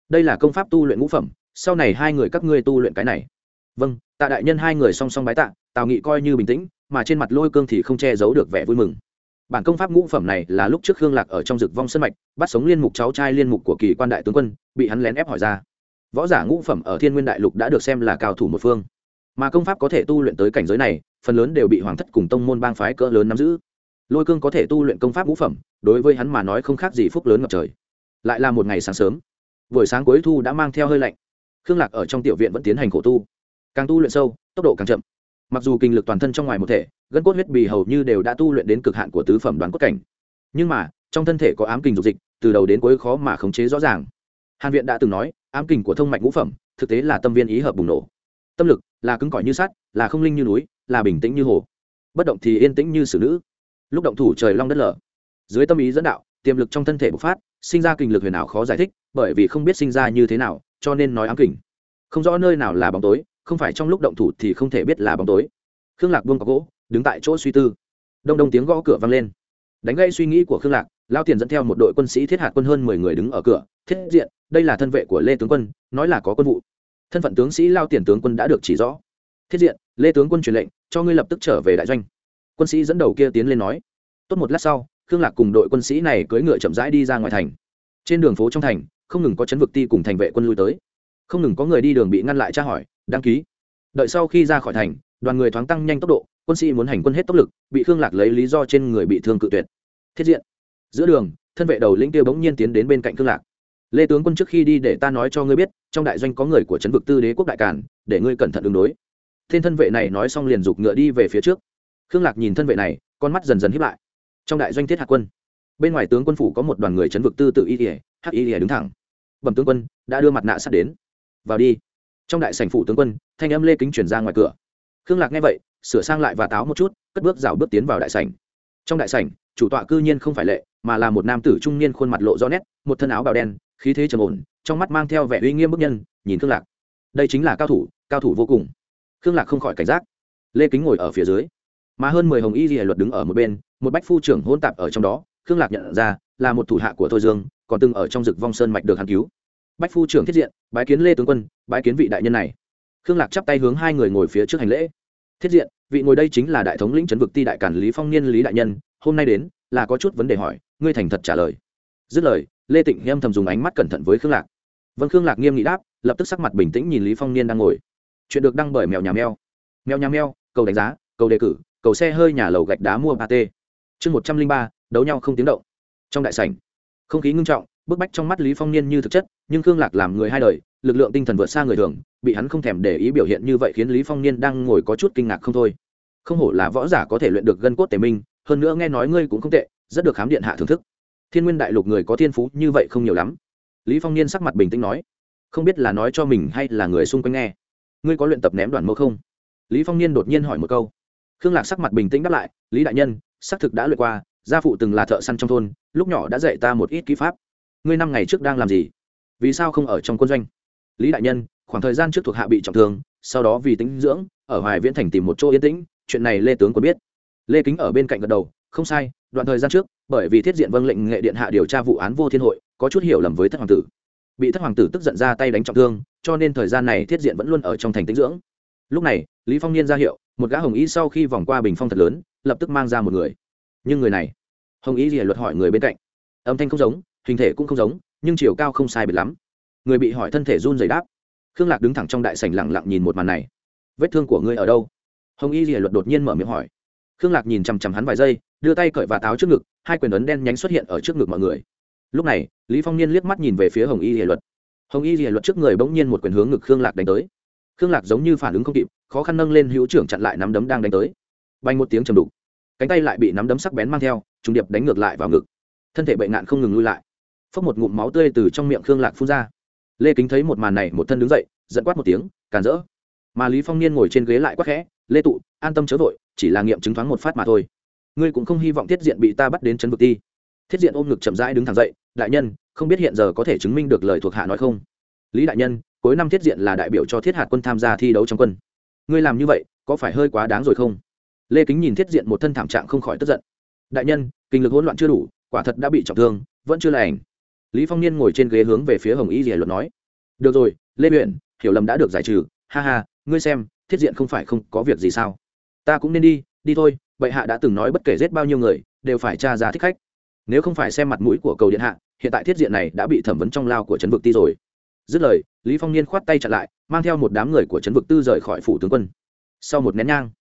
Đây là công pháp tu luyện ngũ phẩm, sau này hai người các ngươi tu luyện cái này. Vâng tạ đại nhân hai người song song bái tạ, tào nghị coi như bình tĩnh, mà trên mặt lôi cương thì không che giấu được vẻ vui mừng bản công pháp ngũ phẩm này là lúc trước hương lạc ở trong rực vong sân mạch, bắt sống liên mục cháu trai liên mục của kỳ quan đại tướng quân, bị hắn lén ép hỏi ra. Võ giả ngũ phẩm ở thiên nguyên đại lục đã được xem là cao thủ một phương. Mà công pháp có thể tu luyện tới cảnh giới này, phần lớn đều bị hoàng thất cùng tông môn bang phái cỡ lớn nắm giữ. Lôi cương có thể tu luyện công pháp ngũ phẩm, đối với hắn mà nói không khác gì phúc lớn ngập trời. Lại là một ngày sáng sớm. Buổi sáng cuối thu đã mang theo hơi lạnh. Khương lạc ở trong tiểu viện vẫn tiến hành khổ tu. Càng tu luyện sâu, tốc độ càng chậm mặc dù kinh lực toàn thân trong ngoài một thể, gân cốt huyết bì hầu như đều đã tu luyện đến cực hạn của tứ phẩm đoán cốt cảnh. Nhưng mà, trong thân thể có ám kình dục dịch, từ đầu đến cuối khó mà khống chế rõ ràng. Hàn viện đã từng nói, ám kình của thông mạch ngũ phẩm, thực tế là tâm viên ý hợp bùng nổ. Tâm lực là cứng cỏi như sắt, là không linh như núi, là bình tĩnh như hồ. Bất động thì yên tĩnh như xử nữ. Lúc động thủ trời long đất lở. Dưới tâm ý dẫn đạo, tiềm lực trong thân thể bộc phát, sinh ra kinh lực huyền ảo khó giải thích, bởi vì không biết sinh ra như thế nào, cho nên nói ám kình. Không rõ nơi nào là bóng tối không phải trong lúc động thủ thì không thể biết là bóng tối. Khương lạc buông có gỗ, đứng tại chỗ suy tư. Đông đông tiếng gõ cửa vang lên. Đánh gây suy nghĩ của khương lạc, lao tiền dẫn theo một đội quân sĩ thiết hạt quân hơn mười người đứng ở cửa, thiết diện, đây là thân vệ của lê tướng quân, nói là có quân vụ. Thân phận tướng sĩ lao tiền tướng quân đã được chỉ rõ. Thiết diện, lê tướng quân truyền lệnh, cho ngươi lập tức trở về đại doanh. Quân sĩ dẫn đầu kia tiến lên nói. Tốt một lát sau, khương lạc cùng đội quân sĩ này cưỡi ngựa chậm rãi đi ra ngoài thành. Trên đường phố trong thành, không ngừng có chấn vực ti cùng thành vệ quân lui tới. Không ngừng có người đi đường bị ngăn lại tra hỏi đăng ký. Đợi sau khi ra khỏi thành, đoàn người thoáng tăng nhanh tốc độ, quân sĩ muốn hành quân hết tốc lực, bị khương lạc lấy lý do trên người bị thương cự tuyệt. Thiết diện. Giữa đường, thân vệ đầu lĩnh kia bỗng nhiên tiến đến bên cạnh khương lạc. Lê tướng quân trước khi đi để ta nói cho ngươi biết, trong đại doanh có người của trấn vực tư đế quốc đại cản để ngươi cẩn thận ứng đối. Thiên thân vệ này nói xong liền giục ngựa đi về phía trước. Khương lạc nhìn thân vệ này, con mắt dần dần hiếp lại. Trong đại doanh thiết hạ quân, bên ngoài tướng quân phủ có một đoàn người trấn vực tư tự y ỉa hắc y ỉa đứng thẳng. Bẩm tướng quân, đã đưa mặt nạ sắt đến. Vào đi trong đại sảnh phủ tướng quân, thanh âm lê kính chuyển ra ngoài cửa. Khương lạc nghe vậy, sửa sang lại và táo một chút, cất bước rào bước tiến vào đại sảnh. Trong đại sảnh, chủ tọa cư nhiên không phải lệ, mà là một nam tử trung niên khuôn mặt lộ rõ nét, một thân áo bào đen, khí thế trầm ổn, trong mắt mang theo vẻ uy nghiêm bức nhân, nhìn khương lạc. Đây chính là cao thủ cao thủ vô cùng. Khương lạc không khỏi cảnh giác. Lê kính ngồi ở phía dưới. Mà hơn mười hồng y ghi luật đứng ở một bên, một bách phu trưởng hôn tạp ở trong đó, khương lạc nhận ra, là một thủ hạ của thôi dương, còn từng ở trong rực vong sơn mạch được hàn cứu bách phu trưởng thiết diện, bái kiến lê tướng quân, bái kiến vị đại nhân này. Khương lạc chắp tay hướng hai người ngồi phía trước hành lễ. Thiết diện, vị ngồi đây chính là đại thống lĩnh trấn vực ti đại cản lý phong niên lý đại nhân, hôm nay đến, là có chút vấn đề hỏi, ngươi thành thật trả lời. Dứt lời, lê tịnh nghiêm thầm dùng ánh mắt cẩn thận với khương lạc. Vân khương lạc nghiêm nghị đáp, lập tức sắc mặt bình tĩnh nhìn lý phong niên đang ngồi. Chuyện được đăng bởi mèo nhà mèo. Mèo nhà mèo, cầu đánh giá, cầu đề cử, cầu xe hơi nhà lầu gạch đá mua ba t chương một trăm linh ba, đấu nhau không tiếng động. Trong đại sảnh, không khí ngưng trọng bức bách trong mắt lý phong niên như thực chất, nhưng khương lạc làm người hai đời, lực lượng tinh thần vượt xa người thường, bị hắn không thèm để ý biểu hiện như vậy khiến lý phong niên đang ngồi có chút kinh ngạc không thôi. Không hổ là võ giả có thể luyện được gân cốt tề minh, hơn nữa nghe nói ngươi cũng không tệ, rất được khám điện hạ thưởng thức. Thiên nguyên đại lục người có thiên phú như vậy không nhiều lắm. Lý phong niên sắc mặt bình tĩnh nói, không biết là nói cho mình hay là người xung quanh nghe. Ngươi có luyện tập ném đoàn mâu không? Lý phong niên đột nhiên hỏi một câu. Khương lạc sắc mặt bình tĩnh đáp lại, lý đại nhân, xác thực đã luyện qua, gia phụ từng là thợ săn trong thôn, lúc nhỏ đã dạy ta một ít kỹ pháp ngươi năm ngày trước đang làm gì? Vì sao không ở trong quân doanh? Lý đại nhân, khoảng thời gian trước thuộc hạ bị trọng thương, sau đó vì tính dưỡng, ở hoài viễn thành tìm một chỗ yên tĩnh, chuyện này lê tướng quân biết. Lê kính ở bên cạnh gật đầu, không sai, đoạn thời gian trước, bởi vì thiết diện vâng lệnh nghệ điện hạ điều tra vụ án vô thiên hội, có chút hiểu lầm với thất hoàng tử. Bị thất hoàng tử tức giận ra tay đánh trọng thương, cho nên thời gian này thiết diện vẫn luôn ở trong thành tĩnh dưỡng. Lúc này, lý phong niên ra hiệu, một gã hồng Y sau khi vòng qua bình phong thật lớn, lập tức mang ra một người. Nhưng người này, hồng Y lìa luật hỏi người bên cạnh. Âm thanh không giống hình thể cũng không giống, nhưng chiều cao không sai biệt lắm. Người bị hỏi thân thể run rẩy đáp. Khương lạc đứng thẳng trong đại sảnh lặng lặng nhìn một màn này. Vết thương của ngươi ở đâu? Hồng y rìa luật đột nhiên mở miệng hỏi. Khương lạc nhìn chằm chằm hắn vài giây, đưa tay cởi và táo trước ngực, hai quyền ấn đen nhánh xuất hiện ở trước ngực mọi người. Lúc này, lý phong niên liếc mắt nhìn về phía hồng y rìa luật. Hồng y rìa luật trước người bỗng nhiên một quyền hướng ngực khương lạc đánh tới. Khương lạc giống như phản ứng không kịp, khó khăn nâng lên hữu trưởng chặn lại nắm đấm đang đánh tới. Bay một tiếng trầm đục. Cánh tay lại bị nắm đấm sắc bén mang theo, trùng điệp đánh ngược lại vào ngực. Thân thể bệnh nạn không ngừng lui lại phốc một ngụm máu tươi từ trong miệng khương lạc phun ra. Lê kính thấy một màn này, một thân đứng dậy dẫn quát một tiếng, càn rỡ. Mà lý phong niên ngồi trên ghế lại quát khẽ, lê tụ, an tâm chớ vội, chỉ là nghiệm chứng thoáng một phát mà thôi. Ngươi cũng không hy vọng thiết diện bị ta bắt đến chân vực ti thiết diện ôm ngực chậm rãi đứng thẳng dậy, đại nhân, không biết hiện giờ có thể chứng minh được lời thuộc hạ nói không? Lý đại nhân, cuối năm thiết diện là đại biểu cho thiết hạt quân tham gia thi đấu trong quân. Ngươi làm như vậy, có phải hơi quá đáng rồi không? Lê kính nhìn thiết diện một thân thảm trạng không khỏi tức giận. Đại nhân, kinh lực hỗn loạn chưa đủ, quả thật đã bị trọng thương, vẫn chưa là ảnh lý phong niên ngồi trên ghế hướng về phía hồng y rìa luật nói, được rồi, lê huyện hiểu lầm đã được giải trừ. Ha ha, ngươi xem, thiết diện không phải không có việc gì sao? Ta cũng nên đi đi thôi, bệ hạ đã từng nói bất kể giết bao nhiêu người, đều phải tra ra thích khách. Nếu không phải xem mặt mũi của cầu điện hạ, hiện tại thiết diện này đã bị thẩm vấn trong lao của trấn vực ti rồi. Dứt lời, lý phong niên khoát tay chặn lại, mang theo một đám người của trấn vực tư rời khỏi phủ tướng quân. Sau một nén nhang,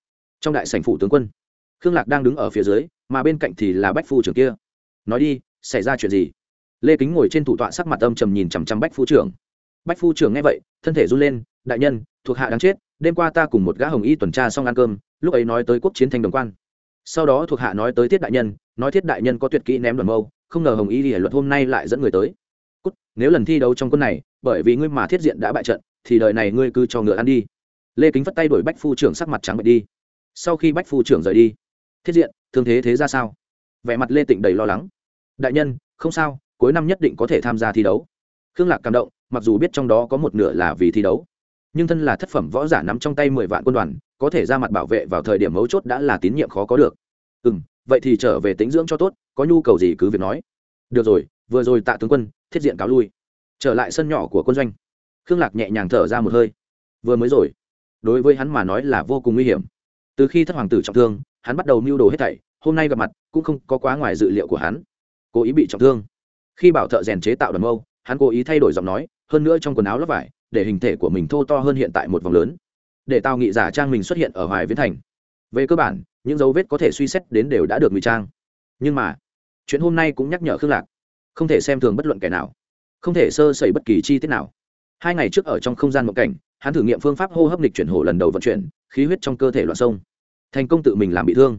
trong đại sảnh phủ tướng quân, khương lạc đang đứng ở phía dưới, mà bên cạnh thì là bách phu trưởng kia. Nói đi, xảy ra chuyện gì? Lê kính ngồi trên thủ tọa sắc mặt âm trầm nhìn chằm chằm bách phu trưởng. Bách phu trưởng nghe vậy thân thể run lên đại nhân thuộc hạ đáng chết đêm qua ta cùng một gã hồng y tuần tra xong ăn cơm lúc ấy nói tới quốc chiến thành đồng quan. Sau đó thuộc hạ nói tới thiết đại nhân nói thiết đại nhân có tuyệt kỹ ném đoàn mâu không ngờ hồng y thì luật hôm nay lại dẫn người tới. Cút, nếu lần thi đấu trong quân này bởi vì ngươi mà thiết diện đã bại trận thì đời này ngươi cứ cho ngựa ăn đi. Lê kính vất tay đổi bách phu trưởng sắc mặt trắng bệch đi. Sau khi bách phu trưởng rời đi thiết diện thương thế thế ra sao? Vẻ mặt lê tịnh đầy lo lắng. Đại nhân không sao cuối năm nhất định có thể tham gia thi đấu. Khương lạc cảm động, mặc dù biết trong đó có một nửa là vì thi đấu, nhưng thân là thất phẩm võ giả nắm trong tay mười vạn quân đoàn, có thể ra mặt bảo vệ vào thời điểm mấu chốt đã là tín nhiệm khó có được. Ừ m vậy thì trở về tính dưỡng cho tốt, có nhu cầu gì cứ việc nói. Được rồi, vừa rồi tạ tướng quân, thiết diện cáo lui. Trở lại sân nhỏ của quân doanh. Khương lạc nhẹ nhàng thở ra một hơi. Vừa mới rồi, đối với hắn mà nói là vô cùng nguy hiểm. Từ khi thất hoàng tử trọng thương, hắn bắt đầu mưu đồ hết thảy, hôm nay gặp mặt, cũng không có quá ngoài dự liệu của hắn. Cố ý bị trọng thương khi bảo thợ rèn chế tạo đầm mâu, hắn cố ý thay đổi giọng nói, hơn nữa trong quần áo lấp vải, để hình thể của mình thô to hơn hiện tại một vòng lớn. Để tào nghị giả trang mình xuất hiện ở hoài viễn thành. Về cơ bản, những dấu vết có thể suy xét đến đều đã được ngụy trang. Nhưng mà, chuyện hôm nay cũng nhắc nhở khương lạc, không thể xem thường bất luận kẻ nào, không thể sơ sẩy bất kỳ chi tiết nào. Hai ngày trước ở trong không gian mộng cảnh, hắn thử nghiệm phương pháp hô hấp lịch chuyển hổ lần đầu vận chuyển, khí huyết trong cơ thể loạn sông. Thành công tự mình làm bị thương.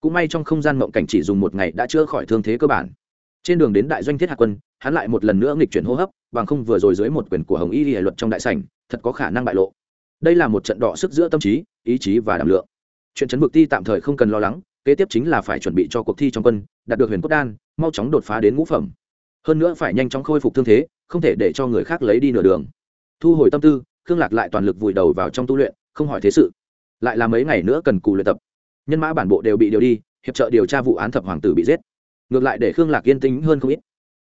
Cũng may trong không gian mộng cảnh chỉ dùng một ngày đã chữa khỏi thương thế cơ bản trên đường đến đại doanh thiết hạ quân, hắn lại một lần nữa nghịch chuyển hô hấp, bằng không vừa rồi dưới một quyền của hồng y hệ luật trong đại sảnh, thật có khả năng bại lộ. Đây là một trận đọ sức giữa tâm trí, ý chí và đảm lượng. Chuyện chấn vực ti tạm thời không cần lo lắng, kế tiếp chính là phải chuẩn bị cho cuộc thi trong quân, đạt được huyền cốt đan, mau chóng đột phá đến ngũ phẩm. Hơn nữa phải nhanh chóng khôi phục thương thế, không thể để cho người khác lấy đi nửa đường. Thu hồi tâm tư, khương lạc lại toàn lực vùi đầu vào trong tu luyện, không hỏi thế sự. Lại là mấy ngày nữa cần cù luyện tập. Nhân mã bản bộ đều bị điều đi, hiệp trợ điều tra vụ án thập hoàng tử bị giết ngược lại để khương lạc yên tĩnh hơn không ít.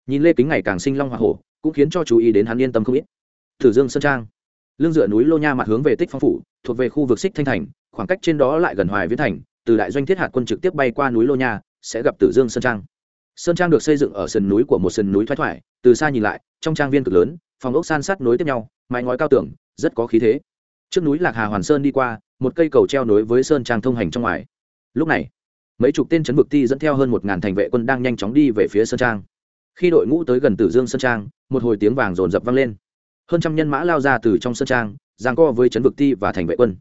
Nhìn lê kính ngày càng sinh long hoa hổ, cũng khiến cho chú ý đến hắn yên tâm không ít. Thử dương sơn trang. Lưng dựa núi lô nha mặt hướng về tích phong phủ, thuộc về khu vực xích thanh thành, khoảng cách trên đó lại gần hoài viễn thành, từ đại doanh thiết hạt quân trực tiếp bay qua núi lô nha, sẽ gặp tử dương sơn trang. Sơn trang được xây dựng ở sườn núi của một sườn núi thoái thoải, từ xa nhìn lại, trong trang viên cực lớn, phòng ốc san sát nối tiếp nhau, mái ngói cao tưởng rất có khí thế. Trước núi lạc hà hoàn sơn đi qua, một cây cầu treo nối với sơn trang thông hành trong ngoài. Lúc này mấy chục tên chấn vực ti dẫn theo hơn một ngàn thành vệ quân đang nhanh chóng đi về phía sơn trang. Khi đội ngũ tới gần tử dương sơn trang, một hồi tiếng vàng rồn rập vang lên. Hơn trăm nhân mã lao ra từ trong sơn trang giang co với chấn vực ti và thành vệ quân.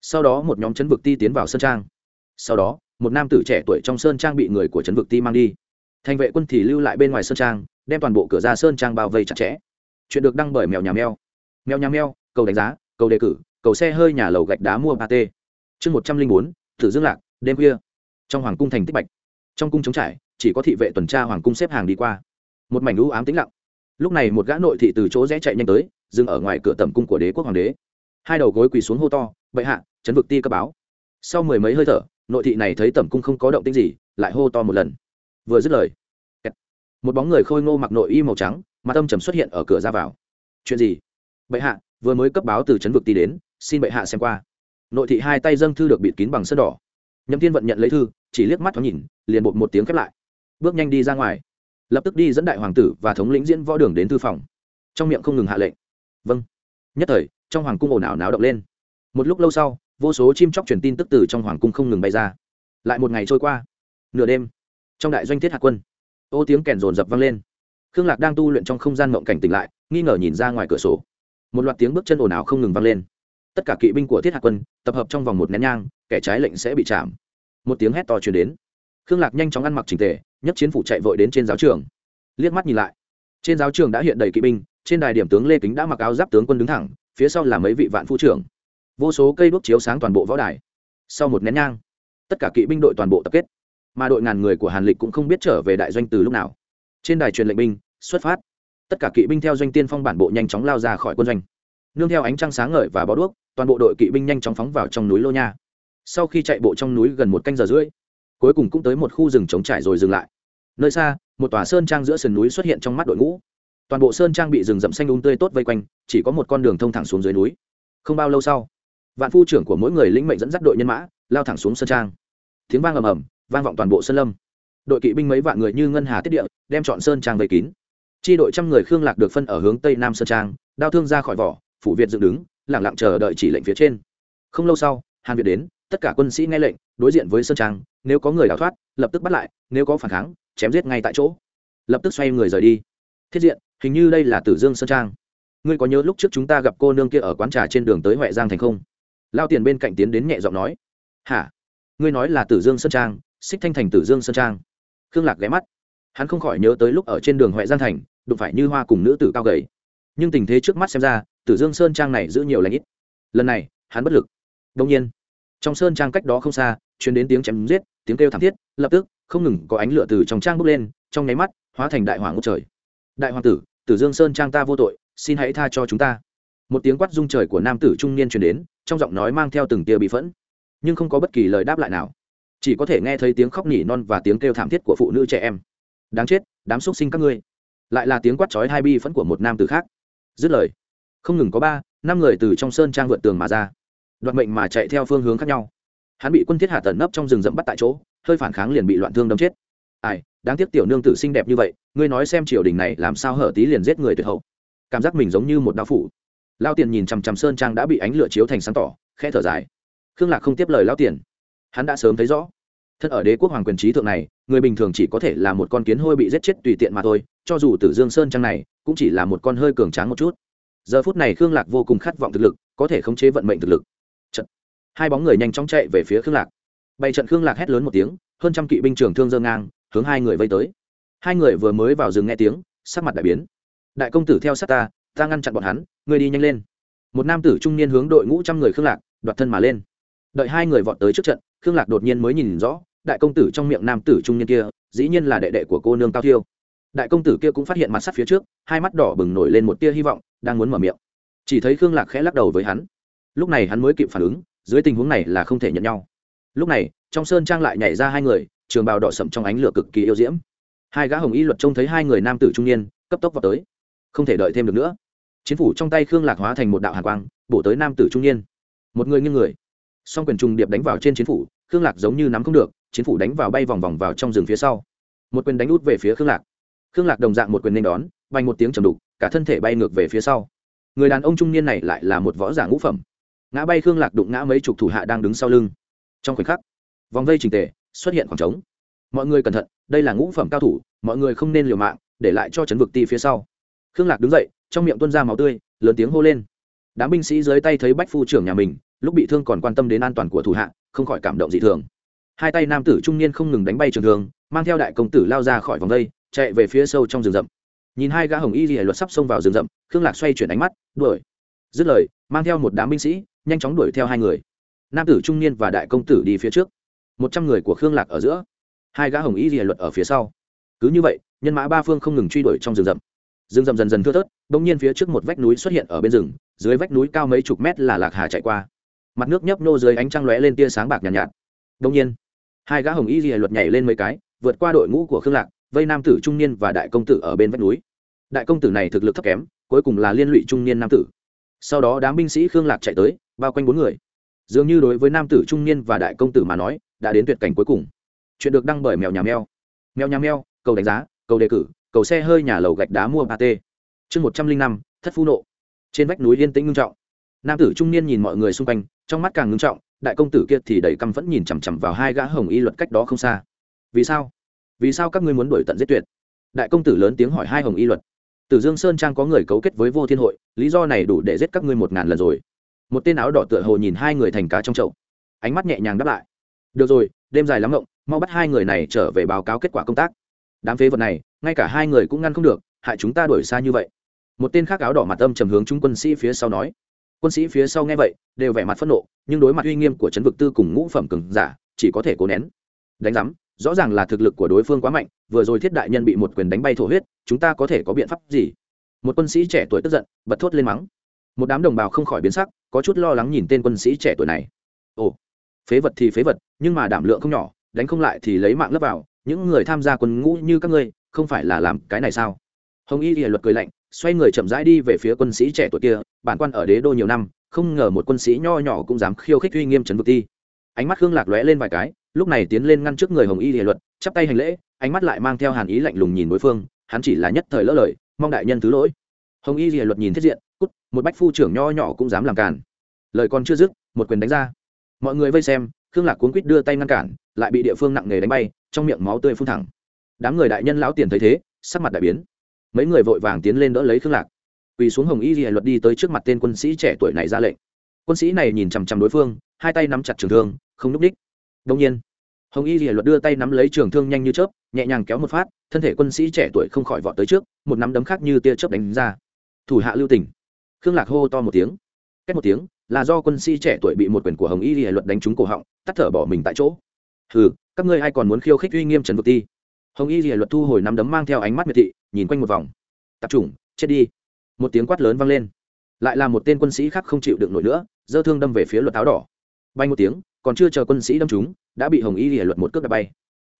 Sau đó một nhóm chấn vực ti tiến vào sơn trang. Sau đó, một nam tử trẻ tuổi trong sơn trang bị người của chấn vực ti mang đi. Thành vệ quân thì lưu lại bên ngoài sơn trang, đem toàn bộ cửa ra sơn trang bao vây chặt chẽ. Chuyện được đăng bởi mèo nhà mèo. Mèo nhà mèo, cầu đánh giá, cầu đề cử, cầu xe hơi nhà lầu gạch đá mua ba t chương một trăm linh bốn thử dương lạc, đêm khuya trong hoàng cung thành tích bạch. Trong cung chống trải, chỉ có thị vệ tuần tra hoàng cung xếp hàng đi qua. Một mảnh lũ ám tĩnh lặng. Lúc này một gã nội thị từ chỗ rẽ chạy nhanh tới, dừng ở ngoài cửa tầm cung của đế quốc hoàng đế. Hai đầu gối quỳ xuống hô to, bệ hạ, chấn vực ti cấp báo. Sau mười mấy hơi thở, nội thị này thấy tầm cung không có động tĩnh gì, lại hô to một lần. Vừa dứt lời một bóng người khôi ngô mặc nội y màu trắng, mặt âm trầm xuất hiện ở cửa ra vào. Chuyện gì? Bệ hạ, vừa mới cấp báo từ chấn vực ti đến, xin bệ hạ xem qua. Nội thị hai tay dâng thư được bịt kín bằng sơn đỏ. Nhậm thiên vận nhận lấy thư chỉ liếc mắt thoáng nhìn, liền bột một tiếng khép lại. Bước nhanh đi ra ngoài. Lập tức đi dẫn đại hoàng tử và thống lĩnh diễn võ đường đến thư phòng. Trong miệng không ngừng hạ lệnh. Vâng. Nhất thời, trong hoàng cung ồn ào náo động lên. Một lúc lâu sau, vô số chim chóc truyền tin tức từ trong hoàng cung không ngừng bay ra. Lại một ngày trôi qua. Nửa đêm, trong đại doanh thiết hạt quân, ô tiếng kèn rồn rập vang lên. Khương lạc đang tu luyện trong không gian mộng cảnh tỉnh lại, nghi ngờ nhìn ra ngoài cửa sổ. Một loạt tiếng bước chân ồn ào không ngừng vang lên. Tất cả kỵ binh của thiết hạt quân, tập hợp trong vòng một nén nhang, kẻ trái lệnh sẽ bị chạm một tiếng hét to chuyển đến. Khương lạc nhanh chóng ăn mặc trình tề, nhấc chiến phủ chạy vội đến trên giáo trường. Liếc mắt nhìn lại, trên giáo trường đã hiện đầy kỵ binh, trên đài điểm tướng lê kính đã mặc áo giáp tướng quân đứng thẳng, phía sau là mấy vị vạn phu trưởng. Vô số cây đuốc chiếu sáng toàn bộ võ đài. Sau một nén nhang, tất cả kỵ binh đội toàn bộ tập kết. Mà đội ngàn người của hàn lịch cũng không biết trở về đại doanh từ lúc nào. Trên đài truyền lệnh binh, xuất phát. Tất cả kỵ binh theo doanh tiên phong bản bộ nhanh chóng lao ra khỏi quân doanh. Nương theo ánh trăng sáng ngời và bó đuốc, toàn bộ đội kỵ binh nhanh chóng phóng vào trong núi lô nha sau khi chạy bộ trong núi gần một canh giờ rưỡi, cuối cùng cũng tới một khu rừng trống trải rồi dừng lại. Nơi xa, một tòa sơn trang giữa sườn núi xuất hiện trong mắt đội ngũ. Toàn bộ sơn trang bị rừng rậm xanh đúng um tươi tốt vây quanh, chỉ có một con đường thông thẳng xuống dưới núi. Không bao lâu sau, vạn phu trưởng của mỗi người lĩnh mệnh dẫn dắt đội nhân mã, lao thẳng xuống sơn trang. Tiếng vang ầm ầm, vang vọng toàn bộ sơn lâm. Đội kỵ binh mấy vạn người như ngân hà tiết địa, đem chọn sơn trang vây kín. Chi đội trăm người khương lạc được phân ở hướng tây nam sơn trang, đao thương ra khỏi vỏ, phủ việt dựng đứng lẳng lặng chờ đợi chỉ lệnh phía trên. Không lâu sau, hàn việt đến tất cả quân sĩ nghe lệnh, đối diện với sơn trang, nếu có người đào thoát, lập tức bắt lại, nếu có phản kháng, chém giết ngay tại chỗ. Lập tức xoay người rời đi. Thiết diện, hình như đây là tử dương sơn trang. Ngươi có nhớ lúc trước chúng ta gặp cô nương kia ở quán trà trên đường tới huệ giang thành không? Lao tiền bên cạnh tiến đến nhẹ giọng nói. Hả? Ngươi nói là tử dương sơn trang, xích thanh thành tử dương sơn trang. Khương lạc ghé mắt. Hắn không khỏi nhớ tới lúc ở trên đường huệ giang thành, đụng phải như hoa cùng nữ tử cao gầy. Nhưng tình thế trước mắt xem ra, tử dương sơn trang này giữ nhiều lãnh ít. Lần này, hắn bất lực. Đông nhiên trong sơn trang cách đó không xa chuyến đến tiếng chém giết, tiếng kêu thảm thiết, lập tức, không ngừng có ánh lửa từ trong trang bốc lên, trong nháy mắt, hóa thành đại hoàng ngốc trời. Đại hoàng tử tử dương sơn trang ta vô tội, xin hãy tha cho chúng ta. Một tiếng quát rung trời của nam tử trung niên truyền đến, trong giọng nói mang theo từng tia bị phẫn, nhưng không có bất kỳ lời đáp lại nào. Chỉ có thể nghe thấy tiếng khóc nỉ non và tiếng kêu thảm thiết của phụ nữ trẻ em. Đáng chết, đám xúc sinh các ngươi. Lại là tiếng quát chói hai bi phẫn của một nam tử khác. Dứt lời, không ngừng có ba, năm người từ trong sơn trang vượt tường mà ra đoạn mệnh mà chạy theo phương hướng khác nhau. Hắn bị quân thiết hạ tẩn nấp trong rừng rậm bắt tại chỗ, hơi phản kháng liền bị loạn thương đâm chết. Ai, đáng tiếc tiểu nương tử xinh đẹp như vậy, ngươi nói xem triều đình này làm sao hở tí liền giết người tuyệt hậu. Cảm giác mình giống như một đao phủ. Lao tiền nhìn chằm chằm sơn trang đã bị ánh lửa chiếu thành sáng tỏ, khẽ thở dài. Khương lạc không tiếp lời lao tiền. Hắn đã sớm thấy rõ. Thân ở đế quốc hoàng quyền trí thượng này, người bình thường chỉ có thể là một con kiến hôi bị giết chết tùy tiện mà thôi, cho dù tử dương sơn trang này, cũng chỉ là một con hơi cường tráng một chút. Giờ phút này khương lạc vô cùng khát vọng thực lực, có thể khống chế vận mệnh thực lực hai bóng người nhanh chóng chạy về phía khương lạc. Bày trận khương lạc hét lớn một tiếng, hơn trăm kỵ binh trưởng thương dơ ngang, hướng hai người vây tới. Hai người vừa mới vào rừng nghe tiếng, sắc mặt đại biến. Đại công tử theo sát ta ta ngăn chặn bọn hắn, ngươi đi nhanh lên. Một nam tử trung niên hướng đội ngũ trăm người khương lạc, đoạt thân mà lên. Đợi hai người vọt tới trước trận, khương lạc đột nhiên mới nhìn rõ, đại công tử trong miệng nam tử trung niên kia, dĩ nhiên là đệ đệ của cô nương cao thiêu. Đại công tử kia cũng phát hiện mặt sắt phía trước, hai mắt đỏ bừng nổi lên một tia hy vọng, đang muốn mở miệng. Chỉ thấy khương lạc khẽ lắc đầu với hắn. Lúc này hắn mới kịp phản ứng dưới tình huống này là không thể nhận nhau. Lúc này, trong sơn trang lại nhảy ra hai người, trường bào đỏ sậm trong ánh lửa cực kỳ yêu diễm. Hai gã hồng y luật trông thấy hai người nam tử trung niên, cấp tốc vào tới. Không thể đợi thêm được nữa. Chiến phủ trong tay khương lạc hóa thành một đạo hàn quang, bổ tới nam tử trung niên. Một người nghiêng người. Song quyền trùng điệp đánh vào trên chiến phủ, khương lạc giống như nắm không được, chiến phủ đánh vào bay vòng vòng vào trong rừng phía sau. Một quyền đánh út về phía khương lạc. Khương lạc đồng dạng một quyền nên đón bay một tiếng trầm đục, cả thân thể bay ngược về phía sau. Người đàn ông trung niên này lại là một võ giả ngũ phẩm ngã bay khương lạc đụng ngã mấy chục thủ hạ đang đứng sau lưng. Trong khoảnh khắc, vòng vây trình tề, xuất hiện khoảng trống. Mọi người cẩn thận, đây là ngũ phẩm cao thủ, mọi người không nên liều mạng, để lại cho chấn vực ti phía sau. Khương lạc đứng dậy, trong miệng tuôn ra máu tươi, lớn tiếng hô lên. Đám binh sĩ dưới tay thấy bách phu trưởng nhà mình, lúc bị thương còn quan tâm đến an toàn của thủ hạ, không khỏi cảm động dị thường. Hai tay nam tử trung niên không ngừng đánh bay trường thường mang theo đại công tử lao ra khỏi vòng vây, chạy về phía sâu trong rừng rậm. Nhìn hai gã hồng y lìa luật sắp xông vào rừng rậm, khương lạc xoay chuyển ánh mắt, đuổi. Dứt lời, mang theo một đám binh sĩ nhanh chóng đuổi theo hai người. Nam tử trung niên và đại công tử đi phía trước. Một trăm người của khương lạc ở giữa. Hai gã hồng y rìa luật ở phía sau. Cứ như vậy nhân mã ba phương không ngừng truy đuổi trong rừng rậm. Rừng rậm dần dần thưa thớt đ ỗ n g nhiên phía trước một vách núi xuất hiện ở bên rừng dưới vách núi cao mấy chục mét là lạc hà chạy qua. Mặt nước nhấp nô dưới ánh trăng lóe lên tia sáng bạc nhàn nhạt, nhạt. Đông nhiên hai gã hồng y rìa luật nhảy lên mấy cái vượt qua đội ngũ của khương lạc vây nam tử trung niên và đại công tử ở bên vách núi. Đại công tử này thực lực thấp kém cuối cùng là liên lụy trung niên nam tử sau đó đám binh sĩ khương lạc chạy tới, bao quanh bốn người. Dường như đối với nam tử trung niên và đại công tử mà nói, đã đến tuyệt cảnh cuối cùng. Chuyện được đăng bởi mèo nhà mèo. Mèo nhà mèo, cầu đánh giá, cầu đề cử, cầu xe hơi nhà lầu gạch đá mua ba t chương một trăm linh năm, thất phu nộ. Trên vách núi yên tĩnh ngưng trọng. Nam tử trung niên nhìn mọi người xung quanh, trong mắt càng ngưng trọng, đại công tử kia thì đầy căm vẫn nhìn chằm chằm vào hai gã hồng y luật cách đó không xa. Vì sao? Vì sao các ngươi muốn đuổi tận giết tuyệt? Đại công tử lớn tiếng hỏi hai hồng y luật tử dương sơn trang có người cấu kết với vô thiên hội lý do này đủ để giết các ngươi một ngàn lần rồi. Một tên áo đỏ tựa hồ nhìn hai người thành cá trong chậu. Ánh mắt nhẹ nhàng đáp lại. Được rồi đêm dài lắm ngộng mau bắt hai người này trở về báo cáo kết quả công tác. Đám phế vật này ngay cả hai người cũng ngăn không được hại chúng ta đuổi xa như vậy. Một tên khác áo đỏ mặt âm trầm hướng chúng quân sĩ phía sau nói. Quân sĩ phía sau nghe vậy đều vẻ mặt phẫn nộ nhưng đối mặt uy nghiêm của trấn vực tư cùng ngũ phẩm cường giả chỉ có thể cố nén. Đánh rắm, rõ ràng là thực lực của đối phương quá mạnh vừa rồi thiết đại nhân bị một quyền đánh bay thổ huyết, chúng ta có thể có biện pháp gì? Một quân sĩ trẻ tuổi tức giận, bật thốt lên mắng. Một đám đồng bào không khỏi biến sắc, có chút lo lắng nhìn tên quân sĩ trẻ tuổi này. Ồ, phế vật thì phế vật, nhưng mà đảm lượng không nhỏ, đánh không lại thì lấy mạng lấp vào, những người tham gia quân ngũ như các ngươi, không phải là làm cái này sao? Hồng y thì luật cười lạnh, xoay người chậm rãi đi về phía quân sĩ trẻ tuổi kia, bản quan ở đế đô nhiều năm, không ngờ một quân sĩ nho nhỏ cũng dám khiêu khích uy nghiêm trấn vực ti. Ánh mắt hương lạc lóe lên vài cái, lúc này tiến lên ngăn trước người hồng y thì luật, chắp tay hành lễ ánh mắt lại mang theo hàn ý lạnh lùng nhìn đối phương, hắn chỉ là nhất thời lỡ lời, mong đại nhân thứ lỗi. Hồng y rìa luật nhìn thiết diện, cút, một bách phu trưởng nho nhỏ cũng dám làm cản. Lời còn chưa dứt, một quyền đánh ra. Mọi người vây xem, khương lạc cuốn quýt đưa tay ngăn cản, lại bị địa phương nặng nề đánh bay, trong miệng máu tươi phun thẳng. Đám người đại nhân lão tiền thấy thế, sắc mặt đại biến. Mấy người vội vàng tiến lên đỡ lấy khương lạc. Quỳ xuống hồng y rìa luật đi tới trước mặt tên quân sĩ trẻ tuổi này ra lệnh. Quân sĩ này nhìn chằm chằm đối phương, hai tay nắm chặt trường thương, không núp đích đông nhiên, hồng y rìa luật đưa tay nắm lấy trường thương nhanh như chớp nhẹ nhàng kéo một phát, thân thể quân sĩ trẻ tuổi không khỏi vọt tới trước, một nắm đấm khác như tia chớp đánh ra. Thủ hạ lưu tỉnh khương lạc hô to một tiếng. Cách một tiếng, là do quân sĩ trẻ tuổi bị một quyền của hồng y hệ luật đánh trúng cổ họng, tắt thở bỏ mình tại chỗ. Hừ, các ngươi ai còn muốn khiêu khích uy nghiêm trần vực ti? Hồng y hệ luật thu hồi nắm đấm mang theo ánh mắt miệt thị, nhìn quanh một vòng. Tập trung, chết đi. Một tiếng quát lớn vang lên. Lại là một tên quân sĩ khác không chịu đựng nổi nữa giơ thương đâm về phía luật áo đỏ. Bay một tiếng, còn chưa chờ quân sĩ đâm chúng đã bị hồng y hệ luật một cước đã bay.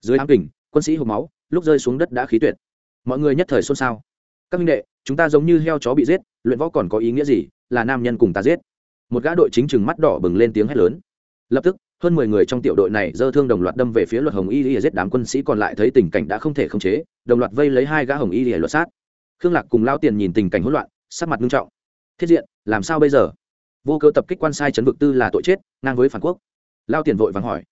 Dưới ám kình quân sĩ hộp máu, lúc rơi xuống đất đã khí tuyệt. Mọi người nhất thời xôn xao. Các minh đệ, chúng ta giống như heo chó bị giết, luyện võ còn có ý nghĩa gì? Là nam nhân cùng ta giết. Một gã đội chính chừng mắt đỏ bừng lên tiếng hét lớn. Lập tức, hơn mười người trong tiểu đội này dơ thương đồng loạt đâm về phía luật hồng y lìa giết đám quân sĩ còn lại thấy tình cảnh đã không thể khống chế, đồng loạt vây lấy hai gã hồng y lìa luật sát. Khương lạc cùng lao tiền nhìn tình cảnh hỗn loạn, sắc mặt nghiêm trọng. Thiết diện, làm sao bây giờ? Vô cơ tập kích quan sai chấn vực tư là tội chết, ngang với phản quốc. Lao tiền vội vàng hỏi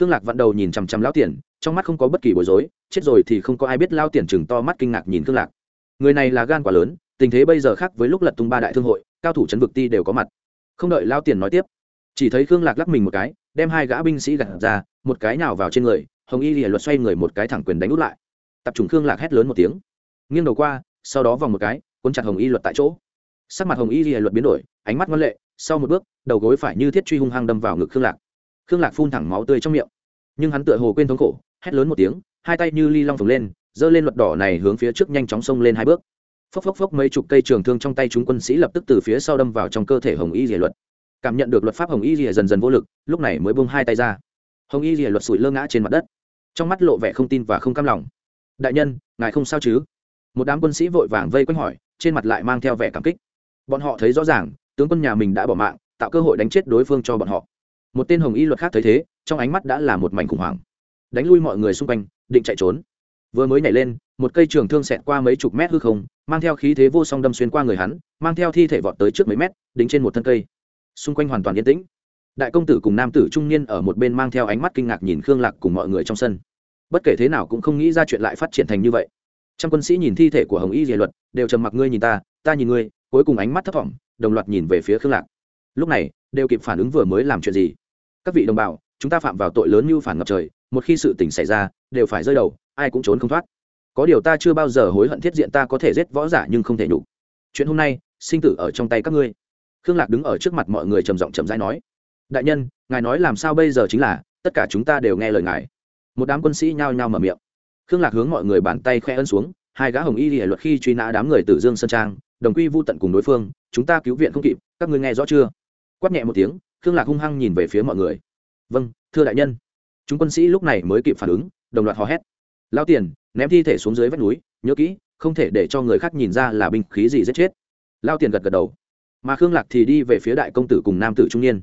khương lạc vặn đầu nhìn chằm chằm lao tiền, trong mắt không có bất kỳ bối rối, chết rồi thì không có ai biết lao tiền chừng to mắt kinh ngạc nhìn khương lạc. Người này là gan quá lớn, tình thế bây giờ khác với lúc lật tung ba đại thương hội, cao thủ chấn vực ti đều có mặt. Không đợi lao tiền nói tiếp, chỉ thấy khương lạc lắc mình một cái, đem hai gã binh sĩ gặt ra, một cái nào vào trên người, hồng y lìa luật xoay người một cái thẳng quyền đánh út lại. Tập trung khương lạc hét lớn một tiếng. Nghiêng đầu qua, sau đó vòng một cái, cuốn chặt hồng y luật tại chỗ. Sắc mặt hồng y lìa luật biến đổi, ánh mắt ngoan lệ, sau một bước, đầu gối phải như thiết truy hung hăng đâm vào ngực khương lạc khương lạc phun thẳng máu tươi trong miệng. Nhưng hắn tựa hồ quên thống khổ, hét lớn một tiếng, hai tay như ly long phồng lên, giơ lên luật đỏ này hướng phía trước nhanh chóng xông lên hai bước. Phốc phốc phốc, mấy chục cây trường thương trong tay chúng quân sĩ lập tức từ phía sau đâm vào trong cơ thể hồng y rìa luật. Cảm nhận được luật pháp hồng y rìa dần dần vô lực, lúc này mới bung hai tay ra. Hồng y rìa luật sủi lơ ngã trên mặt đất, trong mắt lộ vẻ không tin và không cam lòng. Đại nhân, ngài không sao chứ? Một đám quân sĩ vội vàng vây quanh hỏi, trên mặt lại mang theo vẻ cảm kích. Bọn họ thấy rõ ràng, tướng quân nhà mình đã bỏ mạng, tạo cơ hội đánh chết đối phương cho bọn họ một tên hồng y luật khác thấy thế, trong ánh mắt đã là một mảnh khủng hoảng. Đánh lui mọi người xung quanh, định chạy trốn. Vừa mới nhảy lên, một cây trường thương xẹt qua mấy chục mét hư không, mang theo khí thế vô song đâm xuyên qua người hắn, mang theo thi thể vọt tới trước mấy mét, đính trên một thân cây. Xung quanh hoàn toàn yên tĩnh. Đại công tử cùng nam tử trung niên ở một bên mang theo ánh mắt kinh ngạc nhìn khương lạc cùng mọi người trong sân. Bất kể thế nào cũng không nghĩ ra chuyện lại phát triển thành như vậy. Trăm quân sĩ nhìn thi thể của hồng y dề luật, đều trầm mặc, ngươi nhìn ta ta nhìn ngươi. Cuối cùng ánh mắt thấp thỏm, đồng loạt nhìn về phía khương lạc. Lúc này, đều kịp phản ứng vừa mới làm chuyện gì các vị đồng bào, chúng ta phạm vào tội lớn như phản ngập trời, một khi sự tình xảy ra, đều phải rơi đầu, ai cũng trốn không thoát. Có điều ta chưa bao giờ hối hận thiết diện ta có thể giết võ giả nhưng không thể nhục. Chuyện hôm nay, sinh tử ở trong tay các ngươi. Khương lạc đứng ở trước mặt mọi người trầm giọng chậm rãi nói. Đại nhân, ngài nói làm sao bây giờ chính là, tất cả chúng ta đều nghe lời ngài. Một đám quân sĩ nhao nhao mở miệng. Khương lạc hướng mọi người bàn tay khoe ân xuống, hai gã hồng y hệ luật khi truy nã đám người tử dương sơn trang, đồng quy vô tận cùng đối phương, chúng ta cứu viện không kịp, các ngươi nghe rõ chưa? Quát nhẹ một tiếng khương lạc hung hăng nhìn về phía mọi người. Vâng thưa đại nhân. Chúng quân sĩ lúc này mới kịp phản ứng, đồng loạt hò hét. Lao tiền, ném thi thể xuống dưới vách núi, nhớ kỹ, không thể để cho người khác nhìn ra là binh khí gì giết chết. Lao tiền gật gật đầu. Mà khương lạc thì đi về phía đại công tử cùng nam tử trung niên.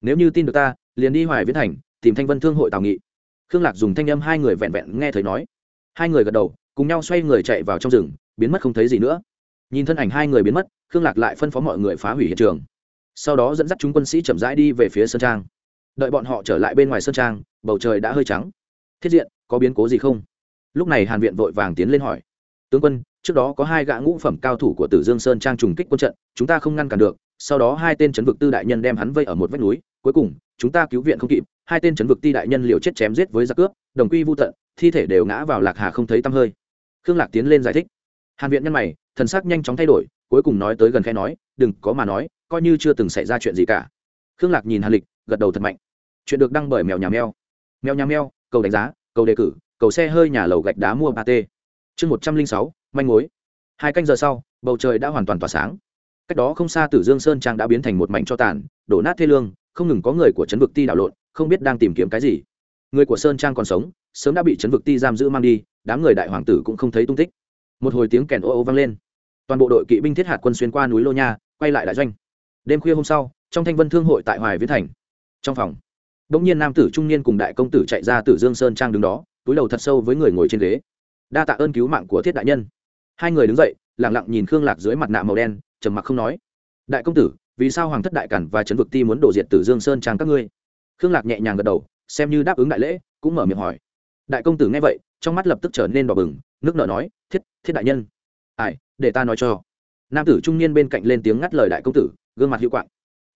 Nếu như tin được ta, liền đi hoài viễn thành, tìm thanh vân thương hội tào nghị. Khương lạc dùng thanh âm hai người vẹn vẹn nghe thấy nói. Hai người gật đầu, cùng nhau xoay người chạy vào trong rừng, biến mất không thấy gì nữa. Nhìn thân ảnh hai người biến mất, khương lạc lại phân phó mọi người phá hủy hiện trường sau đó dẫn dắt chúng quân sĩ chậm rãi đi về phía sơn trang. Đợi bọn họ trở lại bên ngoài sơn trang, bầu trời đã hơi trắng. Thiết diện, có biến cố gì không? Lúc này hàn viện vội vàng tiến lên hỏi. Tướng quân, trước đó có hai gã ngũ phẩm cao thủ của tử dương sơn trang trùng kích quân trận, chúng ta không ngăn cản được. Sau đó hai tên chấn vực tư đại nhân đem hắn vây ở một vách núi. Cuối cùng, chúng ta cứu viện không kịp. Hai tên chấn vực ti đại nhân liều chết chém giết với giặc cướp, đồng quy vô tận, thi thể đều ngã vào lạc hà không thấy tăm hơi. Khương lạc tiến lên giải thích. Hàn viện nhân mày, thần sắc nhanh chóng thay đổi, cuối cùng nói tới gần khe nói, đừng có mà nói coi như chưa từng xảy ra chuyện gì cả. Khương lạc nhìn hàn lịch, gật đầu thật mạnh. Chuyện được đăng bởi mèo nhà mèo. Mèo nhà mèo, cầu đánh giá, cầu đề cử, cầu xe hơi nhà lầu gạch đá mua ba t chương một trăm linh sáu, manh mối. Hai canh giờ sau, bầu trời đã hoàn toàn tỏa sáng. Cách đó không xa tử dương sơn trang đã biến thành một mảnh cho tàn, đổ nát thê lương, không ngừng có người của trấn vực ti đảo lộn, không biết đang tìm kiếm cái gì. Người của sơn trang còn sống, sớm đã bị trấn vực ti giam giữ mang đi, đám người đại hoàng tử cũng không thấy tung tích. Một hồi tiếng kèn ô ô vang lên. Toàn bộ đội kỵ binh thiết hạt quân xuyên qua núi lô nha, quay lại đại doanh đêm khuya hôm sau, trong thanh vân thương hội tại hoài viễn thành. Trong phòng đ ỗ n g nhiên nam tử trung niên cùng đại công tử chạy ra từ dương sơn trang đứng đó, túi đầu thật sâu với người ngồi trên ghế. Đa tạ ơn cứu mạng của thiết đại nhân. Hai người đứng dậy lẳng lặng nhìn khương lạc dưới mặt nạ màu đen, trầm mặc không nói. Đại công tử, vì sao hoàng thất đại cản và trấn vực ti muốn đổ diệt tử dương sơn trang các ngươi? Khương lạc nhẹ nhàng gật đầu, xem như đáp ứng đại lễ, cũng mở miệng hỏi. Đại công tử nghe vậy, trong mắt lập tức trở nên đỏ bừng, nước nợ nói, thiết thiết đại nhân. Ai, để ta nói cho. Nam tử trung niên bên cạnh lên tiếng ngắt lời đại công tử gương mặt hữu quạng.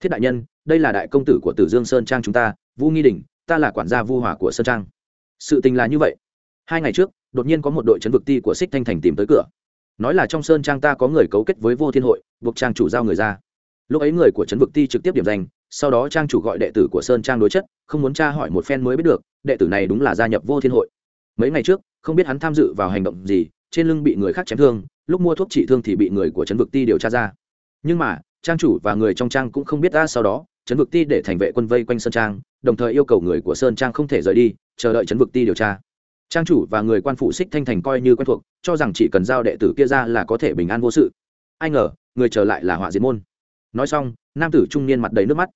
Thiết đại nhân, đây là đại công tử của tử dương sơn trang chúng ta, vu nghi đình, ta là quản gia vu hỏa của sơn trang. Sự tình là như vậy. Hai ngày trước, đột nhiên có một đội chấn vực ti của xích thanh thành tìm tới cửa. Nói là trong sơn trang ta có người cấu kết với vô thiên hội, buộc trang chủ giao người ra. Lúc ấy người của trấn vực ti trực tiếp điểm danh, sau đó trang chủ gọi đệ tử của sơn trang đối chất, không muốn tra hỏi một phen mới biết được, đệ tử này đúng là gia nhập vô thiên hội. Mấy ngày trước, không biết hắn tham dự vào hành động gì, trên lưng bị người khác chém thương, lúc mua thuốc trị thương thì bị người của trấn vực ti điều tra ra. Nhưng mà trang chủ và người trong trang cũng không biết ta sau đó, trấn vực ti để thành vệ quân vây quanh sơn trang, đồng thời yêu cầu người của sơn trang không thể rời đi, chờ đợi trấn vực ti điều tra. Trang chủ và người quan phụ xích thanh thành coi như quen thuộc, cho rằng chỉ cần giao đệ tử kia ra là có thể bình an vô sự. Ai ngờ, người trở lại là họa diệt môn. Nói xong, nam tử trung niên mặt đầy nước mắt.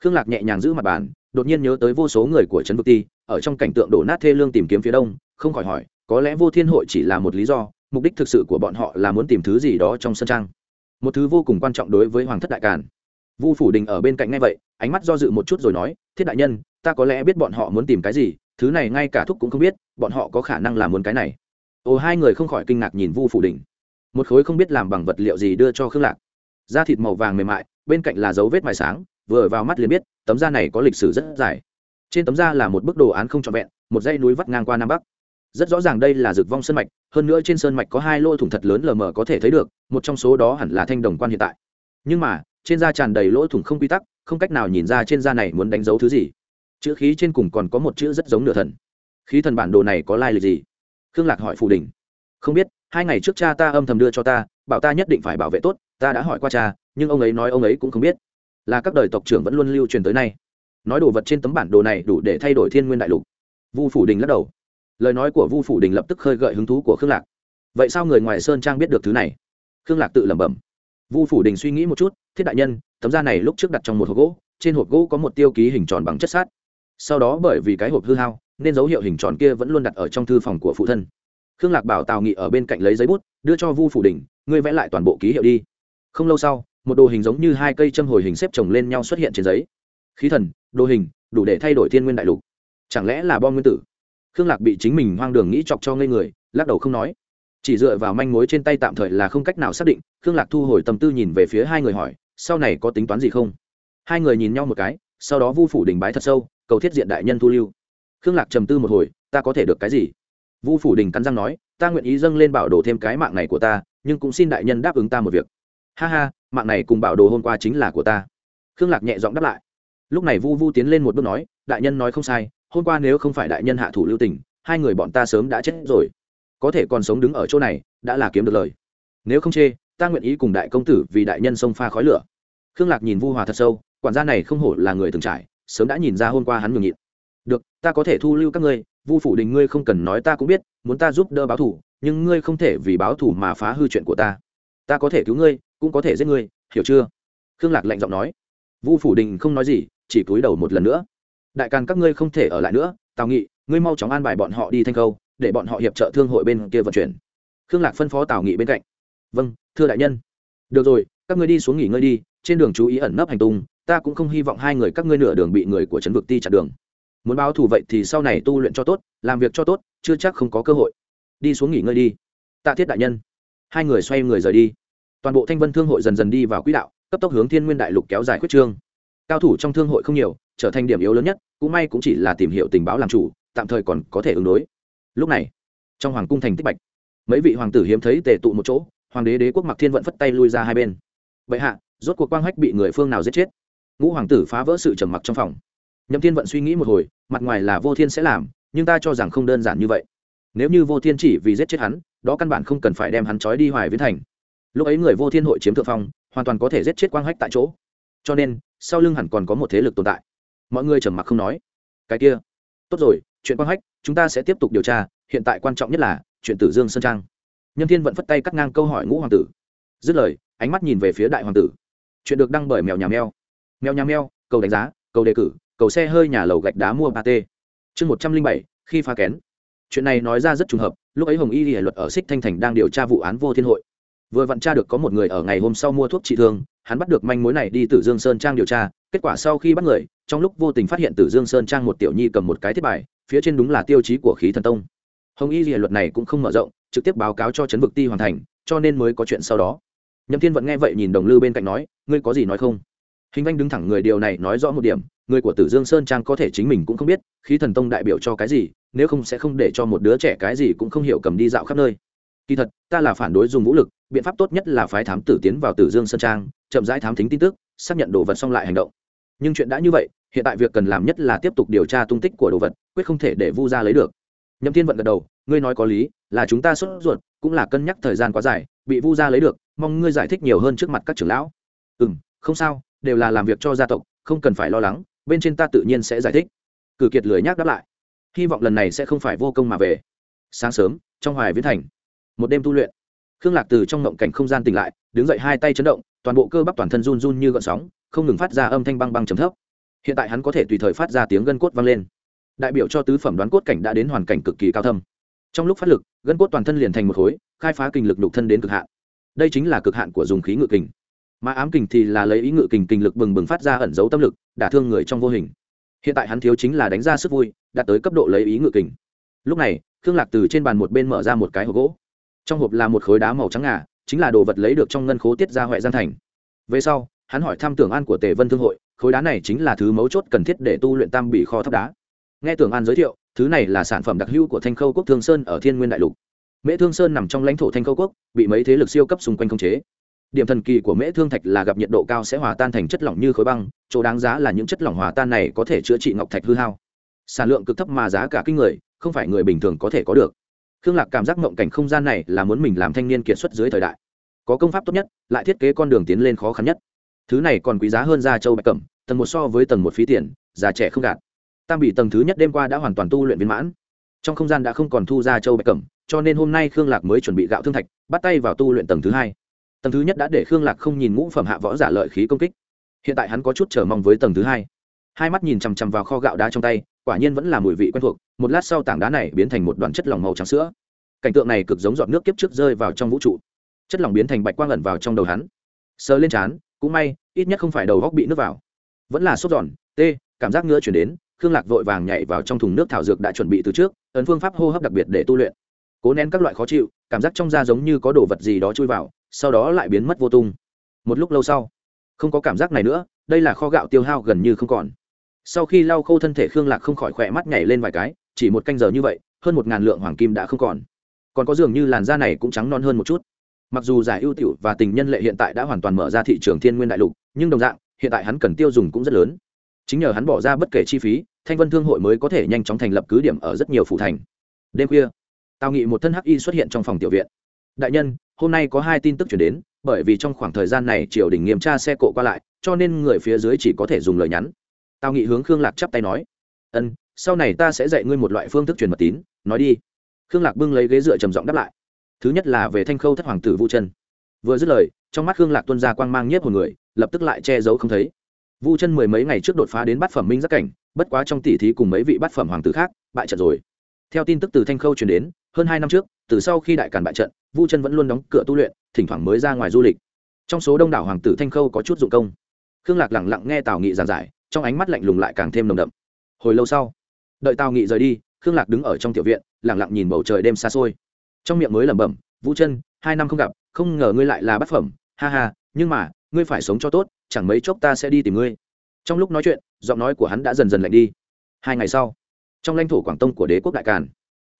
Khương lạc nhẹ nhàng giữ mặt bàn, đột nhiên nhớ tới vô số người của trấn vực ti, ở trong cảnh tượng đổ nát thê lương tìm kiếm phía đông, không khỏi hỏi, có lẽ vô thiên hội chỉ là một lý do, mục đích thực sự của bọn họ là muốn tìm thứ gì đó trong sân trang một thứ vô cùng quan trọng đối với hoàng thất đại càn. Vu phủ đình ở bên cạnh ngay vậy, ánh mắt do dự một chút rồi nói, thiết đại nhân, ta có lẽ biết bọn họ muốn tìm cái gì, thứ này ngay cả thúc cũng không biết, bọn họ có khả năng làm muốn cái này. Ồ, hai người không khỏi kinh ngạc nhìn vu phủ đình. Một khối không biết làm bằng vật liệu gì đưa cho khương lạc. Da thịt màu vàng mềm mại, bên cạnh là dấu vết mài sáng, vừa vào mắt liền biết, tấm da này có lịch sử rất dài. Trên tấm da là một bức đồ án không trọn vẹn, một dãy núi vắt ngang qua nam bắc rất rõ ràng đây là rực vong sơn mạch, hơn nữa trên sơn mạch có hai lỗ thủng thật lớn lờ mờ có thể thấy được, một trong số đó hẳn là thanh đồng quan hiện tại. Nhưng mà, trên da tràn đầy lỗ thủng không quy tắc, không cách nào nhìn ra trên da này muốn đánh dấu thứ gì. Chữ khí trên cùng còn có một chữ rất giống nửa thần. Khí thần bản đồ này có lai lịch gì? Khương lạc hỏi phủ đình. Không biết, hai ngày trước cha ta âm thầm đưa cho ta, bảo ta nhất định phải bảo vệ tốt, ta đã hỏi qua cha, nhưng ông ấy nói ông ấy cũng không biết. Là các đời tộc trưởng vẫn luôn lưu truyền tới nay. Nói đồ vật trên tấm bản đồ này đủ để thay đổi thiên nguyên đại lục. Vu phủ đình lắc đầu lời nói của vu phủ đình lập tức khơi gợi hứng thú của khương lạc vậy sao người ngoài sơn trang biết được thứ này khương lạc tự lẩm bẩm vu phủ đình suy nghĩ một chút thiết đại nhân tấm da này lúc trước đặt trong một hộp gỗ trên hộp gỗ có một tiêu ký hình tròn bằng chất sát sau đó bởi vì cái hộp hư hao nên dấu hiệu hình tròn kia vẫn luôn đặt ở trong thư phòng của phụ thân khương lạc bảo tào nghị ở bên cạnh lấy giấy bút đưa cho vu phủ đình ngươi vẽ lại toàn bộ ký hiệu đi không lâu sau một đồ hình giống như hai cây châm hồi hình xếp chồng lên nhau xuất hiện trên giấy khí thần đồ hình đủ để thay đổi thiên nguyên đại lục chẳng lẽ là bom nguyên tử khương lạc bị chính mình hoang đường nghĩ chọc cho ngây người, lắc đầu không nói. Chỉ dựa vào manh mối trên tay tạm thời là không cách nào xác định, khương lạc thu hồi tâm tư nhìn về phía hai người hỏi, sau này có tính toán gì không? Hai người nhìn nhau một cái, sau đó vu phủ đình bái thật sâu, cầu thiết diện đại nhân thu lưu. Khương lạc trầm tư một hồi, ta có thể được cái gì? Vu phủ đình cắn răng nói, ta nguyện ý dâng lên bảo đồ thêm cái mạng này của ta, nhưng cũng xin đại nhân đáp ứng ta một việc. Ha ha, mạng này cùng bảo đồ hôm qua chính là của ta. Khương lạc nhẹ giọng đáp lại. Lúc này vu vu tiến lên một bước nói, đại nhân nói không sai hôm qua nếu không phải đại nhân hạ thủ lưu tình, hai người bọn ta sớm đã chết rồi. Có thể còn sống đứng ở chỗ này, đã là kiếm được lời. Nếu không chê, ta nguyện ý cùng đại công tử vì đại nhân sông pha khói lửa. Khương lạc nhìn vu hòa thật sâu, quản gia này không hổ là người từng trải, sớm đã nhìn ra hôm qua hắn nhường nhịn. Được, ta có thể thu lưu các ngươi, vu phủ đình ngươi không cần nói ta cũng biết, muốn ta giúp đỡ báo thủ, nhưng ngươi không thể vì báo thủ mà phá hư chuyện của ta. Ta có thể cứu ngươi, cũng có thể giết ngươi, hiểu chưa? Khương lạc lạnh giọng nói. Vu phủ đình không nói gì, chỉ cúi đầu một lần nữa đại càn các ngươi không thể ở lại nữa, tào nghị, ngươi mau chóng an bài bọn họ đi thanh khâu, để bọn họ hiệp trợ thương hội bên kia vận chuyển. Khương lạc phân phó tào nghị bên cạnh. Vâng thưa đại nhân. Được rồi, các ngươi đi xuống nghỉ ngơi đi, trên đường chú ý ẩn nấp hành tung, ta cũng không hy vọng hai người các ngươi nửa đường bị người của trấn vực ti chặn đường. Muốn báo thù vậy thì sau này tu luyện cho tốt, làm việc cho tốt, chưa chắc không có cơ hội. Đi xuống nghỉ ngơi đi. Tạ thiết đại nhân. Hai người xoay người rời đi. Toàn bộ thanh vân thương hội dần dần đi vào quỹ đạo, cấp tốc hướng thiên nguyên đại lục kéo dài khuyết trương. Cao thủ trong thương hội không nhiều trở thành điểm yếu lớn nhất, cũng may cũng chỉ là tìm hiểu tình báo làm chủ, tạm thời còn có thể ứng đối. Lúc này, trong hoàng cung thành tích bạch, mấy vị hoàng tử hiếm thấy tề tụ một chỗ, hoàng đế đế quốc mặc thiên vận phất tay lui ra hai bên. Vậy hạ, rốt cuộc quang hách bị người phương nào giết chết? Ngũ hoàng tử phá vỡ sự trầm mặc trong phòng. Nhậm thiên vận suy nghĩ một hồi, mặt ngoài là vô thiên sẽ làm, nhưng ta cho rằng không đơn giản như vậy. Nếu như vô thiên chỉ vì giết chết hắn, đó căn bản không cần phải đem hắn trói đi hoài viễn thành. Lúc ấy người vô thiên hội chiếm thượng phong, hoàn toàn có thể giết chết quang hách tại chỗ. Cho nên, sau lưng hẳn còn có một thế lực tồn tại mọi người trầm mặc không nói. Cái kia. Tốt rồi, chuyện quang hách, chúng ta sẽ tiếp tục điều tra. Hiện tại quan trọng nhất là, chuyện tử dương sơn trang. Nhân thiên vẫn phất tay cắt ngang câu hỏi ngũ hoàng tử. Dứt lời, ánh mắt nhìn về phía đại hoàng tử. Chuyện được đăng bởi mèo nhà mèo. Mèo nhà mèo, cầu đánh giá, cầu đề cử, cầu xe hơi nhà lầu gạch đá mua ba t chương một trăm linh bảy, khi phá kén. Chuyện này nói ra rất trùng hợp, lúc ấy hồng y hệ luật ở xích thanh thành đang điều tra vụ án vô thiên hội. Vừa vặn tra được có một người ở ngày hôm sau mua thuốc trị thương, hắn bắt được manh mối này đi từ dương sơn trang điều tra, kết quả sau khi bắt người trong lúc vô tình phát hiện Tử dương sơn trang một tiểu nhi cầm một cái thiết bài, phía trên đúng là tiêu chí của khí thần tông. Hồng y hệ luật này cũng không mở rộng, trực tiếp báo cáo cho chấn vực ti hoàn thành, cho nên mới có chuyện sau đó. Nhậm thiên vẫn nghe vậy nhìn đồng lư bên cạnh nói, ngươi có gì nói không? Hình anh đứng thẳng người, điều này nói rõ một điểm, người của tử dương sơn trang có thể chính mình cũng không biết, khí thần tông đại biểu cho cái gì, nếu không sẽ không để cho một đứa trẻ cái gì cũng không hiểu cầm đi dạo khắp nơi. Kỳ thật, ta là phản đối dùng vũ lực, biện pháp tốt nhất là phái thám tử tiến vào tử dương sơn trang, chậm rãi thám thính tin tức, xác nhận đồ vật xong lại hành động nhưng chuyện đã như vậy, hiện tại việc cần làm nhất là tiếp tục điều tra tung tích của đồ vật, quyết không thể để vu ra lấy được. Nhậm thiên vận gật đầu, ngươi nói có lý, là chúng ta sốt ruột, cũng là cân nhắc thời gian quá dài, bị vu ra lấy được, mong ngươi giải thích nhiều hơn trước mặt các trưởng lão. Ừ m không sao, đều là làm việc cho gia tộc, không cần phải lo lắng, bên trên ta tự nhiên sẽ giải thích. Cử kiệt lười nhác đáp lại. Hy vọng lần này sẽ không phải vô công mà về. Sáng sớm, trong hoài viễn thành. Một đêm tu luyện khương lạc từ trong ngộng cảnh không gian tỉnh lại, đứng dậy hai tay chấn động, toàn bộ cơ bắp toàn thân run run như gợn sóng, không ngừng phát ra âm thanh băng băng trầm thấp. Hiện tại hắn có thể tùy thời phát ra tiếng gân cốt vang lên. Đại biểu cho tứ phẩm đoán cốt cảnh đã đến hoàn cảnh cực kỳ cao thâm. Trong lúc phát lực, gân cốt toàn thân liền thành một khối, khai phá kinh lực nhục thân đến cực hạn. Đây chính là cực hạn của dùng khí ngự kình. Mà ám kình thì là lấy ý ngự kình kình lực bừng bừng phát ra ẩn giấu tâm lực, đả thương người trong vô hình. Hiện tại hắn thiếu chính là đánh ra sức vui, đạt tới cấp độ lấy ý ngự kình. Lúc này, khương lạc từ trên bàn một bên mở ra một cái hộp gỗ trong hộp là một khối đá màu trắng ngà, chính là đồ vật lấy được trong ngân khố tiết ra huệ giang thành. Về sau, hắn hỏi thăm tưởng an của tề vân thương hội, khối đá này chính là thứ mấu chốt cần thiết để tu luyện tam bị kho thóc đá. Nghe tưởng an giới thiệu, thứ này là sản phẩm đặc hữu của thanh khâu quốc thương sơn ở thiên nguyên đại lục. Mễ thương sơn nằm trong lãnh thổ thanh khâu quốc, bị mấy thế lực siêu cấp xung quanh khống chế. Điểm thần kỳ của mễ thương thạch là gặp nhiệt độ cao sẽ hòa tan thành chất lỏng như khối băng, chỗ đáng giá là những chất lỏng hòa tan này có thể chữa trị ngọc thạch hư hao. Sản lượng cực thấp mà giá cả kinh người, không phải người bình thường có thể có được khương lạc cảm giác mộng cảnh không gian này là muốn mình làm thanh niên kiệt xuất dưới thời đại. Có công pháp tốt nhất, lại thiết kế con đường tiến lên khó khăn nhất. Thứ này còn quý giá hơn ra châu bạch cẩm, tầng một so với tầng một phí tiền, già trẻ không gạt. Tam bị tầng thứ nhất đêm qua đã hoàn toàn tu luyện viên mãn. Trong không gian đã không còn thu ra châu bạch cẩm, cho nên hôm nay khương lạc mới chuẩn bị gạo thương thạch, bắt tay vào tu luyện tầng thứ hai. Tầng thứ nhất đã để khương lạc không nhìn ngũ phẩm hạ võ giả lợi khí công kích. Hiện tại hắn có chút chờ mong với tầng thứ hai. Hai mắt nhìn chằm chằm vào kho gạo đá trong tay quả nhiên vẫn là mùi vị quen thuộc, một lát sau tảng đá này biến thành một đoàn chất lỏng màu trắng sữa. Cảnh tượng này cực giống giọt nước kiếp trước rơi vào trong vũ trụ. Chất lỏng biến thành bạch quang ẩn vào trong đầu hắn. Sờ lên trán, cũng may, ít nhất không phải đầu góc bị nước vào. Vẫn là sốt giòn, tê, cảm giác ngứa chuyển đến, khương lạc vội vàng nhảy vào trong thùng nước thảo dược đã chuẩn bị từ trước, ấn phương pháp hô hấp đặc biệt để tu luyện. Cố nén các loại khó chịu, cảm giác trong da giống như có đồ vật gì đó chui vào, sau đó lại biến mất vô tung. Một lúc lâu sau, không có cảm giác này nữa, đây là kho gạo tiêu hao gần như không còn sau khi lau khô thân thể khương lạc không khỏi khỏe mắt nhảy lên vài cái, chỉ một canh giờ như vậy, hơn một ngàn lượng hoàng kim đã không còn. Còn có dường như làn da này cũng trắng non hơn một chút. Mặc dù giải ưu tiểu và tình nhân lệ hiện tại đã hoàn toàn mở ra thị trường thiên nguyên đại lục, nhưng đồng dạng, hiện tại hắn cần tiêu dùng cũng rất lớn. Chính nhờ hắn bỏ ra bất kể chi phí, thanh vân thương hội mới có thể nhanh chóng thành lập cứ điểm ở rất nhiều phủ thành. Đêm khuya, tào nghị một thân hắc y xuất hiện trong phòng tiểu viện. Đại nhân, hôm nay có hai tin tức chuyển đến, bởi vì trong khoảng thời gian này triều đình nghiêm tra xe cộ qua lại, cho nên người phía dưới chỉ có thể dùng lời nhắn tào nghị hướng khương lạc chắp tay nói, ân, sau này ta sẽ dạy ngươi một loại phương thức truyền mật tín, nói đi. Khương lạc bưng lấy ghế dựa trầm giọng đáp lại, thứ nhất là về thanh khâu thất hoàng tử vu chân. Vừa dứt lời, trong mắt khương lạc tuân ra quang mang nhất một người, lập tức lại che giấu không thấy. Vu chân mười mấy ngày trước đột phá đến bát phẩm minh giác cảnh, bất quá trong tỉ thí cùng mấy vị bát phẩm hoàng tử khác, bại trận rồi. Theo tin tức từ thanh khâu truyền đến, hơn hai năm trước, từ sau khi đại càn bại trận, vu chân vẫn luôn đóng cửa tu luyện, thỉnh thoảng mới ra ngoài du lịch. Trong số đông đảo hoàng tử thanh khâu có chút dụng công. Khương lạc lẳng lặng nghe tào nghị giảng giải trong ánh mắt lạnh lùng lại càng thêm nồng đậm. Hồi lâu sau, đợi tào nghị rời đi, khương lạc đứng ở trong tiểu viện lẳng lặng nhìn bầu trời đêm xa xôi. Trong miệng mới lẩm bẩm, vũ chân, hai năm không gặp, không ngờ ngươi lại là bát phẩm. Ha ha, nhưng mà, ngươi phải sống cho tốt, chẳng mấy chốc ta sẽ đi tìm ngươi. Trong lúc nói chuyện, giọng nói của hắn đã dần dần lạnh đi. Hai ngày sau, trong lãnh thổ quảng tông của đế quốc đại càn,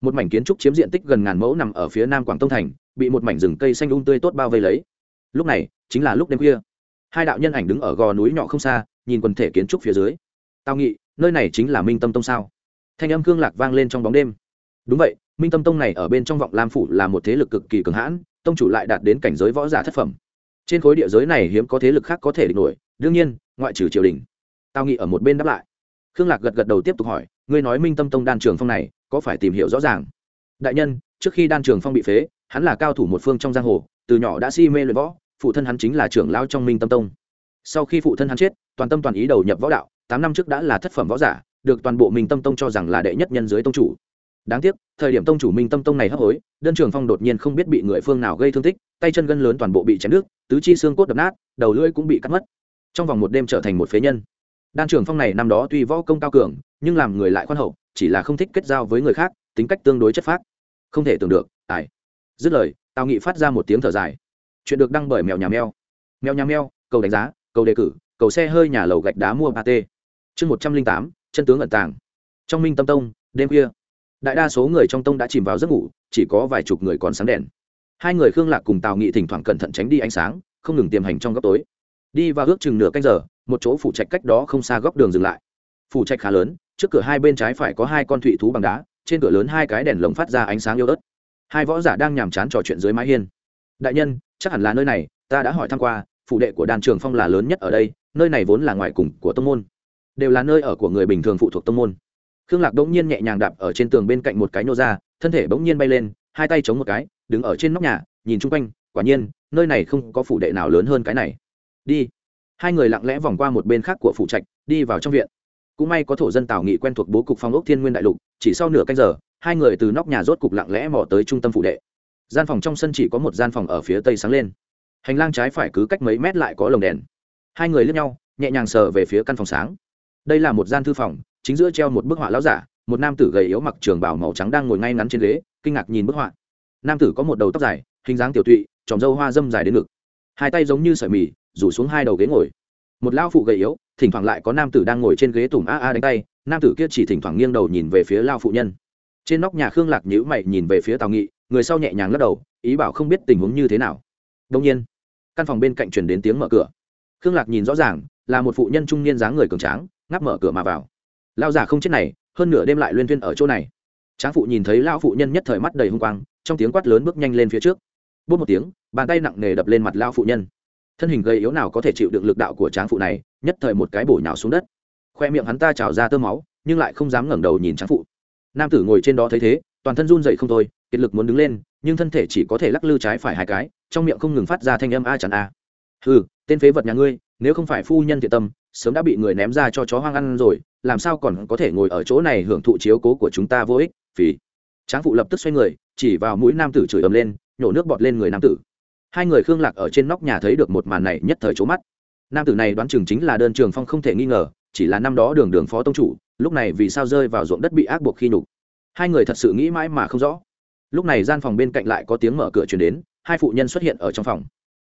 một mảnh kiến trúc chiếm diện tích gần ngàn mẫu nằm ở phía nam quảng tông thành, bị một mảnh rừng cây xanh um tươi tốt bao vây lấy. Lúc này, chính là lúc đêm khuya. Hai đạo nhân ảnh đứng ở gò núi nhỏ không xa nhìn quần thể kiến trúc phía dưới. Tao nghĩ nơi này chính là minh tâm tông sao? Thanh âm cương lạc vang lên trong bóng đêm. Đúng vậy, minh tâm tông này ở bên trong vọng lam phủ là một thế lực cực kỳ cường hãn, tông chủ lại đạt đến cảnh giới võ giả thất phẩm. Trên khối địa giới này hiếm có thế lực khác có thể địch nổi, đương nhiên, ngoại trừ triều đình. Tao nghĩ ở một bên đáp lại. Khương lạc gật gật đầu tiếp tục hỏi, ngươi nói minh tâm tông đan trường phong này, có phải tìm hiểu rõ ràng? Đại nhân, trước khi đan trường phong bị phế, hắn là cao thủ một phương trong giang hồ, từ nhỏ đã si mê luyện võ, phụ thân hắn chính là trưởng lao trong minh tâm tông sau khi phụ thân hắn chết, toàn tâm toàn ý đầu nhập võ đạo, tám năm trước đã là thất phẩm võ giả, được toàn bộ minh tâm tông cho rằng là đệ nhất nhân dưới tông chủ. Đáng tiếc, thời điểm tông chủ minh tâm tông này hấp hối, đơn trường phong đột nhiên không biết bị người phương nào gây thương tích, tay chân gân lớn toàn bộ bị chém nước tứ chi xương cốt đập nát, đầu lưỡi cũng bị cắt mất. Trong vòng một đêm trở thành một phế nhân. Đan trường phong này năm đó tuy võ công cao cường, nhưng làm người lại khoan hậu, chỉ là không thích kết giao với người khác, tính cách tương đối chất phác. Không thể tưởng được, ai? Dứt lời, tào nghị phát ra một tiếng thở dài. Chuyện được đăng bởi mèo nhà mèo. Mèo nhà mèo, cầu đánh giá cầu đề cử, cầu xe hơi nhà lầu gạch đá mua ba t chương một trăm linh tám, chân tướng ẩn tàng. Trong minh tâm tông, đêm khuya, đại đa số người trong tông đã chìm vào giấc ngủ, chỉ có vài chục người còn sáng đèn. Hai người khương lạc cùng tào nghị thỉnh thoảng cẩn thận tránh đi ánh sáng, không ngừng tiềm hành trong góc tối. Đi vào ước chừng nửa canh giờ, một chỗ phủ trạch cách đó không xa góc đường dừng lại. Phủ trạch khá lớn, trước cửa hai bên trái phải có hai con thụy thú bằng đá, trên cửa lớn hai cái đèn lồng phát ra ánh sáng yêu ớt. Hai võ giả đang nhàm chán trò chuyện dưới mái hiên. Đại nhân, chắc hẳn là nơi này, ta đã hỏi thăm qua Phụ đệ của đan trường phong là lớn nhất ở đây, nơi này vốn là ngoại cùng của tông môn, đều là nơi ở của người bình thường phụ thuộc tông môn. Khương lạc bỗng nhiên nhẹ nhàng đạp ở trên tường bên cạnh một cái nô ra, thân thể bỗng nhiên bay lên, hai tay chống một cái, đứng ở trên nóc nhà, nhìn chung quanh, quả nhiên, nơi này không có phủ đệ nào lớn hơn cái này. Đi. Hai người lặng lẽ vòng qua một bên khác của phủ trạch, đi vào trong viện. Cũng may có thổ dân tào nghị quen thuộc bố cục phong ốc thiên nguyên đại lục, chỉ sau nửa canh giờ, hai người từ nóc nhà rốt cục lặng lẽ mò tới trung tâm phủ đệ. Gian phòng trong sân chỉ có một gian phòng ở phía tây sáng lên hành lang trái phải cứ cách mấy mét lại có lồng đèn. Hai người lướt nhau, nhẹ nhàng sờ về phía căn phòng sáng. Đây là một gian thư phòng, chính giữa treo một bức họa lão giả, một nam tử gầy yếu mặc trường bảo màu trắng đang ngồi ngay ngắn trên ghế, kinh ngạc nhìn bức họa. Nam tử có một đầu tóc dài, hình dáng tiểu tụy, tròm râu hoa dâm dài đến ngực. Hai tay giống như sợi mì, rủ xuống hai đầu ghế ngồi. Một lao phụ gầy yếu, thỉnh thoảng lại có nam tử đang ngồi trên ghế tủm a a đánh tay, nam tử kia chỉ thỉnh thoảng nghiêng đầu nhìn về phía lao phụ nhân. Trên nóc nhà khương lạc nhữ mày nhìn về phía tào nghị, người sau nhẹ nhàng lắc đầu, ý bảo không biết tình huống như thế nào. Đông nhiên căn phòng bên cạnh truyền đến tiếng mở cửa. Khương lạc nhìn rõ ràng, là một phụ nhân trung niên dáng người cường tráng, ngáp mở cửa mà vào. Lao già không chết này, hơn nửa đêm lại luyên thuyên ở chỗ này. Tráng phụ nhìn thấy lão phụ nhân nhất thời mắt đầy hung quang, trong tiếng quát lớn bước nhanh lên phía trước. Bút một tiếng, bàn tay nặng nề đập lên mặt lão phụ nhân. Thân hình gầy yếu nào có thể chịu đựng lực đạo của tráng phụ này, nhất thời một cái bổ nhào xuống đất. Khoe miệng hắn ta trào ra tơ máu, nhưng lại không dám ngẩng đầu nhìn tráng phụ. Nam tử ngồi trên đó thấy thế, toàn thân run dậy không thôi, kiệt lực muốn đứng lên nhưng thân thể chỉ có thể lắc lư trái phải hai cái, trong miệng không ngừng phát ra thanh âm a chẳng a. Ừ tên phế vật nhà ngươi, nếu không phải phu nhân thiện tâm, sớm đã bị người ném ra cho chó hoang ăn rồi, làm sao còn có thể ngồi ở chỗ này hưởng thụ chiếu cố của chúng ta vô ích phí tráng phụ lập tức xoay người, chỉ vào mũi nam tử chửi ầm lên, nhổ nước bọt lên người nam tử. Hai người khương lạc ở trên nóc nhà thấy được một màn này nhất thời c mắt. Nam tử này đoán chừng chính là đơn trường phong không thể nghi ngờ, chỉ là năm đó đường đường phó tông chủ, lúc này vì sao rơi vào ruộng đất bị ác buộc khi nhục. Hai người thật sự nghĩ mãi mà không rõ lúc này gian phòng bên cạnh lại có tiếng mở cửa chuyển đến, hai phụ nhân xuất hiện ở trong phòng.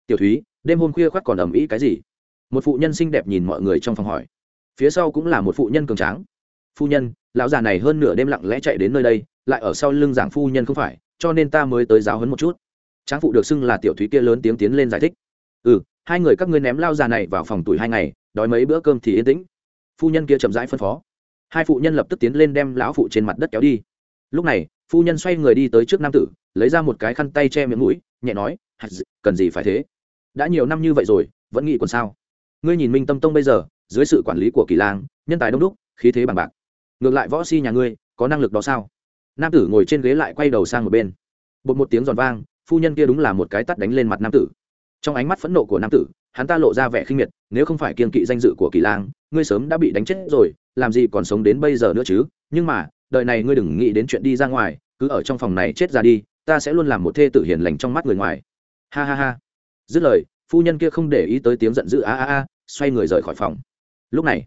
Tiểu thúy, đêm hôm khuya khoác còn ầm ĩ cái gì? Một phụ nhân xinh đẹp nhìn mọi người trong phòng hỏi. Phía sau cũng là một phụ nhân cường tráng. Phu nhân, lão già này hơn nửa đêm lặng lẽ chạy đến nơi đây, lại ở sau lưng giảng phu nhân không phải, cho nên ta mới tới giáo hấn một chút. Tráng phụ được xưng là tiểu thúy kia lớn tiếng tiến lên giải thích. Ừ hai người các ngươi ném lao già này vào phòng tuổi hai ngày, đói mấy bữa cơm thì yên tĩnh. Phu nhân kia chậm rãi phân phó. Hai phụ nhân lập tức tiến lên đem lão phụ trên mặt đất kéo đi. Lúc này phu nhân xoay người đi tới trước nam tử, lấy ra một cái khăn tay che miệng mũi, nhẹ nói cần gì phải thế? Đã nhiều năm như vậy rồi, vẫn nghĩ còn sao? Ngươi nhìn minh tâm tông bây giờ, dưới sự quản lý của kỳ lang, nhân tài đông đúc, khí thế bằng bạc. Ngược lại võ si nhà ngươi, có năng lực đó sao? Nam tử ngồi trên ghế lại quay đầu sang một bên. Bột một tiếng giòn vang, phu nhân kia đúng là một cái tắt đánh lên mặt nam tử. Trong ánh mắt phẫn nộ của nam tử, hắn ta lộ ra vẻ khinh miệt, nếu không phải kiên kỵ danh dự của kỳ lang, ngươi sớm đã bị đánh chết rồi, làm gì còn sống đến bây giờ nữa chứ? Nhưng mà đời này ngươi đừng nghĩ đến chuyện đi ra ngoài, cứ ở trong phòng này chết ra đi, ta sẽ luôn làm một thê tử hiền lành trong mắt người ngoài. Ha ha ha. Dứt lời, phu nhân kia không để ý tới tiếng giận dữ, a a a, xoay người rời khỏi phòng. Lúc này,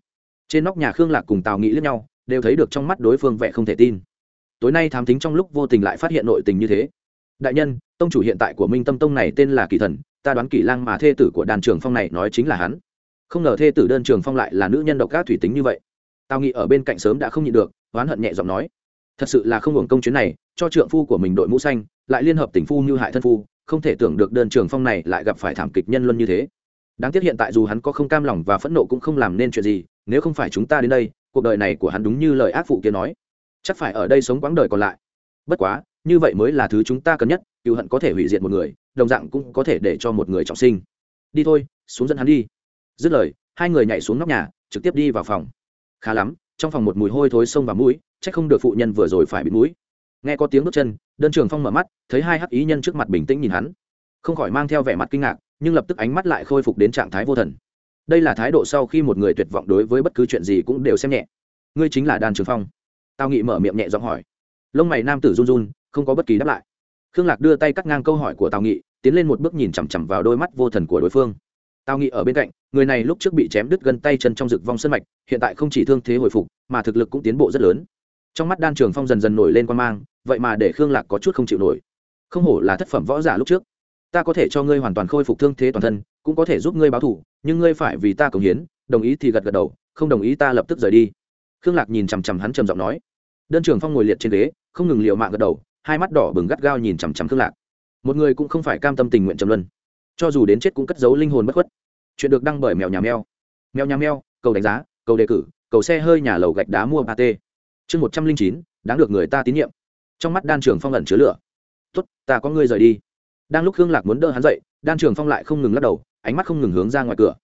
trên nóc nhà khương lạc cùng tào nghĩ lẫn nhau, đều thấy được trong mắt đối phương vẻ không thể tin. Tối nay thám tính trong lúc vô tình lại phát hiện nội tình như thế. Đại nhân, tông chủ hiện tại của minh tâm tông này tên là kỳ thần, ta đoán kỳ lang mà thê tử của đàn trường phong này nói chính là hắn. Không ngờ thê tử đơn trường phong lại là nữ nhân độc ác thủy tính như vậy. Tào nghị ở bên cạnh sớm đã không nhịn được oán hận nhẹ giọng nói, thật sự là không hưởng công chuyến này, cho trượng phu của mình đội mũ xanh, lại liên hợp tình phu như hại thân phu, không thể tưởng được đơn trường phong này lại gặp phải thảm kịch nhân luân như thế. Đáng tiếc hiện tại dù hắn có không cam lòng và phẫn nộ cũng không làm nên chuyện gì, nếu không phải chúng ta đến đây, cuộc đời này của hắn đúng như lời ác phụ kia nói. Chắc phải ở đây sống quãng đời còn lại. Bất quá, như vậy mới là thứ chúng ta cần nhất cựu hận có thể hủy diệt một người, đồng dạng cũng có thể để cho một người trọng sinh. Đi thôi, xuống dẫn hắn đi. Dứt lời, hai người nhảy xuống nóc nhà, trực tiếp đi vào phòng. Khá lắm trong phòng một mùi hôi thối sông và mũi trách không được phụ nhân vừa rồi phải bị mũi. Nghe có tiếng bước chân, đơn trường phong mở mắt, thấy hai hắc ý nhân trước mặt bình tĩnh nhìn hắn. Không khỏi mang theo vẻ mặt kinh ngạc, nhưng lập tức ánh mắt lại khôi phục đến trạng thái vô thần. Đây là thái độ sau khi một người tuyệt vọng đối với bất cứ chuyện gì cũng đều xem nhẹ. Ngươi chính là đan trường phong. Tao nghị mở miệng nhẹ giọng hỏi. Lông mày nam tử run run, không có bất kỳ đáp lại. Khương lạc đưa tay cắt ngang câu hỏi của tào nghị, tiến lên một bước nhìn chằm chằm vào đôi mắt vô thần của đối phương tào nghị ở bên cạnh, người này lúc trước bị chém đứt gân tay chân trong rực vong sân mạch, hiện tại không chỉ thương thế hồi phục, mà thực lực cũng tiến bộ rất lớn. Trong mắt đan trường phong dần dần nổi lên quan mang, vậy mà để khương lạc có chút không chịu nổi. Không hổ là thất phẩm võ giả lúc trước. Ta có thể cho ngươi hoàn toàn khôi phục thương thế toàn thân, cũng có thể giúp ngươi báo thủ nhưng ngươi phải vì ta cống hiến, đồng ý thì gật gật đầu, không đồng ý ta lập tức rời đi. Khương lạc nhìn chằm chằm hắn trầm giọng nói. Đơn trường phong ngồi liệt trên ghế, không ngừng liệu mạng gật đầu, hai mắt đỏ bừng gắt gao nhìn chằm chằm khương lạc. Một người cũng không phải cam tâm tình nguyện trầm luân cho dù đến chết cũng cất giấu linh hồn bất khuất. Chuyện được đăng bởi mèo nhà mèo. Mèo nhà mèo, cầu đánh giá, cầu đề cử, cầu xe hơi nhà lầu gạch đá mua ba t chương một trăm linh chín, đáng được người ta tín nhiệm. Trong mắt đan trường phong ẩn chứa lửa. Tuất ta có ngươi rời đi. Đang lúc khương lạc muốn đỡ hắn dậy, đan trường phong lại không ngừng lắc đầu, ánh mắt không ngừng hướng ra ngoài cửa.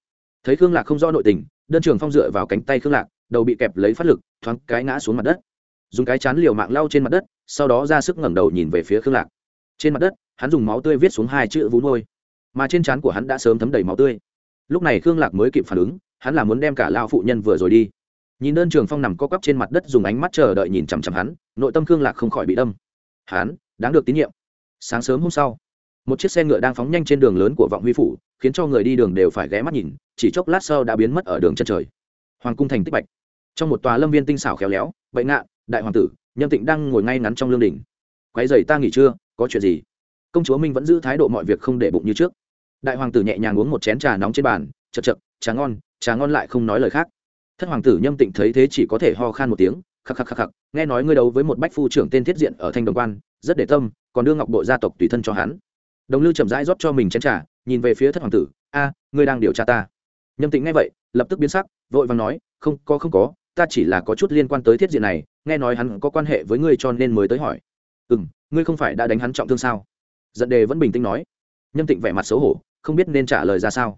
Thấy khương lạc không rõ nội tình đơn trường phong dựa vào cánh tay khương lạc, đầu bị kẹp lấy phát lực, thoáng cái ngã xuống mặt đất. Dùng cái chán liều mạng lau trên mặt đất, sau đó ra sức ngẩng đầu nhìn về phía khương lạc. Trên mặt đất, hắn dùng máu tươi viết xuống hai chữ vú môi mà trên trán của hắn đã sớm thấm đầy máu tươi. Lúc này khương lạc mới kịp phản ứng, hắn là muốn đem cả lao phụ nhân vừa rồi đi. Nhìn đơn trường phong nằm co cắp trên mặt đất dùng ánh mắt chờ đợi nhìn chằm chằm hắn, nội tâm khương lạc không khỏi bị đâm. Hắn, đáng được tín nhiệm. Sáng sớm hôm sau, một chiếc xe ngựa đang phóng nhanh trên đường lớn của vọng huy phủ, khiến cho người đi đường đều phải ghé mắt nhìn, chỉ chốc lát sau đã biến mất ở đường chân trời. Hoàng cung thành tích bạch. Trong một tòa lâm viên tinh xảo khéo léo bệnh ngạn đại hoàng tử, nhâm tịnh đang ngồi ngay ngắn trong lương đình quái dày ta nghỉ trưa, có chuyện gì? Công chúa minh vẫn giữ thái độ mọi việc không để bụng như trước đại hoàng tử nhẹ nhàng uống một chén trà nóng trên bàn chật chật trà ngon trà ngon lại không nói lời khác. Thất hoàng tử nhâm tịnh thấy thế chỉ có thể ho khan một tiếng, khắc khắc khắc khắc, nghe nói ngươi đấu với một bách phu trưởng tên thiết diện ở thanh đồng quan, rất để tâm, còn đưa ngọc bộ gia tộc tùy thân cho hắn. Đồng lưu chậm rãi rót cho mình chén trà, nhìn về phía thất hoàng tử, a, ngươi đang điều tra ta. Nhâm tịnh nghe vậy, lập tức biến sắc, vội vàng nói, không có không có, ta chỉ là có chút liên quan tới thiết diện này, nghe nói hắn có quan hệ với ngươi cho nên mới tới hỏi. Ừ m ngươi không phải đã đánh hắn trọng thương sao? Giận đề vẫn bình tĩnh nói. Nhâm tịnh vẻ mặt xấu hổ không biết nên trả lời ra sao.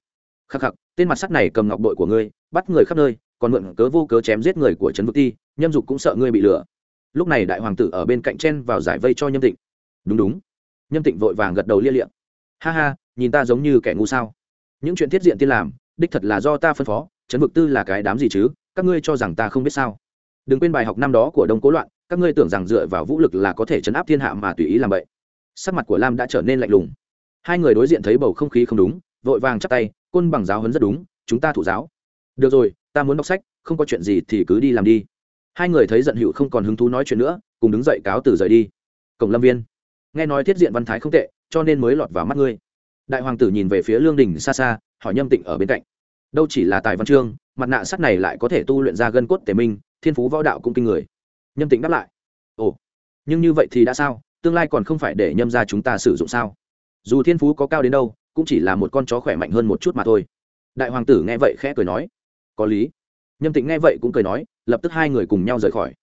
Khắc khắc, tên mặt sắt này cầm ngọc bội của ngươi, bắt người khắp nơi, còn mượn cớ vô cớ chém giết người của trấn vực ti, nhâm dục cũng sợ ngươi bị lừa. Lúc này đại hoàng tử ở bên cạnh chen vào giải vây cho nhâm tịnh. Đúng đúng. Nhâm tịnh vội vàng gật đầu lia liệm ha ha, nhìn ta giống như kẻ ngu sao. Những chuyện thiết diện tiên làm, đích thật là do ta phân phó, trấn vực tư là cái đám gì chứ? Các ngươi cho rằng ta không biết sao? Đừng quên bài học năm đó của đông cố loạn, các ngươi tưởng rằng dựa vào vũ lực là có thể chấn áp thiên hạ mà tùy ý làm vậy sắc mặt của lam đã trở nên lạnh lùng hai người đối diện thấy bầu không khí không đúng, vội vàng chắp tay, côn bằng giáo hấn rất đúng, chúng ta thủ giáo. Được rồi, ta muốn đọc sách, không có chuyện gì thì cứ đi làm đi. Hai người thấy giận hữu không còn hứng thú nói chuyện nữa, cùng đứng dậy cáo từ rời đi. Cổng lâm viên. Nghe nói thiết diện văn thái không tệ, cho nên mới lọt vào mắt ngươi. Đại hoàng tử nhìn về phía lương đình xa xa, hỏi nhâm tịnh ở bên cạnh. Đâu chỉ là tài văn chương, mặt nạ sắt này lại có thể tu luyện ra gân cốt tề minh, thiên phú võ đạo cũng kinh người. Nhâm tịnh đáp lại. Ồ, nhưng như vậy thì đã sao? Tương lai còn không phải để nhâm ra chúng ta sử dụng sao? Dù thiên phú có cao đến đâu, cũng chỉ là một con chó khỏe mạnh hơn một chút mà thôi. Đại hoàng tử nghe vậy khẽ cười nói, có lý. Nhâm tịnh nghe vậy cũng cười nói, lập tức hai người cùng nhau rời khỏi.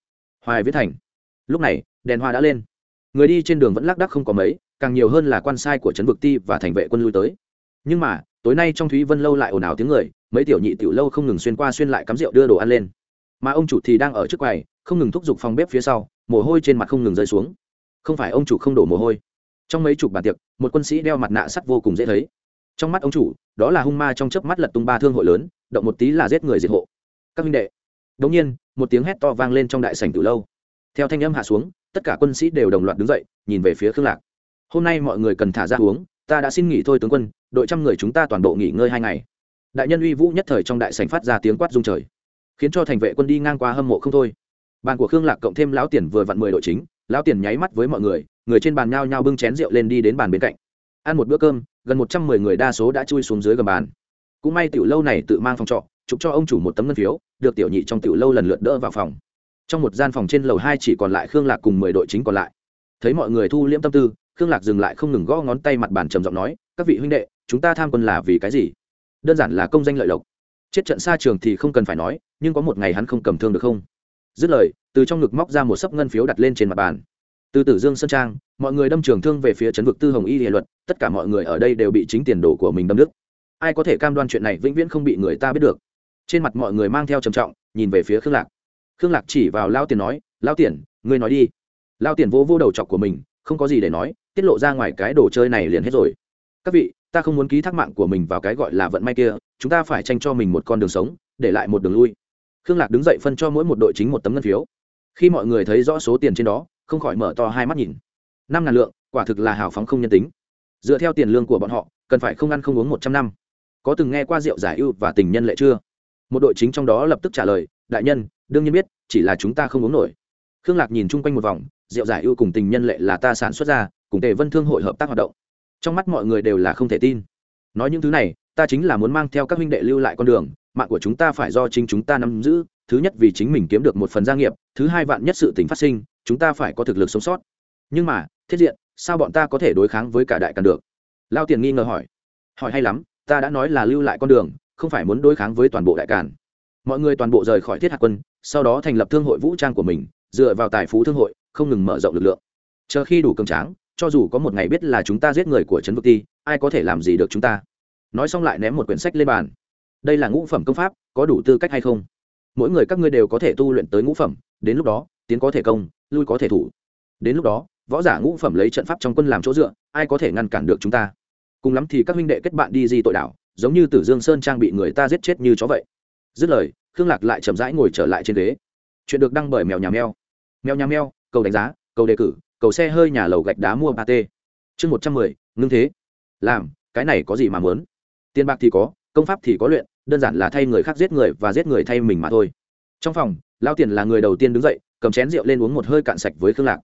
Hoài viết thành. Lúc này, đèn hoa đã lên. Người đi trên đường vẫn lác đắc không có mấy, càng nhiều hơn là quan sai của trấn vực ti và thành vệ quân lui tới. Nhưng mà, tối nay trong thúy vân lâu lại ồn ào tiếng người, mấy tiểu nhị tiểu lâu không ngừng xuyên qua xuyên lại cắm rượu đưa đồ ăn lên. Mà ông chủ thì đang ở trước quầy, không ngừng thúc giục phòng bếp phía sau, mồ hôi trên mặt không ngừng rơi xuống. Không phải ông chủ không đổ mồ hôi trong mấy chục bàn tiệc, một quân sĩ đeo mặt nạ sắt vô cùng dễ thấy. Trong mắt ông chủ, đó là hung ma trong chớp mắt lật tung ba thương hội lớn, động một tí là giết người diệt hộ. Các minh đệ, đống nhiên, một tiếng hét to vang lên trong đại sảnh từ lâu. Theo thanh âm hạ xuống, tất cả quân sĩ đều đồng loạt đứng dậy, nhìn về phía khương lạc. Hôm nay mọi người cần thả ra uống, ta đã xin nghỉ thôi tướng quân, đội trăm người chúng ta toàn bộ nghỉ ngơi hai ngày. Đại nhân uy vũ nhất thời trong đại sảnh phát ra tiếng quát rung trời, khiến cho thành vệ quân đi ngang qua hâm mộ không thôi. Bàn của khương lạc cộng thêm lão tiền vừa vặn mười đội chính, lão tiền nháy mắt với mọi người người trên bàn nhao nhao bưng chén rượu lên đi đến bàn bên cạnh. Ăn một bữa cơm, gần một trăm mười người đa số đã chui xuống dưới gầm bàn. Cũng may tiểu lâu này tự mang phòng trọ, chụp cho ông chủ một tấm ngân phiếu, được tiểu nhị trong tiểu lâu lần lượt đỡ vào phòng. Trong một gian phòng trên lầu hai chỉ còn lại khương lạc cùng mười đội chính còn lại. Thấy mọi người thu liễm tâm tư, khương lạc dừng lại không ngừng gõ ngón tay mặt bàn trầm giọng nói, các vị huynh đệ, chúng ta tham quân là vì cái gì? Đơn giản là công danh lợi lộc. Chết trận xa trường thì không cần phải nói, nhưng có một ngày hắn không cầm thương được không? Dứt lời, từ trong ngực móc ra một sấp ngân phiếu đặt lên trên mặt bàn từ tử dương sơn trang, mọi người đâm trường thương về phía trấn vực tư hồng y hệ luật, tất cả mọi người ở đây đều bị chính tiền đồ của mình đâm đức ai có thể cam đoan chuyện này vĩnh viễn không bị người ta biết được? Trên mặt mọi người mang theo trầm trọng, nhìn về phía khương lạc. Khương lạc chỉ vào lao tiền nói, lao tiền, ngươi nói đi. Lao tiền vô vô đầu chọc của mình, không có gì để nói, tiết lộ ra ngoài cái đồ chơi này liền hết rồi. Các vị, ta không muốn ký thác mạng của mình vào cái gọi là vận may kia, chúng ta phải tranh cho mình một con đường sống, để lại một đường lui. Khương lạc đứng dậy phân cho mỗi một đội chính một tấm ngân phiếu. Khi mọi người thấy rõ số tiền trên đó không khỏi mở to hai mắt nhìn. Năm ngàn lượng, quả thực là hào phóng không nhân tính. Dựa theo tiền lương của bọn họ, cần phải không ăn không uống một trăm năm. Có từng nghe qua rượu giải ưu và tình nhân lệ chưa? Một đội chính trong đó lập tức trả lời, đại nhân, đương nhiên biết, chỉ là chúng ta không uống nổi. Khương lạc nhìn chung quanh một vòng, rượu giải ưu cùng tình nhân lệ là ta sản xuất ra, cùng tề vân thương hội hợp tác hoạt động. Trong mắt mọi người đều là không thể tin. Nói những thứ này, ta chính là muốn mang theo các huynh đệ lưu lại con đường, mạng của chúng ta phải do chính chúng ta nắm giữ, thứ nhất vì chính mình kiếm được một phần gia nghiệp, thứ hai vạn nhất sự tình phát sinh chúng ta phải có thực lực sống sót. Nhưng mà, thiết diện, sao bọn ta có thể đối kháng với cả đại càn được? Lao tiền nghi ngờ hỏi. Hỏi hay lắm, ta đã nói là lưu lại con đường, không phải muốn đối kháng với toàn bộ đại càn. Mọi người toàn bộ rời khỏi thiết hạt quân, sau đó thành lập thương hội vũ trang của mình, dựa vào tài phú thương hội, không ngừng mở rộng lực lượng. Chờ khi đủ cường tráng, cho dù có một ngày biết là chúng ta giết người của trấn vực ti, ai có thể làm gì được chúng ta? Nói xong lại ném một quyển sách lên bàn. Đây là ngũ phẩm công pháp, có đủ tư cách hay không? Mỗi người các ngươi đều có thể tu luyện tới ngũ phẩm, đến lúc đó, tiến có thể công lui có thể thủ. Đến lúc đó, võ giả ngũ phẩm lấy trận pháp trong quân làm chỗ dựa, ai có thể ngăn cản được chúng ta? Cùng lắm thì các huynh đệ kết bạn đi di tội đảo, giống như tử dương sơn trang bị người ta giết chết như chó vậy. Dứt lời, khương lạc lại chậm rãi ngồi trở lại trên ghế. Chuyện được đăng bởi mèo nhà mèo. Mèo nhà mèo, cầu đánh giá, cầu đề cử, cầu xe hơi nhà lầu gạch đá mua ba t. Chương một trăm mười, ngưng thế. Làm, cái này có gì mà muốn? Tiền bạc thì có, công pháp thì có luyện, đơn giản là thay người khác giết người và giết người thay mình mà thôi. Trong phòng, lao tiền là người đầu tiên đứng dậy cầm chén rượu lên uống một hơi cạn sạch với khương lạc.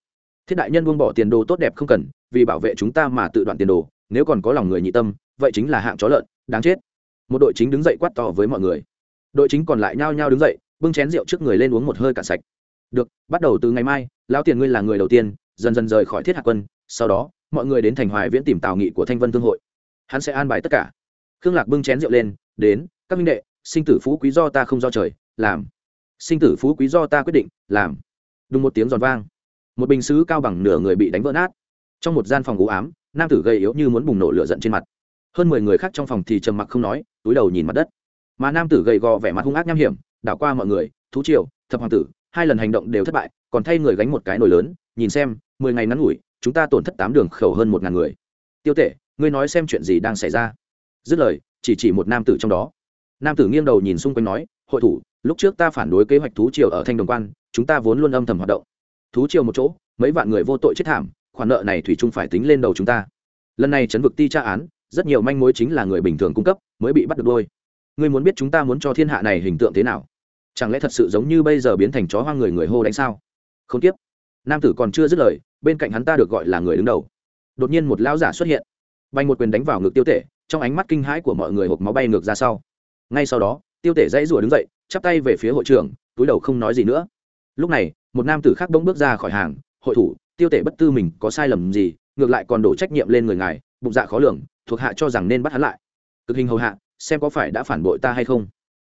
Thiết đại nhân buông bỏ tiền đồ tốt đẹp không cần, vì bảo vệ chúng ta mà tự đoạn tiền đồ, nếu còn có lòng người nhị tâm, vậy chính là hạng chó lợn, đáng chết. Một đội chính đứng dậy quát to với mọi người. Đội chính còn lại nhao nhao đứng dậy, bưng chén rượu trước người lên uống một hơi cạn sạch. Được, bắt đầu từ ngày mai, lão tiền ngươi là người đầu tiên, dần dần rời khỏi thiết hạ quân, sau đó, mọi người đến thành hoài viễn tìm tào nghị của thanh vân thương hội. Hắn sẽ an bài tất cả. Khương lạc bưng chén rượu lên, đến, các minh đệ, sinh tử phú quý do ta không do trời, làm. Sinh tử phú quý do ta quyết định, làm đúng một tiếng giòn vang. Một bình xứ cao bằng nửa người bị đánh vỡ nát. Trong một gian phòng u ám, nam tử gầy yếu như muốn bùng nổ lửa giận trên mặt. Hơn mười người khác trong phòng thì trầm mặc không nói, túi đầu nhìn mặt đất. Mà nam tử gầy gò vẻ mặt hung ác nham hiểm, đảo qua mọi người, thú triều, thập hoàng tử, hai lần hành động đều thất bại, còn thay người gánh một cái nồi lớn, nhìn xem, mười ngày ngắn ngủi, chúng ta tổn thất tám đường khẩu hơn một ngàn người. Tiêu tể, ngươi nói xem chuyện gì đang xảy ra? Dứt lời, chỉ chỉ một nam tử trong đó. Nam tử nghiêng đầu nhìn xung quanh nói hội thủ, lúc trước ta phản đối kế hoạch thú triều ở thanh đồng quan, chúng ta vốn luôn âm thầm hoạt động. Thú triều một chỗ, mấy vạn người vô tội chết thảm, khoản nợ này thủy chung phải tính lên đầu chúng ta. Lần này chấn vực ti tra án, rất nhiều manh mối chính là người bình thường cung cấp, mới bị bắt được đôi. Ngươi muốn biết chúng ta muốn cho thiên hạ này hình tượng thế nào? Chẳng lẽ thật sự giống như bây giờ biến thành chó hoang người người hô đánh sao? Không tiếp. Nam tử còn chưa dứt lời, bên cạnh hắn ta được gọi là người đứng đầu. Đột nhiên một lão giả xuất hiện. Bay một quyền đánh vào ngực tiêu tể, trong ánh mắt kinh hãi của mọi người hộp máu bay ngược ra sau. Ngay sau đó tiêu tể dãy rủa đứng dậy, chắp tay về phía hội trưởng, túi đầu không nói gì nữa. Lúc này, một nam tử khác bỗng bước ra khỏi hàng, hội thủ, tiêu tể bất tư mình có sai lầm gì, ngược lại còn đổ trách nhiệm lên người ngài, bụng dạ khó lường, thuộc hạ cho rằng nên bắt hắn lại. Cực hình hầu hạ, xem có phải đã phản bội ta hay không?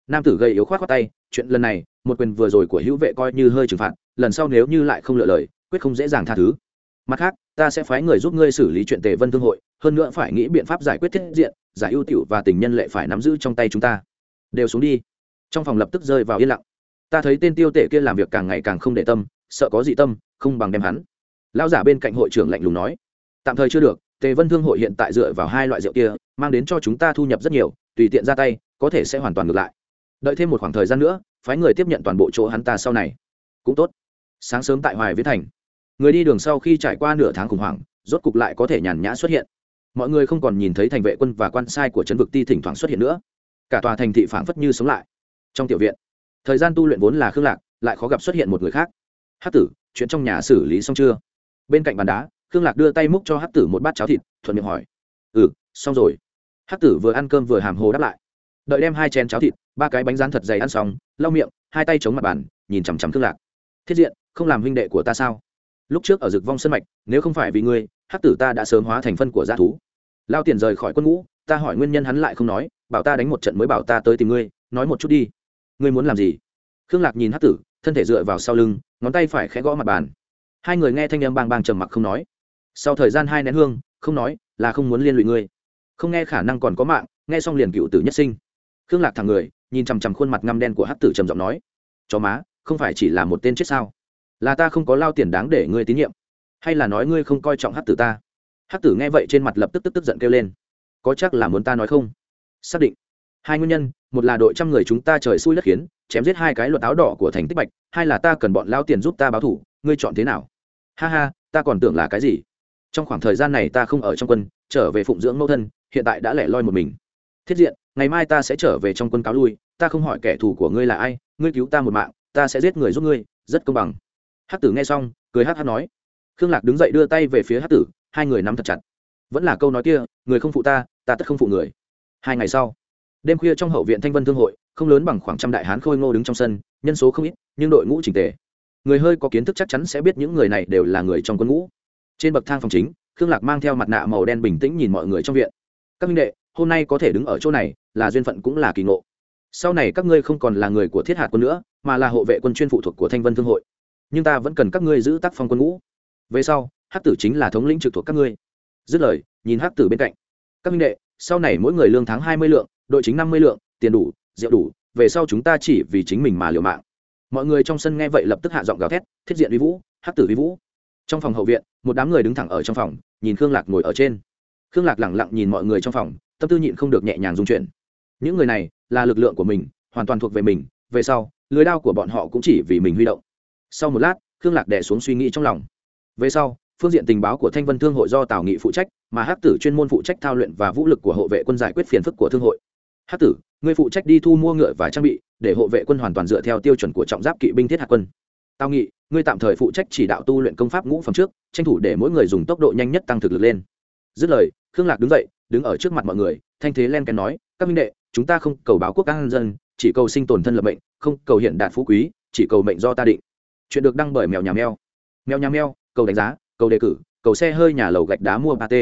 Nam tử gây yếu khoát khoát tay, chuyện lần này, một quyền vừa rồi của hữu vệ coi như hơi trừng phạt, lần sau nếu như lại không lựa lời, quyết không dễ dàng tha thứ. Mặt khác, ta sẽ phái người giúp ngươi xử lý chuyện tề vân thương hội, hơn nữa phải nghĩ biện pháp giải quyết thiết diện, giải ưu tiểu và tình nhân lệ phải nắm giữ trong tay chúng ta đều xuống đi. Trong phòng lập tức rơi vào yên lặng. Ta thấy tên tiêu tể kia làm việc càng ngày càng không để tâm, sợ có dị tâm, không bằng đem hắn. Lao giả bên cạnh hội trưởng lạnh lùng nói. Tạm thời chưa được, tề vân thương hội hiện tại dựa vào hai loại rượu kia, mang đến cho chúng ta thu nhập rất nhiều, tùy tiện ra tay, có thể sẽ hoàn toàn ngược lại. Đợi thêm một khoảng thời gian nữa, phái người tiếp nhận toàn bộ chỗ hắn ta sau này. Cũng tốt. Sáng sớm tại hoài viễn thành. Người đi đường sau khi trải qua nửa tháng khủng hoảng, rốt cục lại có thể nhàn nhã xuất hiện. Mọi người không còn nhìn thấy thành vệ quân và quan sai của trấn vực ti thỉnh thoảng xuất hiện nữa cả tòa thành thị phảng phất như sống lại. Trong tiểu viện, thời gian tu luyện vốn là khương lạc, lại khó gặp xuất hiện một người khác. Hát tử, chuyện trong nhà xử lý xong chưa? Bên cạnh bàn đá, khương lạc đưa tay múc cho hát tử một bát cháo thịt, thuận miệng hỏi. Ừ xong rồi. Hát tử vừa ăn cơm vừa hàm hồ đáp lại. Đợi đem hai chén cháo thịt, ba cái bánh rán thật dày ăn xong, lau miệng, hai tay chống mặt bàn, nhìn chằm chằm khương lạc. Thiết diện, không làm huynh đệ của ta sao? Lúc trước ở rực vong sân mạch, nếu không phải vì ngươi hát tử ta đã sớm hóa thành phân của g thú. Lao tiền rời khỏi quân ngũ, ta hỏi nguyên nhân hắn lại không nói bảo ta đánh một trận mới bảo ta tới tìm ngươi, nói một chút đi. Ngươi muốn làm gì? Khương lạc nhìn hát tử, thân thể dựa vào sau lưng, ngón tay phải khẽ gõ mặt bàn. Hai người nghe thanh âm bang bang trầm mặc không nói. Sau thời gian hai nén hương, không nói là không muốn liên lụy ngươi. Không nghe khả năng còn có mạng, nghe xong liền cựu tử nhất sinh. Khương lạc thẳng người, nhìn chằm chằm khuôn mặt ngăm đen của hát tử trầm giọng nói, chó má, không phải chỉ là một tên chết sao? Là ta không có lao tiền đáng để ngươi tín nhiệm. Hay là nói ngươi không coi trọng hát tử ta? Hát tử nghe vậy trên mặt lập tức tức tức giận kêu lên, có chắc là muốn ta nói không? Xác định. Hai nguyên nhân, một là đội trăm người chúng ta trời xui đất khiến, chém giết hai cái luật áo đỏ của thành tích bạch, hai là ta cần bọn lao tiền giúp ta báo thủ, ngươi chọn thế nào? Ha ha, ta còn tưởng là cái gì? Trong khoảng thời gian này ta không ở trong quân, trở về phụng dưỡng mẫu thân, hiện tại đã lẻ loi một mình. Thiết diện, ngày mai ta sẽ trở về trong quân cáo lui, ta không hỏi kẻ thù của ngươi là ai, ngươi cứu ta một mạng, ta sẽ giết người giúp ngươi, rất công bằng. Hắc tử nghe xong, cười hát hát nói. Khương lạc đứng dậy đưa tay về phía hắc tử, hai người nắm thật chặt. Vẫn là câu nói kia, người không phụ ta ta tất không phụ người hai ngày sau, đêm khuya trong hậu viện thanh vân thương hội, không lớn bằng khoảng trăm đại hán khôi ngô đứng trong sân, nhân số không ít, nhưng đội ngũ trình tề. Người hơi có kiến thức chắc chắn sẽ biết những người này đều là người trong quân ngũ. Trên bậc thang phòng chính, khương lạc mang theo mặt nạ màu đen bình tĩnh nhìn mọi người trong viện. Các minh đệ, hôm nay có thể đứng ở chỗ này, là duyên phận cũng là kỳ ngộ. Sau này các ngươi không còn là người của thiết hạt quân nữa, mà là hộ vệ quân chuyên phụ thuộc của thanh vân thương hội. Nhưng ta vẫn cần các ngươi giữ tác phong quân ngũ. Về sau, hắc tử chính là thống lĩnh trực thuộc các ngươi. Dứt lời, nhìn hắc tử bên cạnh. Các minh đệ sau này mỗi người lương tháng hai mươi lượng, đội chính năm mươi lượng, tiền đủ, rượu đủ, về sau chúng ta chỉ vì chính mình mà liều mạng. Mọi người trong sân nghe vậy lập tức hạ giọng gào thét, thiết diện vi vũ, hắc tử vi vũ. Trong phòng hậu viện, một đám người đứng thẳng ở trong phòng, nhìn khương lạc ngồi ở trên. Khương lạc lẳng lặng nhìn mọi người trong phòng, tâm tư nhịn không được nhẹ nhàng dung chuyển. Những người này là lực lượng của mình, hoàn toàn thuộc về mình, về sau, lưới đao của bọn họ cũng chỉ vì mình huy động. Sau một lát, khương lạc đẻ xuống suy nghĩ trong lòng. Về sau phương diện tình báo của thanh vân thương hội do tào nghị phụ trách, mà hắc tử chuyên môn phụ trách thao luyện và vũ lực của hộ vệ quân giải quyết phiền phức của thương hội. Hắc tử, ngươi phụ trách đi thu mua ngựa và trang bị, để hộ vệ quân hoàn toàn dựa theo tiêu chuẩn của trọng giáp kỵ binh thiết hạt quân. Tào nghị, ngươi tạm thời phụ trách chỉ đạo tu luyện công pháp ngũ phẩm trước, tranh thủ để mỗi người dùng tốc độ nhanh nhất tăng thực lực lên. Dứt lời, khương lạc đứng dậy, đứng ở trước mặt mọi người, thanh thế len kèn nói, các minh đệ, chúng ta không cầu báo quốc các dân, chỉ cầu sinh tồn thân lập mệnh, không cầu hiện đạt phú quý, chỉ cầu mệnh do ta định. Chuyện được đăng bởi mèo nhà mèo. Mèo nhà mèo, cầu đánh giá cầu đề cử cầu xe hơi nhà lầu gạch đá mua ba t